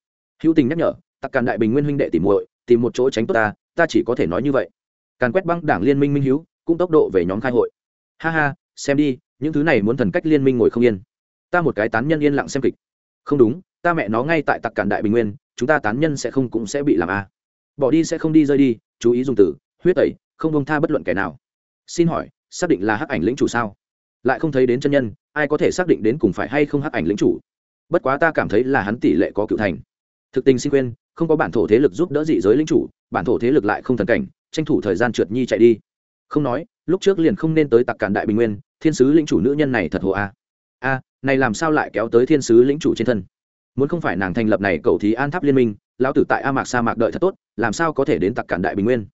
Hữu tình nhắc nhở, tặc càn đại bình nguyên huynh đệ tìm muội, tìm một chỗ tránh tốt ta ta chỉ có thể nói như vậy. Càn quét băng đảng liên minh minh hữu, cũng tốc độ về nhóm khai hội. Ha ha, xem đi, những thứ này muốn thần cách liên minh ngồi không yên. Ta một cái tán nhân yên lặng xem kịch không đúng, ta mẹ nó ngay tại tặc cản đại bình nguyên, chúng ta tán nhân sẽ không cũng sẽ bị làm a à. bỏ đi sẽ không đi rơi đi, chú ý dùng từ, huyết tẩy, không bông tha bất luận kẻ nào. Xin hỏi, xác định là hắc ảnh lĩnh chủ sao? Lại không thấy đến chân nhân, ai có thể xác định đến cùng phải hay không hắc ảnh lĩnh chủ? Bất quá ta cảm thấy là hắn tỷ lệ có cựu thành. Thực tình xin quên không có bản thổ thế lực giúp đỡ dị giới lĩnh chủ, bản thổ thế lực lại không thần cảnh, tranh thủ thời gian trượt nhi chạy đi. Không nói, lúc trước liền không nên tới tặc cản đại bình nguyên, thiên sứ lĩnh chủ nữ nhân này thật hồ a à a này làm sao lại kéo tới thiên sứ lĩnh chủ trên thân? Muốn không phải nàng thành lập này cầu thí an tháp liên minh, lão tử tại a mạc sa mạc đợi thật tốt, làm sao có thể đến tặc cản đại bình nguyên?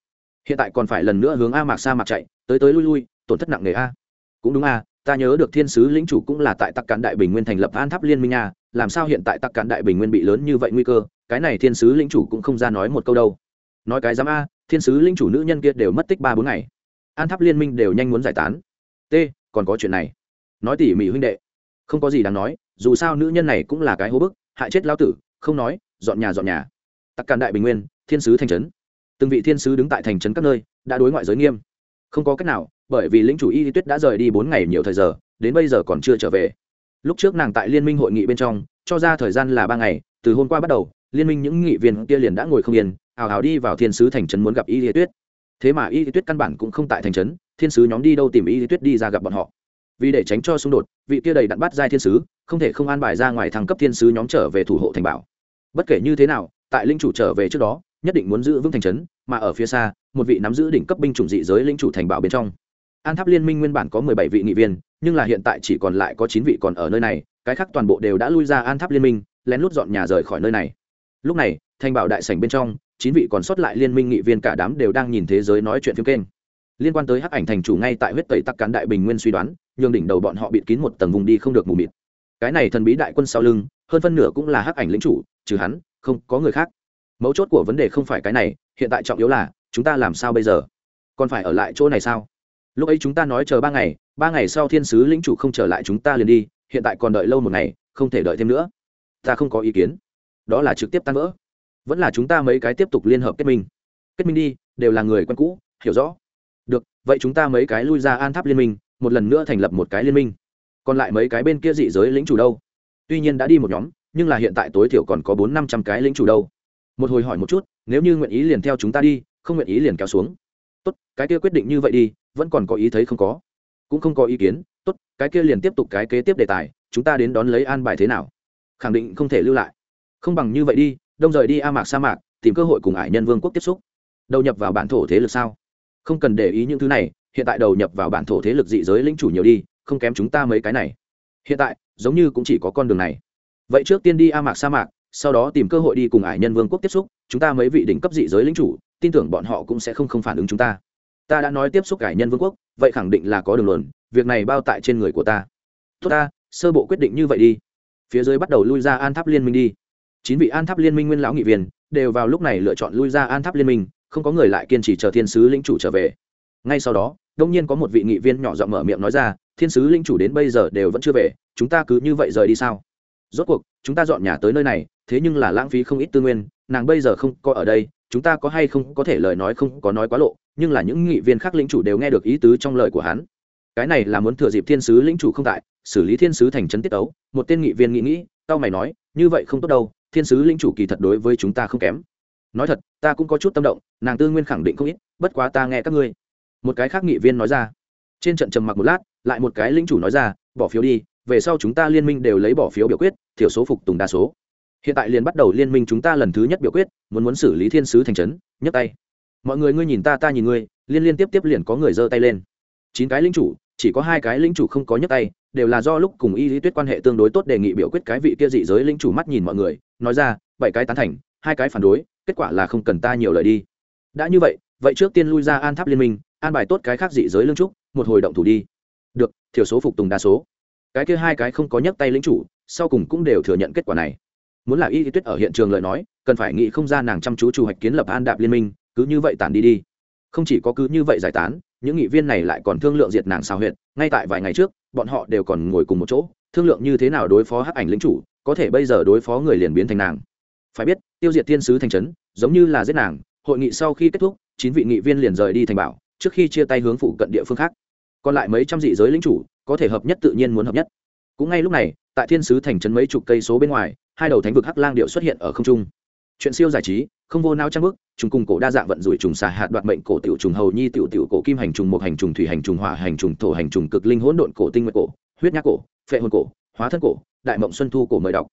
Hiện tại còn phải lần nữa hướng a mạc sa mạc chạy, tới tới lui lui, tổn thất nặng nề a. Cũng đúng a, ta nhớ được thiên sứ lĩnh chủ cũng là tại tặc cản đại bình nguyên thành lập an tháp liên minh a, làm sao hiện tại tặc cản đại bình nguyên bị lớn như vậy nguy cơ, cái này thiên sứ lĩnh chủ cũng không ra nói một câu đâu. Nói cái dám a, thiên sứ lĩnh chủ nữ nhân kia đều mất tích ba bốn ngày. An tháp liên minh đều nhanh muốn giải tán. T, còn có chuyện này. Nói tỉ mỉ huynh đệ không có gì đáng nói, dù sao nữ nhân này cũng là cái hố bức, hại chết lao tử, không nói, dọn nhà dọn nhà. Tặc càn đại bình nguyên, thiên sứ thành trấn. Từng vị thiên sứ đứng tại thành trấn các nơi, đã đối ngoại giới nghiêm. Không có cách nào, bởi vì lĩnh chủ y tuyết đã rời đi bốn ngày nhiều thời giờ, đến bây giờ còn chưa trở về. Lúc trước nàng tại liên minh hội nghị bên trong, cho ra thời gian là ba ngày, từ hôm qua bắt đầu, liên minh những nghị viên kia liền đã ngồi không yên hào hào đi vào thiên sứ thành trấn muốn gặp y tuyết. Thế mà y tuyết căn bản cũng không tại thành trấn, thiên sứ nhóm đi đâu tìm y tuyết đi ra gặp bọn họ vì để tránh cho xung đột, vị kia đầy đặn bắt giai thiên sứ, không thể không an bài ra ngoài thăng cấp thiên sứ nhóm trở về thủ hộ thành bảo. Bất kể như thế nào, tại linh chủ trở về trước đó, nhất định muốn giữ vững thành trấn, mà ở phía xa, một vị nắm giữ đỉnh cấp binh chủng dị giới linh chủ thành bảo bên trong. An tháp liên minh nguyên bản có mười bảy vị nghị viên, nhưng là hiện tại chỉ còn lại có chín vị còn ở nơi này, cái khác toàn bộ đều đã lui ra an tháp liên minh, lén lút dọn nhà rời khỏi nơi này. Lúc này, thành bảo đại sảnh bên trong, chín vị còn sót lại liên minh nghị viên cả đám đều đang nhìn thế giới nói chuyện phim kênh. Liên quan tới hắc ảnh thành chủ ngay tại huyết tẩy tắc cán đại bình nguyên suy đoán nhường đỉnh đầu bọn họ bịt kín một tầng vùng đi không được mù mịt. Cái này thần bí đại quân sau lưng, hơn phân nửa cũng là hắc ảnh lĩnh chủ, trừ hắn, không có người khác. Mấu chốt của vấn đề không phải cái này, hiện tại trọng yếu là, chúng ta làm sao bây giờ? Còn phải ở lại chỗ này sao? Lúc ấy chúng ta nói chờ ba ngày ba ngày sau thiên sứ lĩnh chủ không trở lại chúng ta liền đi, hiện tại còn đợi lâu một ngày, không thể đợi thêm nữa. Ta không có ý kiến. Đó là trực tiếp tan vỡ. Vẫn là chúng ta mấy cái tiếp tục liên hợp kết minh. Kết minh đi, đều là người quen cũ, hiểu rõ. Được, vậy chúng ta mấy cái lui ra an tháp liên minh một lần nữa thành lập một cái liên minh. Còn lại mấy cái bên kia dị giới lĩnh chủ đâu? Tuy nhiên đã đi một nhóm, nhưng là hiện tại tối thiểu còn có bốn năm trăm cái lĩnh chủ đâu. Một hồi hỏi một chút, nếu như nguyện ý liền theo chúng ta đi, không nguyện ý liền kéo xuống. Tốt, cái kia quyết định như vậy đi, vẫn còn có ý thấy không có. Cũng không có ý kiến, tốt, cái kia liền tiếp tục cái kế tiếp đề tài, chúng ta đến đón lấy an bài thế nào? Khẳng định không thể lưu lại. Không bằng như vậy đi, đông rời đi a mạc sa mạc, tìm cơ hội cùng ải nhân vương quốc tiếp xúc. Đầu nhập vào bản thổ thế lực sao? Không cần để ý những thứ này hiện tại đầu nhập vào bản thổ thế lực dị giới lĩnh chủ nhiều đi, không kém chúng ta mấy cái này. Hiện tại, giống như cũng chỉ có con đường này. Vậy trước tiên đi a mạc sa mạc, sau đó tìm cơ hội đi cùng ải nhân vương quốc tiếp xúc, chúng ta mấy vị đỉnh cấp dị giới lĩnh chủ, tin tưởng bọn họ cũng sẽ không không phản ứng chúng ta. Ta đã nói tiếp xúc ải nhân vương quốc, vậy khẳng định là có đường luận, việc này bao tại trên người của ta. Tốt ta, sơ bộ quyết định như vậy đi. Phía dưới bắt đầu lui ra an tháp liên minh đi. Chín vị an tháp liên minh nguyên lão nghị viên đều vào lúc này lựa chọn lui ra an tháp liên minh, không có người lại kiên trì chờ thiên sứ lĩnh chủ trở về. Ngay sau đó đông nhiên có một vị nghị viên nhỏ giọng mở miệng nói ra, thiên sứ linh chủ đến bây giờ đều vẫn chưa về, chúng ta cứ như vậy rời đi sao? Rốt cuộc, chúng ta dọn nhà tới nơi này, thế nhưng là lãng phí không ít tư nguyên, nàng bây giờ không có ở đây, chúng ta có hay không có thể lời nói không có nói quá lộ, nhưng là những nghị viên khác lĩnh chủ đều nghe được ý tứ trong lời của hắn. Cái này là muốn thừa dịp thiên sứ lĩnh chủ không tại, xử lý thiên sứ thành trấn tiết ấu một tên nghị viên nghĩ nghĩ tao mày nói, như vậy không tốt đâu, thiên sứ lĩnh chủ kỳ thật đối với chúng ta không kém. Nói thật, ta cũng có chút tâm động, nàng tư nguyên khẳng định không ít, bất quá ta nghe các ngươi một cái khác nghị viên nói ra. Trên trận trầm mặc một lát, lại một cái lĩnh chủ nói ra, bỏ phiếu đi, về sau chúng ta liên minh đều lấy bỏ phiếu biểu quyết, thiểu số phục tùng đa số. Hiện tại liền bắt đầu liên minh chúng ta lần thứ nhất biểu quyết, muốn muốn xử lý thiên sứ thành trấn, nhấc tay. Mọi người ngươi nhìn ta ta nhìn ngươi, liên liên tiếp tiếp liền có người giơ tay lên. Chín cái lính chủ, chỉ có hai cái lính chủ không có nhấc tay, đều là do lúc cùng y lý tuyết quan hệ tương đối tốt đề nghị biểu quyết cái vị kia dị giới lính chủ mắt nhìn mọi người, nói ra, bảy cái tán thành, hai cái phản đối, kết quả là không cần ta nhiều lời đi. Đã như vậy vậy trước tiên lui ra an tháp liên minh an bài tốt cái khác dị giới lương trúc, một hồi động thủ đi. Được, thiểu số phục tùng đa số. Cái kia hai cái không có nhấc tay lính chủ, sau cùng cũng đều thừa nhận kết quả này. Muốn là y tuyết ở hiện trường lời nói, cần phải nghĩ không ra nàng chăm chú chủ hoạch kiến lập an đạp liên minh, cứ như vậy tản đi đi. Không chỉ có cứ như vậy giải tán, những nghị viên này lại còn thương lượng diệt nàng sao huyện ngay tại vài ngày trước, bọn họ đều còn ngồi cùng một chỗ, thương lượng như thế nào đối phó hắc ảnh lính chủ, có thể bây giờ đối phó người liền biến thành nàng. Phải biết, tiêu diệt thiên sứ thành trấn, giống như là giết nàng, hội nghị sau khi kết thúc, chín vị nghị viên liền rời đi thành bảo trước khi chia tay hướng phụ cận địa phương khác. Còn lại mấy trăm dị giới lính chủ, có thể hợp nhất tự nhiên muốn hợp nhất. Cũng ngay lúc này, tại thiên sứ thành trấn mấy chục cây số bên ngoài, hai đầu thánh vực hắc lang điệu xuất hiện ở không trung. Chuyện siêu giải trí, không vô nao trang bức, trùng cùng cổ đa dạng vận rủi trùng xà hạt đoạt mệnh cổ tiểu trùng hầu nhi tiểu tiểu cổ kim hành trùng một hành trùng thủy hành trùng hỏa hành trùng thổ hành trùng cực linh hỗn độn cổ tinh nguyệt cổ, huyết nhác cổ, phệ hồn cổ, hóa thân cổ, đại mộng xuân thu cổ mời đọc.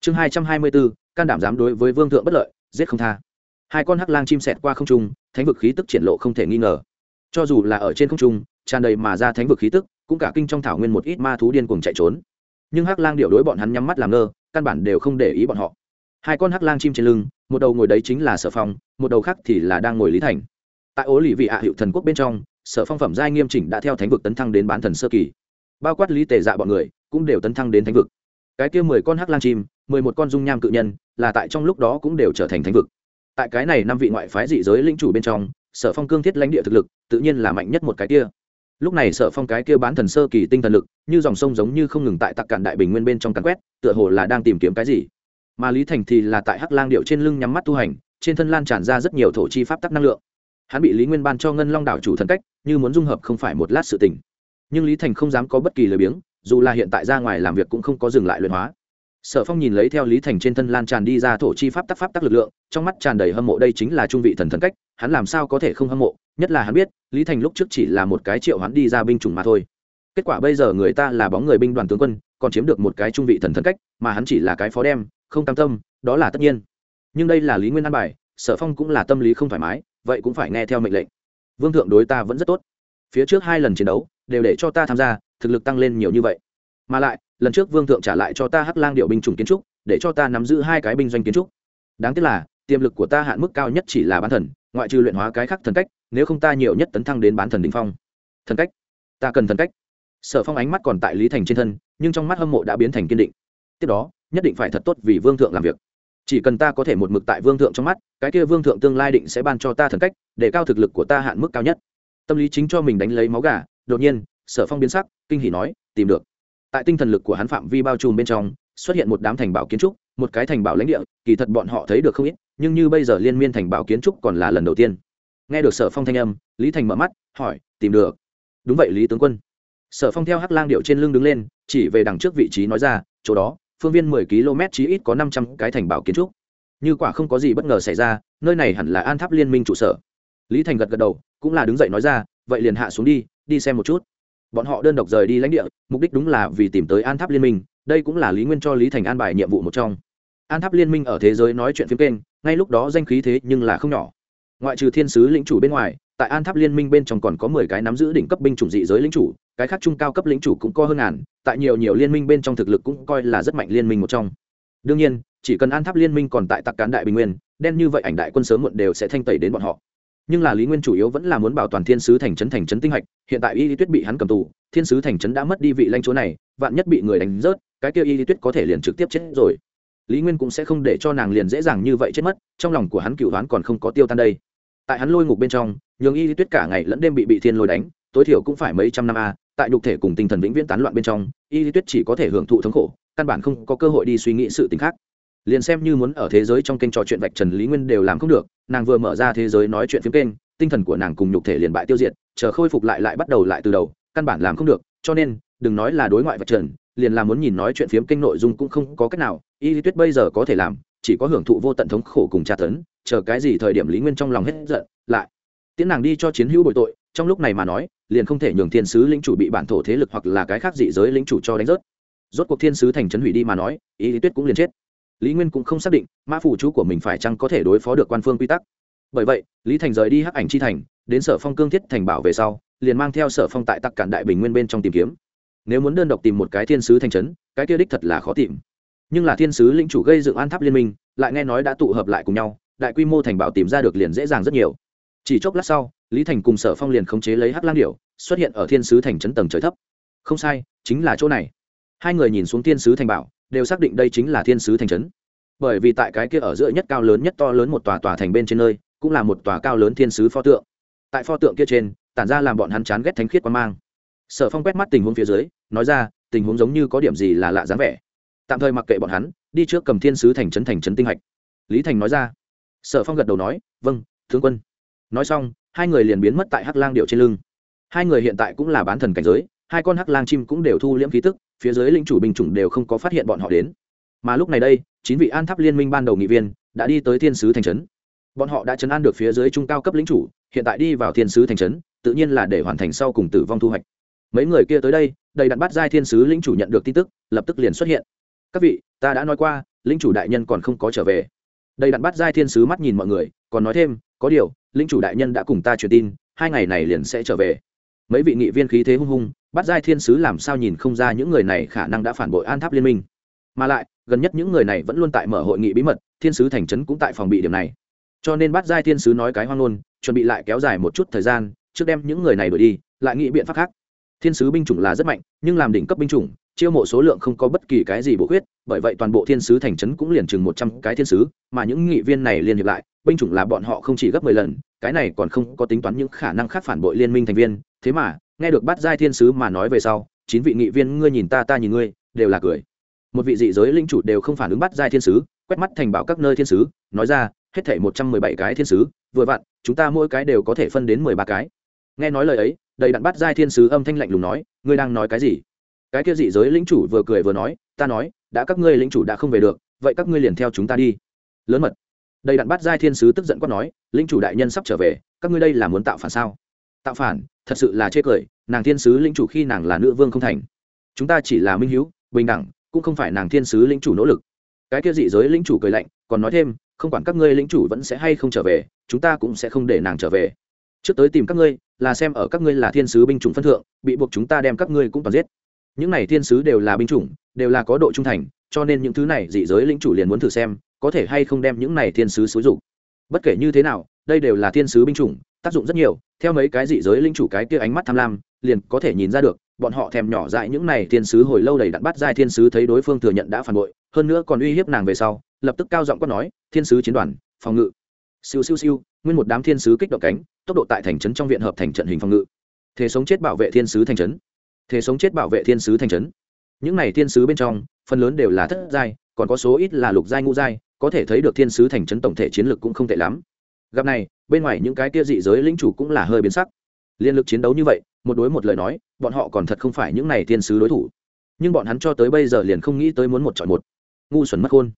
Chương hai trăm hai mươi bốn, can đảm dám đối với vương thượng bất lợi, giết không tha. Hai con hắc lang chim sẹt qua không trung, thánh vực khí tức triển lộ không thể nghi ngờ cho dù là ở trên không trung, tràn đầy mà ra thánh vực khí tức, cũng cả kinh trong thảo nguyên một ít ma thú điên cuồng chạy trốn. Nhưng hắc lang điệu đối bọn hắn nhắm mắt làm ngơ, căn bản đều không để ý bọn họ. Hai con hắc lang chim trên lưng, một đầu ngồi đấy chính là sở phong, một đầu khác thì là đang ngồi lý thành. Tại ố lì vị hạ hiệu thần quốc bên trong, sở phong phẩm giai nghiêm chỉnh đã theo thánh vực tấn thăng đến bán thần sơ kỳ. Bao quát lý tề dạ bọn người, cũng đều tấn thăng đến thánh vực. Cái kia mười con hắc lang chim, mười một con dung nham cự nhân, là tại trong lúc đó cũng đều trở thành thánh vực. Tại cái này năm vị ngoại phái dị giới linh chủ bên trong sở phong cương thiết lãnh địa thực lực, tự nhiên là mạnh nhất một cái kia. Lúc này sở phong cái kia bán thần sơ kỳ tinh thần lực, như dòng sông giống như không ngừng tại tặc cạn đại bình nguyên bên trong cắn quét, tựa hồ là đang tìm kiếm cái gì. Mà lý thành thì là tại hắc lang điệu trên lưng nhắm mắt tu hành, trên thân lan tràn ra rất nhiều thổ chi pháp tắc năng lượng. Hắn bị lý nguyên ban cho ngân long đảo chủ thần cách, như muốn dung hợp không phải một lát sự tình. Nhưng lý thành không dám có bất kỳ lời biếng, dù là hiện tại ra ngoài làm việc cũng không có dừng lại luyện hóa. Sở phong nhìn lấy theo lý thành trên thân lan tràn đi ra thổ chi pháp tắc pháp tắc lực lượng, trong mắt tràn đầy hâm mộ đây chính là trung vị thần thần cách hắn làm sao có thể không hâm mộ, nhất là hắn biết, lý thành lúc trước chỉ là một cái triệu hắn đi ra binh chủng mà thôi. Kết quả bây giờ người ta là bóng người binh đoàn tướng quân, còn chiếm được một cái trung vị thần thần cách, mà hắn chỉ là cái phó đem, không cam tâm, đó là tất nhiên. Nhưng đây là lý nguyên an bài, sở phong cũng là tâm lý không thoải mái, vậy cũng phải nghe theo mệnh lệnh. Vương thượng đối ta vẫn rất tốt. Phía trước hai lần chiến đấu, đều để cho ta tham gia, thực lực tăng lên nhiều như vậy. Mà lại, lần trước vương thượng trả lại cho ta hắc lang điệu binh chủng kiến trúc, để cho ta nắm giữ hai cái binh doanh kiến trúc. Đáng tiếc là, tiềm lực của ta hạn mức cao nhất chỉ là bán thần ngoại trừ luyện hóa cái khác thần cách, nếu không ta nhiều nhất tấn thăng đến bán thần đ ỉ n h phong. Thần cách? Ta cần thần cách. Sở phong ánh mắt còn tại lý thành trên thân, nhưng trong mắt hâm mộ đã biến thành kiên định. Tiếp đó, nhất định phải thật tốt vì vương thượng làm việc. Chỉ cần ta có thể một mực tại vương thượng trong mắt, cái kia vương thượng tương lai định sẽ ban cho ta thần cách, để cao thực lực của ta hạn mức cao nhất. Tâm lý chính cho mình đánh lấy máu gà, đột nhiên, sở phong biến sắc, kinh hỉ nói, tìm được. Tại tinh thần lực của hắn phạm vi bao trùm bên trong, xuất hiện một đám thành bảo kiến trúc, một cái thành bảo lãnh địa, kỳ thật bọn họ thấy được không ít nhưng như bây giờ liên miên thành bảo kiến trúc còn là lần đầu tiên. Nghe được sở phong thanh âm, lý thành mở mắt, hỏi, tìm được? Đúng vậy, lý tướng quân. Sở phong theo hắc lang điệu trên lưng đứng lên, chỉ về đằng trước vị trí nói ra, chỗ đó, phương viên mười km chí ít có năm trăm cái thành bảo kiến trúc. Như quả không có gì bất ngờ xảy ra, nơi này hẳn là an tháp liên minh trụ sở. Lý thành gật gật đầu, cũng là đứng dậy nói ra, vậy liền hạ xuống đi đi xem một chút. Bọn họ đơn độc rời đi lãnh địa, mục đích đúng là vì tìm tới an tháp liên minh, đây cũng là lý nguyên cho lý thành an bài nhiệm vụ một trong. An tháp liên minh ở thế giới nói chuyện phim kênh ngay lúc đó danh khí thế nhưng là không nhỏ. Ngoại trừ thiên sứ lĩnh chủ bên ngoài, tại an tháp liên minh bên trong còn có mười cái nắm giữ đỉnh cấp binh chủng dị giới lĩnh chủ, cái khác trung cao cấp lĩnh chủ cũng có hơn ngàn, tại nhiều nhiều liên minh bên trong thực lực cũng coi là rất mạnh liên minh một trong. Đương nhiên, chỉ cần an tháp liên minh còn tại tặc cán đại bình nguyên, đen như vậy ảnh đại quân sớm muộn đều sẽ thanh tẩy đến bọn họ. Nhưng là lý nguyên chủ yếu vẫn là muốn bảo toàn thiên sứ thành trấn thành trấn tinh hạch, hiện tại y lý tuyết bị hắn cầm tù, thiên sứ thành trấn đã mất đi vị lãnh chúa này, vạn nhất bị người đánh rớt, cái kia y lý tuyết có thể liền trực tiếp chết rồi lý nguyên cũng sẽ không để cho nàng liền dễ dàng như vậy chết mất, trong lòng của hắn cựu đoán còn không có tiêu tan đây. Tại hắn lôi ngục bên trong, nhường y lý tuyết cả ngày lẫn đêm bị bị thiên lôi đánh, tối thiểu cũng phải mấy trăm năm a, tại nhục thể cùng tinh thần vĩnh viễn tán loạn bên trong, y lý tuyết chỉ có thể hưởng thụ thống khổ, căn bản không có cơ hội đi suy nghĩ sự t khác. Liền xem như muốn ở thế giới trong kênh trò chuyện vạch trần lý nguyên đều làm không được, nàng vừa mở ra thế giới nói chuyện phiếm kênh, tinh thần của nàng cùng nhục thể liền bại tiêu diệt, chờ khôi phục lại lại bắt đầu lại từ đầu, căn bản làm không được, cho nên, đừng nói là đối ngoại vạch trần liền là muốn nhìn nói chuyện phiếm kênh nội dung cũng không có cách nào, y lý tuyết bây giờ có thể làm, chỉ có hưởng thụ vô tận thống khổ cùng tra tấn, chờ cái gì thời điểm lý nguyên trong lòng hết giận, lại tiễn nàng đi cho chiến hữu bội tội, trong lúc này mà nói, liền không thể nhường thiên sứ lĩnh chủ bị bản thổ thế lực hoặc là cái khác dị giới lĩnh chủ cho đánh rớt. Rốt cuộc thiên sứ thành trấn hủy đi mà nói, y lý tuyết cũng liền chết. Lý nguyên cũng không xác định, mã phủ chú của mình phải chăng có thể đối phó được quan phương quy tắc. Bởi vậy, lý thành rời đi hắc ảnh chi thành, đến sở phong cương thiết thành bảo về sau, liền mang theo sở phong tại tặc cản đại bình nguyên bên trong tìm kiếm nếu muốn đơn độc tìm một cái thiên sứ thành trấn, cái kia đích thật là khó tìm. Nhưng là thiên sứ lĩnh chủ gây dựng an tháp liên minh, lại nghe nói đã tụ hợp lại cùng nhau, đại quy mô thành bảo tìm ra được liền dễ dàng rất nhiều. Chỉ chốc lát sau, lý thành cùng sở phong liền khống chế lấy hắc lang điệu xuất hiện ở thiên sứ thành trấn tầng trời thấp. Không sai, chính là chỗ này. Hai người nhìn xuống thiên sứ thành bảo, đều xác định đây chính là thiên sứ thành trấn. Bởi vì tại cái kia ở giữa nhất cao lớn nhất to lớn một tòa tòa thành bên trên nơi, cũng là một tòa cao lớn thiên sứ pho tượng. Tại pho tượng kia trên, tản ra làm bọn hắn chán ghét thánh khiết quan mang sở phong quét mắt tình huống phía dưới, nói ra, tình huống giống như có điểm gì là lạ dáng vẻ. Tạm thời mặc kệ bọn hắn, đi trước cầm thiên sứ thành trấn thành trấn tinh hạch. Lý thành nói ra. Sở phong gật đầu nói vâng tướng quân. Nói xong, hai người liền biến mất tại hắc lang điệu trên lưng. Hai người hiện tại cũng là bán thần cảnh giới, hai con hắc lang chim cũng đều thu liễm khí tức, phía dưới linh chủ bình chủng đều không có phát hiện bọn họ đến. Mà lúc này đây, chín vị an tháp liên minh ban đầu nghị viên đã đi tới thiên sứ thành trấn. Bọn họ đã chấn an được phía dưới trung cao cấp lính chủ, hiện tại đi vào thiên sứ thành trấn, tự nhiên là để hoàn thành sau cùng tử vong thu hoạch mấy người kia tới đây, đầy đặn bắt giai thiên sứ lính chủ nhận được tin tức, lập tức liền xuất hiện. Các vị, ta đã nói qua lính chủ đại nhân còn không có trở về. Đầy đặn bắt giai thiên sứ mắt nhìn mọi người, còn nói thêm, có điều lính chủ đại nhân đã cùng ta truyền tin, hai ngày này liền sẽ trở về. Mấy vị nghị viên khí thế hung hung, bắt giai thiên sứ làm sao nhìn không ra những người này khả năng đã phản bội an tháp liên minh. Mà lại, gần nhất những người này vẫn luôn tại mở hội nghị bí mật, thiên sứ thành trấn cũng tại phòng bị điểm này. Cho nên bắt giai thiên sứ nói cái hoang ngôn, chuẩn bị lại kéo dài một chút thời gian, trước đem những người này đuổi đi, lại nghĩ biện pháp khác thiên sứ binh chủng là rất mạnh, nhưng làm đỉnh cấp binh chủng, chiêu mộ số lượng không có bất kỳ cái gì bổ khuyết, bởi vậy toàn bộ thiên sứ thành trấn cũng liền chừng một trăm cái thiên sứ, mà những nghị viên này liên hiệp lại, binh chủng là bọn họ không chỉ gấp mười lần, cái này còn không có tính toán những khả năng khác phản bội liên minh thành viên. Thế mà, nghe được bắt giai thiên sứ mà nói về sau, chín vị nghị viên ngươi nhìn ta ta nhìn ngươi, đều là cười. Một vị dị giới linh chủ đều không phản ứng bắt giai thiên sứ, quét mắt thành bảo các nơi thiên sứ, nói ra, hết thể một trăm mười bảy cái thiên sứ, vừa vặn, chúng ta mỗi cái đều có thể phân đến mười ba cái. Nghe nói lời ấy đầy đặn bắt giai thiên sứ âm thanh lạnh lùng nói, ngươi đang nói cái gì? Cái kia dị giới lĩnh chủ vừa cười vừa nói, ta nói, đã các ngươi lĩnh chủ đã không về được, vậy các ngươi liền theo chúng ta đi. Lớn mật. Đầy đặn bắt giai thiên sứ tức giận quát nói, lĩnh chủ đại nhân sắp trở về, các ngươi đây là muốn tạo phản sao? Tạo phản? Thật sự là chê cười, nàng thiên sứ lĩnh chủ khi nàng là nữ vương không thành. Chúng ta chỉ là minh hữu bình đẳng, cũng không phải nàng thiên sứ lĩnh chủ nỗ lực. Cái kia dị giới lĩnh chủ cười lạnh, còn nói thêm, không quản các ngươi lĩnh chủ vẫn sẽ hay không trở về, chúng ta cũng sẽ không để nàng trở về trước tới tìm các ngươi, là xem ở các ngươi là thiên sứ binh chủng phân thượng, bị buộc chúng ta đem các ngươi cũng toàn giết. Những này thiên sứ đều là binh chủng, đều là có độ trung thành, cho nên những thứ này dị giới lĩnh chủ liền muốn thử xem, có thể hay không đem những này thiên sứ xúi dục. Bất kể như thế nào, đây đều là thiên sứ binh chủng, tác dụng rất nhiều, theo mấy cái dị giới lĩnh chủ cái kia ánh mắt tham lam, liền có thể nhìn ra được, bọn họ thèm nhỏ dại những này thiên sứ hồi lâu đầy đặn bắt giai thiên sứ thấy đối phương thừa nhận đã phản bội, hơn nữa còn uy hiếp nàng về sau, lập tức cao giọng quát nói, thiên sứ chiến đoàn, phòng ngự. Siêu siêu siêu nguyên một đám thiên sứ kích động cánh, tốc độ tại thành trấn trong viện hợp thành trận hình phòng ngự. Thế sống chết bảo vệ thiên sứ thành trấn. Thế sống chết bảo vệ thiên sứ thành trấn. Những này thiên sứ bên trong, phần lớn đều là thất giai, còn có số ít là lục giai, ngũ giai, có thể thấy được thiên sứ thành trấn tổng thể chiến lược cũng không tệ lắm. Gặp này, bên ngoài những cái kia dị giới lĩnh chủ cũng là hơi biến sắc. Liên lực chiến đấu như vậy, một đối một lời nói, bọn họ còn thật không phải những này thiên sứ đối thủ. Nhưng bọn hắn cho tới bây giờ liền không nghĩ tới muốn một chọn một. Ngu xuẩn mất khôn.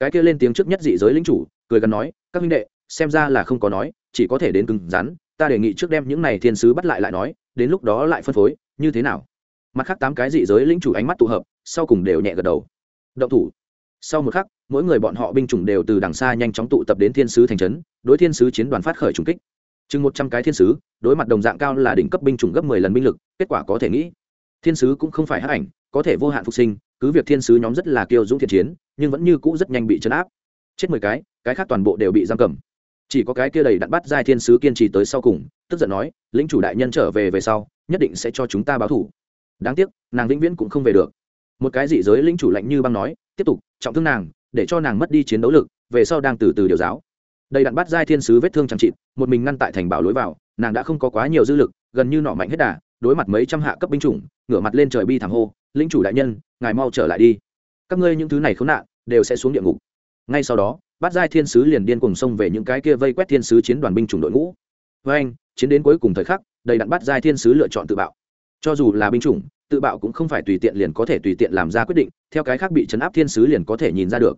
Cái kia lên tiếng trước nhất dị giới lĩnh chủ, cười gắn nói, các huynh đệ xem ra là không có nói, chỉ có thể đến cứng rắn, ta đề nghị trước đem những này thiên sứ bắt lại lại nói, đến lúc đó lại phân phối, như thế nào? Mặt khác tám cái dị giới lĩnh chủ ánh mắt tụ hợp, sau cùng đều nhẹ gật đầu. Động thủ. Sau một khắc, mỗi người bọn họ binh chủng đều từ đằng xa nhanh chóng tụ tập đến thiên sứ thành trấn, đối thiên sứ chiến đoàn phát khởi trùng kích. Chừng một trăm cái thiên sứ, đối mặt đồng dạng cao là đỉnh cấp binh chủng gấp mười lần binh lực, kết quả có thể nghĩ, thiên sứ cũng không phải hát ảnh, có thể vô hạn phục sinh, cứ việc thiên sứ nhóm rất là kiêu dũng thiện chiến, nhưng vẫn như cũ rất nhanh bị chấn áp. Chết mười cái cái khác toàn bộ đều bị giam cầm chỉ có cái kia đầy đặn bắt giai thiên sứ kiên trì tới sau cùng, tức giận nói, lĩnh chủ đại nhân trở về về sau, nhất định sẽ cho chúng ta báo thủ. Đáng tiếc, nàng vĩnh viễn cũng không về được. Một cái dị giới lĩnh chủ lạnh như băng nói, tiếp tục, trọng thương nàng, để cho nàng mất đi chiến đấu lực, về sau đang từ từ điều giáo. Đầy đặn bắt giai thiên sứ vết thương chẳng trịt một mình ngăn tại thành bảo lối vào, nàng đã không có quá nhiều dư lực, gần như nọ mạnh hết đà, đối mặt mấy trăm hạ cấp binh chủng, ngửa mặt lên trời bi thảm hô, lĩnh chủ đại nhân, ngài mau trở lại đi. Các ngươi những thứ này khốn nạn, đều sẽ xuống địa ngục. Ngay sau đó bát giai thiên sứ liền điên cùng xông về những cái kia vây quét thiên sứ chiến đoàn binh chủng đội ngũ. Với anh, chiến đến cuối cùng thời khắc, đầy đặn bát giai thiên sứ lựa chọn tự bạo. Cho dù là binh chủng, tự bạo cũng không phải tùy tiện liền có thể tùy tiện làm ra quyết định, theo cái khác bị chấn áp thiên sứ liền có thể nhìn ra được.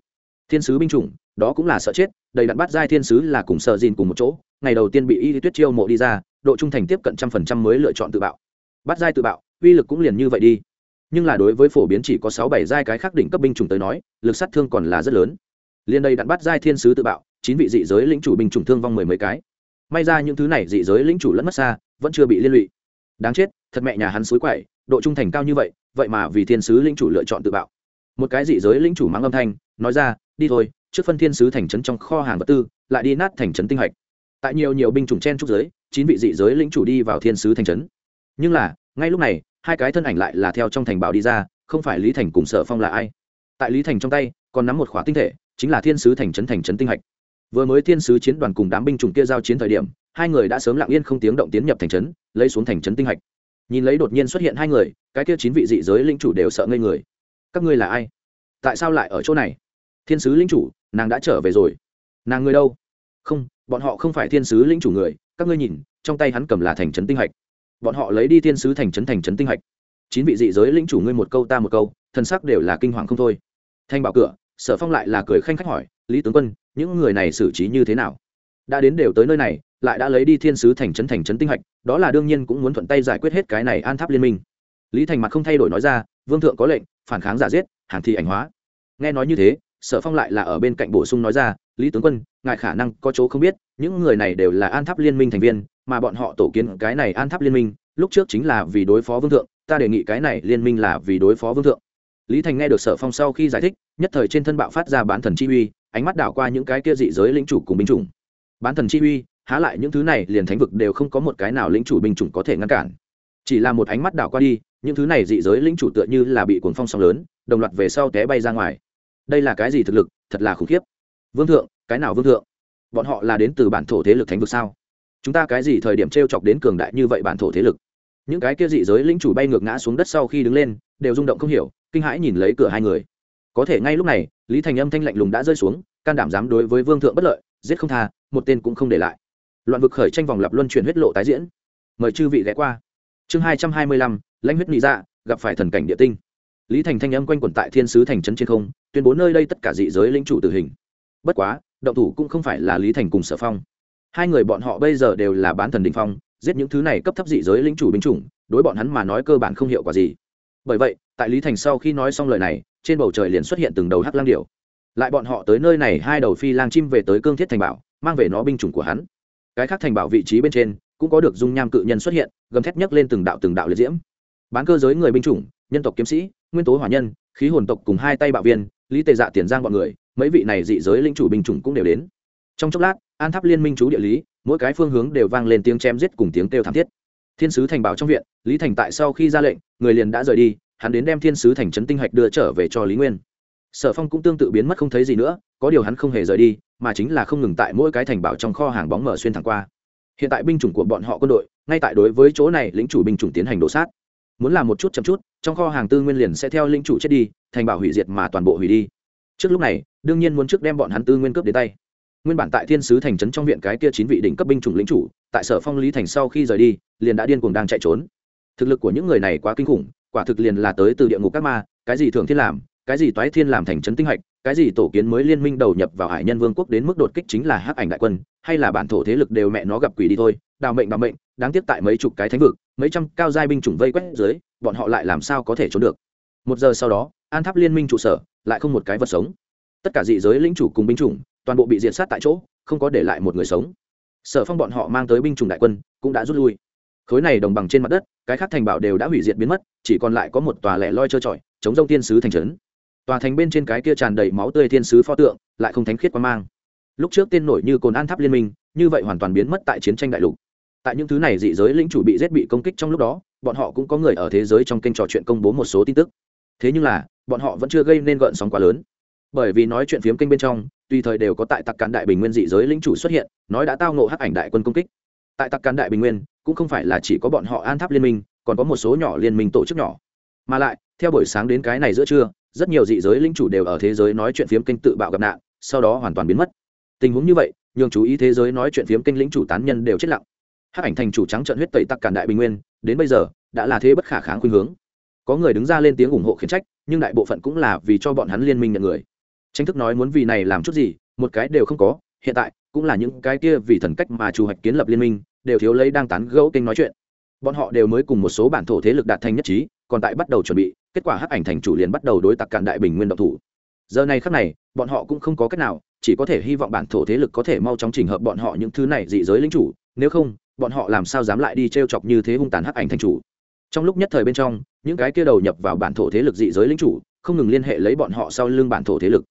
Thiên sứ binh chủng, đó cũng là sợ chết, đầy đặn bát giai thiên sứ là cùng sợ dìn cùng một chỗ, ngày đầu tiên bị y tuyết chiêu mộ đi ra, độ trung thành tiếp cận trăm phần trăm mới lựa chọn tự bạo. Bát giai tự bạo, uy lực cũng liền như vậy đi. Nhưng là đối với phổ biến chỉ có sáu bảy giai cái khác đỉnh cấp binh chủng tới nói, lực sát thương còn là rất lớn liên đây đặn bắt giai thiên sứ tự bạo, chín vị dị giới lĩnh chủ binh chủng thương vong mười mấy cái. May ra những thứ này dị giới lĩnh chủ lẫn mất xa, vẫn chưa bị liên lụy. Đáng chết, thật mẹ nhà hắn suối quậy, độ trung thành cao như vậy vậy mà vì thiên sứ lĩnh chủ lựa chọn tự bạo. Một cái dị giới lĩnh chủ mắng âm thanh, nói ra, đi thôi, trước phân thiên sứ thành trấn trong kho hàng vật tư, lại đi nát thành trấn tinh hạch tại nhiều nhiều binh chủng chen trúc giới, chín vị dị giới lĩnh chủ đi vào thiên sứ thành trấn. Nhưng là, ngay lúc này, hai cái thân ảnh lại là theo trong thành bảo đi ra, không phải lý thành cùng sở phong là ai? Tại lý thành trong tay, còn nắm một khóa tinh thể chính là thiên sứ thành trấn thành trấn tinh hạch. Vừa mới thiên sứ chiến đoàn cùng đám binh chủng kia giao chiến thời điểm, hai người đã sớm lặng yên không tiếng động tiến nhập thành trấn, lấy xuống thành trấn tinh hạch. Nhìn lấy đột nhiên xuất hiện hai người, cái kia chín vị dị giới linh chủ đều sợ ngây người. Các ngươi là ai? Tại sao lại ở chỗ này? Thiên sứ linh chủ, nàng đã trở về rồi. Nàng người đâu? Không, bọn họ không phải thiên sứ linh chủ người, các ngươi nhìn, trong tay hắn cầm là thành trấn tinh hạch. Bọn họ lấy đi thiên sứ thành trấn thành trấn tinh hạch. Chín vị dị giới linh chủ ngươi một câu ta một câu, thân sắc đều là kinh hoàng không thôi. Thanh bảo cửa sở phong lại là cười khanh khách hỏi, lý tướng quân, những người này xử trí như thế nào? Đã đến đều tới nơi này, lại đã lấy đi thiên sứ thành trấn thành trấn tinh hạch, đó là đương nhiên cũng muốn thuận tay giải quyết hết cái này an tháp liên minh. Lý thành mặt không thay đổi nói ra, vương thượng có lệnh, phản kháng giả giết, hàng thi ảnh hóa. Nghe nói như thế, sở phong lại là ở bên cạnh bổ sung nói ra, lý tướng quân, ngài khả năng có chỗ không biết, những người này đều là an tháp liên minh thành viên, mà bọn họ tổ kiến cái này an tháp liên minh, lúc trước chính là vì đối phó vương thượng, ta đề nghị cái này liên minh là vì đối phó vương thượng lý thành nghe được sở phong sau khi giải thích, nhất thời trên thân bạo phát ra bán thần chi uy, ánh mắt đảo qua những cái kia dị giới lĩnh chủ cùng binh chủng. Bán thần chi uy, há lại những thứ này liền thánh vực đều không có một cái nào lĩnh chủ binh chủng có thể ngăn cản. Chỉ là một ánh mắt đảo qua đi, những thứ này dị giới lĩnh chủ tựa như là bị cuồng phong sóng lớn, đồng loạt về sau té bay ra ngoài. Đây là cái gì thực lực, thật là khủng khiếp. Vương thượng, cái nào vương thượng? Bọn họ là đến từ bản thổ thế lực thánh vực sao? Chúng ta cái gì thời điểm t r e o chọc đến cường đại như vậy bản thổ thế lực? Những cái kia dị giới lĩnh chủ bay ngược ngã xuống đất sau khi đứng lên, đều rung động không hiểu kinh hãi nhìn lấy cửa hai người. Có thể ngay lúc này, lý thành âm thanh lạnh lùng đã rơi xuống, can đảm dám đối với vương thượng bất lợi, giết không tha, một tên cũng không để lại. Loạn vực khởi tranh vòng lập luân chuyển huyết lộ tái diễn. Mời chư vị ghé qua. Chương hai trăm hai mươi lăm, lãnh huyết nị dạ gặp phải thần cảnh địa tinh. Lý thành thanh âm quanh quẩn tại thiên sứ thành trấn trên không, tuyên bố nơi đây tất cả dị giới lĩnh chủ tử hình. Bất quá, động thủ cũng không phải là lý thành cùng sở phong. Hai người bọn họ bây giờ đều là bán thần đình phong, giết những thứ này cấp thấp dị giới lĩnh chủ binh chủng, đối bọn hắn mà nói cơ bản không hiệu quả gì. Bởi vậy tại lý thành sau khi nói xong lời này, trên bầu trời liền xuất hiện từng đầu hắc lang điểu. Lại bọn họ tới nơi này, hai đầu phi lang chim về tới cương thiết thành bảo, mang về nó binh chủng của hắn. Cái khác thành bảo vị trí bên trên, cũng có được dung nham cự nhân xuất hiện, gầm thét nhấc lên từng đạo từng đạo liệt diễm. Bán cơ giới người binh chủng, nhân tộc kiếm sĩ, nguyên tố hỏa nhân, khí hồn tộc cùng hai tay bạo viên, lý tề dạ tiền giang bọn người, mấy vị này dị giới linh chủ binh chủng cũng đều đến. Trong chốc lát, an tháp liên minh chú địa lý, mỗi cái phương hướng đều vang lên tiếng chém giết cùng tiếng kêu thảm thiết. Thiên sứ thành bảo trong viện, lý thành tại sau khi ra lệnh, người liền đã rời đi hắn đến đem thiên sứ thành trấn tinh hạch đưa trở về cho lý nguyên. Sở phong cũng tương tự biến mất không thấy gì nữa, có điều hắn không hề rời đi, mà chính là không ngừng tại mỗi cái thành bảo trong kho hàng bóng mở xuyên thẳng qua. Hiện tại binh chủng của bọn họ quân đội, ngay tại đối với chỗ này lính chủ binh chủng tiến hành đổ sát. Muốn làm một chút chậm chút, trong kho hàng tư nguyên liền sẽ theo lính chủ chết đi, thành bảo hủy diệt mà toàn bộ hủy đi. Trước lúc này, đương nhiên muốn trước đem bọn hắn tư nguyên cướp đến tay. Nguyên bản tại thiên sứ thành trấn trong viện cái kia chín vị đỉnh cấp binh chủng lính chủ, tại sở phong lý thành sau khi rời đi, liền đã điên cuồng đang chạy trốn. Thực lực của những người này quá kinh khủng quả thực liền là tới từ địa ngục các ma, cái gì thường thiên làm, cái gì toái thiên làm thành trấn tinh hạch, cái gì tổ kiến mới liên minh đầu nhập vào hải nhân vương quốc đến mức đột kích chính là hắc ảnh đại quân, hay là bản thổ thế lực đều mẹ nó gặp quỷ đi thôi, đào mệnh đào mệnh, đáng tiếc tại mấy chục cái thánh vực, mấy trăm cao giai binh chủng vây quét dưới, bọn họ lại làm sao có thể trốn được. Một giờ sau đó, an tháp liên minh trụ sở, lại không một cái vật sống. Tất cả dị giới lĩnh chủ cùng binh chủng, toàn bộ bị diệt sát tại chỗ, không có để lại một người sống. Sở phong bọn họ mang tới binh chủng đại quân, cũng đã rút lui khối này đồng bằng trên mặt đất, cái khác thành bảo đều đã hủy diệt biến mất, chỉ còn lại có một tòa lẻ loi trơ trọi, chống rông tiên sứ thành trấn. Tòa thành bên trên cái kia tràn đầy máu tươi thiên sứ pho tượng, lại không thánh khiết quan mang. Lúc trước tên nổi như cồn an tháp liên minh, như vậy hoàn toàn biến mất tại chiến tranh đại lục. Tại những thứ này dị giới lĩnh chủ bị giết bị công kích trong lúc đó, bọn họ cũng có người ở thế giới trong kênh trò chuyện công bố một số tin tức. Thế nhưng là, bọn họ vẫn chưa gây nên gợn sóng quá lớn. Bởi vì nói chuyện phiếm kênh bên trong, tùy thời đều có tại tặc cán đại bình nguyên dị giới lĩnh chủ xuất hiện, nói đã tao ngộ hắc ảnh đại quân công kích tại tặc cán đại bình nguyên, cũng không phải là chỉ có bọn họ an tháp liên minh, còn có một số nhỏ liên minh tổ chức nhỏ. Mà lại, theo buổi sáng đến cái này giữa trưa, rất nhiều dị giới lĩnh chủ đều ở thế giới nói chuyện phiếm kênh tự bạo gặp nạn, sau đó hoàn toàn biến mất. Tình huống như vậy, nhường chú ý thế giới nói chuyện phiếm kênh lĩnh chủ tán nhân đều chết lặng. Hắc ảnh thành chủ trắng trận huyết tẩy Tặc cản đại bình nguyên, đến bây giờ, đã là thế bất khả kháng khuynh hướng. Có người đứng ra lên tiếng ủng hộ khiển trách, nhưng đại bộ phận cũng là vì cho bọn hắn liên minh nhận người. Tranh thức nói muốn vì này làm chút gì, một cái đều không có, hiện tại cũng là những cái kia vì thần cách mà chủ hoạch kiến lập liên minh, đều thiếu lấy đang tán gẫu kênh nói chuyện. Bọn họ đều mới cùng một số bản thổ thế lực đạt thành nhất trí, còn tại bắt đầu chuẩn bị, kết quả hắc ảnh thành chủ liền bắt đầu đối tặc cản đại bình nguyên độc thủ. Giờ này khắc này, bọn họ cũng không có cách nào, chỉ có thể hy vọng bản thổ thế lực có thể mau chóng trình hợp bọn họ những thứ này dị giới lính chủ, nếu không, bọn họ làm sao dám lại đi t r e o chọc như thế hung tàn hắc ảnh thành chủ. Trong lúc nhất thời bên trong, những cái kia đầu nhập vào bản thổ thế lực dị giới lính chủ, không ngừng liên hệ lấy bọn họ sau lưng bản thổ thế lực.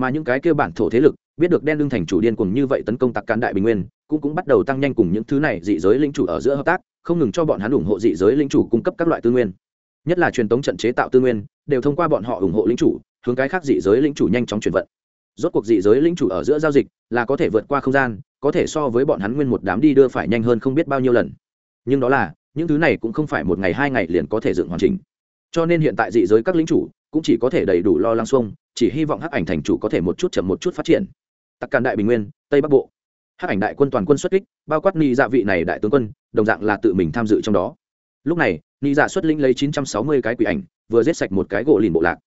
Mà những cái kia bản thổ thế lực biết được đen lương thành chủ điên cùng như vậy tấn công tặc cán đại bình nguyên, cũng cũng bắt đầu tăng nhanh cùng những thứ này dị giới linh chủ ở giữa hợp tác, không ngừng cho bọn hắn ủng hộ dị giới linh chủ cung cấp các loại tư nguyên. Nhất là truyền thống trận chế tạo tư nguyên, đều thông qua bọn họ ủng hộ linh chủ, hướng cái khác dị giới linh chủ nhanh chóng chuyển vận. Rốt cuộc dị giới linh chủ ở giữa giao dịch là có thể vượt qua không gian, có thể so với bọn hắn nguyên một đám đi đưa phải nhanh hơn không biết bao nhiêu lần. Nhưng đó là, những thứ này cũng không phải một ngày hai ngày liền có thể dựng hoàn chỉnh. Cho nên hiện tại dị giới các lính chủ cũng chỉ có thể đầy đủ lo lắng xuông, chỉ hy vọng hắc ảnh thành chủ có thể một chút chậm một chút phát triển tặc càn đại bình nguyên, tây bắc bộ. Hắc ảnh đại quân toàn quân xuất kích, bao quát ni dạ vị này đại tướng quân, đồng dạng là tự mình tham dự trong đó. Lúc này, ni dạ xuất linh lấy chín trăm sáu mươi cái quỷ ảnh, vừa giết sạch một cái gỗ lìn bộ lạc.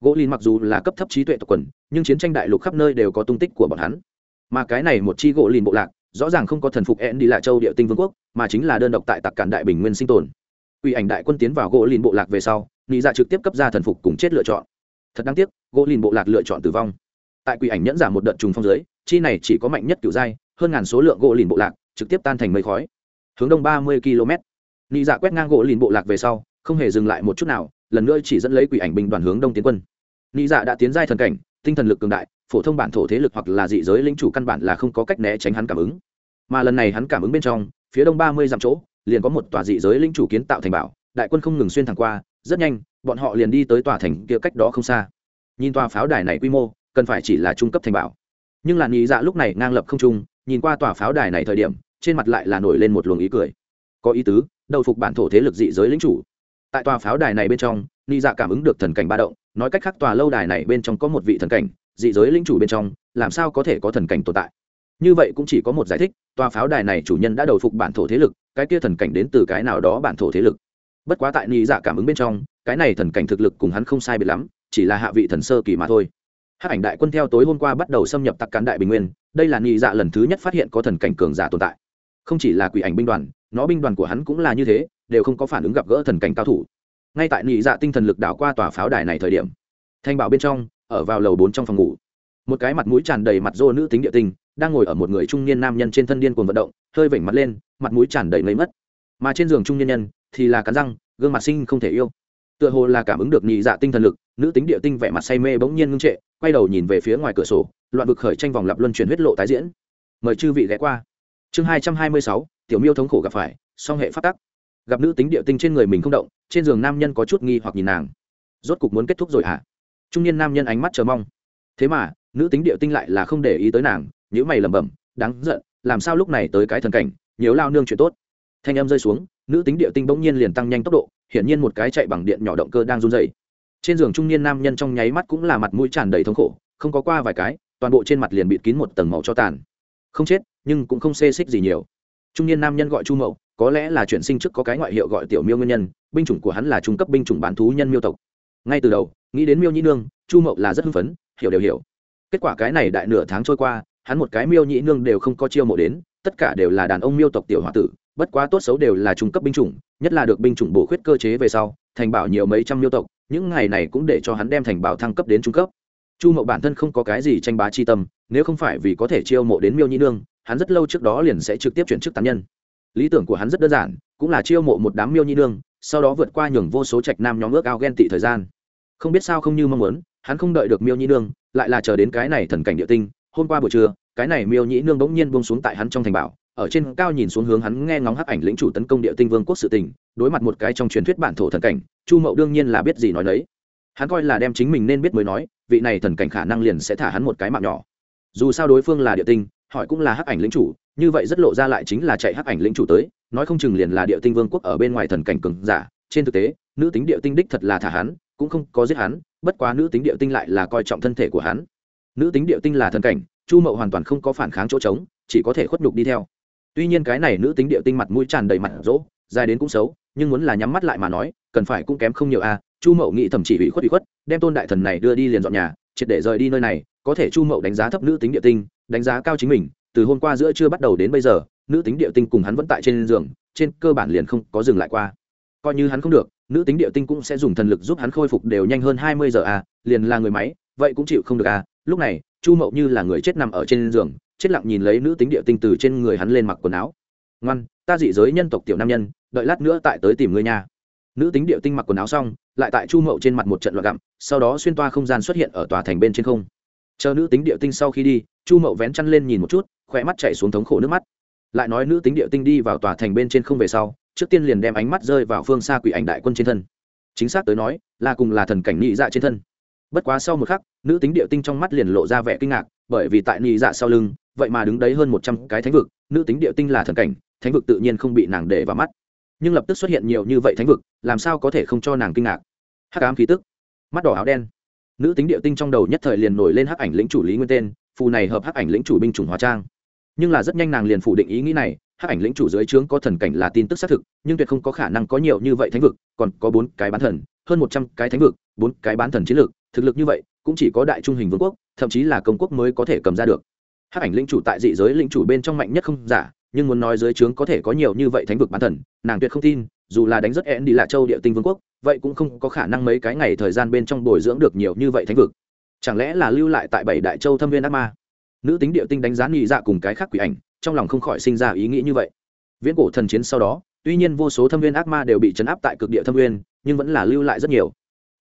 Gỗ lìn mặc dù là cấp thấp trí tuệ tộc quần, nhưng chiến tranh đại lục khắp nơi đều có tung tích của bọn hắn. Mà cái này một chi gỗ lìn bộ lạc, rõ ràng không có thần phục én đi lại châu địa tinh vương quốc, mà chính là đơn độc tại tặc cản đại bình nguyên sinh tồn. Quỷ ảnh đại quân tiến vào gỗ lìn bộ lạc về sau, ni dạ trực tiếp cấp ra thần phục cùng chết lựa chọn. Thật đáng tiếc, gỗ lìn bộ lạc lựa chọn tử vong tại quỷ ảnh nhẫn giả một đợt trùng phong dưới chi này chỉ có mạnh nhất kiểu giai hơn ngàn số lượng gỗ lìn bộ lạc, trực tiếp tan thành mây khói. Hướng đông ba mươi km nị dạ quét ngang gỗ lìn bộ lạc về sau, không hề dừng lại một chút nào, lần nữa chỉ dẫn lấy quỷ ảnh bình đoàn hướng đông tiến quân. Nị dạ đã tiến giai thần cảnh, tinh thần lực cường đại, phổ thông bản thổ thế lực hoặc là dị giới linh chủ căn bản là không có cách né tránh hắn cảm ứng. Mà lần này hắn cảm ứng bên trong, phía đông ba mươi dặm chỗ, liền có một tòa dị giới linh chủ kiến tạo thành bảo, đại quân không ngừng xuyên thẳng qua, rất nhanh, bọn họ liền đi tới tòa thành kia cách đó không xa. Nhìn tòa pháo đài này quy mô cần phải chỉ là trung cấp thành bảo. Nhưng là nghĩ dạ lúc này ngang lập không trung, nhìn qua tòa pháo đài này thời điểm, trên mặt lại là nổi lên một luồng ý cười. Có ý tứ, đầu phục bản thổ thế lực dị giới lính chủ. Tại tòa pháo đài này bên trong nghĩ dạ cảm ứng được thần cảnh ba động, nói cách khác tòa lâu đài này bên trong có một vị thần cảnh, dị giới lính chủ bên trong, làm sao có thể có thần cảnh tồn tại? Như vậy cũng chỉ có một giải thích, tòa pháo đài này chủ nhân đã đầu phục bản thổ thế lực, cái kia thần cảnh đến từ cái nào đó bản thổ thế lực. Bất quá tại nghĩ dạ cảm ứng bên trong, cái này thần cảnh thực lực cùng hắn không sai biệt lắm, chỉ là hạ vị thần sơ kỳ mà thôi hát ảnh đại quân theo tối hôm qua bắt đầu xâm nhập tặc cán đại bình nguyên, đây là nghị dạ lần thứ nhất phát hiện có thần cảnh cường giả tồn tại. Không chỉ là quỷ ảnh binh đoàn, nó binh đoàn của hắn cũng là như thế, đều không có phản ứng gặp gỡ thần cảnh cao thủ. Ngay tại nghị dạ tinh thần lực đảo qua tòa pháo đài này thời điểm, thanh bảo bên trong, ở vào lầu bốn trong phòng ngủ, một cái mặt mũi tràn đầy mặt rô nữ tính địa tinh, đang ngồi ở một người trung niên nam nhân trên thân điên cuồng vận động, hơi vểnh mặt lên, mặt mũi tràn đầy lấy mất mà trên giường trung niên nhân thì là cắn răng, gương mặt sinh không thể yêu. Tựa hồ là cảm ứng được nhị dạ tinh thần lực, nữ tính địa tinh vẻ mặt say mê bỗng nhiên ngưng trệ quay đầu nhìn về phía ngoài cửa sổ, loạn vực khởi tranh vòng lặp luân chuyển huyết lộ tái diễn. Mời chư vị ghé qua. Chương hai trăm hai mươi sáu, tiểu miêu thống khổ gặp phải, song hệ phát tắc. Gặp nữ tính địa tinh trên người mình không động, trên giường nam nhân có chút nghi hoặc nhìn nàng. Rốt cục muốn kết thúc rồi hả? À? trung niên nam nhân ánh mắt chờ mong. Thế mà, nữ tính địa tinh lại là không để ý tới nàng nhữ mày lẩm bẩm, đáng giận, làm sao lúc này tới cái thần cảnh, nhiều lao nương chuyện tốt. Thanh âm rơi xuống, nữ tính địa tinh bỗng nhiên liền tăng nhanh tốc độ, hiển nhiên một cái chạy bằng điện nhỏ động cơ đang run dày trên giường trung niên nam nhân trong nháy mắt cũng là mặt mũi tràn đầy thống khổ, không có qua vài cái, toàn bộ trên mặt liền bịt kín một tầng màu cho tàn. Không chết, nhưng cũng không xê xích gì nhiều. Trung niên nam nhân gọi chu mậu, có lẽ là chuyển sinh trước có cái ngoại hiệu gọi tiểu miêu nguyên nhân, binh chủng của hắn là trung cấp binh chủng bán thú nhân miêu tộc. Ngay từ đầu, nghĩ đến miêu nhĩ nương, chu mậu là rất hưng phấn, hiểu đều hiểu. Kết quả cái này đại nửa tháng trôi qua, hắn một cái miêu nhĩ nương đều không có chiêu mộ đến, tất cả đều là đàn ông miêu tộc tiểu h o a tử, bất quá tốt xấu đều là trung cấp binh chủng, nhất là được binh chủng bổ khuyết cơ chế về sau, thành bảo nhiều mấy trăm miêu tộc những ngày này cũng để cho hắn đem thành bảo thăng cấp đến trung cấp. Chu mậu bản thân không có cái gì tranh bá chi tâm, nếu không phải vì có thể chiêu mộ đến miêu nhi nương, hắn rất lâu trước đó liền sẽ trực tiếp chuyển chức tán nhân. Lý tưởng của hắn rất đơn giản, cũng là chiêu mộ một đám miêu nhi nương, sau đó vượt qua nhường vô số trạch nam nhóm ước ao ghen tị thời gian. Không biết sao không như mong muốn, hắn không đợi được miêu nhi nương, lại là chờ đến cái này thần cảnh địa tinh, hôm qua buổi trưa, cái này miêu nhĩ nương bỗng nhiên buông xuống tại hắn trong thành bảo ở trên cao nhìn xuống hướng hắn nghe ngóng hắc ảnh lĩnh chủ tấn công địa tinh vương quốc sự tình, đối mặt một cái trong truyền thuyết bản thổ thần cảnh, chu mậu đương nhiên là biết gì nói đấy hắn coi là đem chính mình nên biết mới nói, vị này thần cảnh khả năng liền sẽ thả hắn một cái mạng nhỏ. Dù sao đối phương là địa tinh, hỏi cũng là hắc ảnh lĩnh chủ, như vậy rất lộ ra lại chính là chạy hắc ảnh lĩnh chủ tới, nói không chừng liền là địa tinh vương quốc ở bên ngoài thần cảnh cường giả. Trên thực tế, nữ tính địa tinh đích thật là thả hắn, cũng không có giết hắn, bất quá nữ tính địa tinh lại là coi trọng thân thể của hắn. Nữ tính địa tinh là thần cảnh, chu mậu hoàn toàn không có phản kháng chỗ trống, chỉ có thể khuất nhục đi theo tuy nhiên cái này nữ tính địa tinh mặt mũi tràn đầy mặt rỗ, dài đến cũng xấu, nhưng muốn là nhắm mắt lại mà nói, cần phải cũng kém không nhiều a. À, chu mậu nghĩ thậm chỉ bị khuất bị khuất, đem tôn đại thần này đưa đi liền dọn nhà, triệt để rời đi nơi này, có thể chu mậu đánh giá thấp nữ tính địa tinh, đánh giá cao chính mình, từ hôm qua giữa chưa bắt đầu đến bây giờ, nữ tính địa tinh cùng hắn vẫn tại trên giường, trên cơ bản liền không có dừng lại qua. Coi như hắn không được, nữ tính địa tinh cũng sẽ dùng thần lực giúp hắn khôi phục đều nhanh hơn hai mươi giờ a, liền là người máy, vậy cũng chịu không được a. Lúc này, chu mậu như là người chết nằm ở trên giường chết lặng nhìn lấy nữ tính địa tinh từ trên người hắn lên mặc quần áo. Ngoan, ta dị giới nhân tộc tiểu nam nhân, đợi lát nữa tại tới tìm ngươi nha. Nữ tính địa tinh mặc quần áo xong, lại tại chu mậu trên mặt một trận loạt gặm, sau đó xuyên toa không gian xuất hiện ở tòa thành bên trên không. Chờ nữ tính địa tinh sau khi đi, chu mậu vén chăn lên nhìn một chút khỏe mắt chạy xuống thống khổ nước mắt. Lại nói nữ tính địa tinh đi vào tòa thành bên trên không về sau, trước tiên liền đem ánh mắt rơi vào phương xa quỷ ảnh đại quân trên thân. Chính xác tới nói, là cùng là thần cảnh nhị dạ trên thân bất quá sau một khắc, nữ tính địa tinh trong mắt liền lộ ra vẻ kinh ngạc, bởi vì tại nị dạ sau lưng, vậy mà đứng đấy hơn một trăm cái thánh vực, nữ tính địa tinh là thần cảnh, thánh vực tự nhiên không bị nàng để vào mắt. Nhưng lập tức xuất hiện nhiều như vậy thánh vực, làm sao có thể không cho nàng kinh ngạc? Hắc ám khí tức, mắt đỏ áo đen. Nữ tính địa tinh trong đầu nhất thời liền nổi lên hắc ảnh lĩnh chủ lý nguyên tên, phù này hợp hắc ảnh lĩnh chủ binh chủng hóa trang. Nhưng là rất nhanh nàng liền phủ định ý nghĩ này, hắc ảnh lĩnh chủ dưới trướng có thần cảnh là tin tức xác thực, nhưng tuyệt không có khả năng có nhiều như vậy thánh vực, còn có bốn cái bán thần, hơn một trăm cái thánh vực, bốn cái bán thần chiến lược thực lực như vậy, cũng chỉ có đại trung hình vương quốc, thậm chí là công quốc mới có thể cầm ra được. Hắc ảnh linh chủ tại dị giới linh chủ bên trong mạnh nhất không giả, nhưng muốn nói dưới trướng có thể có nhiều như vậy thánh vực bán thần, nàng tuyệt không tin, dù là đánh rất én đi lạ châu địa tinh vương quốc, vậy cũng không có khả năng mấy cái ngày thời gian bên trong bồi dưỡng được nhiều như vậy thánh vực. Chẳng lẽ là lưu lại tại bảy đại châu thâm viên ác ma? Nữ tính địa tinh đánh giá nghị dạ cùng cái khác quỷ ảnh, trong lòng không khỏi sinh ra ý nghĩ như vậy. Viễn cổ thần chiến sau đó, tuy nhiên vô số thâm viên ác ma đều bị chấn áp tại cực địa thâm viên, nhưng vẫn là lưu lại rất nhiều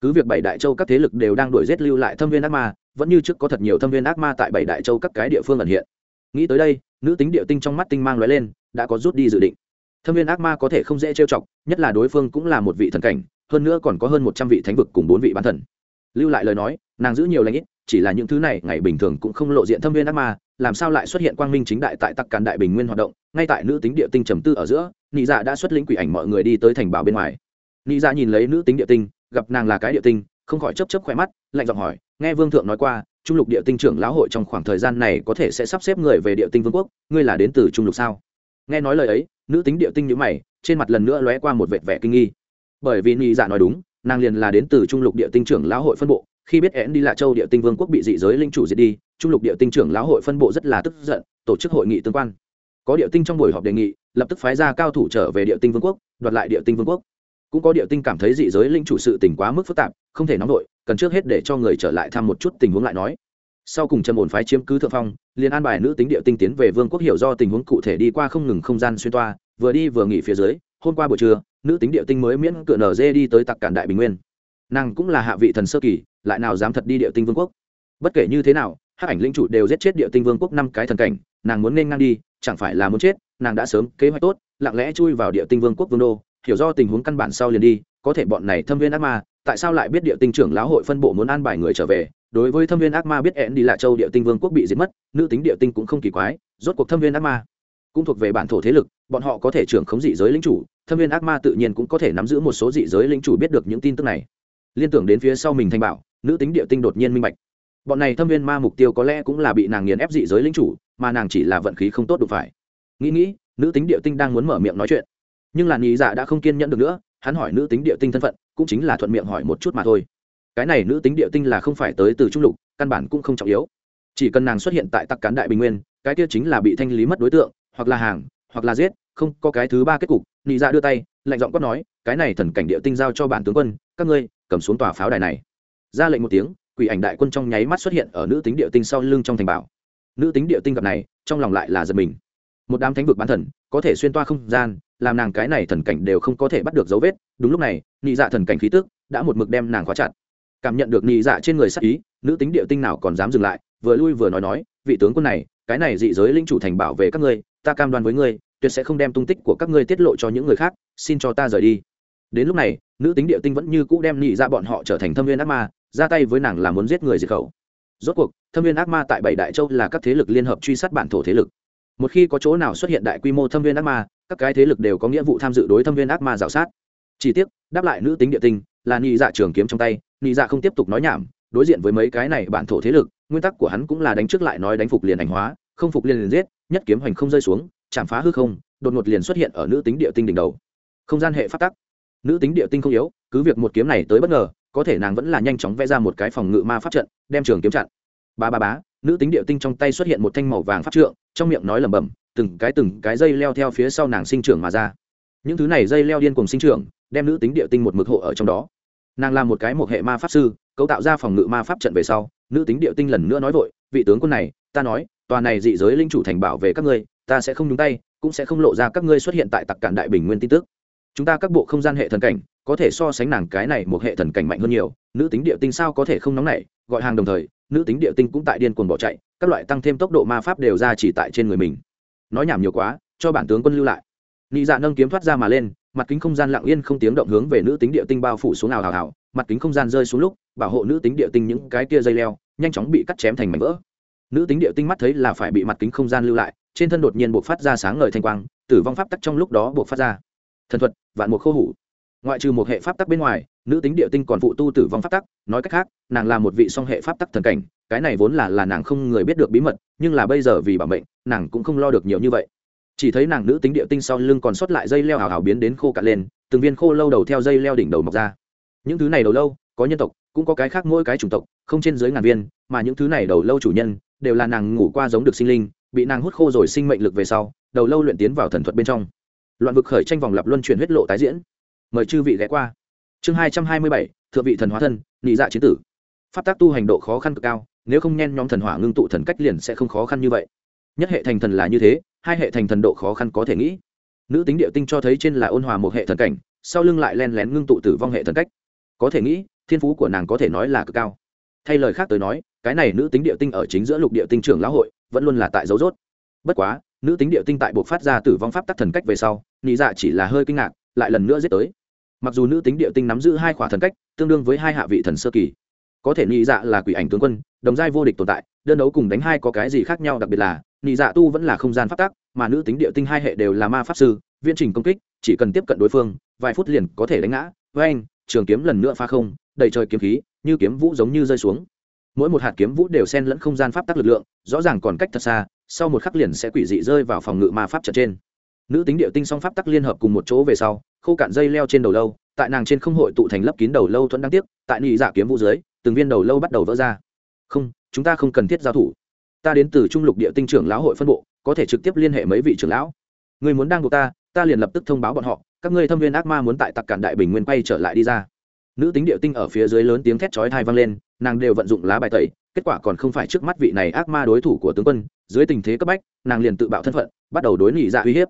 cứ việc bảy đại châu các thế lực đều đang đuổi giết lưu lại thâm viên ác ma, vẫn như trước có thật nhiều thâm viên ác ma tại bảy đại châu các cái địa phương ẩn hiện. Nghĩ tới đây, nữ tính địa tinh trong mắt tinh mang lóe lên, đã có rút đi dự định. Thâm viên ác ma có thể không dễ trêu chọc, nhất là đối phương cũng là một vị thần cảnh, hơn nữa còn có hơn một trăm vị thánh vực cùng bốn vị bán thần. Lưu lại lời nói, nàng giữ nhiều lãnh ít, chỉ là những thứ này ngày bình thường cũng không lộ diện thâm viên ác ma, làm sao lại xuất hiện quang minh chính đại tại tắc càn đại bình nguyên hoạt động, ngay tại nữ tính địa tinh trầm tư ở giữa, nị dạ đã xuất lĩnh quỷ ảnh mọi người đi tới thành bảo bên ngoài. Nị dạ nhìn lấy nữ tính địa tinh gặp nàng là cái địa tinh, không khỏi chấp chấp khỏe mắt, lạnh giọng hỏi, nghe vương thượng nói qua, trung lục địa tinh trưởng lão hội trong khoảng thời gian này có thể sẽ sắp xếp người về địa tinh vương quốc, ngươi là đến từ trung lục sao? Nghe nói lời ấy, nữ tính địa tinh nhữ mày, trên mặt lần nữa lóe qua một vệt vẻ kinh nghi. Bởi vì nghi dạ nói đúng, nàng liền là đến từ trung lục địa tinh trưởng lão hội phân bộ, khi biết én đi lạ châu địa tinh vương quốc bị dị giới linh chủ diệt đi, trung lục địa tinh trưởng lão hội phân bộ rất là tức giận, tổ chức hội nghị tương quan. Có địa tinh trong buổi họp đề nghị, lập tức phái ra cao thủ trở về địa tinh vương quốc, đoạt lại địa tinh vương quốc cũng có địa tinh cảm thấy dị giới linh chủ sự tình quá mức phức tạp, không thể nóng đội cần trước hết để cho người trở lại thăm một chút tình huống lại nói. Sau cùng trầm ổn phái chiếm cứ thượng phong, liền an bài nữ tính địa tinh tiến về vương quốc hiểu do tình huống cụ thể đi qua không ngừng không gian xuyên toa, vừa đi vừa nghỉ phía dưới, hôm qua buổi trưa, nữ tính địa tinh mới miễn cựa nở dê đi tới tặc cản đại bình nguyên. Nàng cũng là hạ vị thần sơ kỳ, lại nào dám thật đi địa tinh vương quốc? Bất kể như thế nào hát ảnh linh chủ đều giết chết địa tinh vương quốc năm cái thần cảnh, nàng muốn nên ngang đi, chẳng phải là muốn chết, nàng đã sớm kế hoạch tốt, lặng lẽ chui vào địa tinh vương quốc vương đô hiểu do tình huống căn bản sau liền đi, có thể bọn này thâm viên ác ma, tại sao lại biết địa tinh trưởng lão hội phân bộ muốn an bài người trở về? Đối với thâm viên ác ma biết én đi lạ châu địa tinh vương quốc bị diệt mất, nữ tính địa tinh cũng không kỳ quái, rốt cuộc thâm viên ác ma cũng thuộc về bản thổ thế lực, bọn họ có thể trưởng khống dị giới lính chủ, thâm viên ác ma tự nhiên cũng có thể nắm giữ một số dị giới lính chủ biết được những tin tức này. Liên tưởng đến phía sau mình thanh bảo, nữ tính địa tinh đột nhiên minh bạch. Bọn này thâm viên ma mục tiêu có lẽ cũng là bị nàng nghiền ép dị giới lính chủ, mà nàng chỉ là vận khí không tốt được phải. Nghĩ nghĩ, nữ tính địa tinh đang muốn mở miệng nói chuyện nhưng là nghĩ dạ đã không kiên nhẫn được nữa, hắn hỏi nữ tính địa tinh thân phận, cũng chính là thuận miệng hỏi một chút mà thôi. Cái này nữ tính địa tinh là không phải tới từ trung lục, căn bản cũng không trọng yếu. Chỉ cần nàng xuất hiện tại tắc cán đại bình nguyên, cái kia chính là bị thanh lý mất đối tượng, hoặc là hàng, hoặc là giết, không có cái thứ ba kết cục. Nị dạ đưa tay, lạnh giọng quát nói, cái này thần cảnh địa tinh giao cho bản tướng quân, các ngươi, cầm xuống tòa pháo đài này. Ra lệnh một tiếng, quỷ ảnh đại quân trong nháy mắt xuất hiện ở nữ tính địa tinh sau lưng trong thành bảo. Nữ tính địa tinh gặp này, trong lòng lại là giật mình một đám thánh vực bán thần, có thể xuyên toa không gian, làm nàng cái này thần cảnh đều không có thể bắt được dấu vết. Đúng lúc này, nị dạ thần cảnh khí tức đã một mực đem nàng khóa chặt. Cảm nhận được nị dạ trên người sắc ý, nữ tính địa tinh nào còn dám dừng lại, vừa lui vừa nói nói, vị tướng quân này, cái này dị giới linh chủ thành bảo vệ các ngươi, ta cam đoan với ngươi, tuyệt sẽ không đem tung tích của các ngươi tiết lộ cho những người khác, xin cho ta rời đi. Đến lúc này, nữ tính địa tinh vẫn như cũ đem nhị dạ bọn họ trở thành thâm viên ác ma, ra tay với nàng là muốn giết người diệt khẩu. Rốt cuộc, thâm viên ác ma tại bảy đại châu là các thế lực liên hợp truy sát bản thổ thế lực một khi có chỗ nào xuất hiện đại quy mô thâm viên ác ma, các cái thế lực đều có nghĩa vụ tham dự đối thâm viên ác ma g sát. Chỉ tiếc, đáp lại nữ tính địa tinh là nhị dạ trường kiếm trong tay, nị dạ không tiếp tục nói nhảm, đối diện với mấy cái này bản thổ thế lực, nguyên tắc của hắn cũng là đánh trước lại nói đánh phục liền ảnh hóa, không phục liền liền giết, nhất kiếm hoành không rơi xuống, chạm phá hư không, đột ngột liền xuất hiện ở nữ tính địa tinh đỉnh đầu. Không gian hệ phát tắc. Nữ tính địa tinh không yếu, cứ việc một kiếm này tới bất ngờ, có thể nàng vẫn là nhanh chóng vẽ ra một cái phòng ngự ma pháp trận, đem trường kiếm chặn. Ba ba bá nữ tính địa tinh trong tay xuất hiện một thanh màu vàng pháp trượng, trong miệng nói lẩm bẩm, từng cái từng cái dây leo theo phía sau nàng sinh trưởng mà ra. Những thứ này dây leo điên cùng sinh trưởng, đem nữ tính địa tinh một mực hộ ở trong đó. Nàng là một cái một hệ ma pháp sư, cấu tạo ra phòng ngự ma pháp trận về sau, nữ tính địa tinh lần nữa nói vội, vị tướng quân này, ta nói, tòa này dị giới linh chủ thành bảo về các ngươi, ta sẽ không nhúng tay, cũng sẽ không lộ ra các ngươi xuất hiện tại tặc cản đại bình nguyên tin tức. Chúng ta các bộ không gian hệ thần cảnh, có thể so sánh nàng cái này một hệ thần cảnh mạnh hơn nhiều, nữ tính địa tinh sao có thể không nóng nảy, gọi hàng đồng thời nữ tính địa tinh cũng tại điên cuồng bỏ chạy, các loại tăng thêm tốc độ ma pháp đều ra chỉ tại trên người mình. Nói nhảm nhiều quá, cho bản tướng quân lưu lại. Nị dạ nâng kiếm thoát ra mà lên, mặt kính không gian lặng yên không tiếng động hướng về nữ tính địa tinh bao phủ xuống nào hào hào mặt kính không gian rơi xuống lúc, bảo hộ nữ tính địa tinh những cái kia dây leo, nhanh chóng bị cắt chém thành mảnh vỡ. Nữ tính địa tinh mắt thấy là phải bị mặt kính không gian lưu lại, trên thân đột nhiên buộc phát ra sáng ngời thanh quang, tử vong pháp tắc trong lúc đó buộc phát ra. Thần thuật, vạn mục khô hủ ngoại trừ một hệ pháp tắc bên ngoài, nữ tính địa tinh còn phụ tu tử vong pháp tắc, nói cách khác, nàng là một vị song hệ pháp tắc thần cảnh, cái này vốn là là nàng không người biết được bí mật, nhưng là bây giờ vì bảo mệnh, nàng cũng không lo được nhiều như vậy. Chỉ thấy nàng nữ tính địa tinh sau lưng còn sót lại dây leo hào hào biến đến khô cạn lên, từng viên khô lâu đầu theo dây leo đỉnh đầu mọc ra. Những thứ này đầu lâu, có nhân tộc, cũng có cái khác mỗi cái chủng tộc, không trên dưới ngàn viên, mà những thứ này đầu lâu chủ nhân, đều là nàng ngủ qua giống được sinh linh, bị nàng hút khô rồi sinh mệnh lực về sau, đầu lâu luyện tiến vào thần thuật bên trong. Loạn vực khởi tranh vòng lập luân chuyển huyết lộ tái diễn mời chư vị ghé qua. Chương hai trăm hai mươi bảy, thượng vị thần hóa thân, nhị dạ chiến tử. Pháp tác tu hành độ khó khăn cực cao, nếu không nhen nhóm thần hỏa ngưng tụ thần cách liền sẽ không khó khăn như vậy. Nhất hệ thành thần là như thế, hai hệ thành thần độ khó khăn có thể nghĩ. Nữ tính địa tinh cho thấy trên là ôn hòa một hệ thần cảnh, sau lưng lại len lén ngưng tụ tử vong hệ thần cách. Có thể nghĩ, thiên phú của nàng có thể nói là cực cao. Thay lời khác tới nói, cái này nữ tính địa tinh ở chính giữa lục địa tinh trưởng lão hội, vẫn luôn là tại dấu rốt bất quá, nữ tính địa tinh tại buộc phát ra tử vong pháp tắc thần cách về sau, nhị dạ chỉ là hơi kinh ngạc, lại lần nữa giết tới mặc dù nữ tính địa tinh nắm giữ hai khỏa thần cách, tương đương với hai hạ vị thần sơ kỳ. Có thể nhị dạ là quỷ ảnh tướng quân, đồng giai vô địch tồn tại, đơn đấu cùng đánh hai có cái gì khác nhau đặc biệt là nhị dạ tu vẫn là không gian pháp tắc, mà nữ tính địa tinh hai hệ đều là ma pháp sư, viễn trình công kích, chỉ cần tiếp cận đối phương, vài phút liền có thể đánh ngã. Với anh, trường kiếm lần nữa pha không, đầy trời kiếm khí, như kiếm vũ giống như rơi xuống. Mỗi một hạt kiếm vũ đều xen lẫn không gian pháp tắc lực lượng, rõ ràng còn cách thật xa, sau một khắc liền sẽ quỷ dị rơi vào phòng ngự ma pháp trận trên nữ tính địa tinh song pháp tắc liên hợp cùng một chỗ về sau, khô cạn dây leo trên đầu lâu, tại nàng trên không hội tụ thành lấp kín đầu lâu thuẫn đáng tiếc, tại nị dạ kiếm vũ dưới, từng viên đầu lâu bắt đầu vỡ ra. Không, chúng ta không cần thiết giao thủ. Ta đến từ trung lục địa tinh trưởng lão hội phân bộ, có thể trực tiếp liên hệ mấy vị trưởng lão. Người muốn đang buộc ta ta liền lập tức thông báo bọn họ, các ngươi thâm viên ác ma muốn tại tặc cản đại bình nguyên quay trở lại đi ra. Nữ tính địa tinh ở phía dưới lớn tiếng thét chói thai vang lên, nàng đều vận dụng lá bài tẩy, kết quả còn không phải trước mắt vị này ác ma đối thủ của tướng quân, dưới tình thế cấp bách, nàng liền tự bạo thân phận, bắt đầu đối nị dạ uy hiếp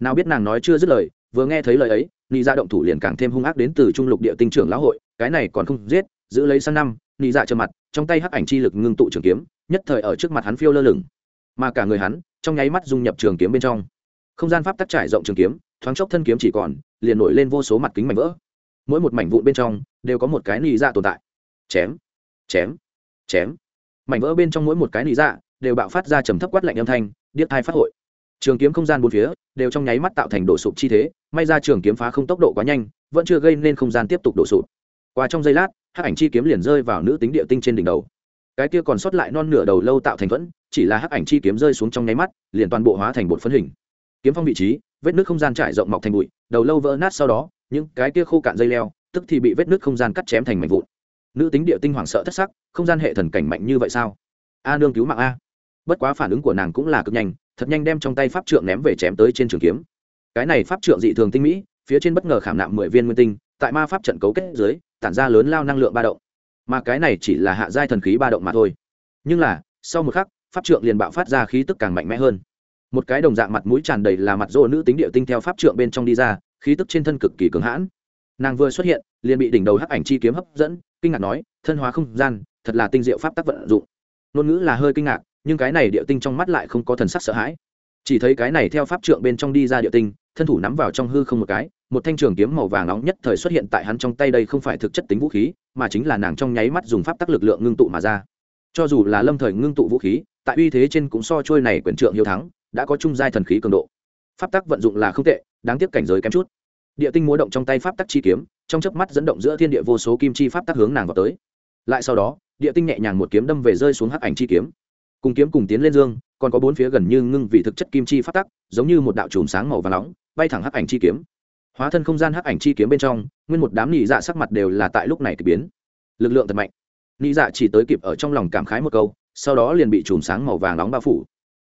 nào biết nàng nói chưa dứt lời, vừa nghe thấy lời ấy, nị dạ động thủ liền càng thêm hung ác đến từ trung lục địa tinh trưởng lão hội, cái này còn không giết, giữ lấy sang năm, nị dạ trơ mặt, trong tay hắc ảnh chi lực ngưng tụ trường kiếm, nhất thời ở trước mặt hắn phiêu lơ lửng. Mà cả người hắn, trong nháy mắt dung nhập trường kiếm bên trong. Không gian pháp tắc trải rộng trường kiếm, thoáng chốc thân kiếm chỉ còn, liền nổi lên vô số mặt kính mảnh vỡ. Mỗi một mảnh vụn bên trong, đều có một cái nị dạ tồn tại. Chém chém chém. Mảnh vỡ bên trong mỗi một cái nị dạ đều bạo phát ra trầm thấp quát lạnh âm thanh, điếc thai phát hội trường kiếm không gian bốn phía đều trong nháy mắt tạo thành đổ sụp chi thế, may ra trường kiếm phá không tốc độ quá nhanh, vẫn chưa gây nên không gian tiếp tục đổ sụp. Qua trong giây lát, hắc ảnh chi kiếm liền rơi vào nữ tính địa tinh trên đỉnh đầu. Cái kia còn sót lại non nửa đầu lâu tạo thành thuẫn, chỉ là hắc ảnh chi kiếm rơi xuống trong nháy mắt, liền toàn bộ hóa thành bột phấn hình. Kiếm phong vị trí, vết nước không gian trải rộng mọc thành bụi, đầu lâu vỡ nát sau đó, những cái kia khô cạn dây leo, tức thì bị vết nước không gian cắt chém thành mảnh vụn. Nữ tính địa tinh hoảng sợ thất sắc, không gian hệ thần cảnh mạnh như vậy sao? A nương cứu mạng a. Bất quá phản ứng của nàng cũng là cực nhanh thật nhanh đem trong tay pháp trượng ném về chém tới trên trường kiếm. Cái này pháp trượng dị thường tinh mỹ, phía trên bất ngờ khảm nạm mười viên nguyên tinh, tại ma pháp trận cấu kết dưới, tản ra lớn lao năng lượng ba động. Mà cái này chỉ là hạ giai thần khí ba động mà thôi. Nhưng là, sau một khắc, pháp trượng liền bạo phát ra khí tức càng mạnh mẽ hơn. Một cái đồng dạng mặt mũi tràn đầy là mặt rô nữ tính địa tinh theo pháp trượng bên trong đi ra, khí tức trên thân cực kỳ cứng hãn. Nàng vừa xuất hiện, liền bị đỉnh đầu hắc ảnh chi kiếm hấp dẫn, kinh ngạc nói, thân hóa không gian, thật là tinh diệu pháp tác vận dụng. Ngôn ngữ là hơi kinh ngạc nhưng cái này địa tinh trong mắt lại không có thần sắc sợ hãi. Chỉ thấy cái này theo pháp trượng bên trong đi ra địa tinh, thân thủ nắm vào trong hư không một cái, một thanh trường kiếm màu vàng nóng nhất thời xuất hiện tại hắn trong tay đây không phải thực chất tính vũ khí, mà chính là nàng trong nháy mắt dùng pháp tắc lực lượng ngưng tụ mà ra. Cho dù là lâm thời ngưng tụ vũ khí, tại uy thế trên cũng so trôi này quyền trượng hiếu thắng, đã có trung giai thần khí cường độ. Pháp tắc vận dụng là không tệ, đáng tiếc cảnh giới kém chút. Địa tinh múa động trong tay pháp tắc chi kiếm, trong chớp mắt dẫn động giữa thiên địa vô số kim chi pháp tắc hướng nàng vào tới. Lại sau đó, địa tinh nhẹ nhàng một kiếm đâm về rơi xuống hắc ảnh chi kiếm cùng kiếm cùng tiến lên dương, còn có bốn phía gần như ngưng vị thực chất kim chi pháp tắc, giống như một đạo chùm sáng màu và nóng, bay thẳng hắc ảnh chi kiếm. Hóa thân không gian hắc ảnh chi kiếm bên trong, nguyên một đám nị dạ sắc mặt đều là tại lúc này k ỳ biến. Lực lượng thật mạnh. Nị dạ chỉ tới kịp ở trong lòng cảm khái một câu, sau đó liền bị chùm sáng màu vàng nóng bao phủ.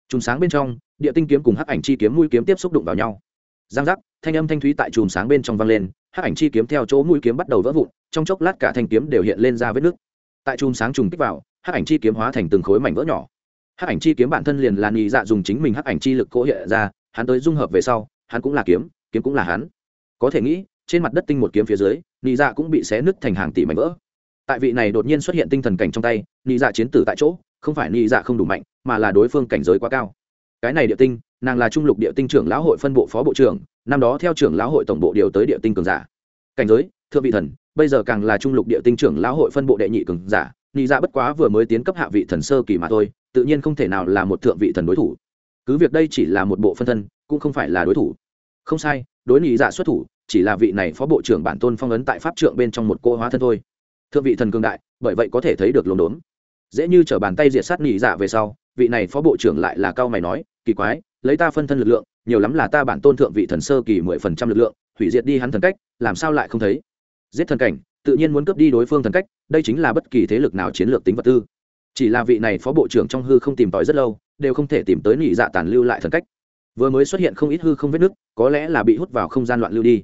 Chùm sáng bên trong, địa tinh kiếm cùng hắc ảnh chi kiếm mũi kiếm tiếp xúc đụng vào nhau. Giang giác, thanh âm thanh thúy tại chùm sáng bên trong vang lên, hắc ảnh chi kiếm theo chỗ mũi kiếm bắt đầu vỡ vụn, trong chốc lát cả thanh kiếm đều hiện lên ra vết nước tại chùm sáng trùng kích vào, hắc ảnh chi kiếm hóa thành từng khối mảnh vỡ nhỏ hắc ảnh chi kiếm bản thân liền là nhị dạ dùng chính mình hắc ảnh chi lực cố hiện ra, hắn tới dung hợp về sau, hắn cũng là kiếm kiếm cũng là hắn. Có thể nghĩ, trên mặt đất tinh một kiếm phía dưới, nhị dạ cũng bị xé nứt thành hàng tỷ mảnh vỡ. Tại vị này đột nhiên xuất hiện tinh thần cảnh trong tay, nhị dạ chiến tử tại chỗ, không phải nhị dạ không đủ mạnh, mà là đối phương cảnh giới quá cao. Cái này địa tinh, nàng là trung lục địa tinh trưởng lão hội phân bộ phó bộ trưởng, năm đó theo trưởng lão hội tổng bộ điều tới địa tinh cường giả. Cảnh giới, thượng vị thần, bây giờ càng là trung lục địa tinh trưởng lão hội phân bộ đệ nhị cường giả Nị dạ bất quá vừa mới tiến cấp hạ vị thần sơ kỳ mà thôi, tự nhiên không thể nào là một thượng vị thần đối thủ. Cứ việc đây chỉ là một bộ phân thân, cũng không phải là đối thủ. Không sai, đối Nị dạ xuất thủ, chỉ là vị này phó bộ trưởng bản tôn phong ấn tại pháp trượng bên trong một cô hóa thân thôi. Thượng vị thần cường đại, bởi vậy có thể thấy được lồn đốn. Dễ như t bàn tay diệt sát Nị dạ về sau, vị này phó bộ trưởng lại là cao mày nói, kỳ quái, lấy ta phân thân lực lượng, nhiều lắm là ta bản tôn thượng vị thần sơ kỳ mười phần trăm lực lượng, hủy diệt đi hắn thần cách, làm sao lại không thấy? Giết thần cảnh tự nhiên muốn cướp đi đối phương thần cách, đây chính là bất kỳ thế lực nào chiến lược tính vật tư. Chỉ là vị này phó bộ trưởng trong hư không tìm tòi rất lâu, đều không thể tìm tới nỉ dạ tàn lưu lại thần cách. Vừa mới xuất hiện không ít hư không vết nứt, có lẽ là bị hút vào không gian loạn lưu đi.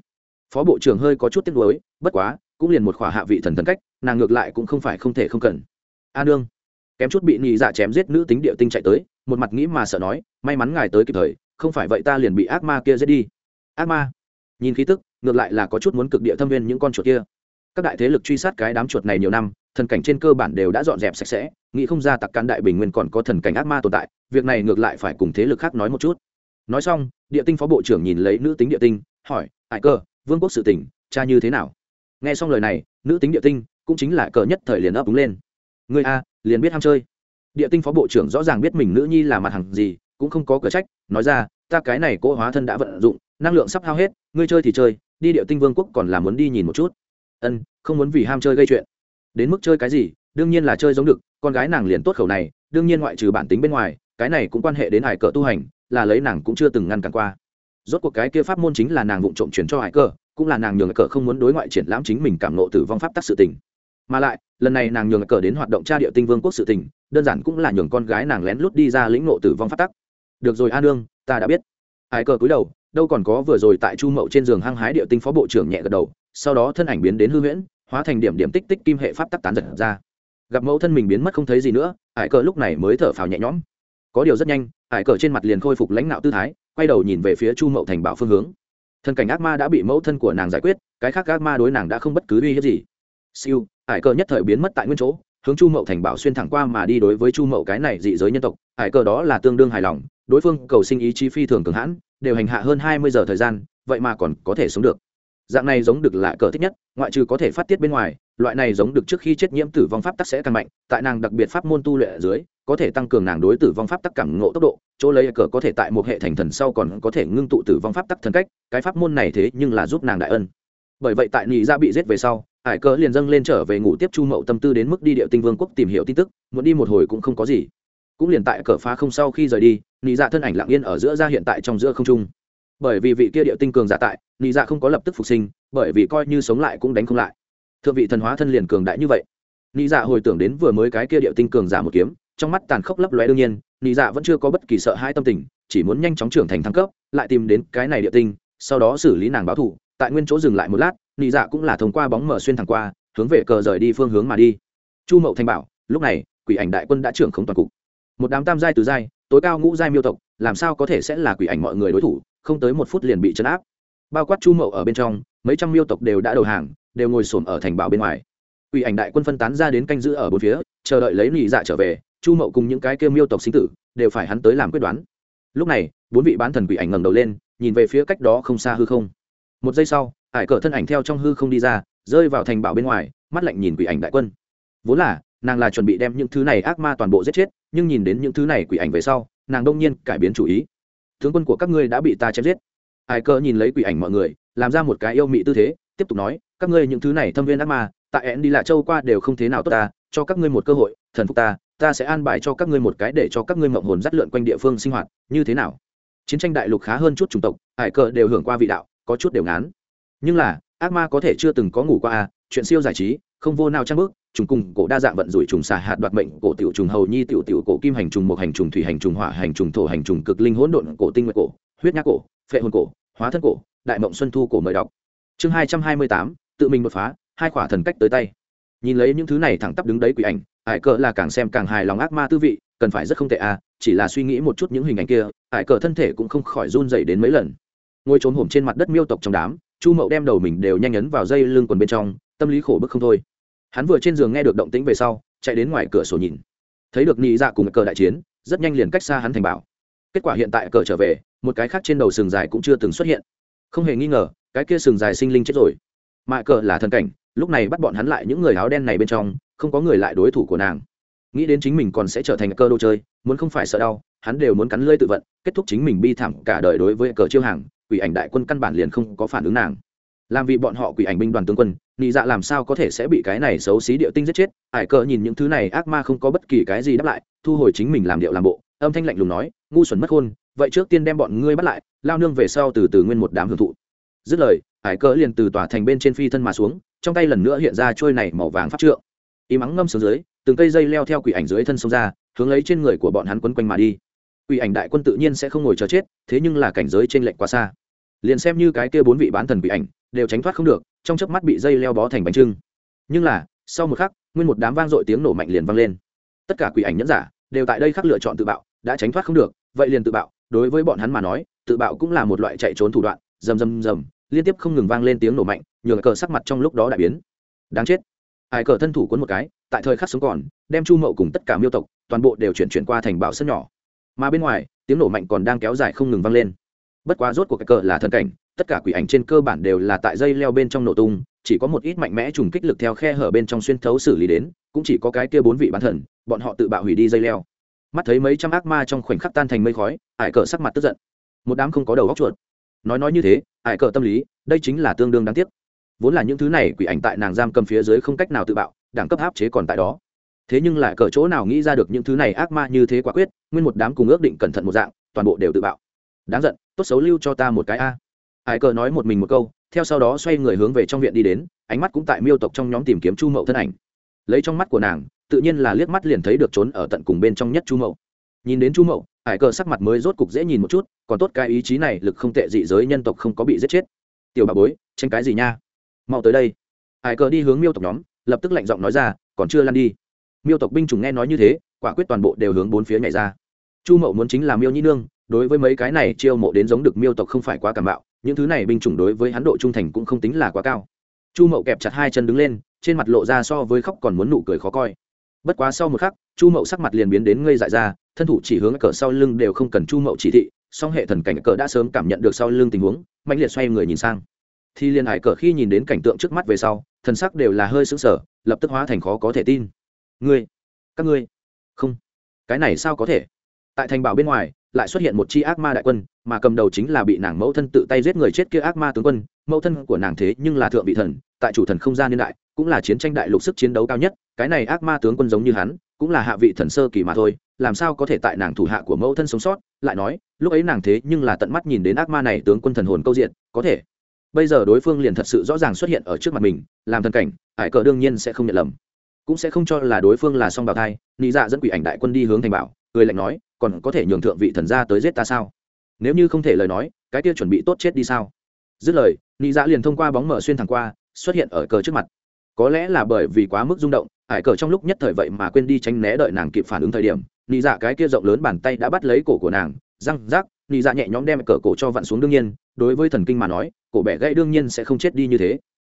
Phó bộ trưởng hơi có chút tiếc nuối, bất quá, cũng liền một khỏa hạ vị thần thần cách, nàng ngược lại cũng không phải không thể không cần. A nương, kém chút bị nị dạ chém giết nữ tính địa tinh chạy tới, một mặt nghĩ mà sợ nói, may mắn ngài tới kịp thời, không phải vậy ta liền bị ác ma kia giết đi. Ác ma? Nhìn khí tức, ngược lại là có chút muốn cực địa thâm viên những con chuột kia các đại thế lực truy sát cái đám chuột này nhiều năm, thần cảnh trên cơ bản đều đã dọn dẹp sạch sẽ, nghĩ không ra tặc cán đại bình nguyên còn có thần cảnh ác ma tồn tại, việc này ngược lại phải cùng thế lực khác nói một chút. Nói xong, địa tinh phó bộ trưởng nhìn lấy nữ tính địa tinh, hỏi ải cơ, vương quốc sự tỉnh cha như thế nào? Nghe xong lời này, nữ tính địa tinh cũng chính là cờ nhất thời liền ấp úng lên. Người a, liền biết ham chơi. Địa tinh phó bộ trưởng rõ ràng biết mình nữ nhi là mặt hàng gì, cũng không có cửa trách, nói ra, ta cái này cỗ hóa thân đã vận dụng, năng lượng sắp hao hết, ngươi chơi thì chơi, đi địa tinh vương quốc còn là muốn đi nhìn một chút ân, không muốn vì ham chơi gây chuyện. Đến mức chơi cái gì, đương nhiên là chơi giống được con gái nàng liền tốt khẩu này, đương nhiên ngoại trừ bản tính bên ngoài, cái này cũng quan hệ đến hải cờ tu hành, là lấy nàng cũng chưa từng ngăn cản qua. Rốt cuộc cái kia pháp môn chính là nàng vụng trộm chuyển cho hải cờ, cũng là nàng nhường cờ không muốn đối ngoại triển lãm chính mình cảm nộ tử vong pháp tắc sự tình. Mà lại, lần này nàng nhường cờ đến hoạt động tra địa tinh vương quốc sự tình, đơn giản cũng là nhường con gái nàng lén lút đi ra lĩnh nộ tử vong pháp tắc. Được rồi a nương, ta đã biết. Hải cờ cúi đầu, đâu còn có vừa rồi tại chu mậu trên giường hăng hái địa tinh phó bộ trưởng nhẹ gật đầu sau đó thân ảnh biến đến hư huyễn, hóa thành điểm điểm tích tích kim hệ pháp tắc tán giật ra. Gặp mẫu thân mình biến mất không thấy gì nữa, hải cờ lúc này mới thở phào nhẹ nhõm. Có điều rất nhanh, hải cờ trên mặt liền khôi phục lãnh đạo tư thái, quay đầu nhìn về phía chu mậu thành bảo phương hướng. Thân cảnh ác ma đã bị mẫu thân của nàng giải quyết, cái khác ác ma đối nàng đã không bất cứ uy hiếp gì. Siêu, hải cờ nhất thời biến mất tại nguyên chỗ, hướng chu mậu thành bảo xuyên thẳng qua mà đi đối với chu mậu cái này dị giới nhân tộc. Hải cờ đó là tương đương hài lòng, đối phương cầu sinh ý chí phi thường cường hãn, đều hành hạ hơn hai mươi giờ thời gian, vậy mà còn có thể sống được dạng này giống được là cờ thích nhất, ngoại trừ có thể phát tiết bên ngoài, loại này giống được trước khi chết nhiễm tử vong pháp tắc sẽ càng mạnh, tại nàng đặc biệt pháp môn tu luyện ở dưới, có thể tăng cường nàng đối tử vong pháp tắc cảm ngộ tốc độ, chỗ lấy cờ có thể tại một hệ thành thần sau còn có thể ngưng tụ tử vong pháp tắc thần cách, cái pháp môn này thế nhưng là giúp nàng đại ân. Bởi vậy tại nhị gia dạ bị giết về sau ải cờ liền dâng lên trở về ngủ tiếp chu mậu tâm tư đến mức đi địa tinh vương quốc tìm hiểu tin tức, muốn đi một hồi cũng không có gì. Cũng liền tại cờ phá không sau khi rời đi nhị ra dạ thân ảnh lặng yên ở giữa ra hiện tại trong giữa không trung bởi vì vị kia địa tinh cường giả tại nhị dạ không có lập tức phục sinh, bởi vì coi như sống lại cũng đánh không lại. Thượng vị thần hóa thân liền cường đại như vậy. Nhị dạ hồi tưởng đến vừa mới cái kia địa tinh cường giả một kiếm, trong mắt tàn khốc lấp lóe đương nhiên nhị dạ vẫn chưa có bất kỳ sợ hãi tâm tình, chỉ muốn nhanh chóng trưởng thành thăng cấp, lại tìm đến cái này địa tinh, sau đó xử lý nàng báo thủ. tại nguyên chỗ dừng lại một lát nhị dạ cũng là thông qua bóng mở xuyên thẳng qua, hướng về cờ rời đi phương hướng mà đi. Chu mậu thanh bảo, lúc này, quỷ ảnh đại quân đã trưởng không toàn cục. Một đám tam giai từ giai, tối cao ngũ giai miêu tộc, làm sao có thể sẽ là quỷ ảnh mọi người đối thủ? Không tới một phút liền bị chấn áp. Bao quát chu mậu ở bên trong, mấy trăm miêu tộc đều đã đầu hàng, đều ngồi xổm ở thành bảo bên ngoài. Quỷ ảnh đại quân phân tán ra đến canh giữ ở bốn phía, chờ đợi lấy nị dạ trở về, chu mậu cùng những cái kêu miêu tộc sinh tử, đều phải hắn tới làm quyết đoán. Lúc này, bốn vị bán thần quỷ ảnh ngẩng đầu lên, nhìn về phía cách đó không xa hư không. Một giây sau, ải cờ thân ảnh theo trong hư không đi ra, rơi vào thành bảo bên ngoài, mắt lạnh nhìn quỷ ảnh đại quân. Vốn là, nàng là chuẩn bị đem những thứ này ác ma toàn bộ giết chết, nhưng nhìn đến những thứ này quỷ ảnh về sau, nàng đông nhiên cải biến chủ ý tướng quân của các ngươi đã bị ta chém giết. Ai cơ nhìn lấy quỷ ảnh mọi người, làm ra một cái yêu mị tư thế, tiếp tục nói, các ngươi những thứ này thâm viên ác ma, tại én đi lạ châu qua đều không thế nào tốt ta, cho các ngươi một cơ hội, thần phục ta ta sẽ an bài cho các ngươi một cái để cho các ngươi mộng hồn dắt lượn quanh địa phương sinh hoạt, như thế nào? Chiến tranh đại lục khá hơn chút chủng tộc, hải cờ đều hưởng qua vị đạo, có chút đều ngán. Nhưng là, ác ma có thể chưa từng có ngủ qua à chuyện siêu giải trí, không vô nào trang bước trùng cùng cổ đa dạng vận rủi trùng xà hạt đoạt mệnh, cổ tiểu trùng hầu nhi, tiểu tiểu cổ kim hành trùng một hành trùng, thủy hành trùng, hỏa hành trùng, thổ hành trùng, cực linh hỗn độn cổ, tinh nguyệt cổ, huyết nhác cổ, phệ hồn cổ, hóa thân cổ, đại mộng xuân thu cổ mời đọc. Chương hai trăm hai mươi tám, tự mình đột phá, hai khỏa thần cách tới tay. Nhìn lấy những thứ này thẳng tắp đứng đấy quỷ ảnh ải cờ là càng xem càng hài lòng ác ma tư vị, cần phải rất không tệ à chỉ là suy nghĩ một chút những hình ảnh kia ải cờ thân thể cũng không khỏi run rẩy đến mấy lần. Ngồi trốn hổm trên mặt đất miêu tộc trong đám, chu mậu đem đầu mình đều nhanh nhấn vào dây lưng quần bên trong, tâm lý khổ bức không thôi hắn vừa trên giường nghe được động tĩnh về sau, chạy đến ngoài cửa sổ nhìn. Thấy được nị dạ cùng cờ đại chiến, rất nhanh liền cách xa hắn thành bảo. Kết quả hiện tại cờ trở về, một cái khác trên đầu sừng dài cũng chưa từng xuất hiện. Không hề nghi ngờ, cái kia sừng dài sinh linh chết rồi. Mạ cờ là thần cảnh, lúc này bắt bọn hắn lại những người áo đen này bên trong, không có người lại đối thủ của nàng. Nghĩ đến chính mình còn sẽ trở thành cơ đồ chơi, muốn không phải sợ đau, hắn đều muốn cắn lơi tự vận, kết thúc chính mình bi thảm cả đời đối với cờ chiêu hàng, quỷ ảnh đại quân căn bản liền không có phản ứng nàng. Làm vì bọn họ quỷ ảnh binh đoàn tướng quân nị dạ làm sao có thể sẽ bị cái này xấu xí điệu tinh giết chết? Ải cờ nhìn những thứ này ác ma không có bất kỳ cái gì đáp lại, thu hồi chính mình làm điệu làm bộ, âm thanh lạnh lùng nói, ngu xuẩn mất hôn vậy trước tiên đem bọn ngươi bắt lại, lao nương về sau từ từ nguyên một đám hưởng thụ. Dứt lời ải cờ liền từ tòa thành bên trên phi thân mà xuống, trong tay lần nữa hiện ra trôi này màu vàng phát trượng. Y mắng ngâm xuống dưới, từng cây dây leo theo quỷ ảnh dưới thân sông ra, hướng lấy trên người của bọn hắn quấn quanh mà đi. Quỷ ảnh đại quân tự nhiên sẽ không ngồi chờ chết, thế nhưng là cảnh giới trên lệnh quá xa liền xem như cái kia bốn vị bán thần bị ảnh, đều tránh thoát không được, trong chớp mắt bị dây leo bó thành bánh trưng. Nhưng là, sau một khắc, nguyên một đám vang dội tiếng nổ mạnh liền vang lên. Tất cả quỷ ảnh nhẫn giả, đều tại đây khắc lựa chọn tự bạo, đã tránh thoát không được, vậy liền tự bạo, đối với bọn hắn mà nói, tự bạo cũng là một loại chạy trốn thủ đoạn, rầm rầm rầm, liên tiếp không ngừng vang lên tiếng nổ mạnh nhường cờ sắc mặt trong lúc đó đại biến. Đáng chết. Ai cờ thân thủ cuốn một cái, tại thời khắc sống còn, đem chu mậu cùng tất cả miêu tộc, toàn bộ đều chuyển chuyển qua thành bảo sân nhỏ. Mà bên ngoài, tiếng nổ mạnh còn đang kéo dài không ngừng vang lên bất quá rốt của cái cờ là thần cảnh, tất cả quỷ ảnh trên cơ bản đều là tại dây leo bên trong nổ tung, chỉ có một ít mạnh mẽ trùng kích lực theo khe hở bên trong xuyên thấu xử lý đến, cũng chỉ có cái kia bốn vị bán thần, bọn họ tự bạo hủy đi dây leo. Mắt thấy mấy trăm ác ma trong khoảnh khắc tan thành mây khói ải cờ sắc mặt tức giận. Một đám không có đầu góc chuột. Nói nói như thế ải cờ tâm lý, đây chính là tương đương đáng tiếc. Vốn là những thứ này quỷ ảnh tại nàng giam cầm phía dưới không cách nào tự bạo, đẳng cấp áp chế còn tại đó. Thế nhưng lại cờ chỗ nào nghĩ ra được những thứ này ác ma như thế quả quyết, nguyên một đám cùng ước định cẩn thận một dạng, toàn bộ đều tự bạo. Đáng giận tốt xấu lưu cho ta một cái a. Ải cờ nói một mình một câu, theo sau đó xoay người hướng về trong viện đi đến, ánh mắt cũng tại miêu tộc trong nhóm tìm kiếm chu mậu thân ảnh. Lấy trong mắt của nàng, tự nhiên là liếc mắt liền thấy được trốn ở tận cùng bên trong nhất chu mậu. Nhìn đến chu mậu ải cờ sắc mặt mới rốt cục dễ nhìn một chút, còn tốt cái ý chí này lực không tệ dị giới nhân tộc không có bị giết chết. Tiểu bà bối, tranh cái gì nha? Mau tới đây. Ải cờ đi hướng miêu tộc nhóm, lập tức lạnh giọng nói ra, còn chưa lăn đi. Miêu tộc binh chủng nghe nói như thế, quả quyết toàn bộ đều hướng bốn phía nhảy ra. Chu mậu muốn chính là miêu nhĩ nương đối với mấy cái này chiêu mộ đến giống được miêu tộc không phải quá cảm bạo những thứ này binh chủng đối với hắn độ trung thành cũng không tính là quá cao. Chu mậu kẹp chặt hai chân đứng lên, trên mặt lộ ra so với khóc còn muốn nụ cười khó coi. Bất quá sau một khắc, chu mậu sắc mặt liền biến đến ngây dại ra, thân thủ chỉ hướng cờ sau lưng đều không cần chu mậu chỉ thị, song hệ thần cảnh cờ đã sớm cảm nhận được sau lưng tình huống, mạnh liệt xoay người nhìn sang. Thì liền hải cờ khi nhìn đến cảnh tượng trước mắt về sau, thần sắc đều là hơi sững sờ, lập tức hóa thành khó có thể tin. Ngươi, các ngươi, không, cái này sao có thể? Tại thành bảo bên ngoài lại xuất hiện một chi ác ma đại quân, mà cầm đầu chính là bị nàng mẫu thân tự tay giết người chết kia ác ma tướng quân. Mẫu thân của nàng thế nhưng là thượng vị thần, tại chủ thần không gian niên đại, cũng là chiến tranh đại lục sức chiến đấu cao nhất, cái này ác ma tướng quân giống như hắn, cũng là hạ vị thần sơ kỳ mà thôi, làm sao có thể tại nàng thủ hạ của mẫu thân sống sót? Lại nói, lúc ấy nàng thế nhưng là tận mắt nhìn đến ác ma này tướng quân thần hồn câu diện, có thể. Bây giờ đối phương liền thật sự rõ ràng xuất hiện ở trước mặt mình, làm thần cảnh, hải cờ đương nhiên sẽ không nhận lầm. Cũng sẽ không cho là đối phương là song bào thai, nị dạ dẫn quỷ ảnh đại quân đi hướng thành bảo cười lạnh nói, còn có thể nhường thượng vị thần ra tới giết ta sao? Nếu như không thể lời nói, cái kia chuẩn bị tốt chết đi sao? Dứt lời, nị dạ liền thông qua bóng mở xuyên thẳng qua, xuất hiện ở cờ trước mặt. Có lẽ là bởi vì quá mức rung động, hải cờ trong lúc nhất thời vậy mà quên đi tránh né đợi nàng kịp phản ứng thời điểm, nị dạ cái kia rộng lớn bàn tay đã bắt lấy cổ của nàng, răng, rác, nị dạ nhẹ nhõm đem cờ cổ cho vặn xuống đương nhiên, đối với thần kinh mà nói, cổ bẻ gãy đương nhiên sẽ không chết đi như thế.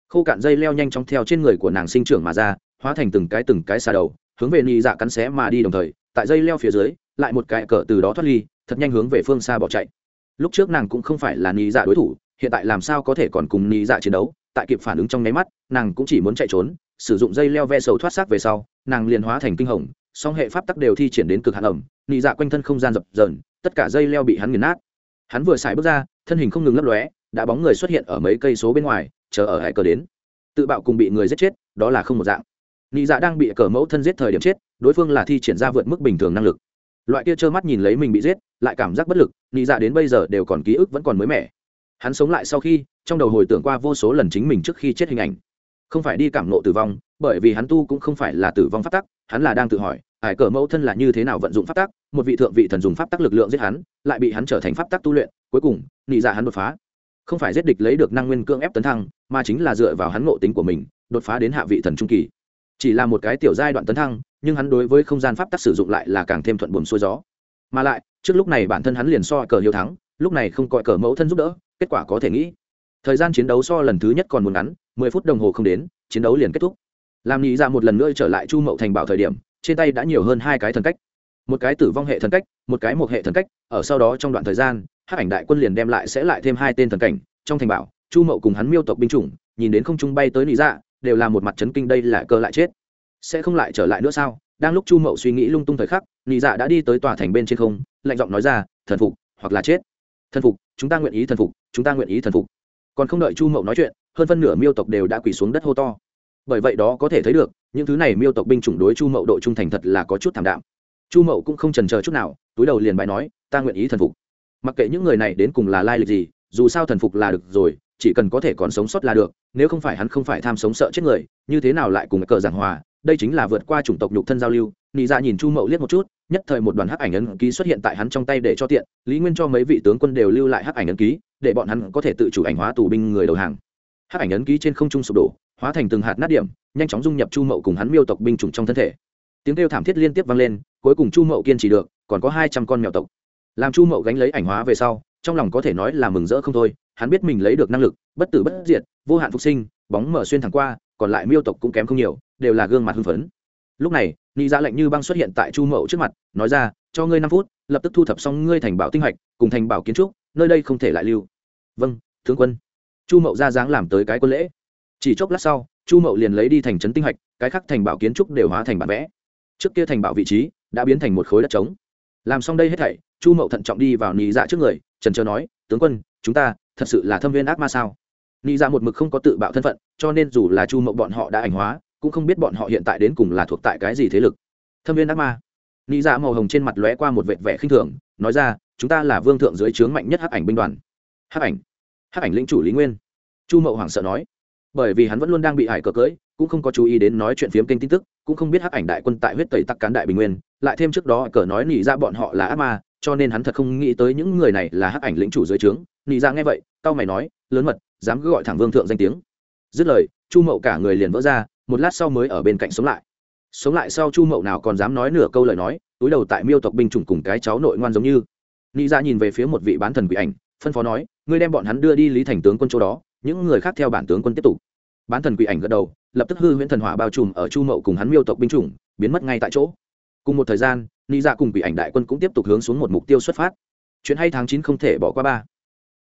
Khô cạn dây leo nhanh chóng theo trên người của nàng sinh trưởng mà ra, hóa thành từng cái từng cái xa đầu, hướng về nị dạ cắn xé mà đi đồng thời tại dây leo phía dưới, lại một cái cờ từ đó thoát ly, thật nhanh hướng về phương xa bỏ chạy. Lúc trước nàng cũng không phải là nị dạ đối thủ, hiện tại làm sao có thể còn cùng nị dạ chiến đấu? Tại kịp phản ứng trong nháy mắt, nàng cũng chỉ muốn chạy trốn, sử dụng dây leo ve sầu thoát xác về sau, nàng liền hóa thành kinh hồng, song hệ pháp tắc đều thi triển đến cực hạn ẩm, nị dạ quanh thân không gian dập dờn, tất cả dây leo bị hắn nghiền nát. Hắn vừa xài bước ra, thân hình không ngừng lấp lóe, đã bóng người xuất hiện ở mấy cây số bên ngoài, chờ ở hải cờ đến. Tự bạo cùng bị người giết chết, đó là không một dạng. Nị dạ đang bị cờ mẫu thân giết thời điểm chết đối phương là thi triển ra vượt mức bình thường năng lực. Loại kia trơ mắt nhìn lấy mình bị giết, lại cảm giác bất lực nghĩ dạ đến bây giờ đều còn ký ức vẫn còn mới mẻ. Hắn sống lại sau khi, trong đầu hồi tưởng qua vô số lần chính mình trước khi chết hình ảnh. Không phải đi cảm nộ tử vong, bởi vì hắn tu cũng không phải là tử vong phát tắc, hắn là đang tự hỏi ải cờ mẫu thân là như thế nào vận dụng pháp tắc, một vị thượng vị thần dùng pháp tắc lực lượng giết hắn, lại bị hắn trở thành pháp tắc tu luyện, cuối cùng, nị dạ hắn đột phá. Không phải giết địch lấy được năng nguyên cưỡng ép tấn thăng, mà chính là dựa vào hắn ngộ tính của mình, đột phá đến hạ vị thần trung kỳ chỉ là một cái tiểu giai đoạn tấn thăng, nhưng hắn đối với không gian pháp tắc sử dụng lại là càng thêm thuận buồm xuôi gió. Mà lại, trước lúc này bản thân hắn liền so cờ hiếu thắng, lúc này không coi cờ mẫu thân giúp đỡ, kết quả có thể nghĩ. Thời gian chiến đấu so lần thứ nhất còn muốn ngắn, mười phút đồng hồ không đến, chiến đấu liền kết thúc. Làm nghĩ ra dạ một lần nữa trở lại chu mậu thành bảo thời điểm, trên tay đã nhiều hơn hai cái thần cách. Một cái tử vong hệ thần cách, một cái một hệ thần cách, ở sau đó trong đoạn thời gian hát ảnh đại quân liền đem lại sẽ lại thêm hai tên thần cảnh. Trong thành bảo, chu mậu cùng hắn miêu tộc binh chủng, nhìn đến không trung bay tới nị dạ đều là một mặt chấn kinh đây là cơ lại chết. Sẽ không lại trở lại nữa sao? Đang lúc chu mậu suy nghĩ lung tung thời khắc, nị dạ đã đi tới tòa thành bên trên không, lạnh giọng nói ra, thần phục, hoặc là chết. Thần phục, chúng ta nguyện ý thần phục, chúng ta nguyện ý thần phục. Còn không đợi chu mậu nói chuyện, hơn phân nửa miêu tộc đều đã quỳ xuống đất hô to. Bởi vậy đó có thể thấy được, những thứ này miêu tộc binh chủng đối chu mậu độ trung thành thật là có chút thảm đạm. Chu mậu cũng không trần chờ chút nào, túi đầu liền bài nói, ta nguyện ý thần phục. Mặc kệ những người này đến cùng là lai lịch gì, dù sao thần phục là được rồi chỉ cần có thể còn sống sót là được, nếu không phải hắn không phải tham sống sợ chết người, như thế nào lại cùng cờ giảng hòa? Đây chính là vượt qua chủng tộc nhục thân giao lưu. Nị dạ nhìn chu mậu liếc một chút, nhất thời một đoàn hắc ảnh ấn ký xuất hiện tại hắn trong tay để cho tiện, lý nguyên cho mấy vị tướng quân đều lưu lại hắc ảnh ấn ký, để bọn hắn có thể tự chủ ảnh hóa tù binh người đầu hàng. Hắc ảnh ấn ký trên không trung sụp đổ, hóa thành từng hạt nát điểm, nhanh chóng dung nhập chu mậu cùng hắn miêu tộc binh chủng trong thân thể. Tiếng kêu thảm thiết liên tiếp vang lên, cuối cùng chu mậu kiên trì được, còn có hai trăm con mèo tộc. Làm chu mậu gánh lấy ảnh hóa về sau, trong lòng có thể nói là mừng rỡ không thôi hắn biết mình lấy được năng lực, bất tử bất diệt, vô hạn phục sinh, bóng mở xuyên thẳng qua, còn lại miêu tộc cũng kém không nhiều, đều là gương mặt hưng phấn. Lúc này nghĩ ra dạ lệnh như băng xuất hiện tại chu mậu trước mặt, nói ra, cho ngươi năm phút, lập tức thu thập xong ngươi thành bảo tinh hạch cùng thành bảo kiến trúc, nơi đây không thể lại lưu. Vâng tướng quân. Chu mậu ra dáng làm tới cái quân lễ. Chỉ chốc lát sau, chu mậu liền lấy đi thành trấn tinh hạch cái khác thành bảo kiến trúc đều hóa thành bản vẽ. Trước kia thành bảo vị trí đã biến thành một khối đất trống. Làm xong đây hết thảy, chu mậu thận trọng đi vào nì dạ trước người, trần trờ nói, tướng quân, chúng ta thật sự là thâm viên ác ma sao? Nghĩ ra dạ một mực không có tự bạo thân phận, cho nên dù là chu mậu bọn họ đã ảnh hóa, cũng không biết bọn họ hiện tại đến cùng là thuộc tại cái gì thế lực. Thâm viên ác ma. Nghĩ ra dạ màu hồng trên mặt lóe qua một vệt vẻ khinh thường, nói ra, chúng ta là vương thượng dưới trướng mạnh nhất hắc ảnh binh đoàn. Hắc ảnh? Hắc ảnh lĩnh chủ lý nguyên? Chu mậu hoảng sợ nói. Bởi vì hắn vẫn luôn đang bị hải cờ cưỡi, cũng không có chú ý đến nói chuyện phiếm kênh tin tức, cũng không biết hắc ảnh đại quân tại huyết tẩy tắc cán đại bình nguyên, lại thêm trước đó cờ nói nỉ ra dạ bọn họ là ác ma cho nên hắn thật không nghĩ tới những người này là hắc ảnh lĩnh chủ dưới trướng. Nị ra nghe vậy tao mày nói, lớn mật, dám cứ gọi thẳng vương thượng danh tiếng. Dứt lời, chu mậu cả người liền vỡ ra, một lát sau mới ở bên cạnh sống lại. Sống lại sau chu mậu nào còn dám nói nửa câu lời nói, túi đầu tại miêu tộc binh chủng cùng cái cháu nội ngoan giống như. Nị ra nhìn về phía một vị bán thần quỷ ảnh, phân phó nói, ngươi đem bọn hắn đưa đi lý thành tướng quân chỗ đó, những người khác theo bản tướng quân tiếp tục. Bán thần quỷ ảnh gật đầu, lập tức hư huyễn thần hỏa bao trùm ở chu mậu cùng hắn miêu tộc binh chủng, biến mất ngay tại chỗ cùng một thời gian, nị dạ cùng bị ảnh đại quân cũng tiếp tục hướng xuống một mục tiêu xuất phát. Chuyện hay tháng chín không thể bỏ qua ba.